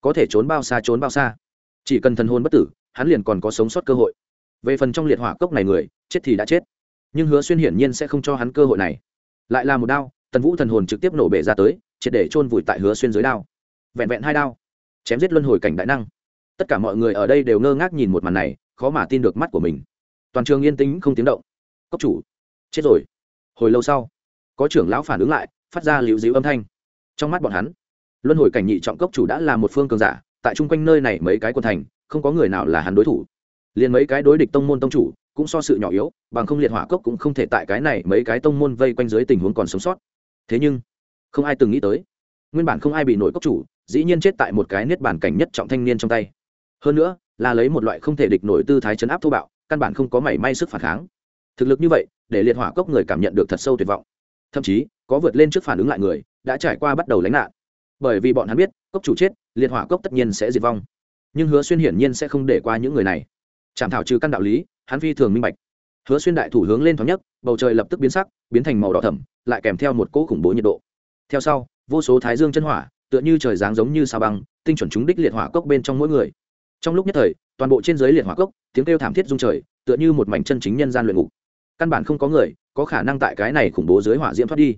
[SPEAKER 1] Có thể trốn bao xa, trốn bao xa. Chỉ cần thần hồn bất tử, hắn liền còn có sống sót cơ hội. Về phần trong liệt hỏa cốc này người, chết thì đã chết. Nhưng hứa xuyên hiển nhiên sẽ không cho hắn cơ hội này. Lại là một đao, tần vũ thần hồn trực tiếp nổ bể ra tới, triệt để chôn vùi tại hứa xuyên dưới đao. Vẹn vẹn hai đao, chém giết luân hồi cảnh đại năng. Tất cả mọi người ở đây đều ngơ ngác nhìn một màn này, khó mà tin được mắt của mình. Toàn trường yên tĩnh không tiếng động. Cốc chủ, chết rồi. Hồi lâu sau, có trưởng lão phản ứng lại phát ra liễu dịu âm thanh. Trong mắt bọn hắn, luân hồi cảnh nhị trọng cốc chủ đã là một phương cường giả, tại chung quanh nơi này mấy cái quân thành, không có người nào là hắn đối thủ. Liền mấy cái đối địch tông môn tông chủ cũng so sự nhỏ yếu, bằng không liệt hỏa cốc cũng không thể tại cái này mấy cái tông môn vây quanh dưới tình huống còn sống sót. Thế nhưng, không ai từng nghĩ tới, nguyên bản không ai bị nổi cốc chủ, dĩ nhiên chết tại một cái niết bản cảnh nhất trọng thanh niên trong tay. Hơn nữa, là lấy một loại không thể địch nổi tư thái chấn áp thô bạo, căn bản không có mảy may sức phản kháng. Thực lực như vậy, để liệt hỏa cốc người cảm nhận được thật sâu tuyệt vọng. Thậm chí có vượt lên trước phản ứng lại người, đã trải qua bắt đầu lánh nạn. Bởi vì bọn hắn biết, cốc chủ chết, liệt hỏa cốc tất nhiên sẽ diệt vong. Nhưng hứa xuyên hiển nhiên sẽ không để qua những người này. Chảm thảo trừ căn đạo lý, hắn phi thường minh bạch. Hứa xuyên đại thủ hướng lên thoáng nhất, bầu trời lập tức biến sắc, biến thành màu đỏ thẫm, lại kèm theo một cỗ khủng bố nhiệt độ. Theo sau, vô số thái dương chân hỏa, tựa như trời giáng giống như sao băng, tinh chuẩn chúng đích liệt hỏa cốc bên trong mỗi người. Trong lúc nhất thời, toàn bộ trên dưới liệt hỏa cốc, tiếng kêu thảm thiết rung trời, tựa như một mảnh chân chính nhân gian luyện ngục. Căn bản không có người có khả năng tại cái này khủng bố dưới hỏa diễm thoát đi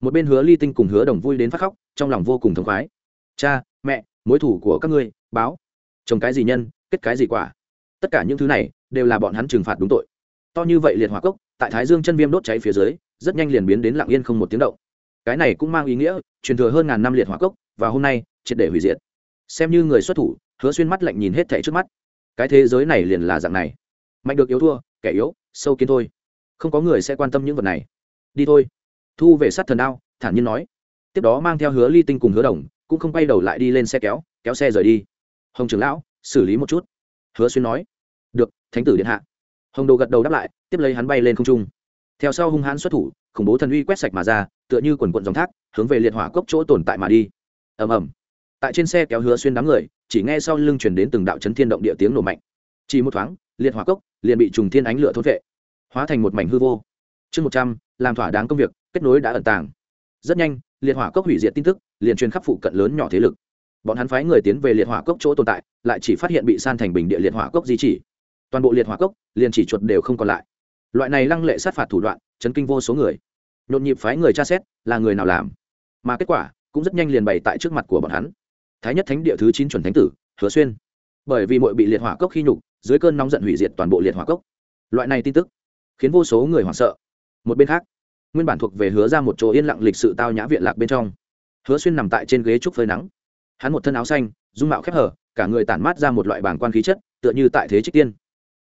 [SPEAKER 1] một bên hứa ly tinh cùng hứa đồng vui đến phát khóc, trong lòng vô cùng thống khoái. Cha, mẹ, mối thủ của các ngươi, báo. Trồng cái gì nhân, kết cái gì quả. Tất cả những thứ này đều là bọn hắn trừng phạt đúng tội. To như vậy liệt hỏa cốc, tại thái dương chân viêm đốt cháy phía dưới, rất nhanh liền biến đến lặng yên không một tiếng động. Cái này cũng mang ý nghĩa, truyền thừa hơn ngàn năm liệt hỏa cốc, và hôm nay, triệt để hủy diệt. Xem như người xuất thủ, hứa xuyên mắt lạnh nhìn hết thảy trước mắt. Cái thế giới này liền là dạng này. Mạnh được yếu thua, kẻ yếu, sâu kiến thôi. Không có người sẽ quan tâm những vật này. Đi thôi thu về sát thần đao thản nhiên nói. Tiếp đó mang theo hứa ly tinh cùng hứa đồng, cũng không quay đầu lại đi lên xe kéo kéo xe rời đi. Hồng trưởng lão, xử lý một chút. Hứa xuyên nói. Được, thánh tử điện hạ. Hồng đồ gật đầu đáp lại, tiếp lấy hắn bay lên không trung. Theo sau hung hãn xuất thủ, khủng bố thần uy quét sạch mà ra, tựa như quần quận dòng thác, hướng về liệt hỏa cốc chỗ tồn tại mà đi. Ầm ầm. Tại trên xe kéo hứa xuyên đám người, chỉ nghe sau lưng chuyển đến từng đạo chấn thiên động địa tiếng nổ mạnh. Chỉ một thoáng, liệt hỏa cốc liền bị trùng thiên ánh lửa thốt vệ hóa thành một mảnh hư vô. Chương một trăm, làm thỏa đáng công việc kết nối đã ẩn tàng. Rất nhanh, liệt hỏa cốc hủy diệt tin tức, liền truyền khắp phụ cận lớn nhỏ thế lực. Bọn hắn phái người tiến về liệt hỏa cốc chỗ tồn tại, lại chỉ phát hiện bị san thành bình địa liệt hỏa cốc di chỉ. Toàn bộ liệt hỏa cốc, liền chỉ chuột đều không còn lại. Loại này lăng lệ sát phạt thủ đoạn, chấn kinh vô số người. Nhộn nhịp phái người tra xét, là người nào làm. Mà kết quả, cũng rất nhanh liền bày tại trước mặt của bọn hắn. Thái nhất thánh địa thứ chín chuẩn thánh tử, hứa xuyên. Bởi vì mội bị liệt hỏa cốc khi nhục, dưới cơn nóng giận hủy diệt toàn bộ liệt hỏa cốc. Loại này tin tức, khiến vô số người hoảng sợ. Một bên khác nguyên bản thuộc về hứa ra một chỗ yên lặng lịch sự tao nhã viện lạc bên trong. Hứa xuyên nằm tại trên ghế trúc phơi nắng. Hắn một thân áo xanh, dung mạo khép hở, cả người tản mát ra một loại bảng quan khí chất, tựa như tại thế trích tiên.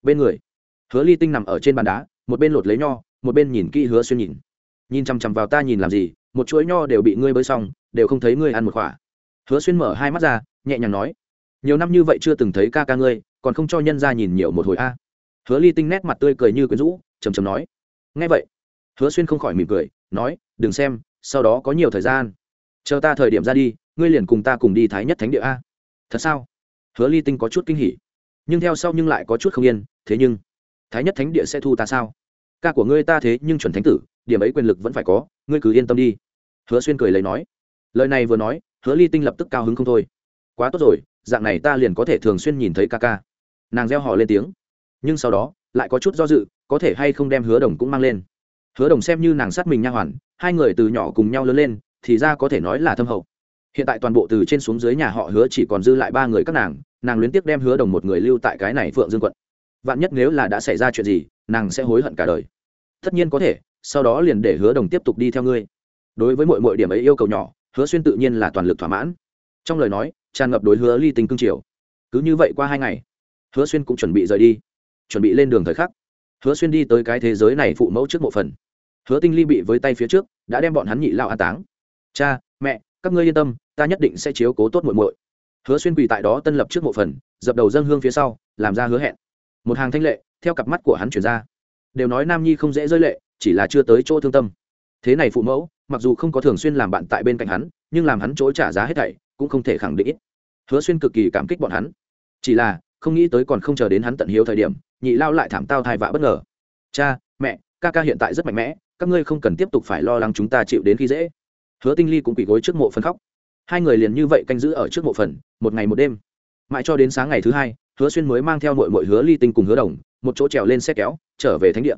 [SPEAKER 1] Bên người, hứa ly tinh nằm ở trên bàn đá, một bên lột lấy nho, một bên nhìn kỹ hứa xuyên nhìn. Nhìn chằm chằm vào ta nhìn làm gì, một chuỗi nho đều bị ngươi bơi xong, đều không thấy ngươi ăn một khỏa. Hứa xuyên mở hai mắt ra, nhẹ nhàng nói, nhiều năm như vậy chưa từng thấy ca ca ngươi, còn không cho nhân ra nhìn nhiều một hồi a. Hứa ly tinh nét mặt tươi cười như quyến rũ chầm chầm nói ngay vậy hứa xuyên không khỏi mỉm cười, nói, đừng xem, sau đó có nhiều thời gian. Chờ ta thời điểm ra đi, ngươi liền cùng ta cùng đi thái nhất thánh địa a. Thật sao? Hứa ly tinh có chút kinh hỉ. Nhưng theo sau nhưng lại có chút không yên, thế nhưng thái nhất thánh địa sẽ thu ta sao? Ca của ngươi ta thế nhưng chuẩn thánh tử, điểm ấy quyền lực vẫn phải có, ngươi cứ yên tâm đi. Hứa xuyên cười lấy nói. Lời này vừa nói, hứa ly tinh lập tức cao hứng không thôi. Quá tốt rồi, dạng này ta liền có thể thường xuyên nhìn thấy ca ca. Nàng reo hò lên tiếng. Nhưng sau đó, lại có chút do dự, có thể hay không đem hứa đồng cũng mang lên hứa đồng xem như nàng sát mình nha hoàn, hai người từ nhỏ cùng nhau lớn lên, thì ra có thể nói là thâm hậu. Hiện tại toàn bộ từ trên xuống dưới nhà họ hứa chỉ còn dư lại ba người các nàng nàng luyến tiếc đem hứa đồng một người lưu tại cái này phượng dương quận. Vạn nhất nếu là đã xảy ra chuyện gì, nàng sẽ hối hận cả đời. Tất nhiên có thể, sau đó liền để hứa đồng tiếp tục đi theo ngươi. Đối với mọi mọi điểm ấy yêu cầu nhỏ, hứa xuyên tự nhiên là toàn lực thỏa mãn. Trong lời nói, tràn ngập đối hứa ly tình cương triều cứ như vậy qua hai ngày, hứa xuyên cũng chuẩn bị rời đi, chuẩn bị lên đường thời khắc hứa xuyên đi tới cái thế giới này phụ mẫu trước mộ phần. Hứa tinh ly bị với tay phía trước, đã đem bọn hắn nhị lao an táng. Cha, mẹ, các ngươi yên tâm, ta nhất định sẽ chiếu cố tốt muội muội. Hứa xuyên quỳ tại đó tân lập trước mộ phần, dập đầu dân hương phía sau, làm ra hứa hẹn. Một hàng thanh lệ, theo cặp mắt của hắn chuyển ra. Đều nói nam nhi không dễ rơi lệ, chỉ là chưa tới chỗ thương tâm. Thế này phụ mẫu, mặc dù không có thường xuyên làm bạn tại bên cạnh hắn, nhưng làm hắn chỗ trả giá hết thảy, cũng không thể khẳng định. Hứa xuyên cực kỳ cảm kích bọn hắn. Chỉ là không nghĩ tới còn không chờ đến hắn tận hiếu thời điểm, nhị lao lại thảm tao thai vạ bất ngờ. Cha, mẹ, ca ca hiện tại rất mạnh mẽ, các ngươi không cần tiếp tục phải lo lắng chúng ta chịu đến khi dễ. Hứa tinh ly cũng quỳ gối trước mộ phần khóc. Hai người liền như vậy canh giữ ở trước mộ phần, một ngày một đêm. Mãi cho đến sáng ngày thứ hai, hứa xuyên mới mang theo mội mội hứa ly tinh cùng hứa đồng, một chỗ trèo lên xe kéo, trở về thánh địa.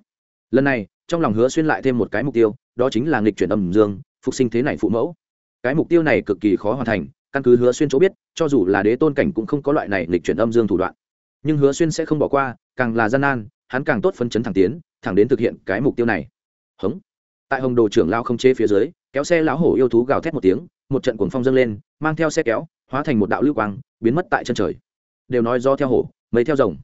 [SPEAKER 1] Lần này, trong lòng hứa xuyên lại thêm một cái mục tiêu, đó chính là nghịch chuyển âm dương, phục sinh thế này phụ mẫu. Cái mục tiêu này cực kỳ khó hoàn thành căn cứ hứa xuyên chỗ biết, cho dù là đế tôn cảnh cũng không có loại này lịch chuyển âm dương thủ đoạn. Nhưng hứa xuyên sẽ không bỏ qua, càng là gian nan, hắn càng tốt phân chấn thẳng tiến, thẳng đến thực hiện cái mục tiêu này. Hống. Tại hồng đồ trưởng lao không chế phía dưới, kéo xe lão hổ yêu thú gào thét một tiếng, một trận cuồng phong dâng lên, mang theo xe kéo, hóa thành một đạo lưu quang, biến mất tại chân trời. Đều nói do theo hổ mấy theo rồng.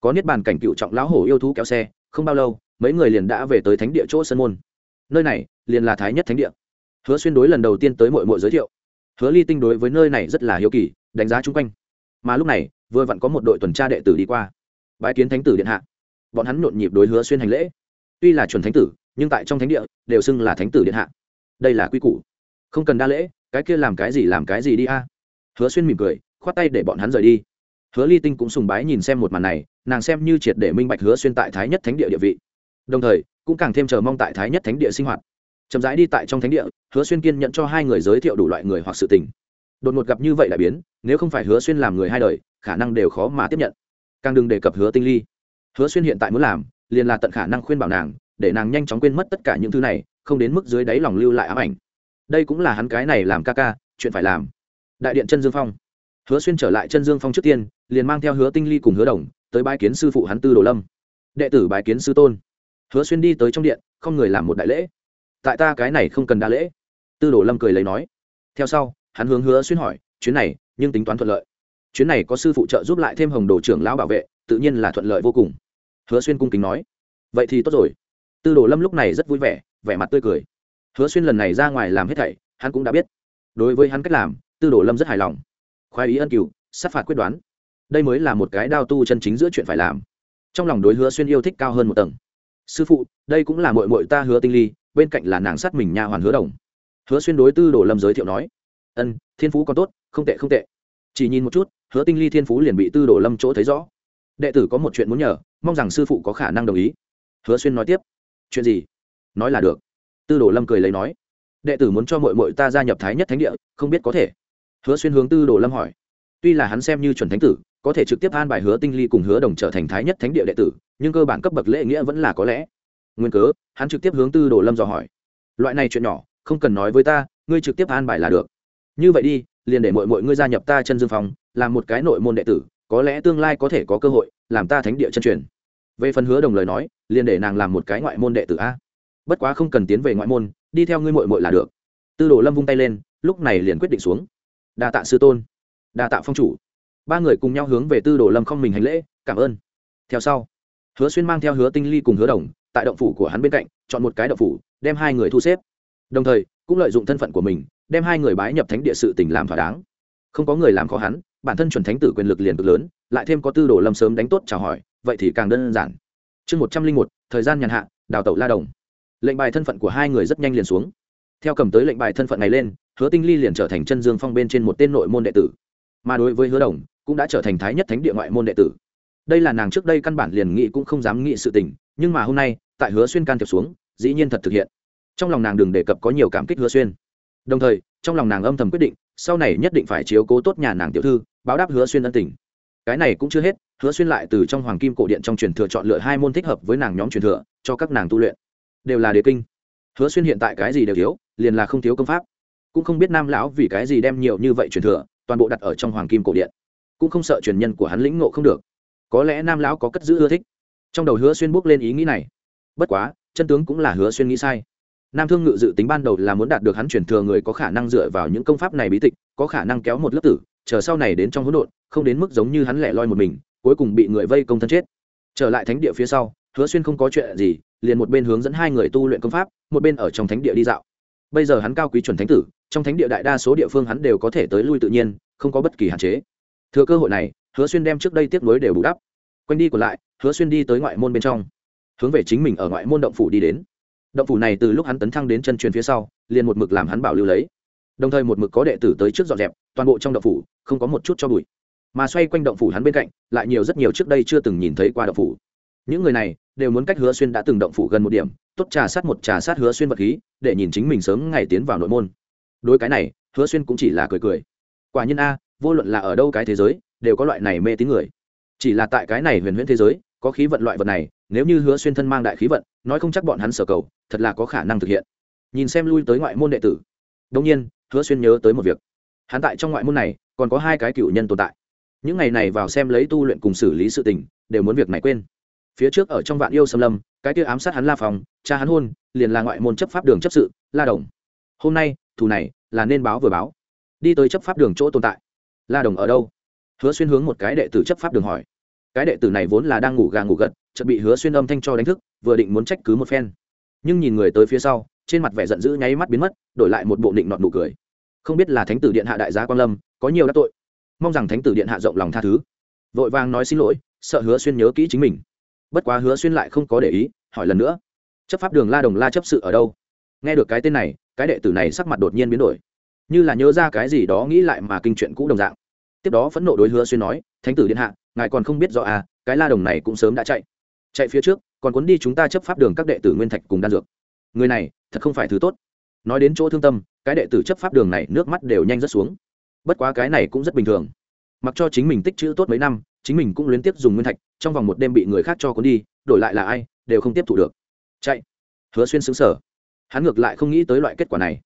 [SPEAKER 1] Có niết bàn cảnh cựu trọng lão hổ yêu thú kéo xe, không bao lâu, mấy người liền đã về tới thánh địa chỗ sân môn. Nơi này, liền là thái nhất thánh địa. Hứa xuyên đối lần đầu tiên tới mội mội giới thiệu hứa ly tinh đối với nơi này rất là hiếu kỳ, đánh giá chung quanh. Mà lúc này, vừa vặn có một đội tuần tra đệ tử đi qua. Bãi kiến thánh tử điện hạ. Bọn hắn nhộn nhịp đối hứa xuyên hành lễ. Tuy là chuẩn thánh tử, nhưng tại trong thánh địa, đều xưng là thánh tử điện hạ. Đây là quy củ. Không cần đa lễ, cái kia làm cái gì làm cái gì đi a. Hứa xuyên mỉm cười, khoát tay để bọn hắn rời đi. Hứa ly tinh cũng sùng bái nhìn xem một màn này, nàng xem như triệt để minh bạch hứa xuyên tại thái nhất thánh địa địa vị. Đồng thời, cũng càng thêm chờ mong tại thái nhất thánh địa sinh hoạt chậm rãi đi tại trong thánh địa, hứa xuyên kiên nhận cho hai người giới thiệu đủ loại người hoặc sự tình. Đột ngột gặp như vậy đại biến, nếu không phải hứa xuyên làm người hai đời, khả năng đều khó mà tiếp nhận. Càng đừng đề cập hứa tinh ly. Hứa xuyên hiện tại muốn làm, liền là tận khả năng khuyên bảo nàng, để nàng nhanh chóng quên mất tất cả những thứ này, không đến mức dưới đáy lòng lưu lại ám ảnh. Đây cũng là hắn cái này làm ca ca, chuyện phải làm. Đại điện chân dương phong. Hứa xuyên trở lại chân dương phong trước tiên, liền mang theo hứa tinh ly cùng hứa đồng, tới bái kiến sư phụ hắn tư đồ lâm. Đệ tử bái kiến sư tôn. Hứa xuyên đi tới trong điện, không người làm một đại lễ tại ta cái này không cần đa lễ. Tư đồ lâm cười lấy nói. Theo sau, hắn hướng hứa xuyên hỏi, chuyến này, nhưng tính toán thuận lợi. Chuyến này có sư phụ trợ giúp lại thêm hồng đồ trưởng lão bảo vệ, tự nhiên là thuận lợi vô cùng. Hứa xuyên cung kính nói. Vậy thì tốt rồi. Tư đồ lâm lúc này rất vui vẻ vẻ mặt tươi cười. Hứa xuyên lần này ra ngoài làm hết thảy, hắn cũng đã biết. Đối với hắn cách làm, tư đồ lâm rất hài lòng. Khoái ý ân cựu sát phạt quyết đoán. Đây mới là một cái đao tu chân chính giữa chuyện phải làm. Trong lòng đối hứa xuyên yêu thích cao hơn một tầng. Sư phụ, đây cũng là mội mội ta hứa tinh ly bên cạnh là nàng sát mình nha hoàn hứa đồng. Hứa xuyên đối tư đồ lâm giới thiệu nói, ân, thiên phú còn tốt, không tệ không tệ. Chỉ nhìn một chút, hứa tinh ly thiên phú liền bị tư đồ lâm chỗ thấy rõ. Đệ tử có một chuyện muốn nhờ, mong rằng sư phụ có khả năng đồng ý. Hứa xuyên nói tiếp, chuyện gì? Nói là được. Tư đồ lâm cười lấy nói, đệ tử muốn cho mội mội ta gia nhập thái nhất thánh địa, không biết có thể. Hứa xuyên hướng tư đồ lâm hỏi, tuy là hắn xem như chuẩn thánh tử, có thể trực tiếp an bài hứa tinh ly cùng hứa đồng trở thành thái nhất thánh địa đệ tử, nhưng cơ bản cấp bậc lễ nghĩa vẫn là có lẽ nguyên cớ, hắn trực tiếp hướng tư đồ lâm dò hỏi. Loại này chuyện nhỏ, không cần nói với ta, ngươi trực tiếp an bài là được. Như vậy đi, liền để mọi mọi ngươi gia nhập ta chân dương phong làm một cái nội môn đệ tử, có lẽ tương lai có thể có cơ hội, làm ta thánh địa chân truyền. Về phần hứa đồng lời nói, liền để nàng làm một cái ngoại môn đệ tử a. Bất quá không cần tiến về ngoại môn, đi theo ngươi mội mội là được. Tư đồ lâm vung tay lên, lúc này liền quyết định xuống. Đa tạ sư tôn. Đa tạ phong chủ. Ba người cùng nhau hướng về tư đồ lâm không mình hành lễ, cảm ơn. Theo sau, hứa xuyên mang theo hứa tinh ly cùng hứa đồng tại động phủ của hắn bên cạnh, chọn một cái động phủ, đem hai người thu xếp. Đồng thời, cũng lợi dụng thân phận của mình, đem hai người bái nhập thánh địa sự tình làm thỏa đáng. Không có người làm khó hắn, bản thân chuẩn thánh tử quyền lực liền cực lớn, lại thêm có tư đồ lâm sớm đánh tốt chào hỏi, vậy thì càng đơn giản. Chương một trăm linh một, thời gian nhàn hạ, đào tẩu la đồng. Lệnh bài thân phận của hai người rất nhanh liền xuống. Theo cầm tới lệnh bài thân phận này lên, hứa tinh ly liền trở thành chân dương phong bên trên một tên nội môn đệ tử. Mà đối với hứa đồng, cũng đã trở thành thái nhất thánh địa ngoại môn đệ tử. Đây là nàng trước đây căn bản liền nghĩ cũng không dám nghĩ sự tình, nhưng mà hôm nay tại hứa xuyên can thiệp xuống, dĩ nhiên thật thực hiện. Trong lòng nàng đừng đề cập có nhiều cảm kích hứa xuyên. Đồng thời, trong lòng nàng âm thầm quyết định, sau này nhất định phải chiếu cố tốt nhà nàng tiểu thư, báo đáp hứa xuyên ân tình. Cái này cũng chưa hết, hứa xuyên lại từ trong hoàng kim cổ điện trong truyền thừa chọn lựa hai môn thích hợp với nàng nhóm truyền thừa, cho các nàng tu luyện. Đều là đế kinh. Hứa xuyên hiện tại cái gì đều thiếu, liền là không thiếu công pháp. Cũng không biết nam lão vì cái gì đem nhiều như vậy truyền thừa, toàn bộ đặt ở trong hoàng kim cổ điện. Cũng không sợ truyền nhân của hắn lĩnh ngộ không được. Có lẽ nam lão có cất giữ ưa thích. Trong đầu hứa xuyên bước lên ý nghĩ này bất quá, chân tướng cũng là hứa xuyên nghĩ sai. Nam thương ngự dự tính ban đầu là muốn đạt được hắn chuyển thừa người có khả năng dựa vào những công pháp này bí tịch, có khả năng kéo một lớp tử, chờ sau này đến trong hỗn độn, không đến mức giống như hắn lẻ loi một mình, cuối cùng bị người vây công thân chết. Trở lại thánh địa phía sau, hứa xuyên không có chuyện gì, liền một bên hướng dẫn hai người tu luyện công pháp, một bên ở trong thánh địa đi dạo. Bây giờ hắn cao quý chuẩn thánh tử, trong thánh địa đại đa số địa phương hắn đều có thể tới lui tự nhiên, không có bất kỳ hạn chế. Thừa cơ hội này, hứa xuyên đem trước đây tiếp nối đều bù đắp. Quanh đi còn lại, hứa xuyên đi tới ngoại môn bên trong hướng về chính mình ở ngoại môn động phủ đi đến. Động phủ này từ lúc hắn tấn thăng đến chân truyền phía sau, liền một mực làm hắn bảo lưu lấy. Đồng thời một mực có đệ tử tới trước dọn dẹp, toàn bộ trong động phủ, không có một chút cho bụi. Mà xoay quanh động phủ hắn bên cạnh, lại nhiều rất nhiều trước đây chưa từng nhìn thấy qua động phủ. Những người này đều muốn cách hứa xuyên đã từng động phủ gần một điểm, tốt trà sát một trà sát hứa xuyên vật khí, để nhìn chính mình sớm ngày tiến vào nội môn. Đối cái này, hứa xuyên cũng chỉ là cười cười. Quả nhiên a, vô luận là ở đâu cái thế giới, đều có loại này mê tín người. Chỉ là tại cái này huyền huyễn thế giới, có khí vận loại vật này nếu như hứa xuyên thân mang đại khí vận, nói không chắc bọn hắn sở cầu, thật là có khả năng thực hiện. Nhìn xem lui tới ngoại môn đệ tử. Đông nhiên, hứa xuyên nhớ tới một việc. Hắn tại trong ngoại môn này, còn có hai cái cựu nhân tồn tại. Những ngày này vào xem lấy tu luyện cùng xử lý sự tình, đều muốn việc này quên. Phía trước ở trong vạn yêu xâm lâm, cái kia ám sát hắn la phòng cha hắn hôn, liền là ngoại môn chấp pháp đường chấp sự, la đồng. Hôm nay, thù này, là nên báo vừa báo. Đi tới chấp pháp đường chỗ tồn tại. La đồng ở đâu? Hứa xuyên hướng một cái đệ tử chấp pháp đường hỏi cái đệ tử này vốn là đang ngủ gà ngủ gật, chợt bị hứa xuyên âm thanh cho đánh thức, vừa định muốn trách cứ một phen. Nhưng nhìn người tới phía sau, trên mặt vẻ giận dữ nháy mắt biến mất, đổi lại một bộ định nọt nụ cười. Không biết là thánh tử điện hạ đại gia quan lâm, có nhiều đắc tội. Mong rằng thánh tử điện hạ rộng lòng tha thứ. Vội vàng nói xin lỗi, sợ hứa xuyên nhớ kỹ chính mình. Bất quá hứa xuyên lại không có để ý, hỏi lần nữa. Chấp pháp đường la đồng la chấp sự ở đâu? Nghe được cái tên này, cái đệ tử này sắc mặt đột nhiên biến đổi. Như là nhớ ra cái gì đó nghĩ lại mà kinh chuyện cũ đồng dạng. Tiếp đó phẫn nộ đối hứa xuyên nói, thánh tử điện hạ ngài còn không biết rõ à cái la đồng này cũng sớm đã chạy. Chạy phía trước, còn cuốn đi chúng ta chấp pháp đường các đệ tử nguyên thạch cùng đan dược. Người này, thật không phải thứ tốt. Nói đến chỗ thương tâm, cái đệ tử chấp pháp đường này nước mắt đều nhanh rất xuống. Bất quá cái này cũng rất bình thường. Mặc cho chính mình tích chữ tốt mấy năm, chính mình cũng liên tiếp dùng nguyên thạch, trong vòng một đêm bị người khác cho cuốn đi, đổi lại là ai, đều không tiếp thu được. Chạy. Hứa xuyên xứng sở hắn ngược lại không nghĩ tới loại kết quả này.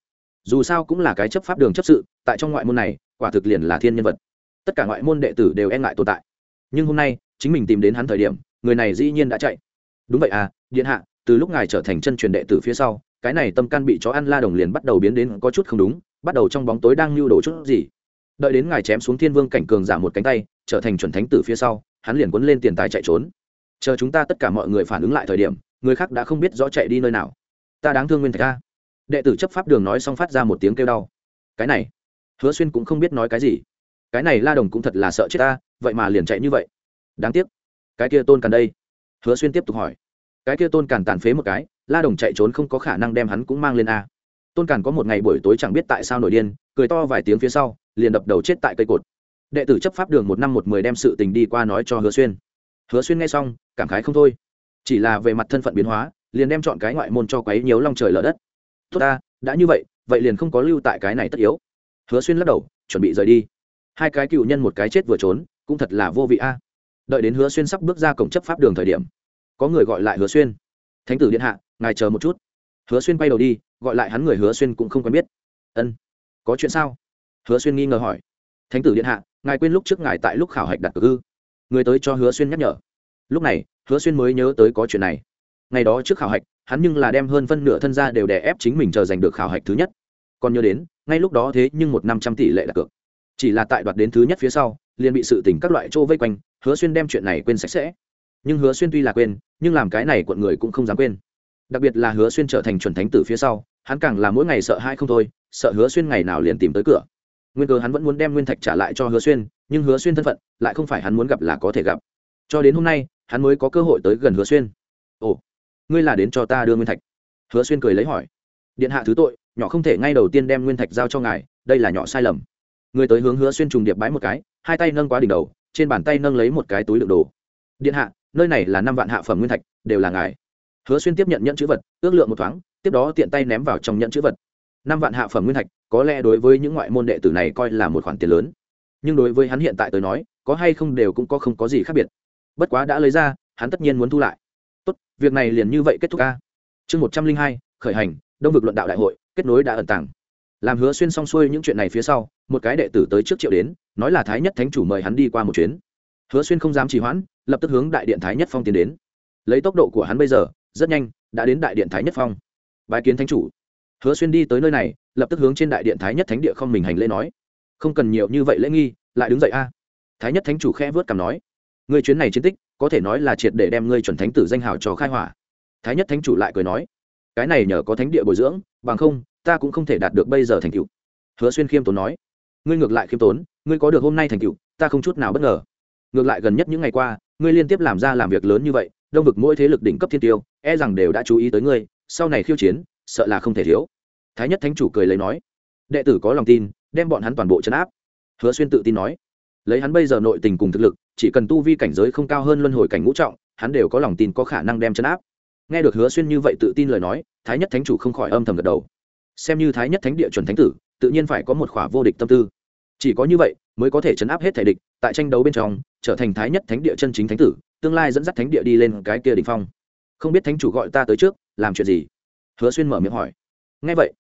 [SPEAKER 1] Dù sao cũng là cái chấp pháp đường chấp sự, tại trong ngoại môn này, quả thực liền là thiên nhân vật. Tất cả ngoại môn đệ tử đều e ngại tồn tại nhưng hôm nay, chính mình tìm đến hắn thời điểm, người này dĩ nhiên đã chạy. Đúng vậy à điện hạ, từ lúc ngài trở thành chân truyền đệ tử phía sau, cái này tâm can bị chó ăn la đồng liền bắt đầu biến đến có chút không đúng, bắt đầu trong bóng tối đang lưu đồ chút gì. Đợi đến ngài chém xuống thiên vương cảnh cường giả một cánh tay, trở thành chuẩn thánh tử phía sau, hắn liền quấn lên tiền tài chạy trốn. Chờ chúng ta tất cả mọi người phản ứng lại thời điểm, người khác đã không biết rõ chạy đi nơi nào. Ta đáng thương nguyên thạch ca đệ tử chấp pháp đường nói xong phát ra một tiếng kêu đau. Cái này, hứa xuyên cũng không biết nói cái gì. Cái này la đồng cũng thật là sợ chết ta vậy mà liền chạy như vậy. Đáng tiếc. Cái kia tôn càn đây. Hứa xuyên tiếp tục hỏi. Cái kia tôn càn tàn phế một cái, la đồng chạy trốn không có khả năng đem hắn cũng mang lên a. Tôn càn có một ngày buổi tối chẳng biết tại sao nổi điên, cười to vài tiếng phía sau, liền đập đầu chết tại cây cột. Đệ tử chấp pháp đường một năm một mười đem sự tình đi qua nói cho hứa xuyên. Hứa xuyên nghe xong, cảm khái không thôi. Chỉ là về mặt thân phận biến hóa, liền đem chọn cái ngoại môn cho quấy nhiều long trời lở đất. Tốt ta, đã như vậy vậy liền không có lưu tại cái này tất yếu. Hứa xuyên lắc đầu, chuẩn bị rời đi. Hai cái cựu nhân một cái chết vừa trốn cũng thật là vô vị a. Đợi đến hứa xuyên sắp bước ra cổng chấp pháp đường thời điểm, có người gọi lại hứa xuyên. Thánh tử điện hạ, ngài chờ một chút. Hứa xuyên bay đầu đi, gọi lại hắn người hứa xuyên cũng không quen biết. Ân, có chuyện sao? Hứa xuyên nghi ngờ hỏi. Thánh tử điện hạ, ngài quên lúc trước ngài tại lúc khảo hạch đặt cược ư? Người tới cho hứa xuyên nhắc nhở. Lúc này, hứa xuyên mới nhớ tới có chuyện này. Ngày đó trước khảo hạch, hắn nhưng là đem hơn phân nửa thân ra đều đè ép chính mình chờ giành được khảo hạch thứ nhất. Còn nhớ đến, ngay lúc đó thế nhưng một năm trăm tỷ lệ đặt cược. Chỉ là tại đoạt đến thứ nhất phía sau liền bị sự tình các loại trô vây quanh, hứa xuyên đem chuyện này quên sạch sẽ. Nhưng hứa xuyên tuy là quên, nhưng làm cái này quận người cũng không dám quên. Đặc biệt là hứa xuyên trở thành chuẩn thánh tử phía sau, hắn càng là mỗi ngày sợ hai không thôi, sợ hứa xuyên ngày nào liền tìm tới cửa. Nguyên cơ hắn vẫn muốn đem nguyên thạch trả lại cho hứa xuyên, nhưng hứa xuyên thân phận lại không phải hắn muốn gặp là có thể gặp. Cho đến hôm nay, hắn mới có cơ hội tới gần hứa xuyên. Ồ, ngươi là đến cho ta đưa nguyên thạch? Hứa xuyên cười lấy hỏi. Điện hạ thứ tội, nhỏ không thể ngay đầu tiên đem nguyên thạch giao cho ngài, đây là nhỏ sai lầm người tới hướng hứa xuyên trùng điệp bái một cái, hai tay nâng quá đỉnh đầu, trên bàn tay nâng lấy một cái túi đựng đồ. Điện hạ, nơi này là năm vạn hạ phẩm nguyên thạch, đều là ngài. Hứa xuyên tiếp nhận nhận chữ vật, ước lượng một thoáng, tiếp đó tiện tay ném vào trong nhận chữ vật. Năm vạn hạ phẩm nguyên thạch, có lẽ đối với những ngoại môn đệ tử này coi là một khoản tiền lớn. Nhưng đối với hắn hiện tại tới nói, có hay không đều cũng có không có gì khác biệt. Bất quá đã lấy ra, hắn tất nhiên muốn thu lại. Tốt, việc này liền như vậy kết thúc ca chương một trăm linh hai, khởi hành, đông vực luận đạo đại hội, kết nối đã ẩn tàng làm hứa xuyên xong xuôi những chuyện này phía sau, một cái đệ tử tới trước triệu đến, nói là thái nhất thánh chủ mời hắn đi qua một chuyến. Hứa xuyên không dám trì hoãn, lập tức hướng đại điện thái nhất phong tiến đến. Lấy tốc độ của hắn bây giờ, rất nhanh, đã đến đại điện thái nhất phong. Bài kiến thánh chủ. Hứa xuyên đi tới nơi này, lập tức hướng trên đại điện thái nhất thánh địa không mình hành lễ nói. Không cần nhiều như vậy lễ nghi, lại đứng dậy a. Thái nhất thánh chủ khẽ vớt cằm nói. Người chuyến này chiến tích, có thể nói là triệt để đem ngươi chuẩn thánh tử danh hào cho khai hỏa. Thái nhất thánh chủ lại cười nói. Cái này nhờ có thánh địa bồi dưỡng, bằng không ta cũng không thể đạt được bây giờ thành tựu. Hứa xuyên khiêm tốn nói. Ngươi ngược lại khiêm tốn, ngươi có được hôm nay thành tựu, ta không chút nào bất ngờ. Ngược lại gần nhất những ngày qua, ngươi liên tiếp làm ra làm việc lớn như vậy, đông vực mỗi thế lực đỉnh cấp thiên tiêu e rằng đều đã chú ý tới ngươi, sau này khiêu chiến, sợ là không thể thiếu. Thái nhất thánh chủ cười lấy nói. Đệ tử có lòng tin, đem bọn hắn toàn bộ chấn áp. Hứa xuyên tự tin nói. Lấy hắn bây giờ nội tình cùng thực lực, chỉ cần tu vi cảnh giới không cao hơn luân hồi cảnh ngũ trọng, hắn đều có lòng tin có khả năng đem chấn áp. Nghe được hứa xuyên như vậy tự tin lời nói, thái nhất thánh chủ không khỏi âm thầm gật đầu xem như thái nhất thánh địa chuẩn thánh tử, tự nhiên phải có một khỏa vô địch tâm tư. Chỉ có như vậy mới có thể chấn áp hết thể địch, tại tranh đấu bên trong, trở thành thái nhất thánh địa chân chính thánh tử, tương lai dẫn dắt thánh địa đi lên cái kia đ ỉ n h phong. Không biết thánh chủ gọi ta tới trước, làm chuyện gì? Hứa xuyên mở miệng hỏi. Ngay vậy,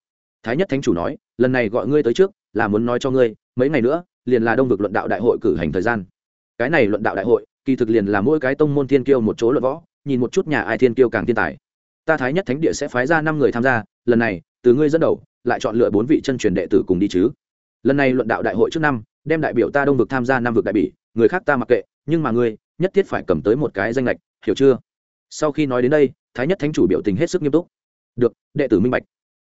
[SPEAKER 1] thái nhất thánh chủ nói, lần này gọi ngươi tới trước, là muốn nói cho ngươi, mấy ngày nữa, liền là đông vực luận đạo đại hội cử hành thời gian. Cái này luận đạo đại hội, kỳ thực liền là mỗi cái tông môn thiên kiêu một chỗ luận võ, nhìn một chút nhà ai thiên kiêu càng thiên tài. Ta thái nhất thánh địa sẽ phái ra năm người tham gia, lần này từ ngươi dẫn đầu, lại chọn lựa bốn vị chân truyền đệ tử cùng đi chứ. Lần này luận đạo đại hội trước năm, đem đại biểu ta đông vực tham gia năm vực đại bỉ, người khác ta mặc kệ, nhưng mà ngươi, nhất thiết phải cầm tới một cái danh lệch, hiểu chưa? Sau khi nói đến đây, thái nhất thánh chủ biểu tình hết sức nghiêm túc. Được, đệ tử minh bạch.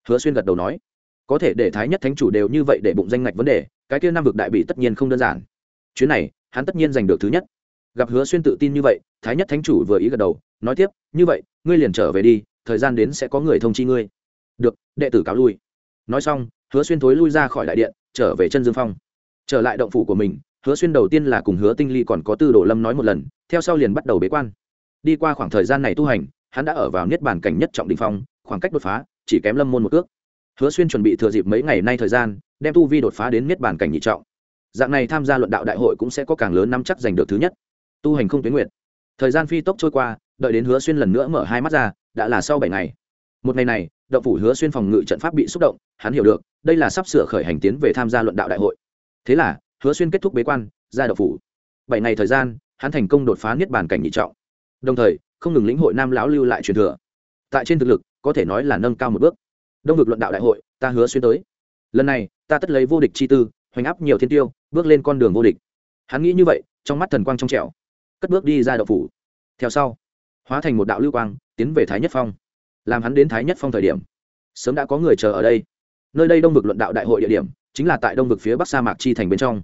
[SPEAKER 1] Hứa xuyên gật đầu nói. Có thể để thái nhất thánh chủ đều như vậy để bụng danh ngạch vấn đề, cái kia năm vực đại bỉ tất nhiên không đơn giản. Chuyến này, hắn tất nhiên giành được thứ nhất. Gặp hứa xuyên tự tin như vậy, thái nhất thánh chủ vừa ý gật đầu, nói tiếp, như vậy, ngươi liền trở về đi, thời gian đến sẽ có người thông chi ngươi được, đệ tử cáo lui. Nói xong, hứa xuyên thối lui ra khỏi đại điện, trở về chân dương phong. Trở lại động phủ của mình, hứa xuyên đầu tiên là cùng hứa tinh ly còn có tư đồ lâm nói một lần, theo sau liền bắt đầu bế quan. Đi qua khoảng thời gian này tu hành, hắn đã ở vào niết bàn cảnh nhất trọng đình phong, khoảng cách đột phá, chỉ kém lâm môn một ước hứa xuyên chuẩn bị thừa dịp mấy ngày nay thời gian, đem tu vi đột phá đến niết bàn cảnh nhị trọng. Dạng này tham gia luận đạo đại hội cũng sẽ có càng lớn năm chắc giành được thứ nhất. Tu hành không tuyến nguyện thời gian phi tốc trôi qua, đợi đến hứa xuyên lần nữa mở hai mắt ra, đã là sau bảy ngày. Một ngày này động phủ hứa xuyên phòng ngự trận pháp bị xúc động, hắn hiểu được, đây là sắp sửa khởi hành tiến về tham gia luận đạo đại hội. Thế là, hứa xuyên kết thúc bế quan, ra động phủ. Bảy ngày thời gian, hắn thành công đột phá niết bàn cảnh nhị trọng. Đồng thời, không ngừng lĩnh hội nam lão lưu lại truyền thừa. Tại trên thực lực, có thể nói là nâng cao một bước. Đông vực luận đạo đại hội, ta hứa xuyên tới. Lần này, ta tất lấy vô địch chi tư, hoành áp nhiều thiên tiêu, bước lên con đường vô địch. Hắn nghĩ như vậy, trong mắt thần quang trong trẻo, cất bước đi ra đậu phủ. Theo sau, hóa thành một đạo lưu quang, tiến về thái nhất phong làm hắn đến thái nhất phong thời điểm. Sớm đã có người chờ ở đây. Nơi đây đông vực luận đạo đại hội địa điểm chính là tại đông vực phía bắc sa mạc chi thành bên trong.